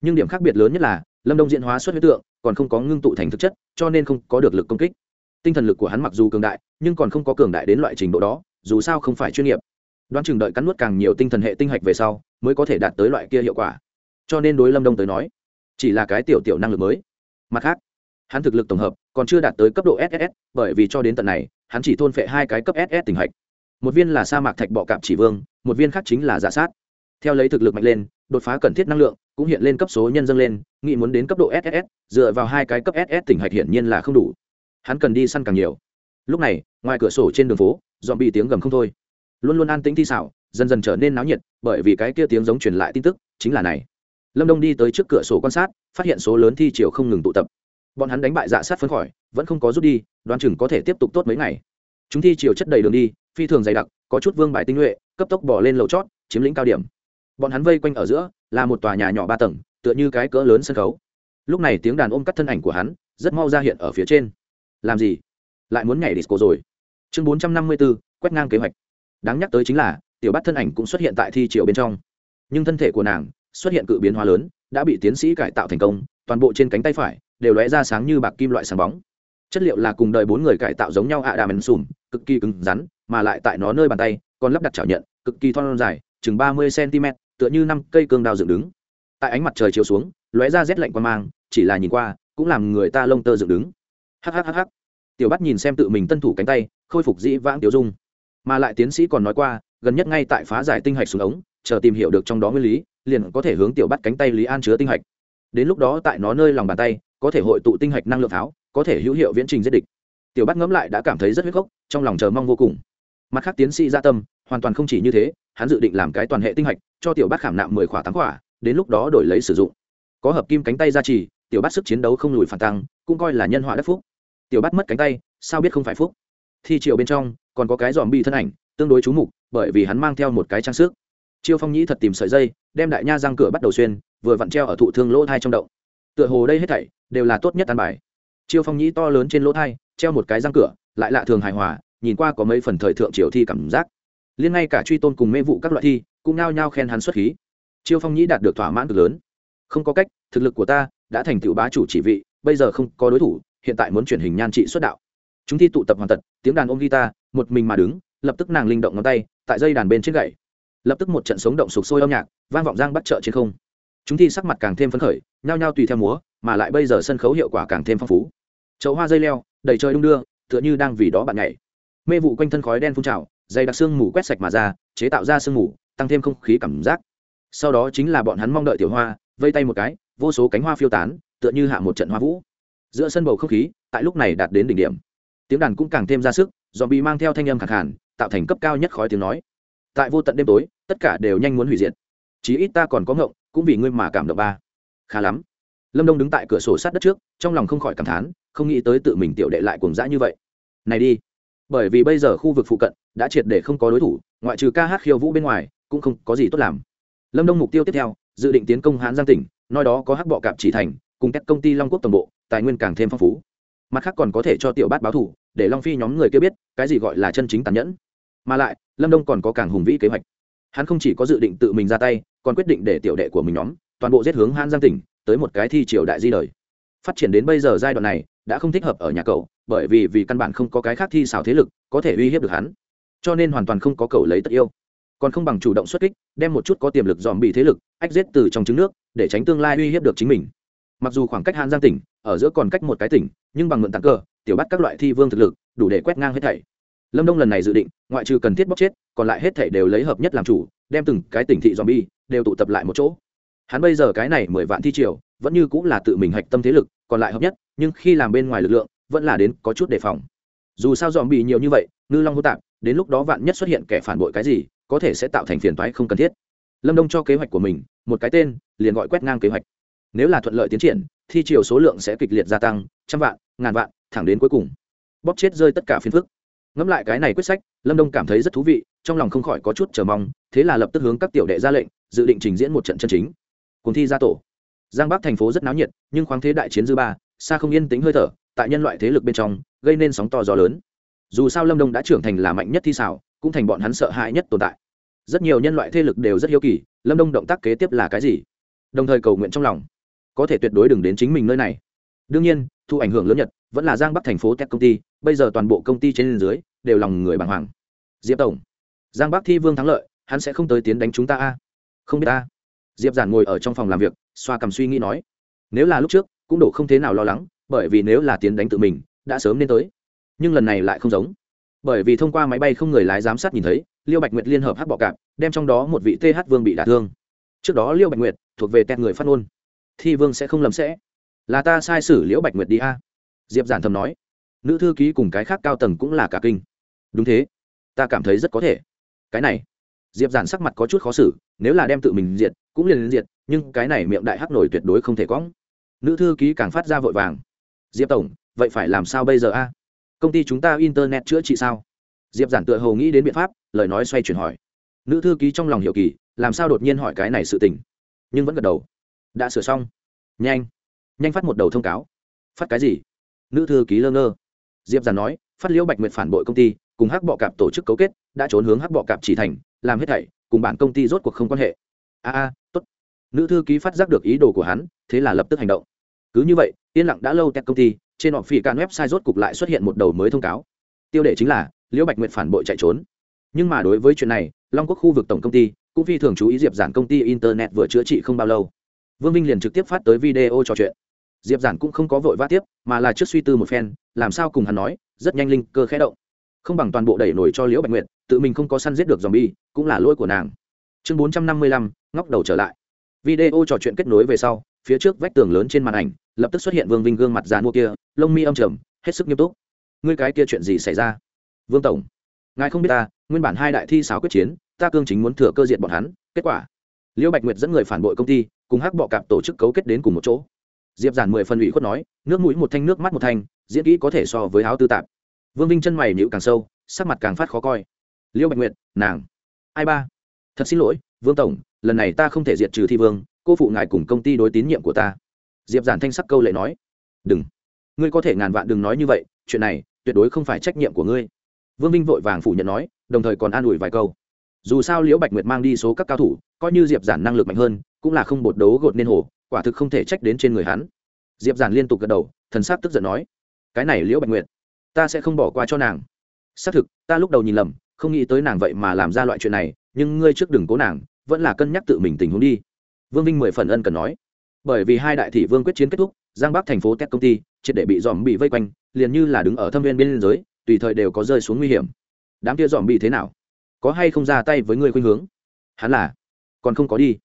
Nhưng điểm khác biệt lớn nhất là, lâm đông diễn hóa xuất huyết tượng, còn không có ngưng tụ thành thực chất, cho nên không có được lực công kích. Tinh thần lực của hắn mặc dù cường đại, nhưng còn không có cường đại đến loại trình độ đó, dù sao không phải chuyên nghiệp. Đoán chừng đợi cắn nuốt càng nhiều tinh thần hệ tinh hạch về sau, mới có thể đạt tới loại kia hiệu quả. Cho nên đối lâm đông tới nói, chỉ là cái tiểu tiểu năng lực mới. Mặt khác, hắn thực lực tổng hợp còn chưa đạt tới cấp độ ss bởi vì cho đến tận này, hắn chỉ thôn phệ hai cái cấp ss tình hạch một viên là sa mạc thạch bọ cạp chỉ vương, một viên khác chính là giả sát. Theo lấy thực lực mạnh lên, đột phá cần thiết năng lượng, cũng hiện lên cấp số nhân dâng lên, nghĩ muốn đến cấp độ ss dựa vào hai cái cấp ss tỉnh hạch hiển nhiên là không đủ. Hắn cần đi săn càng nhiều. Lúc này, ngoài cửa sổ trên đường phố dọn bị tiếng gầm không thôi. Luôn luôn an tĩnh thi xảo, dần dần trở nên náo nhiệt, bởi vì cái kia tiếng giống truyền lại tin tức, chính là này. Lâm đông đi tới trước cửa sổ quan sát, phát hiện số lớn thi triều không ngừng tụ tập. Bọn hắn đánh bại dạ sát phân khỏi, vẫn không có rút đi, đoán chừng có thể tiếp tục tốt mấy ngày. Chúng thi triều chất đầy đường đi phi thường dày đặc, có chút vương bài tinh nhuệ, cấp tốc bỏ lên lầu chót, chiếm lĩnh cao điểm. Bọn hắn vây quanh ở giữa, là một tòa nhà nhỏ ba tầng, tựa như cái cỡ lớn sân khấu. Lúc này tiếng đàn ôm cắt thân ảnh của hắn, rất mau ra hiện ở phía trên. Làm gì? Lại muốn nhảy disco rồi. Chương bốn trăm năm mươi bốn quét ngang kế hoạch. Đáng nhắc tới chính là, tiểu bắt thân ảnh cũng xuất hiện tại thi triều bên trong. Nhưng thân thể của nàng, xuất hiện cự biến hóa lớn, đã bị tiến sĩ cải tạo thành công, toàn bộ trên cánh tay phải, đều lóe ra sáng như bạc kim loại sáng bóng chất liệu là cùng đời bốn người cải tạo giống nhau ạ đà mèn sùm, cực kỳ cứng rắn, mà lại tại nó nơi bàn tay, còn lắp đặt chảo nhận cực kỳ thon dài, chừng ba mươi cm tựa như năm cây cương đao dựng đứng. Tại ánh mặt trời chiếu xuống, lóe ra rét lạnh qua mang, chỉ là nhìn qua, cũng làm người ta lông tơ dựng đứng. Hhhh tiểu bắt nhìn xem tự mình tân thủ cánh tay, khôi phục dĩ vãng tiểu dung. Mà lại tiến sĩ còn nói qua, gần nhất ngay tại phá giải tinh hạch xuống ống, chờ tìm hiểu được trong đó nguyên lý, liền có thể hướng tiểu bắt cánh tay lý an chứa tinh hạch. Đến lúc đó tại nó nơi lòng bàn tay, có thể hội tụ tinh hạch năng lượng tháo có thể hữu hiệu viễn trình giết địch. Tiểu bắt ngẫm lại đã cảm thấy rất huyết gốc trong lòng chờ mong vô cùng. Mặt khác tiến sĩ gia tâm, hoàn toàn không chỉ như thế, hắn dự định làm cái toàn hệ tinh hạch, cho tiểu bắt khảm nạm mười khỏa tám khỏa, đến lúc đó đổi lấy sử dụng. Có hợp kim cánh tay gia trì, tiểu bắt sức chiến đấu không lùi phản tăng, cũng coi là nhân họa đất phúc. Tiểu bắt mất cánh tay, sao biết không phải phúc? Thi triều bên trong, còn có cái dòm bi thân ảnh, tương đối chú mục, bởi vì hắn mang theo một cái trang sức. Chiêu phong nhĩ thật tìm sợi dây, đem đại nha răng cửa bắt đầu xuyên, vừa vặn treo ở thụ thương lỗ thai trong động. Tựa hồ đây hết thảy đều là tốt nhất an bài chiêu phong nhĩ to lớn trên lỗ thai, treo một cái răng cửa, lại lạ thường hài hòa, nhìn qua có mấy phần thời thượng triều thi cảm giác. Liên ngay cả truy tôn cùng mê vụ các loại thi, cũng nao nhao khen hắn xuất khí. Chiêu phong nhĩ đạt được thỏa mãn cực lớn. Không có cách, thực lực của ta đã thành tựu bá chủ chỉ vị, bây giờ không có đối thủ, hiện tại muốn chuyển hình nhan trị xuất đạo. Chúng thi tụ tập hoàn tật, tiếng đàn ôm guitar, một mình mà đứng, lập tức nàng linh động ngón tay, tại dây đàn bên trên gậy. Lập tức một trận sống động sục sôi âm nhạc, vang vọng giang bắt chợ trên không. Chúng thi sắc mặt càng thêm phấn khởi, nhao nhao tùy theo múa, mà lại bây giờ sân khấu hiệu quả càng thêm phong phú chậu hoa dây leo, đầy trời đung đưa, tựa như đang vì đó bạn nhảy. Mê vụ quanh thân khói đen phun trào, dày đặc xương mù quét sạch mà ra, chế tạo ra sương mù, tăng thêm không khí cảm giác. Sau đó chính là bọn hắn mong đợi tiểu hoa, vây tay một cái, vô số cánh hoa phiêu tán, tựa như hạ một trận hoa vũ. Giữa sân bầu không khí, tại lúc này đạt đến đỉnh điểm. Tiếng đàn cũng càng thêm ra sức dòm bị mang theo thanh âm khẳng hẳn tạo thành cấp cao nhất khói tiếng nói. Tại vô tận đêm tối, tất cả đều nhanh muốn hủy diệt. Chí ít ta còn có ngộng, cũng vì ngươi mà cảm động ba. Khá lắm lâm đông đứng tại cửa sổ sát đất trước, trong lòng không khỏi cảm thán, không nghĩ tới tự mình tiểu đệ lại cuồng dã như vậy. Này đi. Bởi vì bây giờ khu vực phụ cận đã triệt để không có đối thủ, ngoại trừ ca hát khiêu vũ bên ngoài, cũng không có gì tốt làm. Lâm đông mục tiêu tiếp theo, dự định tiến công hán giang tỉnh nơi đó có hắc bọ cạp chỉ thành, cùng các công ty long quốc toàn bộ, tài nguyên càng thêm phong phú. Mặt khác còn có thể cho tiểu bát báo thủ, để long phi nhóm người kia biết, cái gì gọi là chân chính tàn nhẫn. Mà lại, lâm đông còn có càng hùng vĩ kế hoạch. Hắn không chỉ có dự định tự mình ra tay, còn quyết định để tiểu đệ của mình nhóm toàn bộ giết hướng hãn giang tỉnh tới một cái thi triều đại di đời. Phát triển đến bây giờ giai đoạn này, đã không thích hợp ở nhà cậu, bởi vì vì căn bản không có cái khác thi xảo thế lực có thể uy hiếp được hắn. Cho nên hoàn toàn không có cậu lấy tất yêu. Còn không bằng chủ động xuất kích, đem một chút có tiềm lực dòm bị thế lực, ách giết từ trong trứng nước, để tránh tương lai uy hiếp được chính mình. Mặc dù khoảng cách hàn giang tỉnh, ở giữa còn cách một cái tỉnh, nhưng bằng mượn tặng cơ tiểu bắt các loại thi vương thực lực, đủ để quét ngang hết thảy. Lâm đông lần này dự định, ngoại trừ cần thiết bóc chết, còn lại hết thảy đều lấy hợp nhất làm chủ, đem từng cái tỉnh thị dòm bi đều tụ tập lại một chỗ hắn bây giờ cái này mười vạn thi triều, vẫn như cũng là tự mình hạch tâm thế lực, còn lại hợp nhất, nhưng khi làm bên ngoài lực lượng, vẫn là đến có chút đề phòng. Dù sao dòm bị nhiều như vậy, ngư long hô tạp, đến lúc đó vạn nhất xuất hiện kẻ phản bội cái gì, có thể sẽ tạo thành phiền toái không cần thiết. Lâm đông cho kế hoạch của mình, một cái tên, liền gọi quét ngang kế hoạch. Nếu là thuận lợi tiến triển, thi chiều số lượng sẽ kịch liệt gia tăng, trăm vạn, ngàn vạn, thẳng đến cuối cùng. Bóp chết rơi tất cả phiền phức. Ngẫm lại cái này quyết sách, lâm đông cảm thấy rất thú vị, trong lòng không khỏi có chút chờ mong, thế là lập tức hướng các tiểu đệ ra lệnh, dự định trình diễn một trận chân chính cùng thi ra tổ. Giang bắc thành phố rất náo nhiệt, nhưng khoáng thế đại chiến dư ba, xa không yên tính hơi thở, tại nhân loại thế lực bên trong, gây nên sóng to gió lớn. Dù sao lâm đông đã trưởng thành là mạnh nhất thi xảo, cũng thành bọn hắn sợ hãi nhất tồn tại. Rất nhiều nhân loại thế lực đều rất hiếu kỳ, lâm đông động tác kế tiếp là cái gì? Đồng thời cầu nguyện trong lòng. Có thể tuyệt đối đừng đến chính mình nơi này. Đương nhiên, thu ảnh hưởng lớn nhất vẫn là giang bắc thành phố tech công ty, bây giờ toàn bộ công ty trên dưới đều lòng người bàng hoàng. Diệp tổng, giang bắc thi vương thắng lợi, hắn sẽ không tới tiến đánh chúng ta a? Không biết ta diệp giản ngồi ở trong phòng làm việc, xoa cầm suy nghĩ nói, nếu là lúc trước, cũng đủ không thế nào lo lắng, bởi vì nếu là tiến đánh tự mình, đã sớm nên tới. Nhưng lần này lại không giống. Bởi vì thông qua máy bay không người lái giám sát nhìn thấy, liêu bạch nguyệt liên hợp hắc bọ cạp, đem trong đó một vị th vương bị đả thương. Trước đó liêu bạch nguyệt thuộc về tẹt người phát ngôn. Thi vương sẽ không lầm sẽ. Là ta sai sử liễu bạch nguyệt đi a. Diệp giản thầm nói. Nữ thư ký cùng cái khác cao tầng cũng là cả kinh. Đúng thế. Ta cảm thấy rất có thể. Cái này diệp giản sắc mặt có chút khó xử, nếu là đem tự mình diệt, cũng liền diệt, nhưng cái này miệng đại hắc nổi tuyệt đối không thể cõng. Nữ thư ký càng phát ra vội vàng. Diệp tổng, vậy phải làm sao bây giờ a? Công ty chúng ta internet chữa trị sao? Diệp giản tựa hồ nghĩ đến biện pháp, lời nói xoay chuyển hỏi. Nữ thư ký trong lòng hiểu kỳ, làm sao đột nhiên hỏi cái này sự tình? Nhưng vẫn gật đầu. Đã sửa xong. Nhanh. Nhanh phát một đầu thông cáo. Phát cái gì? Nữ thư ký lơ ngơ. Diệp giản nói, phát liễu bạch nguyệt phản bội công ty, cùng hắc bọ cạp tổ chức cấu kết, đã trốn hướng hắc bọ cạp chỉ thành làm hết thảy, cùng bản công ty rốt cuộc không quan hệ. A a, tốt. Nữ thư ký phát giác được ý đồ của hắn, thế là lập tức hành động. Cứ như vậy, yên lặng đã lâu tech công ty, trên họ phỉ can website rốt cục lại xuất hiện một đầu mới thông cáo. Tiêu đề chính là, liễu bạch nguyện phản bội chạy trốn. Nhưng mà đối với chuyện này, long quốc khu vực tổng công ty cũng phi thường chú ý diệp giản công ty internet vừa chữa trị không bao lâu. Vương minh liền trực tiếp phát tới video trò chuyện. Diệp giản cũng không có vội vã tiếp, mà là trước suy tư một phen, làm sao cùng hắn nói, rất nhanh linh cơ khẽ động không bằng toàn bộ đẩy nổi cho liễu bạch nguyệt, tự mình không có săn giết được dòm bi cũng là lỗi của nàng. Chương bốn trăm năm mươi lăm, ngóc đầu trở lại. Video trò chuyện kết nối về sau, phía trước vách tường lớn trên màn ảnh, lập tức xuất hiện vương vinh gương mặt dàn mua kia, lông mi âm trầm, hết sức nghiêm túc. Ngươi cái kia chuyện gì xảy ra? Vương tổng, ngài không biết ta, nguyên bản hai đại thi sáo quyết chiến, ta cương chính muốn thừa cơ diện bọn hắn, kết quả. Liễu bạch nguyệt dẫn người phản bội công ty, cùng hắc bọ cạp tổ chức cấu kết đến cùng một chỗ. Diệp giản mười phần ủy khuất nói, nước mũi một thanh, nước mắt một thanh, diễn kỹ có thể so với áo tư tạp vương vinh chân mày nhịu càng sâu, sắc mặt càng phát khó coi. Liễu bạch nguyệt, nàng. Ai ba? Thật xin lỗi, vương tổng, lần này ta không thể diệt trừ thi vương, cô phụ ngài cùng công ty đối tín nhiệm của ta. Diệp giản thanh sắc câu lệ nói. Đừng. Ngươi có thể ngàn vạn đừng nói như vậy, chuyện này tuyệt đối không phải trách nhiệm của ngươi. Vương vinh vội vàng phủ nhận nói, đồng thời còn an ủi vài câu. Dù sao liễu bạch nguyệt mang đi số các cao thủ, coi như diệp giản năng lực mạnh hơn, cũng là không bột đấu gột nên hồ, quả thực không thể trách đến trên người hắn. Diệp giản liên tục gật đầu, thần sắc tức giận nói. Cái này liễu bạch nguyệt ta sẽ không bỏ qua cho nàng. Xác thực, ta lúc đầu nhìn lầm, không nghĩ tới nàng vậy mà làm ra loại chuyện này, nhưng ngươi trước đừng cố nàng, vẫn là cân nhắc tự mình tình huống đi. Vương vinh mười phần ân cần nói. Bởi vì hai đại thị vương quyết chiến kết thúc, giang bắc thành phố tech công ty, triệt để bị dòm bị vây quanh, liền như là đứng ở thâm viên biên giới, tùy thời đều có rơi xuống nguy hiểm. Đám kia dòm bị thế nào? Có hay không ra tay với ngươi khuynh hướng? Hắn là. Còn không có đi.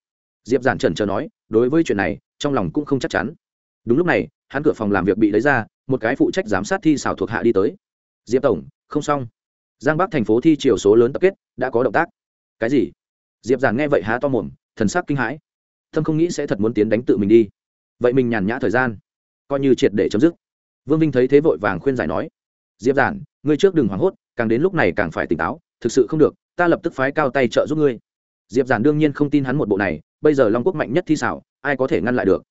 Diệp giản trần chờ nói, đối với chuyện này, trong lòng cũng không chắc chắn. Đúng lúc này, hắn cửa phòng làm việc bị lấy ra một cái phụ trách giám sát thi xảo thuộc hạ đi tới. Diệp tổng, không xong. Giang bắc thành phố thi chiều số lớn tập kết, đã có động tác. Cái gì? Diệp giản nghe vậy há to mồm, thần sắc kinh hãi. Thâm không nghĩ sẽ thật muốn tiến đánh tự mình đi. Vậy mình nhàn nhã thời gian, coi như triệt để chấm dứt. Vương vinh thấy thế vội vàng khuyên giải nói. Diệp giản, ngươi trước đừng hoảng hốt, càng đến lúc này càng phải tỉnh táo, thực sự không được, ta lập tức phái cao tay trợ giúp ngươi. Diệp giản đương nhiên không tin hắn một bộ này, bây giờ long quốc mạnh nhất thi xảo, ai có thể ngăn lại được?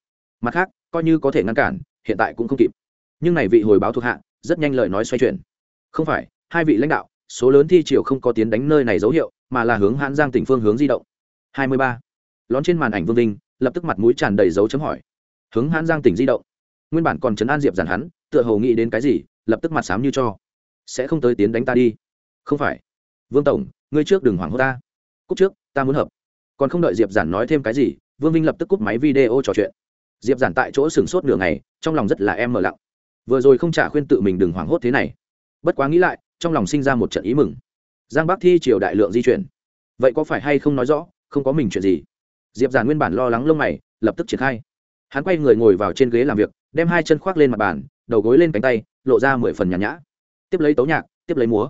Mặt khác, coi như có thể ngăn cản, hiện tại cũng không kịp nhưng này vị hồi báo thuộc hạ, rất nhanh lời nói xoay chuyển. Không phải, hai vị lãnh đạo, số lớn thi triều không có tiến đánh nơi này dấu hiệu, mà là hướng hãn giang tỉnh phương hướng di động. Hai mươi ba. Lón trên màn ảnh vương vinh, lập tức mặt mũi tràn đầy dấu chấm hỏi. Hướng hãn giang tỉnh di động. Nguyên bản còn chấn an diệp giản hắn, tựa hồ nghĩ đến cái gì, lập tức mặt sám như cho. Sẽ không tới tiến đánh ta đi. Không phải. Vương tổng, ngươi trước đừng hoảng hốt ta. Cúc trước, ta muốn hợp. Còn không đợi diệp giản nói thêm cái gì, vương vinh lập tức cúp máy video trò chuyện. Diệp giản tại chỗ sửng sốt nửa ngày, trong lòng rất là em mờ lặng vừa rồi không trả khuyên tự mình đừng hoảng hốt thế này. Bất quá nghĩ lại, trong lòng sinh ra một trận ý mừng. Giang bắc thi triều đại lượng di chuyển. Vậy có phải hay không nói rõ, không có mình chuyện gì? Diệp giản nguyên bản lo lắng lông mày, lập tức triển khai. Hắn quay người ngồi vào trên ghế làm việc, đem hai chân khoác lên mặt bàn, đầu gối lên cánh tay, lộ ra mười phần nhàn nhã. Tiếp lấy tấu nhạc, tiếp lấy múa.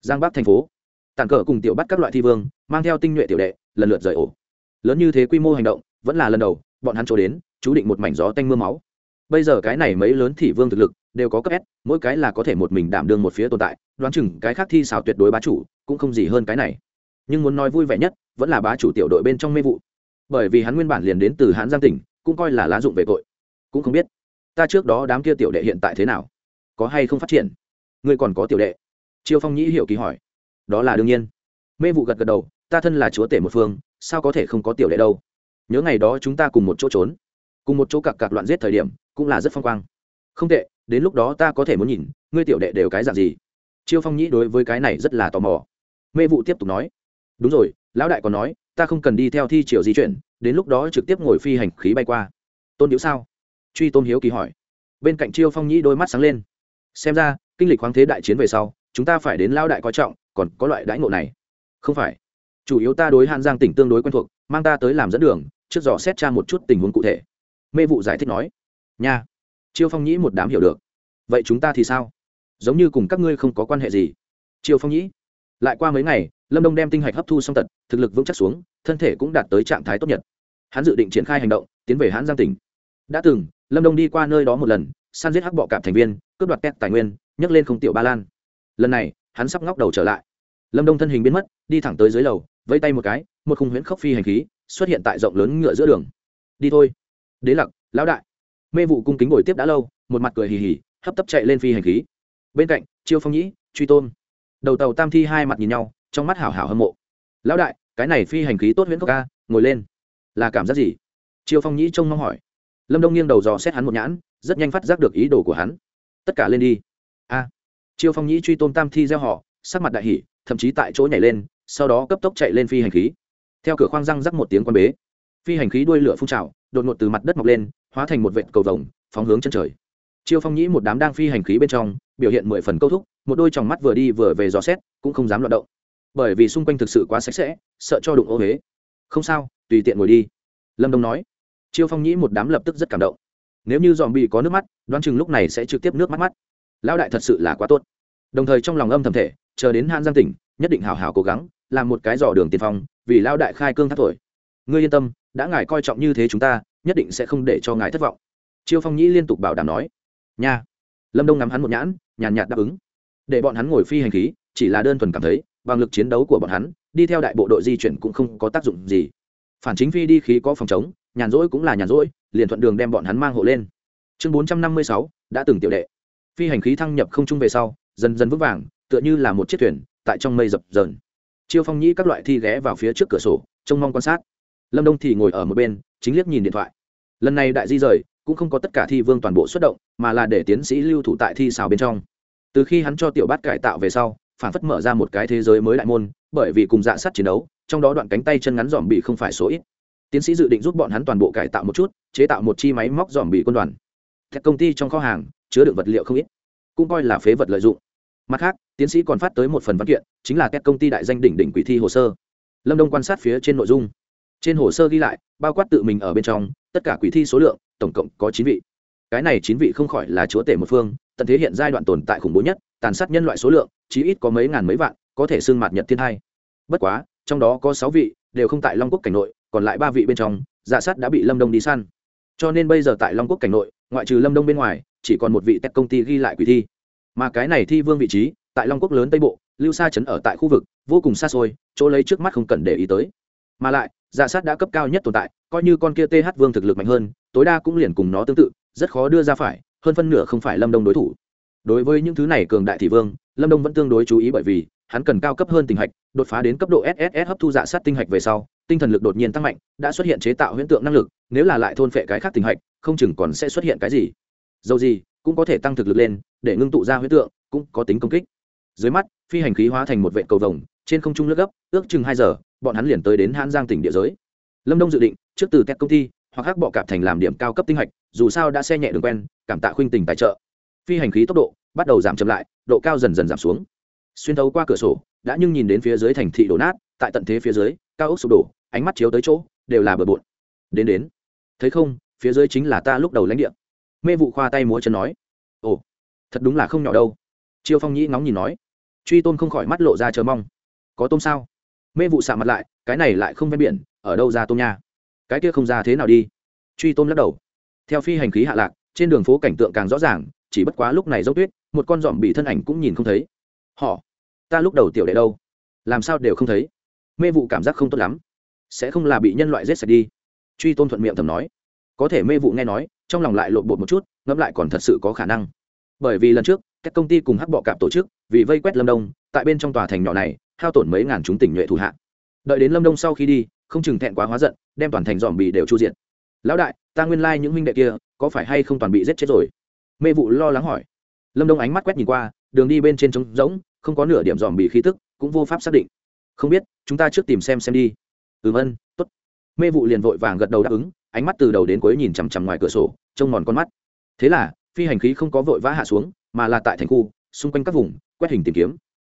Giang bắc thành phố. Tàn cờ cùng tiểu bắt các loại thi vương, mang theo tinh nhuệ tiểu đệ, lần lượt rời ổ. Lớn như thế quy mô hành động, vẫn là lần đầu, bọn hắn trổ đến, chú định một mảnh gió tanh m ư a máu bây giờ cái này mấy lớn thị vương thực lực đều có cấp s, mỗi cái là có thể một mình đảm đương một phía tồn tại, đoán chừng cái khác thi xào tuyệt đối bá chủ cũng không gì hơn cái này. Nhưng muốn nói vui vẻ nhất, vẫn là bá chủ tiểu đội bên trong mê vụ. Bởi vì hắn nguyên bản liền đến từ hãn giang tỉnh, cũng coi là lá dụng về tội. Cũng không biết, ta trước đó đám kia tiểu đệ hiện tại thế nào? Có hay không phát triển? Ngươi còn có tiểu đệ? Chiêu phong nhĩ hiểu kỳ hỏi. Đó là đương nhiên. Mê vụ gật gật đầu, ta thân là chúa tể một phương, sao có thể không có tiểu đệ đâu? Nhớ ngày đó chúng ta cùng một chỗ trốn cùng một chỗ cặc cặc loạn giết thời điểm, cũng là rất phong quang. Không tệ, đến lúc đó ta có thể muốn nhìn, ngươi tiểu đệ đều cái dạng gì? Chiêu phong nhĩ đối với cái này rất là tò mò. Mê vụ tiếp tục nói, đúng rồi, lão đại còn nói, ta không cần đi theo thi triều di chuyển, đến lúc đó trực tiếp ngồi phi hành khí bay qua. Tôn điếu sao? Truy tôn hiếu kỳ hỏi. Bên cạnh chiêu phong nhĩ đôi mắt sáng lên. Xem ra, kinh lịch khoáng thế đại chiến về sau, chúng ta phải đến lão đại coi trọng, còn có loại đãi ngộ này. Không phải. Chủ yếu ta đối hạn giang tỉnh tương đối quen thuộc, mang ta tới làm dẫn đường, trước dò xét tra một chút tình huống cụ thể mê vụ giải thích nói, nha chiêu phong nhĩ một đám hiểu được. Vậy chúng ta thì sao? Giống như cùng các ngươi không có quan hệ gì. Chiêu phong nhĩ, lại qua mấy ngày, lâm đông đem tinh hạch hấp thu xong tật, thực lực vững chắc xuống, thân thể cũng đạt tới trạng thái tốt nhất. Hắn dự định triển khai hành động, tiến về hãn giang tỉnh. Đã từng, lâm đông đi qua nơi đó một lần săn giết hắc bọ cạp thành viên, cướp đoạt kẹt tài nguyên, nhấc lên không tiểu ba lan. Lần này, hắn sắp ngóc đầu trở lại. Lâm đông thân hình biến mất, đi thẳng tới dưới lầu, vẫy tay một cái, một khung huyễn khốc phi hành khí, xuất hiện tại rộng lớn ngựa giữa đường. Đi thôi đế lặc, lão đại. Mê vụ cung kính ngồi tiếp đã lâu, một mặt cười hì hì, hấp tấp chạy lên phi hành khí. Bên cạnh, chiêu phong nhĩ, truy tôn. Đầu tàu tam thi hai mặt nhìn nhau, trong mắt hảo hảo hâm mộ. Lão đại, cái này phi hành khí tốt huyễn cốc ca ngồi lên. Là cảm giác gì? Chiêu phong nhĩ trông mong hỏi. Lâm đông nghiêng đầu dò xét hắn một nhãn, rất nhanh phát giác được ý đồ của hắn. Tất cả lên đi. A. À. chiêu phong nhĩ, truy tôn tam thi gieo họ, sắc mặt đại hỉ, thậm chí tại chỗ nhảy lên, sau đó cấp tốc chạy lên phi hành khí. Theo cửa khoang răng rắc một tiếng quan bế. Phi hành khí đuôi lửa phun trào đột ngột từ mặt đất mọc lên, hóa thành một vệt cầu vồng, phóng hướng chân trời. Chiêu phong nhĩ một đám đang phi hành khí bên trong, biểu hiện mười phần câu thúc, một đôi tròng mắt vừa đi vừa về dò xét, cũng không dám loạt động. Bởi vì xung quanh thực sự quá sạch sẽ, sợ cho đụng ô huế không sao, tùy tiện ngồi đi. Lâm đông nói. Chiêu phong nhĩ một đám lập tức rất cảm động. Nếu như dòm bị có nước mắt, đoán chừng lúc này sẽ trực tiếp nước mắt mắt. Lão đại thật sự là quá tốt. Đồng thời trong lòng âm thầm thể, chờ đến Hàn giang tỉnh, nhất định hào hào cố gắng, làm một cái dò đường tiền phong, vì lao đại khai cương thác thổi. Ngươi yên tâm đã ngài coi trọng như thế chúng ta, nhất định sẽ không để cho ngài thất vọng. Chiêu phong nhĩ liên tục bảo đảm nói. Nha. Lâm đông ngắm hắn một nhãn, nhàn nhạt đáp ứng. Để bọn hắn ngồi phi hành khí, chỉ là đơn thuần cảm thấy, bằng lực chiến đấu của bọn hắn, đi theo đại bộ đội di chuyển cũng không có tác dụng gì. Phản chính phi đi khí có phòng chống, nhàn rỗi cũng là nhàn rỗi, liền thuận đường đem bọn hắn mang hộ lên. Chương bốn trăm năm mươi sáu, đã từng tiểu đệ. Phi hành khí thăng nhập không trung về sau, dần dần vững vàng, tựa như là một chiếc thuyền, tại trong mây dập dờn. Chiêu phong nhĩ các loại thi ghé vào phía trước cửa sổ, trông mong quan sát lâm đông thì ngồi ở một bên, chính liếc nhìn điện thoại. Lần này đại di rời, cũng không có tất cả thi vương toàn bộ xuất động, mà là để tiến sĩ lưu thủ tại thi xào bên trong. Từ khi hắn cho tiểu bát cải tạo về sau, phản phất mở ra một cái thế giới mới đại môn, bởi vì cùng dạ sát chiến đấu, trong đó đoạn cánh tay chân ngắn dòm bị không phải số ít. Tiến sĩ dự định giúp bọn hắn toàn bộ cải tạo một chút, chế tạo một chi máy móc dòm bị quân đoàn. Các công ty trong kho hàng, chứa đựng vật liệu không ít, cũng coi là phế vật lợi dụng. Mặt khác, tiến sĩ còn phát tới một phần văn kiện, chính là các công ty đại danh đỉnh đỉnh quỷ thi hồ sơ. Lâm đông quan sát phía trên nội dung trên hồ sơ ghi lại, bao quát tự mình ở bên trong, tất cả quỷ thi số lượng, tổng cộng có chín vị. Cái này chín vị không khỏi là chúa tể một phương, tận thế hiện giai đoạn tồn tại khủng bố nhất, tàn sát nhân loại số lượng, chí ít có mấy ngàn mấy vạn, có thể xương mạt nhật thiên hai. Bất quá, trong đó có sáu vị, đều không tại long quốc cảnh nội, còn lại ba vị bên trong dạ sát đã bị lâm đông đi săn. Cho nên bây giờ tại long quốc cảnh nội, ngoại trừ lâm đông bên ngoài, chỉ còn một vị tech công ty ghi lại quỷ thi. Mà cái này thi vương vị trí, tại long quốc lớn tây bộ, lưu sa chấn ở tại khu vực, vô cùng xa xôi, chỗ lấy trước mắt không cần để ý tới mà lại dạ sát đã cấp cao nhất tồn tại, coi như con kia th vương thực lực mạnh hơn, tối đa cũng liền cùng nó tương tự, rất khó đưa ra phải, hơn phân nửa không phải lâm đông đối thủ. Đối với những thứ này cường đại thị vương, lâm đông vẫn tương đối chú ý bởi vì, hắn cần cao cấp hơn tình hạch, đột phá đến cấp độ sss hấp thu dạ sát tinh hạch về sau, tinh thần lực đột nhiên tăng mạnh, đã xuất hiện chế tạo huyễn tượng năng lực, nếu là lại thôn phệ cái khác tinh hạch, không chừng còn sẽ xuất hiện cái gì. Dầu gì, cũng có thể tăng thực lực lên, để ngưng tụ ra huyễn tượng, cũng có tính công kích. Dưới mắt, phi hành khí hóa thành một vệ cầu vồng, trên không trung lướt gấp, ước chừng hai giờ bọn hắn liền tới đến hãn giang tỉnh địa giới. Lâm đông dự định, trước từ tét công ty, hoặc khác bọ cạp thành làm điểm cao cấp tinh hạch dù sao đã xe nhẹ đường quen, cảm tạ khuynh tình tài trợ. Phi hành khí tốc độ, bắt đầu giảm chậm lại, độ cao dần dần giảm xuống. Xuyên thấu qua cửa sổ, đã nhưng nhìn đến phía dưới thành thị đổ nát, tại tận thế phía dưới, cao ốc sụp đổ, ánh mắt chiếu tới chỗ, đều là bờ bộn. Đến đến. Thấy không, phía dưới chính là ta lúc đầu lãnh địa. Mê vụ khoa tay múa chân nói. Ồ, thật đúng là không nhỏ đâu. Chiêu phong nhĩ ngóng nhìn nói. Truy tôn không khỏi mắt lộ ra chờ mong. Có tôm sao? Mê vụ xạ mặt lại, cái này lại không ven biển, ở đâu ra tôm nha? Cái kia không ra thế nào đi? Truy tôn lắc đầu. Theo phi hành khí hạ lạc, trên đường phố cảnh tượng càng rõ ràng, chỉ bất quá lúc này dốc tuyết, một con dòm bị thân ảnh cũng nhìn không thấy. Họ, ta lúc đầu tiểu đệ đâu? Làm sao đều không thấy? Mê vụ cảm giác không tốt lắm. Sẽ không là bị nhân loại giết sạch đi? Truy tôn thuận miệng thầm nói. Có thể mê vụ nghe nói, trong lòng lại lộn bột một chút, ngẫm lại còn thật sự có khả năng. Bởi vì lần trước, các công ty cùng hắc bọ cạp tổ chức vì vây quét lâm đông, tại bên trong tòa thành nhỏ này hao tổn mấy ngàn chúng tỉnh nhuệ thủ hạ. Đợi đến lâm đông sau khi đi, không chừng thẹn quá hóa giận, đem toàn thành dòm bì đều chu diện lão đại, ta nguyên lai、like、những minh đệ kia, có phải hay không toàn bị giết chết rồi? Mê vụ lo lắng hỏi. Lâm đông ánh mắt quét nhìn qua, đường đi bên trên trống rỗng, không có nửa điểm dòm bì khí tức, cũng vô pháp xác định. Không biết, chúng ta trước tìm xem xem đi. Ừm vâng, ân t ố t mê vụ liền vội vàng gật đầu đáp ứng, ánh mắt từ đầu đến cuối nhìn chằm chằm ngoài cửa sổ, trông mòn con mắt. Thế là, phi hành khí không có vội vã hạ xuống, mà là tại thành khu, xung quanh các vùng, quét hình tìm kiếm.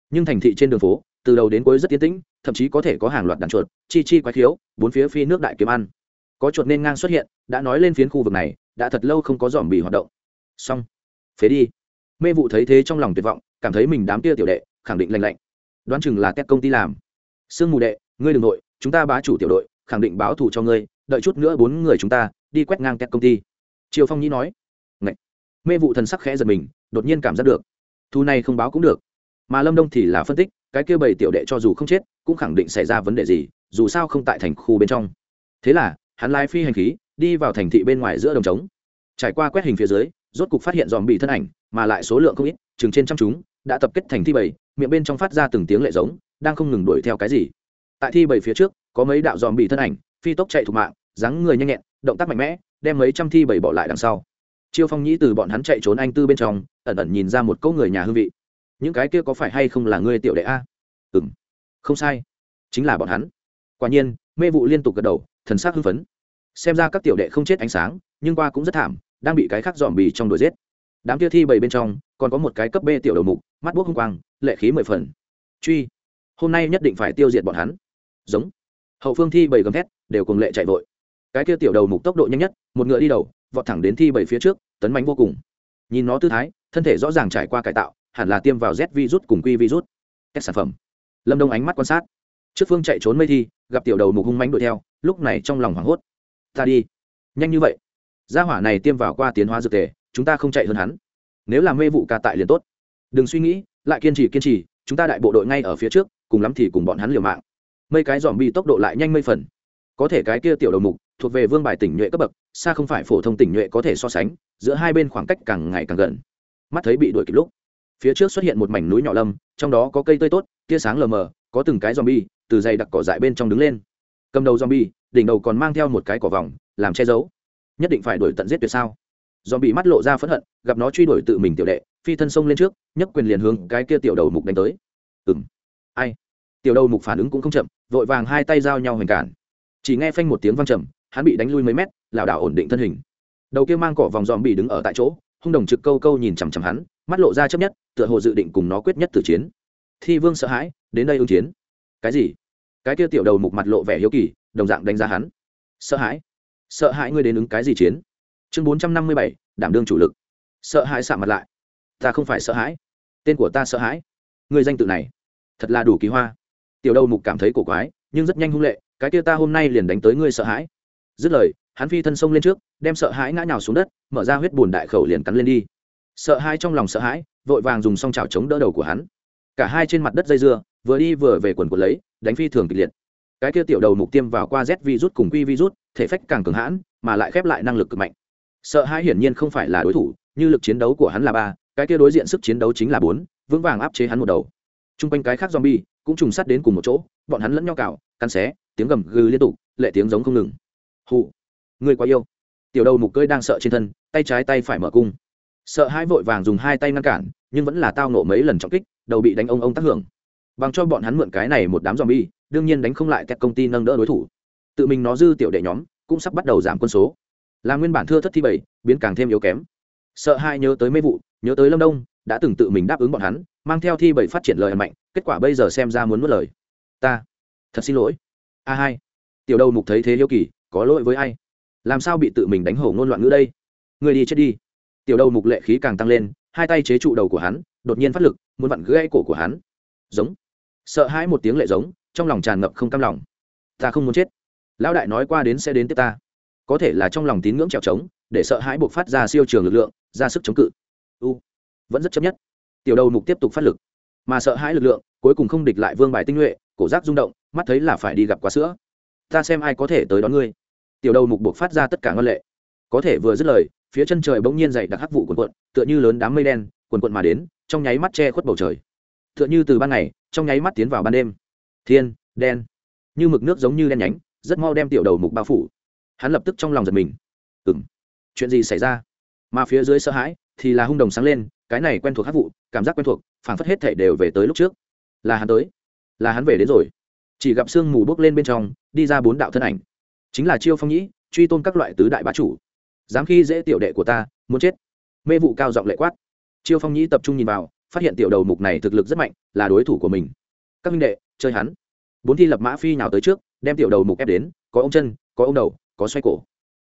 Nhưng thành thị trên đường phố từ đầu đến cuối rất tiến tĩnh, thậm chí có thể có hàng loạt đàn chuột, chi chi quái khiếu, bốn phía phi nước đại kiếm ăn. Có chuột nên ngang xuất hiện, đã nói lên phiến khu vực này, đã thật lâu không có dòm bì hoạt động. Xong. Phế đi. Mê vụ thấy thế trong lòng tuyệt vọng, cảm thấy mình đám tia tiểu đệ, khẳng định lành lạnh. Đoán chừng là các công ty làm. Sương mù đệ, ngươi đ ừ n g nội, chúng ta bá chủ tiểu đội, khẳng định báo thù cho ngươi, đợi chút nữa bốn người chúng ta đi quét ngang các công ty. Triều phong nhĩ nói. Ngậy. mê vụ thần sắc khẽ giật mình, đột nhiên cảm giác được. Thu này không báo cũng được. Mà lâm đông thì là phân tích cái kia bảy tiểu đệ cho dù không chết, cũng khẳng định xảy ra vấn đề gì, dù sao không tại thành khu bên trong. Thế là, hắn lái phi hành khí, đi vào thành thị bên ngoài giữa đồng trống. Trải qua quét hình phía dưới, rốt cục phát hiện dòm bị thân ảnh, mà lại số lượng không ít, chừng trên trăm chúng, đã tập kết thành thi bảy, miệng bên trong phát ra từng tiếng lệ giống, đang không ngừng đuổi theo cái gì. Tại thi bảy phía trước, có mấy đạo dòm bị thân ảnh, phi tốc chạy thủ mạng, dáng người nhanh nhẹn, động tác mạnh mẽ, đem mấy trăm thi bảy bỏ lại đằng sau. Chiêu phong nhĩ từ bọn hắn chạy trốn anh tư bên trong, ẩn ẩn nhìn ra một câu người nhà hương vị những cái kia có phải hay không là ngươi tiểu đệ a? Ừ m không sai. Chính là bọn hắn. Quả nhiên, mê vụ liên tục gật đầu, thần s á c hưng phấn. Xem ra các tiểu đệ không chết ánh sáng, nhưng qua cũng rất thảm, đang bị cái khác dòm bì trong đuổi giết. Đám kia thi bầy bên trong, còn có một cái cấp b tiểu đầu mục, mắt bút hung quang, lệ khí mười phần. Truy, hôm nay nhất định phải tiêu diệt bọn hắn. Giống. Hậu phương thi bầy gầm thét, đều cùng lệ chạy vội. Cái kia tiểu đầu mục tốc độ nhanh nhất, một ngựa đi đầu, vọt thẳng đến thi bầy phía trước, tấn mạnh vô cùng. Nhìn nó tư thái, thân thể rõ ràng trải qua cải tạo hẳn là tiêm vào z virus cùng quy virus. Các sản phẩm. Lâm đông ánh mắt quan sát. Trước phương chạy trốn mây thi, gặp tiểu đầu mục hung mánh đuổi theo, lúc này trong lòng hoảng hốt. Ta đi. Nhanh như vậy. Gia hỏa này tiêm vào qua tiến hóa dược tề, chúng ta không chạy hơn hắn. Nếu làm mê vụ ca tại liền tốt. Đừng suy nghĩ, lại kiên trì kiên trì, chúng ta đại bộ đội ngay ở phía trước, cùng lắm thì cùng bọn hắn liều mạng. Mây cái dòm bi tốc độ lại nhanh mây phần. Có thể cái kia tiểu đầu mục, thuộc về vương bài tỉnh nhuệ cấp bậc, xa không phải phổ thông tỉnh nhuệ có thể so sánh, giữa hai bên khoảng cách càng ngày càng gần. Mắt thấy bị đuổi kịp lúc phía trước xuất hiện một mảnh núi nhỏ lâm, trong đó có cây tươi tốt, tia sáng lờ mờ, có từng cái zombie từ dày đặc cỏ dại bên trong đứng lên. Cầm đầu zombie, đỉnh đầu còn mang theo một cái cỏ vòng, làm che giấu. Nhất định phải đuổi tận giết tuyệt sao? Zombie mắt lộ ra phẫn hận, gặp nó truy đuổi tự mình tiểu đệ, phi thân sông lên trước, nhấc quyền liền hướng cái kia tiểu đầu mục đánh tới. Ừm. Ai? Tiểu đầu mục phản ứng cũng không chậm, vội vàng hai tay giao nhau hoành cản. Chỉ nghe phanh một tiếng vang trầm, hắn bị đánh lui mấy mét, lảo đảo ổn định thân hình. Đầu kia mang cỏ vòng dòm bị đứng ở tại chỗ, hung đồng trực câu câu nhìn chằm chằm hắn mắt lộ ra chấp nhất, tựa hồ dự định cùng nó quyết nhất tử chiến. Thi vương sợ hãi, đến đây ứng chiến. Cái gì? Cái kia tiểu đầu mục mặt lộ vẻ hiếu kỳ, đồng dạng đánh giá hắn. Sợ hãi. Sợ hãi ngươi đến ứng cái gì chiến? Chương bốn trăm năm mươi bảy, đảm đương chủ lực. Sợ hãi xạ mặt lại. Ta không phải sợ hãi. Tên của ta sợ hãi. Người danh tự này, thật là đủ kỳ hoa. Tiểu đầu mục cảm thấy cổ quái, nhưng rất nhanh hung lệ, cái kia ta hôm nay liền đánh tới ngươi sợ hãi. Dứt lời, hắn phi thân sông lên trước, đem sợ hãi ngã nhào xuống đất, mở ra huyết bùn đại khẩu liền cắn lên đi sợ hãi trong lòng sợ hãi, vội vàng dùng song chảo chống đỡ đầu của hắn. Cả hai trên mặt đất dây dưa, vừa đi vừa về quần quần lấy, đánh phi thường kịch liệt. Cái kia tiểu đầu mục tiêm vào qua z virus cùng quy virus, thể phách càng cường hãn, mà lại khép lại năng lực cực mạnh. Sợ hãi hiển nhiên không phải là đối thủ, như lực chiến đấu của hắn là ba, cái kia đối diện sức chiến đấu chính là bốn, vững vàng áp chế hắn một đầu. T r u n g quanh cái khác zombie cũng trùng sắt đến cùng một chỗ, bọn hắn lẫn nhau cào, cắn xé, tiếng gầm gừ liên tục, lệ tiếng giống không ngừng. Hụ người quá yêu. Tiểu đầu mục cơi đang sợ trên thân, tay trái tay phải mở cung sợ hai vội vàng dùng hai tay ngăn cản, nhưng vẫn là tao nộ mấy lần trọng kích, đầu bị đánh ông ông tác hưởng. Bằng cho bọn hắn mượn cái này một đám zombie, đương nhiên đánh không lại các công ty nâng đỡ đối thủ. Tự mình nó dư tiểu đệ nhóm, cũng sắp bắt đầu giảm quân số. Là nguyên bản thưa thất thi bảy, biến càng thêm yếu kém. Sợ hai nhớ tới mê vụ, nhớ tới lâm đông, đã từng tự mình đáp ứng bọn hắn, mang theo thi bảy phát triển lời mạnh, kết quả bây giờ xem ra muốn mất lời. Ta, thật xin lỗi. A hai, tiểu đầu mục thấy thế hiếu kỳ, có lỗi với ai? Làm sao bị tự mình đánh hổ ngôn loạn ngữ đây? Người đi chết đi tiểu đầu mục lệ khí càng tăng lên, hai tay chế trụ đầu của hắn, đột nhiên phát lực, muốn vặn gãy cổ của hắn. Giống. Sợ hãi một tiếng lệ giống, trong lòng tràn ngập không cam lòng. Ta không muốn chết. Lão đại nói qua đến sẽ đến tiếp ta. Có thể là trong lòng tín ngưỡng trèo trống, để sợ hãi buộc phát ra siêu trường lực lượng, ra sức chống cự. U. Vẫn rất chấp nhất. Tiểu đầu mục tiếp tục phát lực. Mà sợ hãi lực lượng, cuối cùng không địch lại vương bài tinh nhuệ, cổ giác rung động, mắt thấy là phải đi gặp quá sữa. Ta xem ai có thể tới đón ngươi. Tiểu đầu mục buộc phát ra tất cả ngân lệ. Có thể vừa dứt lời phía chân trời bỗng nhiên dậy đặc hắc vụ quần quận tựa như lớn đám mây đen quần quận mà đến, trong nháy mắt che khuất bầu trời. Tựa như từ ban ngày, trong nháy mắt tiến vào ban đêm. Thiên, đen. Như mực nước giống như đen nhánh, rất mau đem tiểu đầu mục bao phủ. Hắn lập tức trong lòng giật mình. Ừ m chuyện gì xảy ra? Mà phía dưới sợ hãi, thì là hung đồng sáng lên, cái này quen thuộc hát vụ, cảm giác quen thuộc, phảng phất hết thể đều về tới lúc trước. Là hắn tới. Là hắn về đến rồi. Chỉ gặp sương mù bốc lên bên trong, đi ra bốn đạo thân ảnh. Chính là chiêu phong nhĩ, truy tôn các loại tứ đại bá chủ dám khi dễ tiểu đệ của ta, muốn chết. Mê vụ cao giọng lệ quát. Chiêu phong nhĩ tập trung nhìn vào, phát hiện tiểu đầu mục này thực lực rất mạnh, là đối thủ của mình. Các minh đệ, chơi hắn. Bốn thi lập mã phi nào tới trước, đem tiểu đầu mục ép đến, có ông chân, có ông đầu, có xoay cổ.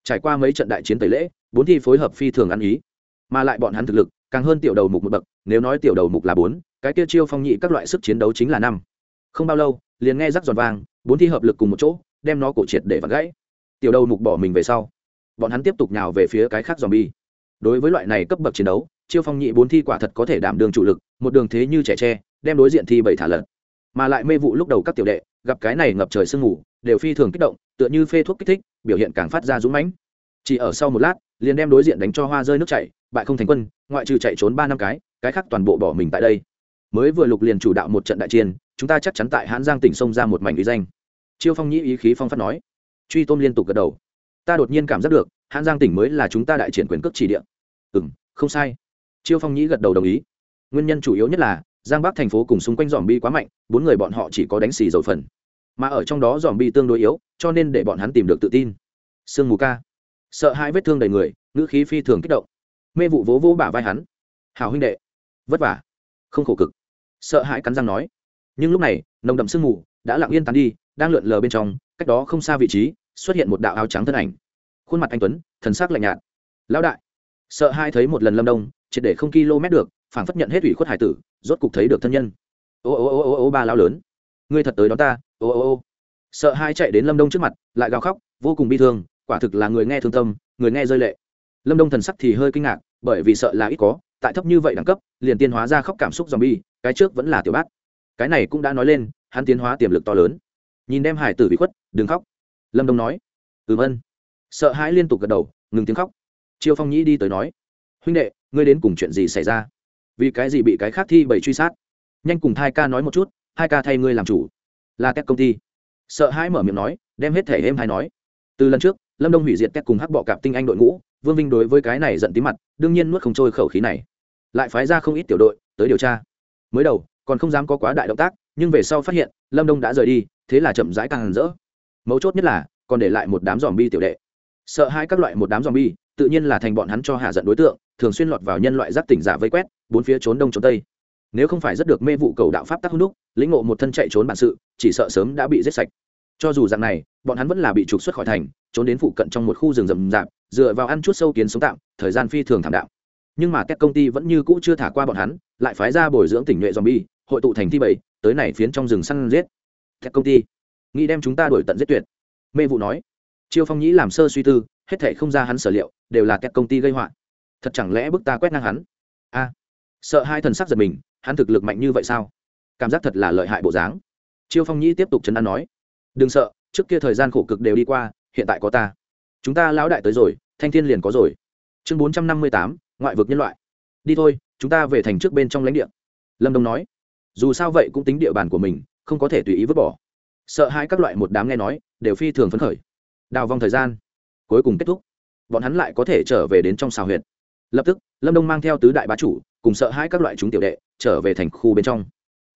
Trải qua mấy trận đại chiến tẩy lễ, bốn thi phối hợp phi thường ăn ý. Mà lại bọn hắn thực lực, càng hơn tiểu đầu mục một bậc, nếu nói tiểu đầu mục là bốn, cái kia chiêu phong nhị các loại sức chiến đấu chính là năm. Không bao lâu, liền nghe rắc giòn vang, bốn thi hợp lực cùng một chỗ, đem nó cổ triệt để vặt gãy. Tiểu đầu mục bỏ mình về sau bọn hắn tiếp tục nhào về phía cái khác zombie. đối với loại này cấp bậc chiến đấu, chiêu phong nhị bốn thi quả thật có thể đảm đương chủ lực, một đường thế như trẻ tre, đem đối diện thi bảy thả lật mà lại mê vụ lúc đầu các tiểu đệ, gặp cái này ngập trời sương ngủ đều phi thường kích động, tựa như phê thuốc kích thích, biểu hiện càng phát ra dũng mãnh. Chỉ ở sau một lát, liền đem đối diện đánh cho hoa rơi nước chảy, bại không thành quân, ngoại trừ chạy trốn ba năm cái cái khác toàn bộ bỏ mình tại đây. Mới vừa lục liền chủ đạo một trận đại chiến, chúng ta chắc chắn tại hãn giang tỉnh sông ra một mảnh uy danh. Chiêu phong nhĩ ý khí phong phát nói. Truy tôn liên tục gật đầu ta đột nhiên cảm giác được, hãn giang tỉnh mới là chúng ta đại triển quyền cước chỉ địa. Ừ m không sai. Chiêu phong nhĩ gật đầu đồng ý. Nguyên nhân chủ yếu nhất là, giang bắc thành phố cùng xung quanh dòm bi quá mạnh, bốn người bọn họ chỉ có đánh xì dầu phần. Mà ở trong đó dòm bi tương đối yếu, cho nên để bọn hắn tìm được tự tin. Sương mù ca. Sợ hai vết thương đầy người, ngữ khí phi thường kích động. Mê vụ vố vỗ bả vai hắn. Hào huynh đệ. Vất vả. Không khổ cực. Sợ hãi cắn răng nói. Nhưng lúc này, nồng đậm sương mù đã lặng yên tán đi, đang lượn lờ bên trong, cách đó không xa vị trí xuất hiện một đạo áo trắng thân ảnh. Khuôn mặt anh tuấn, thần sắc lạnh nhạt. Lão đại. Sợ hai thấy một lần lâm đông, triệt để không km được, phảng phất nhận hết ủy khuất hải tử, rốt cục thấy được thân nhân. Ô ô ô ô ô, ba lão lớn, ngươi thật tới đó ta, ô ô ô. Sợ hai chạy đến lâm đông trước mặt, lại gào khóc, vô cùng bi thương, quả thực là người nghe thương tâm, người nghe rơi lệ. Lâm đông thần sắc thì hơi kinh ngạc, bởi vì sợ là ít có, tại thấp như vậy đẳng cấp, liền tiên hóa ra khóc cảm xúc z o m bi e cái trước vẫn là tiểu bát. Cái này cũng đã nói lên, hắn tiến hóa tiềm lực to lớn. Nhìn đem hải tử bị khuất, đừng khóc lâm đông nói. Ừm ân. Sợ hãi liên tục gật đầu, ngừng tiếng khóc. Chiêu phong nhĩ đi tới nói. Huynh đệ, ngươi đến cùng chuyện gì xảy ra? Vì cái gì bị cái khác thi bày truy sát? Nhanh cùng hai ca nói một chút hai ca thay ngươi làm chủ. Là các công ty. Sợ hãi mở miệng nói, đem hết thể êm hay nói. Từ lần trước, lâm đông hủy diệt các cùng hắc bọ cạp tinh anh đội ngũ, vương vinh đối với cái này giận tí mặt, đương nhiên nuốt không trôi khẩu khí này. Lại phái ra không ít tiểu đội tới điều tra. Mới đầu, còn không dám có quá đại động tác, nhưng về sau phát hiện, lâm đông đã rời đi, thế là chậm rãi càng hẳn rỡ mấu chốt nhất là, còn để lại một đám dòm bi tiểu đệ. Sợ hai các loại một đám dòm bi tự nhiên là thành bọn hắn cho hạ giận đối tượng, thường xuyên lọt vào nhân loại giáp tỉnh giả vây quét, bốn phía trốn đông trốn tây. Nếu không phải rất được mê vụ cầu đạo pháp tắc hung đúc, lĩnh ngộ một thân chạy trốn bản sự, chỉ sợ sớm đã bị giết sạch. Cho dù dạng này, bọn hắn vẫn là bị trục xuất khỏi thành, trốn đến phụ cận trong một khu rừng rậm rạp, dựa vào ăn chút sâu kiến sống tạm, thời gian phi thường thảm đạo nhưng mà các công ty vẫn như cũ chưa thả qua bọn hắn, lại phái ra bồi dưỡng tỉnh nhuệ zombie, hội tụ thành thi bảy, tới này phiến trong rừng săn giết. Các công ty nghĩ đem chúng ta đuổi tận giết tuyệt. Mê vụ nói. Chiêu phong nhĩ làm sơ suy tư, hết thể không ra hắn sở liệu, đều là các công ty gây họa. Thật chẳng lẽ bức ta quét ngang hắn? A. Sợ hai thần sắc giật mình, hắn thực lực mạnh như vậy sao? Cảm giác thật là lợi hại bộ dáng. Chiêu phong nhĩ tiếp tục chấn an nói. Đừng sợ, trước kia thời gian khổ cực đều đi qua, hiện tại có ta. Chúng ta lão đại tới rồi, thanh thiên liền có rồi. Chương bốn trăm năm mươi tám, ngoại vực nhân loại. Đi thôi, chúng ta về thành trước bên trong lãnh địa. Lâm đông nói. Dù sao vậy cũng tính địa bàn của mình, không có thể tùy ý vứt bỏ sợ hãi các loại một đám nghe nói, đều phi thường phấn khởi. Đào vòng thời gian, cuối cùng kết thúc. Bọn hắn lại có thể trở về đến trong xào huyện lập tức, lâm đông mang theo tứ đại bá chủ, cùng sợ hãi các loại chúng tiểu đệ, trở về thành khu bên trong.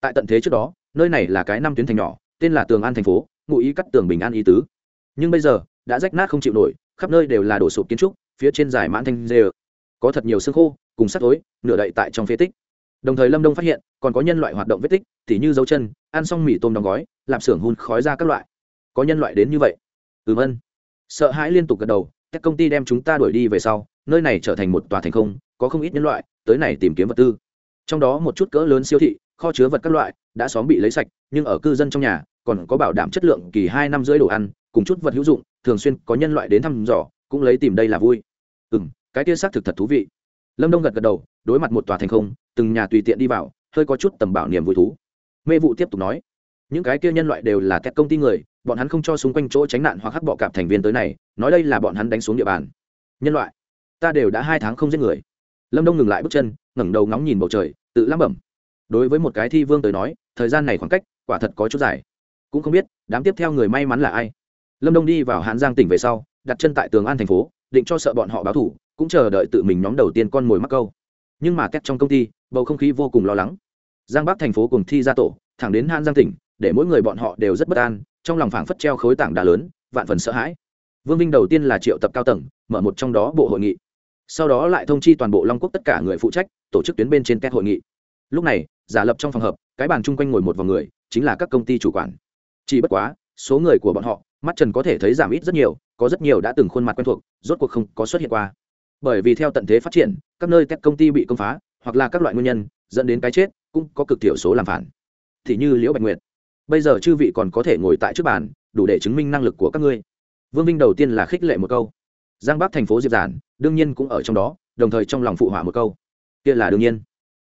Tại tận thế trước đó, nơi này là cái năm tuyến thành nhỏ, tên là tường an thành phố, ngụ ý cắt tường bình an ý tứ. Nhưng bây giờ, đã rách nát không chịu nổi, khắp nơi đều là đổ sụp kiến trúc, phía trên dài mãn thanh dê có thật nhiều xương khô, cùng sắt tối nửa đậy tại trong phế tích đồng thời lâm đông phát hiện, còn có nhân loại hoạt động vết tích t h như dấu chân, ăn xong mì tôm đóng gói làm xưởng hun khói ra các loại. Có nhân loại đến như vậy. Ừm ân sợ hãi liên tục gật đầu, các công ty đem chúng ta đuổi đi về sau, nơi này trở thành một tòa thành không, có không ít nhân loại, tới này tìm kiếm vật tư. Trong đó một chút cỡ lớn siêu thị, kho chứa vật các loại, đã xóm bị lấy sạch, nhưng ở cư dân trong nhà, còn có bảo đảm chất lượng kỳ hai năm rưỡi đồ ăn, cùng chút vật hữu dụng, thường xuyên có nhân loại đến thăm dò, cũng lấy tìm đây là vui. Ừ m cái kia xác thực thật thú vị. Lâm đông gật gật đầu, đối mặt một tòa thành không từng nhà tùy tiện đi vào, hơi có chút tầm bảo niềm vui thú. Mê vụ tiếp tục nói, những cái kia nhân loại đều là các công ty người, bọn hắn không cho xung quanh chỗ tránh nạn hoặc hắc bọ cạp thành viên tới này, nói đây là bọn hắn đánh xuống địa bàn. Nhân loại, ta đều đã hai tháng không giết người. Lâm đông ngừng lại bước chân, ngẩng đầu ngóng nhìn bầu trời, tự lắm bẩm, đối với một cái thi vương tới nói, thời gian này khoảng cách, quả thật có chút dài. Cũng không biết, đám tiếp theo người may mắn là ai. Lâm đông đi vào hán giang tỉnh về sau, đặt chân tại tường an thành phố, định cho sợ bọn họ báo thủ, cũng chờ đợi tự mình nhóm đầu tiên con mồi mắc câu. Nhưng mà cách trong công ty bầu không khí vô cùng lo lắng. Giang bắc thành phố cùng thi ra tổ, thẳng đến han giang tỉnh, để mỗi người bọn họ đều rất bất an, trong lòng phảng phất treo khối tảng đá lớn, vạn phần sợ hãi. Vương vinh đầu tiên là triệu tập cao tầng, mở một trong đó bộ hội nghị. Sau đó lại thông chi toàn bộ long quốc tất cả người phụ trách, tổ chức tuyến bên trên kết hội nghị. Lúc này, giả lập trong phòng hợp cái bàn chung quanh ngồi một vòng người, chính là các công ty chủ quản. Chỉ bất quá, số người của bọn họ, mắt trần có thể thấy giảm ít rất nhiều, có rất nhiều đã từng khuôn mặt quen thuộc, rốt cuộc không có xuất hiện qua. Bởi vì theo tận thế phát triển, các nơi các công ty bị công phá hoặc là các loại nguyên nhân, dẫn đến cái chết, cũng có cực thiểu số làm phản. Thì như liễu bạch nguyệt. Bây giờ chư vị còn có thể ngồi tại trước bàn, đủ để chứng minh năng lực của các ngươi. Vương vinh đầu tiên là khích lệ một câu. Giang bắc thành phố diệp giản, đương nhiên cũng ở trong đó, đồng thời trong lòng phụ họa một câu. Kia là đương nhiên.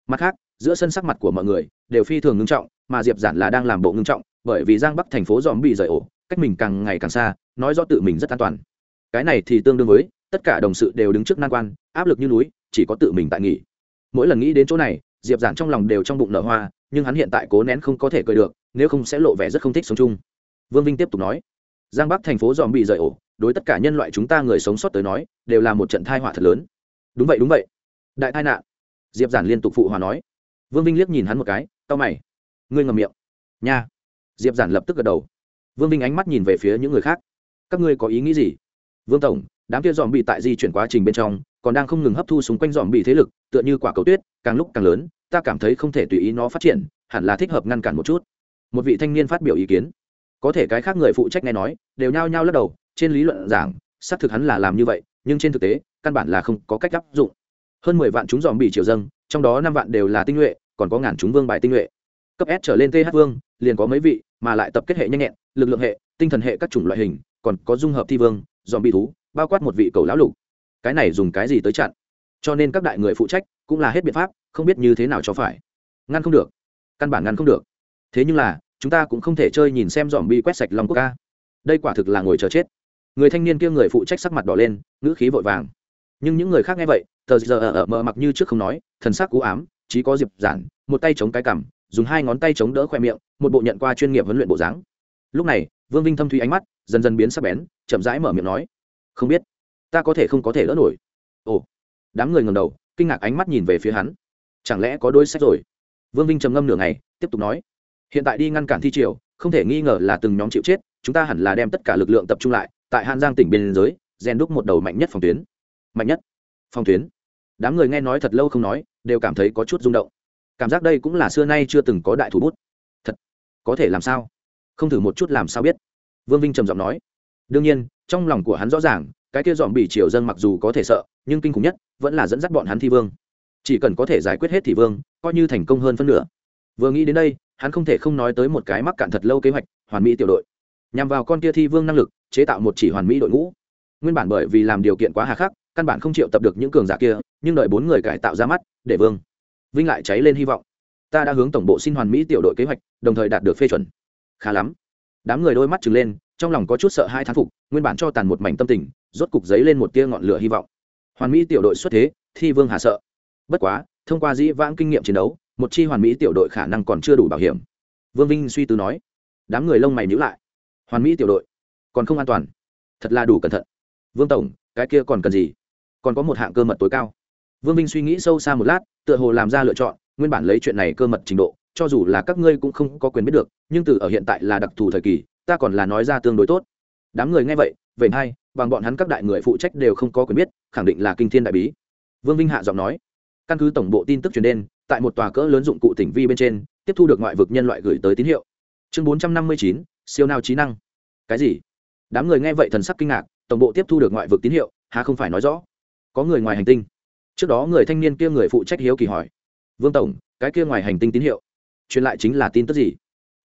Mặt khác, giữa sân sắc mặt của mọi người đều phi thường ngưng trọng, mà diệp giản là đang làm bộ ngưng trọng, bởi vì giang bắc thành phố dòm bị rời ổ, cách mình càng ngày càng xa, nói rõ tự mình rất an toàn. Cái này thì tương đương với, tất cả đồng sự đều đứng trước nan quan, áp lực như núi, chỉ có tự mình tại nghỉ mỗi lần nghĩ đến chỗ này, diệp giản trong lòng đều trong bụng nở hoa, nhưng hắn hiện tại cố nén không có thể cười được, nếu không sẽ lộ vẻ rất không thích sống chung. Vương vinh tiếp tục nói, giang bắc thành phố dòm bị rời ổ, đối tất cả nhân loại chúng ta người sống sót tới nói, đều là một trận thai họa thật lớn. Đúng vậy đúng vậy. Đại tai nạn. Diệp giản liên tục phụ hòa nói. Vương vinh liếc nhìn hắn một cái tao mày. Ngươi ngầm miệng. Nha. Diệp giản lập tức gật đầu. Vương vinh ánh mắt nhìn về phía những người khác. Các ngươi có ý nghĩ gì? Vương tổng đám kia dòm bị tại di chuyển quá trình bên trong, còn đang không ngừng hấp thu xung quanh dòm bị thế lực, tựa như quả cầu tuyết, càng lúc càng lớn, ta cảm thấy không thể tùy ý nó phát triển, hẳn là thích hợp ngăn cản một chút. Một vị thanh niên phát biểu ý kiến. Có thể cái khác người phụ trách nghe nói, đều nhao nhao lắc đầu, trên lý luận giảng, xác thực hắn là làm như vậy, nhưng trên thực tế, căn bản là không có cách áp dụng. Hơn mười vạn chúng dòm bị triều dâng trong đó năm vạn đều là tinh nhuệ, còn có ngàn chúng vương bài tinh nhuệ. Cấp s trở lên th vương, liền có mấy vị, mà lại tập kết hệ nhanh nhẹn, lực lượng hệ, tinh thần hệ các chủng loại hình, còn có dung hợp thi vương dòm bị thú bao quát một vị cầu lão lục. Cái này dùng cái gì tới chặn? Cho nên các đại người phụ trách cũng là hết biện pháp không biết như thế nào cho phải. Ngăn không được. Căn bản ngăn không được. Thế nhưng là chúng ta cũng không thể chơi nhìn xem dòm bi quét sạch lòng quốc ca. Đây quả thực là ngồi chờ chết. Người thanh niên kia người phụ trách sắc mặt đỏ lên ngữ khí vội vàng. Nhưng những người khác nghe vậy tờ giờ ở, ở mờ mặc như trước không nói thần sắc cú ám chỉ có diệp giản một tay chống cái cằm dùng hai ngón tay chống đỡ khoe miệng một bộ nhận qua chuyên nghiệp huấn luyện bộ dáng. Lúc này vương vinh thâm thủy ánh mắt dần dần biến sắc bén chậm rãi mở miệng nói không biết ta có thể không có thể lỡ nổi ồ đám người ngầm đầu kinh ngạc ánh mắt nhìn về phía hắn chẳng lẽ có đôi sách rồi vương vinh trầm ngâm nửa ngày tiếp tục nói hiện tại đi ngăn cản thi triều không thể nghi ngờ là từng nhóm chịu chết chúng ta hẳn là đem tất cả lực lượng tập trung lại tại Hàn Giang tỉnh biên giới, rèn đúc một đầu mạnh nhất phòng tuyến. Mạnh nhất? Phòng tuyến? Đám người nghe nói thật lâu không nói, đều cảm thấy có chút rung động. Cảm giác đây cũng là xưa nay chưa từng có đại thủ bút. Thật, có thể làm sao? Không thử một chút làm sao biết? Vương Vinh trầm giọng nói. Đương nhiên, trong lòng của hắn rõ ràng, cái kia dòm bị triều dân mặc dù có thể sợ, nhưng kinh khủng nhất vẫn là dẫn dắt bọn hắn thi vương. Chỉ cần có thể giải quyết hết thì vương, coi như thành công hơn phân nửa. Vừa nghĩ đến đây, hắn không thể không nói tới một cái mắc cạn thật lâu kế hoạch, hoàn mỹ tiểu đội. Nhằm vào con kia thi vương năng lực chế tạo một chỉ hoàn mỹ đội ngũ. Nguyên bản bởi vì làm điều kiện quá hà khắc căn bản không chịu tập được những cường giả kia nhưng đợi bốn người cải tạo ra mắt để vương. Vinh lại cháy lên hy vọng. Ta đã hướng tổng bộ xin hoàn mỹ tiểu đội kế hoạch đồng thời đạt được phê chuẩn. Khá lắm. Đám người đôi mắt trừng lên trong lòng có chút sợ hai thán phục, nguyên bản cho tàn một mảnh tâm tình, rốt cục giấy lên một tia ngọn lửa hy vọng. Hoàn mỹ tiểu đội xuất thế, thi vương hà sợ. Bất quá, thông qua dĩ vãng kinh nghiệm chiến đấu, một chi hoàn mỹ tiểu đội khả năng còn chưa đủ bảo hiểm. Vương vinh suy tư nói, đám người lông mày nhữ lại. Hoàn mỹ tiểu đội, còn không an toàn. Thật là đủ cẩn thận. Vương tổng, cái kia còn cần gì? Còn có một hạng cơ mật tối cao. Vương vinh suy nghĩ sâu xa một lát, tựa hồ làm ra lựa chọn, nguyên bản lấy chuyện này cơ mật trình độ, cho dù là các ngươi cũng không có quyền biết được, nhưng từ ở hiện tại là đặc thù thời kỳ ta còn là nói ra tương đối tốt. Đám người nghe vậy vậy hai bằng bọn hắn các đại người phụ trách đều không có quyền biết, khẳng định là kinh thiên đại bí. Vương vinh hạ giọng nói, căn cứ tổng bộ tin tức truyền đen, tại một tòa cỡ lớn dụng cụ tỉnh vi bên trên, tiếp thu được ngoại vực nhân loại gửi tới tín hiệu. Chương bốn trăm năm mươi chín, siêu nào trí năng. Cái gì? Đám người nghe vậy thần sắc kinh ngạc, tổng bộ tiếp thu được ngoại vực tín hiệu hà không phải nói rõ? Có người ngoài hành tinh. Trước đó người thanh niên kia người phụ trách hiếu kỳ hỏi, vương tổng, cái kia ngoài hành tinh tín hiệu, truyền lại chính là tin tức gì?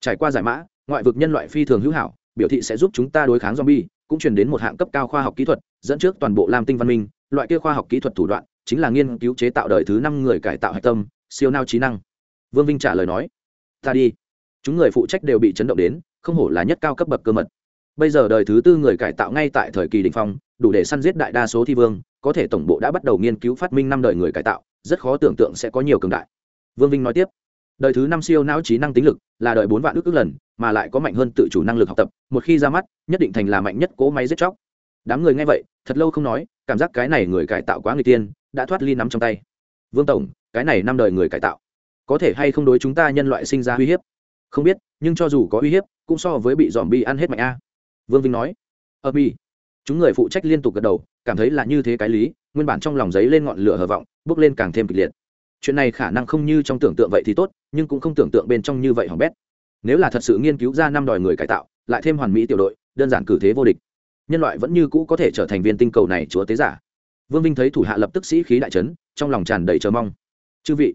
Trải qua giải mã ngoại vực nhân loại phi thường hữu hảo, biểu thị sẽ giúp chúng ta đối kháng zombie, cũng truyền đến một hạng cấp cao khoa học kỹ thuật, dẫn trước toàn bộ lam tinh văn minh. Loại kia khoa học kỹ thuật thủ đoạn chính là nghiên cứu chế tạo đời thứ năm người cải tạo hạch tâm, siêu nao trí năng. Vương vinh trả lời nói, ta đi. Chúng người phụ trách đều bị chấn động đến, không hổ là nhất cao cấp bậc cơ mật. Bây giờ đời thứ tư người cải tạo ngay tại thời kỳ đ ỉ n h phong, đủ để săn giết đại đa số thi vương, có thể tổng bộ đã bắt đầu nghiên cứu phát minh năm đời người cải tạo, rất khó tưởng tượng sẽ có nhiều cường đại. Vương vinh nói tiếp đời thứ năm siêu não trí năng tính lực là đời bốn vạn ước ước lần, mà lại có mạnh hơn tự chủ năng lực học tập, một khi ra mắt, nhất định thành là mạnh nhất cỗ máy giết chóc. Đám người nghe vậy, thật lâu không nói, cảm giác cái này người cải tạo quá người tiên, đã thoát ly nắm trong tay. Vương tổng, cái này năm đời người cải tạo, có thể hay không đối chúng ta nhân loại sinh ra uy hiếp? Không biết, nhưng cho dù có uy hiếp, cũng so với bị dòm bi ăn hết mạnh a. Vương vinh nói ờ, ở bi chúng người phụ trách liên tục gật đầu, cảm thấy là như thế cái lý, nguyên bản trong lòng giấy lên ngọn lửa hờ vọng, bước lên càng thêm kịch liệt chuyện này khả năng không như trong tưởng tượng vậy thì tốt, nhưng cũng không tưởng tượng bên trong như vậy hỏng bét. Nếu là thật sự nghiên cứu ra năm đòi người cải tạo, lại thêm hoàn mỹ tiểu đội, đơn giản cử thế vô địch. Nhân loại vẫn như cũ có thể trở thành viên tinh cầu này chúa tế giả. Vương vinh thấy thủ hạ lập tức sĩ khí đại trấn trong lòng tràn đầy chờ mong. Chư vị,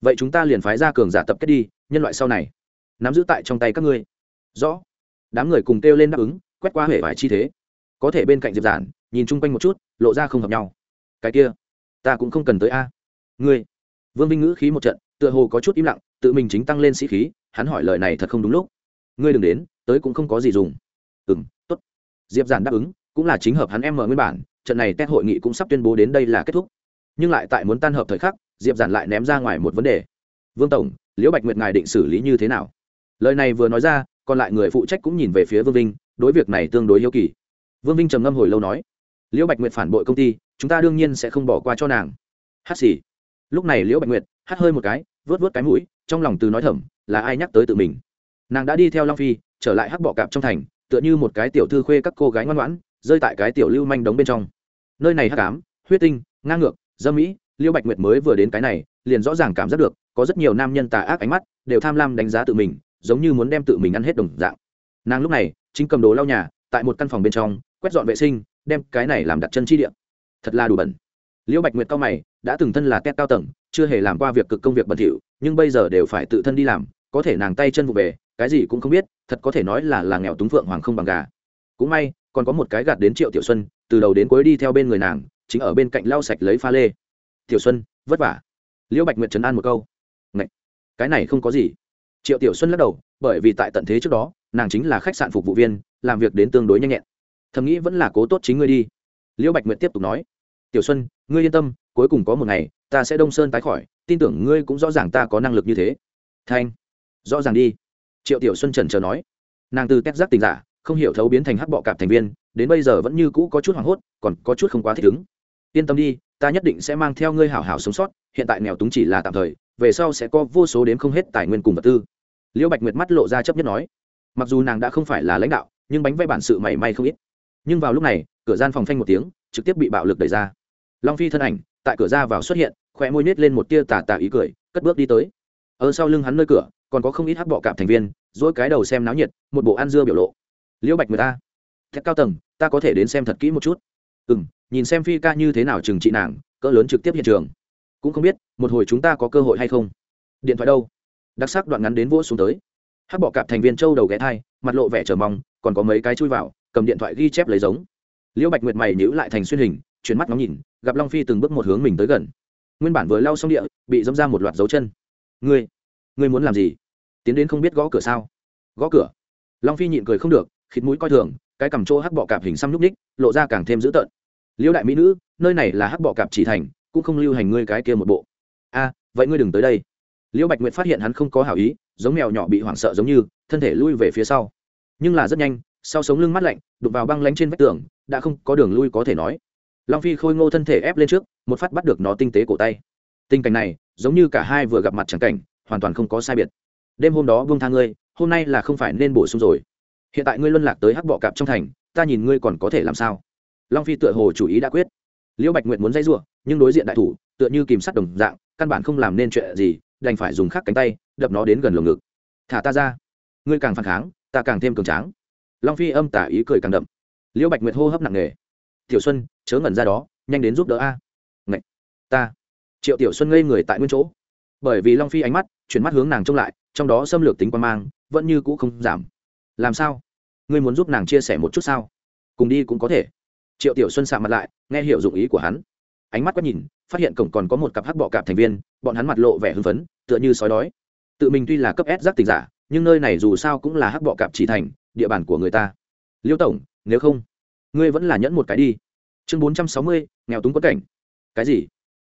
vậy chúng ta liền phái ra cường giả tập kết đi, nhân loại sau này, nắm giữ tại trong tay các ngươi. Rõ. Đám người cùng kêu lên đáp ứng, quét qua hệ vải chi thế. Có thể bên cạnh diệp giản, nhìn chung quanh một chút, lộ ra không hợp nhau. Cái kia, ta cũng không cần tới a. Ngươi vương vinh ngữ khí một trận, tựa hồ có chút im lặng, tự mình chính tăng lên sĩ khí, hắn hỏi lời này thật không đúng lúc. Ngươi đừng đến, tới cũng không có gì dùng. Ừ m t ố t diệp giản đáp ứng, cũng là chính hợp hắn em mở nguyên bản, trận này tết hội nghị cũng sắp tuyên bố đến đây là kết thúc. Nhưng lại tại muốn tan hợp thời khắc, diệp giản lại ném ra ngoài một vấn đề. Vương tổng, liễu bạch nguyệt ngài định xử lý như thế nào? Lời này vừa nói ra, còn lại người phụ trách cũng nhìn về phía vương vinh, đối việc này tương đối hiếu kỳ. Vương vinh trầm ngâm hồi lâu nói, liễu bạch nguyệt phản bội công ty, chúng ta đương nhiên sẽ không bỏ qua cho nàng. Hát xì lúc này liễu bạch nguyệt hát hơi một cái vớt vớt cái mũi, trong lòng từ nói thầm, là ai nhắc tới tự mình? Nàng đã đi theo long phi, trở lại hắc bọ cạp trong thành, tựa như một cái tiểu thư khuê các cô gái ngoan ngoãn, rơi tại cái tiểu lưu manh đống bên trong. Nơi này hắc ám, huyết tinh, ngang ngược, dâm mỹ, liễu bạch nguyệt mới vừa đến cái này, liền rõ ràng cảm giác được, có rất nhiều nam nhân tà ác ánh mắt, đều tham lam đánh giá tự mình, giống như muốn đem tự mình ăn hết đồng dạng. Nàng lúc này, chính cầm đồ lau nhà, tại một căn phòng bên trong, quét dọn vệ sinh, đem cái này làm đặt chân chi địa. Thật là đủ bẩn. Liễu bạch nguyệt cao mày đã từng thân là tét cao tầng, chưa hề làm qua việc cực công việc bẩn thỉu, nhưng bây giờ đều phải tự thân đi làm, có thể nàng tay chân vụ về, cái gì cũng không biết, thật có thể nói là là nghèo túng phượng hoàng không bằng gà. Cũng may, còn có một cái gạt đến triệu tiểu xuân, từ đầu đến cuối đi theo bên người nàng, chính ở bên cạnh lau sạch lấy pha lê. Tiểu xuân, vất vả. Liễu bạch nguyệt trấn an một câu. Ngậy! cái này không có gì. Triệu tiểu xuân lắc đầu, bởi vì tại tận thế trước đó, nàng chính là khách sạn phục vụ viên, làm việc đến tương đối nhanh nhẹn. Thầm nghĩ vẫn là cố tốt chính ngươi đi. Liễu bạch nguyệt tiếp tục nói. Tiểu xuân, ngươi yên tâm cuối cùng có một ngày, ta sẽ đông sơn tái khỏi, tin tưởng ngươi cũng rõ ràng ta có năng lực như thế. Thanh. Rõ ràng đi. Triệu tiểu xuân trần chờ nói. Nàng từ tét giác tình giả, không hiểu thấu biến thành hắc bọ cạp thành viên, đến bây giờ vẫn như cũ có chút hoảng hốt, còn có chút không quá thích ứng. Yên tâm đi, ta nhất định sẽ mang theo ngươi hảo hảo sống sót, hiện tại nghèo túng chỉ là tạm thời, về sau sẽ có vô số đến không hết tài nguyên cùng vật tư. Liễu bạch nguyệt mắt lộ ra chấp nhất nói. Mặc dù nàng đã không phải là lãnh đạo, nhưng bánh vẽ bản sự mảy may không ít. Nhưng vào lúc này, cửa gian phòng phanh một tiếng, trực tiếp bị bạo lực đẩy ra long phi thân ảnh, tại cửa ra vào xuất hiện khỏe môi nết lên một tia tà tà ý cười, cất bước đi tới. Ở sau lưng hắn nơi cửa, còn có không ít hắc bọ cạp thành viên, dỗi cái đầu xem náo nhiệt, một bộ ăn dưa biểu lộ. Liễu bạch người ta thép cao tầng, ta có thể đến xem thật kỹ một chút. Ừ m nhìn xem phi ca như thế nào trừng trị nàng, cỡ lớn trực tiếp hiện trường. Cũng không biết, một hồi chúng ta có cơ hội hay không? Điện thoại đâu? Đặc sắc đoạn ngắn đến vỗ xuống tới. Hắc bọ cạp thành viên châu đầu ghé thai, mặt lộ vẻ chờ mong, còn có mấy cái chui vào, cầm điện thoại ghi chép lấy giống. Liễu bạch nguyệt mày nhữ lại thành xuyên hình, chuyển mắt ngóng nhìn gặp long phi từng bước một hướng mình tới gần. Nguyên bản vừa lau xong địa, bị dâm ra một loạt dấu chân. Ngươi ngươi muốn làm gì? Tiến đến không biết gõ cửa sao? Gõ cửa? Long phi nhịn cười không được, khịt mũi coi thường, cái cằm chỗ hắc bọ cạp hình xăm nhúc ních lộ ra càng thêm dữ tợn. Liễu đại mỹ nữ, nơi này là hắc bọ cạp chỉ thành, cũng không lưu hành ngươi cái kia một bộ. A, vậy ngươi đừng tới đây. Liễu bạch nguyệt phát hiện hắn không có hảo ý, giống mèo nhỏ bị hoảng sợ giống như, thân thể lui về phía sau. Nhưng là rất nhanh, sau sống lưng mắt lạnh đục vào băng lánh trên vách tường, đã không có đường lui có thể nói long phi khôi ngô thân thể ép lên trước, một phát bắt được nó tinh tế cổ tay. Tình cảnh này, giống như cả hai vừa gặp mặt chẳng cảnh, hoàn toàn không có sai biệt. Đêm hôm đó vương tha ngươi, hôm nay là không phải nên bổ sung rồi. Hiện tại ngươi luân lạc tới hắc bọ cạp trong thành, ta nhìn ngươi còn có thể làm sao? Long phi tựa hồ chủ ý đã quyết. Liễu bạch nguyệt muốn dây r nhưng đối diện đại thủ, tựa như kìm sắt đồng dạng, căn bản không làm nên chuyện gì, đành phải dùng khắc cánh tay, đập nó đến gần lồng ngực. Thả ta ra. Ngươi càng phản kháng, ta càng thêm cường tráng. Long phi âm tả ý cười càng đậm. Liễu bạch nguyệt hô hấp nặng nề tiểu xuân, chớ ngẩn ra đó, nhanh đến giúp đỡ a. Ngậy! ta. Triệu tiểu xuân ngây người tại nguyên chỗ. Bởi vì long phi ánh mắt, chuyển mắt hướng nàng trông lại, trong đó xâm lược tính quan mang, vẫn như cũ không giảm. Làm sao? Ngươi muốn giúp nàng chia sẻ một chút sao? Cùng đi cũng có thể. Triệu tiểu xuân sạ mặt lại, nghe hiểu dụng ý của hắn. Ánh mắt quét nhìn, phát hiện cổng còn có một cặp hắc bọ cạp thành viên, bọn hắn mặt lộ vẻ hưng phấn, tựa như sói đói. Tự mình tuy là cấp s giác tình giả, nhưng nơi này dù sao cũng là hắc bọ cạp chỉ thành, địa bàn của người ta. Liêu tổng, nếu không ngươi vẫn là nhẫn một cái đi. Chương bốn trăm sáu mươi, nghèo túng quất cảnh. Cái gì?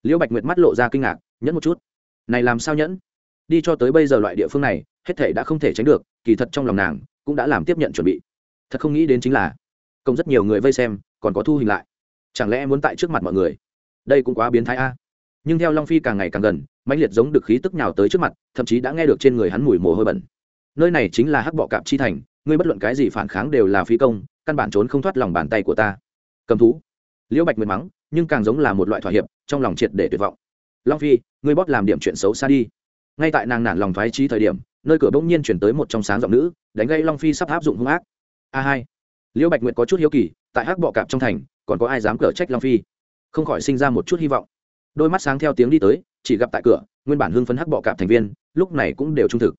Liễu bạch nguyệt mắt lộ ra kinh ngạc, nhẫn một chút. Này làm sao nhẫn? Đi cho tới bây giờ loại địa phương này, hết thể đã không thể tránh được, kỳ thật trong lòng nàng cũng đã làm tiếp nhận chuẩn bị. Thật không nghĩ đến chính là, công rất nhiều người vây xem, còn có thu hình lại. Chẳng lẽ muốn tại trước mặt mọi người? Đây cũng quá biến thái a. Nhưng theo long phi càng ngày càng gần, mãnh liệt giống được khí tức nhào tới trước mặt, thậm chí đã nghe được trên người hắn mùi mồ hôi bẩn. Nơi này chính là hắc bọ cạp chi thành, ngươi bất luận cái gì phản kháng đều là phi công căn bản trốn không thoát lòng bàn tay của ta. Cầm thú. Liễu bạch nguyệt mắng, nhưng càng giống là một loại thỏa hiệp, trong lòng triệt để tuyệt vọng. Long phi, ngươi bóp làm điểm chuyện xấu xa đi. Ngay tại nàng nản lòng thoái trí thời điểm, nơi cửa bỗng nhiên chuyển tới một trong sáng giọng nữ, đánh gây long phi sắp áp dụng hung ác. A hai. Liễu bạch nguyệt có chút hiếu kỳ, tại hắc bọ cạp trong thành, còn có ai dám cở trách long phi? Không khỏi sinh ra một chút hy vọng. Đôi mắt sáng theo tiếng đi tới, chỉ gặp tại cửa, nguyên bản hưng phấn hắc bọ cạp thành viên, lúc này cũng đều trung thực.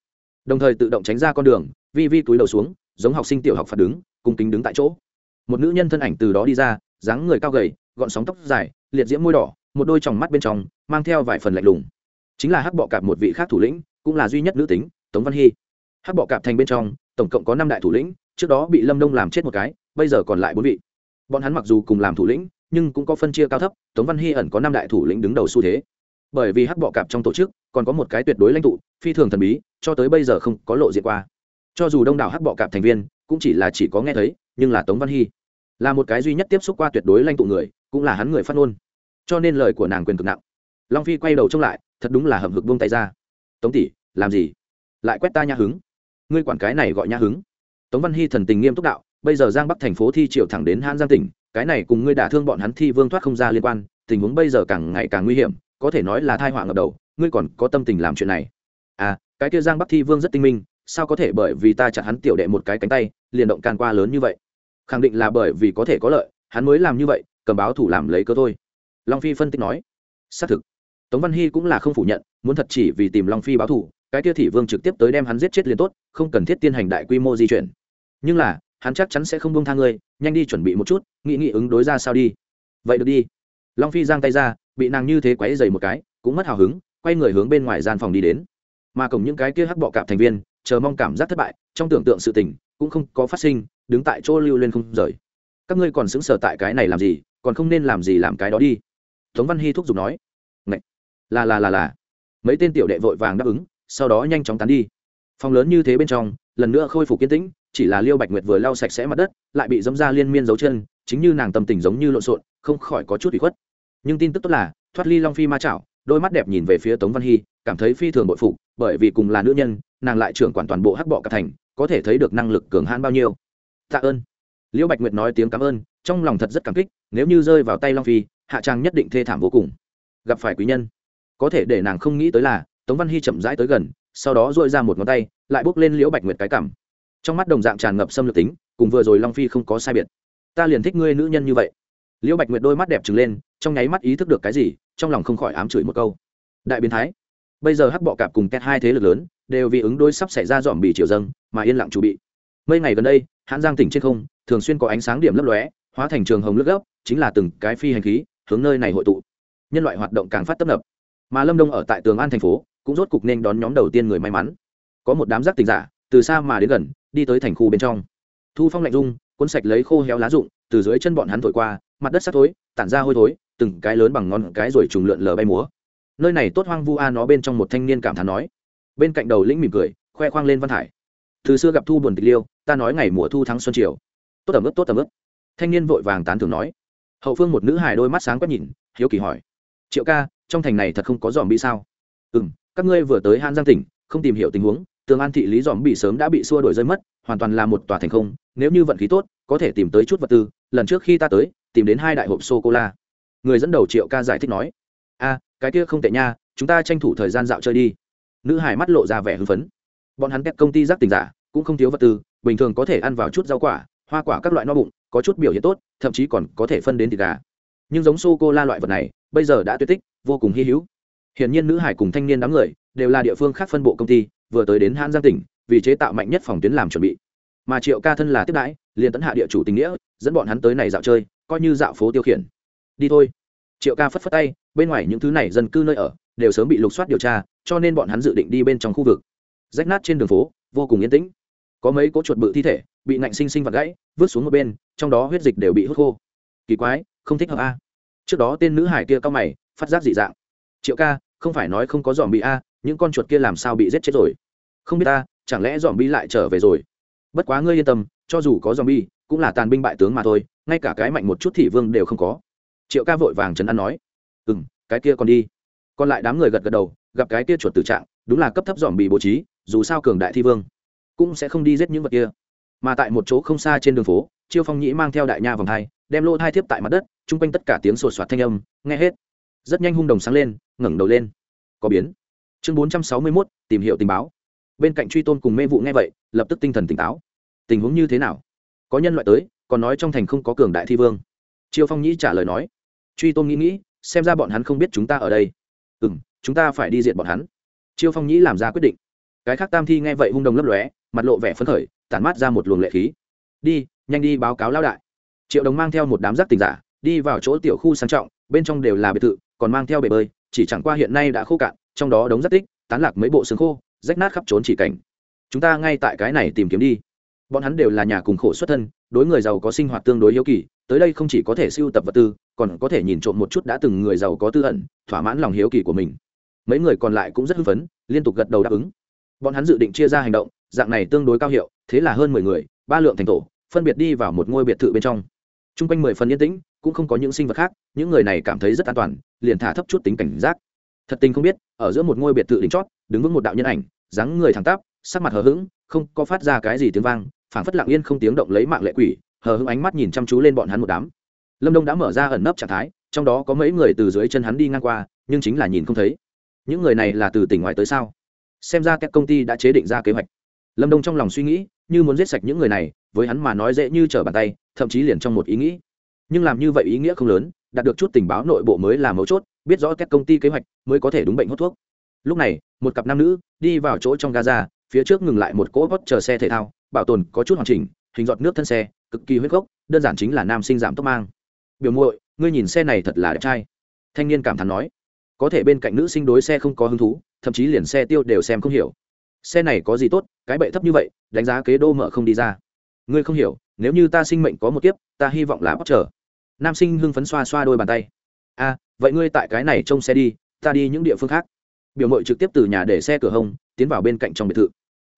Đồng thời tự động tránh ra con đường, vi vi túi đầu xuống, giống học sinh tiểu học phạt đứng cung kính đứng tại chỗ. Một nữ nhân thân ảnh từ đó đi ra, dáng người cao gầy, gọn sóng tóc dài, liệt diễm môi đỏ, một đôi tròng mắt bên trong, mang theo vài phần lạnh lùng. Chính là hắc bọ cạp một vị khác thủ lĩnh, cũng là duy nhất nữ tính, tống văn hy. Hắc bọ cạp thành bên trong, tổng cộng có năm đại thủ lĩnh, trước đó bị lâm đông làm chết một cái, bây giờ còn lại bốn vị. Bọn hắn mặc dù cùng làm thủ lĩnh, nhưng cũng có phân chia cao thấp, tống văn hy ẩn có năm đại thủ lĩnh đứng đầu xu thế. Bởi vì hắc bọ cạp trong tổ chức, còn có một cái tuyệt đối lãnh tụ, phi thường thần bí, cho tới bây giờ không có lộ diện qua. Cho dù đông đảo hắc bọ cạp thành viên cũng chỉ là chỉ có nghe thấy, nhưng là tống văn hy là một cái duy nhất tiếp xúc qua tuyệt đối lanh tụ người, cũng là hắn người phát ngôn. Cho nên lời của nàng quyền cực nặng. Long phi quay đầu trông lại, thật đúng là hầm hực buông tay ra. Tống tỷ, làm gì? Lại quét ta nhã hứng? Ngươi quản cái này gọi nhã hứng? Tống văn hy thần tình nghiêm túc đạo, bây giờ giang bắc thành phố thi triệu thẳng đến hãn giang tỉnh, cái này cùng ngươi đả thương bọn hắn thi vương thoát không ra liên quan, tình huống bây giờ càng ngày càng nguy hiểm, có thể nói là thai họa ngập đầu, ngươi còn có tâm tình làm chuyện này. À cái kia giang bắc thi vương rất tinh minh, sao có thể bởi vì ta chặt hắn tiểu đệ một cái cánh tay liền động can qua lớn như vậy. Khẳng định là bởi vì có thể có lợi, hắn mới làm như vậy, cầm báo thủ làm lấy cơ thôi. Long phi phân tích nói. Xác thực. Tống văn hy cũng là không phủ nhận, muốn thật chỉ vì tìm long phi báo thủ, cái kia thị vương trực tiếp tới đem hắn giết chết liền tốt, không cần thiết tiên hành đại quy mô di chuyển. Nhưng là, hắn chắc chắn sẽ không bông tha ngươi, nhanh đi chuẩn bị một chút nghĩ nghĩ ứng đối ra sao đi. Vậy được đi. Long phi giang tay ra, bị nàng như thế quáy dày một cái, cũng mất hào hứng, quay người hướng bên ngoài gian phòng đi đến. Mà cổng những cái kia hắc bọ cạp thành viên, chờ mong cảm giác thất bại, trong tưởng tượng sự tình cũng không có phát sinh, đứng tại chỗ lưu lên không rời. Các ngươi còn xứng sở tại cái này làm gì, còn không nên làm gì làm cái đó đi. Tống văn hy thúc giục nói. Ngậy! là là là là. Mấy tên tiểu đệ vội vàng đáp ứng, sau đó nhanh chóng tán đi. Phòng lớn như thế bên trong, lần nữa khôi phục kiên tĩnh, chỉ là liêu bạch nguyệt vừa lau sạch sẽ mặt đất, lại bị dẫm ra liên miên dấu chân, chính như nàng tâm tình giống như lộn xộn, không khỏi có chút bị khuất. Nhưng tin tức tốt là, thoát ly long phi ma chảo đôi mắt đẹp nhìn về phía tống văn hy, cảm thấy phi thường bội phụ bởi vì cùng là nữ nhân, nàng lại trưởng quản toàn bộ hắc bọ cả thành, có thể thấy được năng lực cường hãn bao nhiêu. Tạ ơn. Liễu bạch nguyệt nói tiếng cảm ơn, trong lòng thật rất cảm kích, nếu như rơi vào tay long phi, hạ trang nhất định thê thảm vô cùng. Gặp phải quý nhân. Có thể để nàng không nghĩ tới là, tống văn hy chậm rãi tới gần, sau đó dội ra một ngón tay, lại bốc lên liễu bạch nguyệt cái cảm. Trong mắt đồng dạng tràn ngập xâm lược tính, cùng vừa rồi long phi không có sai biệt. Ta liền thích ngươi nữ nhân như vậy. Liễu bạch nguyệt đôi mắt đẹp trừng lên, trong nháy mắt ý thức được cái gì trong lòng không khỏi ám chửi một câu. Đại biến thái. Bây giờ hắc bọ cạp cùng két hai thế lực lớn, đều vì ứng đối sắp xảy ra dòm bị triều dâng, mà yên lặng chuẩn bị. Mấy ngày gần đây, hãn giang tỉnh trên không, thường xuyên có ánh sáng điểm lấp lóe, hóa thành trường hồng lướt gốc chính là từng cái phi hành khí, hướng nơi này hội tụ. Nhân loại hoạt động càng phát tấp nập. Mà lâm đông ở tại tường an thành phố, cũng rốt cục nên đón nhóm đầu tiên người may mắn. Có một đám giác tình giả, từ xa mà đến gần, đi tới thành khu bên trong. Thu phong lạnh rung, cuốn sạch lấy khô héo lá rụng, từ dưới chân bọn hắn thổi qua, mặt đất sắt thối, tản ra hôi thối từng cái lớn bằng ngón cái rồi trùng lượn lờ bay múa. Nơi này tốt hoang vu a, nó bên trong một thanh niên cảm thán nói. Bên cạnh đầu lĩnh mỉm cười, khoe khoang lên văn hải từ xưa gặp thu buồn tịch liêu, ta nói ngày mùa thu thắng xuân triều tốt tầm ướp, tốt tầm ướp. Thanh niên vội vàng tán thưởng nói. Hậu phương một nữ hài đôi mắt sáng quét nhìn, hiếu kỳ hỏi. Triệu ca, trong thành này thật không có dòm bị sao? Ừ m các ngươi vừa tới han giang tỉnh, không tìm hiểu tình huống, tường an thị lý dòm bị sớm đã bị xua đổi rơi mất, hoàn toàn là một tòa thành không. Nếu như vận khí tốt, có thể tìm tới chút vật tư. Lần trước khi ta tới, tìm đến hai đại hộp sô cô la người dẫn đầu triệu ca giải thích nói, a, cái kia không tệ nha, chúng ta tranh thủ thời gian dạo chơi đi. Nữ hải mắt lộ ra vẻ hưng phấn. Bọn hắn các công ty giác tình giả, cũng không thiếu vật tư, bình thường có thể ăn vào chút rau quả, hoa quả các loại no bụng, có chút biểu hiện tốt, thậm chí còn có thể phân đến thịt gà. Nhưng giống sô cô la loại vật này, bây giờ đã tuyệt tích, vô cùng hy hữu. Hiển nhiên nữ hải cùng thanh niên đám người, đều là địa phương khác phân bộ công ty, vừa tới đến hãn giang tỉnh, vì chế tạo mạnh nhất phòng tuyến làm chuẩn bị. Mà triệu ca thân là tiếp đãi, liền tấn hạ địa chủ tình nghĩa, dẫn bọn hắn tới này dạo chơi, coi như dạo phố tiêu khiển đi thôi. Triệu ca phất phất tay, bên ngoài những thứ này dân cư nơi ở đều sớm bị lục soát điều tra, cho nên bọn hắn dự định đi bên trong khu vực. Rách nát trên đường phố, vô cùng yên tĩnh. Có mấy cỗ chuột bự thi thể bị nạnh sinh sinh vặt gãy, vứt xuống một bên, trong đó huyết dịch đều bị hút khô. Kỳ quái, không thích hợp a. Trước đó tên nữ hải kia cao mày, phát giác dị dạng. Triệu ca, không phải nói không có dòm bị a, những con chuột kia làm sao bị giết chết rồi? Không biết ta, chẳng lẽ dòm bi lại trở về rồi? Bất quá ngươi yên tâm, cho dù có dòm bi cũng là tàn binh bại tướng mà thôi, ngay cả cái mạnh một chút thị vương đều không có triệu ca vội vàng trấn an nói ừ m cái kia còn đi. Còn lại đám người gật gật đầu gặp cái kia chuột tử trạng đúng là cấp thấp dòm bị bố trí dù sao cường đại thi vương cũng sẽ không đi giết những vật kia. Mà tại một chỗ không xa trên đường phố chiêu phong nhĩ mang theo đại nha vòng hai, đem lô hai thiếp tại mặt đất chung quanh tất cả tiếng sột soạt thanh âm nghe hết. Rất nhanh hung đồng sáng lên ngẩng đầu lên. Có biến. Chương bốn trăm sáu mươi mốt tìm hiểu tình báo. Bên cạnh truy tôn cùng mê vụ nghe vậy lập tức tinh thần tỉnh táo. Tình huống như thế nào? Có nhân loại tới còn nói trong thành không có cường đại thi vương. Chiêu phong nhĩ trả lời nói truy tôn nghĩ nghĩ, xem ra bọn hắn không biết chúng ta ở đây. Ừ m chúng ta phải đi diện bọn hắn. Chiêu phong nhĩ làm ra quyết định. Cái khác tam thi nghe vậy hung đồng lấp lóe, mặt lộ vẻ phấn khởi, tản mát ra một luồng lệ khí. Đi, nhanh đi báo cáo lao đại. Triệu đồng mang theo một đám giác tình giả, đi vào chỗ tiểu khu sang trọng, bên trong đều là biệt thự, còn mang theo bể bơi, chỉ chẳng qua hiện nay đã khô cạn, trong đó đống rất tích, tán lạc mấy bộ xương khô, rách nát khắp trốn chỉ cảnh. Chúng ta ngay tại cái này tìm kiếm đi. Bọn hắn đều là nhà cùng khổ xuất thân, đối người giàu có sinh hoạt tương đối hiếu kỳ tới đây không chỉ có thể siêu tập vật tư, còn có thể nhìn trộm một chút đã từng người giàu có tư ẩn, thỏa mãn lòng hiếu kỳ của mình. Mấy người còn lại cũng rất hưng phấn, liên tục gật đầu đáp ứng. Bọn hắn dự định chia ra hành động, dạng này tương đối cao hiệu, thế là hơn mười người, ba lượng thành tổ, phân biệt đi vào một ngôi biệt thự bên trong. T r u n g quanh mười phần yên tĩnh, cũng không có những sinh vật khác, những người này cảm thấy rất an toàn, liền thả thấp chút tính cảnh giác. Thật tình không biết, ở giữa một ngôi biệt thự đính chót, đứng vững một đạo nhân ảnh, dáng người thẳng tắp, sắc mặt hờ hững, không có phát ra cái gì tiếng vang, phảng phất lặng yên không tiếng động lấy mạng lệ quỷ hờ hững ánh mắt nhìn chăm chú lên bọn hắn một đám. Lâm đông đã mở ra ẩn nấp trạng thái, trong đó có mấy người từ dưới chân hắn đi ngang qua, nhưng chính là nhìn không thấy. Những người này là từ tỉnh ngoài tới sao? Xem ra các công ty đã chế định ra kế hoạch. Lâm đông trong lòng suy nghĩ, như muốn giết sạch những người này, với hắn mà nói dễ như trở bàn tay, thậm chí liền trong một ý nghĩ. Nhưng làm như vậy ý nghĩa không lớn, đạt được chút tình báo nội bộ mới là mấu chốt, biết rõ các công ty kế hoạch mới có thể đúng bệnh hút thuốc. Lúc này, một cặp nam nữ đi vào chỗ trong gaza, phía trước ngừng lại một cỗ hót chờ xe thể thao, bảo tồn có chút hoàn chỉnh hình giọt nước thân xe, cực kỳ huyết gốc, đơn giản chính là nam sinh giảm tốc mang. Biểu muội, ngươi nhìn xe này thật là đẹp trai. Thanh niên cảm thán nói. Có thể bên cạnh nữ sinh đối xe không có hứng thú, thậm chí liền xe tiêu đều xem không hiểu. Xe này có gì tốt, cái bệ thấp như vậy, đánh giá kế đô mở không đi ra. Ngươi không hiểu, nếu như ta sinh mệnh có một kiếp, ta hy vọng là bóc trở nam sinh hưng phấn xoa xoa đôi bàn tay. A, vậy ngươi tại cái này trông xe đi, ta đi những địa phương khác. Biểu mội trực tiếp từ nhà để xe cửa hông, tiến vào bên cạnh trong biệt thự.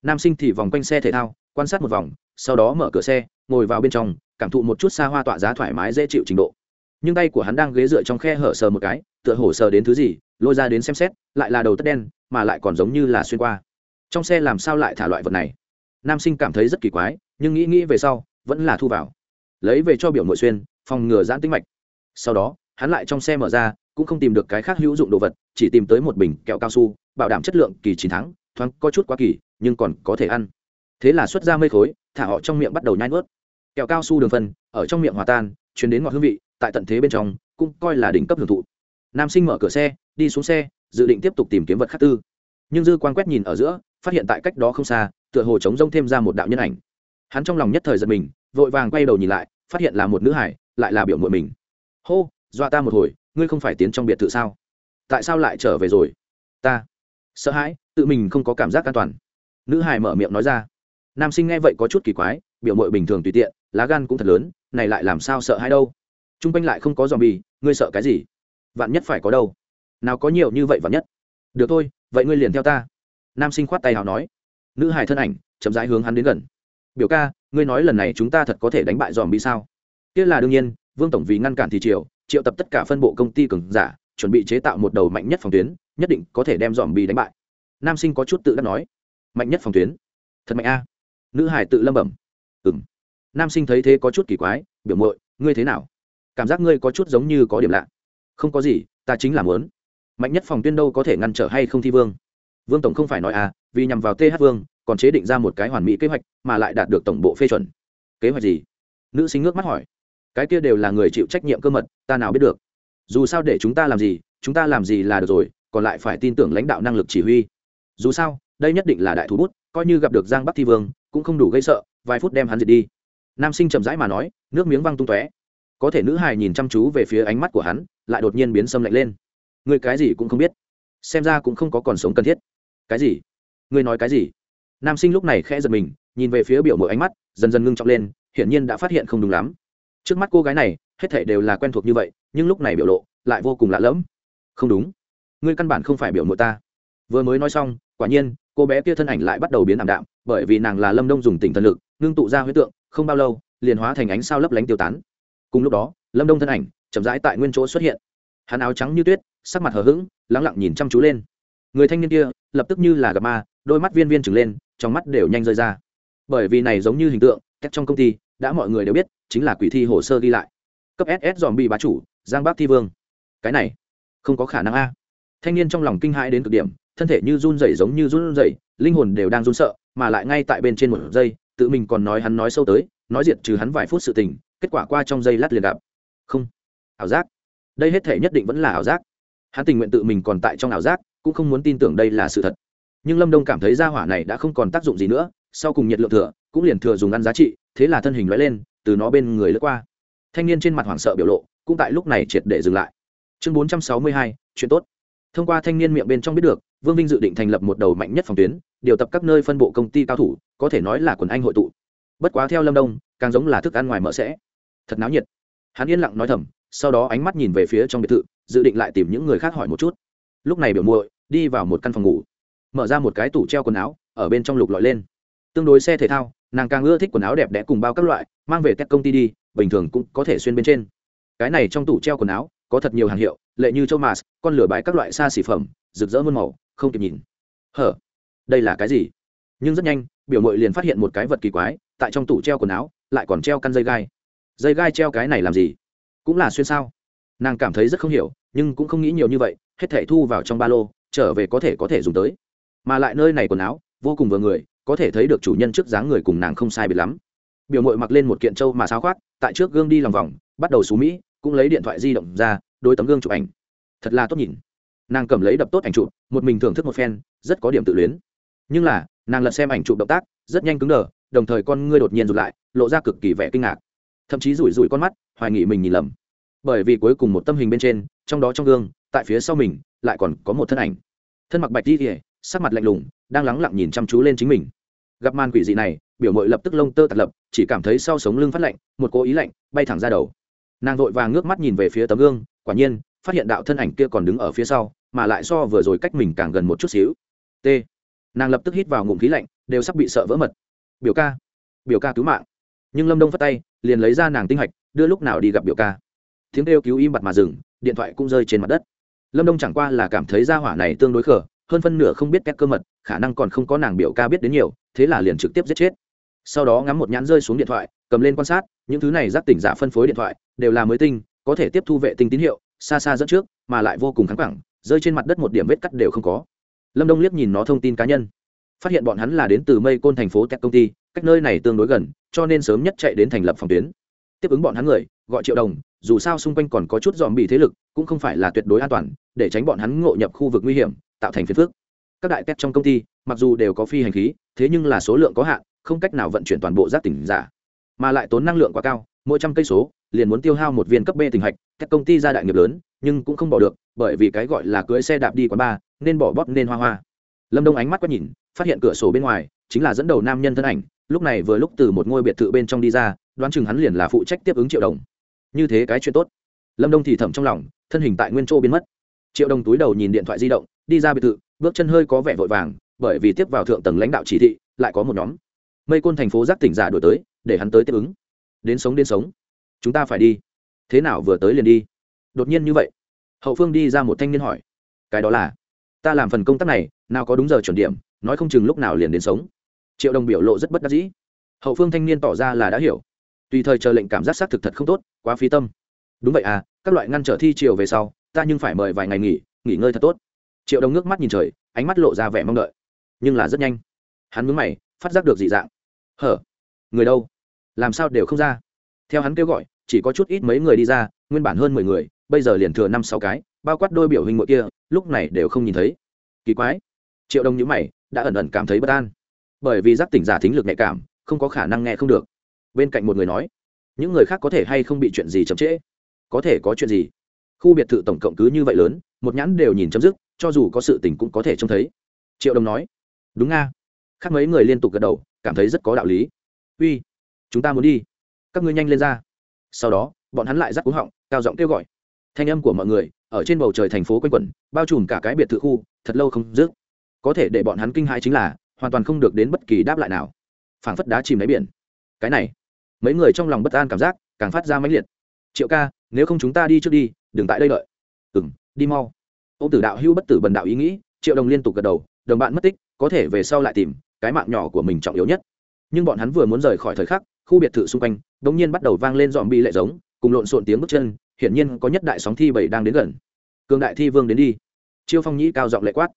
Nam sinh thì vòng quanh xe thể thao, quan sát một vòng sau đó mở cửa xe, ngồi vào bên trong, cảm thụ một chút xa hoa tọa giá thoải mái dễ chịu trình độ. Nhưng tay của hắn đang ghế dựa trong khe hở sờ một cái, tựa hổ sờ đến thứ gì, lôi ra đến xem xét, lại là đầu tất đen, mà lại còn giống như là xuyên qua. Trong xe làm sao lại thả loại vật này? Nam sinh cảm thấy rất kỳ quái, nhưng nghĩ nghĩ về sau, vẫn là thu vào. Lấy về cho biểu nội xuyên, phòng ngừa giãn tính mạch. Sau đó, hắn lại trong xe mở ra, cũng không tìm được cái khác hữu dụng đồ vật, chỉ tìm tới một bình kẹo cao su, bảo đảm chất lượng kỳ chín tháng, thoáng có chút quá kỳ, nhưng còn có thể ăn. Thế là xuất ra mây khối thả họ trong miệng bắt đầu nhai nuốt. Kẹo cao su đường phân, ở trong miệng hòa tan, chuyển đến ngọt hương vị, tại tận thế bên trong, cũng coi là đỉnh cấp hưởng thụ. Nam sinh mở cửa xe, đi xuống xe, dự định tiếp tục tìm kiếm vật khác tư. Nhưng dư quan quét nhìn ở giữa, phát hiện tại cách đó không xa, tựa hồ trống rông thêm ra một đạo nhân ảnh. Hắn trong lòng nhất thời giật mình, vội vàng quay đầu nhìn lại, phát hiện là một nữ hải, lại là biểu muội mình. Hô, dọa ta một hồi, ngươi không phải tiến trong biệt thự sao? Tại sao lại trở về rồi? Ta sợ hãi, tự mình không có cảm giác an toàn. Nữ hải mở miệng nói ra nam sinh nghe vậy có chút kỳ quái, biểu mội bình thường tùy tiện, lá gan cũng thật lớn, này lại làm sao sợ hãi đâu? T r u n g quanh lại không có dòm bì ngươi sợ cái gì? Vạn nhất phải có đâu? Nào có nhiều như vậy vạn nhất? Được thôi, vậy ngươi liền theo ta. Nam sinh khoát tay hào nói. Nữ hải thân ảnh, chậm rãi hướng hắn đến gần. Biểu ca, ngươi nói lần này chúng ta thật có thể đánh bại dòm bị sao? Tiết là đương nhiên, vương tổng vì ngăn cản thì triều triệu tập tất cả phân bộ công ty cường giả, chuẩn bị chế tạo một đầu mạnh nhất phòng tuyến, nhất định có thể đem dòm bị đánh bại. Nam sinh có chút tự đắc nói. Mạnh nhất phòng tuyến? Thật mạnh a nữ hải tự lâm bẩm. Ừ m nam sinh thấy thế có chút kỳ quái, biểu muội, ngươi thế nào? Cảm giác ngươi có chút giống như có điểm lạ. Không có gì, ta chính là muốn. Mạnh nhất phòng tuyên đâu có thể ngăn trở hay không thi vương? Vương tổng không phải nói à vì nhằm vào th vương, còn chế định ra một cái hoàn mỹ kế hoạch, mà lại đạt được tổng bộ phê chuẩn. Kế hoạch gì? Nữ sinh ngước mắt hỏi. Cái kia đều là người chịu trách nhiệm cơ mật, ta nào biết được. Dù sao để chúng ta làm gì, chúng ta làm gì là được rồi, còn lại phải tin tưởng lãnh đạo năng lực chỉ huy. Dù sao, đây nhất định là đại thú bút coi như gặp được giang bắc thi vương, cũng không đủ gây sợ, vài phút đem hắn diệt đi. Nam sinh chậm rãi mà nói, nước miếng văng tung tóe. Có thể nữ hài nhìn chăm chú về phía ánh mắt của hắn, lại đột nhiên biến sâm lạnh lên. Người cái gì cũng không biết. Xem ra cũng không có còn sống cần thiết. Cái gì? Người nói cái gì? Nam sinh lúc này khẽ giật mình, nhìn về phía biểu mộ ánh mắt, dần dần ngưng trọng lên, hiển nhiên đã phát hiện không đúng lắm. Trước mắt cô gái này, hết thể đều là quen thuộc như vậy, nhưng lúc này biểu lộ lại vô cùng lạ lẫm. Không đúng. Ngươi căn bản không phải biểu mộ ta. Vừa mới nói xong, quả nhiên cô bé kia thân ảnh lại bắt đầu biến ảm đạm, bởi vì nàng là lâm đông dùng tỉnh thần lực, ngưng tụ ra huyết tượng, không bao lâu, liền hóa thành ánh sao lấp lánh tiêu tán. Cùng lúc đó, lâm đông thân ảnh chậm rãi tại nguyên chỗ xuất hiện. Hắn áo trắng như tuyết, sắc mặt hờ hững, lắng lặng nhìn chăm chú lên. Người thanh niên kia, lập tức như là gặp ma, đôi mắt viên viên trừng lên, trong mắt đều nhanh rơi ra. Bởi vì này giống như hình tượng, cách trong công ty, đã mọi người đều biết, chính là quỷ thi hồ sơ ghi lại. Cấp ss dòm bị bá chủ, giang Bác thi vương. Cái này, không có khả năng a. Thanh niên trong lòng kinh hãi đến cực điểm thân thể như run rẩy giống như run rẩy, linh hồn đều đang run sợ, mà lại ngay tại bên trên một giây, tự mình còn nói hắn nói sâu tới, nói diệt trừ hắn vài phút sự tình, kết quả qua trong giây lát liền gặp. Không, ảo giác. Đây hết thể nhất định vẫn là ảo giác. Hắn tình nguyện tự mình còn tại trong ảo giác, cũng không muốn tin tưởng đây là sự thật. Nhưng lâm đông cảm thấy gia hỏa này đã không còn tác dụng gì nữa, sau cùng nhiệt lượng thừa, cũng liền thừa dùng ăn giá trị, thế là thân hình lóe lên, từ nó bên người lướt qua. Thanh niên trên mặt hoảng sợ biểu lộ, cũng tại lúc này triệt để dừng lại. Chương bốn trăm sáu mươi hai, chuyện tốt. Thông qua thanh niên miệng bên trong biết được vương vinh dự định thành lập một đầu mạnh nhất phòng tuyến, điều tập các nơi phân bộ công ty cao thủ, có thể nói là quần anh hội tụ. Bất quá theo lâm đông, càng giống là thức ăn ngoài mở sẽ. Thật náo nhiệt. Hắn yên lặng nói thầm, sau đó ánh mắt nhìn về phía trong biệt thự, dự định lại tìm những người khác hỏi một chút. Lúc này biểu muội, đi vào một căn phòng ngủ. Mở ra một cái tủ treo quần áo, ở bên trong lục lọi lên. Tương đối xe thể thao, nàng càng ưa thích quần áo đẹp đẽ cùng bao các loại, mang về các công ty đi, bình thường cũng có thể xuyên bên trên. Cái này trong tủ treo quần áo, có thật nhiều hàng hiệu, lệ như châu mars con lửa bãi các loại xa xỉ phẩm, rực rỡ muôn màu không kịp nhìn. Hở, đây là cái gì? Nhưng rất nhanh, biểu mội liền phát hiện một cái vật kỳ quái, tại trong tủ treo quần áo, lại còn treo căn dây gai. Dây gai treo cái này làm gì? Cũng là xuyên sao? Nàng cảm thấy rất không hiểu, nhưng cũng không nghĩ nhiều như vậy, hết thể thu vào trong ba lô, trở về có thể có thể dùng tới. Mà lại nơi này quần áo, vô cùng vừa người, có thể thấy được chủ nhân trước dáng người cùng nàng không sai biệt lắm. Biểu mội mặc lên một kiện trâu mà sao khoác, tại trước gương đi lòng vòng, bắt đầu xú mỹ, cũng lấy điện thoại di động ra đôi tấm gương chụp ảnh. Thật là tốt nhìn nàng cầm lấy đập tốt ảnh chụp, một mình thưởng thức một phen, rất có điểm tự luyến. Nhưng là, nàng lật xem ảnh chụp động tác, rất nhanh cứng đờ, đồng thời con ngươi đột nhiên rụt lại, lộ ra cực kỳ vẻ kinh ngạc. Thậm chí rủi rủi con mắt, hoài nghị mình nhìn lầm. Bởi vì cuối cùng một tâm hình bên trên, trong đó trong gương, tại phía sau mình, lại còn có một thân ảnh. Thân mặc bạch đi kỉa sắc mặt lạnh lùng, đang lắng lặng nhìn chăm chú lên chính mình. Gặp màn quỷ dị này, biểu mội lập tức lông tơ tạt lập, chỉ cảm thấy sau sống lưng phát lạnh, một cố ý lạnh bay thẳng ra đầu. Nàng vội vàng ngước mắt nhìn về phía tấm gương, quả nhiên, phát hiện đạo thân ảnh kia còn đứng ở phía sau mà lại so vừa rồi cách mình càng gần một chút xíu. T. Nàng lập tức hít vào ngụm khí lạnh, đều sắp bị sợ vỡ mật. Biểu ca. Biểu ca cứu mạng. Nhưng lâm đông phát tay, liền lấy ra nàng tinh hạch, đưa lúc nào đi gặp biểu ca. Tiếng kêu cứu im bặt mà dừng, điện thoại cũng rơi trên mặt đất. Lâm đông chẳng qua là cảm thấy ra hỏa này tương đối khờ, hơn phân nửa không biết cách cơ mật, khả năng còn không có nàng biểu ca biết đến nhiều, thế là liền trực tiếp giết chết. Sau đó ngắm một nhãn rơi xuống điện thoại, cầm lên quan sát, những thứ này giác tỉnh giả phân phối điện thoại, đều là mới tinh, có thể tiếp thu vệ tinh tín hiệu, xa xa dẫn trước, mà lại vô cùng kháng cẳng rơi trên mặt đất một điểm vết cắt đều không có. Lâm đông liếc nhìn nó thông tin cá nhân. Phát hiện bọn hắn là đến từ mây côn thành phố tech công ty, cách nơi này tương đối gần, cho nên sớm nhất chạy đến thành lập phòng tuyến. Tiếp ứng bọn hắn người, gọi triệu đồng, dù sao xung quanh còn có chút dòm bị thế lực, cũng không phải là tuyệt đối an toàn, để tránh bọn hắn ngộ nhập khu vực nguy hiểm, tạo thành phiền phước các đại tech trong công ty, mặc dù đều có phi hành khí, thế nhưng là số lượng có hạn, không cách nào vận chuyển toàn bộ giác tỉnh giả. Mà lại tốn năng lượng quá cao, mỗi trăm cây số, liền muốn tiêu hao một viên cấp b tình hạch các công ty gia đại nghiệp lớn nhưng cũng không bỏ được, bởi vì cái gọi là cưới xe đạp đi quán ba nên bỏ bóp nên hoa hoa. Lâm đông ánh mắt quét nhìn, phát hiện cửa sổ bên ngoài chính là dẫn đầu nam nhân thân ảnh, lúc này vừa lúc từ một ngôi biệt thự bên trong đi ra, đoán chừng hắn liền là phụ trách tiếp ứng triệu đồng. Như thế cái chuyện tốt. Lâm đông thì thầm trong lòng, thân hình tại nguyên chỗ biến mất. Triệu đồng túi đầu nhìn điện thoại di động, đi ra biệt thự, bước chân hơi có vẻ vội vàng, bởi vì tiếp vào thượng tầng lãnh đạo chỉ thị, lại có một nhóm mây côn thành phố giác tỉnh giả đổi tới, để hắn tới tiếp ứng. Đến sống đến sống. Chúng ta phải đi. Thế nào vừa tới liền đi đột nhiên như vậy. Hậu phương đi ra một thanh niên hỏi, cái đó là? Ta làm phần công tác này, nào có đúng giờ chuẩn điểm, nói không chừng lúc nào liền đến sống. Triệu đồng biểu lộ rất bất đắc dĩ. Hậu phương thanh niên tỏ ra là đã hiểu. Tùy thời chờ lệnh cảm giác xác thực thật không tốt, quá phí tâm. Đúng vậy à các loại ngăn trở thi chiều về sau, ta nhưng phải mời vài ngày nghỉ nghỉ ngơi thật tốt. Triệu đồng nước mắt nhìn trời, ánh mắt lộ ra vẻ mong đợi. Nhưng là rất nhanh. Hắn mướn mày, phát giác được dị dạng. Hở, người đâu? Làm sao đều không ra? Theo hắn kêu gọi, chỉ có chút ít mấy người đi ra, nguyên bản hơn mười người bây giờ liền thừa năm sáu cái, bao quát đôi biểu hình mỗi kia, lúc này đều không nhìn thấy. Kỳ quái. Triệu đông nhữ mày, đã ẩn ẩn cảm thấy bất an. Bởi vì giác tỉnh giả thính lực nhạy cảm, không có khả năng nghe không được. Bên cạnh một người nói, những người khác có thể hay không bị chuyện gì chậm trễ? Có thể có chuyện gì? Khu biệt thự tổng cộng cứ như vậy lớn, một nhãn đều nhìn chấm dứt, cho dù có sự tình cũng có thể trông thấy. Triệu đông nói, đúng nga. Khác mấy người liên tục gật đầu, cảm thấy rất có đạo lý. Uy, chúng ta muốn đi. Các ngươi nhanh lên ra. Sau đó, bọn hắn lại dắt cúng họng, cao giọng kêu gọi thanh âm của mọi người, ở trên bầu trời thành phố quanh quẩn, bao trùm cả cái biệt thự khu, thật lâu không dứt. Có thể để bọn hắn kinh hãi chính là, hoàn toàn không được đến bất kỳ đáp lại nào. Phảng phất đá chìm đáy biển. Cái này, mấy người trong lòng bất an cảm giác, càng phát ra mãnh liệt. Triệu ca, nếu không chúng ta đi trước đi, đừng tại đây đợi. Ừ m đi mau. Ô tử đạo hưu bất tử bần đạo ý nghĩ, triệu đồng liên tục gật đầu, đồng bạn mất tích, có thể về sau lại tìm, cái mạng nhỏ của mình trọng yếu nhất. Nhưng bọn hắn vừa muốn rời khỏi thời khắc, khu biệt thự xung quanh đ ỗ n g nhiên bắt đầu vang lên dọn bi lệ giống, cùng lộn xộn tiếng bước chân hiển nhiên có nhất đại sóng thi bảy đang đến gần. Cường đại thi vương đến đi. Chiêu phong nhĩ cao giọng lệ quát.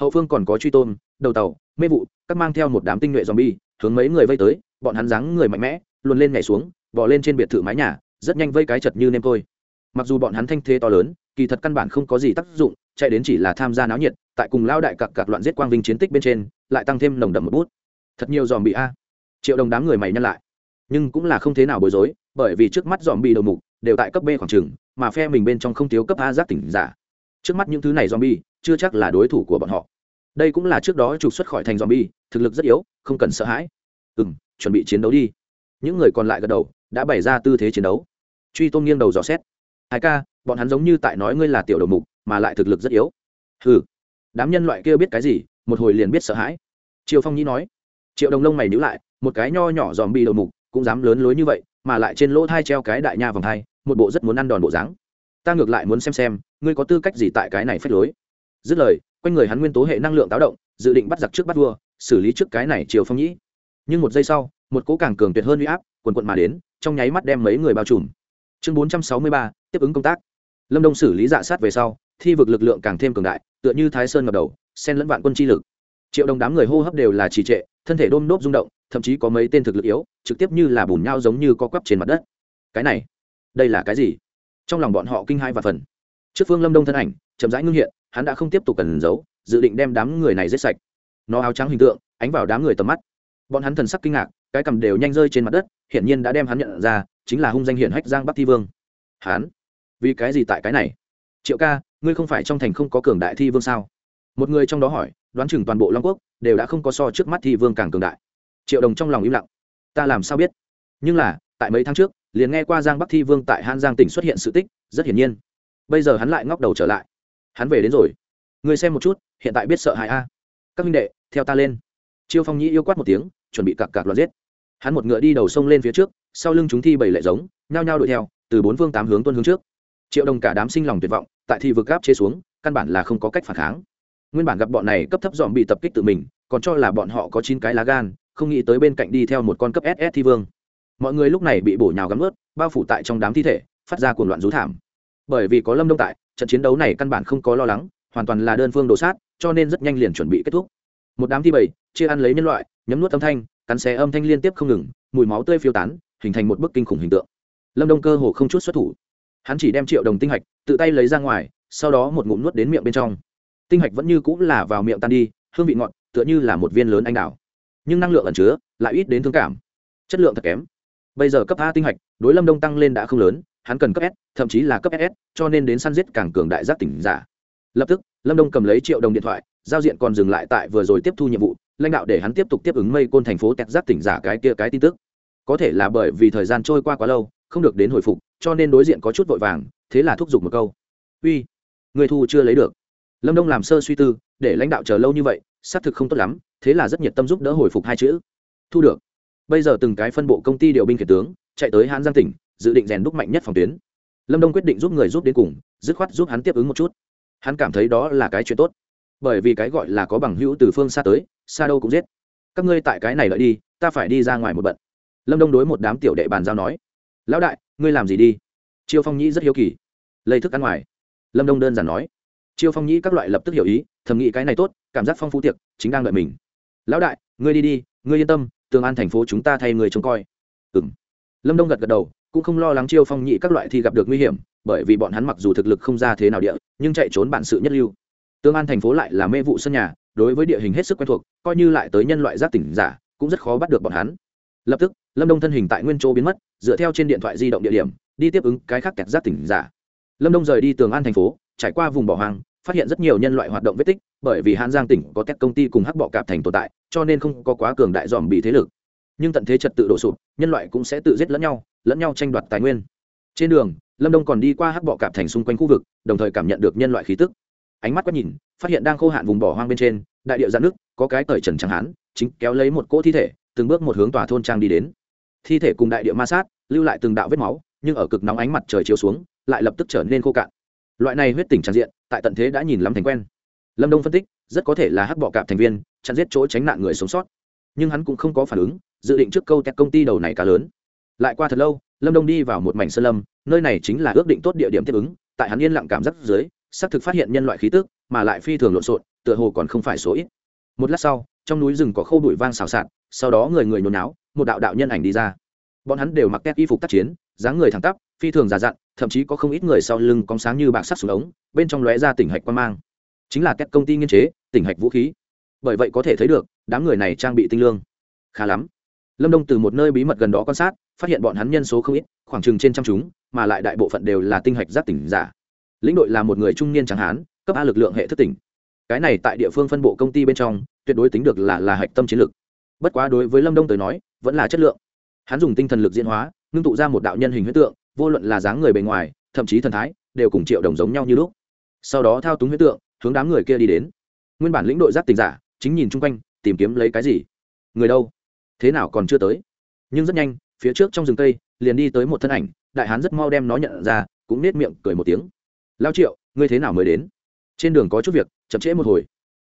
Hậu phương còn có truy tôn đầu tàu, mê vụ, các mang theo một đám tinh nhuệ dòm bi hướng mấy người vây tới, bọn hắn dáng người mạnh mẽ luôn lên nhảy xuống bỏ lên trên biệt thự mái nhà, rất nhanh vây cái chật như nêm thôi. Mặc dù bọn hắn thanh thế to lớn, kỳ thật căn bản không có gì tác dụng, chạy đến chỉ là tham gia náo nhiệt, tại cùng lao đại cặc cặc loạn giết quang vinh chiến tích bên trên, lại tăng thêm nồng đậm một bút. Thật nhiều dòm bị a. Triệu đồng đám người mày nhăn lại. Nhưng cũng là không thế nào bối rối, bởi vì trước mắt dòm bị đầu mục đều tại cấp b khoảng trường, mà phe mình bên trong không thiếu cấp a giác tỉnh giả. Trước mắt những thứ này zombie chưa chắc là đối thủ của bọn họ. Đây cũng là trước đó trục xuất khỏi thành zombie thực lực rất yếu không cần sợ hãi. Ừ m chuẩn bị chiến đấu đi. Những người còn lại gật đầu đã bày ra tư thế chiến đấu. Truy tôn nghiêng đầu dò xét. Hai ca bọn hắn giống như tại nói ngươi là tiểu đầu mục mà lại thực lực rất yếu. Ừ đám nhân loại kia biết cái gì một hồi liền biết sợ hãi. Triệu phong nhĩ nói. Triệu đồng lông mày nhữ lại một cái nho nhỏ dòm bi đầu mục cũng dám lớn lối như vậy mà lại trên lỗ thai treo cái đại nha vòng thai một bộ rất muốn ăn đòn bộ dáng. Ta ngược lại muốn xem xem, ngươi có tư cách gì tại cái này phép lối. Dứt lời, quanh người hắn nguyên tố hệ năng lượng táo động, dự định bắt giặc trước bắt vua, xử lý trước cái này triều phong nhĩ. Nhưng một giây sau, một cố càng cường tuyệt hơn huy áp quần quận mà đến, trong nháy mắt đem mấy người bao trùm. Chương bốn trăm sáu mươi ba, tiếp ứng công tác. Lâm đông xử lý dạ sát về sau, thi vực lực lượng càng thêm cường đại, tựa như thái sơn ngập đầu, xen lẫn vạn quân chi lực. Triệu đồng đám người hô hấp đều là trì trệ, thân thể đôm nốt rung động, thậm chí có mấy tên thực lực yếu, trực tiếp như là bùn nhau giống như co quắp trên mặt đất. Cái này đây là cái gì? Trong lòng bọn họ kinh hai và phần. Trước phương lâm đông thân ảnh, chậm rãi ngưng hiện, hắn đã không tiếp tục cần giấu, dự định đem đám người này giết sạch. Nó áo trắng hình tượng, ánh vào đám người tầm mắt. Bọn hắn thần sắc kinh ngạc, cái cầm đều nhanh rơi trên mặt đất, hiển nhiên đã đem hắn nhận ra, chính là hung danh hiển hách giang bắc thi vương. Hắn? Vì cái gì tại cái này? Triệu ca, ngươi không phải trong thành không có cường đại thi vương sao? Một người trong đó hỏi, đoán chừng toàn bộ long quốc đều đã không có so trước mắt thi vương càng cường đại. Triệu đồng trong lòng im lặng. Ta làm sao biết? Nhưng là, tại mấy tháng trước liền nghe qua giang bắc thi vương tại han giang tỉnh xuất hiện sự tích, rất hiển nhiên. Bây giờ hắn lại ngóc đầu trở lại. Hắn về đến rồi. Người xem một chút, hiện tại biết sợ hãi a. Các minh đệ, theo ta lên. Chiêu phong nhĩ yêu quát một tiếng, chuẩn bị cặp cặp loạt giết. Hắn một ngựa đi đầu sông lên phía trước, sau lưng chúng thi bảy lệ giống, nhao nhao đuổi theo, từ bốn phương tám hướng tuân hướng trước. Triệu đồng cả đám sinh lòng tuyệt vọng, tại thi vực gáp chế xuống, căn bản là không có cách phản kháng. Nguyên bản gặp bọn này cấp thấp dòm bị tập kích tự mình, còn cho là bọn họ có chín cái lá gan, không nghĩ tới bên cạnh đi theo một con cấp ss thi vương mọi người lúc này bị bổ nhào gắm ướt, bao phủ tại trong đám thi thể, phát ra cuồng loạn rú thảm. Bởi vì có lâm đông tại, trận chiến đấu này căn bản không có lo lắng, hoàn toàn là đơn phương đồ sát, cho nên rất nhanh liền chuẩn bị kết thúc. Một đám thi bầy chia ăn lấy nhân loại, nhấm nuốt âm thanh, cắn xé âm thanh liên tiếp không ngừng, mùi máu tươi phiêu tán, hình thành một bức kinh khủng hình tượng. Lâm đông cơ hồ không chút xuất thủ. Hắn chỉ đem triệu đồng tinh hạch, tự tay lấy ra ngoài, sau đó một ngụm nuốt đến miệng bên trong. Tinh hạch vẫn như cũng là vào miệng tan đi, hương vị ngọt, tựa như là một viên lớn anh đào. Nhưng năng lượng ẩn chứa, lại ít đến thương cảm. Chất lượng thật kém bây giờ cấp a tinh hạch, đối lâm đông tăng lên đã không lớn, hắn cần cấp s, thậm chí là cấp ss cho nên đến săn giết càng cường đại giác tỉnh giả. Lập tức, lâm đông cầm lấy triệu đồng điện thoại, giao diện còn dừng lại tại vừa rồi tiếp thu nhiệm vụ, lãnh đạo để hắn tiếp tục tiếp ứng mây côn thành phố tẹt giác tỉnh giả cái kia cái tin tức. Có thể là bởi vì thời gian trôi qua quá lâu, không được đến hồi phục, cho nên đối diện có chút vội vàng, thế là thúc giục một câu. Uy, người thu chưa lấy được. Lâm đông làm sơ suy tư, để lãnh đạo chờ lâu như vậy, xác thực không tốt lắm, thế là rất nhiệt tâm giúp đỡ hồi phục hai chữ. Thu được bây giờ từng cái phân bộ công ty điều binh khiển tướng, chạy tới hãn giang tỉnh, dự định rèn đúc mạnh nhất phòng tuyến. Lâm đông quyết định giúp người giúp đến cùng, dứt khoát giúp hắn tiếp ứng một chút. Hắn cảm thấy đó là cái chuyện tốt. Bởi vì cái gọi là có bằng hữu từ phương xa tới, xa đâu cũng giết. Các ngươi tại cái này lợi đi, ta phải đi ra ngoài một bận. Lâm đông đối một đám tiểu đệ bàn giao nói. Lão đại, ngươi làm gì đi? Chiêu phong nhĩ rất hiếu kỳ. Lấy thức ăn ngoài. Lâm đông đơn giản nói. Chiêu phong nhĩ các loại lập tức hiểu ý, thầm nghĩ cái này tốt, cảm giác phong phú tiệc, chính đang đợi mình. Lão đại, ngươi đi đi ngươi yên tâm, tường an thành phố chúng ta thay người trông coi. Ừ m lâm đông gật gật đầu, cũng không lo lắng chiêu phong nhị các loại thì gặp được nguy hiểm, bởi vì bọn hắn mặc dù thực lực không ra thế nào địa, nhưng chạy trốn bản sự nhất lưu. Tương an thành phố lại là mê vụ sân nhà, đối với địa hình hết sức quen thuộc, coi như lại tới nhân loại giác tỉnh giả, cũng rất khó bắt được bọn hắn. Lập tức, lâm đông thân hình tại nguyên chỗ biến mất, dựa theo trên điện thoại di động địa điểm, đi tiếp ứng cái khác kẹt giác tỉnh giả. Lâm đông rời đi tường an thành phố, trải qua vùng bỏ hoang phát hiện rất nhiều nhân loại hoạt động vết tích, bởi vì hãn giang tỉnh có các công ty cùng hắc bọ cạp thành tồn tại, cho nên không có quá cường đại dòm bị thế lực. Nhưng tận thế trật tự đổ sụp, nhân loại cũng sẽ tự giết lẫn nhau lẫn nhau tranh đoạt tài nguyên. Trên đường, lâm đông còn đi qua hắc bọ cạp thành xung quanh khu vực, đồng thời cảm nhận được nhân loại khí tức. Ánh mắt quét nhìn, phát hiện đang khô hạn vùng bỏ hoang bên trên, đại điệu giãn nước có cái cởi trần trắng hán, chính kéo lấy một cỗ thi thể, từng bước một hướng tòa thôn trang đi đến. Thi thể cùng đại điệu ma sát, lưu lại từng đạo vết máu, nhưng ở cực nóng ánh mặt trời chiếu xuống, lại lập tức trở nên khô cạn loại này huyết tỉnh tràn diện, tại tận thế đã nhìn lắm thành quen. Lâm đông phân tích, rất có thể là hắc bọ cạp thành viên, chặn giết chỗ tránh nạn người sống sót. Nhưng hắn cũng không có phản ứng, dự định trước câu tẹt công ty đầu này cá lớn. Lại qua thật lâu, lâm đông đi vào một mảnh sơn lâm, nơi này chính là ước định tốt địa điểm tiếp ứng. Tại hắn yên lặng cảm giác dưới, xác thực phát hiện nhân loại khí tức, mà lại phi thường lộn xộn, tựa hồ còn không phải số ít. Một lát sau, trong núi rừng có khâu đuổi vang xào xạc, sau đó người người nhồi náo một đạo đạo nhân ảnh đi ra. Bọn hắn đều mặc tét y phục tác chiến dáng người thẳng tắp, phi thường già dặn, thậm chí có không ít người sau lưng cong sáng như bạc sắt xuống ống, bên trong lóe ra tỉnh hạch quan mang. Chính là các công ty nghiên chế, tỉnh hạch vũ khí. Bởi vậy có thể thấy được, đám người này trang bị tinh lương. Khá lắm. Lâm đông từ một nơi bí mật gần đó quan sát, phát hiện bọn hắn nhân số không ít, khoảng chừng trên trăm chúng, mà lại đại bộ phận đều là tinh hạch giác tỉnh giả. Lĩnh đội là một người trung niên trắng hán, cấp a lực lượng hệ thức tỉnh. Cái này tại địa phương phân bộ công ty bên trong, tuyệt đối tính được là là hạch tâm chiến lực. bất quá đối với lâm đông tới nói, vẫn là chất lượng. Hắn dùng tinh thần lực diễn hóa ngưng tụ ra một đạo nhân hình huyết tượng, vô luận là dáng người bề ngoài, thậm chí thần thái, đều cùng triệu đồng giống nhau như lúc. Sau đó thao túng huyết tượng, hướng đám người kia đi đến. Nguyên bản lĩnh đội giác tình giả, chính nhìn chung quanh, tìm kiếm lấy cái gì? Người đâu? Thế nào còn chưa tới? Nhưng rất nhanh, phía trước trong rừng cây, liền đi tới một thân ảnh, đại hán rất mau đem nó nhận ra, cũng nết miệng cười một tiếng. Lao triệu, ngươi thế nào mới đến? Trên đường có chút việc, chậm trễ một hồi.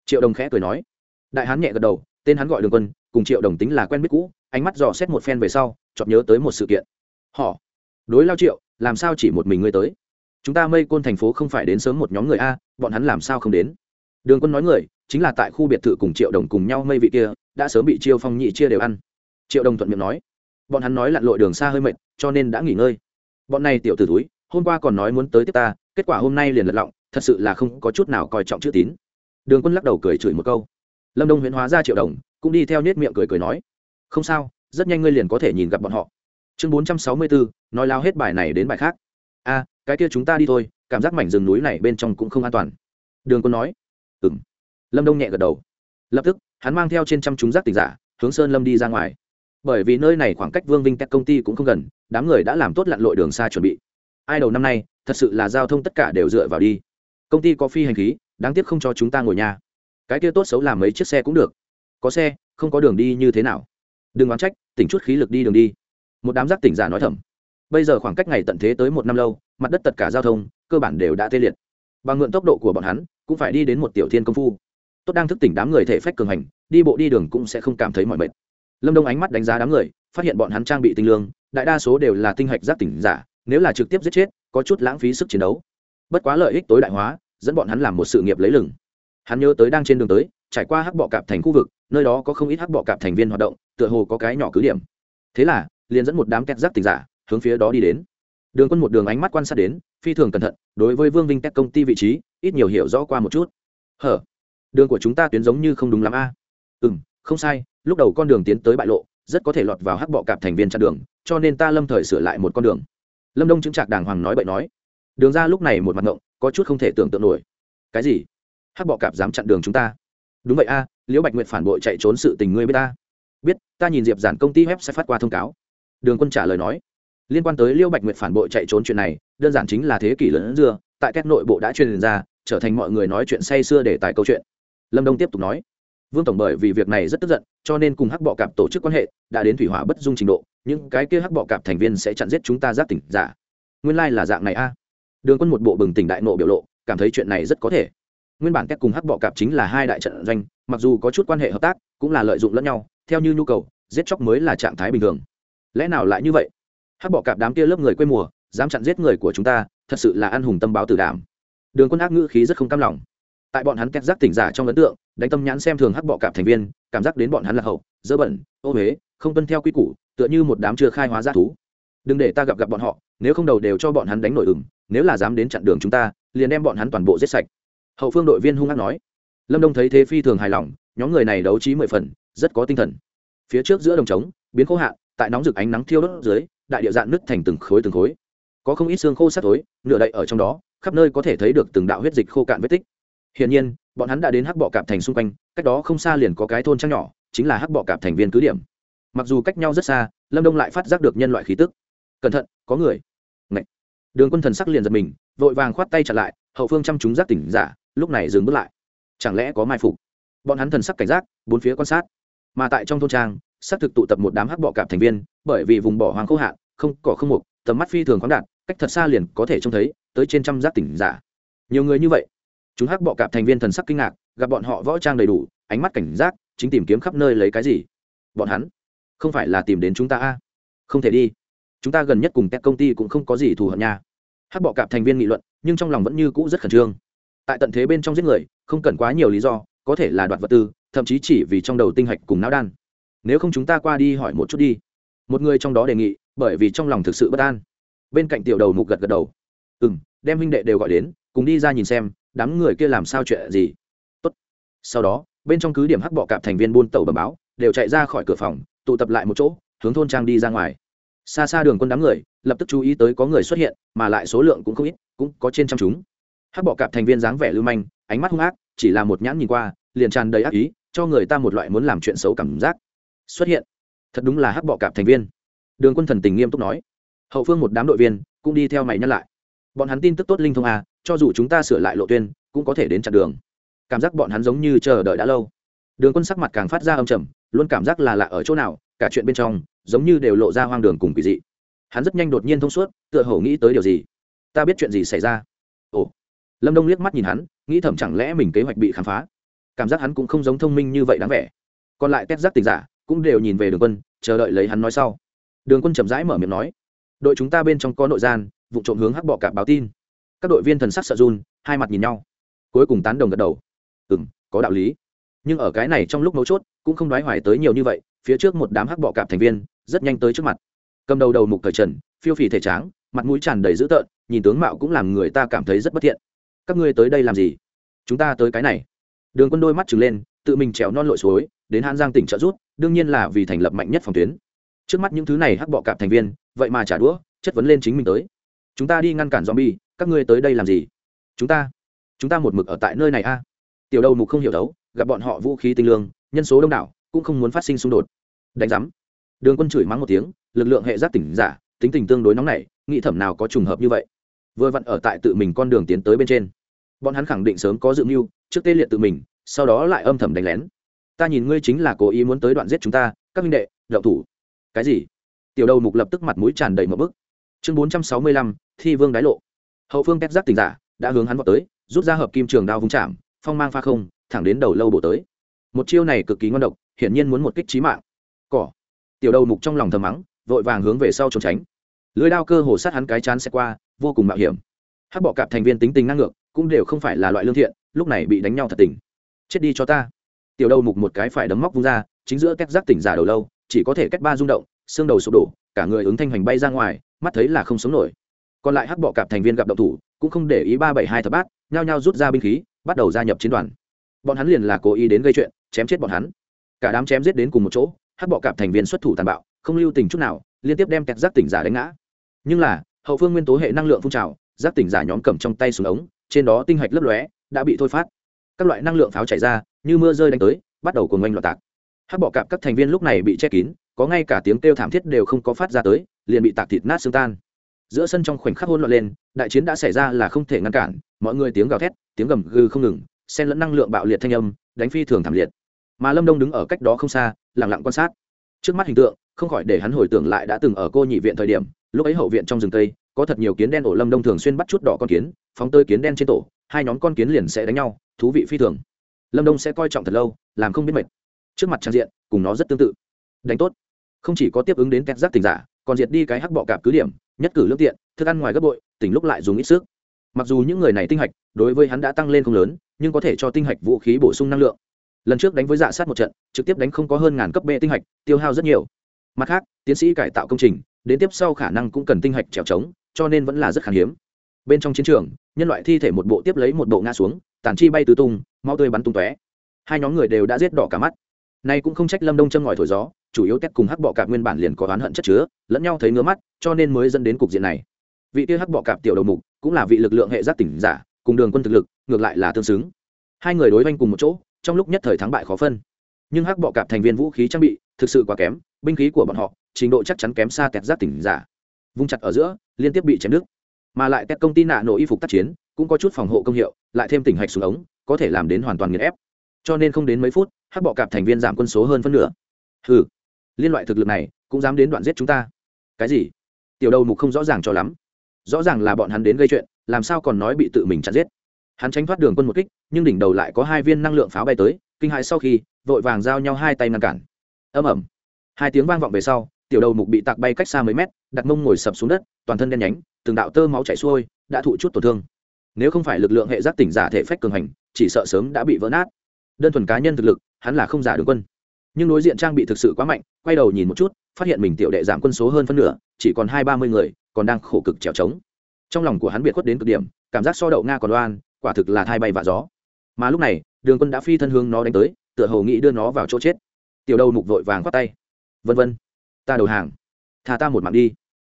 Triệu đồng khẽ cười nói. Đại hán nhẹ gật đầu, tên hắn gọi đường quân, cùng triệu đồng tính là quen biết cũ, ánh mắt dò xét một phen về sau chọn nhớ tới một sự kiện họ, đối lao triệu, làm sao chỉ một mình ngươi tới? Chúng ta mây côn thành phố không phải đến sớm một nhóm người a, bọn hắn làm sao không đến? Đường quân nói người, chính là tại khu biệt thự cùng triệu đồng cùng nhau mây vị kia, đã sớm bị chiêu phong nhị chia đều ăn. Triệu đồng thuận miệng nói, bọn hắn nói lặn lội đường xa hơi mệt, cho nên đã nghỉ ngơi. Bọn này tiểu t ử túi hôm qua còn nói muốn tới tiếp ta, kết quả hôm nay liền lật lọng, thật sự là không có chút nào coi trọng chữ tín. Đường quân lắc đầu cười chửi một câu. Lâm đông huyễn hóa ra triệu đồng, cũng đi theo nết miệng cười cười nói, không sao, rất nhanh ngươi liền có thể nhìn gặp bọn họ chương bốn trăm sáu mươi bốn nói lao hết bài này đến bài khác. A, cái kia chúng ta đi thôi, cảm giác mảnh rừng núi này bên trong cũng không an toàn. Đường quân nói. Ừ m lâm đông nhẹ gật đầu. Lập tức, hắn mang theo trên trăm chúng giác tỉnh giả, hướng sơn lâm đi ra ngoài. Bởi vì nơi này khoảng cách vương vinh tech công ty cũng không gần, đám người đã làm tốt lặn lội đường xa chuẩn bị. Ai đầu năm nay, thật sự là giao thông tất cả đều dựa vào đi. Công ty có phi hành khí, đáng tiếc không cho chúng ta ngồi nhà. Cái kia tốt xấu làm mấy chiếc xe cũng được. Có xe, không có đường đi như thế nào? Đừng oán trách, tỉnh chút khí lực đi đường đi một đám giác tỉnh giả nói thầm. Bây giờ khoảng cách ngày tận thế tới một năm lâu, mặt đất tất cả giao thông, cơ bản đều đã tê liệt. Bằng mượn tốc độ của bọn hắn cũng phải đi đến một tiểu thiên công phu. Tốt đang thức tỉnh đám người thể phách cường hành, đi bộ đi đường cũng sẽ không cảm thấy mỏi mệt. Lâm đông ánh mắt đánh giá đám người, phát hiện bọn hắn trang bị tinh lương, đại đa số đều là tinh hạch giác tỉnh giả, nếu là trực tiếp giết chết, có chút lãng phí sức chiến đấu. Bất quá lợi ích tối đại hóa, dẫn bọn hắn làm một sự nghiệp lấy lừng. Hắn nhớ tới đang trên đường tới, trải qua hắc bọ cạp thành khu vực, nơi đó có không ít hắc bọ cạp thành viên hoạt động, tựa hồ có cái nhỏ cứ điểm. Thế là liền dẫn một đám két giác tỉnh giả hướng phía đó đi đến. Đường quân một đường ánh mắt quan sát đến, phi thường cẩn thận, đối với vương vinh tech công ty vị trí, ít nhiều hiểu rõ qua một chút. Hở, đường của chúng ta tuyến giống như không đúng lắm a. À? ừ m không sai, lúc đầu con đường tiến tới bại lộ, rất có thể lọt vào hắc bọ cạp thành viên chặn đường, cho nên ta lâm thời sửa lại một con đường. Lâm đông chứng trạc đàng hoàng nói bậy nói. Đường ra lúc này một mặt ngộng, có chút không thể tưởng tượng nổi. Cái gì? Hắc bọ cạp dám chặn đường chúng ta? Đúng vậy a, liễu bạch nguyện phản bội chạy trốn sự tình ngươi biết ta. Biết, ta nhìn diệp giản công ty web sẽ phát qua thông cáo đường quân trả lời nói, liên quan tới liêu bạch nguyệt phản bội chạy trốn chuyện này, đơn giản chính là thế kỷ lớn dưa, tại các nội bộ đã truyền ra, trở thành mọi người nói chuyện say xưa để tài câu chuyện. Lâm đông tiếp tục nói, vương tổng bởi vì việc này rất tức giận, cho nên cùng hắc bọ cạp tổ chức quan hệ, đã đến thủy hỏa bất dung trình độ, những cái kia hắc bọ cạp thành viên sẽ chặn giết chúng ta giáp tỉnh giả. Nguyên lai、like、là dạng này a. Đường quân một bộ bừng tỉnh đại nộ biểu lộ, cảm thấy chuyện này rất có thể. Nguyên bản các cùng hắc bọ cạp chính là hai đại trận doanh, mặc dù có chút quan hệ hợp tác, cũng là lợi dụng lẫn nhau, theo như nhu cầu, giết chóc mới là trạng thái bình thường lẽ nào lại như vậy? Hắc bọ cạp đám kia lớp người quê mùa, dám chặn giết người của chúng ta, thật sự là ăn hùng tâm báo tử đảm. Đường quân ác ngữ khí rất không cam lòng. Tại bọn hắn két giác tỉnh giả trong ấn tượng, đánh tâm nhãn xem thường hắc bọ cạp thành viên, cảm giác đến bọn hắn là hậu, dơ bẩn, ô huế không tuân theo quy củ, tựa như một đám chưa khai hóa g thú. Đừng để ta gặp gặp bọn họ, nếu không đầu đều cho bọn hắn đánh nổi ừng nếu là dám đến chặn đường chúng ta, liền đem bọn hắn toàn bộ giết sạch. Hậu phương đội viên hung hăng nói. Lâm đông thấy thế phi thường hài lòng, nhóm người này đấu trí mười phần, rất có tinh thần. Phía trước giữa đồng trống, biến khô hạn tại nóng rực ánh nắng thiêu đốt dưới, đại địa dạn nứt thành từng khối từng khối. Có không ít xương khô sát tối nửa đậy ở trong đó, khắp nơi có thể thấy được từng đạo huyết dịch khô cạn vết tích. Hiển nhiên, bọn hắn đã đến hắc bọ cạp thành xung quanh, cách đó không xa liền có cái thôn trăng nhỏ, chính là hắc bọ cạp thành viên cứ điểm. Mặc dù cách nhau rất xa, lâm đông lại phát giác được nhân loại khí tức. Cẩn thận, có người. Ngậy. đường quân thần sắc liền giật mình, vội vàng khoát tay chặt lại, hậu phương chăm chúng giác tỉnh giả, lúc này dừng bước lại. Chẳng lẽ có mai phục? Bọn hắn thần sắc cảnh giác, bốn phía quan sát. Mà tại trong thôn trang xác thực tụ tập một đám hắc bọ cạp thành viên, bởi vì vùng bỏ hoang khô hạn, không, cỏ không mục, tầm mắt phi thường khoáng đạt, cách thật xa liền có thể trông thấy, tới trên trăm giác tỉnh giả. Nhiều người như vậy. Chúng hắc bọ cạp thành viên thần sắc kinh ngạc, gặp bọn họ võ trang đầy đủ, ánh mắt cảnh giác, chính tìm kiếm khắp nơi lấy cái gì? Bọn hắn, không phải là tìm đến chúng ta a? Không thể đi. Chúng ta gần nhất cùng các công ty cũng không có gì thù hận nha. Hắc bọ cạp thành viên nghị luận, nhưng trong lòng vẫn như cũ rất khẩn trương. Tại tận thế bên trong giết người, không cần quá nhiều lý do, có thể là đoạt vật tư, thậm chí chỉ vì trong đầu tinh hạch cùng não đan nếu không chúng ta qua đi hỏi một chút đi. Một người trong đó đề nghị, bởi vì trong lòng thực sự bất an. Bên cạnh tiểu đầu mục gật gật đầu. Ừ m đem huynh đệ đều gọi đến, cùng đi ra nhìn xem, đám người kia làm sao chuyện gì. Tốt. sau đó, bên trong cứ điểm hắc bọ cạp thành viên buôn tàu bầm báo, đều chạy ra khỏi cửa phòng, tụ tập lại một chỗ, hướng thôn trang đi ra ngoài. Xa xa đường quân đám người, lập tức chú ý tới có người xuất hiện, mà lại số lượng cũng không ít, cũng có trên trăm chúng. Hắc bọ cạp thành viên dáng vẻ lưu manh, ánh mắt hung ác, chỉ là một nhãn nhìn qua, liền tràn đầy ác ý, cho người ta một loại muốn làm chuyện xấu cảm giác xuất hiện. Thật đúng là hắc bọ cạp thành viên. Đường quân thần tình nghiêm túc nói. Hậu phương một đám đội viên cũng đi theo mày nhắc lại. Bọn hắn tin tức tốt linh thông à cho dù chúng ta sửa lại lộ tuyên, cũng có thể đến chặn đường. Cảm giác bọn hắn giống như chờ đợi đã lâu. Đường quân sắc mặt càng phát ra âm trầm, luôn cảm giác là lạ ở chỗ nào, cả chuyện bên trong, giống như đều lộ ra hoang đường cùng quỷ dị. Hắn rất nhanh đột nhiên thông suốt, tựa hổ nghĩ tới điều gì. Ta biết chuyện gì xảy ra. Ồ. Lâm đông liếc mắt nhìn hắn, nghĩ thầm chẳng lẽ mình kế hoạch bị khám phá. Cảm giác hắn cũng không giống thông minh như vậy đáng vẻ. Còn lại tét giác tình giả cũng đều nhìn về đường quân, chờ đợi lấy hắn nói sau. Đường quân chậm rãi mở miệng nói, đội chúng ta bên trong có nội gian, vụ trộm hướng hắc bọ cạp báo tin. Các đội viên thần sắc sợ run, hai mặt nhìn nhau, cuối cùng tán đồng gật đầu. Ừ m có đạo lý. Nhưng ở cái này trong lúc mấu chốt, cũng không đoái hoài tới nhiều như vậy, phía trước một đám hắc bọ cạp thành viên rất nhanh tới trước mặt. Cầm đầu đầu mục thời trần, phiêu phì thể tráng, mặt mũi tràn đầy dữ tợn, nhìn tướng mạo cũng làm người ta cảm thấy rất bất thiện. Các ngươi tới đây làm gì? Chúng ta tới cái này. Đường quân đôi mắt trừng lên, tự mình trèo non lội suối đến hàn giang tỉnh trợ rút đương nhiên là vì thành lập mạnh nhất phòng tuyến. Trước mắt những thứ này hắc bọ cạp thành viên, vậy mà trả đũa, chất vấn lên chính mình tới. Chúng ta đi ngăn cản zombie, các ngươi tới đây làm gì? Chúng ta chúng ta một mực ở tại nơi này a. Tiểu đầu mục không hiểu đấu, gặp bọn họ vũ khí tinh lương, nhân số đông đảo, cũng không muốn phát sinh xung đột. Đánh giám. Đường quân chửi mắng một tiếng, lực lượng hệ giác tỉnh giả, tính tình tương đối nóng nảy, nghĩ thẩm nào có trùng hợp như vậy. Vừa vặn ở tại tự mình con đường tiến tới bên trên. Bọn hắn khẳng định sớm có dự mưu, trước tê liệt tự mình, sau đó lại âm thầm đánh lén ta nhìn ngươi chính là cố ý muốn tới đoạn giết chúng ta, các minh đệ đậu thủ. Cái gì? Tiểu đầu mục lập tức mặt mũi tràn đầy một bức. Chương bốn trăm sáu mươi lăm, thi vương đái lộ. Hậu phương tép giác tình giả đã hướng hắn vào tới, rút ra hợp kim trường đao vung chạm, phong mang pha không, thẳng đến đầu lâu bổ tới. Một chiêu này cực kỳ ngon độc, hiển nhiên muốn một kích trí mạng. Cỏ. Tiểu đầu mục trong lòng thầm mắng, vội vàng hướng về sau trốn tránh. Lưới đao cơ hồ sát hắn cái chán xe qua, vô cùng mạo hiểm. Hắc bọ cạp thành viên tính tình năng ngược, cũng đều không phải là loại lương thiện, lúc này bị đánh nhau thật tình. Chết đi cho ta tiểu đầu mục một cái phải đấm móc vung ra, chính giữa cách giác tỉnh giả đầu lâu, chỉ có thể cách ba rung động, xương đầu sụp đổ, cả người ứng thanh hoành bay ra ngoài, mắt thấy là không sống nổi. Còn lại hắc bọ cạp thành viên gặp động thủ, cũng không để ý ba bảy hai thập bát, nhao nhao rút ra binh khí, bắt đầu gia nhập chiến đoàn. Bọn hắn liền là cố ý đến gây chuyện, chém chết bọn hắn. Cả đám chém giết đến cùng một chỗ, hắc bọ cạp thành viên xuất thủ tàn bạo, không lưu tình chút nào, liên tiếp đem kẹt giác tỉnh giả đánh ngã. Nhưng là, hậu phương nguyên tố hệ năng lượng phun trào, giác tỉnh giả nhóm cầm trong tay xuống ống, trên đó tinh hạch lấp lóe, đã bị thôi phát các loại năng lượng pháo chảy ra, như mưa rơi đánh tới, bắt đầu cùng oanh loạt tạc. Hắc bọ cạp các thành viên lúc này bị che kín, có ngay cả tiếng kêu thảm thiết đều không có phát ra tới, liền bị tạc thịt nát xương tan. Giữa sân trong khoảnh khắc hôn loạn lên, đại chiến đã xảy ra là không thể ngăn cản, mọi người tiếng gào thét, tiếng gầm gừ không ngừng, xen lẫn năng lượng bạo liệt thanh âm, đánh phi thường thảm liệt. Mà lâm đông đứng ở cách đó không xa lẳng lặng quan sát. Trước mắt hình tượng, không khỏi để hắn hồi tưởng lại đã từng ở cô nhị viện thời điểm, lúc ấy hậu viện trong rừng tây, có thật nhiều kiến đen ổ lâm đông thường xuyên bắt chút đỏ con kiến, phóng tơi kiến đen trên tổ, hai nhóm con kiến liền sẽ đánh nhau thú vị phi thường. Lâm đông sẽ coi trọng thật lâu, làm không biết mệt. Trước mặt trang diện, cùng nó rất tương tự. Đánh tốt. Không chỉ có tiếp ứng đến kẹt giác tình giả, còn diệt đi cái hắc bọ cạp cứ điểm, nhất cử lương tiện, thức ăn ngoài gấp bội, tỉnh lúc lại dùng ít sức. Mặc dù những người này tinh hạch, đối với hắn đã tăng lên không lớn, nhưng có thể cho tinh hạch vũ khí bổ sung năng lượng. Lần trước đánh với dạ sát một trận, trực tiếp đánh không có hơn ngàn cấp b tinh hạch, tiêu hao rất nhiều. Mặt khác, tiến sĩ cải tạo công trình, đến tiếp sau khả năng cũng cần tinh hạch trèo trống, cho nên vẫn là rất khan hiếm. Bên trong chiến trường, nhân loại thi thể một bộ tiếp lấy một bộ ngã xuống tàn chi bay tứ tung mau tươi bắn tung tóe. Hai nhóm người đều đã giết đỏ cả mắt. Nay cũng không trách lâm đông châm ngòi thổi gió, chủ yếu tét cùng hắc bọ cạp nguyên bản liền có oán hận chất chứa, lẫn nhau thấy ngứa mắt, cho nên mới dẫn đến cục diện này. Vị kia hắc bọ cạp tiểu đầu mục cũng là vị lực lượng hệ giác tỉnh giả, cùng đường quân thực lực, ngược lại là tương xứng. Hai người đối oanh cùng một chỗ, trong lúc nhất thời thắng bại khó phân. Nhưng hắc bọ cạp thành viên vũ khí trang bị, thực sự quá kém, binh khí của bọn họ, trình độ chắc chắn kém xa kẹt giác tỉnh giả. Vung chặt ở giữa, liên tiếp bị chém đứt. Mà lại kẹt công ty nạ nổ y phục tác chiến cũng có chút phòng hộ công hiệu, lại thêm tỉnh hạch xuống ống, có thể làm đến hoàn toàn nghiền ép. Cho nên không đến mấy phút, hắc bọ cạp thành viên giảm quân số hơn phân nửa. Ừ liên loại thực lực này, cũng dám đến đoạn giết chúng ta. Cái gì? Tiểu đầu mục không rõ ràng cho lắm. Rõ ràng là bọn hắn đến gây chuyện, làm sao còn nói bị tự mình chặn giết. Hắn tránh thoát đường quân một kích, nhưng đỉnh đầu lại có hai viên năng lượng pháo bay tới, kinh hại sau khi, vội vàng giao nhau hai tay ngăn cản. Âm ẩm hai tiếng vang vọng về sau, tiểu đầu mục bị tạc bay cách xa mấy mét, đặt mông ngồi sập xuống đất, toàn thân đen nhánh, từng đạo tơ máu chảy xuôi, đã thụ chút tổn thương nếu không phải lực lượng hệ giác tỉnh giả thể phách cường hành, chỉ sợ sớm đã bị vỡ nát. Đơn thuần cá nhân thực lực, hắn là không giả đường quân. Nhưng đối diện trang bị thực sự quá mạnh, quay đầu nhìn một chút, phát hiện mình tiểu đệ giảm quân số hơn phân nửa, chỉ còn hai ba mươi người, còn đang khổ cực trèo trống. Trong lòng của hắn biệt khuất đến cực điểm, cảm giác so đậu nga còn đoan quả thực là thai bay và gió. Mà lúc này, đường quân đã phi thân hướng nó đánh tới, tựa hồ nghĩ đưa nó vào chỗ chết. Tiểu đầu mục vội vàng khoát tay. Vân vân, ta đầu hàng. Thà ta một mạng đi.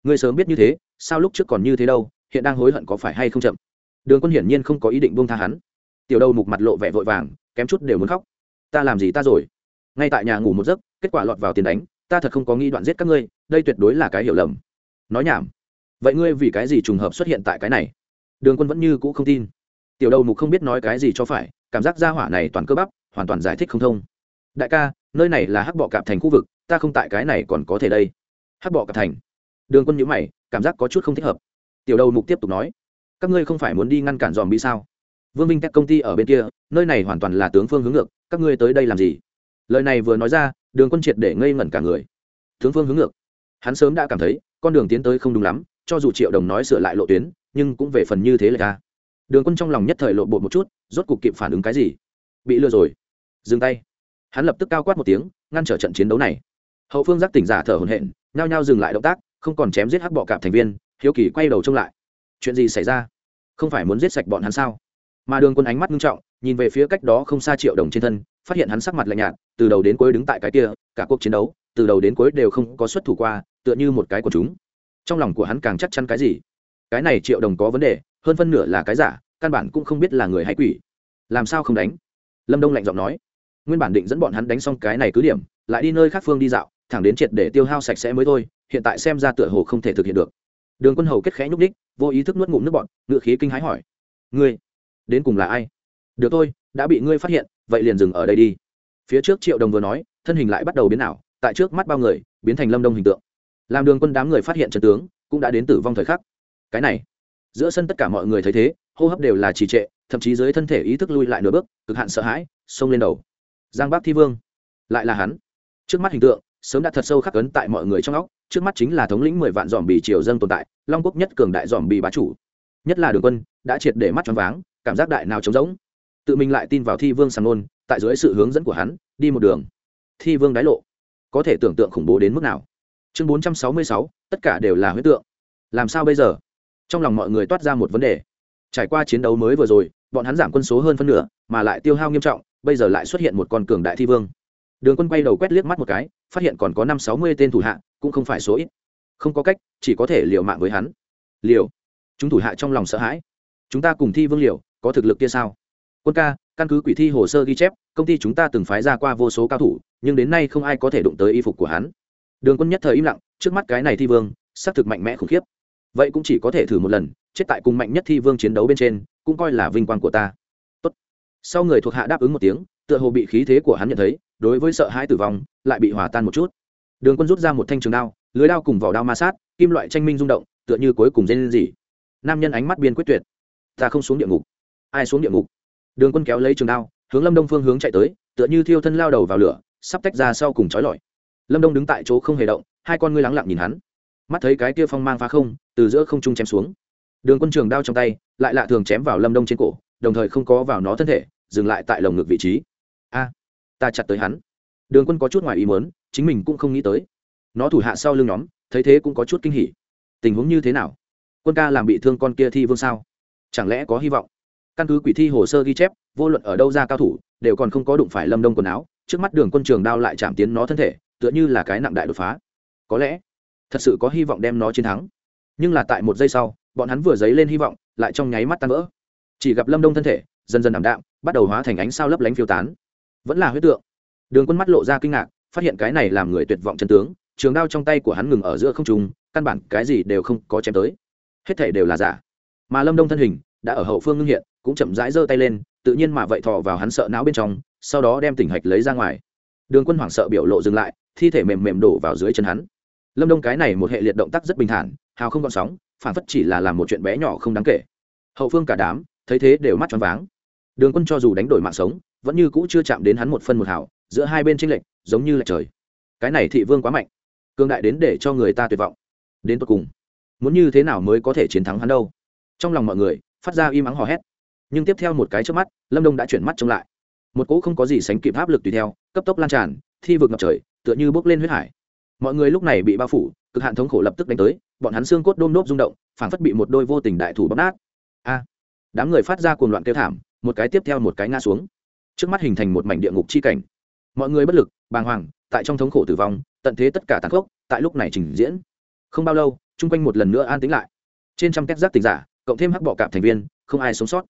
Ngươi sớm biết như thế, sao lúc trước còn như thế đâu, hiện đang hối hận có phải hay không chậm? Đường quân hiển nhiên không có ý định buông tha hắn. Tiểu đầu mục mặt lộ vẻ vội vàng, kém chút đều muốn khóc. Ta làm gì ta rồi? Ngay tại nhà ngủ một giấc, kết quả lọt vào tiền đánh, ta thật không có nghi đoạn giết các ngươi, đây tuyệt đối là cái hiểu lầm. Nói nhảm. Vậy ngươi vì cái gì trùng hợp xuất hiện tại cái này? Đường quân vẫn như cũ không tin. Tiểu đầu mục không biết nói cái gì cho phải, cảm giác gia hỏa này toàn cơ bắp, hoàn toàn giải thích không thông. Đại ca, nơi này là hắc bọ cạp thành khu vực, ta không tại cái này còn có thể đây. Hắc bọ cạp thành. Đường quân nhữ mày, cảm giác có chút không thích hợp. Tiểu đầu mục tiếp tục nói các ngươi không phải muốn đi ngăn cản dòm bị sao? Vương minh các công ty ở bên kia, nơi này hoàn toàn là tướng phương hướng ngược, các ngươi tới đây làm gì? Lời này vừa nói ra, đường quân triệt để ngây ngẩn cả người. Tướng phương hướng ngược. Hắn sớm đã cảm thấy, con đường tiến tới không đúng lắm, cho dù triệu đồng nói sửa lại lộ tuyến, nhưng cũng về phần như thế là ca đường quân trong lòng nhất thời lộ bột một chút, rốt cục kịp phản ứng cái gì? Bị lừa rồi. Dừng tay. Hắn lập tức cao quát một tiếng, ngăn trở trận chiến đấu này. Hậu phương giác tỉnh giả thở hồn hện nhao nhao dừng lại động tác, không còn chém giết hắc bọ cạp thành viên, hiếu kỳ quay đầu trông lại chuyện gì xảy ra? Không phải muốn giết sạch bọn hắn sao? Mà đường quân ánh mắt nghiêm trọng, nhìn về phía cách đó không xa triệu đồng trên thân, phát hiện hắn sắc mặt lạnh nhạt, từ đầu đến cuối đứng tại cái kia, cả cuộc chiến đấu, từ đầu đến cuối đều không có xuất thủ qua, tựa như một cái của chúng. Trong lòng của hắn càng chắc chắn cái gì? Cái này triệu đồng có vấn đề, hơn phân nửa là cái giả, căn bản cũng không biết là người hay quỷ. Làm sao không đánh? Lâm đông lạnh giọng nói. Nguyên bản định dẫn bọn hắn đánh xong cái này cứ điểm, lại đi nơi khác phương đi dạo, thẳng đến triệt để tiêu hao sạch sẽ mới thôi, hiện tại xem ra tựa hồ không thể thực hiện được đường quân hầu kết khẽ nhúc đích vô ý thức nuốt ngụm nước bọn ngựa khí kinh hái hỏi. Ngươi, đến cùng là ai? Được thôi, đã bị ngươi phát hiện, vậy liền dừng ở đây đi. Phía trước triệu đồng vừa nói, thân hình lại bắt đầu biến ảo, tại trước mắt bao người, biến thành lâm đông hình tượng. Làm đường quân đám người phát hiện trận tướng, cũng đã đến tử vong thời khắc. Cái này, giữa sân tất cả mọi người thấy thế, hô hấp đều là trì trệ, thậm chí dưới thân thể ý thức lui lại nửa bước, cực hạn sợ hãi, xông lên đầu. Giang bác thi vương, lại là hắn. Trước mắt hình tượng sớm đã thật sâu khắc ấn tại mọi người trong óc, trước mắt chính là thống lĩnh mười vạn dòm bì triều dân tồn tại, long quốc nhất cường đại dòm bì bá chủ. Nhất là đường quân, đã triệt để mắt choáng váng, cảm giác đại nào trống rỗng. Tự mình lại tin vào thi vương sàng nôn, tại dưới sự hướng dẫn của hắn, đi một đường. Thi vương đái lộ. Có thể tưởng tượng khủng bố đến mức nào. Chương bốn trăm sáu mươi sáu, tất cả đều là huyết tượng. Làm sao bây giờ? Trong lòng mọi người toát ra một vấn đề. Trải qua chiến đấu mới vừa rồi, bọn hắn giảm quân số hơn phân nửa, mà lại tiêu hao nghiêm trọng, bây giờ lại xuất hiện một con cường đại thi vương đường quân quay đầu quét liếc mắt một cái, phát hiện còn có năm sáu mươi tên thủ hạ, cũng không phải số ít. Không có cách, chỉ có thể liều mạng với hắn. Liều. Chúng thủ hạ trong lòng sợ hãi. Chúng ta cùng thi vương liều, có thực lực kia sao? Quân ca, căn cứ quỷ thi hồ sơ ghi chép, công ty chúng ta từng phái ra qua vô số cao thủ, nhưng đến nay không ai có thể đụng tới y phục của hắn. Đường quân nhất thời im lặng, trước mắt cái này thi vương, xác thực mạnh mẽ khủng khiếp. Vậy cũng chỉ có thể thử một lần, chết tại cùng mạnh nhất thi vương chiến đấu bên trên, cũng coi là vinh quang của ta. Tốt. sau người thuộc hạ đáp ứng một tiếng tựa hồ bị khí thế của hắn nhận thấy, đối với sợ hãi tử vong, lại bị hòa tan một chút. Đường quân rút ra một thanh trường đao, lưới đao cùng vỏ đao ma sát, kim loại tranh minh rung động, tựa như cuối cùng dây lên gì. Nam nhân ánh mắt biên quyết tuyệt. Ta không xuống địa ngục. Ai xuống địa ngục? Đường quân kéo lấy trường đao, hướng lâm đông phương hướng chạy tới, tựa như thiêu thân lao đầu vào lửa, sắp tách ra sau cùng trói lọi. Lâm đông đứng tại chỗ không hề động, hai con ngươi lắng lặng nhìn hắn. Mắt thấy cái kia phong mang phá không, từ giữa không trung chém xuống. Đường quân trường đao trong tay, lại lạ thường chém vào lâm đông trên cổ, đồng thời không có vào nó thân thể, dừng lại tại lồng ngực vị trí ta chặt tới hắn. Đường quân có chút ngoài ý mớn chính mình cũng không nghĩ tới. Nó thủ hạ sau lưng nhóm, thấy thế cũng có chút kinh hỉ. Tình huống như thế nào? Quân ca làm bị thương con kia thi vương sao? Chẳng lẽ có hy vọng? Căn cứ quỷ thi hồ sơ ghi chép, vô luận ở đâu ra cao thủ, đều còn không có đụng phải lâm đông quần áo, trước mắt đường quân trường đao lại chạm tiến nó thân thể, tựa như là cái nặng đại đột phá. Có lẽ, thật sự có hy vọng đem nó chiến thắng. Nhưng là tại một giây sau, bọn hắn vừa dấy lên hy vọng, lại trong nháy mắt tan vỡ. Chỉ gặp lâm đông thân thể, dần dần ảm đạm, bắt đầu hóa thành ánh sao lấp lánh phiêu tán vẫn là huyết tượng. Đường quân mắt lộ ra kinh ngạc, phát hiện cái này làm người tuyệt vọng chân tướng, trường đao trong tay của hắn ngừng ở giữa không trung, căn bản cái gì đều không có chém tới. Hết thể đều là giả. Mà lâm đông thân hình đã ở hậu phương ngưng hiện, cũng chậm rãi giơ tay lên, tự nhiên mà vậy thò vào hắn sợ não bên trong, sau đó đem tỉnh hạch lấy ra ngoài. Đường quân hoảng sợ biểu lộ dừng lại, thi thể mềm mềm đổ vào dưới chân hắn. Lâm đông cái này một hệ liệt động tác rất bình thản, hào không gọn sóng, phản phất chỉ là làm một chuyện bé nhỏ không đáng kể. Hậu phương cả đám, thấy thế đều mắt choáng váng. Đường quân cho dù đánh đổi mạng sống vẫn như cũ chưa chạm đến hắn một phân một hào, giữa hai bên tranh lệch, giống như lệch trời. Cái này thị vương quá mạnh cương đại đến để cho người ta tuyệt vọng. Đến tột cùng, muốn như thế nào mới có thể chiến thắng hắn đâu? Trong lòng mọi người, phát ra im ắng hò hét. Nhưng tiếp theo một cái trước mắt, lâm đông đã chuyển mắt trông lại. Một cỗ không có gì sánh kịp áp lực tùy theo, cấp tốc lan tràn, thi vực ngập trời, tựa như bốc lên huyết hải. Mọi người lúc này bị bao phủ, cực hạn thống khổ lập tức đánh tới, bọn hắn xương cốt đôm nốt rung động, phảng phất bị một đôi vô tình đại thủ bóp nát. A! Đám người phát ra cuồng loạn kêu thảm, một cái tiếp theo một cái ngã xuống trước mắt hình thành một mảnh địa ngục chi cảnh. Mọi người bất lực, bàng hoàng, tại trong thống khổ tử vong, tận thế tất cả tàn khốc, tại lúc này trình diễn. Không bao lâu, chung quanh một lần nữa an tính lại. Trên trăm két giác tình giả, cộng thêm hắc bọ cạp thành viên, không ai sống sót.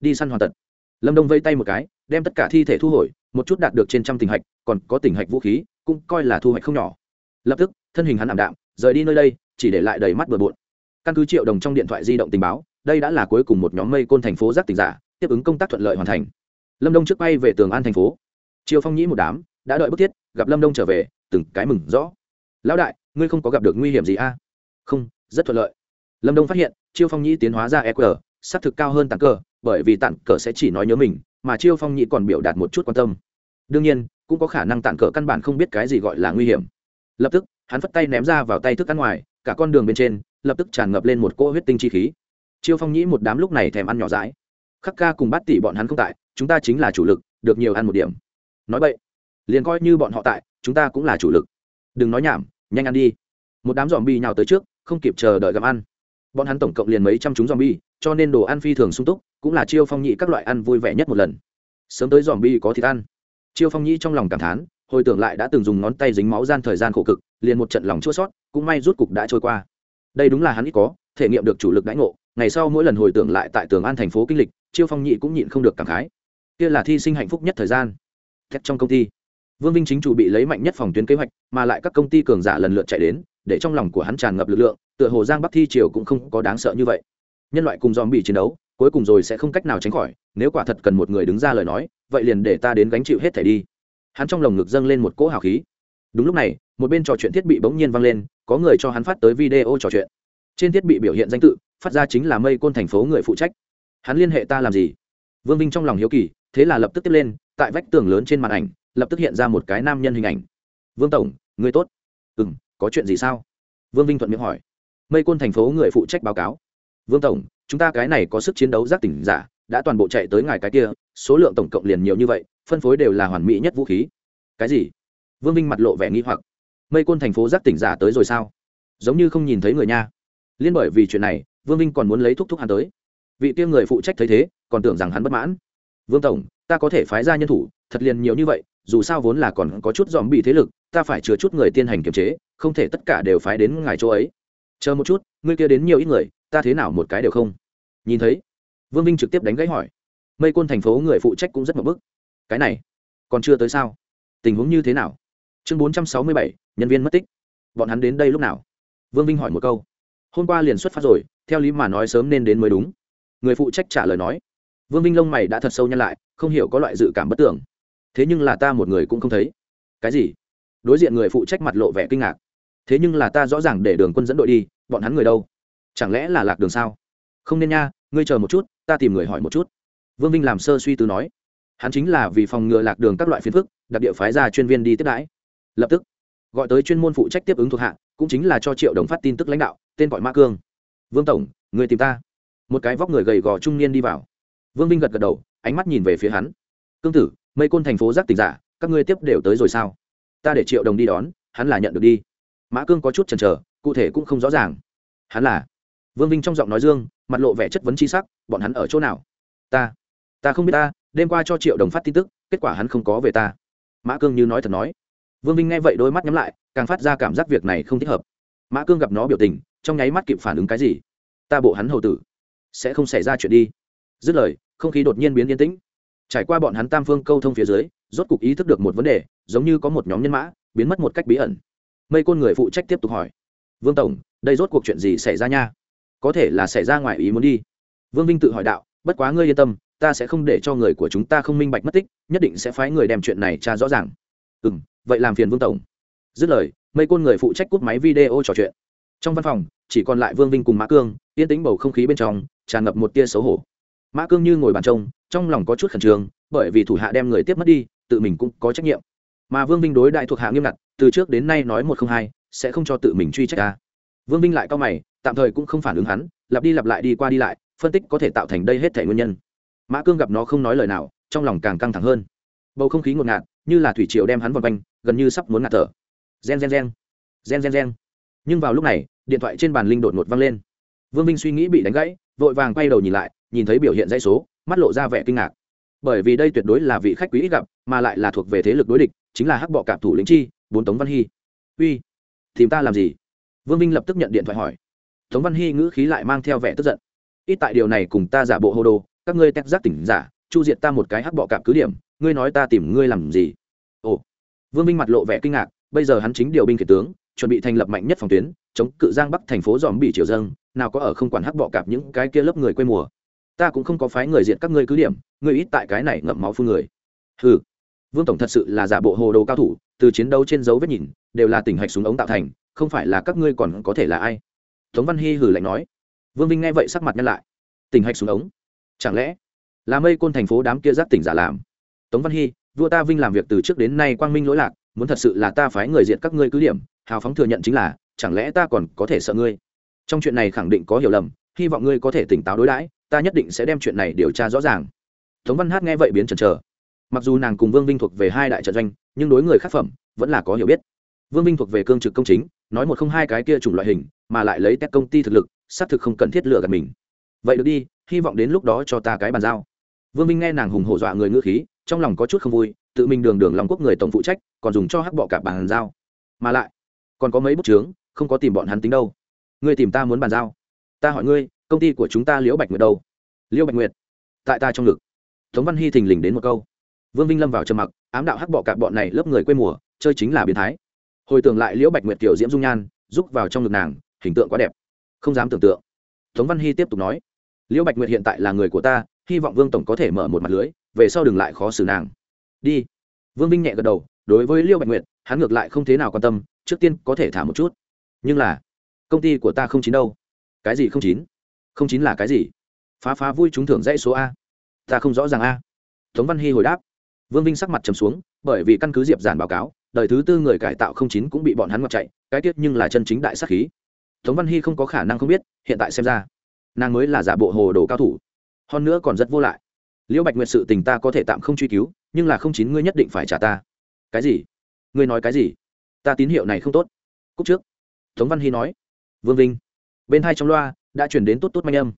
Đi săn hoàn tật lâm đông vây tay một cái, đem tất cả thi thể thu hồi, một chút đạt được trên trăm tình hạch, còn có tình hạch vũ khí, cũng coi là thu hoạch không nhỏ. Lập tức, thân hình hắn ảm đạm, rời đi nơi đây, chỉ để lại đầy mắt bừa bộn. Căn cứ triệu đồng trong điện thoại di động tình báo, đây đã là cuối cùng một nhóm mây côn thành phố giác tình giả, tiếp ứng công tác thuận lợi hoàn thành lâm đông trước bay về tường an thành phố. Triều phong nhĩ một đám, đã đợi bức thiết, gặp lâm đông trở về, từng cái mừng rõ. Lão đại, ngươi không có gặp được nguy hiểm gì a không, rất thuận lợi. Lâm đông phát hiện chiêu phong nhĩ tiến hóa ra eq xác thực cao hơn tặng cờ, bởi vì tặng cờ sẽ chỉ nói nhớ mình, mà chiêu phong nhĩ còn biểu đạt một chút quan tâm. Đương nhiên, cũng có khả năng tặng cờ căn bản không biết cái gì gọi là nguy hiểm. Lập tức, hắn phất tay ném ra vào tay thức ăn ngoài, cả con đường bên trên, lập tức tràn ngập lên một cỗ huyết tinh chi khí. Chiêu phong nhĩ một đám lúc này thèm ăn nhỏ rãi khắc ca cùng bắt tỷ bọn hắn không tại chúng ta chính là chủ lực, được nhiều ăn một điểm. Nói vậy liền coi như bọn họ tại, chúng ta cũng là chủ lực. Đừng nói nhảm, nhanh ăn đi. Một đám dòm bi nhào tới trước, không kịp chờ đợi gặm ăn. Bọn hắn tổng cộng liền mấy trăm chúng dòm bi cho nên đồ ăn phi thường sung túc, cũng là chiêu phong nhị các loại ăn vui vẻ nhất một lần. Sớm tới dòm bi có thịt ăn. Chiêu phong nhị trong lòng cảm thán, hồi tưởng lại đã từng dùng ngón tay dính máu gian thời gian khổ cực, liền một trận lòng chua sót cũng may rút cục đã trôi qua. Đây đúng là hắn ít có, thể nghiệm được chủ lực đãi ngộ, ngày sau mỗi lần hồi tưởng lại tại tường an thành phố kinh lịch, chiêu phong nhị cũng nhịn không được cảm khái kia là thi sinh hạnh phúc nhất thời gian. Thét trong công ty. Vương vinh chính chủ bị lấy mạnh nhất phòng tuyến kế hoạch, mà lại các công ty cường giả lần lượt chạy đến, để trong lòng của hắn tràn ngập lực lượng, tựa hồ giang bắc thi triều cũng không có đáng sợ như vậy. Nhân loại cùng dòm bị chiến đấu, cuối cùng rồi sẽ không cách nào tránh khỏi, nếu quả thật cần một người đứng ra lời nói, vậy liền để ta đến gánh chịu hết thẻ đi. Hắn trong lồng ngực dâng lên một cỗ hào khí. Đúng lúc này, một bên trò chuyện thiết bị bỗng nhiên vang lên, có người cho hắn phát tới video trò chuyện. Trên thiết bị biểu hiện danh tự, phát ra chính là mây côn thành phố người phụ trách. Hắn liên hệ ta làm gì? Vương vinh trong lòng hiếu kỳ thế là lập tức tiếp lên, tại vách tường lớn trên màn ảnh, lập tức hiện ra một cái nam nhân hình ảnh. Vương tổng, người tốt. Ừ m có chuyện gì sao? Vương vinh thuận miệng hỏi. Mây côn thành phố người phụ trách báo cáo. Vương tổng, chúng ta cái này có sức chiến đấu giác tỉnh giả, đã toàn bộ chạy tới ngài cái kia, số lượng tổng cộng liền nhiều như vậy, phân phối đều là hoàn mỹ nhất vũ khí. Cái gì? Vương vinh mặt lộ vẻ nghi hoặc. Mây côn thành phố giác tỉnh giả tới rồi sao? Giống như không nhìn thấy người nha. Liên bởi vì chuyện này, vương vinh còn muốn lấy thúc thúc hắn tới. Vị kia người phụ trách thấy thế, còn tưởng rằng hắn bất mãn vương tổng, ta có thể phái ra nhân thủ, thật liền nhiều như vậy, dù sao vốn là còn có chút dòm bị thế lực, ta phải chứa chút người tiên hành kiềm chế, không thể tất cả đều phái đến ngài chỗ ấy. Chờ một chút, ngươi kia đến nhiều ít người, ta thế nào một cái đều không. Nhìn thấy, vương vinh trực tiếp đánh gãy hỏi. Mây côn thành phố người phụ trách cũng rất mập bức. Cái này, còn chưa tới sao? Tình huống như thế nào? Chương bốn trăm sáu mươi bảy, nhân viên mất tích. Bọn hắn đến đây lúc nào? Vương vinh hỏi một câu. Hôm qua liền xuất phát rồi, theo lý mà nói sớm nên đến mới đúng. Người phụ trách trả lời nói vương vinh lông mày đã thật sâu nhăn lại, không hiểu có loại dự cảm bất tưởng thế nhưng là ta một người cũng không thấy. Cái gì? Đối diện người phụ trách mặt lộ vẻ kinh ngạc. Thế nhưng là ta rõ ràng để đường quân dẫn đội đi, bọn hắn người đâu? Chẳng lẽ là lạc đường sao? Không nên nha, ngươi chờ một chút, ta tìm người hỏi một chút. Vương vinh làm sơ suy tư nói. Hắn chính là vì phòng ngừa lạc đường các loại phiến phức, đặc địa phái ra chuyên viên đi tiếp đãi. Lập tức, gọi tới chuyên môn phụ trách tiếp ứng thuộc hạ, cũng chính là cho triệu đồng phát tin tức lãnh đạo, tên gọi mã cương. Vương tổng, người tìm ta. Một cái vóc người gầy gò trung niên đi vào vương vinh gật gật đầu, ánh mắt nhìn về phía hắn. Cương tử, mây côn thành phố giác tỉnh giả, các ngươi tiếp đều tới rồi sao? Ta để triệu đồng đi đón, hắn là nhận được đi. Mã cương có chút chần chờ, cụ thể cũng không rõ ràng. Hắn là? Vương vinh trong giọng nói dương, mặt lộ vẻ chất vấn c h i sắc, bọn hắn ở chỗ nào? Ta ta không biết ta, đêm qua cho triệu đồng phát tin tức, kết quả hắn không có về ta. Mã cương như nói thật nói. Vương vinh nghe vậy đôi mắt nhắm lại, càng phát ra cảm giác việc này không thích hợp. Mã cương gặp nó biểu tình, trong nháy mắt kịp phản ứng cái gì? Ta bộ hắn hầu tử, sẽ không xảy ra chuyện đi. Dứt lời không khí đột nhiên biến yên tĩnh. Trải qua bọn hắn tam phương câu thông phía dưới, rốt cục ý thức được một vấn đề, giống như có một nhóm nhân mã, biến mất một cách bí ẩn. Mây côn người phụ trách tiếp tục hỏi. Vương tổng, đây rốt cuộc chuyện gì xảy ra nha? Có thể là xảy ra ngoài ý muốn đi. Vương vinh tự hỏi đạo, bất quá ngươi yên tâm, ta sẽ không để cho người của chúng ta không minh bạch mất tích, nhất định sẽ phái người đem chuyện này tra rõ ràng. Ừ m vậy làm phiền vương tổng. Dứt lời, mây côn người phụ trách cúp máy video trò chuyện. Trong văn phòng, chỉ còn lại vương vinh cùng mã cương, yên tĩnh bầu không khí bên trong, tràn ngập một tia xấu hổ mã cương như ngồi bàn trông, trong lòng có chút khẩn trương, bởi vì thủ hạ đem người tiếp mất đi, tự mình cũng có trách nhiệm. Mà vương vinh đối đại thuộc hạ nghiêm ngặt, từ trước đến nay nói một không hai, sẽ không cho tự mình truy trách ta. Vương vinh lại cao mày, tạm thời cũng không phản ứng hắn, lặp đi lặp lại đi qua đi lại, phân tích có thể tạo thành đây hết thể nguyên nhân. Mã cương gặp nó không nói lời nào, trong lòng càng căng thẳng hơn. Bầu không khí ngột ngạt, như là thủy triều đem hắn vòng quanh, gần như sắp muốn ngạt thở. Gen gen gen. Gen gen gen. Nhưng vào lúc này, điện thoại trên bàn linh đột ngột văng lên. Vương vinh suy nghĩ bị đánh gãy, vội vàng quay đầu nhìn lại nhìn thấy biểu hiện dãy số, mắt lộ ra vẻ kinh ngạc. Bởi vì đây tuyệt đối là vị khách quý ít gặp, mà lại là thuộc về thế lực đối địch, chính là hắc bọ cạp thủ lĩnh chi, bốn tống văn hy. Uy, tìm ta làm gì? Vương vinh lập tức nhận điện thoại hỏi. Tống văn hy ngữ khí lại mang theo vẻ tức giận. Ít tại điều này cùng ta giả bộ hô đồ, các ngươi tép giác tỉnh giả, chu diệt ta một cái hắc bọ cạp cứ điểm, ngươi nói ta tìm ngươi làm gì? Ồ. Vương vinh mặt lộ vẻ kinh ngạc, bây giờ hắn chính điều binh kể tướng, chuẩn bị thành lập mạnh nhất phòng tuyến, chống cự giang bắc thành phố dòm bị triều dâng nào có ở không quản hắc bọ cạp những cái kia lớp người quê mùa ta cũng không có phái người diện các ngươi cứ điểm, ngươi ít tại cái này ngậm máu phun người. Ừ vương tổng thật sự là giả bộ hồ đồ cao thủ, từ chiến đấu trên dấu vết nhìn, đều là tỉnh hạch súng ống tạo thành, không phải là các ngươi còn có thể là ai? Tống văn hy hử lạnh nói. Vương vinh nghe vậy sắc mặt nhăn lại. Tỉnh hạch súng ống? Chẳng lẽ là mây côn thành phố đám kia giáp tỉnh giả làm? Tống văn hy, vua ta vinh làm việc từ trước đến nay quang minh lỗi lạc, muốn thật sự là ta phái người diện các ngươi cứ điểm, hào phóng thừa nhận chính là, chẳng lẽ ta còn có thể sợ ngươi? Trong chuyện này khẳng định có hiểu lầm, hy vọng ngươi có thể tỉnh táo đối đãi ta nhất định sẽ đem chuyện này điều tra rõ ràng. Tống văn hát nghe vậy biến chần chờ. Mặc dù nàng cùng vương vinh thuộc về hai đại trận doanh, nhưng đối người khác phẩm, vẫn là có hiểu biết. Vương vinh thuộc về cương trực công chính, nói một không hai cái kia chủng loại hình, mà lại lấy tét công ty thực lực, xác thực không cần thiết lựa gạt mình. Vậy được đi, hy vọng đến lúc đó cho ta cái bàn giao. Vương vinh nghe nàng hùng hổ dọa người ngữ khí, trong lòng có chút không vui, tự mình đường đường lòng quốc người tổng phụ trách, còn dùng cho hắc bọ cả bàn giao. Mà lại, còn có mấy bút trướng không có tìm bọn hắn tính đâu. Ngươi tìm ta muốn bàn giao. Ta hỏi ngươi công ty của chúng ta liễu bạch nguyệt đâu? Liễu bạch nguyệt, tại ta trong ngực. Tống văn hy thình lình đến một câu. Vương vinh lâm vào trầm mặc, ám đạo hắc bọ cạp bọn này lớp người quê mùa, chơi chính là biến thái. Hồi tưởng lại liễu bạch nguyệt kiểu diễm dung nhan, rúc vào trong ngực nàng, hình tượng quá đẹp. Không dám tưởng tượng. Tống văn hy tiếp tục nói, liễu bạch nguyệt hiện tại là người của ta, hy vọng vương tổng có thể mở một mặt lưới, về sau đừng lại khó xử nàng. Đi. Vương vinh nhẹ gật đầu, đối với liễu bạch nguyệt, hắn ngược lại không thế nào quan tâm, trước tiên có thể thả một chút. Nhưng là, công ty của ta không chín đâu. Cái gì không chín? Không chín là cái gì? Phá phá vui trúng thưởng dãy số a. Ta không rõ ràng a. Tống văn hy hồi đáp. Vương vinh sắc mặt trầm xuống, bởi vì căn cứ diệp giản báo cáo, đời thứ tư người cải tạo không chín cũng bị bọn hắn mặc chạy, cái tiết nhưng là chân chính đại sắc khí. Tống văn hy không có khả năng không biết, hiện tại xem ra, nàng mới là giả bộ hồ đồ cao thủ. Hơn nữa còn rất vô lại. Liễu bạch nguyệt sự tình ta có thể tạm không truy cứu, nhưng là không chín ngươi nhất định phải trả ta. Cái gì? Ngươi nói cái gì? Ta tín hiệu này không tốt. Cúc trước. Tống văn hy nói. Vương vinh. Bên hai trong loa đã chuyển đến tốt tốt manh âm.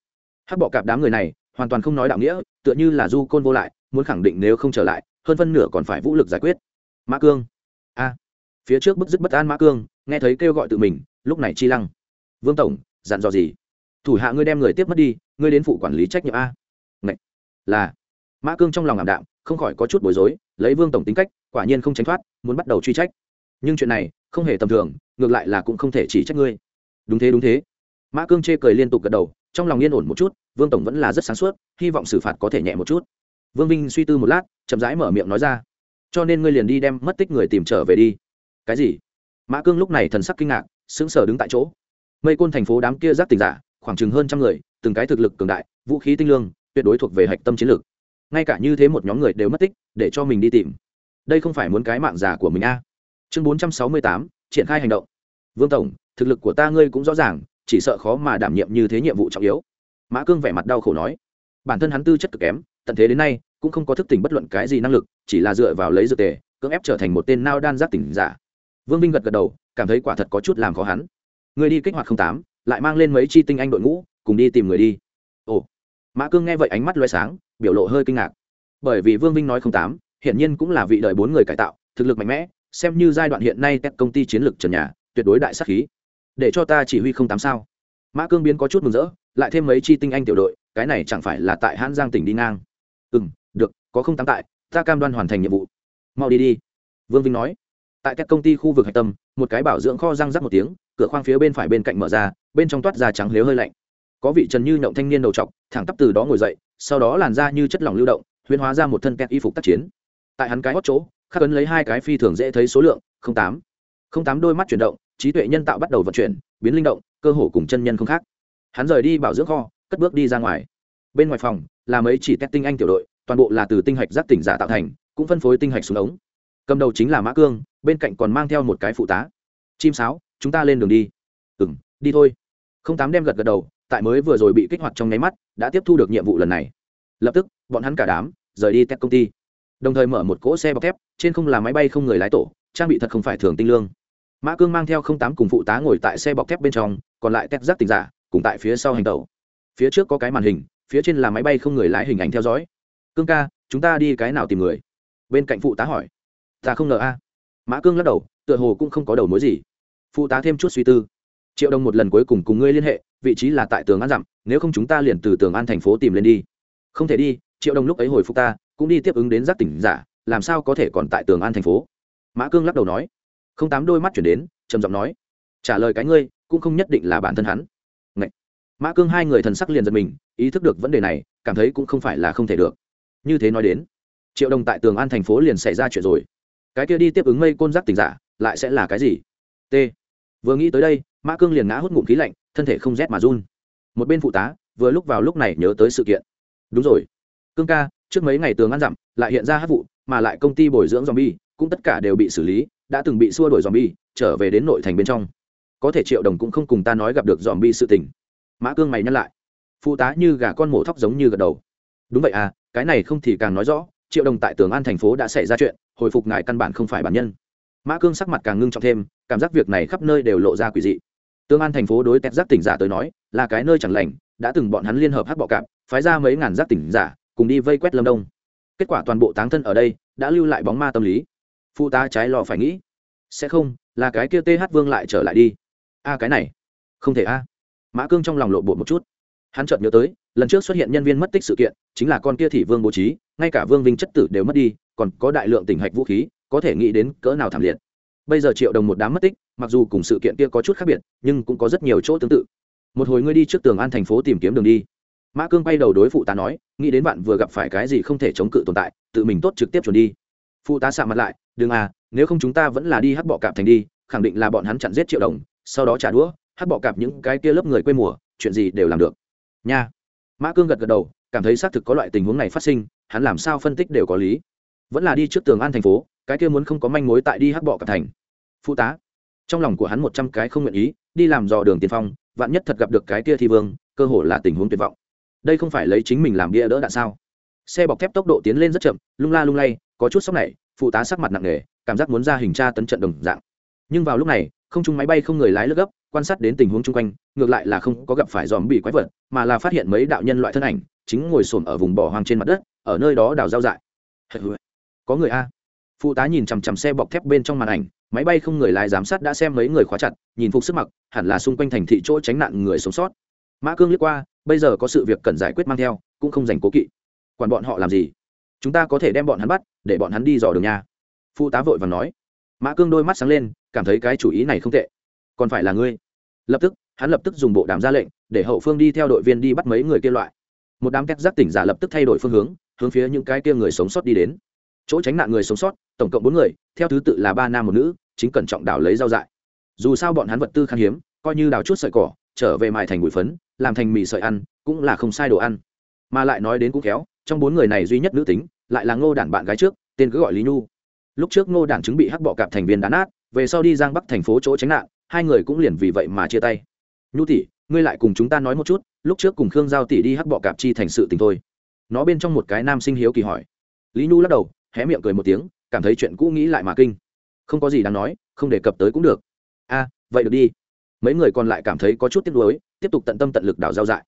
Hắc bọ cạp đám người này hoàn toàn không nói đạo nghĩa, tựa như là du côn vô lại, muốn khẳng định nếu không trở lại, hơn phân nửa còn phải vũ lực giải quyết. Mã cương. A. Phía trước bức dứt bất an mã cương, nghe thấy kêu gọi tự mình, lúc này chi lăng. Vương tổng, dặn dò gì? Thủ hạ ngươi đem người tiếp mất đi, ngươi đến phụ quản lý trách nhiệm a. Ngậy. là. Mã cương trong lòng ảm đạm, không khỏi có chút bối rối, lấy vương tổng tính cách, quả nhiên không tránh thoát, muốn bắt đầu truy trách. Nhưng chuyện này không hề tầm thường, ngược lại là cũng không thể chỉ trách ngươi. Đúng thế đúng thế mã cương chê cười liên tục gật đầu, trong lòng yên ổn một chút, vương tổng vẫn là rất sáng suốt, hy vọng xử phạt có thể nhẹ một chút. Vương vinh suy tư một lát, chậm rãi mở miệng nói ra, cho nên ngươi liền đi đem mất tích người tìm trở về đi. Cái gì? Mã cương lúc này thần sắc kinh ngạc, sững sờ đứng tại chỗ. Mây côn thành phố đám kia giác tình giả, khoảng chừng hơn trăm người, từng cái thực lực cường đại, vũ khí tinh lương, tuyệt đối thuộc về hạch tâm chiến lược. Ngay cả như thế một nhóm người đều mất tích, để cho mình đi tìm. Đây không phải muốn cái mạng giả của mình a. Chương bốn trăm sáu mươi tám, triển khai hành động. Vương tổng, thực lực của ta ngươi cũng rõ ràng chỉ sợ khó mà đảm nhiệm như thế nhiệm vụ trọng yếu. Mã cương vẻ mặt đau khổ nói, bản thân hắn tư chất cực kém, tận thế đến nay cũng không có thức tỉnh bất luận cái gì năng lực, chỉ là dựa vào lấy dược tề, cưỡng ép trở thành một tên nao đan giác tỉnh giả. Vương vinh gật gật đầu, cảm thấy quả thật có chút làm khó hắn. Người đi kích hoạt không tám, lại mang lên mấy chi tinh anh đội ngũ, cùng đi tìm người đi. Ồ. Mã cương nghe vậy ánh mắt loay sáng, biểu lộ hơi kinh ngạc. Bởi vì vương vinh nói không tám hiện nhiên cũng là vị đời bốn người cải tạo, thực lực mạnh mẽ, xem như giai đoạn hiện nay các công ty chiến lược trần nhà, tuyệt đối đại sắc khí để cho ta chỉ huy không tám sao. Mã cương biến có chút mừng rỡ, lại thêm mấy chi tinh anh tiểu đội, cái này chẳng phải là tại hãn giang tỉnh đi ngang. Ừ m được, có không tám tại, ta cam đoan hoàn thành nhiệm vụ. Mau đi đi. Vương vinh nói. Tại các công ty khu vực hạch tâm, một cái bảo dưỡng kho răng rắc một tiếng, cửa khoang phía bên phải bên cạnh mở ra, bên trong toát ra trắng lếu hơi lạnh. Có vị trần như nhộng thanh niên đầu t thẳng tắp từ đó ngồi dậy, sau đó làn ra như chất lỏng lưu động huyên hóa ra một thân kẹt y phục tác chiến. Tại hắn cái hót chỗ, khắc ấn lấy hai cái phi thường dễ thấy số lượng tám. Tám đôi mắt chuyển động trí tuệ nhân tạo bắt đầu vận chuyển, biến linh động, cơ hồ cùng chân nhân không khác. Hắn rời đi bảo dưỡng kho, cất bước đi ra ngoài. Bên ngoài phòng, là mấy chỉ tét tinh anh tiểu đội, toàn bộ là từ tinh hạch giáp tỉnh giả tạo thành, cũng phân phối tinh hạch xuống ống. Cầm đầu chính là mã cương, bên cạnh còn mang theo một cái phụ tá. Chim sáo, chúng ta lên đường đi. Ừ m đi thôi. Không tám đem gật gật đầu, tại mới vừa rồi bị kích hoạt trong nháy mắt, đã tiếp thu được nhiệm vụ lần này. Lập tức, bọn hắn cả đám rời đi tét công ty. Đồng thời mở một cỗ xe bọc thép, trên không là máy bay không người lái tổ, trang bị thật không phải thường tinh lương mã cương mang theo không tám cùng phụ tá ngồi tại xe bọc thép bên trong, còn lại test giác tình giả, cùng tại phía sau hành tàu phía trước có cái màn hình, phía trên là máy bay không người lái hình ảnh theo dõi. Cương ca, chúng ta đi cái nào tìm người? Bên cạnh phụ tá hỏi. Ta không ngờ a. Mã cương lắc đầu, tựa hồ cũng không có đầu mối gì. Phụ tá thêm chút suy tư. Triệu đồng một lần cuối cùng cùng ngươi liên hệ, vị trí là tại tường an dặm, nếu không chúng ta liền từ tường an thành phố tìm lên đi. Không thể đi. Triệu đồng lúc ấy hồi phục ta, cũng đi tiếp ứng đến giác tỉnh giả, làm sao có thể còn tại tường an thành phố? Mã cương lắc đầu nói không tám đôi mắt chuyển đến, trầm giọng nói, trả lời cái ngươi, cũng không nhất định là bản thân hắn. Ngậy. mã cương hai người thần sắc liền giật mình, ý thức được vấn đề này, cảm thấy cũng không phải là không thể được. Như thế nói đến, triệu đồng tại tường an thành phố liền xảy ra chuyện rồi. Cái kia đi tiếp ứng mây côn giác tình giả, lại sẽ là cái gì? T. Vừa nghĩ tới đây, mã cương liền ngã hút ngụm khí lạnh, thân thể không rét mà run. Một bên phụ tá, vừa lúc vào lúc này nhớ tới sự kiện. Đúng rồi. Cương ca, trước mấy ngày tường ăn dặm lại hiện ra hát vụ, mà lại công ty bồi dưỡng zombie, cũng tất cả đều bị xử lý đã từng bị xua đổi zombie, trở về đến nội thành bên trong. Có thể triệu đồng cũng không cùng ta nói gặp được zombie sự tình. Mã cương mày nhắc lại. Phụ tá như gà con mổ thóc giống như gật đầu. Đúng vậy à cái này không thì càng nói rõ, triệu đồng tại tường an thành phố đã xảy ra chuyện, hồi phục ngài căn bản không phải bản nhân. Mã cương sắc mặt càng ngưng trọng thêm, cảm giác việc này khắp nơi đều lộ ra quỷ dị. Tương an thành phố đối tét giác tỉnh giả tới nói, là cái nơi chẳng lành, đã từng bọn hắn liên hợp hắc bọ cạp, phái ra mấy ngàn giác tỉnh giả, cùng đi vây quét lâm đông. Kết quả toàn bộ táng thân ở đây, đã lưu lại bóng ma tâm lý phụ tá trái lò phải nghĩ. Sẽ không, là cái kia th vương lại trở lại đi. A cái này. Không thể a. Mã cương trong lòng lộ bộ một chút. Hắn chợt nhớ tới, lần trước xuất hiện nhân viên mất tích sự kiện, chính là con kia thị vương bố trí, ngay cả vương vinh chất tử đều mất đi, còn có đại lượng tỉnh hạch vũ khí, có thể nghĩ đến cỡ nào thảm liệt. Bây giờ triệu đồng một đám mất tích, mặc dù cùng sự kiện kia có chút khác biệt, nhưng cũng có rất nhiều chỗ tương tự. Một hồi ngươi đi trước tường an thành phố tìm kiếm đường đi. Mã cương bay đầu đối phụ tá nói, nghĩ đến bạn vừa gặp phải cái gì không thể chống cự tồn tại, tự mình tốt trực tiếp chuẩn đi phụ tá xạ mặt lại, đừng à nếu không chúng ta vẫn là đi hắc bọ cạp thành đi, khẳng định là bọn hắn chặn giết triệu đồng, sau đó trả đũa, hắc bọ cạp những cái kia lớp người quê mùa, chuyện gì đều làm được. Nha. Mã cương gật gật đầu, cảm thấy xác thực có loại tình huống này phát sinh, hắn làm sao phân tích đều có lý. Vẫn là đi trước tường an thành phố, cái kia muốn không có manh mối tại đi hắc bọ cạp thành. Phụ tá. Trong lòng của hắn một trăm cái không nguyện ý, đi làm dò đường tiền phong, vạn nhất thật gặp được cái kia thi vương, cơ hội là tình huống tuyệt vọng. Đây không phải lấy chính mình làm bia đỡ đạn sao? Xe bọc thép tốc độ tiến lên rất chậm, lung la lung lay có chút sốc này, phụ tá sắc mặt nặng nề, cảm giác muốn ra hình tra tấn trận đồng dạng. Nhưng vào lúc này, không trung máy bay không người lái lướt gấp, quan sát đến tình huống chung quanh, ngược lại là không có gặp phải dòm bị quái vật, mà là phát hiện mấy đạo nhân loại thân ảnh, chính ngồi xổm ở vùng bỏ hoang trên mặt đất, ở nơi đó đào rau dại. Có người a. Phụ tá nhìn chằm chằm xe bọc thép bên trong màn ảnh, máy bay không người lái giám sát đã xem mấy người khóa chặt, nhìn phục sức mặc, hẳn là xung quanh thành thị chỗ tránh nạn người sống sót. Mã cương liếc qua, bây giờ có sự việc cần giải quyết mang theo, cũng không dành cố kỵ. Quản bọn họ làm gì? Chúng ta có thể đem bọn hắn bắt, để bọn hắn đi dò đường nha. Phụ tá vội và nói. Mã cương đôi mắt sáng lên, cảm thấy cái chủ ý này không tệ. Còn phải là ngươi. Lập tức, hắn lập tức dùng bộ đàm ra lệnh, để hậu phương đi theo đội viên đi bắt mấy người kia loại. Một đám két giác tỉnh giả lập tức thay đổi phương hướng hướng phía những cái kia người sống sót đi đến. Chỗ tránh nạn người sống sót, tổng cộng bốn người, theo thứ tự là ba nam một nữ, chính cẩn trọng đào lấy rau dại. Dù sao bọn hắn vật tư khan hiếm, coi như đào chút sợi cỏ, trở về mài thành bụi phấn, làm thành mì sợi ăn, cũng là không sai đồ ăn mà lại nói đến cũng khéo, trong bốn người này duy nhất nữ tính, lại là ngô đản bạn gái trước, tên cứ gọi lý nhu. Lúc trước ngô đản chứng bị hắc bọ cạp thành viên đán át về sau đi giang bắc thành phố chỗ tránh nạn, hai người cũng liền vì vậy mà chia tay. Nhu tỷ, ngươi lại cùng chúng ta nói một chút, lúc trước cùng khương giao tỷ đi hắc bọ cạp chi thành sự tình thôi. Nó bên trong một cái nam sinh hiếu kỳ hỏi. Lý nhu lắc đầu, hé miệng cười một tiếng, cảm thấy chuyện cũ nghĩ lại mà kinh. Không có gì đáng nói, không đề cập tới cũng được. A, vậy được đi. Mấy người còn lại cảm thấy có chút tiếc nuối, tiếp tục tận tâm tận lực đào giao dại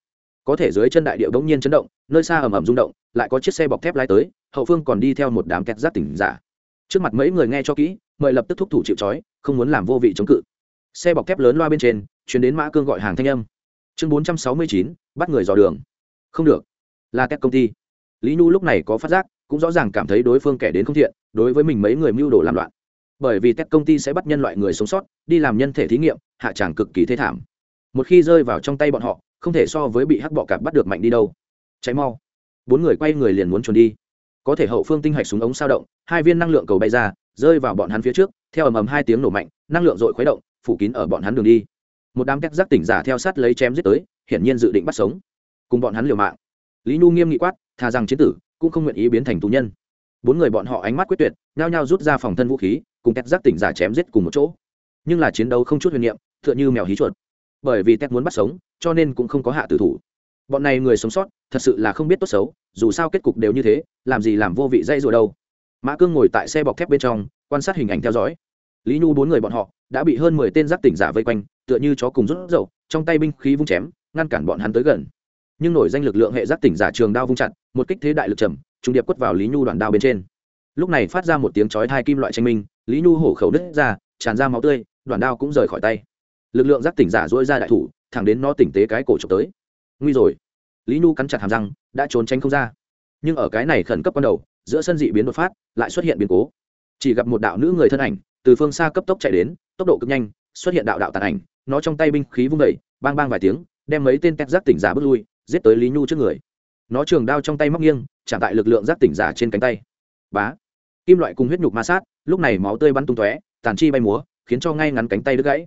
có thể dưới chân đại điệu bỗng nhiên chấn động, nơi xa ầm ầm rung động, lại có chiếc xe bọc thép lái tới, hậu phương còn đi theo một đám kẹt giáp tỉnh giả. Trước mặt mấy người nghe cho kỹ, mời lập tức thúc thủ chịu trói, không muốn làm vô vị chống cự. Xe bọc thép lớn loa bên trên chuyển đến mã cương gọi hàng thanh âm. Chương bốn trăm sáu mươi chín, bắt người dò đường. Không được. Là các công ty. Lý nhu lúc này có phát giác, cũng rõ ràng cảm thấy đối phương kẻ đến không thiện, đối với mình mấy người mưu đồ làm loạn. Bởi vì các công ty sẽ bắt nhân loại người sống sót, đi làm nhân thể thí nghiệm, hạ tràng cực kỳ thế thảm. Một khi rơi vào trong tay bọn họ không thể so với bị hắc bọ cạp bắt được mạnh đi đâu. Cháy mau. Bốn người quay người liền muốn trốn đi. Có thể hậu phương tinh hạch súng ống sao động, hai viên năng lượng cầu bay ra, rơi vào bọn hắn phía trước, theo ầm ầm hai tiếng nổ mạnh, năng lượng dội khuấy động, phủ kín ở bọn hắn đường đi. Một đám cách giác tỉnh giả theo sát lấy chém giết tới, hiển nhiên dự định bắt sống. Cùng bọn hắn liều mạng. Lý nhu nghiêm nghị quát thà rằng chiến tử, cũng không nguyện ý biến thành tù nhân. Bốn người bọn họ ánh mắt quyết tuyệt, nhao nhao rút ra phòng thân vũ khí, cùng cách giác tỉnh giả chém giết cùng một chỗ. Nhưng là chiến đấu không chút huyền niệm, tựa như mèo hí chuột bởi vì tét muốn bắt sống, cho nên cũng không có hạ tử thủ. Bọn này người sống sót, thật sự là không biết tốt xấu, dù sao kết cục đều như thế, làm gì làm vô vị dây rồi đâu. Mã cương ngồi tại xe bọc thép bên trong, quan sát hình ảnh theo dõi. Lý nhu bốn người bọn họ, đã bị hơn mười tên giác tỉnh giả vây quanh, tựa như chó cùng rút dậu trong tay binh khí vung chém, ngăn cản bọn hắn tới gần. Nhưng nổi danh lực lượng hệ giác tỉnh giả trường đao vung chặt, một kích thế đại lực trầm, trung điệp quất vào lý nhu đoạn đao bên trên. Lúc này phát ra một tiếng chói thai kim loại tranh minh, lý nhu hổ khẩu đứt ra, tràn ra máu tươi, đoạn đao cũng rời khỏi tay lực lượng giác tỉnh giả dỗi ra đại thủ, thẳng đến nó tỉnh tế cái cổ trộm tới. Nguy rồi. Lý nhu cắn chặt hàm răng, đã trốn tránh không ra. Nhưng ở cái này khẩn cấp ban đầu, giữa sân dị biến đột phát, lại xuất hiện biến cố. Chỉ gặp một đạo nữ người thân ảnh, từ phương xa cấp tốc chạy đến, tốc độ cực nhanh, xuất hiện đạo đạo tàn ảnh, nó trong tay binh khí vung vẩy bang bang vài tiếng, đem mấy tên tét giác tỉnh giả bước lui, giết tới lý nhu trước người. Nó trường đao trong tay móc nghiêng trả tại lực lượng giác tỉnh giả trên cánh tay. Bá. Kim loại cùng huyết nhục ma sát, lúc này máu tươi bắn tung tóe, tàn chi bay múa, khiến cho ngay ngắn cánh tay đứt gãy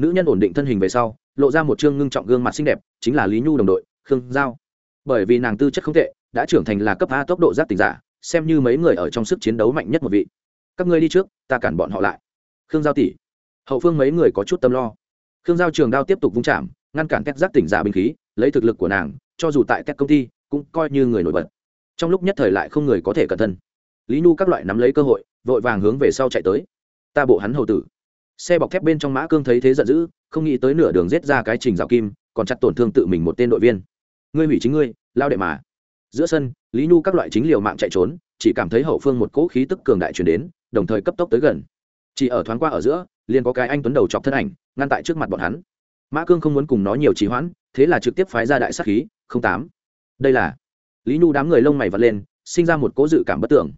nữ nhân ổn định thân hình về sau, lộ ra một chương ngưng trọng gương mặt xinh đẹp, chính là lý nhu đồng đội, khương giao. Bởi vì nàng tư chất không tệ, đã trưởng thành là cấp a tốc độ giác tỉnh giả, xem như mấy người ở trong sức chiến đấu mạnh nhất một vị. Các ngươi đi trước, ta cản bọn họ lại. Khương giao tỷ hậu phương mấy người có chút tâm lo. Khương giao trường đao tiếp tục vung chạm, ngăn cản các giác tỉnh giả binh khí, lấy thực lực của nàng, cho dù tại các công ty, cũng coi như người nổi bật. Trong lúc nhất thời lại không người có thể cẩn thân. Lý nhu các loại nắm lấy cơ hội, vội vàng hướng về sau chạy tới. Ta bộ hắn hầu tử xe bọc thép bên trong mã cương thấy thế giận dữ, không nghĩ tới nửa đường giết ra cái trình rào kim, còn chặt tổn thương tự mình một tên đội viên. Ngươi hủy chính ngươi, lao đệ mà. Giữa sân, lý nhu các loại chính liều mạng chạy trốn, chỉ cảm thấy hậu phương một cỗ khí tức cường đại chuyển đến, đồng thời cấp tốc tới gần. Chỉ ở thoáng qua ở giữa, liền có cái anh tuấn đầu chọc thân ảnh, ngăn tại trước mặt bọn hắn. Mã cương không muốn cùng nó nhiều trì hoãn, thế là trực tiếp phái ra đại sắc khí, không tám. Đây là lý nhu đám người lông mày vật lên, sinh ra một cố dự cảm bất tưởng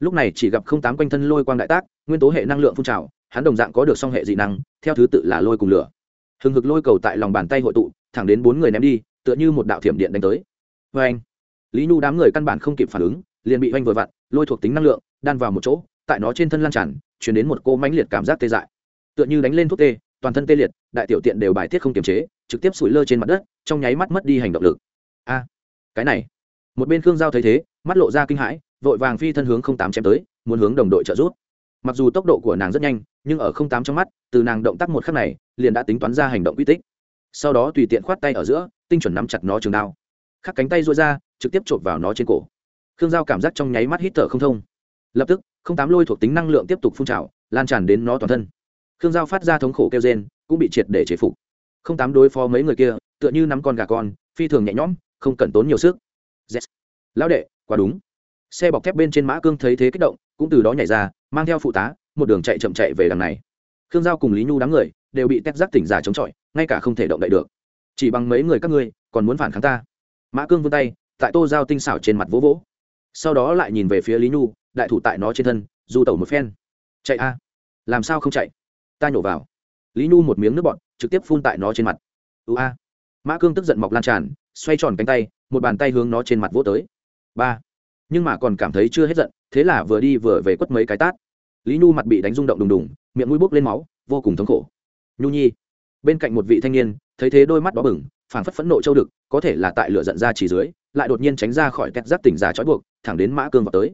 lúc này chỉ gặp không tám quanh thân lôi quang đại tác, nguyên tố hệ năng lượng phun trào, hắn đồng dạng có được song hệ dị năng, theo thứ tự là lôi cùng lửa. Hừng hực lôi cầu tại lòng bàn tay hội tụ, thẳng đến bốn người ném đi, tựa như một đạo thiểm điện đánh tới. Vê anh lý nhu đám người căn bản không kịp phản ứng, liền bị oanh vừa vặn, lôi thuộc tính năng lượng, đan vào một chỗ, tại nó trên thân lan tràn chuyển đến một cô mãnh liệt cảm giác tê dại. Tựa như đánh lên thuốc tê, toàn thân tê liệt, đại tiểu tiện đều bài tiết không kiềm chế, trực tiếp sủi lơ trên mặt đất, trong nháy mắt mất đi hành động lực. A! Cái này! Một bên khương giao thấy thế, mắt lộ ra kinh hãi vội vàng phi thân hướng không tám chém tới, muốn hướng đồng đội trợ giúp. Mặc dù tốc độ của nàng rất nhanh, nhưng ở không tám trong mắt, từ nàng động tác một khắc này, liền đã tính toán ra hành động quy tích. Sau đó tùy tiện khoát tay ở giữa, tinh chuẩn nắm chặt nó trường đao. Khắc cánh tay rối ra, trực tiếp chộp vào nó trên cổ. Khương giao cảm giác trong nháy mắt hít thở không thông. Lập tức, không tám lôi thuộc tính năng lượng tiếp tục phun trào, lan tràn đến nó toàn thân. Khương giao phát ra thống khổ kêu gen cũng bị triệt để chế phục. Không tám đối phó mấy người kia, tựa như nắm con gà con, phi thường nhẹ nhõm, không cần tốn nhiều sức. Yes. lão đệ, quá đúng xe bọc thép bên trên mã cương thấy thế kích động, cũng từ đó nhảy ra, mang theo phụ tá, một đường chạy chậm chạy về đằng này. Khương giao cùng lý nhu đám người đều bị tét giác tỉnh giả chống chọi, ngay cả không thể động đậy được. Chỉ bằng mấy người các ngươi, còn muốn phản kháng ta? Mã cương vươn tay, tại tô giao tinh xảo trên mặt vỗ vỗ. Sau đó lại nhìn về phía lý nhu, đại thủ tại nó trên thân, du tẩu một phen. Chạy a? Làm sao không chạy? Ta nhổ vào. Lý nhu một miếng nước bọt, trực tiếp phun tại nó trên mặt. Ưu a. Mã cương tức giận mọc lan tràn, xoay tròn cánh tay, một bàn tay hướng nó trên mặt vỗ tới. Ba nhưng mà còn cảm thấy chưa hết giận, thế là vừa đi vừa về quất mấy cái tát. Lý nhu mặt bị đánh rung động đùng đùng, miệng mũi bốc lên máu, vô cùng thống khổ. Nhu nhi, bên cạnh một vị thanh niên, thấy thế đôi mắt đỏ bừng, phảng phất phẫn nộ châu đực, có thể là tại lửa giận ra chỉ dưới, lại đột nhiên tránh ra khỏi tét giáp tỉnh giả trói buộc, thẳng đến mã cương vào tới.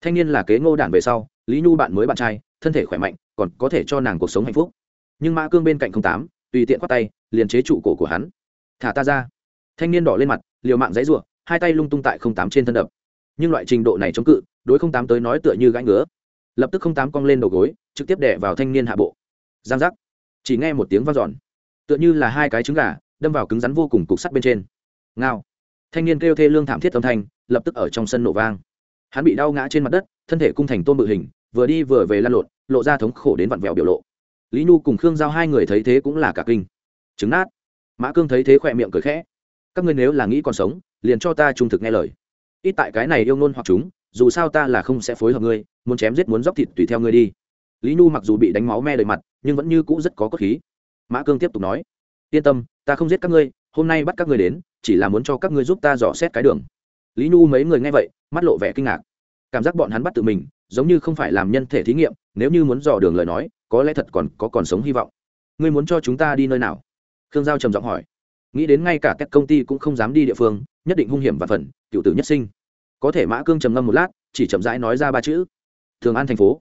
Thanh niên là kế ngô đản về sau, lý nhu bạn mới bạn trai, thân thể khỏe mạnh, còn có thể cho nàng cuộc sống hạnh phúc. Nhưng mã cương bên cạnh không tám, tùy tiện khoát tay, liền chế trụ cổ của hắn. Thả ta ra. Thanh niên đỏ lên mặt, liều mạng dãy ruộng hai tay lung tung tại không tám trên thân đập nhưng loại trình độ này chống cự, đối không tám tới nói tựa như gãi ngứa. Lập tức không tám cong lên đầu gối, trực tiếp đẻ vào thanh niên hạ bộ. Giang giác. Chỉ nghe một tiếng vang dọn. Tựa như là hai cái trứng gà, đâm vào cứng rắn vô cùng cục sắt bên trên. Ngao. Thanh niên kêu thê lương thảm thiết âm thanh, lập tức ở trong sân nổ vang. Hắn bị đau ngã trên mặt đất, thân thể cung thành tôm bự hình, vừa đi vừa về lăn lộn, lộ ra thống khổ đến vặn vẹo biểu lộ. Lý nhu cùng khương giao hai người thấy thế cũng là cả kinh. Trứng nát. Mã cương thấy thế khỏe miệng cười khẽ. Các ngươi nếu là nghĩ còn sống, liền cho ta trung thực nghe lời ít tại cái này yêu nôn hoặc chúng, dù sao ta là không sẽ phối hợp ngươi, muốn chém giết muốn dóc thịt tùy theo ngươi đi. Lý nhu mặc dù bị đánh máu me đầy mặt, nhưng vẫn như cũ rất có cốt khí. Mã cương tiếp tục nói, yên tâm, ta không giết các ngươi, hôm nay bắt các ngươi đến, chỉ là muốn cho các ngươi giúp ta dò xét cái đường. Lý nhu mấy người nghe vậy, mắt lộ vẻ kinh ngạc. Cảm giác bọn hắn bắt tự mình, giống như không phải làm nhân thể thí nghiệm, nếu như muốn dò đường lời nói, có lẽ thật còn có còn sống hy vọng. Ngươi muốn cho chúng ta đi nơi nào? Khương giao trầm giọng hỏi. Nghĩ đến ngay cả các công ty cũng không dám đi địa phương nhất định hung hiểm và phần, cựu tử nhất sinh. Có thể mã cương trầm ngâm một lát, chỉ chậm rãi nói ra ba chữ. Thường an thành phố.